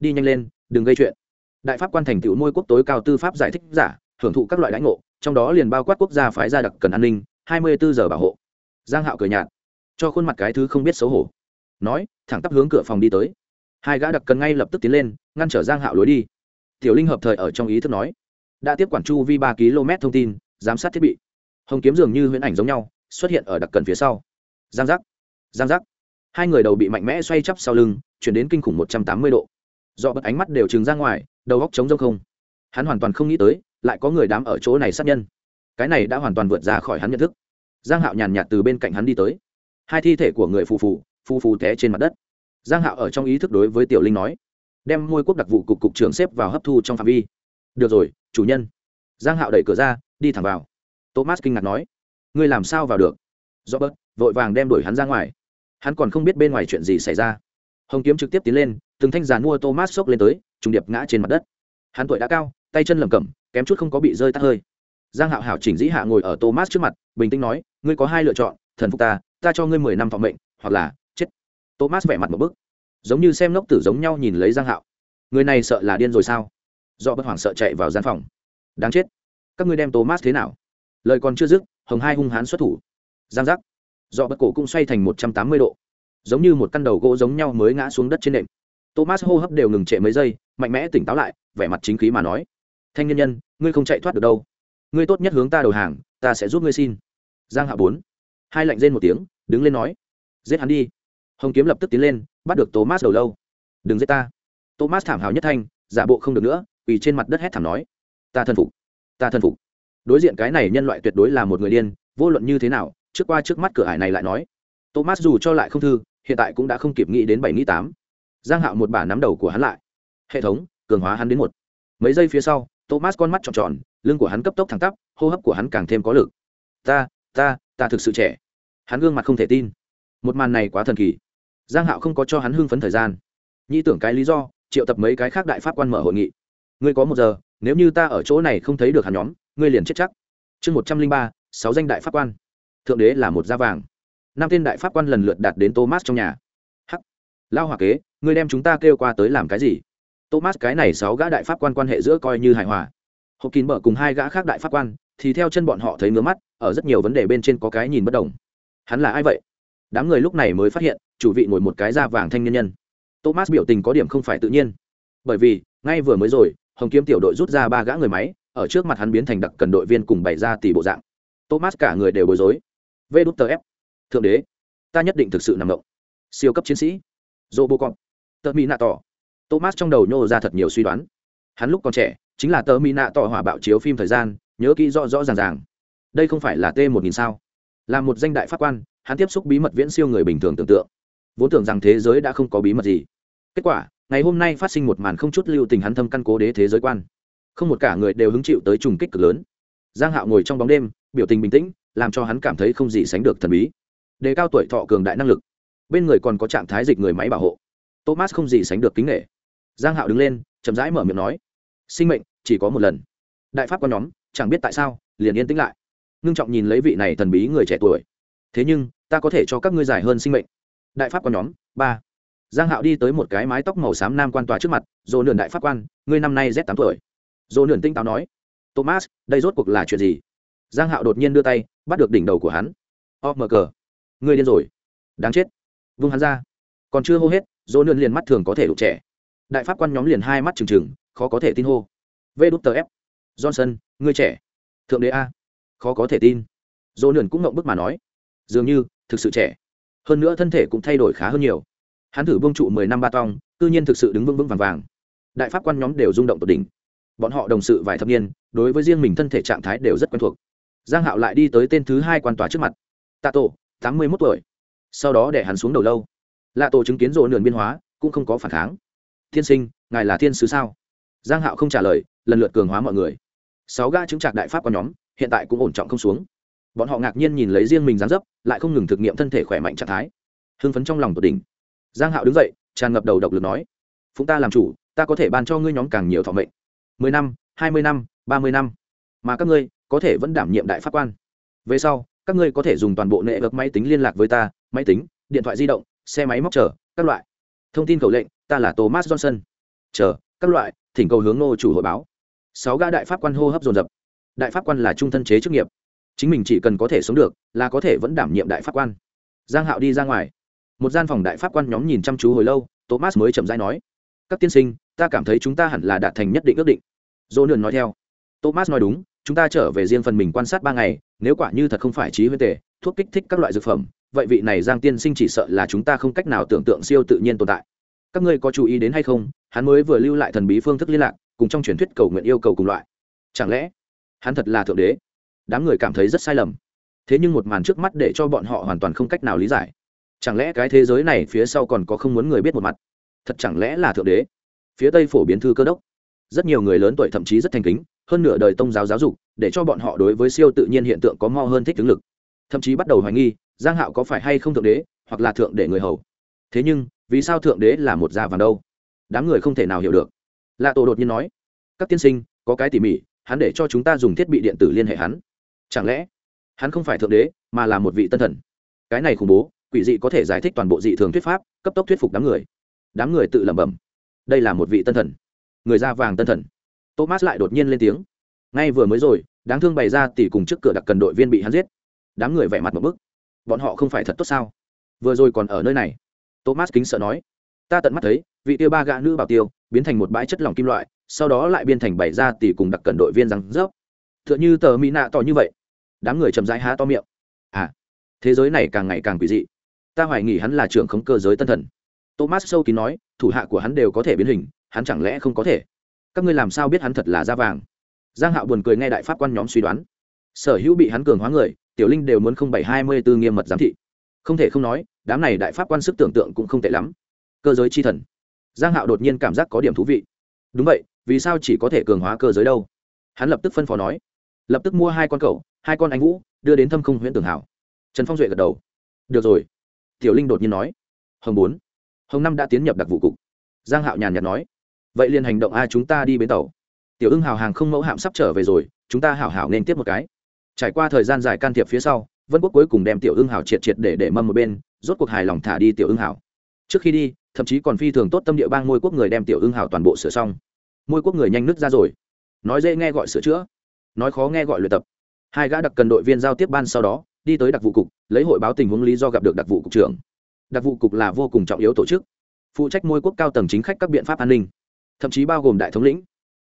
Đi nhanh lên, đừng gây chuyện. Đại pháp quan thành tựu môi quốc tối cao tư pháp giải thích giả, hưởng thụ các loại lãnh ngộ, trong đó liền bao quát quốc gia phái gia đặc cần an ninh, hai mươi bốn giờ bảo hộ. Giang hạo cười nhạt, cho khuôn mặt cái thứ không biết xấu hổ. Nói, thẳng tắp hướng cửa phòng đi tới. Hai gã đặc cần ngay lập tức tiến lên, ngăn trở giang hạo lối đi. Tiểu linh hợp thời ở trong ý thức nói, đã tiếp quản chu vi ba km thông tin giám sát thiết bị. Hồng kiếm dường như huyễn ảnh giống nhau, xuất hiện ở đặc cần phía sau. Giang giác giang giác. Hai người đầu bị mạnh mẽ xoay chắp sau lưng, chuyển đến kinh khủng một trăm tám mươi độ. Do bật ánh mắt đều trừng ra ngoài, đầu góc trống rông không. Hắn hoàn toàn không nghĩ tới, lại có người đám ở chỗ này sát nhân. Cái này đã hoàn toàn vượt ra khỏi hắn nhận thức. Giang hạo nhàn nhạt từ bên cạnh hắn đi tới. Hai thi thể của người phù phù phù phù té trên mặt đất. Giang hạo ở trong ý thức đối với tiểu linh nói, đem môi quốc đặc vụ cục cục trưởng xếp vào hấp thu trong phạm vi. Được rồi, chủ nhân. Giang hạo đẩy cửa ra đi thẳng vào. Thomas kinh ngạc nói, ngươi làm sao vào được? Do bớt vội vàng đem đuổi hắn ra ngoài. Hắn còn không biết bên ngoài chuyện gì xảy ra. Hồng kiếm trực tiếp tiến lên, từng thanh giàn mua thomas xốc lên tới, trùng điệp ngã trên mặt đất. Hắn tuổi đã cao, tay chân lầm cẩm, kém chút không có bị rơi tắt hơi. Giang hạo hảo chỉnh dĩ hạ ngồi ở thomas trước mặt, bình tĩnh nói, ngươi có hai lựa chọn, thần phục ta ta cho ngươi mười năm phòng mệnh, hoặc là chết. Thomas vẻ mặt một bức, giống như xem lốc tử giống nhau nhìn lấy giang hạo. Người này sợ là điên rồi sao? Do bất hoảng sợ chạy vào gian phòng. Đáng chết các ngươi đem thomas thế nào? Lời còn chưa dứt, hồng hai hung hãn xuất thủ. Giang giác. Dọ bất cổ cũng xoay thành một trăm tám mươi độ. Giống như một căn đầu gỗ giống nhau mới ngã xuống đất trên nệm. Thomas hô hấp đều ngừng trệ mấy giây, mạnh mẽ tỉnh táo lại, vẻ mặt chính khí mà nói. Thanh nhân nhân, ngươi không chạy thoát được đâu. Ngươi tốt nhất hướng ta đầu hàng, ta sẽ giúp ngươi xin. Giang hạ bốn. Hai lạnh rên một tiếng, đứng lên nói. Giết hắn đi. Hồng kiếm lập tức tiến lên, bắt được thomas đầu lâu. Đừng giết ta. Thomas thảm hào nhất thanh, giả bộ không được nữa, quỳ trên mặt đất hét thảm nói. Ta thân phục ta thân phục. Đối diện cái này nhân loại tuyệt đối là một người điên, vô luận như thế nào, trước qua trước mắt cửa hải này lại nói. Thomas dù cho lại không thư, hiện tại cũng đã không kịp nghĩ đến bảy nghĩ tám. Giang hạo một bả nắm đầu của hắn lại. Hệ thống, cường hóa hắn đến một. Mấy giây phía sau, thomas con mắt tròn tròn, lưng của hắn cấp tốc thẳng tắp, hô hấp của hắn càng thêm có lực. Ta ta ta thực sự trẻ. Hắn gương mặt không thể tin. Một màn này quá thần kỳ. Giang hạo không có cho hắn hưng phấn thời gian. Nghĩ tưởng cái lý do, triệu tập mấy cái khác đại pháp quan mở hội nghị. Ngươi có một giờ nếu như ta ở chỗ này không thấy được hắn nhóm, ngươi liền chết chắc. Chương một trăm linh ba, sáu danh đại pháp quan. Thượng đế là một da vàng. Năm tên đại pháp quan lần lượt đạt đến thomas trong nhà. Hắc. Lao hòa kế, ngươi đem chúng ta kêu qua tới làm cái gì? Thomas, cái này sáu gã đại pháp quan quan hệ giữa coi như hài hòa. Hộp kín mở cùng hai gã khác đại pháp quan, thì theo chân bọn họ thấy ngứa mắt, ở rất nhiều vấn đề bên trên có cái nhìn bất đồng. Hắn là ai vậy? Đám người lúc này mới phát hiện, chủ vị ngồi một cái da vàng thanh nhân nhân. Thomas biểu tình có điểm không phải tự nhiên. Bởi vì, ngay vừa mới rồi hồng kiếm tiểu đội rút ra ba gã người máy, ở trước mặt hắn biến thành đặc cần đội viên cùng bày ra tỷ bộ dạng. Thomas cả người đều bối rối. Vê đút tờ ép thượng đế, ta nhất định thực sự nằm ngộng. Siêu cấp chiến sĩ. Dô bô con tờ mỹ nạ tỏ thomas trong đầu nhô ra thật nhiều suy đoán. Hắn lúc còn trẻ, chính là tờ mỹ nạ tỏ hỏa bạo chiếu phim thời gian, nhớ kỹ rõ rõ ràng ràng. Đây không phải là t một nghìn sao? Là một danh đại pháp quan, hắn tiếp xúc bí mật viễn siêu người bình thường tưởng tượng. Vốn tưởng rằng thế giới đã không có bí mật gì. Kết quả ngày hôm nay phát sinh một màn không chút lưu tình hắn thâm căn cố đế thế giới quan. Không một cả người đều hứng chịu tới trùng kích cực lớn. Giang hạo ngồi trong bóng đêm, biểu tình bình tĩnh, làm cho hắn cảm thấy không gì sánh được thần bí. Đề cao tuổi thọ cường đại năng lực. Bên người còn có trạng thái dịch người máy bảo hộ. Thomas không gì sánh được kính nghệ giang hạo đứng lên, chậm rãi mở miệng nói, sinh mệnh, chỉ có một lần. Đại pháp quan nhóm, chẳng biết tại sao, liền yên tĩnh lại. Ngưng trọng nhìn lấy vị này thần bí người trẻ tuổi. Thế nhưng, ta có thể cho các ngươi dài hơn sinh mệnh. Đại pháp quan nhóm, ba giang hạo đi tới một cái mái tóc màu xám nam quan tòa trước mặt rồi nườn đại pháp quan, ngươi năm nay z tám tuổi. Dỗ nườn tinh táo nói, thomas, đây rốt cuộc là chuyện gì? Giang hạo đột nhiên đưa tay, bắt được đỉnh đầu của hắn. O mờ cờ. Ngươi điên rồi. Đáng chết. Vung hắn ra. Còn chưa hô hết, dỗ nườn liền mắt thường có thể đụng trẻ. Đại pháp quan nhóm liền hai mắt trừng trừng, khó có thể tin hô. Vê đút tờ ép. Johnson, ngươi trẻ. Thượng đế a. Khó có thể tin. Dỗ nườn cũng ngậm bức mà nói, dường như thực sự trẻ. Hơn nữa thân thể cũng thay đổi khá hơn nhiều hắn thử bông trụ mười năm ba tong tự nhiên thực sự đứng vững vững vàng vàng. Đại pháp quan nhóm đều rung động tột đỉnh. Bọn họ đồng sự vài thập niên, đối với riêng mình thân thể trạng thái đều rất quen thuộc. Giang hạo lại đi tới tên thứ hai quan tòa trước mặt. Tạ tổ, tám mươi mốt tuổi. Sau đó để hắn xuống đầu lâu. Lạ tổ chứng kiến rộ nườn biên hóa, cũng không có phản kháng. Thiên sinh, ngài là thiên sứ sao? Giang hạo không trả lời, lần lượt cường hóa mọi người. Sáu ga chứng trạc đại pháp quan nhóm, hiện tại cũng ổn trọng không xuống. Bọn họ ngạc nhiên nhìn lấy riêng mình dán dấp, lại không ngừng thực nghiệm thân thể khỏe mạnh trạng thái. Hưng phấn trong lòng tột đỉnh giang hạo đứng dậy, tràn ngập đầu độc lực nói, phụng ta làm chủ, ta có thể ban cho ngươi nhóm càng nhiều thọ mệnh. Mười năm, hai mươi năm, ba mươi năm. Mà các ngươi có thể vẫn đảm nhiệm đại pháp quan. Về sau, các ngươi có thể dùng toàn bộ nệ vực máy tính liên lạc với ta, máy tính, điện thoại di động, xe máy móc chờ, các loại. Thông tin cầu lệnh, ta là thomas johnson. Chờ, các loại, thỉnh cầu hướng nô chủ hội báo. Sáu gã đại pháp quan hô hấp dồn dập. Đại pháp quan là trung thân chế chức nghiệp. Chính mình chỉ cần có thể sống được, là có thể vẫn đảm nhiệm đại pháp quan. Giang hạo đi ra ngoài một gian phòng đại pháp quan nhóm nhìn chăm chú hồi lâu, thomas mới chậm rãi nói, các tiên sinh, ta cảm thấy chúng ta hẳn là đạt thành nhất định ước định. Dỗ nườn nói theo. Thomas nói đúng, chúng ta trở về riêng phần mình quan sát ba ngày, nếu quả như thật không phải trí huyết tề, thuốc kích thích các loại dược phẩm, vậy vị này giang tiên sinh chỉ sợ là chúng ta không cách nào tưởng tượng siêu tự nhiên tồn tại. Các ngươi có chú ý đến hay không? Hắn mới vừa lưu lại thần bí phương thức liên lạc, cùng trong truyền thuyết cầu nguyện yêu cầu cùng loại. Chẳng lẽ hắn thật là thượng đế? Đám người cảm thấy rất sai lầm. Thế nhưng một màn trước mắt để cho bọn họ hoàn toàn không cách nào lý giải chẳng lẽ cái thế giới này phía sau còn có không muốn người biết một mặt? Thật chẳng lẽ là thượng đế? Phía tây phổ biến thư cơ đốc. Rất nhiều người lớn tuổi thậm chí rất thành kính, hơn nửa đời tông giáo giáo dục, để cho bọn họ đối với siêu tự nhiên hiện tượng có mo hơn thích tướng lực. Thậm chí bắt đầu hoài nghi, giang hạo có phải hay không thượng đế, hoặc là thượng để người hầu? Thế nhưng, vì sao thượng đế là một gia vàng đâu? Đám người không thể nào hiểu được. Lạ tổ đột nhiên nói, các tiên sinh, có cái tỉ mỉ, hắn để cho chúng ta dùng thiết bị điện tử liên hệ hắn. Chẳng lẽ, hắn không phải thượng đế, mà là một vị tân thần? Cái này khủng bố quỷ dị có thể giải thích toàn bộ dị thường thuyết pháp cấp tốc thuyết phục đám người. Đám người tự lẩm bẩm. Đây là một vị tân thần. Người da vàng tân thần. Thomas lại đột nhiên lên tiếng. Ngay vừa mới rồi đáng thương bày ra tỷ cùng trước cửa đặc cần đội viên bị hắn giết. Đám người vẻ mặt một bức. Bọn họ không phải thật tốt sao? Vừa rồi còn ở nơi này. Thomas kính sợ nói. Ta tận mắt thấy vị tiêu ba gã nữ bảo tiêu biến thành một bãi chất lỏng kim loại sau đó lại biến thành bày ra tỷ cùng đặc cần đội viên rằng, rớp. T h ư ợ n h ư tờ mỹ nạ to như vậy. Đám người chậm rãi há to miệng. À thế giới này càng ngày càng quỷ dị ta hoài nghi hắn là trưởng khống cơ giới tân thần. Thomas sâu kín nói, thủ hạ của hắn đều có thể biến hình, hắn chẳng lẽ không có thể? Các ngươi làm sao biết hắn thật là da vàng? Giang hạo buồn cười nghe đại pháp quan nhóm suy đoán. Sở hữu bị hắn cường hóa người, tiểu linh đều muốn không bảy hai mươi bốn nghiêm mật giám thị. Không thể không nói, đám này đại pháp quan sức tưởng tượng cũng không tệ lắm. Cơ giới chi thần. Giang hạo đột nhiên cảm giác có điểm thú vị. Đúng vậy, vì sao chỉ có thể cường hóa cơ giới đâu? Hắn lập tức phân phó nói. Lập tức mua hai con cậu, hai con anh vũ, đưa đến thâm không huyện tường hảo. Trần phong duệ gật đầu. Được rồi tiểu linh đột nhiên nói, hồng bốn, hồng năm đã tiến nhập đặc vụ cục. Giang hạo nhàn nhạt nói, vậy liền hành động a, chúng ta đi bến tàu. Tiểu ưng hào hàng không mẫu hạm sắp trở về rồi, chúng ta hảo hảo nên tiếp một cái. Trải qua thời gian dài can thiệp phía sau, vân quốc cuối cùng đem tiểu ưng hảo triệt triệt để để mâm một bên, rốt cuộc hài lòng thả đi tiểu ưng hảo trước khi đi, thậm chí còn phi thường tốt tâm địa bang môi quốc người đem tiểu ưng hảo toàn bộ sửa xong. Môi quốc người nhanh nứt ra rồi. Nói dễ nghe gọi sửa chữa, nói khó nghe gọi luyện tập. Hai gã đặc cần đội viên giao tiếp ban sau đó đi tới đặc vụ cục, lấy hội báo tình huống lý do gặp được đặc vụ cục trưởng. Đặc vụ cục là vô cùng trọng yếu tổ chức, phụ trách môi quốc cao tầng chính khách các biện pháp an ninh, thậm chí bao gồm đại thống lĩnh.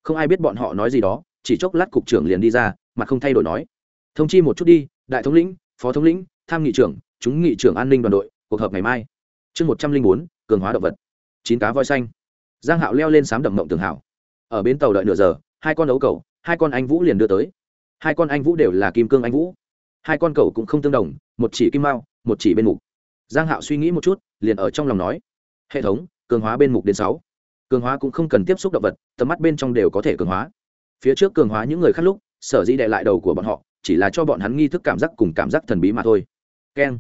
Không ai biết bọn họ nói gì đó, chỉ chốc lát cục trưởng liền đi ra, mà không thay đổi nói. Thông chi một chút đi, đại thống lĩnh, phó thống lĩnh, tham nghị trưởng, chúng nghị trưởng an ninh đoàn đội, cuộc họp ngày mai. Chương một trăm linh bốn, cường hóa động vật. Chín cá voi xanh. Giang hạo leo lên sám đậm mộng tường hảo ở bến tàu đợi nửa giờ, hai con ấu cầu, hai con anh vũ liền đưa tới. Hai con anh vũ đều là kim cương anh vũ hai con cầu cũng không tương đồng, một chỉ kim mao, một chỉ bên mục. Giang hạo suy nghĩ một chút, liền ở trong lòng nói, hệ thống, cường hóa bên mục đến sáu. Cường hóa cũng không cần tiếp xúc động vật, tầm mắt bên trong đều có thể cường hóa. Phía trước cường hóa những người khác lúc, sở dĩ đệ lại đầu của bọn họ, chỉ là cho bọn hắn nghi thức cảm giác cùng cảm giác thần bí mà thôi. Keng.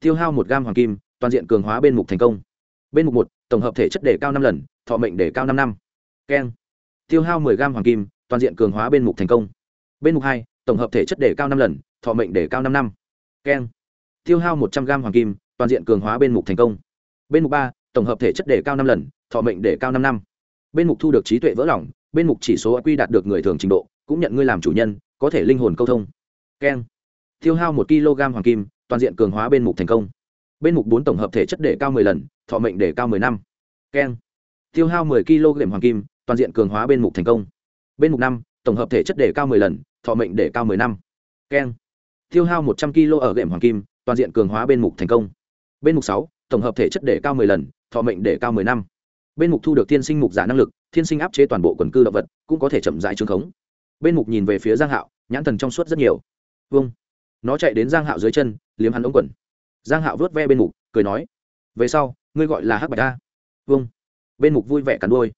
Tiêu hao một gam hoàng kim, toàn diện cường hóa bên mục thành công. Bên mục một, tổng hợp thể chất đề cao năm lần, thọ mệnh đề cao năm năm. Keng. Tiêu hao mười gam hoàng kim, toàn diện cường hóa bên mục thành công. Bên mục hai, tổng hợp thể chất đề cao năm lần thọ mệnh để cao năm năm. Keng. Tiêu hao một trăm gam hoàng kim, toàn diện cường hóa bên mục thành công. Bên mục ba, tổng hợp thể chất để cao năm lần, thọ mệnh để cao năm năm. Bên mục thu được trí tuệ vỡ lỏng bên mục chỉ số quy đạt được người thường trình độ, cũng nhận ngươi làm chủ nhân, có thể linh hồn câu thông. Keng. Tiêu hao một kg hoàng kim, toàn diện cường hóa bên mục thành công. Bên mục bốn tổng hợp thể chất để cao 10 lần, thọ mệnh để cao 10 năm. Keng. Tiêu hao 10 kg hoàng kim, toàn diện cường hóa bên mục thành công. Bên mục năm, tổng hợp thể chất để cao 10 lần, thọ mệnh để cao 10 năm. Keng tiêu hao 100 kg ở gệm hoàng kim, toàn diện cường hóa bên mục thành công. Bên mục sáu, tổng hợp thể chất để cao 10 lần, thọ mệnh để cao 10 năm. Bên mục thu được thiên sinh mục giả năng lực, thiên sinh áp chế toàn bộ quần cư động vật, cũng có thể chậm rãi trương khống. Bên mục nhìn về phía giang hạo, nhãn thần trong suốt rất nhiều. Vâng nó chạy đến giang hạo dưới chân, liếm hắn ống quần. Giang hạo vớt ve bên mục, cười nói, về sau, ngươi gọi là hắc bạch a. vâng bên mục vui vẻ cắn đuôi.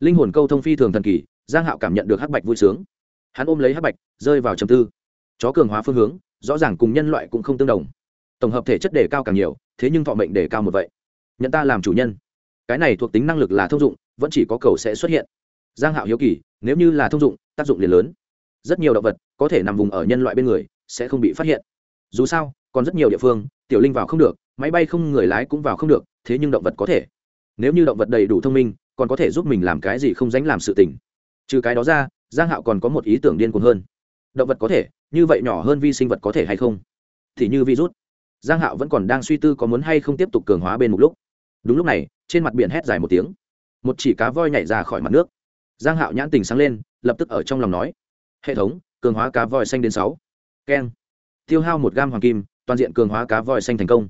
linh hồn câu thông phi thường thần kỳ, giang hạo cảm nhận được hắc bạch vui sướng. Hắn ôm lấy hắc bạch, rơi vào trầm tư. Chó cường hóa phương hướng rõ ràng cùng nhân loại cũng không tương đồng. Tổng hợp thể chất đề cao càng nhiều, thế nhưng thọ mệnh đề cao một vậy. Nhận ta làm chủ nhân. Cái này thuộc tính năng lực là thông dụng, vẫn chỉ có cầu sẽ xuất hiện. Giang hạo hiếu kỳ, nếu như là thông dụng, tác dụng liền lớn. Rất nhiều động vật có thể nằm vùng ở nhân loại bên người, sẽ không bị phát hiện. Dù sao, còn rất nhiều địa phương, tiểu linh vào không được, máy bay không người lái cũng vào không được, thế nhưng động vật có thể. Nếu như động vật đầy đủ thông minh, còn có thể giúp mình làm cái gì không dánh làm sự tình. Trừ cái đó ra, giang hạo còn có một ý tưởng điên cuồng hơn động vật có thể, như vậy nhỏ hơn vi sinh vật có thể hay không? Thì như virus. Giang hạo vẫn còn đang suy tư có muốn hay không tiếp tục cường hóa bên một lúc. Đúng lúc này, trên mặt biển hét dài một tiếng. Một chỉ cá voi nhảy ra khỏi mặt nước. Giang hạo nhãn tình sáng lên, lập tức ở trong lòng nói. Hệ thống, cường hóa cá voi xanh đến sáu. Keng. Tiêu hao một gam hoàng kim, toàn diện cường hóa cá voi xanh thành công.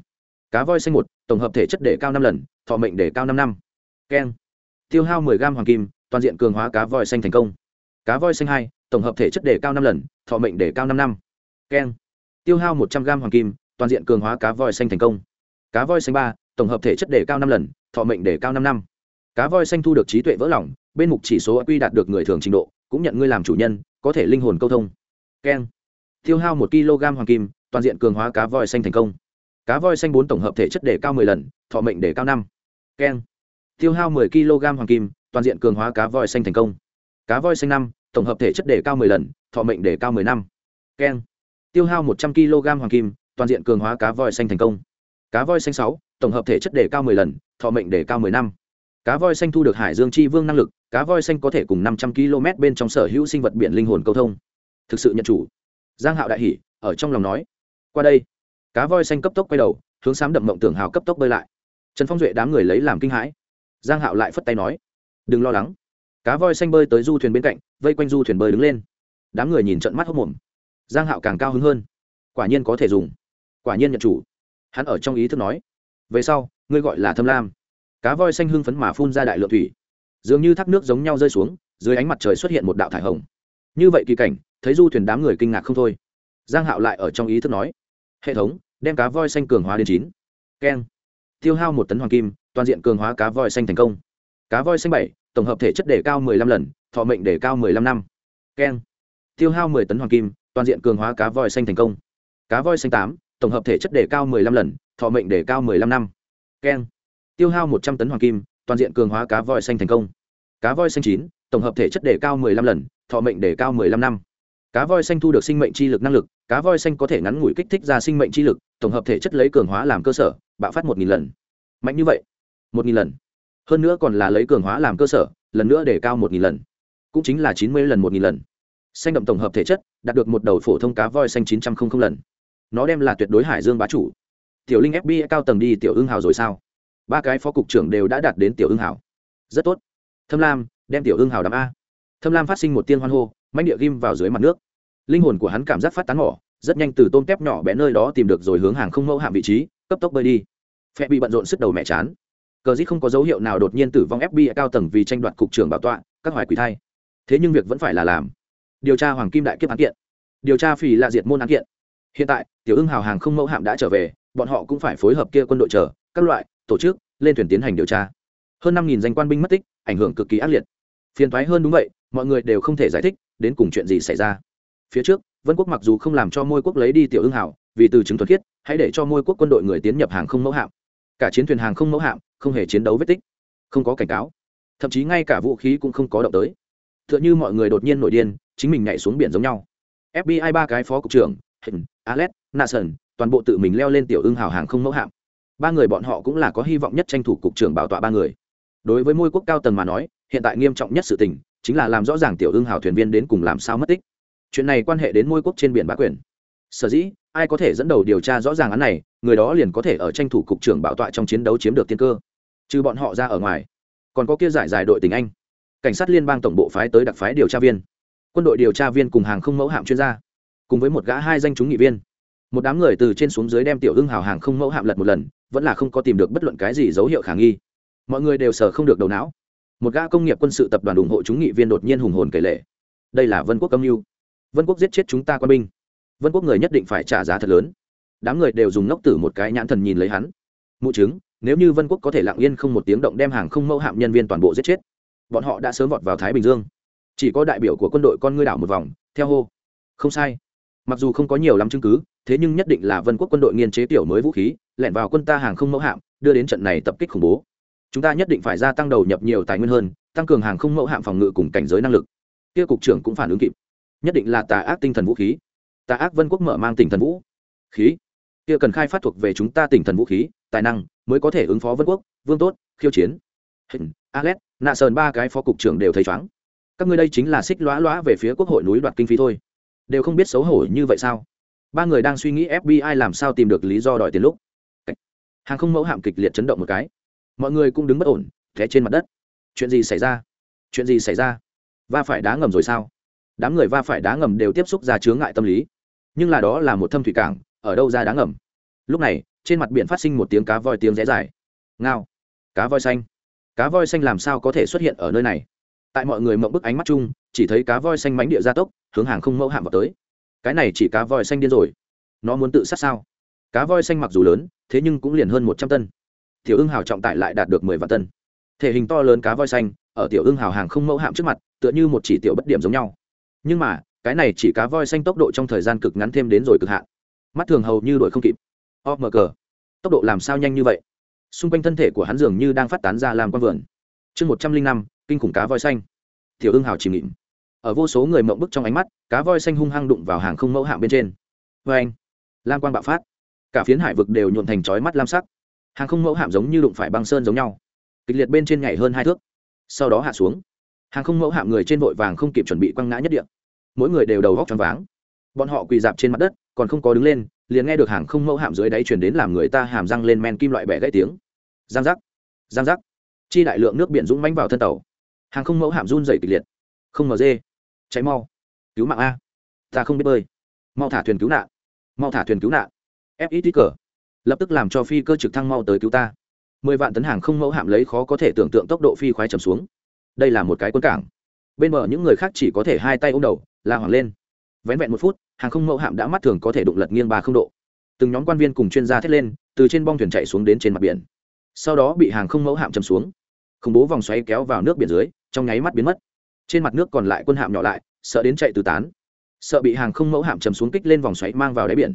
Cá voi xanh một, tổng hợp thể chất để cao năm lần, thọ mệnh để cao năm năm. Keng. Tiêu hao 10 gam hoàng kim, toàn diện cường hóa cá voi xanh thành công. Cá voi xanh hai tổng hợp thể chất đề cao năm lần, thọ mệnh đề cao năm năm. Keng. Tiêu hao một trăm gam hoàng kim, toàn diện cường hóa cá voi xanh thành công. Cá voi xanh ba, tổng hợp thể chất đề cao năm lần, thọ mệnh đề cao năm năm. Cá voi xanh thu được trí tuệ vỡ lỏng bên mục chỉ số quy đạt được người thường trình độ, cũng nhận ngươi làm chủ nhân, có thể linh hồn câu thông. Keng. Tiêu hao một kg hoàng kim, toàn diện cường hóa cá voi xanh thành công. Cá voi xanh bốn tổng hợp thể chất đề cao 10 lần, thọ mệnh đề cao năm. Keng. Tiêu hao 10 kg hoàng kim, toàn diện cường hóa cá voi xanh thành công. Cá voi xanh năm tổng hợp thể chất đề cao 10 lần, thọ mệnh đề cao 10 năm. Keng. Tiêu hao 100 kg hoàng kim, toàn diện cường hóa cá voi xanh thành công. Cá voi xanh sáu, tổng hợp thể chất đề cao 10 lần, thọ mệnh đề cao 10 năm. Cá voi xanh thu được hải dương chi vương năng lực, cá voi xanh có thể cùng 500 km bên trong sở hữu sinh vật biển linh hồn câu thông. Thực sự nhận chủ. Giang hạo đại hỉ ở trong lòng nói. Qua đây, cá voi xanh cấp tốc quay đầu, hướng sám đậm mộng tưởng hào cấp tốc bơi lại. Trần phong duệ đám người lấy làm kinh hãi. Giang hạo lại phất tay nói. Đừng lo lắng cá voi xanh bơi tới du thuyền bên cạnh, vây quanh du thuyền bơi đứng lên. Đám người nhìn trận mắt hốc mồm. Giang hạo càng cao hứng hơn. Quả nhiên có thể dùng. Quả nhiên nhận chủ. Hắn ở trong ý thức nói, về sau, ngươi gọi là thâm lam. Cá voi xanh hưng phấn mà phun ra đại lượng thủy. Dường như thác nước giống nhau rơi xuống, dưới ánh mặt trời xuất hiện một đạo thải hồng. Như vậy kỳ cảnh, thấy du thuyền đám người kinh ngạc không thôi. Giang hạo lại ở trong ý thức nói, hệ thống, đem cá voi xanh cường hóa đến chín. Keng. Tiêu hao một tấn hoàng kim, toàn diện cường hóa cá voi xanh thành công cá voi xanh bảy, tổng hợp thể chất đề cao 15 lần, thọ mệnh đề cao 15 năm. Keng. Tiêu hao 10 tấn hoàng kim, toàn diện cường hóa cá voi xanh thành công. Cá voi xanh tám, tổng hợp thể chất đề cao 15 lần, thọ mệnh đề cao 15 năm. Keng. Tiêu hao 100 tấn hoàng kim, toàn diện cường hóa cá voi xanh thành công. Cá voi xanh chín, tổng hợp thể chất đề cao 15 lần, thọ mệnh đề cao 15 năm. Cá voi xanh thu được sinh mệnh chi lực năng lực, cá voi xanh có thể ngắn ngủi kích thích ra sinh mệnh chi lực, tổng hợp thể chất lấy cường hóa làm cơ sở, bạo phát một nghìn lần. Mạnh như vậy. Một nghìn lần hơn nữa còn là lấy cường hóa làm cơ sở, lần nữa để cao một nghìn lần. Cũng chính là chín mươi lần một nghìn lần. Xanh đậm tổng hợp thể chất, đạt được một đầu phổ thông cá voi xanh chín trăm linh lần. Nó đem là tuyệt đối hải dương bá chủ. Tiểu linh fbi cao tầng đi, tiểu ưng hào rồi sao? Ba cái phó cục trưởng đều đã đạt đến tiểu ưng hào. Rất tốt. Thâm lam, đem tiểu ưng hào đám a. Thâm lam phát sinh một tiên hoan hô manh địa ghim vào dưới mặt nước. Linh hồn của hắn cảm giác phát tán mỏ, rất nhanh từ tôm tép nhỏ bé nơi đó tìm được rồi hướng hàng không mẫu hạm vị trí, cấp tốc bơi đi. Phe bị bận rộn sức đầu mẹ chán cờ dít không có dấu hiệu nào đột nhiên tử vong fbi cao tầng vì tranh đoạt cục trưởng bảo tọa các hoài quỷ thai. Thế nhưng việc vẫn phải là làm. Điều tra hoàng kim đại kiếp án kiện. Điều tra phỉ là diệt môn án kiện. Hiện tại tiểu ưng hào hàng không mẫu hạm đã trở về bọn họ cũng phải phối hợp kia quân đội chờ các loại tổ chức lên thuyền tiến hành điều tra. Hơn năm danh quan binh mất tích ảnh hưởng cực kỳ ác liệt. Phiền thoái hơn đúng vậy mọi người đều không thể giải thích đến cùng chuyện gì xảy ra. Phía trước vân quốc mặc dù không làm cho môi quốc lấy đi tiểu ưng Hào, vì từ chứng thuật khiết hãy để cho môi quốc quân đội người tiến nhập hàng không mẫu hạm. Cả chiến thuyền hàng không mẫu hạm không hề chiến đấu vết tích, không có cảnh cáo. Thậm chí ngay cả vũ khí cũng không có động tới. T h ư ợ n h ư mọi người đột nhiên nổi điên, chính mình nhảy xuống biển giống nhau. Fbi ba cái phó cục trưởng hình alex nason toàn bộ tự mình leo lên tiểu ưng hào hàng không mẫu hạm. Ba người bọn họ cũng là có hy vọng nhất tranh thủ cục trưởng bảo tọa ba người. Đối với môi quốc cao tầng mà nói, hiện tại nghiêm trọng nhất sự tình chính là làm rõ ràng tiểu ưng hào thuyền viên đến cùng làm sao mất tích. Chuyện này quan hệ đến Môi quốc trên biển bá quyền. Sở dĩ, ai có thể dẫn đầu điều tra rõ ràng án này, người đó liền có thể ở tranh thủ cục trưởng bảo tọa trong chiến đấu chiếm được tiên cơ trừ bọn họ ra ở ngoài. Còn có kia giải giải đội tình anh. Cảnh sát liên bang tổng bộ phái tới đặc phái điều tra viên. Quân đội điều tra viên cùng hàng không mẫu hạm chuyên gia. Cùng với một gã hai danh chúng nghị viên. Một đám người từ trên xuống dưới đem tiểu hưng hào hàng không mẫu hạm lật một lần, vẫn là không có tìm được bất luận cái gì dấu hiệu khả nghi. Mọi người đều sờ không được đầu não. Một gã công nghiệp quân sự tập đoàn ủng hộ chúng nghị viên đột nhiên hùng hồn kể lệ. Đây là vân quốc âm mưu. Vân quốc giết chết chúng ta quân binh. Vân quốc người nhất định phải trả giá thật lớn. Đám người đều dùng ngốc tử một cái nhãn thần nhìn lấy hắn. Mụ chứng nếu như vân quốc có thể lặng yên không một tiếng động đem hàng không mẫu hạm nhân viên toàn bộ giết chết, bọn họ đã sớm vọt vào thái bình dương. Chỉ có đại biểu của quân đội con ngươi đảo một vòng, theo hô. Không sai. Mặc dù không có nhiều lắm chứng cứ, thế nhưng nhất định là vân quốc quân đội nghiên chế tiểu mới vũ khí, lẻn vào quân ta hàng không mẫu hạm, đưa đến trận này tập kích khủng bố. Chúng ta nhất định phải gia tăng đầu nhập nhiều tài nguyên hơn, tăng cường hàng không mẫu hạm phòng ngự cùng cảnh giới năng lực. Kia cục trưởng cũng phản ứng kịp. Nhất định là tà ác tinh thần vũ khí. Tà ác vân quốc mở mang tinh thần vũ. Khí. Kia cần khai phát thuộc về chúng ta tinh thần vũ khí, tài năng mới có thể ứng phó vân quốc, vương tốt, khiêu chiến. Hình, alex, nạ sơn ba cái phó cục trưởng đều thấy chóng. Các ngươi đây chính là xích lõa lõa về phía quốc hội núi đoạt kinh phí thôi. Đều không biết xấu hổ như vậy sao? Ba người đang suy nghĩ fbi làm sao tìm được lý do đòi tiền lúc. Hàng không mẫu hạm kịch liệt chấn động một cái. Mọi người cũng đứng bất ổn thế trên mặt đất. Chuyện gì xảy ra? Chuyện gì xảy ra? Va phải đá ngầm rồi sao? Đám người va phải đá ngầm đều tiếp xúc ra chướng ngại tâm lý. Nhưng là đó là một thâm thủy cảng, ở đâu ra đá ngầm? Lúc này trên mặt biển phát sinh một tiếng cá voi tiếng rẽ dài. Ngao. Cá voi xanh. Cá voi xanh làm sao có thể xuất hiện ở nơi này? Tại mọi người mộng bức ánh mắt chung, chỉ thấy cá voi xanh mánh địa gia tốc, hướng hàng không mẫu hạm vào tới. Cái này chỉ cá voi xanh điên rồi. Nó muốn tự sát sao? Cá voi xanh mặc dù lớn, thế nhưng cũng liền hơn một trăm tân tiểu ưng hào trọng tải lại đạt được mười vạn tân thể hình to lớn cá voi xanh, ở tiểu ưng hào hàng không mẫu hạm trước mặt, tựa như một chỉ tiểu bất điểm giống nhau. Nhưng mà, cái này chỉ cá voi xanh tốc độ trong thời gian cực ngắn thêm đến rồi cực hạn. Mắt thường hầu như đuổi không kịp o mờ cờ tốc độ làm sao nhanh như vậy? Xung quanh thân thể của hắn dường như đang phát tán ra làm quan vườn. Chương một trăm linh năm, kinh khủng cá voi xanh. Tiểu ưng hào chìm nghịm ở vô số người mộng bức trong ánh mắt, cá voi xanh hung hăng đụng vào hàng không mẫu hạng bên trên. Vê anh, lam quang bạo phát. Cả phiến hải vực đều nhuộn thành chói mắt lam sắc. Hàng không mẫu hạm giống như đụng phải băng sơn giống nhau. Kịch liệt bên trên nhảy hơn hai thước. Sau đó hạ xuống. Hàng không mẫu hạm người trên vội vàng không kịp chuẩn bị quăng ngã nhất địa. Mỗi người đều đầu góc choáng váng bọn họ quỳ dạp trên mặt đất, còn không có đứng lên, liền nghe được hàng không mẫu hạm dưới đáy chuyển đến làm người ta hàm răng lên men kim loại bẻ gãy tiếng. Giang giác giang giác. Chi đại lượng nước biển dũng mánh vào thân tàu. Hàng không mẫu hạm run dày kịch liệt. Không mờ dê. Cháy mau. Cứu mạng a. Ta không biết bơi. Mau thả thuyền cứu nạn. Mau thả thuyền cứu nạn. Fit cờ. Lập tức làm cho phi cơ trực thăng mau tới cứu ta. Mười vạn tấn hàng không mẫu hạm lấy khó có thể tưởng tượng tốc độ phi khoái trầm xuống. Đây là một cái quân cảng. Bên bờ những người khác chỉ có thể hai tay ôm đầu, la hoảng lên vén vẹn một phút, hàng không mẫu hạm đã mắt thường có thể đụng lật nghiêng ba không độ. Từng nhóm quan viên cùng chuyên gia thét lên, từ trên bong thuyền chạy xuống đến trên mặt biển. Sau đó bị hàng không mẫu hạm chầm xuống. Khủng bố vòng xoáy kéo vào nước biển dưới, trong nháy mắt biến mất. Trên mặt nước còn lại quân hạm nhỏ lại, sợ đến chạy từ tán. Sợ bị hàng không mẫu hạm chầm xuống kích lên vòng xoáy mang vào đáy biển.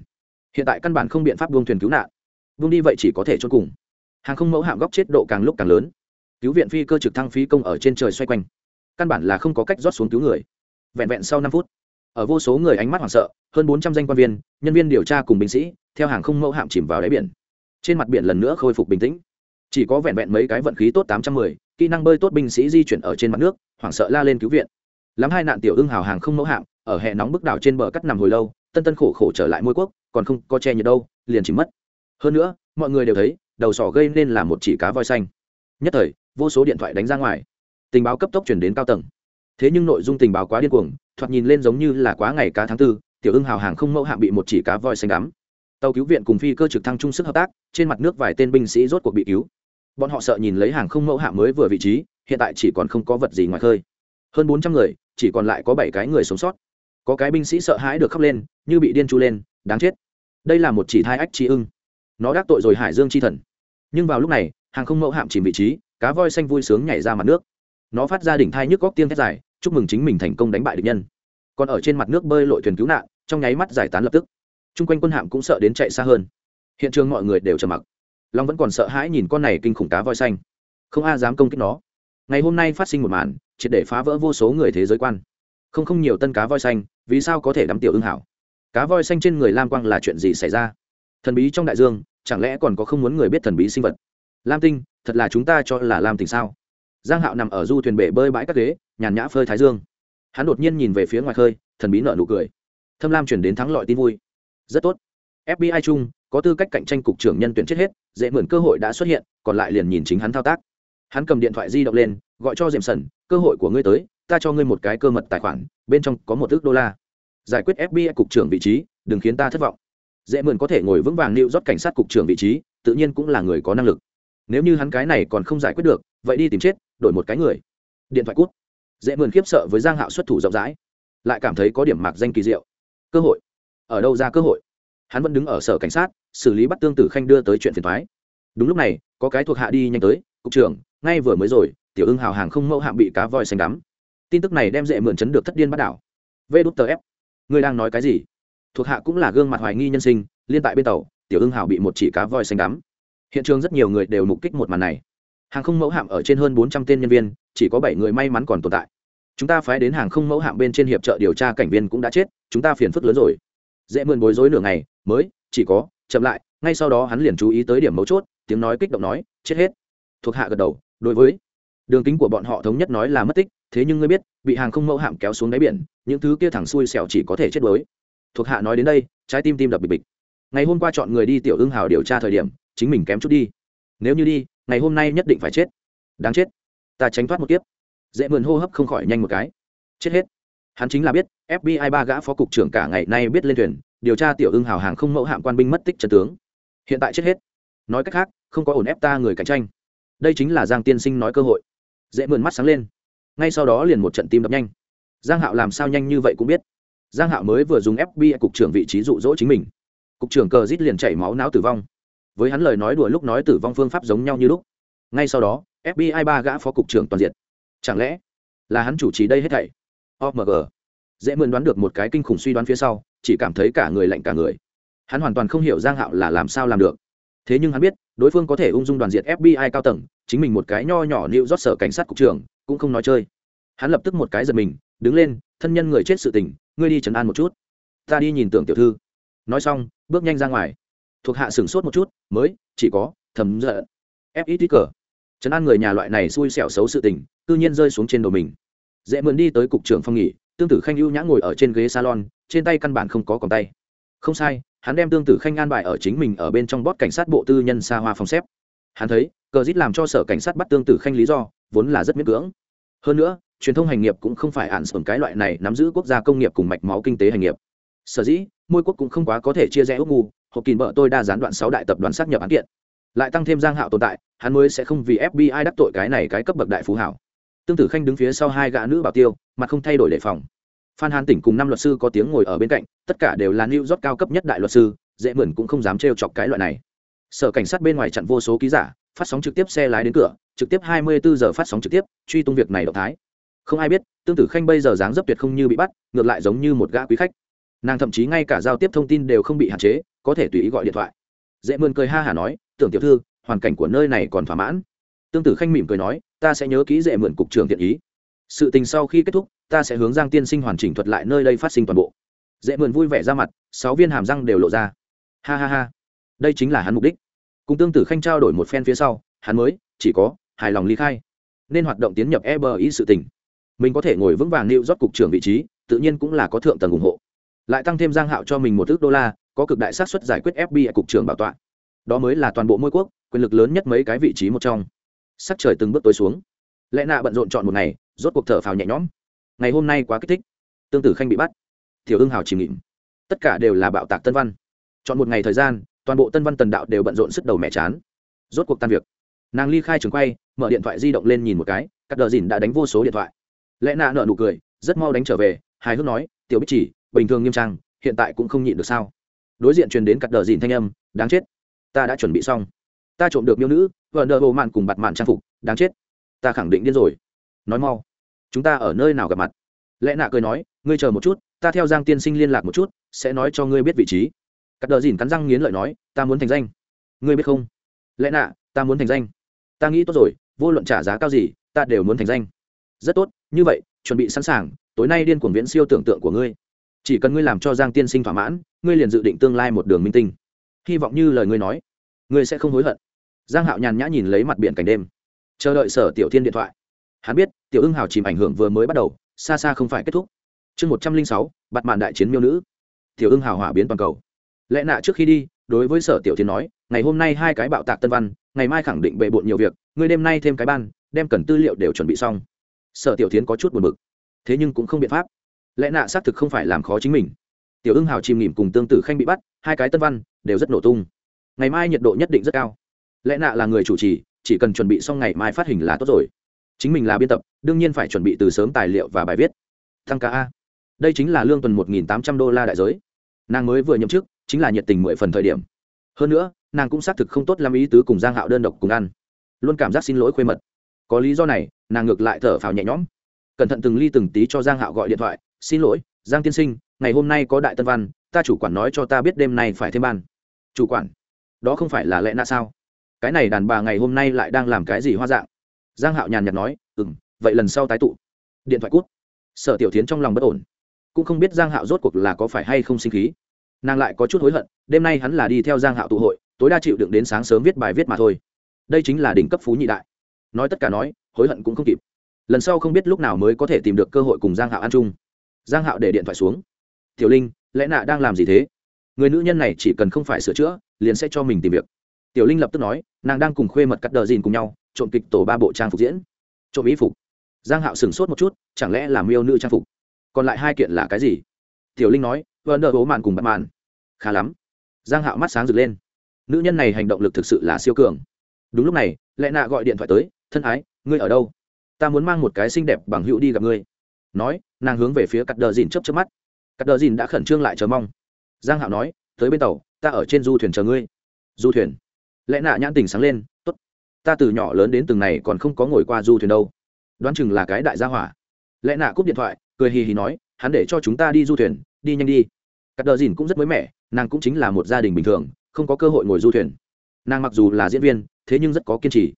Hiện tại căn bản không biện pháp buông thuyền cứu nạn. Buông đi vậy chỉ có thể cho cùng. Hàng không mẫu hạm góc chết độ càng lúc càng lớn. Cứu viện phi cơ trực thăng phi công ở trên trời xoay quanh. Căn bản là không có cách rót xuống cứu người. Vẹn vẹn sau năm phút ở vô số người ánh mắt hoảng sợ, hơn bốn trăm danh quan viên, nhân viên điều tra cùng binh sĩ, theo hàng không mẫu hạm chìm vào đáy biển. Trên mặt biển lần nữa khôi phục bình tĩnh. Chỉ có vẹn vẹn mấy cái vận khí tốt tám trăm mười, kỹ năng bơi tốt binh sĩ di chuyển ở trên mặt nước, hoảng sợ la lên cứu viện. Lắm hai nạn tiểu ưng hào hàng không mẫu hạm, ở hệ nóng bức đảo trên bờ cắt nằm hồi lâu, tân tân khổ khổ trở lại môi quốc, còn không có che nhiệt đâu, liền chỉ mất. Hơn nữa, mọi người đều thấy, đầu sỏ gây nên là một chỉ cá voi xanh. Nhất thời, vô số điện thoại đánh ra ngoài. Tình báo cấp tốc chuyển đến cao tầng thế nhưng nội dung tình báo quá điên cuồng, thoạt nhìn lên giống như là quá ngày cá tháng tư, tiểu ưng hào hàng không mẫu hạm bị một chỉ cá voi xanh đắm. Tàu cứu viện cùng phi cơ trực thăng chung sức hợp tác, trên mặt nước vài tên binh sĩ rốt cuộc bị cứu. Bọn họ sợ nhìn lấy hàng không mẫu hạm mới vừa vị trí, hiện tại chỉ còn không có vật gì ngoài khơi. Hơn bốn trăm người, chỉ còn lại có bảy cái người sống sót. Có cái binh sĩ sợ hãi được khóc lên, như bị điên tru lên, đáng chết. Đây là một chỉ thai ách trí ưng. Nó đắc tội rồi hải dương chi thần. Nhưng vào lúc này, hàng không mẫu hạm chìm vị trí, cá voi xanh vui sướng nhảy ra mặt nước. Nó phát ra đỉnh thai nhức góc tiên thét dài chúc mừng chính mình thành công đánh bại địch nhân. Còn ở trên mặt nước bơi lội thuyền cứu nạn, trong nháy mắt giải tán lập tức. Chung quanh quân hạm cũng sợ đến chạy xa hơn. Hiện trường mọi người đều trầm mặc. Long vẫn còn sợ hãi nhìn con này kinh khủng cá voi xanh. Không a dám công kích nó. Ngày hôm nay phát sinh một màn, triệt để phá vỡ vô số người thế giới quan. Không không nhiều tân cá voi xanh, vì sao có thể đắm tiểu ưng hảo? Cá voi xanh trên người lam quang là chuyện gì xảy ra? Thần bí trong đại dương, chẳng lẽ còn có không muốn người biết thần bí sinh vật? Lam tinh, thật là chúng ta cho là lam tinh sao? Giang hạo nằm ở du thuyền bể bơi bãi các ghế nhàn nhã phơi thái dương. Hắn đột nhiên nhìn về phía ngoài khơi thần bí nợ nụ cười. Thâm lam chuyển đến thắng lợi tin vui. Rất tốt. Fbi chung có tư cách cạnh tranh cục trưởng nhân tuyển chết hết dễ mượn cơ hội đã xuất hiện còn lại liền nhìn chính hắn thao tác. Hắn cầm điện thoại di động lên gọi cho Jameson, cơ hội của ngươi tới ta cho ngươi một cái cơ mật tài khoản bên trong có một ước đô la. Giải quyết fbi cục trưởng vị trí đừng khiến ta thất vọng. Dễ mượn có thể ngồi vững vàng nịu rót cảnh sát cục trưởng vị trí tự nhiên cũng là người có năng lực. Nếu như hắn cái này còn không giải quyết được vậy đi tìm chết đổi một cái người. Điện thoại cút dễ mượn khiếp sợ với giang hạo xuất thủ rộng rãi, lại cảm thấy có điểm mạc danh kỳ diệu. Cơ hội? Ở đâu ra cơ hội? Hắn vẫn đứng ở sở cảnh sát, xử lý bắt tương tử khanh đưa tới chuyện phiền thoái đúng lúc này, có cái thuộc hạ đi nhanh tới, cục trưởng, ngay vừa mới rồi, tiểu ưng hào hàng không mẫu hạm bị cá voi xanh đắm. Tin tức này đem dễ mượn chấn được thất điên bắt đảo. Vê đút tờ ép ngươi đang nói cái gì? Thuộc hạ cũng là gương mặt hoài nghi nhân sinh, liên tại bên tàu, tiểu ưng hào bị một chỉ cá voi xanh đắm. Hiện trường rất nhiều người đều mục kích một màn này hàng không mẫu hạm ở trên hơn bốn trăm tên nhân viên, chỉ có bảy người may mắn còn tồn tại. Chúng ta phái đến hàng không mẫu hạm bên trên hiệp trợ điều tra cảnh viên cũng đã chết, chúng ta phiền phức lớn rồi. Dễ mượn bối rối nửa ngày, mới, chỉ có, chậm lại, ngay sau đó hắn liền chú ý tới điểm mấu chốt, tiếng nói kích động nói, chết hết. Thuộc hạ gật đầu, đối với, đường kính của bọn họ thống nhất nói là mất tích, thế nhưng ngươi biết, bị hàng không mẫu hạm kéo xuống đáy biển, những thứ kia thẳng xuôi xẻo chỉ có thể chết đuối. Thuộc hạ nói đến đây, trái tim tim đập bịch bịch. Ngày hôm qua chọn người đi tiểu ưng hào điều tra thời điểm, chính mình kém chút đi. Nếu như đi ngày hôm nay nhất định phải chết. Đáng chết. Ta tránh thoát một kiếp. Dễ mượn hô hấp không khỏi nhanh một cái. Chết hết. Hắn chính là biết fbi ba gã phó cục trưởng cả ngày nay biết lên thuyền, điều tra tiểu ưng hào hàng không mẫu hạm quan binh mất tích trần tướng. Hiện tại chết hết. Nói cách khác, không có ổn ép ta người cạnh tranh. Đây chính là giang tiên sinh nói cơ hội. Dễ mượn mắt sáng lên. Ngay sau đó liền một trận tim đập nhanh. Giang hạo làm sao nhanh như vậy cũng biết. Giang hạo mới vừa dùng fbi cục trưởng vị trí dụ dỗ chính mình. Cục trưởng cờ rít liền chảy máu não tử vong với hắn lời nói đùa lúc nói tử vong phương pháp giống nhau như lúc. Ngay sau đó fbi ba gã phó cục trưởng toàn diện. Chẳng lẽ là hắn chủ trì đây hết thảy? Omg dễ mượn đoán được một cái kinh khủng suy đoán phía sau, chỉ cảm thấy cả người lạnh cả người. Hắn hoàn toàn không hiểu giang hạo là làm sao làm được. Thế nhưng hắn biết, đối phương có thể ung dung đoàn diện fbi cao tầng, chính mình một cái nho nhỏ nịu rót sở cảnh sát cục trưởng, cũng không nói chơi. Hắn lập tức một cái giật mình, đứng lên, thân nhân người chết sự tình, ngươi đi trấn an một chút. Ta đi nhìn tưởng tiểu thư. Nói xong, bước nhanh ra ngoài thuộc hạ sửng sốt một chút, mới, chỉ có, thầm giận. Ép ít cờ. Trấn an người nhà loại này xui xẻo xấu sự tình tự nhiên rơi xuống trên đầu mình. Dễ mượn đi tới cục trưởng phong nghỉ, tương tử khanh ưu nhã ngồi ở trên ghế salon, trên tay căn bản không có còng tay. Không sai, hắn đem tương tử khanh an bài ở chính mình ở bên trong bót cảnh sát bộ tư nhân xa hoa phòng xếp. Hắn thấy, cờ dít làm cho sở cảnh sát bắt tương tử khanh lý do, vốn là rất miễn cưỡng. Hơn nữa, truyền thông hành nghiệp cũng không phải ạn sưởng cái loại này nắm giữ quốc gia công nghiệp cùng mạch máu kinh tế hành nghiệp. Sở dĩ, môi quốc cũng không quá có thể chia rẽ ước ngu hộp kín vợ tôi đa gián đoạn sáu đại tập đoàn xác nhập án kiện. Lại tăng thêm giang hạo tồn tại, hắn mới sẽ không vì fbi đắc tội cái này cái cấp bậc đại phú hảo. Tương tử khanh đứng phía sau hai gã nữ bảo tiêu, mặt không thay đổi đề phòng. Phan hàn tỉnh cùng năm luật sư có tiếng ngồi ở bên cạnh, tất cả đều là new york cao cấp nhất đại luật sư, dễ mượn cũng không dám trêu chọc cái loại này. Sở cảnh sát bên ngoài chặn vô số ký giả, phát sóng trực tiếp xe lái đến cửa, trực tiếp 24 giờ phát sóng trực tiếp, truy tung việc này động thái. Không ai biết, tương tử khanh bây giờ dáng dấp tuyệt không như bị bắt, ngược lại giống như một gã quý khách nàng thậm chí ngay cả giao tiếp thông tin đều không bị hạn chế, có thể tùy ý gọi điện thoại. Dễ mượn cười ha hả nói, tưởng tiểu thư, hoàn cảnh của nơi này còn thỏa mãn. Tương tử khanh mỉm cười nói, ta sẽ nhớ kỹ dễ mượn cục trưởng thiện ý. Sự tình sau khi kết thúc, ta sẽ hướng giang tiên sinh hoàn chỉnh thuật lại nơi đây phát sinh toàn bộ. Dễ mượn vui vẻ ra mặt, sáu viên hàm răng đều lộ ra. Ha ha ha. Đây chính là hắn mục đích. Cùng tương tử khanh trao đổi một phen phía sau, hắn mới, chỉ có, hài lòng ly khai. Nên hoạt động tiến nhập ebi sự tình. Mình có thể ngồi vững vàng nịu rót cục trưởng vị trí, tự nhiên cũng là có thượng tầng ủng hộ lại tăng thêm giang hạo cho mình một ước đô la, có cực đại xác suất giải quyết fbi cục trưởng bảo tọa. Đó mới là toàn bộ môi quốc, quyền lực lớn nhất mấy cái vị trí một trong. Sắc trời từng bước tối xuống. Lẽ nạ bận rộn chọn một ngày, rốt cuộc thở phào nhẹ nhõm. Ngày hôm nay quá kích thích. Tương tử khanh bị bắt. Tiểu ưng hào chìm nghỉm tất cả đều là bạo tạc tân văn. Chọn một ngày thời gian, toàn bộ tân văn tần đạo đều bận rộn sức đầu mẹ chán. Rốt cuộc tan việc. Nàng ly khai trường quay, mở điện thoại di động lên nhìn một cái các đờ dìn đã đánh vô số điện thoại. Lẽ nạ nợ nụ cười, rất mau đánh trở về, hài hước nói, tiểu bích chỉ bình thường nghiêm trang, hiện tại cũng không nhịn được sao? Đối diện truyền đến cắt đờ dìn thanh âm, đáng chết, ta đã chuẩn bị xong. Ta trộm được miêu nữ vợ nợ hồ mạn cùng bặt mạn trang phục, đáng chết. Ta khẳng định điên rồi. Nói mau, chúng ta ở nơi nào gặp mặt? Lẽ nạ cười nói, ngươi chờ một chút, ta theo giang tiên sinh liên lạc một chút, sẽ nói cho ngươi biết vị trí. Cắt đờ dìn cắn răng nghiến lợi nói, ta muốn thành danh. Ngươi biết không? Lẽ nạ, ta muốn thành danh. Ta nghĩ tốt rồi, vô luận trả giá cao gì, ta đều muốn thành danh. Rất tốt, như vậy, chuẩn bị sẵn sàng, tối nay điên cuồng viễn siêu tưởng tượng của ngươi chỉ cần ngươi làm cho giang tiên sinh thỏa mãn, ngươi liền dự định tương lai một đường minh tinh. Hy vọng như lời ngươi nói, ngươi sẽ không hối hận. Giang hạo nhàn nhã nhìn lấy mặt biển cảnh đêm. Chờ đợi sở tiểu thiên điện thoại. Hắn biết, tiểu ưng hào chìm ảnh hưởng vừa mới bắt đầu, xa xa không phải kết thúc. Chương một trăm linh sáu bặt mạn đại chiến miêu nữ. Tiểu ưng hào hỏa biến toàn cầu. Lẽ nạ trước khi đi, đối với sở tiểu thiên nói, ngày hôm nay hai cái bạo tạc tân văn, ngày mai khẳng định bề bộn nhiều việc, ngươi đêm nay thêm cái ban, đem cần tư liệu đều chuẩn bị xong. Sở tiểu thiên có chút buồn bực. Thế nhưng cũng không biện pháp lẽ nạ xác thực không phải làm khó chính mình. Tiểu ưng hào chìm nghỉm cùng tương tự khanh bị bắt, hai cái tân văn đều rất nổ tung. Ngày mai nhiệt độ nhất định rất cao. Lẽ nạ là người chủ trì, chỉ cần chuẩn bị xong ngày mai phát hình là tốt rồi. Chính mình là biên tập, đương nhiên phải chuẩn bị từ sớm tài liệu và bài viết. Thăng ca a. Đây chính là lương tuần một nghìn tám trăm đô la đại giới. Nàng mới vừa nhậm chức, chính là nhiệt tình mười phần thời điểm. Hơn nữa, nàng cũng xác thực không tốt làm ý tứ cùng giang hạo đơn độc cùng ăn. Luôn cảm giác xin lỗi khuê mật. Có lý do này, nàng ngược lại thở phào nhẹ nhõm. Cẩn thận từng ly từng tí cho giang hạo gọi điện thoại xin lỗi, giang tiên sinh, ngày hôm nay có đại tân văn, ta chủ quản nói cho ta biết đêm nay phải thêm ban. Chủ quản? Đó không phải là lẽ nạ sao? Cái này đàn bà ngày hôm nay lại đang làm cái gì hoa dạng? Giang hạo nhàn nhạt nói ừ m vậy lần sau tái tụ. Điện thoại cút. Sở tiểu tiến trong lòng bất ổn. Cũng không biết giang hạo rốt cuộc là có phải hay không sinh khí. Nàng lại có chút hối hận, đêm nay hắn là đi theo giang hạo tụ hội, tối đa chịu đựng đến sáng sớm viết bài viết mà thôi. Đây chính là đỉnh cấp phú nhị đại. Nói tất cả nói, hối hận cũng không kịp. Lần sau không biết lúc nào mới có thể tìm được cơ hội cùng giang hạo ăn chung giang hạo để điện thoại xuống. Tiểu linh lẽ nạ đang làm gì thế? Người nữ nhân này chỉ cần không phải sửa chữa, liền sẽ cho mình tìm việc. Tiểu linh lập tức nói, nàng đang cùng khuê mật cắt đờ dìn cùng nhau, trộm kịch tổ ba bộ trang phục diễn. Trộm ý phục? Giang hạo sửng sốt một chút, chẳng lẽ là miêu nữ trang phục? Còn lại hai kiện là cái gì? Tiểu linh nói vợ nợ bố màn cùng bắt màn khá lắm. Giang hạo mắt sáng rực lên. Nữ nhân này hành động lực thực sự là siêu cường. Đúng lúc này lẽ nạ gọi điện thoại tới, thân ái, ngươi ở đâu? Ta muốn mang một cái xinh đẹp bằng hữu đi gặp ngươi nói nàng hướng về phía cắt đờ dìn chấp chấp mắt. Cắt đờ dìn đã khẩn trương lại chờ mong. Giang hạo nói tới bên tàu ta ở trên du thuyền chờ ngươi. Du thuyền? Lẽ nạ nhãn tình sáng lên tốt, ta từ nhỏ lớn đến từng này còn không có ngồi qua du thuyền đâu. Đoán chừng là cái đại gia hỏa. Lẽ nạ cúp điện thoại cười hì hì nói hắn để cho chúng ta đi du thuyền đi nhanh đi. Cắt đờ dìn cũng rất mới mẻ nàng cũng chính là một gia đình bình thường không có cơ hội ngồi du thuyền. Nàng mặc dù là diễn viên thế nhưng rất có kiên trì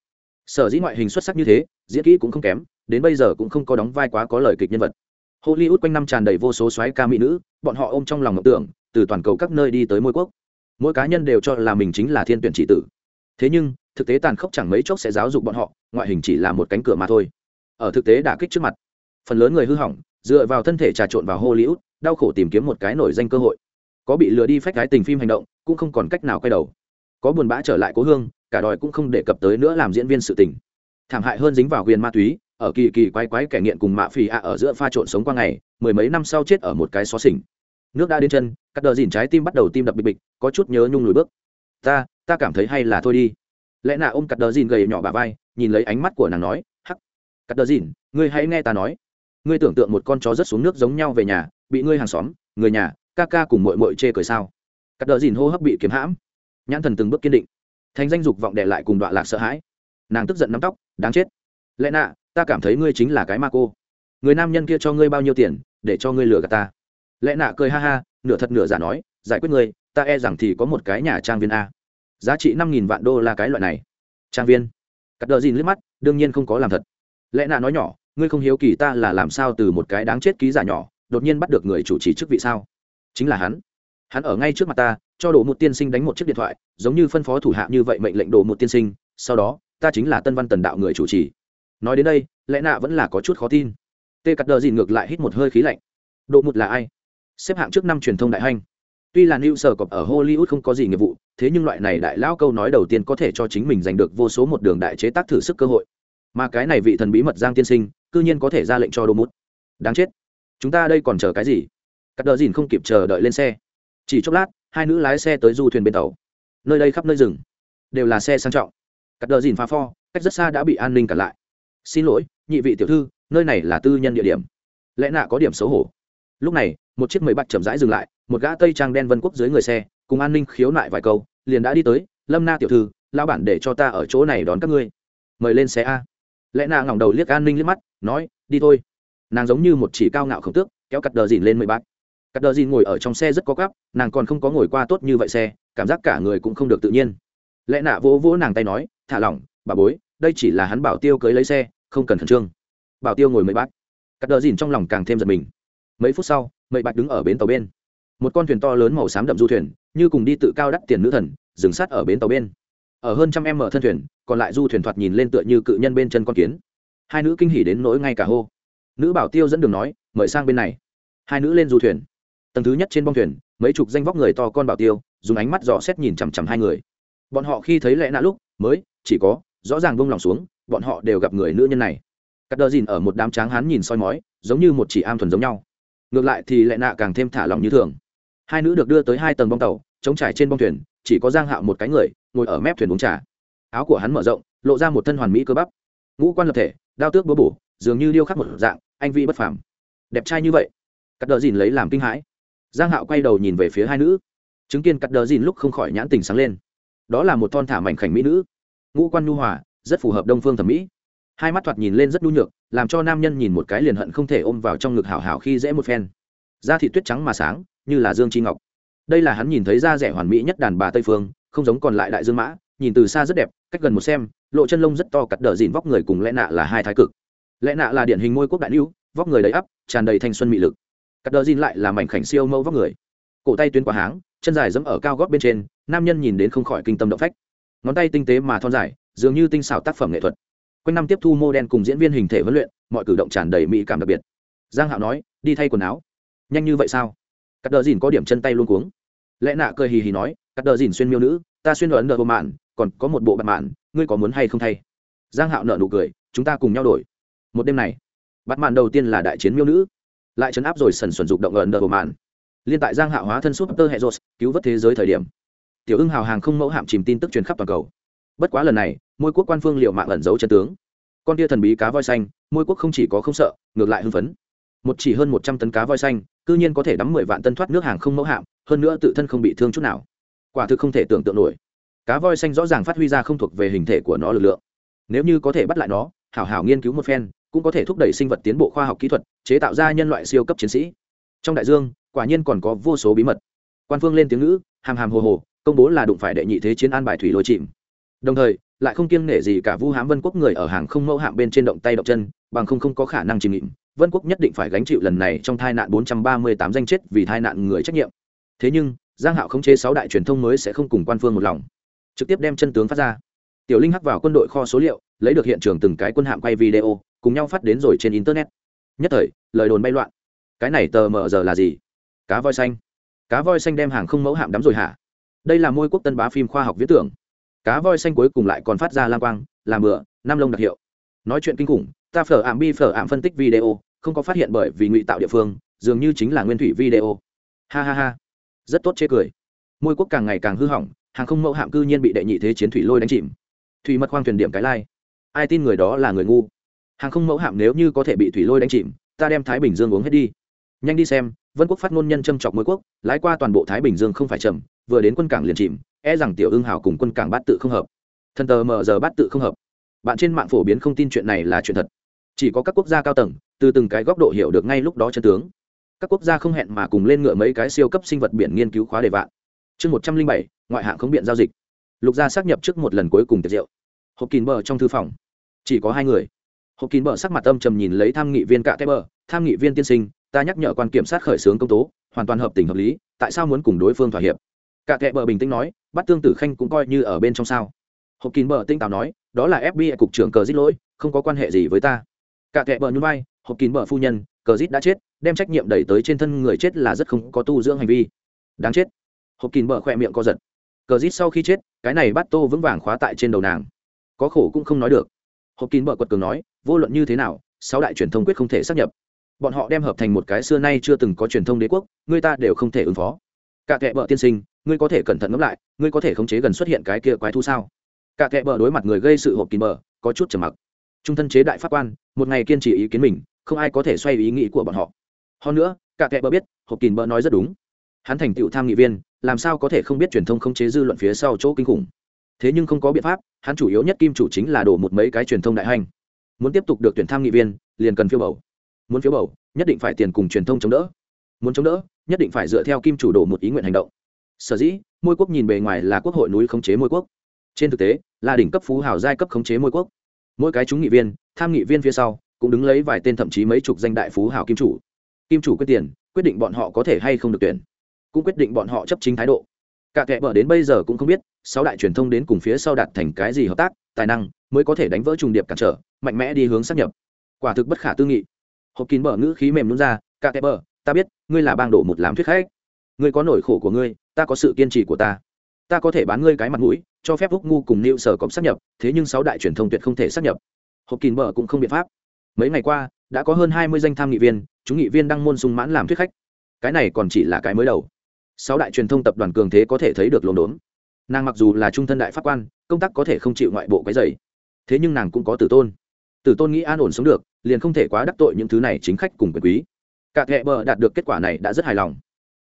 sở dĩ ngoại hình xuất sắc như thế, diễn kỹ cũng không kém, đến bây giờ cũng không có đóng vai quá có lời kịch nhân vật. Hollywood quanh năm tràn đầy vô số soái ca mỹ nữ, bọn họ ôm trong lòng ngọc tưởng, từ toàn cầu các nơi đi tới môi quốc. Mỗi cá nhân đều cho là mình chính là thiên tuyển trị tử. Thế nhưng, thực tế tàn khốc chẳng mấy chốc sẽ giáo dục bọn họ, ngoại hình chỉ là một cánh cửa mà thôi. Ở thực tế đả kích trước mặt, phần lớn người hư hỏng, dựa vào thân thể trà trộn vào hollywood, đau khổ tìm kiếm một cái nổi danh cơ hội. Có bị lừa đi phách cái tình phim hành động, cũng không còn cách nào quay đầu. Có buồn bã trở lại cố hương cả đòi cũng không đề cập tới nữa làm diễn viên sự tình. Thảm hại hơn dính vào quyền ma túy, ở kỳ kỳ quái quái kẻ nghiện cùng mạ phì ạ ở giữa pha trộn sống qua ngày, mười mấy năm sau chết ở một cái xó xỉnh. Nước đã đến chân, cắt đờ dìn trái tim bắt đầu tim đập bịch bịch, có chút nhớ nhung lùi bước. Ta ta cảm thấy hay là thôi đi. Lẽ nạ ôm cắt đờ dìn gầy nhỏ bà vai, nhìn lấy ánh mắt của nàng nói, hắc, cắt đờ dìn, ngươi hãy nghe ta nói. Ngươi tưởng tượng một con chó rớt xuống nước giống nhau về nhà, bị ngươi hàng xóm, người nhà, ca ca cùng mội mội chê cười sao? Cắt đờ dìn hô hấp bị kiếm hãm. Nhãn thần từng bước kiên định thành danh dục vọng đệ lại cùng đoạn lạc sợ hãi. Nàng tức giận nắm tóc, đáng chết. Lẽ nạ, ta cảm thấy ngươi chính là cái ma cô. Người nam nhân kia cho ngươi bao nhiêu tiền, để cho ngươi lừa gạt ta. Lẽ nạ cười ha ha, nửa thật nửa giả nói, giải quyết ngươi, ta e rằng thì có một cái nhà trang viên a. Giá trị năm nghìn vạn đô là cái loại này. Trang viên. Cắt đờ dìn liếc mắt, đương nhiên không có làm thật. Lẽ nạ nói nhỏ, ngươi không hiếu kỳ ta là làm sao từ một cái đáng chết ký giả nhỏ, đột nhiên bắt được người chủ trì chức vị sao? Chính là hắn. Hắn ở ngay trước mặt ta cho đồ một tiên sinh đánh một chiếc điện thoại, giống như phân phó thủ hạ như vậy mệnh lệnh đồ một tiên sinh, sau đó, ta chính là tân văn tần đạo người chủ trì. Nói đến đây lẽ nạ vẫn là có chút khó tin. Tê cắt đờ dìn ngược lại hít một hơi khí lạnh. Độ một là ai? Xếp hạng trước năm truyền thông đại hanh tuy là new sở cọp ở hollywood không có gì nghiệp vụ, thế nhưng loại này đại lão câu nói đầu tiên có thể cho chính mình giành được vô số một đường đại chế tác thử sức cơ hội. Mà cái này vị thần bí mật giang tiên sinh, cư nhiên có thể ra lệnh cho đô mút đáng chết. Chúng ta đây còn chờ cái gì? Cắt đờ dìn không kịp chờ đợi lên xe. Chỉ chốc lát hai nữ lái xe tới du thuyền bên tàu. Nơi đây khắp nơi rừng, đều là xe sang trọng. Cắt đờ dìn phá pho, cách rất xa đã bị an ninh cản lại. Xin lỗi, nhị vị tiểu thư, nơi này là tư nhân địa điểm. Lẽ nạ có điểm xấu hổ. Lúc này, một chiếc mười bạch chậm rãi dừng lại, một gã tây trang đen vân quốc dưới người xe, cùng an ninh khiếu nại vài câu, liền đã đi tới, lâm na tiểu thư lao bản để cho ta ở chỗ này đón các ngươi. Mời lên xe a. Lẽ nạ ngỏng đầu liếc an ninh liếc mắt, nói, đi thôi. Nàng giống như một chỉ cao ngạo khổng tước, kéo cắt đờ dìn lên mười bát cắt đờ dìn ngồi ở trong xe rất có gắp nàng còn không có ngồi qua tốt như vậy xe, cảm giác cả người cũng không được tự nhiên. Lẽ nạ vỗ vỗ nàng tay nói, thả lỏng, bà bối, đây chỉ là hắn bảo tiêu cưới lấy xe, không cần khẩn trương. Bảo tiêu ngồi mấy bát cắt đờ dìn trong lòng càng thêm giật mình. Mấy phút sau mậy bạch đứng ở bến tàu bên. Một con thuyền to lớn màu xám đậm du thuyền, như cùng đi tự cao đắt tiền nữ thần, dừng sát ở bến tàu bên. Ở hơn trăm em mở thân thuyền, còn lại du thuyền thoạt nhìn lên tựa như cự nhân bên chân con kiến. Hai nữ kinh hỉ đến nỗi ngay cả hô. Nữ bảo tiêu dẫn đường nói, mời sang bên này. Hai nữ lên du thuyền tầng thứ nhất trên bong thuyền, mấy chục danh vóc người to con bảo tiêu, dùng ánh mắt dò xét nhìn chằm chằm hai người. Bọn họ khi thấy lẽ nạ lúc, mới, chỉ có, rõ ràng bông lòng xuống, bọn họ đều gặp người nữ nhân này. Cắt đờ dìn ở một đám tráng hán nhìn soi mói, giống như một chỉ am thuần giống nhau. Ngược lại thì lẽ nạ càng thêm thả lòng như thường. Hai nữ được đưa tới hai tầng bong tàu chống trải trên bong thuyền, chỉ có giang hạo một cái người, ngồi ở mép thuyền uống trà. Áo của hắn mở rộng, lộ ra một thân hoàn mỹ cơ bắp. Ngũ quan lập thể, đao tước búa bổ, dường như điêu khắc một dạng, anh vi bất phàm. Đẹp trai như vậy. Cắt đờ dìn lấy làm kinh hãi giang hạo quay đầu nhìn về phía hai nữ. Chứng kiến cắt đờ dìn lúc không khỏi nhãn tình sáng lên. Đó là một thon thả mảnh khảnh mỹ nữ. Ngũ quan nhu hòa, rất phù hợp đông phương thẩm mỹ. Hai mắt thoạt nhìn lên rất nhu nhược, làm cho nam nhân nhìn một cái liền hận không thể ôm vào trong ngực hảo hảo khi dễ một phen. Da thị tuyết trắng mà sáng, như là dương chi ngọc. Đây là hắn nhìn thấy da rẻ hoàn mỹ nhất đàn bà tây phương, không giống còn lại đại dương mã, nhìn từ xa rất đẹp, cách gần một xem, lộ chân lông rất to cắt đờ dìn vóc người cùng lẽ nạ là hai thái cực. Lẽ nạ là điển hình ngôi quốc đại lưu, vóc người đầy ắp, tràn đầy thanh xuân mị lực cắt đờ dìn lại là mảnh khảnh siêu mẫu vóc người. Cổ tay tuyến quá háng, chân dài dẫm ở cao gót bên trên, nam nhân nhìn đến không khỏi kinh tâm động phách. Ngón tay tinh tế mà thon dài, dường như tinh xảo tác phẩm nghệ thuật. Quanh năm tiếp thu mô đen cùng diễn viên hình thể huấn luyện, mọi cử động tràn đầy mỹ cảm đặc biệt. Giang hạo nói, đi thay quần áo. Nhanh như vậy sao? Cắt đờ dìn có điểm chân tay luôn cuống. Lẽ nạ cười hì hì nói, cắt đờ dìn xuyên miêu nữ, ta xuyên ấn đờ bộ mạn còn có một bộ bạc mạn ngươi có muốn hay không thay? Giang hạo nợ nụ cười, chúng ta cùng nhau đổi. Một đêm này bắt mạn đầu tiên là đại chiến miêu nữ lại chấn áp rồi sần xuẩn dục động ở đờ bộ mạn liên tại giang hạo hóa thân súp tơ hệ rột cứu vớt thế giới thời điểm. Tiểu ưng hào hàng không mẫu hạm chìm tin tức truyền khắp toàn cầu. Bất quá lần này, môi quốc quan phương liệu mạng ẩn giấu chân tướng. Con tia thần bí cá voi xanh, môi quốc không chỉ có không sợ, ngược lại hưng phấn. Một chỉ hơn một trăm tấn cá voi xanh, cư nhiên có thể đắm mười vạn tân thoát nước hàng không mẫu hạm, hơn nữa tự thân không bị thương chút nào. Quả thực không thể tưởng tượng nổi. Cá voi xanh rõ ràng phát huy ra không thuộc về hình thể của nó lực lượng. Nếu như có thể bắt lại nó, hảo hảo nghiên cứu một phen cũng có thể thúc đẩy sinh vật tiến bộ khoa học kỹ thuật, chế tạo ra nhân loại siêu cấp chiến sĩ. Trong đại dương, quả nhiên còn có vô số bí mật. Quan phương lên tiếng ngữ, hàm hàm hồ hồ, công bố là đụng phải đệ nhị thế chiến an bài thủy lôi chìm. Đồng thời, lại không kiêng nể gì cả vu hám vân quốc người ở hàng không mẫu hạm bên trên động tay động chân, bằng không không có khả năng chìm nghịm vân quốc nhất định phải gánh chịu lần này trong tai nạn 438 danh chết vì tai nạn người trách nhiệm. Thế nhưng, giang hạo khống chế sáu đại truyền thông mới sẽ không cùng quan phương một lòng. Trực tiếp đem chân tướng phát ra. Tiểu linh hắc vào quân đội kho số liệu, lấy được hiện trường từng cái quân hạm quay video cùng nhau phát đến rồi trên internet. Nhất thời, lời đồn bay loạn. Cái này tờ mờ giờ là gì? Cá voi xanh. Cá voi xanh đem hàng không mẫu hạm đắm rồi hả? Đây là môi quốc tân bá phim khoa học viết tưởng. Cá voi xanh cuối cùng lại còn phát ra lang quang, làm bựa nam lông đặc hiệu. Nói chuyện kinh khủng, ta phở ảm bi phở ảm phân tích video, không có phát hiện bởi vì ngụy tạo địa phương, dường như chính là nguyên thủy video. Ha ha ha. Rất tốt chê cười. Môi quốc càng ngày càng hư hỏng, hàng không mẫu hạm cư nhiên bị đệ nhị thế chiến thủy lôi đánh chìm. Thủy mật khoang thuyền điểm cái lai. Ai tin người đó là người ngu? Hàng không mẫu hạm nếu như có thể bị thủy lôi đánh chìm, ta đem thái bình dương uống hết đi. Nhanh đi xem, vân quốc phát ngôn nhân châm chọc mỗi quốc, lái qua toàn bộ thái bình dương không phải chậm, vừa đến quân cảng liền chìm e rằng tiểu ưng hào cùng quân cảng bát tự không hợp. Thần tờ mờ giờ bát tự không hợp. Bạn trên mạng phổ biến không tin chuyện này là chuyện thật. Chỉ có các quốc gia cao tầng, từ từng cái góc độ hiểu được ngay lúc đó chân tướng. Các quốc gia không hẹn mà cùng lên ngựa mấy cái siêu cấp sinh vật biển nghiên cứu khóa đề vạn. Chương một trăm linh bảy, ngoại hạng không biện giao dịch. Lục gia xác nhập trước một lần cuối cùng tiệc rượu. Hộp kín bờ trong thư phòng. Chỉ có hai người hộp kín bờ sắc mặt âm trầm nhìn lấy tham nghị viên cạ tép bờ. Tham nghị viên tiên sinh, ta nhắc nhở quan kiểm sát khởi xướng công tố, hoàn toàn hợp tình hợp lý, tại sao muốn cùng đối phương thỏa hiệp? Cả tép bờ bình tĩnh nói, bắt tương tử khanh cũng coi như ở bên trong sao. Hộp kín bờ tinh táo nói, đó là fbi cục trưởng cờ giết lỗi, không có quan hệ gì với ta. Cả tép bờ nhún vai, hộp kín bờ phu nhân, cờ giết đã chết, đem trách nhiệm đẩy tới trên thân người chết là rất không có tu dưỡng hành vi. Đáng chết. Hộp kín bờ khỏe miệng co giật. Cờ giết sau khi chết, cái này bắt tô vững vàng khóa tại trên đầu nàng. Có khổ cũng không nói được hộp kín bờ quật cường nói, vô luận như thế nào, sáu đại truyền thông quyết không thể xác nhập. Bọn họ đem hợp thành một cái xưa nay chưa từng có truyền thông đế quốc, người ta đều không thể ứng phó. Cả kệ bờ tiên sinh, ngươi có thể cẩn thận ngẫm lại, ngươi có thể khống chế gần xuất hiện cái kia quái thu sao? Cả kệ bờ đối mặt người gây sự hộp kín bờ, có chút trầm mặc. Trung thân chế đại pháp quan, một ngày kiên trì ý kiến mình, không ai có thể xoay ý nghĩ của bọn họ. Hơn nữa, cả kệ bờ biết, hộp kín bờ nói rất đúng. Hắn thành tựu tham nghị viên, làm sao có thể không biết truyền thông khống chế dư luận phía sau chỗ kinh khủng? Thế nhưng không có biện pháp, hắn chủ yếu nhất kim chủ chính là đổ một mấy cái truyền thông đại hành. Muốn tiếp tục được tuyển tham nghị viên, liền cần phiếu bầu. Muốn phiếu bầu, nhất định phải tiền cùng truyền thông chống đỡ. Muốn chống đỡ, nhất định phải dựa theo kim chủ đổ một ý nguyện hành động. Sở dĩ, môi quốc nhìn bề ngoài là quốc hội núi khống chế môi quốc. Trên thực tế, là đỉnh cấp phú hào giai cấp khống chế môi quốc. Mỗi cái chúng nghị viên, tham nghị viên phía sau, cũng đứng lấy vài tên thậm chí mấy chục danh đại phú hào kim chủ. Kim chủ quyết tiền, quyết định bọn họ có thể hay không được tuyển. Cũng quyết định bọn họ chấp chính thái độ cả kệ bờ đến bây giờ cũng không biết, sáu đại truyền thông đến cùng phía sau đạt thành cái gì hợp tác, tài năng mới có thể đánh vỡ trùng điệp cản trở, mạnh mẽ đi hướng sắp nhập. Quả thực bất khả tư nghị. Hộp kín bờ ngữ khí mềm luôn ra, cả kẹp bờ ta biết, ngươi là bang đổ một làm thuyết khách. Ngươi có nỗi khổ của ngươi, ta có sự kiên trì của ta. Ta có thể bán ngươi cái mặt mũi, cho phép húc ngu cùng nịu sở cộng sắp nhập, thế nhưng sáu đại truyền thông tuyệt không thể sắp nhập. Hộp kín bờ cũng không biện pháp. Mấy ngày qua, đã có hơn hai mươi danh tham nghị viên, chúng nghị viên đăng môn sung mãn làm thuyết khách. Cái này còn chỉ là cái mới đầu sáu đại truyền thông tập đoàn cường thế có thể thấy được lồn đốn. Nàng mặc dù là trung thân đại pháp quan, công tác có thể không chịu ngoại bộ cái dày thế nhưng nàng cũng có tử tôn. Tử tôn nghĩ an ổn sống được, liền không thể quá đắc tội những thứ này chính khách cùng quyền quý. Cả thẹ bờ đạt được kết quả này đã rất hài lòng.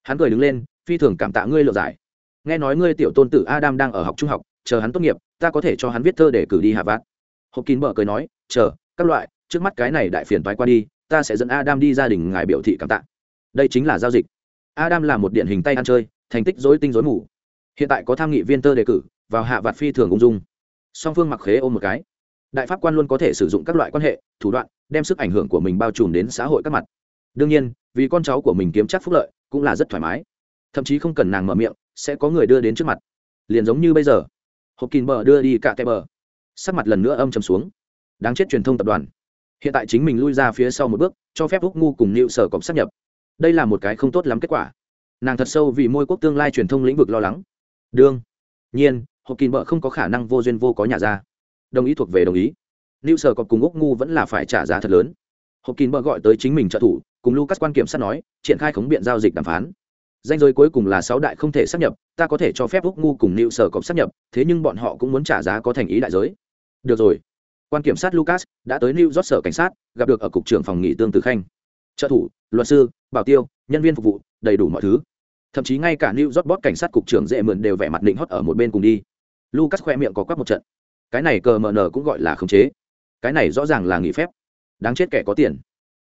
Hắn cười đứng lên, phi thường cảm tạ ngươi lựa giải. Nghe nói ngươi tiểu tôn tử adam đang ở học trung học, chờ hắn tốt nghiệp, ta có thể cho hắn viết thơ để cử đi hạ vát hộp kín bờ cười nói, chờ, các loại, trước mắt cái này đại phiền toái qua đi, ta sẽ dẫn adam đi gia đình ngài biểu thị cảm tạ. Đây chính là giao dịch adam là một điển hình tay ăn chơi, thành tích dối tinh dối mù. Hiện tại có tham nghị viên tơ đề cử, vào hạ vạt phi thường ung dung. Song phương mặc khế ôm một cái. Đại pháp quan luôn có thể sử dụng các loại quan hệ, thủ đoạn, đem sức ảnh hưởng của mình bao trùm đến xã hội các mặt. Đương nhiên, vì con cháu của mình kiếm chắc phúc lợi, cũng là rất thoải mái. Thậm chí không cần nàng mở miệng, sẽ có người đưa đến trước mặt. Liền giống như bây giờ. Hộp kín bờ đưa đi cả tay bờ. Sắc mặt lần nữa âm chầm xuống. Đáng chết truyền thông tập đoàn. Hiện tại chính mình lui ra phía sau một bước, cho phép úc ngu cùng nịu sở cộng sắp nhập đây là một cái không tốt lắm kết quả. Nàng thật sâu vì môi quốc tương lai truyền thông lĩnh vực lo lắng. Đương nhiên hộp kín bờ không có khả năng vô duyên vô có nhà ra. Đồng ý thuộc về đồng ý. Lưu sở cộng cùng úc ngu vẫn là phải trả giá thật lớn. Hộp kín bờ gọi tới chính mình trợ thủ, cùng lucas quan kiểm sát nói, triển khai khống biện giao dịch đàm phán. Danh giới cuối cùng là sáu đại không thể sắp nhập, ta có thể cho phép úc ngu cùng lưu sở cộng sắp nhập, thế nhưng bọn họ cũng muốn trả giá có thành ý đại giới. Được rồi. Quan kiểm sát lucas đã tới new york sở cảnh sát, gặp được ở cục trưởng phòng nghị tương từ khanh trợ thủ luật sư bảo tiêu nhân viên phục vụ đầy đủ mọi thứ. Thậm chí ngay cả new york bot cảnh sát cục trưởng dễ mượn đều vẻ mặt định hót ở một bên cùng đi. Lucas khoe miệng có quắp một trận. Cái này cờ mờ nờ cũng gọi là khống chế. Cái này rõ ràng là nghỉ phép. Đáng chết kẻ có tiền.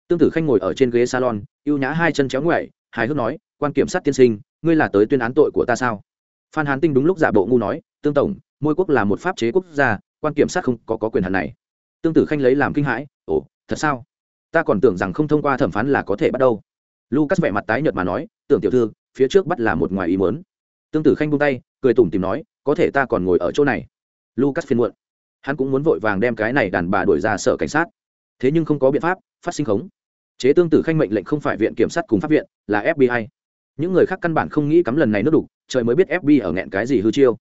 Tương tử khanh ngồi ở trên ghế salon ưu nhã hai chân chéo ngoại hài hước nói quan kiểm sát tiên sinh ngươi là tới tuyên án tội của ta sao? Phan hán tinh đúng lúc giả bộ ngu nói tương tổng môi quốc là một pháp chế quốc gia quan kiểm sát không có, có quyền hạn này. Tương tử khanh lấy làm kinh hãi ồ thật sao? Ta còn tưởng rằng không thông qua thẩm phán là có thể bắt đâu. lucas vẻ mặt tái nhợt mà nói, tưởng tiểu thư, phía trước bắt là một ngoài ý muốn. Tương tử khanh buông tay, cười tủm tìm nói, có thể ta còn ngồi ở chỗ này. Lucas phiền muộn. Hắn cũng muốn vội vàng đem cái này đàn bà đuổi ra sở cảnh sát. Thế nhưng không có biện pháp, phát sinh khống. Chế tương tử khanh mệnh lệnh không phải viện kiểm sát cùng pháp viện, là fbi những người khác căn bản không nghĩ cắm lần này nước đục, trời mới biết fbi ở nghẹn cái gì hư chiêu.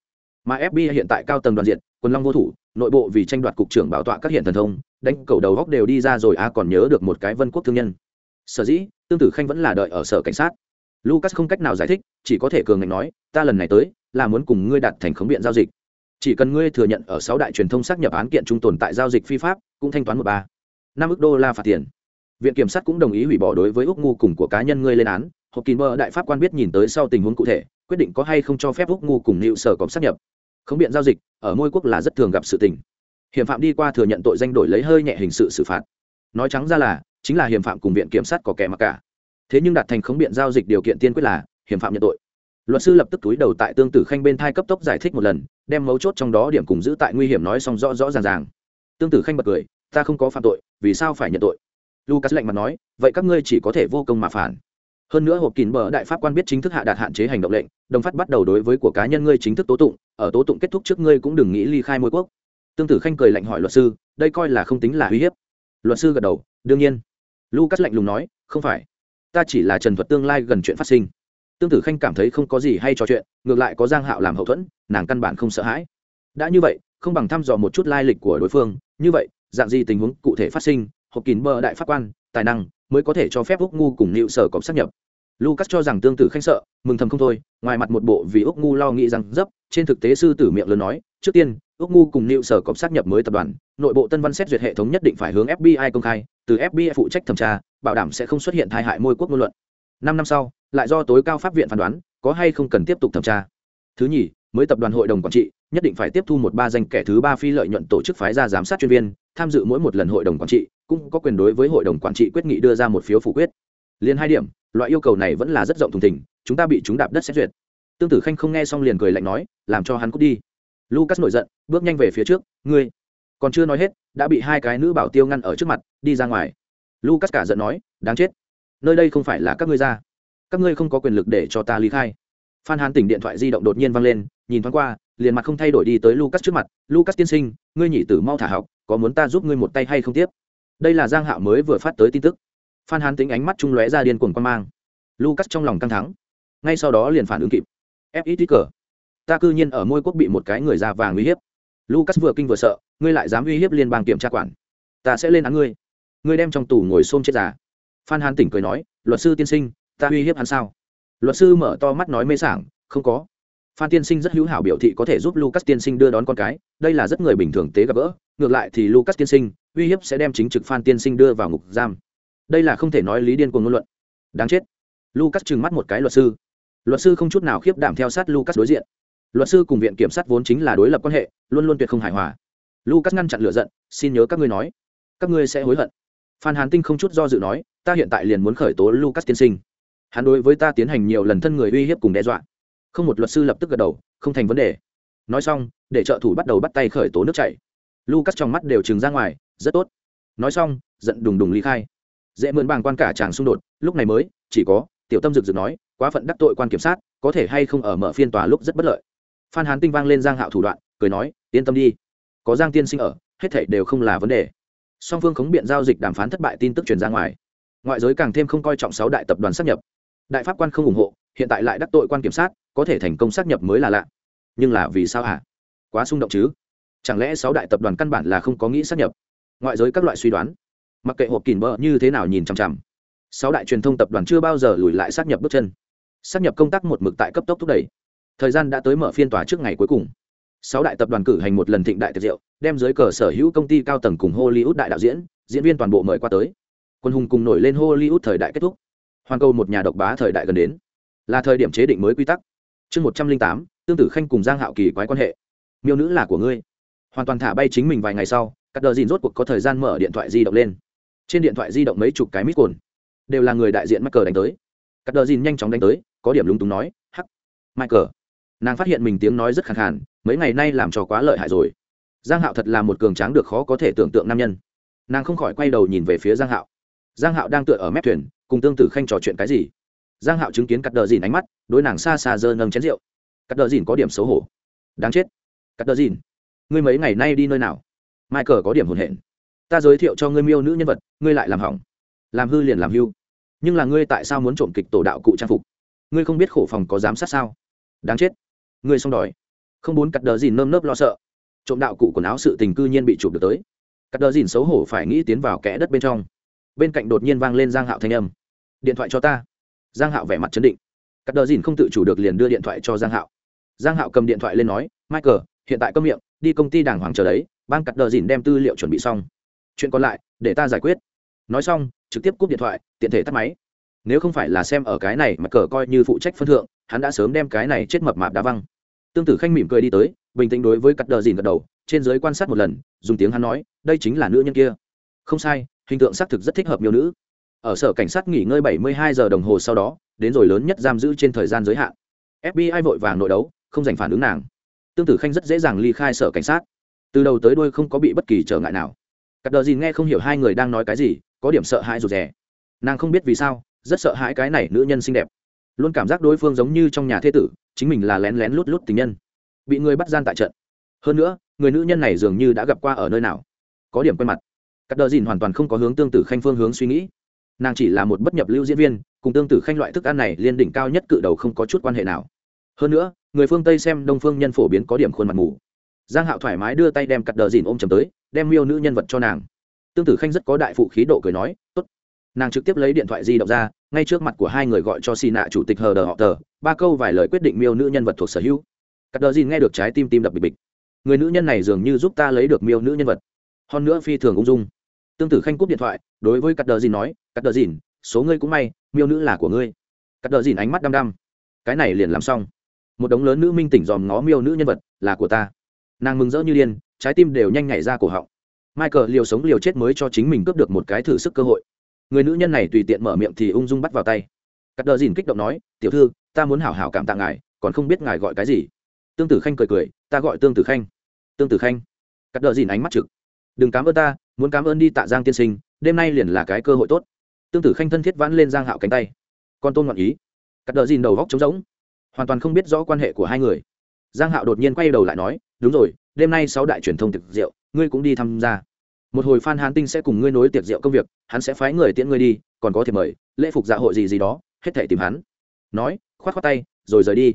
Mà fbi hiện tại cao tầng đoàn diện quân long vô thủ, nội bộ vì tranh đoạt cục trưởng bảo tọa các hiện thần thông, đánh cầu đầu góc đều đi ra rồi, a, còn nhớ được một cái vân quốc thương nhân. Sở dĩ, tương tử khanh vẫn là đợi ở sở cảnh sát. Lucas không cách nào giải thích, chỉ có thể cường ngạnh nói, ta lần này tới, là muốn cùng ngươi đặt thành khống biện giao dịch. Chỉ cần ngươi thừa nhận ở sáu đại truyền thông xác nhập án kiện trung tồn tại giao dịch phi pháp, cũng thanh toán một ba, năm ước đô la phạt tiền. Viện kiểm sát cũng đồng ý hủy bỏ đối với úc ngu cùng của cá nhân ngươi lên án. Hộp kín bơ đại pháp quan biết nhìn tới sau tình huống cụ thể, quyết định có hay không cho phép úc ngu cùng nịu sở cộng xác nhập không biện giao dịch, ở môi quốc là rất thường gặp sự tình. Hiểm phạm đi qua thừa nhận tội danh đổi lấy hơi nhẹ hình sự xử phạt. Nói trắng ra là, chính là hiểm phạm cùng viện kiểm sát có kẻ mặc cả. Thế nhưng đạt thành khống biện giao dịch điều kiện tiên quyết là, hiểm phạm nhận tội. Luật sư lập tức túi đầu tại tương tử khanh bên thai cấp tốc giải thích một lần, đem mấu chốt trong đó điểm cùng giữ tại nguy hiểm nói xong rõ rõ ràng ràng. Tương tử khanh bật cười, ta không có phạm tội, vì sao phải nhận tội? Lucas lạnh mặt nói, vậy các ngươi chỉ có thể vô công mà phản hơn nữa hộp kín bờ đại pháp quan biết chính thức hạ đạt hạn chế hành động lệnh, đồng phát bắt đầu đối với của cá nhân ngươi chính thức tố tụng, ở tố tụng kết thúc trước ngươi cũng đừng nghĩ ly khai môi quốc. Tương tử khanh cười lạnh hỏi luật sư, đây coi là không tính là uy hiếp. Luật sư gật đầu, đương nhiên. Lucas lạnh lùng nói, không phải. Ta chỉ là trần thuật tương lai gần chuyện phát sinh. Tương tử khanh cảm thấy không có gì hay trò chuyện, ngược lại có giang hạo làm hậu thuẫn, nàng căn bản không sợ hãi. Đã như vậy, không bằng thăm dò một chút lai lịch của đối phương, như vậy, dạng gì tình huống cụ thể phát sinh, hộp kín bờ đại pháp quan, tài năng mới có thể cho phép úc ngu cùng nịu sở cộng xác nhập. Lucas cho rằng tương tự khanh sợ, mừng thầm không thôi, ngoài mặt một bộ vì úc ngu lo nghĩ rằng, dấp, trên thực tế sư tử miệng lớn nói, trước tiên, úc ngu cùng nịu sở cộng xác nhập mới tập đoàn, nội bộ tân văn xét duyệt hệ thống nhất định phải hướng fbi công khai, từ fbi phụ trách thẩm tra, bảo đảm sẽ không xuất hiện tai hại môi quốc ngôn luận. Năm năm sau, lại do tối cao pháp viện phán đoán, có hay không cần tiếp tục thẩm tra. Thứ nhì, mới tập đoàn hội đồng quản trị, nhất định phải tiếp thu một ba danh kẻ thứ ba phi lợi nhuận tổ chức phái ra giám sát chuyên viên, tham dự mỗi một lần hội đồng quản trị cũng có quyền đối với hội đồng quản trị quyết nghị đưa ra một phiếu phủ quyết. Liền hai điểm, loại yêu cầu này vẫn là rất rộng thùng thình, chúng ta bị chúng đạp đất xét duyệt. Tương tử khanh không nghe xong liền cười lạnh nói, làm cho hắn cút đi. Lucas nổi giận, bước nhanh về phía trước, ngươi, còn chưa nói hết, đã bị hai cái nữ bảo tiêu ngăn ở trước mặt, đi ra ngoài. Lucas cả giận nói, đáng chết, nơi đây không phải là các ngươi ra. Các ngươi không có quyền lực để cho ta ly khai. Phan hán tỉnh điện thoại di động đột nhiên văng lên, nhìn thoáng qua, liền mặt không thay đổi đi tới lucas trước mặt. Lucas tiên sinh, ngươi nhị tử mau thả học, có muốn ta giúp ngươi một tay hay không tiếp? Đây là giang hạo mới vừa phát tới tin tức. Phan hán tính ánh mắt trung lóe ra điên cuồng quan mang. Lucas trong lòng căng thẳng. Ngay sau đó liền phản ứng kịp. Fit cờ. Ta cư nhiên ở môi quốc bị một cái người da vàng uy hiếp. Lucas vừa kinh vừa sợ, ngươi lại dám uy hiếp liên bang kiểm tra quản. Ta sẽ lên án ngươi. Ngươi đem trong tù ngồi xôm chết già. Phan hán tỉnh cười nói, luật sư tiên sinh, ta uy hiếp hắn sao? Luật sư mở to mắt nói mê sảng, không có phan tiên sinh rất hữu hảo biểu thị có thể giúp lucas tiên sinh đưa đón con cái, đây là rất người bình thường tế gặp gỡ, ngược lại thì lucas tiên sinh, uy hiếp sẽ đem chính trực phan tiên sinh đưa vào ngục giam. Đây là không thể nói lý điên của ngôn luận. Đáng chết. Lucas trừng mắt một cái luật sư. Luật sư không chút nào khiếp đảm theo sát lucas đối diện. Luật sư cùng viện kiểm sát vốn chính là đối lập quan hệ, luôn luôn tuyệt không hài hòa. Lucas ngăn chặn lựa giận, xin nhớ các ngươi nói, các ngươi sẽ hối hận. Phan Hán tinh không chút do dự nói, ta hiện tại liền muốn khởi tố lucas tiên sinh. Hắn đối với ta tiến hành nhiều lần thân người uy hiếp cùng đe dọa không một luật sư lập tức gật đầu, không thành vấn đề. Nói xong, để trợ thủ bắt đầu bắt tay khởi tố nước chảy. Lucas trong mắt đều trừng ra ngoài, rất tốt. Nói xong, giận đùng đùng ly khai. Dễ mượn bàng quan cả chàng xung đột, lúc này mới, chỉ có, tiểu tâm rực rực nói, quá phận đắc tội quan kiểm sát, có thể hay không ở mở phiên tòa lúc rất bất lợi. Phan hán tinh vang lên giang hạo thủ đoạn, cười nói, yên tâm đi. Có giang tiên sinh ở, hết thảy đều không là vấn đề. Song phương khống biện giao dịch đàm phán thất bại tin tức truyền ra ngoài. Ngoại giới càng thêm không coi trọng sáu đại tập đoàn sắp nhập. Đại pháp quan không ủng hộ, hiện tại lại đắc tội quan kiểm sát có thể thành công xác nhập mới là lạ. Nhưng là vì sao hả? Quá xung động chứ. Chẳng lẽ sáu đại tập đoàn căn bản là không có nghĩ xác nhập? Ngoại giới các loại suy đoán. Mặc kệ hộp kìm bơ như thế nào nhìn chằm chằm, sáu đại truyền thông tập đoàn chưa bao giờ lùi lại xác nhập bước chân. Xác nhập công tác một mực tại cấp tốc thúc đẩy. Thời gian đã tới mở phiên tòa trước ngày cuối cùng. Sáu đại tập đoàn cử hành một lần thịnh đại tiệc rượu, đem dưới cờ sở hữu công ty cao tầng cùng hollywood đại đạo diễn diễn viên toàn bộ mời qua tới. Quân hùng cùng nổi lên hollywood thời đại kết thúc. Hoàn cầu một nhà độc bá thời đại gần đến. Là thời điểm chế định mới quy tắc chương một trăm linh tám, tương tử khanh cùng giang hạo kỳ quái quan hệ. Miêu nữ là của ngươi. Hoàn toàn thả bay chính mình vài ngày sau, cắt đờ dìn rốt cuộc có thời gian mở điện thoại di động lên. Trên điện thoại di động mấy chục cái mít cồn đều là người đại diện mắc cờ đánh tới. Cắt đờ dìn nhanh chóng đánh tới, có điểm lúng túng nói, hắc, michael. Nàng phát hiện mình tiếng nói rất khẳng khàn, mấy ngày nay làm cho quá lợi hại rồi. Giang hạo thật là một cường tráng được khó có thể tưởng tượng nam nhân. Nàng không khỏi quay đầu nhìn về phía giang hạo. Giang hạo đang tựa ở mép thuyền, cùng tương tử khanh trò chuyện cái gì? Giang hạo chứng kiến cắt đờ dìn ánh mắt, đối nàng xa xa giơ nâng chén rượu. Cắt đờ dìn có điểm xấu hổ. Đáng chết. Cắt đờ dìn ngươi mấy ngày nay đi nơi nào? Mai cờ có điểm hồn hển. Ta giới thiệu cho ngươi miêu nữ nhân vật, ngươi lại làm hỏng. Làm hư liền làm hưu. Nhưng là ngươi tại sao muốn trộm kịch tổ đạo cụ trang phục? Ngươi không biết khổ phòng có giám sát sao? Đáng chết. Ngươi xong đòi. Không muốn cắt đờ dìn nơm nớp lo sợ. Trộm đạo cụ quần áo sự tình cư nhiên bị chụp được tới. Cắt đờ dìn xấu hổ phải nghĩ tiến vào kẽ đất bên trong. Bên cạnh đột nhiên vang lên giang hạo thanh âm. Điện thoại cho ta giang hạo vẻ mặt chấn định. Cắt đờ dìn không tự chủ được liền đưa điện thoại cho giang hạo. Giang hạo cầm điện thoại lên nói, michael, hiện tại cơm miệng, đi công ty đàng hoàng chờ đấy, ban cắt đờ dìn đem tư liệu chuẩn bị xong. Chuyện còn lại, để ta giải quyết. Nói xong, trực tiếp cúp điện thoại, tiện thể tắt máy. Nếu không phải là xem ở cái này mà cờ coi như phụ trách phân thượng, hắn đã sớm đem cái này chết mập mạp đá văng. Tương tử khanh mỉm cười đi tới, bình tĩnh đối với cắt đờ dìn gật đầu, trên giới quan sát một lần, dùng tiếng hắn nói, đây chính là nữ nhân kia. Không sai, hình tượng xác thực rất thích hợp nhiều nữ ở sở cảnh sát nghỉ ngơi 72 giờ đồng hồ sau đó, đến rồi lớn nhất giam giữ trên thời gian giới hạn. Fbi vội vàng nội đấu, không dành phản ứng nàng. Tương tử khanh rất dễ dàng ly khai sở cảnh sát. Từ đầu tới đuôi không có bị bất kỳ trở ngại nào. Cắt đờ dìn nghe không hiểu hai người đang nói cái gì, có điểm sợ hãi rụt rè. Nàng không biết vì sao, rất sợ hãi cái này nữ nhân xinh đẹp. Luôn cảm giác đối phương giống như trong nhà thế tử, chính mình là lén lén lút lút tình nhân. Bị người bắt gian tại trận. Hơn nữa, người nữ nhân này dường như đã gặp qua ở nơi nào. Có điểm quen mặt. Cắt đờ dìn hoàn toàn không có hướng tương tử khanh phương hướng suy nghĩ nàng chỉ là một bất nhập lưu diễn viên, cùng tương tử khanh loại thức ăn này liên đỉnh cao nhất cự đầu không có chút quan hệ nào. Hơn nữa, người phương tây xem đông phương nhân phổ biến có điểm khuôn mặt mù. Giang hạo thoải mái đưa tay đem cặp đờ dìn ôm chầm tới, đem miêu nữ nhân vật cho nàng. Tương tử khanh rất có đại phụ khí độ cười nói, tốt. Nàng trực tiếp lấy điện thoại di động ra, ngay trước mặt của hai người gọi cho xì nạ chủ tịch hờ đờ họ tờ ba câu vài lời quyết định miêu nữ nhân vật thuộc sở hữu. Cặp đờ dìn nghe được trái tim tim đập bịch bịch. Người nữ nhân này dường như giúp ta lấy được miêu nữ nhân vật. Hơn nữa phi thường ung dung tương tử khanh cúp điện thoại, đối với cắt đờ dìn nói cắt đờ dìn số ngươi cũng may, miêu nữ là của ngươi. Cắt đờ dìn ánh mắt đăm đăm. Cái này liền làm xong. Một đống lớn nữ minh tỉnh dòm ngó miêu nữ nhân vật, là của ta. Nàng mừng rỡ như điên, trái tim đều nhanh nhảy ra cổ họng. Michael liều sống liều chết mới cho chính mình cướp được một cái thử sức cơ hội. Người nữ nhân này tùy tiện mở miệng thì ung dung bắt vào tay. Cắt đờ dìn kích động nói, tiểu thư, ta muốn hảo hảo cảm tạ ngài, còn không biết ngài gọi cái gì. Tương tử khanh cười cười, ta gọi tương tử khanh. Tương tử khanh. Cắt đờ dìn ánh mắt trực đừng cảm ơn ta, muốn cảm ơn đi tạ giang tiên sinh, đêm nay liền là cái cơ hội tốt. Tương tử khanh thân thiết vãn lên giang hạo cánh tay. Con tôn ngọn ý. Cắt đờ dìn đầu góc trống rỗng. Hoàn toàn không biết rõ quan hệ của hai người. Giang hạo đột nhiên quay đầu lại nói, đúng rồi, đêm nay sáu đại truyền thông tiệc rượu, ngươi cũng đi tham gia. Một hồi phan hán tinh sẽ cùng ngươi nối tiệc rượu công việc, hắn sẽ phái người tiễn ngươi đi, còn có thể mời, lễ phục dạ hội gì gì đó, hết thể tìm hắn. Nói, khoát khoát tay, rồi rời đi.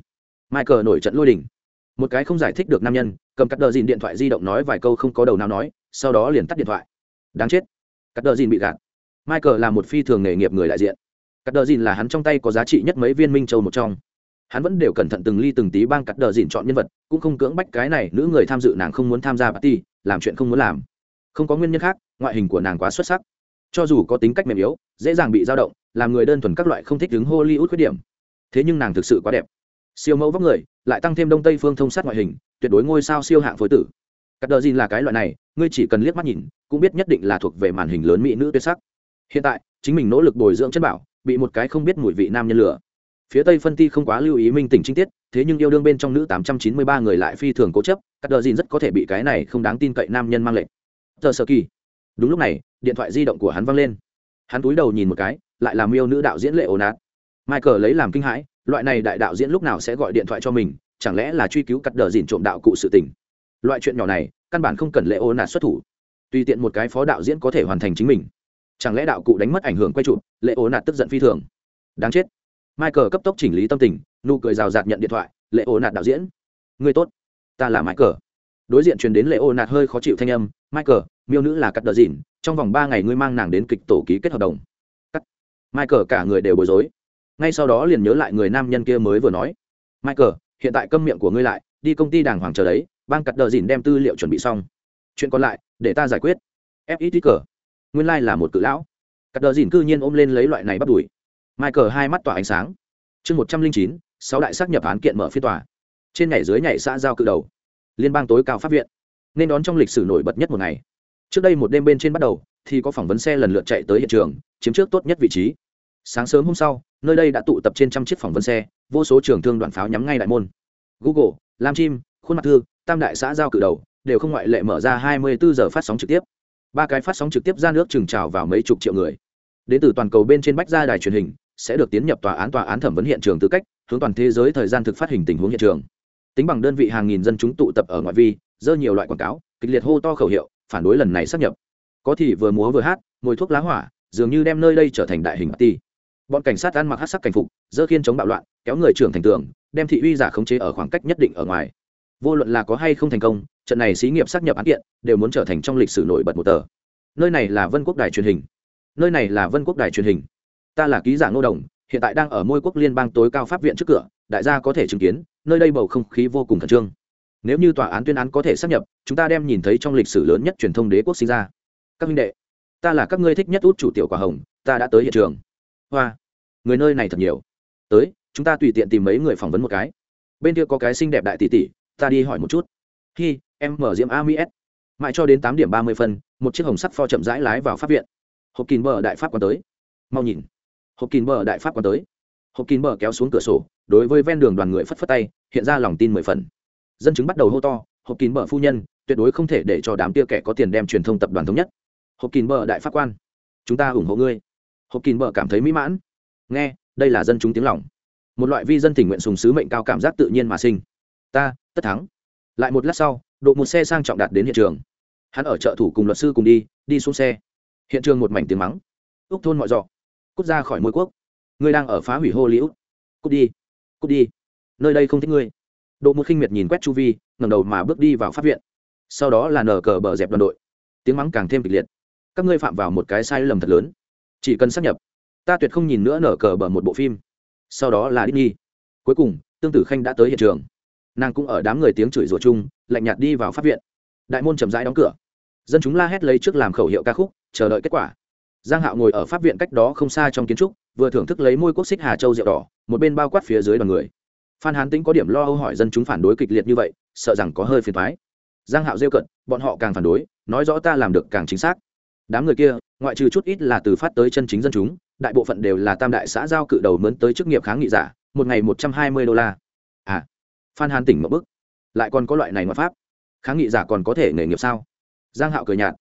Michael nổi trận lôi đỉnh một cái không giải thích được nam nhân, cầm cắt đờ dìn điện thoại di động nói vài câu không có đầu nào nói sau đó liền tắt điện thoại. Đáng chết. Cắt đờ dìn bị gạt. Michael là một phi thường nghề nghiệp người đại diện. Cắt đờ dìn là hắn trong tay có giá trị nhất mấy viên minh châu một trong. Hắn vẫn đều cẩn thận từng ly từng tí bang cắt đờ dìn chọn nhân vật, cũng không cưỡng bách cái này nữ người tham dự nàng không muốn tham gia party, làm chuyện không muốn làm. Không có nguyên nhân khác, ngoại hình của nàng quá xuất sắc. Cho dù có tính cách mềm yếu, dễ dàng bị dao động, làm người đơn thuần các loại không thích đứng hollywood khuyết điểm. Thế nhưng nàng thực sự quá đẹp. Siêu mẫu vóc người, lại tăng thêm đông tây phương thông sát ngoại hình, tuyệt đối ngôi sao siêu hạng phối tử cắt đờ dìn là cái loại này, ngươi chỉ cần liếc mắt nhìn, cũng biết nhất định là thuộc về màn hình lớn mỹ nữ tuyệt sắc. Hiện tại, chính mình nỗ lực bồi dưỡng chất bảo, bị một cái không biết mùi vị nam nhân lửa phía tây phân ti không quá lưu ý minh tỉnh chi tiết, thế nhưng yêu đương bên trong nữ tám trăm chín mươi ba người lại phi thường cố chấp, cắt đờ dìn rất có thể bị cái này không đáng tin cậy nam nhân mang lệnh. Tờ sơ kỳ. Đúng lúc này, điện thoại di động của hắn văng lên. Hắn túi đầu nhìn một cái, lại làm yêu nữ đạo diễn lệ ồn ạt michael lấy làm kinh hãi, loại này đại đạo diễn lúc nào sẽ gọi điện thoại cho mình, chẳng lẽ là truy cứu cắt đờ dìn trộm đạo cụ sự tình? Loại chuyện nhỏ này, căn bản không cần lệ ô nạt xuất thủ. Tùy tiện một cái phó đạo diễn có thể hoàn thành chính mình. Chẳng lẽ đạo cụ đánh mất ảnh hưởng quay chụp lệ ô nạt tức giận phi thường? Đáng chết. Michael cấp tốc chỉnh lý tâm tình, nụ cười rào rạt nhận điện thoại lệ ô nạt đạo diễn. Người tốt. Ta là michael. Đối diện truyền đến lệ ô nạt hơi khó chịu thanh âm, michael, miêu nữ là cắt đờ dìn, trong vòng ba ngày ngươi mang nàng đến kịch tổ ký kết hợp đồng. Cắt. Michael cả người đều bối rối. Ngay sau đó liền nhớ lại người nam nhân kia mới vừa nói. Michael, hiện tại câm miệng của ngươi lại, đi công ty đàng hoàng chờ đấy bang cắt đờ dìn đem tư liệu chuẩn bị xong. Chuyện còn lại, để ta giải quyết. Fit cờ. Nguyên lai、like、là một cự lão. Cắt đờ dìn cư nhiên ôm lên lấy loại này bắt đuổi. Michael hai mắt tỏa ánh sáng. Chương một trăm linh chín, sáu đại xác nhập án kiện mở phiên tòa. Trên nhảy dưới nhảy xã giao cự đầu. Liên bang tối cao pháp viện. Nên đón trong lịch sử nổi bật nhất một ngày. Trước đây một đêm bên trên bắt đầu, thì có phỏng vấn xe lần lượt chạy tới hiện trường, chiếm trước tốt nhất vị trí. Sáng sớm hôm sau, nơi đây đã tụ tập trên trăm chiếc phỏng vấn xe, vô số trường thương đoàn pháo nhắm ngay đại môn. Google, lam chim, khuôn mặt thư tam đại xã giao cử đầu, đều không ngoại lệ mở ra 24 giờ phát sóng trực tiếp. Ba cái phát sóng trực tiếp ra nước chừng trào vào mấy chục triệu người. Đến từ toàn cầu bên trên bách gia đài truyền hình, sẽ được tiến nhập tòa án tòa án thẩm vấn hiện trường tư cách, hướng toàn thế giới thời gian thực phát hình tình huống hiện trường. Tính bằng đơn vị hàng nghìn dân chúng tụ tập ở ngoại vi, dơ nhiều loại quảng cáo, kịch liệt hô to khẩu hiệu, phản đối lần này sắp nhập. Có thì vừa múa vừa hát, mùi thuốc lá hỏa, dường như đem nơi đây trở thành đại hình ti bọn cảnh sát ăn mặc hát sắc cảnh phục, dơ khiên chống bạo loạn, kéo người trưởng thành tường, đem thị uy giả khống chế ở khoảng cách nhất định ở ngoài vô luận là có hay không thành công, trận này xí nghiệp xác nhập án kiện đều muốn trở thành trong lịch sử nổi bật một tờ. Nơi này là vân quốc đài truyền hình. Nơi này là vân quốc đài truyền hình. Ta là ký giả ngô đồng, hiện tại đang ở môi quốc liên bang tối cao pháp viện trước cửa, đại gia có thể chứng kiến, nơi đây bầu không khí vô cùng khẩn trương. Nếu như tòa án tuyên án có thể xác nhập, chúng ta đem nhìn thấy trong lịch sử lớn nhất truyền thông đế quốc sinh ra. Các minh đệ, ta là các ngươi thích nhất út chủ tiểu quả hồng, ta đã tới hiện trường. Hoa, người nơi này thật nhiều. Tới, chúng ta tùy tiện tìm mấy người phỏng vấn một cái. Bên kia có cái xinh đẹp đại tỷ tỷ ta đi hỏi một chút. Khi em mở diễm ami s. Mãi cho đến tám điểm ba mươi phân, một chiếc hồng sắt pho chậm rãi lái vào pháp viện. Hộp kín bờ đại pháp quan tới. Mau nhìn. Hộp kín bờ đại pháp quan tới. Hộp kín bờ kéo xuống cửa sổ, đối với ven đường đoàn người phất phất tay, hiện ra lòng tin mười phần. Dân chứng bắt đầu hô to, hộp kín bờ phu nhân, tuyệt đối không thể để cho đám tia kẻ có tiền đem truyền thông tập đoàn thống nhất. Hộp kín bờ đại pháp quan, chúng ta ủng hộ ngươi. Hộp kín bờ cảm thấy mỹ mãn. Nghe, đây là dân chúng tiếng lòng. Một loại vi dân tình nguyện sùng sứ mệnh cao cảm giác tự nhiên mà sinh. Ta tất thắng. Lại một lát sau, độ một xe sang trọng đạt đến hiện trường. Hắn ở chợ thủ cùng luật sư cùng đi đi xuống xe. Hiện trường một mảnh tiếng mắng. Úc thôn mọi dọ cút ra khỏi môi quốc. Ngươi đang ở phá hủy hô liễu cút đi. Cút đi. Nơi đây không thích ngươi. Độ một khinh miệt nhìn quét chu vi ngầm đầu mà bước đi vào pháp viện. Sau đó là nở cờ bờ dẹp đoàn đội. Tiếng mắng càng thêm kịch liệt. Các ngươi phạm vào một cái sai lầm thật lớn. Chỉ cần xác nhập, ta tuyệt không nhìn nữa nở cờ bờ một bộ phim. Sau đó là Disney. cuối cùng, tương tử khanh đã tới hiện trường nàng cũng ở đám người tiếng chửi rủa chung, lạnh nhạt đi vào pháp viện. Đại môn chậm rãi đóng cửa. Dân chúng la hét lấy trước làm khẩu hiệu ca khúc, chờ đợi kết quả. Giang hạo ngồi ở pháp viện cách đó không xa trong kiến trúc, vừa thưởng thức lấy môi quốc xích hà châu rượu đỏ, một bên bao quát phía dưới đoàn người. Phan hán tĩnh có điểm lo âu hỏi dân chúng phản đối kịch liệt như vậy, sợ rằng có hơi phiền thoái giang hạo rêu cận bọn họ càng phản đối, nói rõ ta làm được càng chính xác. Đám người kia, ngoại trừ chút ít là từ phát tới chân chính dân chúng, đại bộ phận đều là tam đại xã giao cự đầu mướn tới chức nghiệp kháng nghị giả, một ngày một trăm hai mươi đô la phan hàn tỉnh một bức lại còn có loại này mà pháp. Kháng nghị giả còn có thể nghề nghiệp sao? Giang hạo cười nhạt.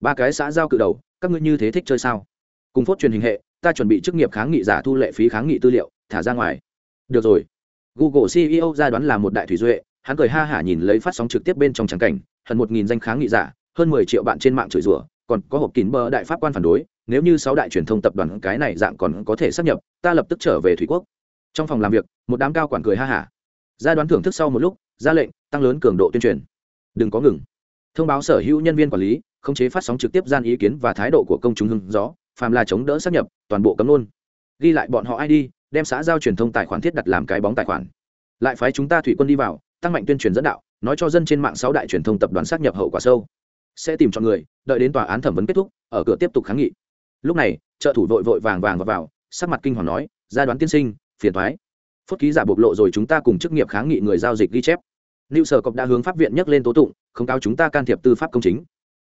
Ba cái xã giao cự đầu, các ngươi như thế thích chơi sao? Cùng phốt truyền hình hệ, ta chuẩn bị chức nghiệp kháng nghị giả thu lệ phí kháng nghị tư liệu, thả ra ngoài. Được rồi. Google ceo ra đoán là một đại thủy duệ, hắn cười ha hả nhìn lấy phát sóng trực tiếp bên trong tràng cảnh, hận một nghìn danh kháng nghị giả, hơn mười triệu bạn trên mạng chửi rủa, còn có hộp kín bờ đại pháp quan phản đối, nếu như sáu đại truyền thông tập đoàn cái này dạng còn có thể sắp nhập, ta lập tức trở về thủy quốc. Trong phòng làm việc, một đám cao quản cười ha hả gia đoán thưởng thức sau một lúc ra lệnh tăng lớn cường độ tuyên truyền. Đừng có ngừng. Thông báo sở hữu nhân viên quản lý khống chế phát sóng trực tiếp gian ý kiến và thái độ của công chúng hưng gió phàm là chống đỡ sắp nhập toàn bộ cấm luôn. Ghi lại bọn họ id đem xã giao truyền thông tài khoản thiết đặt làm cái bóng tài khoản. Lại phái chúng ta thủy quân đi vào tăng mạnh tuyên truyền dẫn đạo nói cho dân trên mạng sáu đại truyền thông tập đoàn xác nhập hậu quả sâu. Sẽ tìm chọn người đợi đến tòa án thẩm vấn kết thúc ở cửa tiếp tục kháng nghị. Lúc này trợ thủ vội vội vàng vàng vào, vào sắc mặt kinh hoàng nói gia đoán tiên sinh phiền thoái Phốt ký giả bộc lộ rồi chúng ta cùng chức nghiệp kháng nghị người giao dịch ghi chép. Lưu sở cọc đã hướng pháp viện nhắc lên tố tụng, không cáo chúng ta can thiệp tư pháp công chính.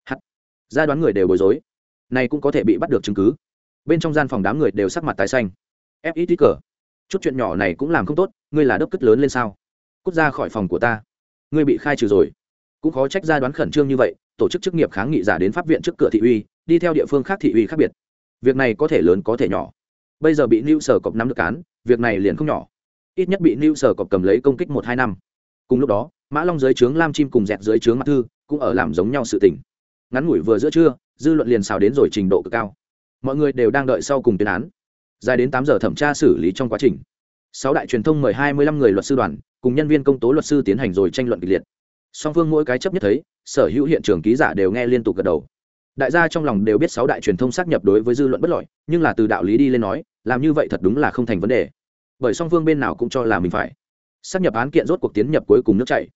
Hắt. Gia đoán người đều bối rối. Này cũng có thể bị bắt được chứng cứ. Bên trong gian phòng đám người đều sắc mặt tái xanh. Fit cờ. Chút chuyện nhỏ này cũng làm không tốt, ngươi là đốc cất lớn lên sao? Cút ra khỏi phòng của ta. Ngươi bị khai trừ rồi. Cũng khó trách gia đoán khẩn trương như vậy, tổ chức chức nghiệp kháng nghị giả đến pháp viện trước cửa thị uy, đi theo địa phương khác thị uy khác biệt. Việc này có thể lớn có thể nhỏ. Bây giờ bị Lưu sở cọc nắm được cán việc này liền không nhỏ ít nhất bị new sở cọp cầm lấy công kích một hai năm. Cùng lúc đó, mã long dưới trướng lam chim cùng dẹt dưới trướng mặt thư cũng ở làm giống nhau sự tình. Ngắn ngủi vừa giữa trưa, dư luận liền xào đến rồi trình độ cực cao. Mọi người đều đang đợi sau cùng tuyên án. Dài đến tám giờ thẩm tra xử lý trong quá trình. Sáu đại truyền thông mời hai mươi lăm người luật sư đoàn cùng nhân viên công tố luật sư tiến hành rồi tranh luận kịch liệt. Song phương mỗi cái chấp nhất thấy, sở hữu hiện trường ký giả đều nghe liên tục gật đầu. Đại gia trong lòng đều biết sáu đại truyền thông xác nhập đối với dư luận bất lợi, nhưng là từ đạo lý đi lên nói, làm như vậy thật đúng là không thành vấn đề bởi song phương bên nào cũng cho là mình phải. Sắp nhập án kiện rốt cuộc tiến nhập cuối cùng nước chảy.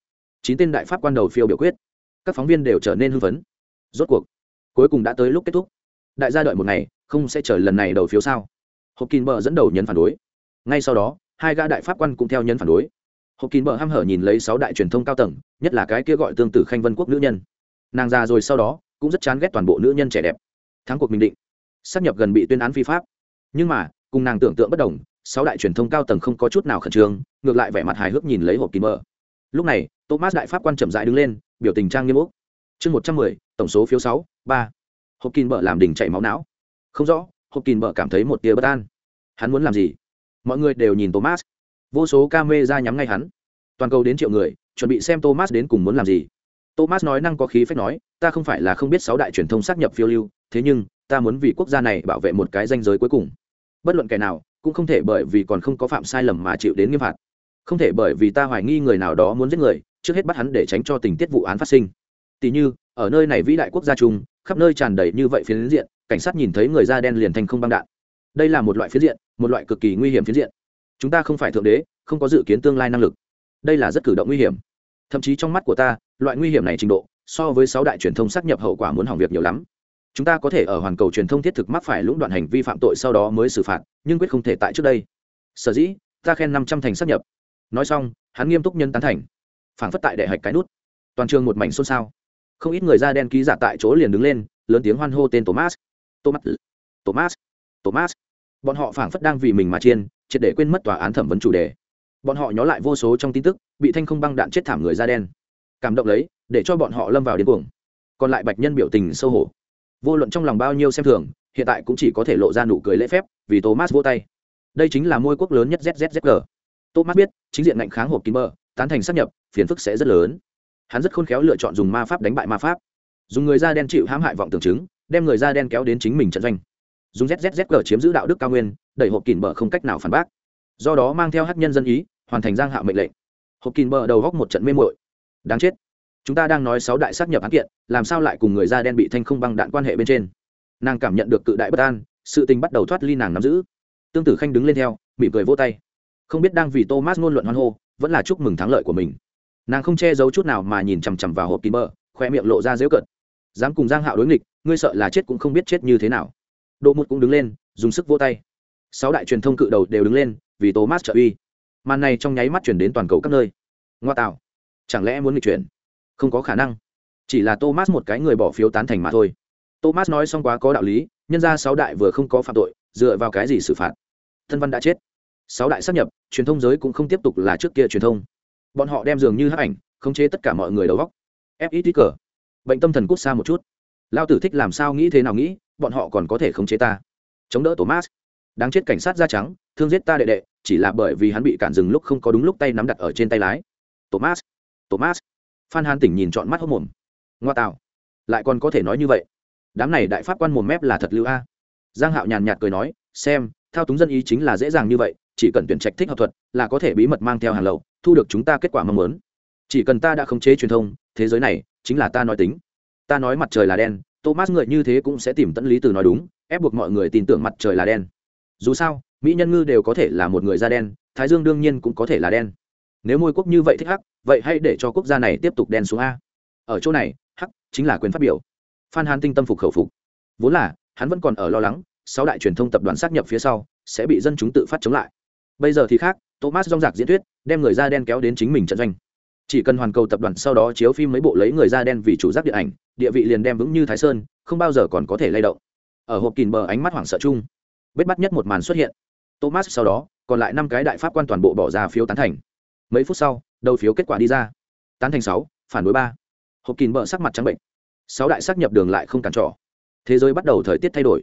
Chín tên đại pháp quan đầu phiêu biểu quyết. Các phóng viên đều trở nên hưng phấn. Rốt cuộc, cuối cùng đã tới lúc kết thúc. Đại gia đợi một ngày, không sẽ chờ lần này đầu phiếu sao? Hộp kín bờ dẫn đầu nhấn phản đối. Ngay sau đó, hai gã đại pháp quan cũng theo nhấn phản đối. Hộp kín bờ h hở nhìn lấy sáu đại truyền thông cao tầng, nhất là cái kia gọi tương tự khanh vân quốc nữ nhân. Nàng già rồi sau đó, cũng rất chán ghét toàn bộ nữ nhân trẻ đẹp. Thắng cuộc bình định. Sắp nhập gần bị tuyên án phi pháp. Nhưng mà, cùng nàng tưởng tượng bất đồng sáu đại truyền thông cao tầng không có chút nào khẩn trương, ngược lại vẻ mặt hài hước nhìn lấy hộp kín bờ lúc này, thomas đại pháp quan chậm dại đứng lên, biểu tình trang nghiêm úc. Chương một trăm mười, tổng số phiếu sáu, ba. Hộp kín bờ làm đình chảy máu não. Không rõ, hộp kín bờ cảm thấy một tia bất an. Hắn muốn làm gì? Mọi người đều nhìn thomas. Vô số ca mê ra nhắm ngay hắn. Toàn cầu đến triệu người, chuẩn bị xem thomas đến cùng muốn làm gì. Thomas nói năng có khí phép nói, ta không phải là không biết sáu đại truyền thông xác nhập phiêu lưu, thế nhưng, ta muốn vì quốc gia này bảo vệ một cái danh giới cuối cùng. Bất luận kẻ nào cũng không thể bởi vì còn không có phạm sai lầm mà chịu đến nghiêm phạt. Không thể bởi vì ta hoài nghi người nào đó muốn giết người, trước hết bắt hắn để tránh cho tình tiết vụ án phát sinh. Tỉ như, ở nơi này vĩ đại quốc gia chung, khắp nơi tràn đầy như vậy phiến diện, cảnh sát nhìn thấy người da đen liền thành không băng đạn. Đây là một loại phiến diện, một loại cực kỳ nguy hiểm phiến diện. Chúng ta không phải thượng đế, không có dự kiến tương lai năng lực. Đây là rất cử động nguy hiểm. Thậm chí trong mắt của ta, loại nguy hiểm này trình độ, so với sáu đại truyền thông xác nhập hậu quả muốn hỏng việc nhiều lắm chúng ta có thể ở hoàn cầu truyền thông thiết thực mắc phải lũng đoạn hành vi phạm tội sau đó mới xử phạt, nhưng quyết không thể tại trước đây. Sở dĩ, ta khen năm trăm thành sắp nhập. Nói xong, hắn nghiêm túc nhân tán thành. Phản phất tại đại hạch cái nút. Toàn trường một mảnh xôn xao. Không ít người da đen ký giả tại chỗ liền đứng lên, lớn tiếng hoan hô tên thomas. Thomas thomas thomas. Bọn họ phảng phất đang vì mình mà chiên, triệt để quên mất tòa án thẩm vấn chủ đề. Bọn họ nhó lại vô số trong tin tức, bị thanh không băng đạn chết thảm người da đen. Cảm động lấy, để cho bọn họ lâm vào điên cuồng. Còn lại bạch nhân biểu tình sâu hổ vô luận trong lòng bao nhiêu xem thường, hiện tại cũng chỉ có thể lộ ra nụ cười lễ phép, vì thomas vô tay. Đây chính là môi quốc lớn nhất ZZZG. thomas biết, chính diện ngạnh kháng hộp kín bờ, tán thành sắp nhập, phiền phức sẽ rất lớn. Hắn rất khôn khéo lựa chọn dùng ma pháp đánh bại ma pháp. Dùng người da đen chịu hãm hại vọng tưởng chứng, đem người da đen kéo đến chính mình trận doanh. Dùng ZZZG chiếm giữ đạo đức cao nguyên, đẩy hộp kín bờ không cách nào phản bác. Do đó mang theo hát nhân dân ý, hoàn thành giang hạ mệnh lệnh. Hộp kín bờ đầu góc một trận mê mội đáng chết chúng ta đang nói sáu đại sát nhập án kiện, làm sao lại cùng người da đen bị thanh không băng đạn quan hệ bên trên? Nàng cảm nhận được cự đại bất an, sự tình bắt đầu thoát ly nàng nắm giữ. Tương tử khanh đứng lên theo, mỉm cười vô tay. Không biết đang vì thomas ngôn luận hoan hô, vẫn là chúc mừng thắng lợi của mình. Nàng không che giấu chút nào mà nhìn chằm chằm vào hộp kín bờ, khoe miệng lộ ra dễu cợt. Dám cùng giang hạo đối nghịch, ngươi sợ là chết cũng không biết chết như thế nào. Độ một cũng đứng lên, dùng sức vô tay. Sáu đại truyền thông cự đầu đều đứng lên, vì thomas trợ uy. Màn này trong nháy mắt chuyển đến toàn cầu các nơi. Ngoa tạo. Chẳng lẽ muốn nghịch chuyển? Không có khả năng. Chỉ là thomas một cái người bỏ phiếu tán thành mà thôi. Thomas nói xong quá có đạo lý, nhân ra sáu đại vừa không có phạm tội, dựa vào cái gì xử phạt? Thân văn đã chết. Sáu đại sắp nhập, truyền thông giới cũng không tiếp tục là trước kia truyền thông. Bọn họ đem dường như hấp ảnh, khống chế tất cả mọi người đầu góc ép ít cờ bệnh tâm thần cút xa một chút. Lao tử thích làm sao nghĩ thế nào nghĩ, bọn họ còn có thể khống chế ta. Chống đỡ thomas. Đáng chết cảnh sát da trắng, thương giết ta đệ đệ, chỉ là bởi vì hắn bị cản dừng lúc không có đúng lúc tay nắm đặt ở trên tay lái. Thomas. Thomas phan hàn tỉnh nhìn trọn mắt hốc mồm. Ngoa tạo lại còn có thể nói như vậy. Đám này đại pháp quan mồm mép là thật lưu a. Giang hạo nhàn nhạt cười nói, xem, thao túng dân ý chính là dễ dàng như vậy, chỉ cần tuyển trạch thích học thuật là có thể bí mật mang theo hàng lậu, thu được chúng ta kết quả mong muốn. Chỉ cần ta đã khống chế truyền thông, thế giới này chính là ta nói tính. Ta nói mặt trời là đen, thomas người như thế cũng sẽ tìm tận lý từ nói đúng, ép buộc mọi người tin tưởng mặt trời là đen. Dù sao, mỹ nhân ngư đều có thể là một người da đen, thái dương đương nhiên cũng có thể là đen nếu môi quốc như vậy thích hắc, vậy hãy để cho quốc gia này tiếp tục đen xuống a. Ở chỗ này, hắc chính là quyền phát biểu. Phan hàn tinh tâm phục khẩu phục. Vốn là, hắn vẫn còn ở lo lắng, sáu đại truyền thông tập đoàn xác nhập phía sau, sẽ bị dân chúng tự phát chống lại. Bây giờ thì khác, thomas dong giặc diễn thuyết, đem người da đen kéo đến chính mình trận doanh. Chỉ cần hoàn cầu tập đoàn sau đó chiếu phim mấy bộ lấy người da đen vì chủ giác điện ảnh, địa vị liền đem vững như thái sơn, không bao giờ còn có thể lay động. Ở hộp kìn bờ ánh mắt hoảng sợ chung, bết bắt nhất một màn xuất hiện. Thomas sau đó, còn lại năm cái đại pháp quan toàn bộ bỏ ra phiếu tán thành mấy phút sau, đầu phiếu kết quả đi ra. Tán thành sáu, phản đối ba. Hộp kín bờ sắc mặt trắng bệnh. Sáu đại xác nhập đường lại không cản trỏ thế giới bắt đầu thời tiết thay đổi.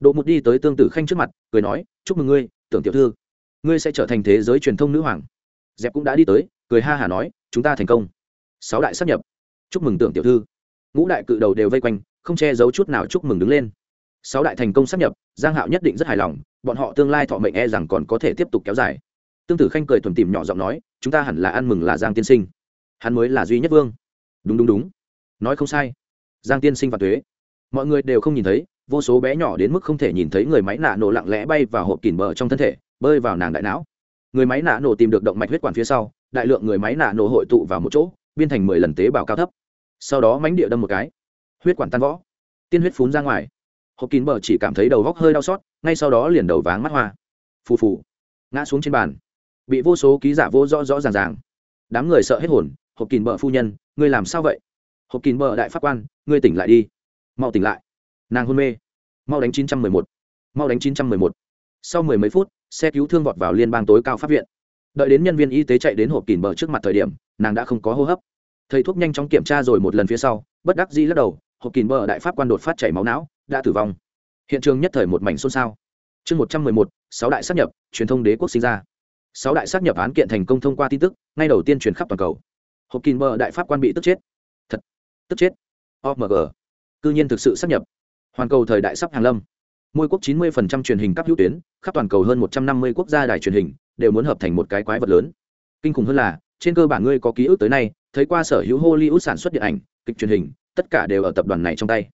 Độ một đi tới tương tử khanh trước mặt, cười nói, chúc mừng ngươi, tưởng tiểu thư. Ngươi sẽ trở thành thế giới truyền thông nữ hoàng. Dẹp cũng đã đi tới, cười ha hả nói, chúng ta thành công. Sáu đại xác nhập. Chúc mừng tưởng tiểu thư. Ngũ đại cự đầu đều vây quanh, không che giấu chút nào chúc mừng đứng lên. Sáu đại thành công xác nhập, giang hạo nhất định rất hài lòng, bọn họ tương lai thọ mệnh e rằng còn có thể tiếp tục kéo dài. Tương tử khanh cười thuần tìm nhỏ giọng nói chúng ta hẳn là ăn mừng là giang tiên sinh. Hắn mới là duy nhất vương. Đúng đúng đúng. Nói không sai. Giang tiên sinh và thuế mọi người đều không nhìn thấy, vô số bé nhỏ đến mức không thể nhìn thấy người máy nạ nổ lặng lẽ bay vào hộp kìm bờ trong thân thể, bơi vào nàng đại não. Người máy nạ nổ tìm được động mạch huyết quản phía sau, đại lượng người máy nạ nổ hội tụ vào một chỗ, biên thành mười lần tế bào cao thấp. Sau đó mánh địa đâm một cái. Huyết quản tan võ tiên huyết phún ra ngoài. Hộp kín bờ chỉ cảm thấy đầu góc hơi đau xót, ngay sau đó liền đầu váng mắt hoa. Phù phù. Ngã xuống trên bàn bị vô số ký giả vô rõ rõ ràng ràng. Đám người sợ hết hồn, hộp kín bờ phu nhân, ngươi làm sao vậy? Hộp kín bờ đại pháp quan, ngươi tỉnh lại đi. Mau tỉnh lại. Nàng hôn mê. Mau đánh chín trăm mười một. Mau đánh chín trăm mười một. Sau mười mấy phút, xe cứu thương vọt vào liên bang tối cao pháp viện. Đợi đến nhân viên y tế chạy đến hộp kín bờ trước mặt thời điểm, nàng đã không có hô hấp. Thầy thuốc nhanh chóng kiểm tra rồi một lần phía sau, bất đắc dĩ lắc đầu, hộp kín bờ đại pháp quan đột phát chảy máu não, đã tử vong. Hiện trường nhất thời một mảnh xôn xao. Chương một trăm mười một, sáu đại sát nhập, truyền thông đế quốc sinh ra sáu đại xác nhập án kiện thành công thông qua tin tức, ngay đầu tiên truyền khắp toàn cầu. Hộp kín mờ đại pháp quan bị tức chết. Thật, tức chết. Omg cư nhiên thực sự xác nhập. Hoàn cầu thời đại sắp hàng lâm. Môi quốc chín mươi truyền hình cấp hữu tuyến, khắp toàn cầu hơn một trăm năm mươi quốc gia đài truyền hình đều muốn hợp thành một cái quái vật lớn. Kinh khủng hơn là, trên cơ bản ngươi có ký ức tới nay, thấy qua sở hữu hollywood sản xuất điện ảnh, kịch truyền hình, tất cả đều ở tập đoàn này trong tay.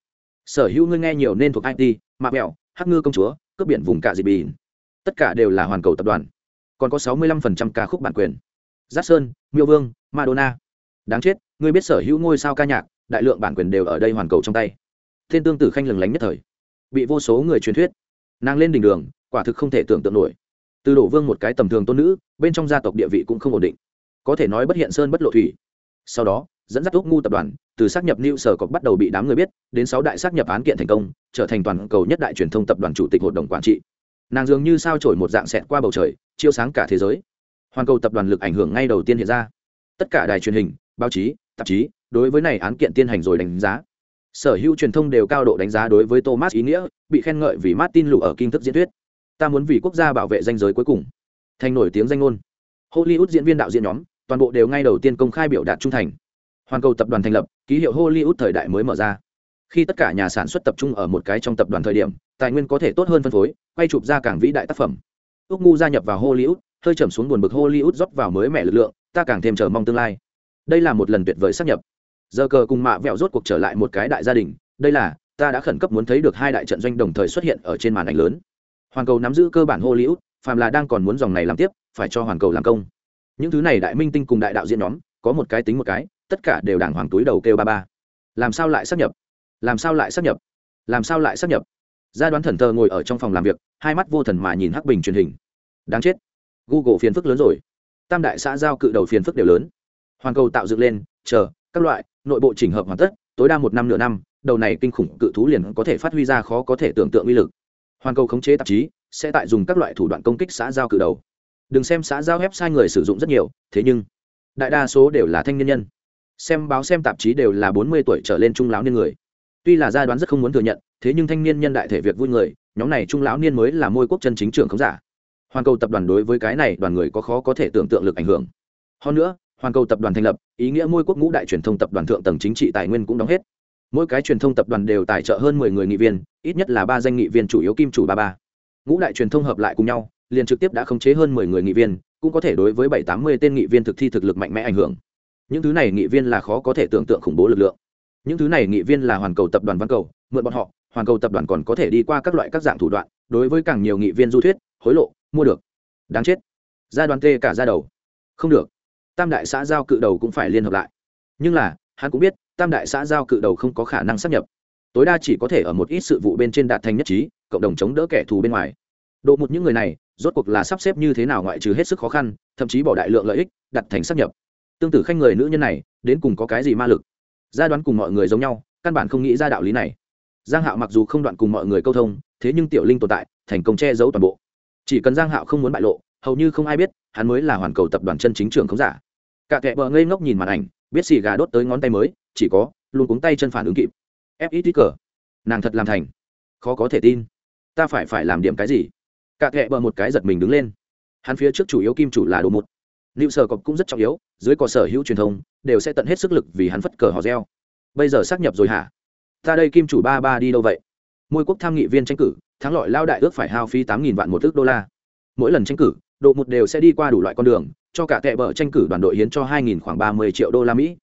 Sở hữu ngươi nghe nhiều nên thuộc it mạ mẹo hắc ngư công chúa, cướp biển vùng cạ dị bỉ. tất cả đều là hoàn cầu tập đoàn còn có sáu mươi lăm phần trăm ca khúc bản quyền. Giác sơn, miêu vương, madonna. Đáng chết, ngươi biết sở hữu ngôi sao ca nhạc, đại lượng bản quyền đều ở đây hoàn cầu trong tay. Thiên tương tử khanh lừng lánh nhất thời. Bị vô số người truyền thuyết. Nàng lên đỉnh đường, quả thực không thể tưởng tượng nổi. Từ đổ vương một cái tầm thường tôn nữ, bên trong gia tộc địa vị cũng không ổn định. Có thể nói bất hiện sơn bất lộ thủy. Sau đó, dẫn dắt úc ngu tập đoàn, từ xác nhập new sở cọc bắt đầu bị đám người biết, đến sáu đại xác nhập án kiện thành công, trở thành toàn cầu nhất đại truyền thông tập đoàn chủ tịch hội đồng quản trị. Nàng dường như sao trổi một dạng xẹt qua bầu trời chiếu sáng cả thế giới. Hoàn cầu tập đoàn lực ảnh hưởng ngay đầu tiên hiện ra. Tất cả đài truyền hình, báo chí, tạp chí, đối với này án kiện tiên hành rồi đánh giá. Sở hữu truyền thông đều cao độ đánh giá đối với thomas ý nghĩa, bị khen ngợi vì martin lụ ở kinh thức diễn thuyết. Ta muốn vì quốc gia bảo vệ danh giới cuối cùng. Thành nổi tiếng danh ngôn. Hollywood diễn viên đạo diễn nhóm, toàn bộ đều ngay đầu tiên công khai biểu đạt trung thành. Hoàn cầu tập đoàn thành lập, ký hiệu hollywood thời đại mới mở ra. Khi tất cả nhà sản xuất tập trung ở một cái trong tập đoàn thời điểm, tài nguyên có thể tốt hơn phân phối, quay chụp ra càng vĩ đại tác phẩm ước ngu gia nhập vào hollywood, hơi trầm xuống buồn bực hollywood rót vào mới mẻ lực lượng, ta càng thêm chờ mong tương lai. Đây là một lần tuyệt vời sắp nhập. Giờ cờ cùng mạ vẹo rốt cuộc trở lại một cái đại gia đình, đây là, ta đã khẩn cấp muốn thấy được hai đại trận doanh đồng thời xuất hiện ở trên màn ảnh lớn. Hoàn cầu nắm giữ cơ bản hollywood, phàm là đang còn muốn dòng này làm tiếp, phải cho hoàn cầu làm công. Những thứ này đại minh tinh cùng đại đạo diễn nhóm, có một cái tính một cái, tất cả đều đàng hoàng túi đầu kêu ba ba. Làm sao lại sắp nhập? Làm sao lại sắp nhập? Làm sao lại sắp nhập? Gia đoán thần thờ ngồi ở trong phòng làm việc, hai mắt vô thần mà nhìn hắc bình truyền hình. Đáng chết, google phiền phức lớn rồi. Tam đại xã giao cự đầu phiền phức đều lớn. Hoàn cầu tạo dựng lên, chờ, các loại, nội bộ chỉnh hợp hoàn tất, tối đa một năm nửa năm, đầu này kinh khủng cự thú liền có thể phát huy ra khó có thể tưởng tượng uy lực. Hoàn cầu khống chế tạp chí, sẽ tại dùng các loại thủ đoạn công kích xã giao cự đầu. Đừng xem xã giao sai người sử dụng rất nhiều, thế nhưng, đại đa số đều là thanh niên nhân. Xem báo xem tạp chí đều là bốn mươi tuổi trở lên trung lão niên người tuy là gia đoán rất không muốn thừa nhận, thế nhưng thanh niên nhân đại thể việc vui người, nhóm này trung lão niên mới là môi quốc chân chính trưởng không giả. Hoàn cầu tập đoàn đối với cái này đoàn người có khó có thể tưởng tượng lực ảnh hưởng. Hơn nữa hoàn cầu tập đoàn thành lập, ý nghĩa môi quốc ngũ đại truyền thông tập đoàn thượng tầng chính trị tài nguyên cũng đóng hết. Mỗi cái truyền thông tập đoàn đều tài trợ hơn mười người nghị viên, ít nhất là ba danh nghị viên chủ yếu kim chủ ba ba. Ngũ đại truyền thông hợp lại cùng nhau, liền trực tiếp đã khống chế hơn mười người nghị viên, cũng có thể đối với bảy tám mươi tên nghị viên thực thi thực lực mạnh mẽ ảnh hưởng. Những thứ này nghị viên là khó có thể tưởng tượng khủng bố lực lượng những thứ này nghị viên là hoàn cầu tập đoàn văn cầu, mượn bọn họ, hoàn cầu tập đoàn còn có thể đi qua các loại các dạng thủ đoạn, đối với càng nhiều nghị viên du thuyết, hối lộ, mua được. Đáng chết. Gia đoàn tê cả ra đầu. Không được. Tam đại xã giao cự đầu cũng phải liên hợp lại. Nhưng là, hắn cũng biết, tam đại xã giao cự đầu không có khả năng sắp nhập. Tối đa chỉ có thể ở một ít sự vụ bên trên đạt thành nhất trí, cộng đồng chống đỡ kẻ thù bên ngoài. Độ một những người này, rốt cuộc là sắp xếp như thế nào ngoại trừ hết sức khó khăn, thậm chí bỏ đại lượng lợi ích, đặt thành sắp nhập. Tương tự khanh người nữ nhân này, đến cùng có cái gì ma lực? Gia đoán cùng mọi người giống nhau, căn bản không nghĩ ra đạo lý này. Giang hạo mặc dù không đoạn cùng mọi người câu thông, thế nhưng tiểu linh tồn tại, thành công che giấu toàn bộ. Chỉ cần giang hạo không muốn bại lộ, hầu như không ai biết, hắn mới là hoàn cầu tập đoàn chân chính trưởng không giả. Cả kệ bờ ngây ngốc nhìn màn ảnh, biết xì gà đốt tới ngón tay mới, chỉ có, luôn cuống tay chân phản ứng kịp. Fit cờ. Nàng thật làm thành. Khó có thể tin. Ta phải phải làm điểm cái gì? Cả kệ bờ một cái giật mình đứng lên. Hắn phía trước chủ yếu kim chủ là đồ một liệu sở cọc cũng rất trọng yếu dưới cỏ sở hữu truyền thông, đều sẽ tận hết sức lực vì hắn phất cờ họ reo. Bây giờ xác nhập rồi hả? Ta đây kim chủ ba ba đi đâu vậy? Môi quốc tham nghị viên tranh cử, thắng lợi lao đại ước phải hao phí tám nghìn vạn một ước đô la. Mỗi lần tranh cử độ một đều sẽ đi qua đủ loại con đường, cho cả tệ bờ tranh cử đoàn đội hiến cho hai nghìn khoảng ba mươi triệu đô la mỹ.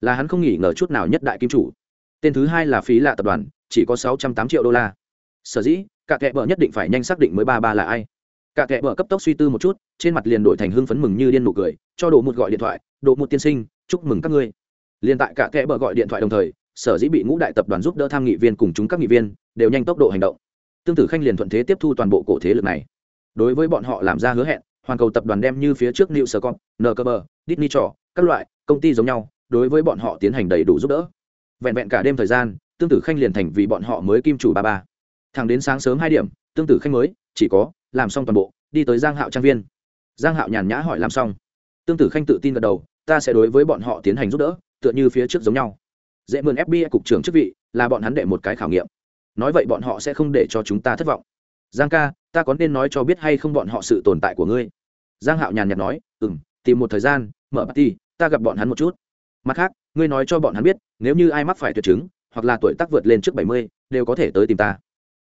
Là hắn không nghỉ ngờ chút nào nhất đại kim chủ. Tên thứ hai là phí lạ tập đoàn, chỉ có sáu trăm tám triệu đô la. Sở dĩ, cả tệ bờ nhất định phải nhanh xác định mới ba ba là ai cả kệ bờ cấp tốc suy tư một chút, trên mặt liền đổi thành hưng phấn mừng như điên nụ cười, cho đồ một gọi điện thoại đồ một tiên sinh, chúc mừng các ngươi. Liền tại cả kệ bờ gọi điện thoại đồng thời, sở dĩ bị ngũ đại tập đoàn giúp đỡ tham nghị viên cùng chúng các nghị viên đều nhanh tốc độ hành động. Tương tử khanh liền thuận thế tiếp thu toàn bộ cổ thế lực này. Đối với bọn họ làm ra hứa hẹn hoàn cầu tập đoàn đem như phía trước new sơ con nkb disney trò các loại công ty giống nhau, đối với bọn họ tiến hành đầy đủ giúp đỡ. Vẹn vẹn cả đêm thời gian, tương tử khanh liền thành vì bọn họ mới kim chủ ba ba. Thẳng đến sáng sớm hai điểm, tương tử khanh mới, chỉ có làm xong toàn bộ, đi tới giang hạo trang viên. Giang hạo nhàn nhã hỏi làm xong. Tương tử khanh tự tin gật đầu, ta sẽ đối với bọn họ tiến hành giúp đỡ, tựa như phía trước giống nhau. Dễ mượn fbi cục trưởng chức vị, là bọn hắn đệ một cái khảo nghiệm. Nói vậy bọn họ sẽ không để cho chúng ta thất vọng. Giang ca, ta có nên nói cho biết hay không bọn họ sự tồn tại của ngươi? Giang hạo nhàn nhạt nói ừ m tìm một thời gian, mở party, ta gặp bọn hắn một chút. Mặt khác, ngươi nói cho bọn hắn biết, nếu như ai mắc phải tuyệt chứng, hoặc là tuổi tác vượt lên trước bảy mươi, đều có thể tới tìm ta.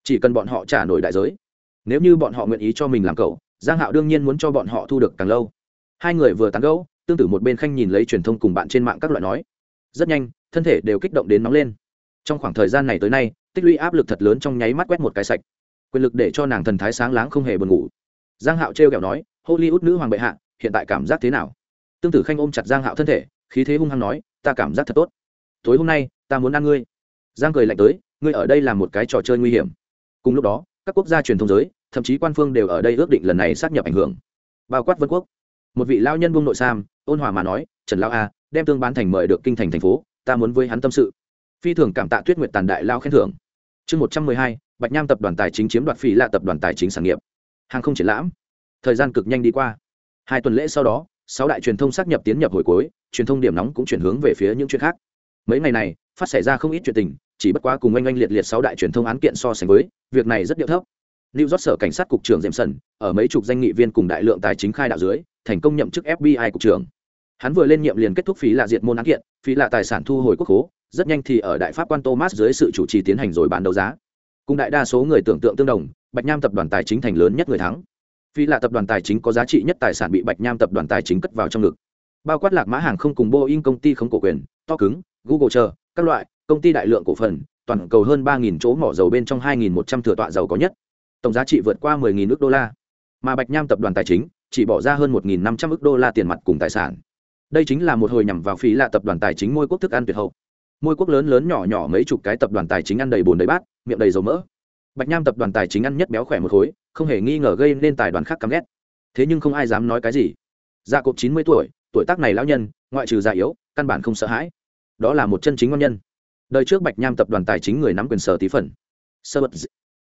Chỉ cần bọn họ trả nổi đại giới nếu như bọn họ nguyện ý cho mình làm cậu, giang hạo đương nhiên muốn cho bọn họ thu được càng lâu. Hai người vừa tán gẫu, tương tự một bên khanh nhìn lấy truyền thông cùng bạn trên mạng các loại nói. Rất nhanh, thân thể đều kích động đến nóng lên. Trong khoảng thời gian này tới nay, tích lũy áp lực thật lớn trong nháy mắt quét một cái sạch. Quyền lực để cho nàng thần thái sáng láng không hề buồn ngủ. Giang hạo trêu kẹo nói, hollywood nữ hoàng bệ hạ, hiện tại cảm giác thế nào? Tương tử khanh ôm chặt giang hạo thân thể, khí thế hung hăng nói, ta cảm giác thật tốt. Tối hôm nay, ta muốn ăn ngươi. Giang cười lạnh tới, ngươi ở đây là một cái trò chơi nguy hiểm. Cùng lúc đó, các quốc gia truyền thông giới thậm chí quan phương đều ở đây ước định lần này sát nhập ảnh hưởng. Bao quát vân quốc. Một vị lao nhân buông nội sam, ôn hòa mà nói, trần lao a, đem tương bán thành mời được kinh thành thành phố, ta muốn với hắn tâm sự. Phi thường cảm tạ tuyết nguyệt tàn đại lao khen thưởng. Chương một trăm mười hai, bạch nham tập đoàn tài chính chiếm đoạt phỉ lạ tập đoàn tài chính sản nghiệp. Hàng không triển lãm. Thời gian cực nhanh đi qua. Hai tuần lễ sau đó, sáu đại truyền thông xác nhập tiến nhập hồi cuối, truyền thông điểm nóng cũng chuyển hướng về phía những chuyện khác. Mấy ngày này, phát xảy ra không ít chuyện tình, chỉ bất quá cùng oanh oanh liệt liệt sáu đại truyền thông án kiện so sánh với, việc này rất điệu thấp. New York sở cảnh sát cục trưởng Jameson, ở mấy chục danh nghị viên cùng đại lượng tài chính khai đạo dưới, thành công nhậm chức FBI cục trưởng. Hắn vừa lên nhiệm liền kết thúc phí là diệt môn án kiện, phí là tài sản thu hồi quốc khố, rất nhanh thì ở đại pháp quan Thomas dưới sự chủ trì tiến hành rồi bán đấu giá. Cùng đại đa số người tưởng tượng tương đồng, Bạch Nham tập đoàn tài chính thành lớn nhất người thắng. Phí là tập đoàn tài chính có giá trị nhất tài sản bị Bạch Nham tập đoàn tài chính cất vào trong ngực. Bao quát lạc mã hàng không cùng Boeing công ty không cổ quyền, to cứng, Google chờ, các loại công ty đại lượng cổ phần, toàn cầu hơn 3000 chỗ mỏ dầu bên trong 2100 thừa tọa dầu có nhất. Tổng giá trị vượt qua 10000 nước đô la. Mà Bạch Nham tập đoàn tài chính chỉ bỏ ra hơn 1500 ức đô la tiền mặt cùng tài sản. Đây chính là một hồi nhằm vào phí lạ tập đoàn tài chính môi quốc thức ăn tuyệt hậu. Môi quốc lớn lớn nhỏ nhỏ mấy chục cái tập đoàn tài chính ăn đầy bồn đầy bát, miệng đầy dầu mỡ. Bạch Nham tập đoàn tài chính ăn nhất béo khỏe một khối, không hề nghi ngờ gây nên tài đoàn khác căm ghét. Thế nhưng không ai dám nói cái gì. Gia cộp 90 tuổi, tuổi tác này lão nhân, ngoại trừ già yếu, căn bản không sợ hãi. Đó là một chân chính ngon nhân đời trước bạch nham tập đoàn tài chính người nắm quyền sở tí phần sơ bật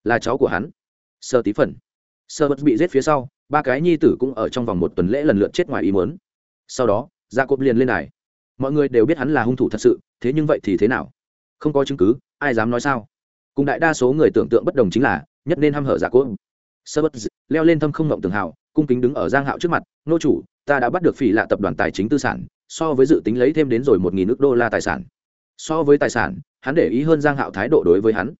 là cháu của hắn sơ tí phần. Sơ bật bị giết phía sau, ba cái nhi tử cũng ở trong vòng một tuần lễ lần lượt chết ngoài ý muốn. Sau đó gia cộp liền lên này mọi người đều biết hắn là hung thủ thật sự, thế nhưng vậy thì thế nào? Không có chứng cứ, ai dám nói sao? Cùng đại đa số người tưởng tượng bất đồng chính là, nhất nên h hở giả Cốt. sơ bật leo lên thâm không ngộng tường hào, cung kính đứng ở giang hạo trước mặt, nô chủ, ta đã bắt được phỉ lạ tập đoàn tài chính tư sản, so với dự tính lấy thêm đến rồi một nghìn nước đô la tài sản. So với tài sản, hắn để ý hơn giang hạo thái độ đối với hắn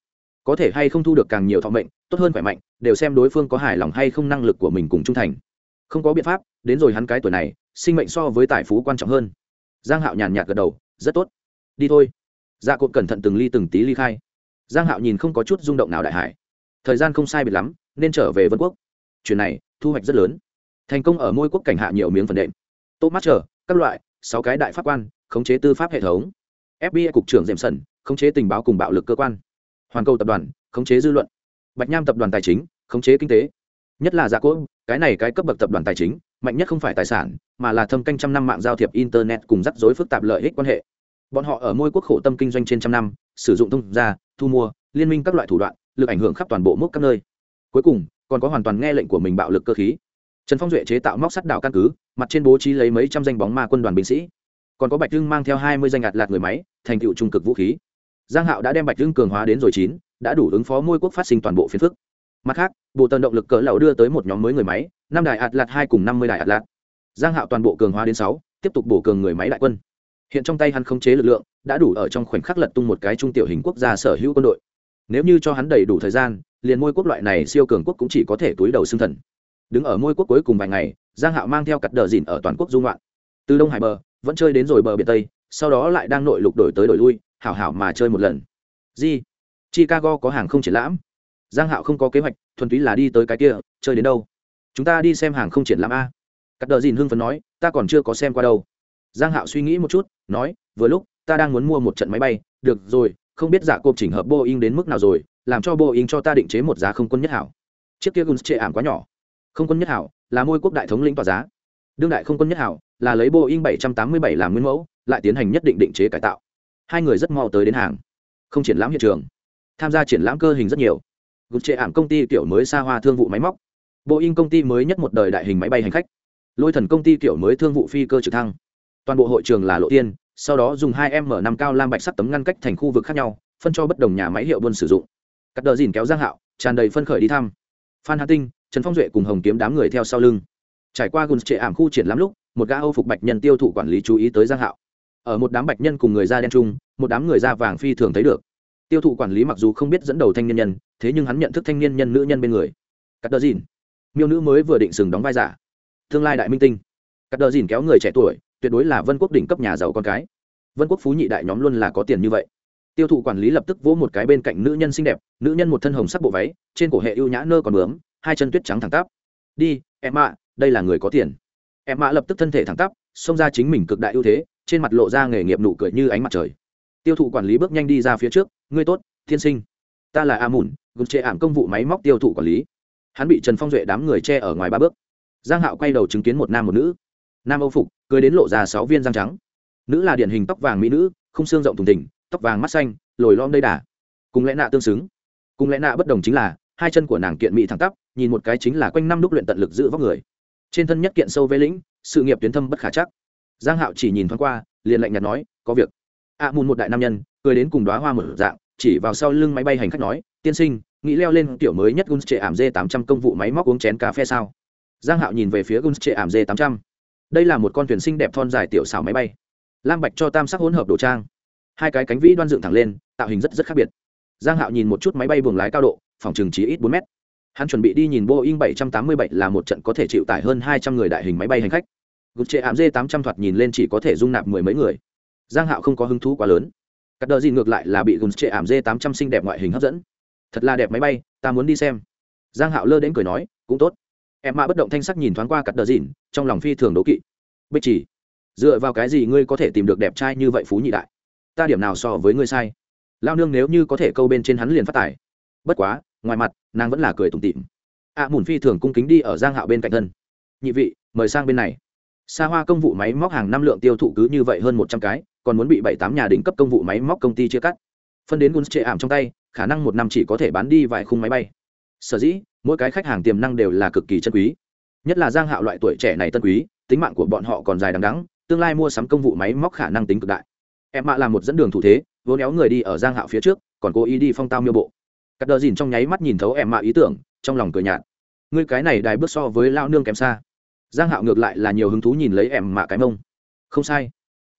có thể hay không thu được càng nhiều thọ mệnh, tốt hơn khỏe mạnh, đều xem đối phương có hài lòng hay không năng lực của mình cùng trung thành. Không có biện pháp, đến rồi hắn cái tuổi này, sinh mệnh so với tài phú quan trọng hơn. Giang hạo nhàn nhạt gật đầu, rất tốt. Đi thôi. Dạ cột cẩn thận từng ly từng tí ly khai. Giang hạo nhìn không có chút rung động nào đại hải. Thời gian không sai biệt lắm, nên trở về vân quốc. Chuyện này, thu hoạch rất lớn. Thành công ở môi quốc cảnh hạ nhiều miếng phần đệm. Tốt mắt chờ, các loại, sáu cái đại pháp quan, khống chế tư pháp hệ thống. Fbi cục trưởng diệm sần khống chế tình báo cùng bạo lực cơ quan hoàn cầu tập đoàn, khống chế dư luận. Bạch nham tập đoàn tài chính, khống chế kinh tế. Nhất là gia cỗ, cái này cái cấp bậc tập đoàn tài chính, mạnh nhất không phải tài sản, mà là thâm canh trăm năm mạng giao thiệp internet cùng rắc rối phức tạp lợi ích quan hệ. Bọn họ ở môi quốc khổ tâm kinh doanh trên trăm năm, sử dụng thông gia, thu mua, liên minh các loại thủ đoạn, lực ảnh hưởng khắp toàn bộ mốc các nơi. Cuối cùng, còn có hoàn toàn nghe lệnh của mình bạo lực cơ khí. Trần phong duệ chế tạo móc sắt đảo căn cứ, mặt trên bố trí lấy mấy trăm danh bóng ma quân đoàn binh sĩ. Còn có bạch hưng mang theo hai mươi danh ạt lạt người máy, thành tựu trung cực vũ khí giang hạo đã đem bạch hưng cường hóa đến rồi chín, đã đủ ứng phó môi quốc phát sinh toàn bộ phiền phức. Mặt khác bộ tần động lực cỡ lầu đưa tới một nhóm mới người máy, năm đại ạt lạt hai cùng năm mươi đại ạt lạt. Giang hạo toàn bộ cường hóa đến sáu, tiếp tục bổ cường người máy đại quân. Hiện trong tay hắn khống chế lực lượng, đã đủ ở trong khoảnh khắc lật tung một cái trung tiểu hình quốc gia sở hữu quân đội. Nếu như cho hắn đầy đủ thời gian, liền môi quốc loại này siêu cường quốc cũng chỉ có thể túi đầu xương thần. Đứng ở môi quốc cuối cùng vài ngày, giang hạo mang theo cặt đờ dìn ở toàn quốc dung loạn. Từ đông hải bờ, vẫn chơi đến rồi bờ biển tây, sau đó lại đang nội lục đổi tới đổi lui hảo hảo mà chơi một lần. Di chicago có hàng không triển lãm. Giang hạo không có kế hoạch, thuần túy là đi tới cái kia, chơi đến đâu? Chúng ta đi xem hàng không triển lãm a. Cắt đờ dìn hưng phấn nói, ta còn chưa có xem qua đâu. Giang hạo suy nghĩ một chút, nói, vừa lúc, ta đang muốn mua một trận máy bay, được rồi, không biết giả cộp chỉnh hợp boeing đến mức nào rồi, làm cho boeing cho ta định chế một giá không quân nhất hảo. Chiếc kia guns chệ ảm quá nhỏ. Không quân nhất hảo, là môi quốc đại thống lĩnh tỏa giá. Đương đại không quân nhất hảo, là lấy boeing 787 làm nguyên mẫu, lại tiến hành nhất định định chế cải tạo hai người rất mau tới đến hàng. Không triển lãm hiện trường. Tham gia triển lãm cơ hình rất nhiều. Gục trệ ảm công ty kiểu mới xa hoa thương vụ máy móc. Boeing công ty mới nhất một đời đại hình máy bay hành khách. Lôi thần công ty kiểu mới thương vụ phi cơ trực thăng. Toàn bộ hội trường là lộ tiên, sau đó dùng hai m năm cao lam bạch sắt tấm ngăn cách thành khu vực khác nhau, phân cho bất đồng nhà máy hiệu buôn sử dụng. Cắt đờ dìn kéo giang hạo, tràn đầy phân khởi đi thăm. Phan hà tinh, trần phong duệ cùng hồng kiếm đám người theo sau lưng. Trải qua gùn trệ ảm khu triển lắm lúc, một gã âu phục bạch nhân tiêu thụ quản lý chú ý tới giang hạo ở một đám bạch nhân cùng người da đen chung, một đám người da vàng phi thường thấy được. Tiêu thụ quản lý mặc dù không biết dẫn đầu thanh niên nhân, thế nhưng hắn nhận thức thanh niên nhân nữ nhân bên người. Cắt đờ dìn. Miêu nữ mới vừa định sừng đóng vai giả. Tương lai đại minh tinh. Cắt đờ dìn kéo người trẻ tuổi, tuyệt đối là vân quốc đỉnh cấp nhà giàu con cái. Vân quốc phú nhị đại nhóm luôn là có tiền như vậy. Tiêu thụ quản lý lập tức vỗ một cái bên cạnh nữ nhân xinh đẹp, nữ nhân một thân hồng sắc bộ váy, trên cổ hệ ưu nhã nơ còn bướm, hai chân tuyết trắng thẳng tắp. Đi, em ạ, đây là người có tiền. Em ạ lập tức thân thể thẳng tắp, xông ra chính mình cực đại ưu thế trên mặt lộ ra nghề nghiệp nụ cười như ánh mặt trời. Tiêu thụ quản lý bước nhanh đi ra phía trước, ngươi tốt thiên sinh. Ta là a mùn gục trệ ảm công vụ máy móc tiêu thụ quản lý. Hắn bị trần phong duệ đám người che ở ngoài ba bước. Giang hạo quay đầu chứng kiến một nam một nữ. Nam âu phục, cười đến lộ ra sáu viên răng trắng. Nữ là điển hình tóc vàng mỹ nữ không xương rộng thùng thỉnh tóc vàng mắt xanh, lồi lom đầy đà. Cùng lẽ nạ tương xứng. Cùng lẽ nạ bất đồng chính là, hai chân của nàng kiện mỹ thẳng tắp, nhìn một cái chính là quanh năm đúc luyện tận lực giữ vóc người. Trên thân nhất kiện sâu vê lĩnh, sự nghiệp tuyến thâm bất khả chắc giang hạo chỉ nhìn thoáng qua liền lạnh nhạt nói có việc. Ạ à, mùn một đại nam nhân cười đến cùng đóa hoa mở dạng chỉ vào sau lưng máy bay hành khách nói tiên sinh nghĩ leo lên tiểu mới nhất guns trệ ảm d 800 công vụ máy móc uống chén cà phê sao? Giang hạo nhìn về phía guns trệ ảm d 800 đây là một con thuyền sinh đẹp thon dài tiểu xảo máy bay. Lam bạch cho tam sắc hỗn hợp đồ trang. Hai cái cánh vĩ đoan dựng thẳng lên tạo hình rất rất khác biệt. Giang hạo nhìn một chút máy bay buồng lái cao độ phòng trường chỉ ít bốn mét. Hắn chuẩn bị đi nhìn boeing 787 là một trận có thể chịu tải hơn 200 người đại hình máy bay hành khách gục trệ ảm d 800 thoạt nhìn lên chỉ có thể dung nạp mười mấy người. Giang hạo không có hứng thú quá lớn. Cắt đờ gì ngược lại là bị gục trệ ảm d 800 xinh đẹp ngoại hình hấp dẫn. Thật là đẹp máy bay ta muốn đi xem. Giang hạo lơ đến cười nói cũng tốt. Em mạ bất động thanh sắc nhìn thoáng qua cắt đờ dìn trong lòng phi thường đố kỵ. Bích chỉ dựa vào cái gì ngươi có thể tìm được đẹp trai như vậy phú nhị đại? Ta điểm nào so với ngươi sai? Lao nương nếu như có thể câu bên trên hắn liền phát tài. Bất quá ngoài mặt nàng vẫn là cười tủm tỉm. Ạ à, mùn phi thường cung kính đi ở giang hạo bên cạnh thân. Nhị vị mời sang bên này xa hoa công vụ máy móc hàng năm lượng tiêu thụ cứ như vậy hơn một trăm cái, còn muốn bị bảy tám nhà đỉnh cấp công vụ máy móc công ty chia cắt. Phân đến guns chệ ảm trong tay, khả năng một năm chỉ có thể bán đi vài khung máy bay. Sở dĩ, mỗi cái khách hàng tiềm năng đều là cực kỳ chân quý. Nhất là giang hạo loại tuổi trẻ này tân quý, tính mạng của bọn họ còn dài đằng đẵng, tương lai mua sắm công vụ máy móc khả năng tính cực đại. Em mạ là một dẫn đường thủ thế, vốn éo người đi ở giang hạo phía trước, còn cố ý đi phong tao miêu bộ. Cắt đờ dìn trong nháy mắt nhìn thấu em mạ ý tưởng, trong lòng cười nhạt. Ngươi cái này đài bước so với lao nương kém xa giang hạo ngược lại là nhiều hứng thú nhìn lấy em mạ cái mông. Không sai.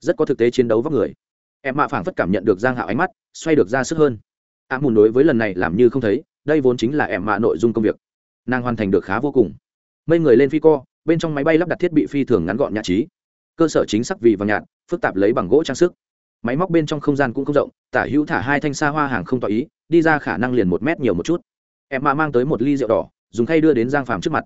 Rất có thực tế chiến đấu vóc người. Em mạ phảng phất cảm nhận được giang hạo ánh mắt, xoay được ra sức hơn. Ạ mùn đối với lần này làm như không thấy, đây vốn chính là em mạ nội dung công việc. Nàng hoàn thành được khá vô cùng. Mây người lên phi co, bên trong máy bay lắp đặt thiết bị phi thường ngắn gọn nhã trí. Cơ sở chính xác vì vàng nhạt, phức tạp lấy bằng gỗ trang sức. Máy móc bên trong không gian cũng không rộng, tả hữu thả hai thanh xa hoa hàng không tỏ ý, đi ra khả năng liền một mét nhiều một chút. Em mạ mang tới một ly rượu đỏ, dùng khay đưa đến giang phàm trước mặt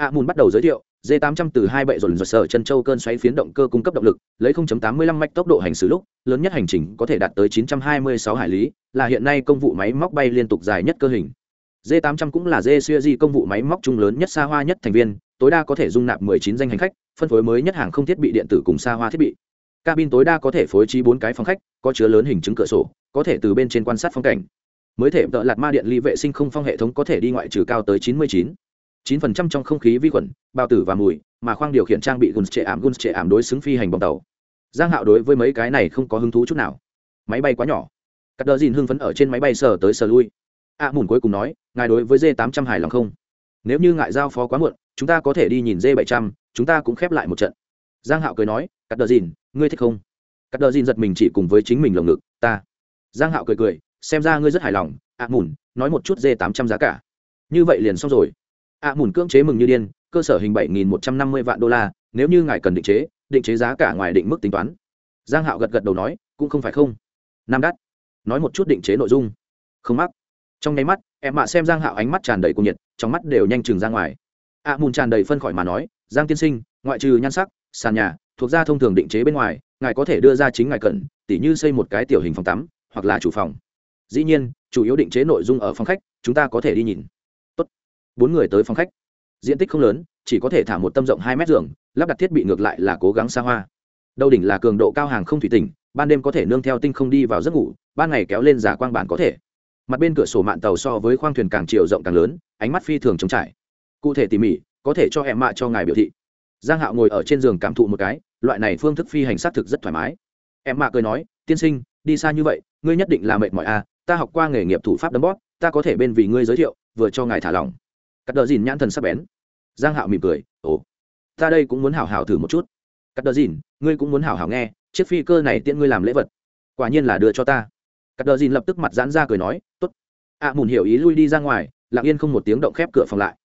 a mùn bắt đầu giới thiệu d 800 từ hai bệ dồn dồn sở chân châu cơn xoáy phiến động cơ cung cấp động lực, lấy 0.85 mạch tốc độ hành xử lúc, lớn nhất hành trình có thể đạt tới 926 hải lý, là hiện nay công vụ máy móc bay liên tục dài nhất cơ hình. D 800 cũng là d series di công vụ máy móc chung lớn nhất xa hoa nhất thành viên, tối đa có thể dung nạp 19 danh hành khách, phân phối mới nhất hàng không thiết bị điện tử cùng xa hoa thiết bị. Cabin tối đa có thể phối trí bốn cái phòng khách, có chứa lớn hình chứng cửa sổ, có thể từ bên trên quan sát phong cảnh. Mới thể tợ lạt ma điện ly vệ sinh không phong hệ thống có thể đi ngoại trừ cao tới 99 chín phần trăm trong không khí vi khuẩn bao tử và mùi mà khoang điều khiển trang bị guns trệ ảm guns trệ ảm đối xứng phi hành bóng tàu. Giang hạo đối với mấy cái này không có hứng thú chút nào. Máy bay quá nhỏ. Cắt đờ dìn hưng phấn ở trên máy bay sờ tới sờ lui. A à, mùn cuối cùng nói ngài đối với d 800 hài lòng không? Nếu như ngại giao phó quá muộn chúng ta có thể đi nhìn d 700 chúng ta cũng khép lại một trận. Giang hạo cười nói cắt đờ dìn ngươi thích không? Cắt đờ dìn giật mình chỉ cùng với chính mình lồng ngực ta. Giang hạo cười cười xem ra ngươi rất hài lòng a à, mùn nói một chút d 800 giá cả. Như vậy liền xong rồi ạ à, mùn cưỡng chế mừng như điên cơ sở hình bảy nghìn một trăm năm mươi vạn đô la nếu như ngài cần định chế định chế giá cả ngoài định mức tính toán. Giang hạo gật gật đầu nói cũng không phải không. Nam đắt nói một chút định chế nội dung. Không mắc. Trong nháy mắt em mạ xem giang hạo ánh mắt tràn đầy cuồng nhiệt trong mắt đều nhanh chừng ra ngoài. Ạ à, mùn tràn đầy phân khỏi mà nói giang tiên sinh ngoại trừ nhan sắc sàn nhà thuộc gia thông thường định chế bên ngoài ngài có thể đưa ra chính ngài cần tỉ như xây một cái tiểu hình phòng tắm hoặc là chủ phòng. Dĩ nhiên chủ yếu định chế nội dung ở phòng khách chúng ta có thể đi nhìn bốn người tới phòng khách. Diện tích không lớn, chỉ có thể thả một tâm rộng hai mét giường, lắp đặt thiết bị ngược lại là cố gắng xa hoa. Đầu đỉnh là cường độ cao hàng không thủy tỉnh, ban đêm có thể nương theo tinh không đi vào giấc ngủ, ban ngày kéo lên giả quang bản có thể. Mặt bên cửa sổ mạn tàu so với khoang thuyền càng chiều rộng càng lớn, ánh mắt phi thường trống trải. Cụ thể tỉ mỉ, có thể cho em mạ cho ngài biểu thị. Giang hạo ngồi ở trên giường cảm thụ một cái, loại này phương thức phi hành sát thực rất thoải mái. Em mạ cười nói, tiên sinh, đi xa như vậy, ngươi nhất định là mệt mỏi à ta học qua nghề nghiệp thủ pháp đấm bóp, ta có thể bên vì ngươi giới thiệu, vừa cho ngài thả lỏng cắt đờ dìn nhãn thần sắp bén. Giang hạo mỉm cười ồ ta đây cũng muốn hảo hảo thử một chút. Cắt đờ dìn ngươi cũng muốn hảo hảo nghe chiếc phi cơ này tiễn ngươi làm lễ vật quả nhiên là đưa cho ta. Cắt đờ dìn lập tức mặt giãn ra cười nói tốt. Ạ à, mùn hiểu ý lui đi ra ngoài lặng yên không một tiếng động khép cửa phòng lại.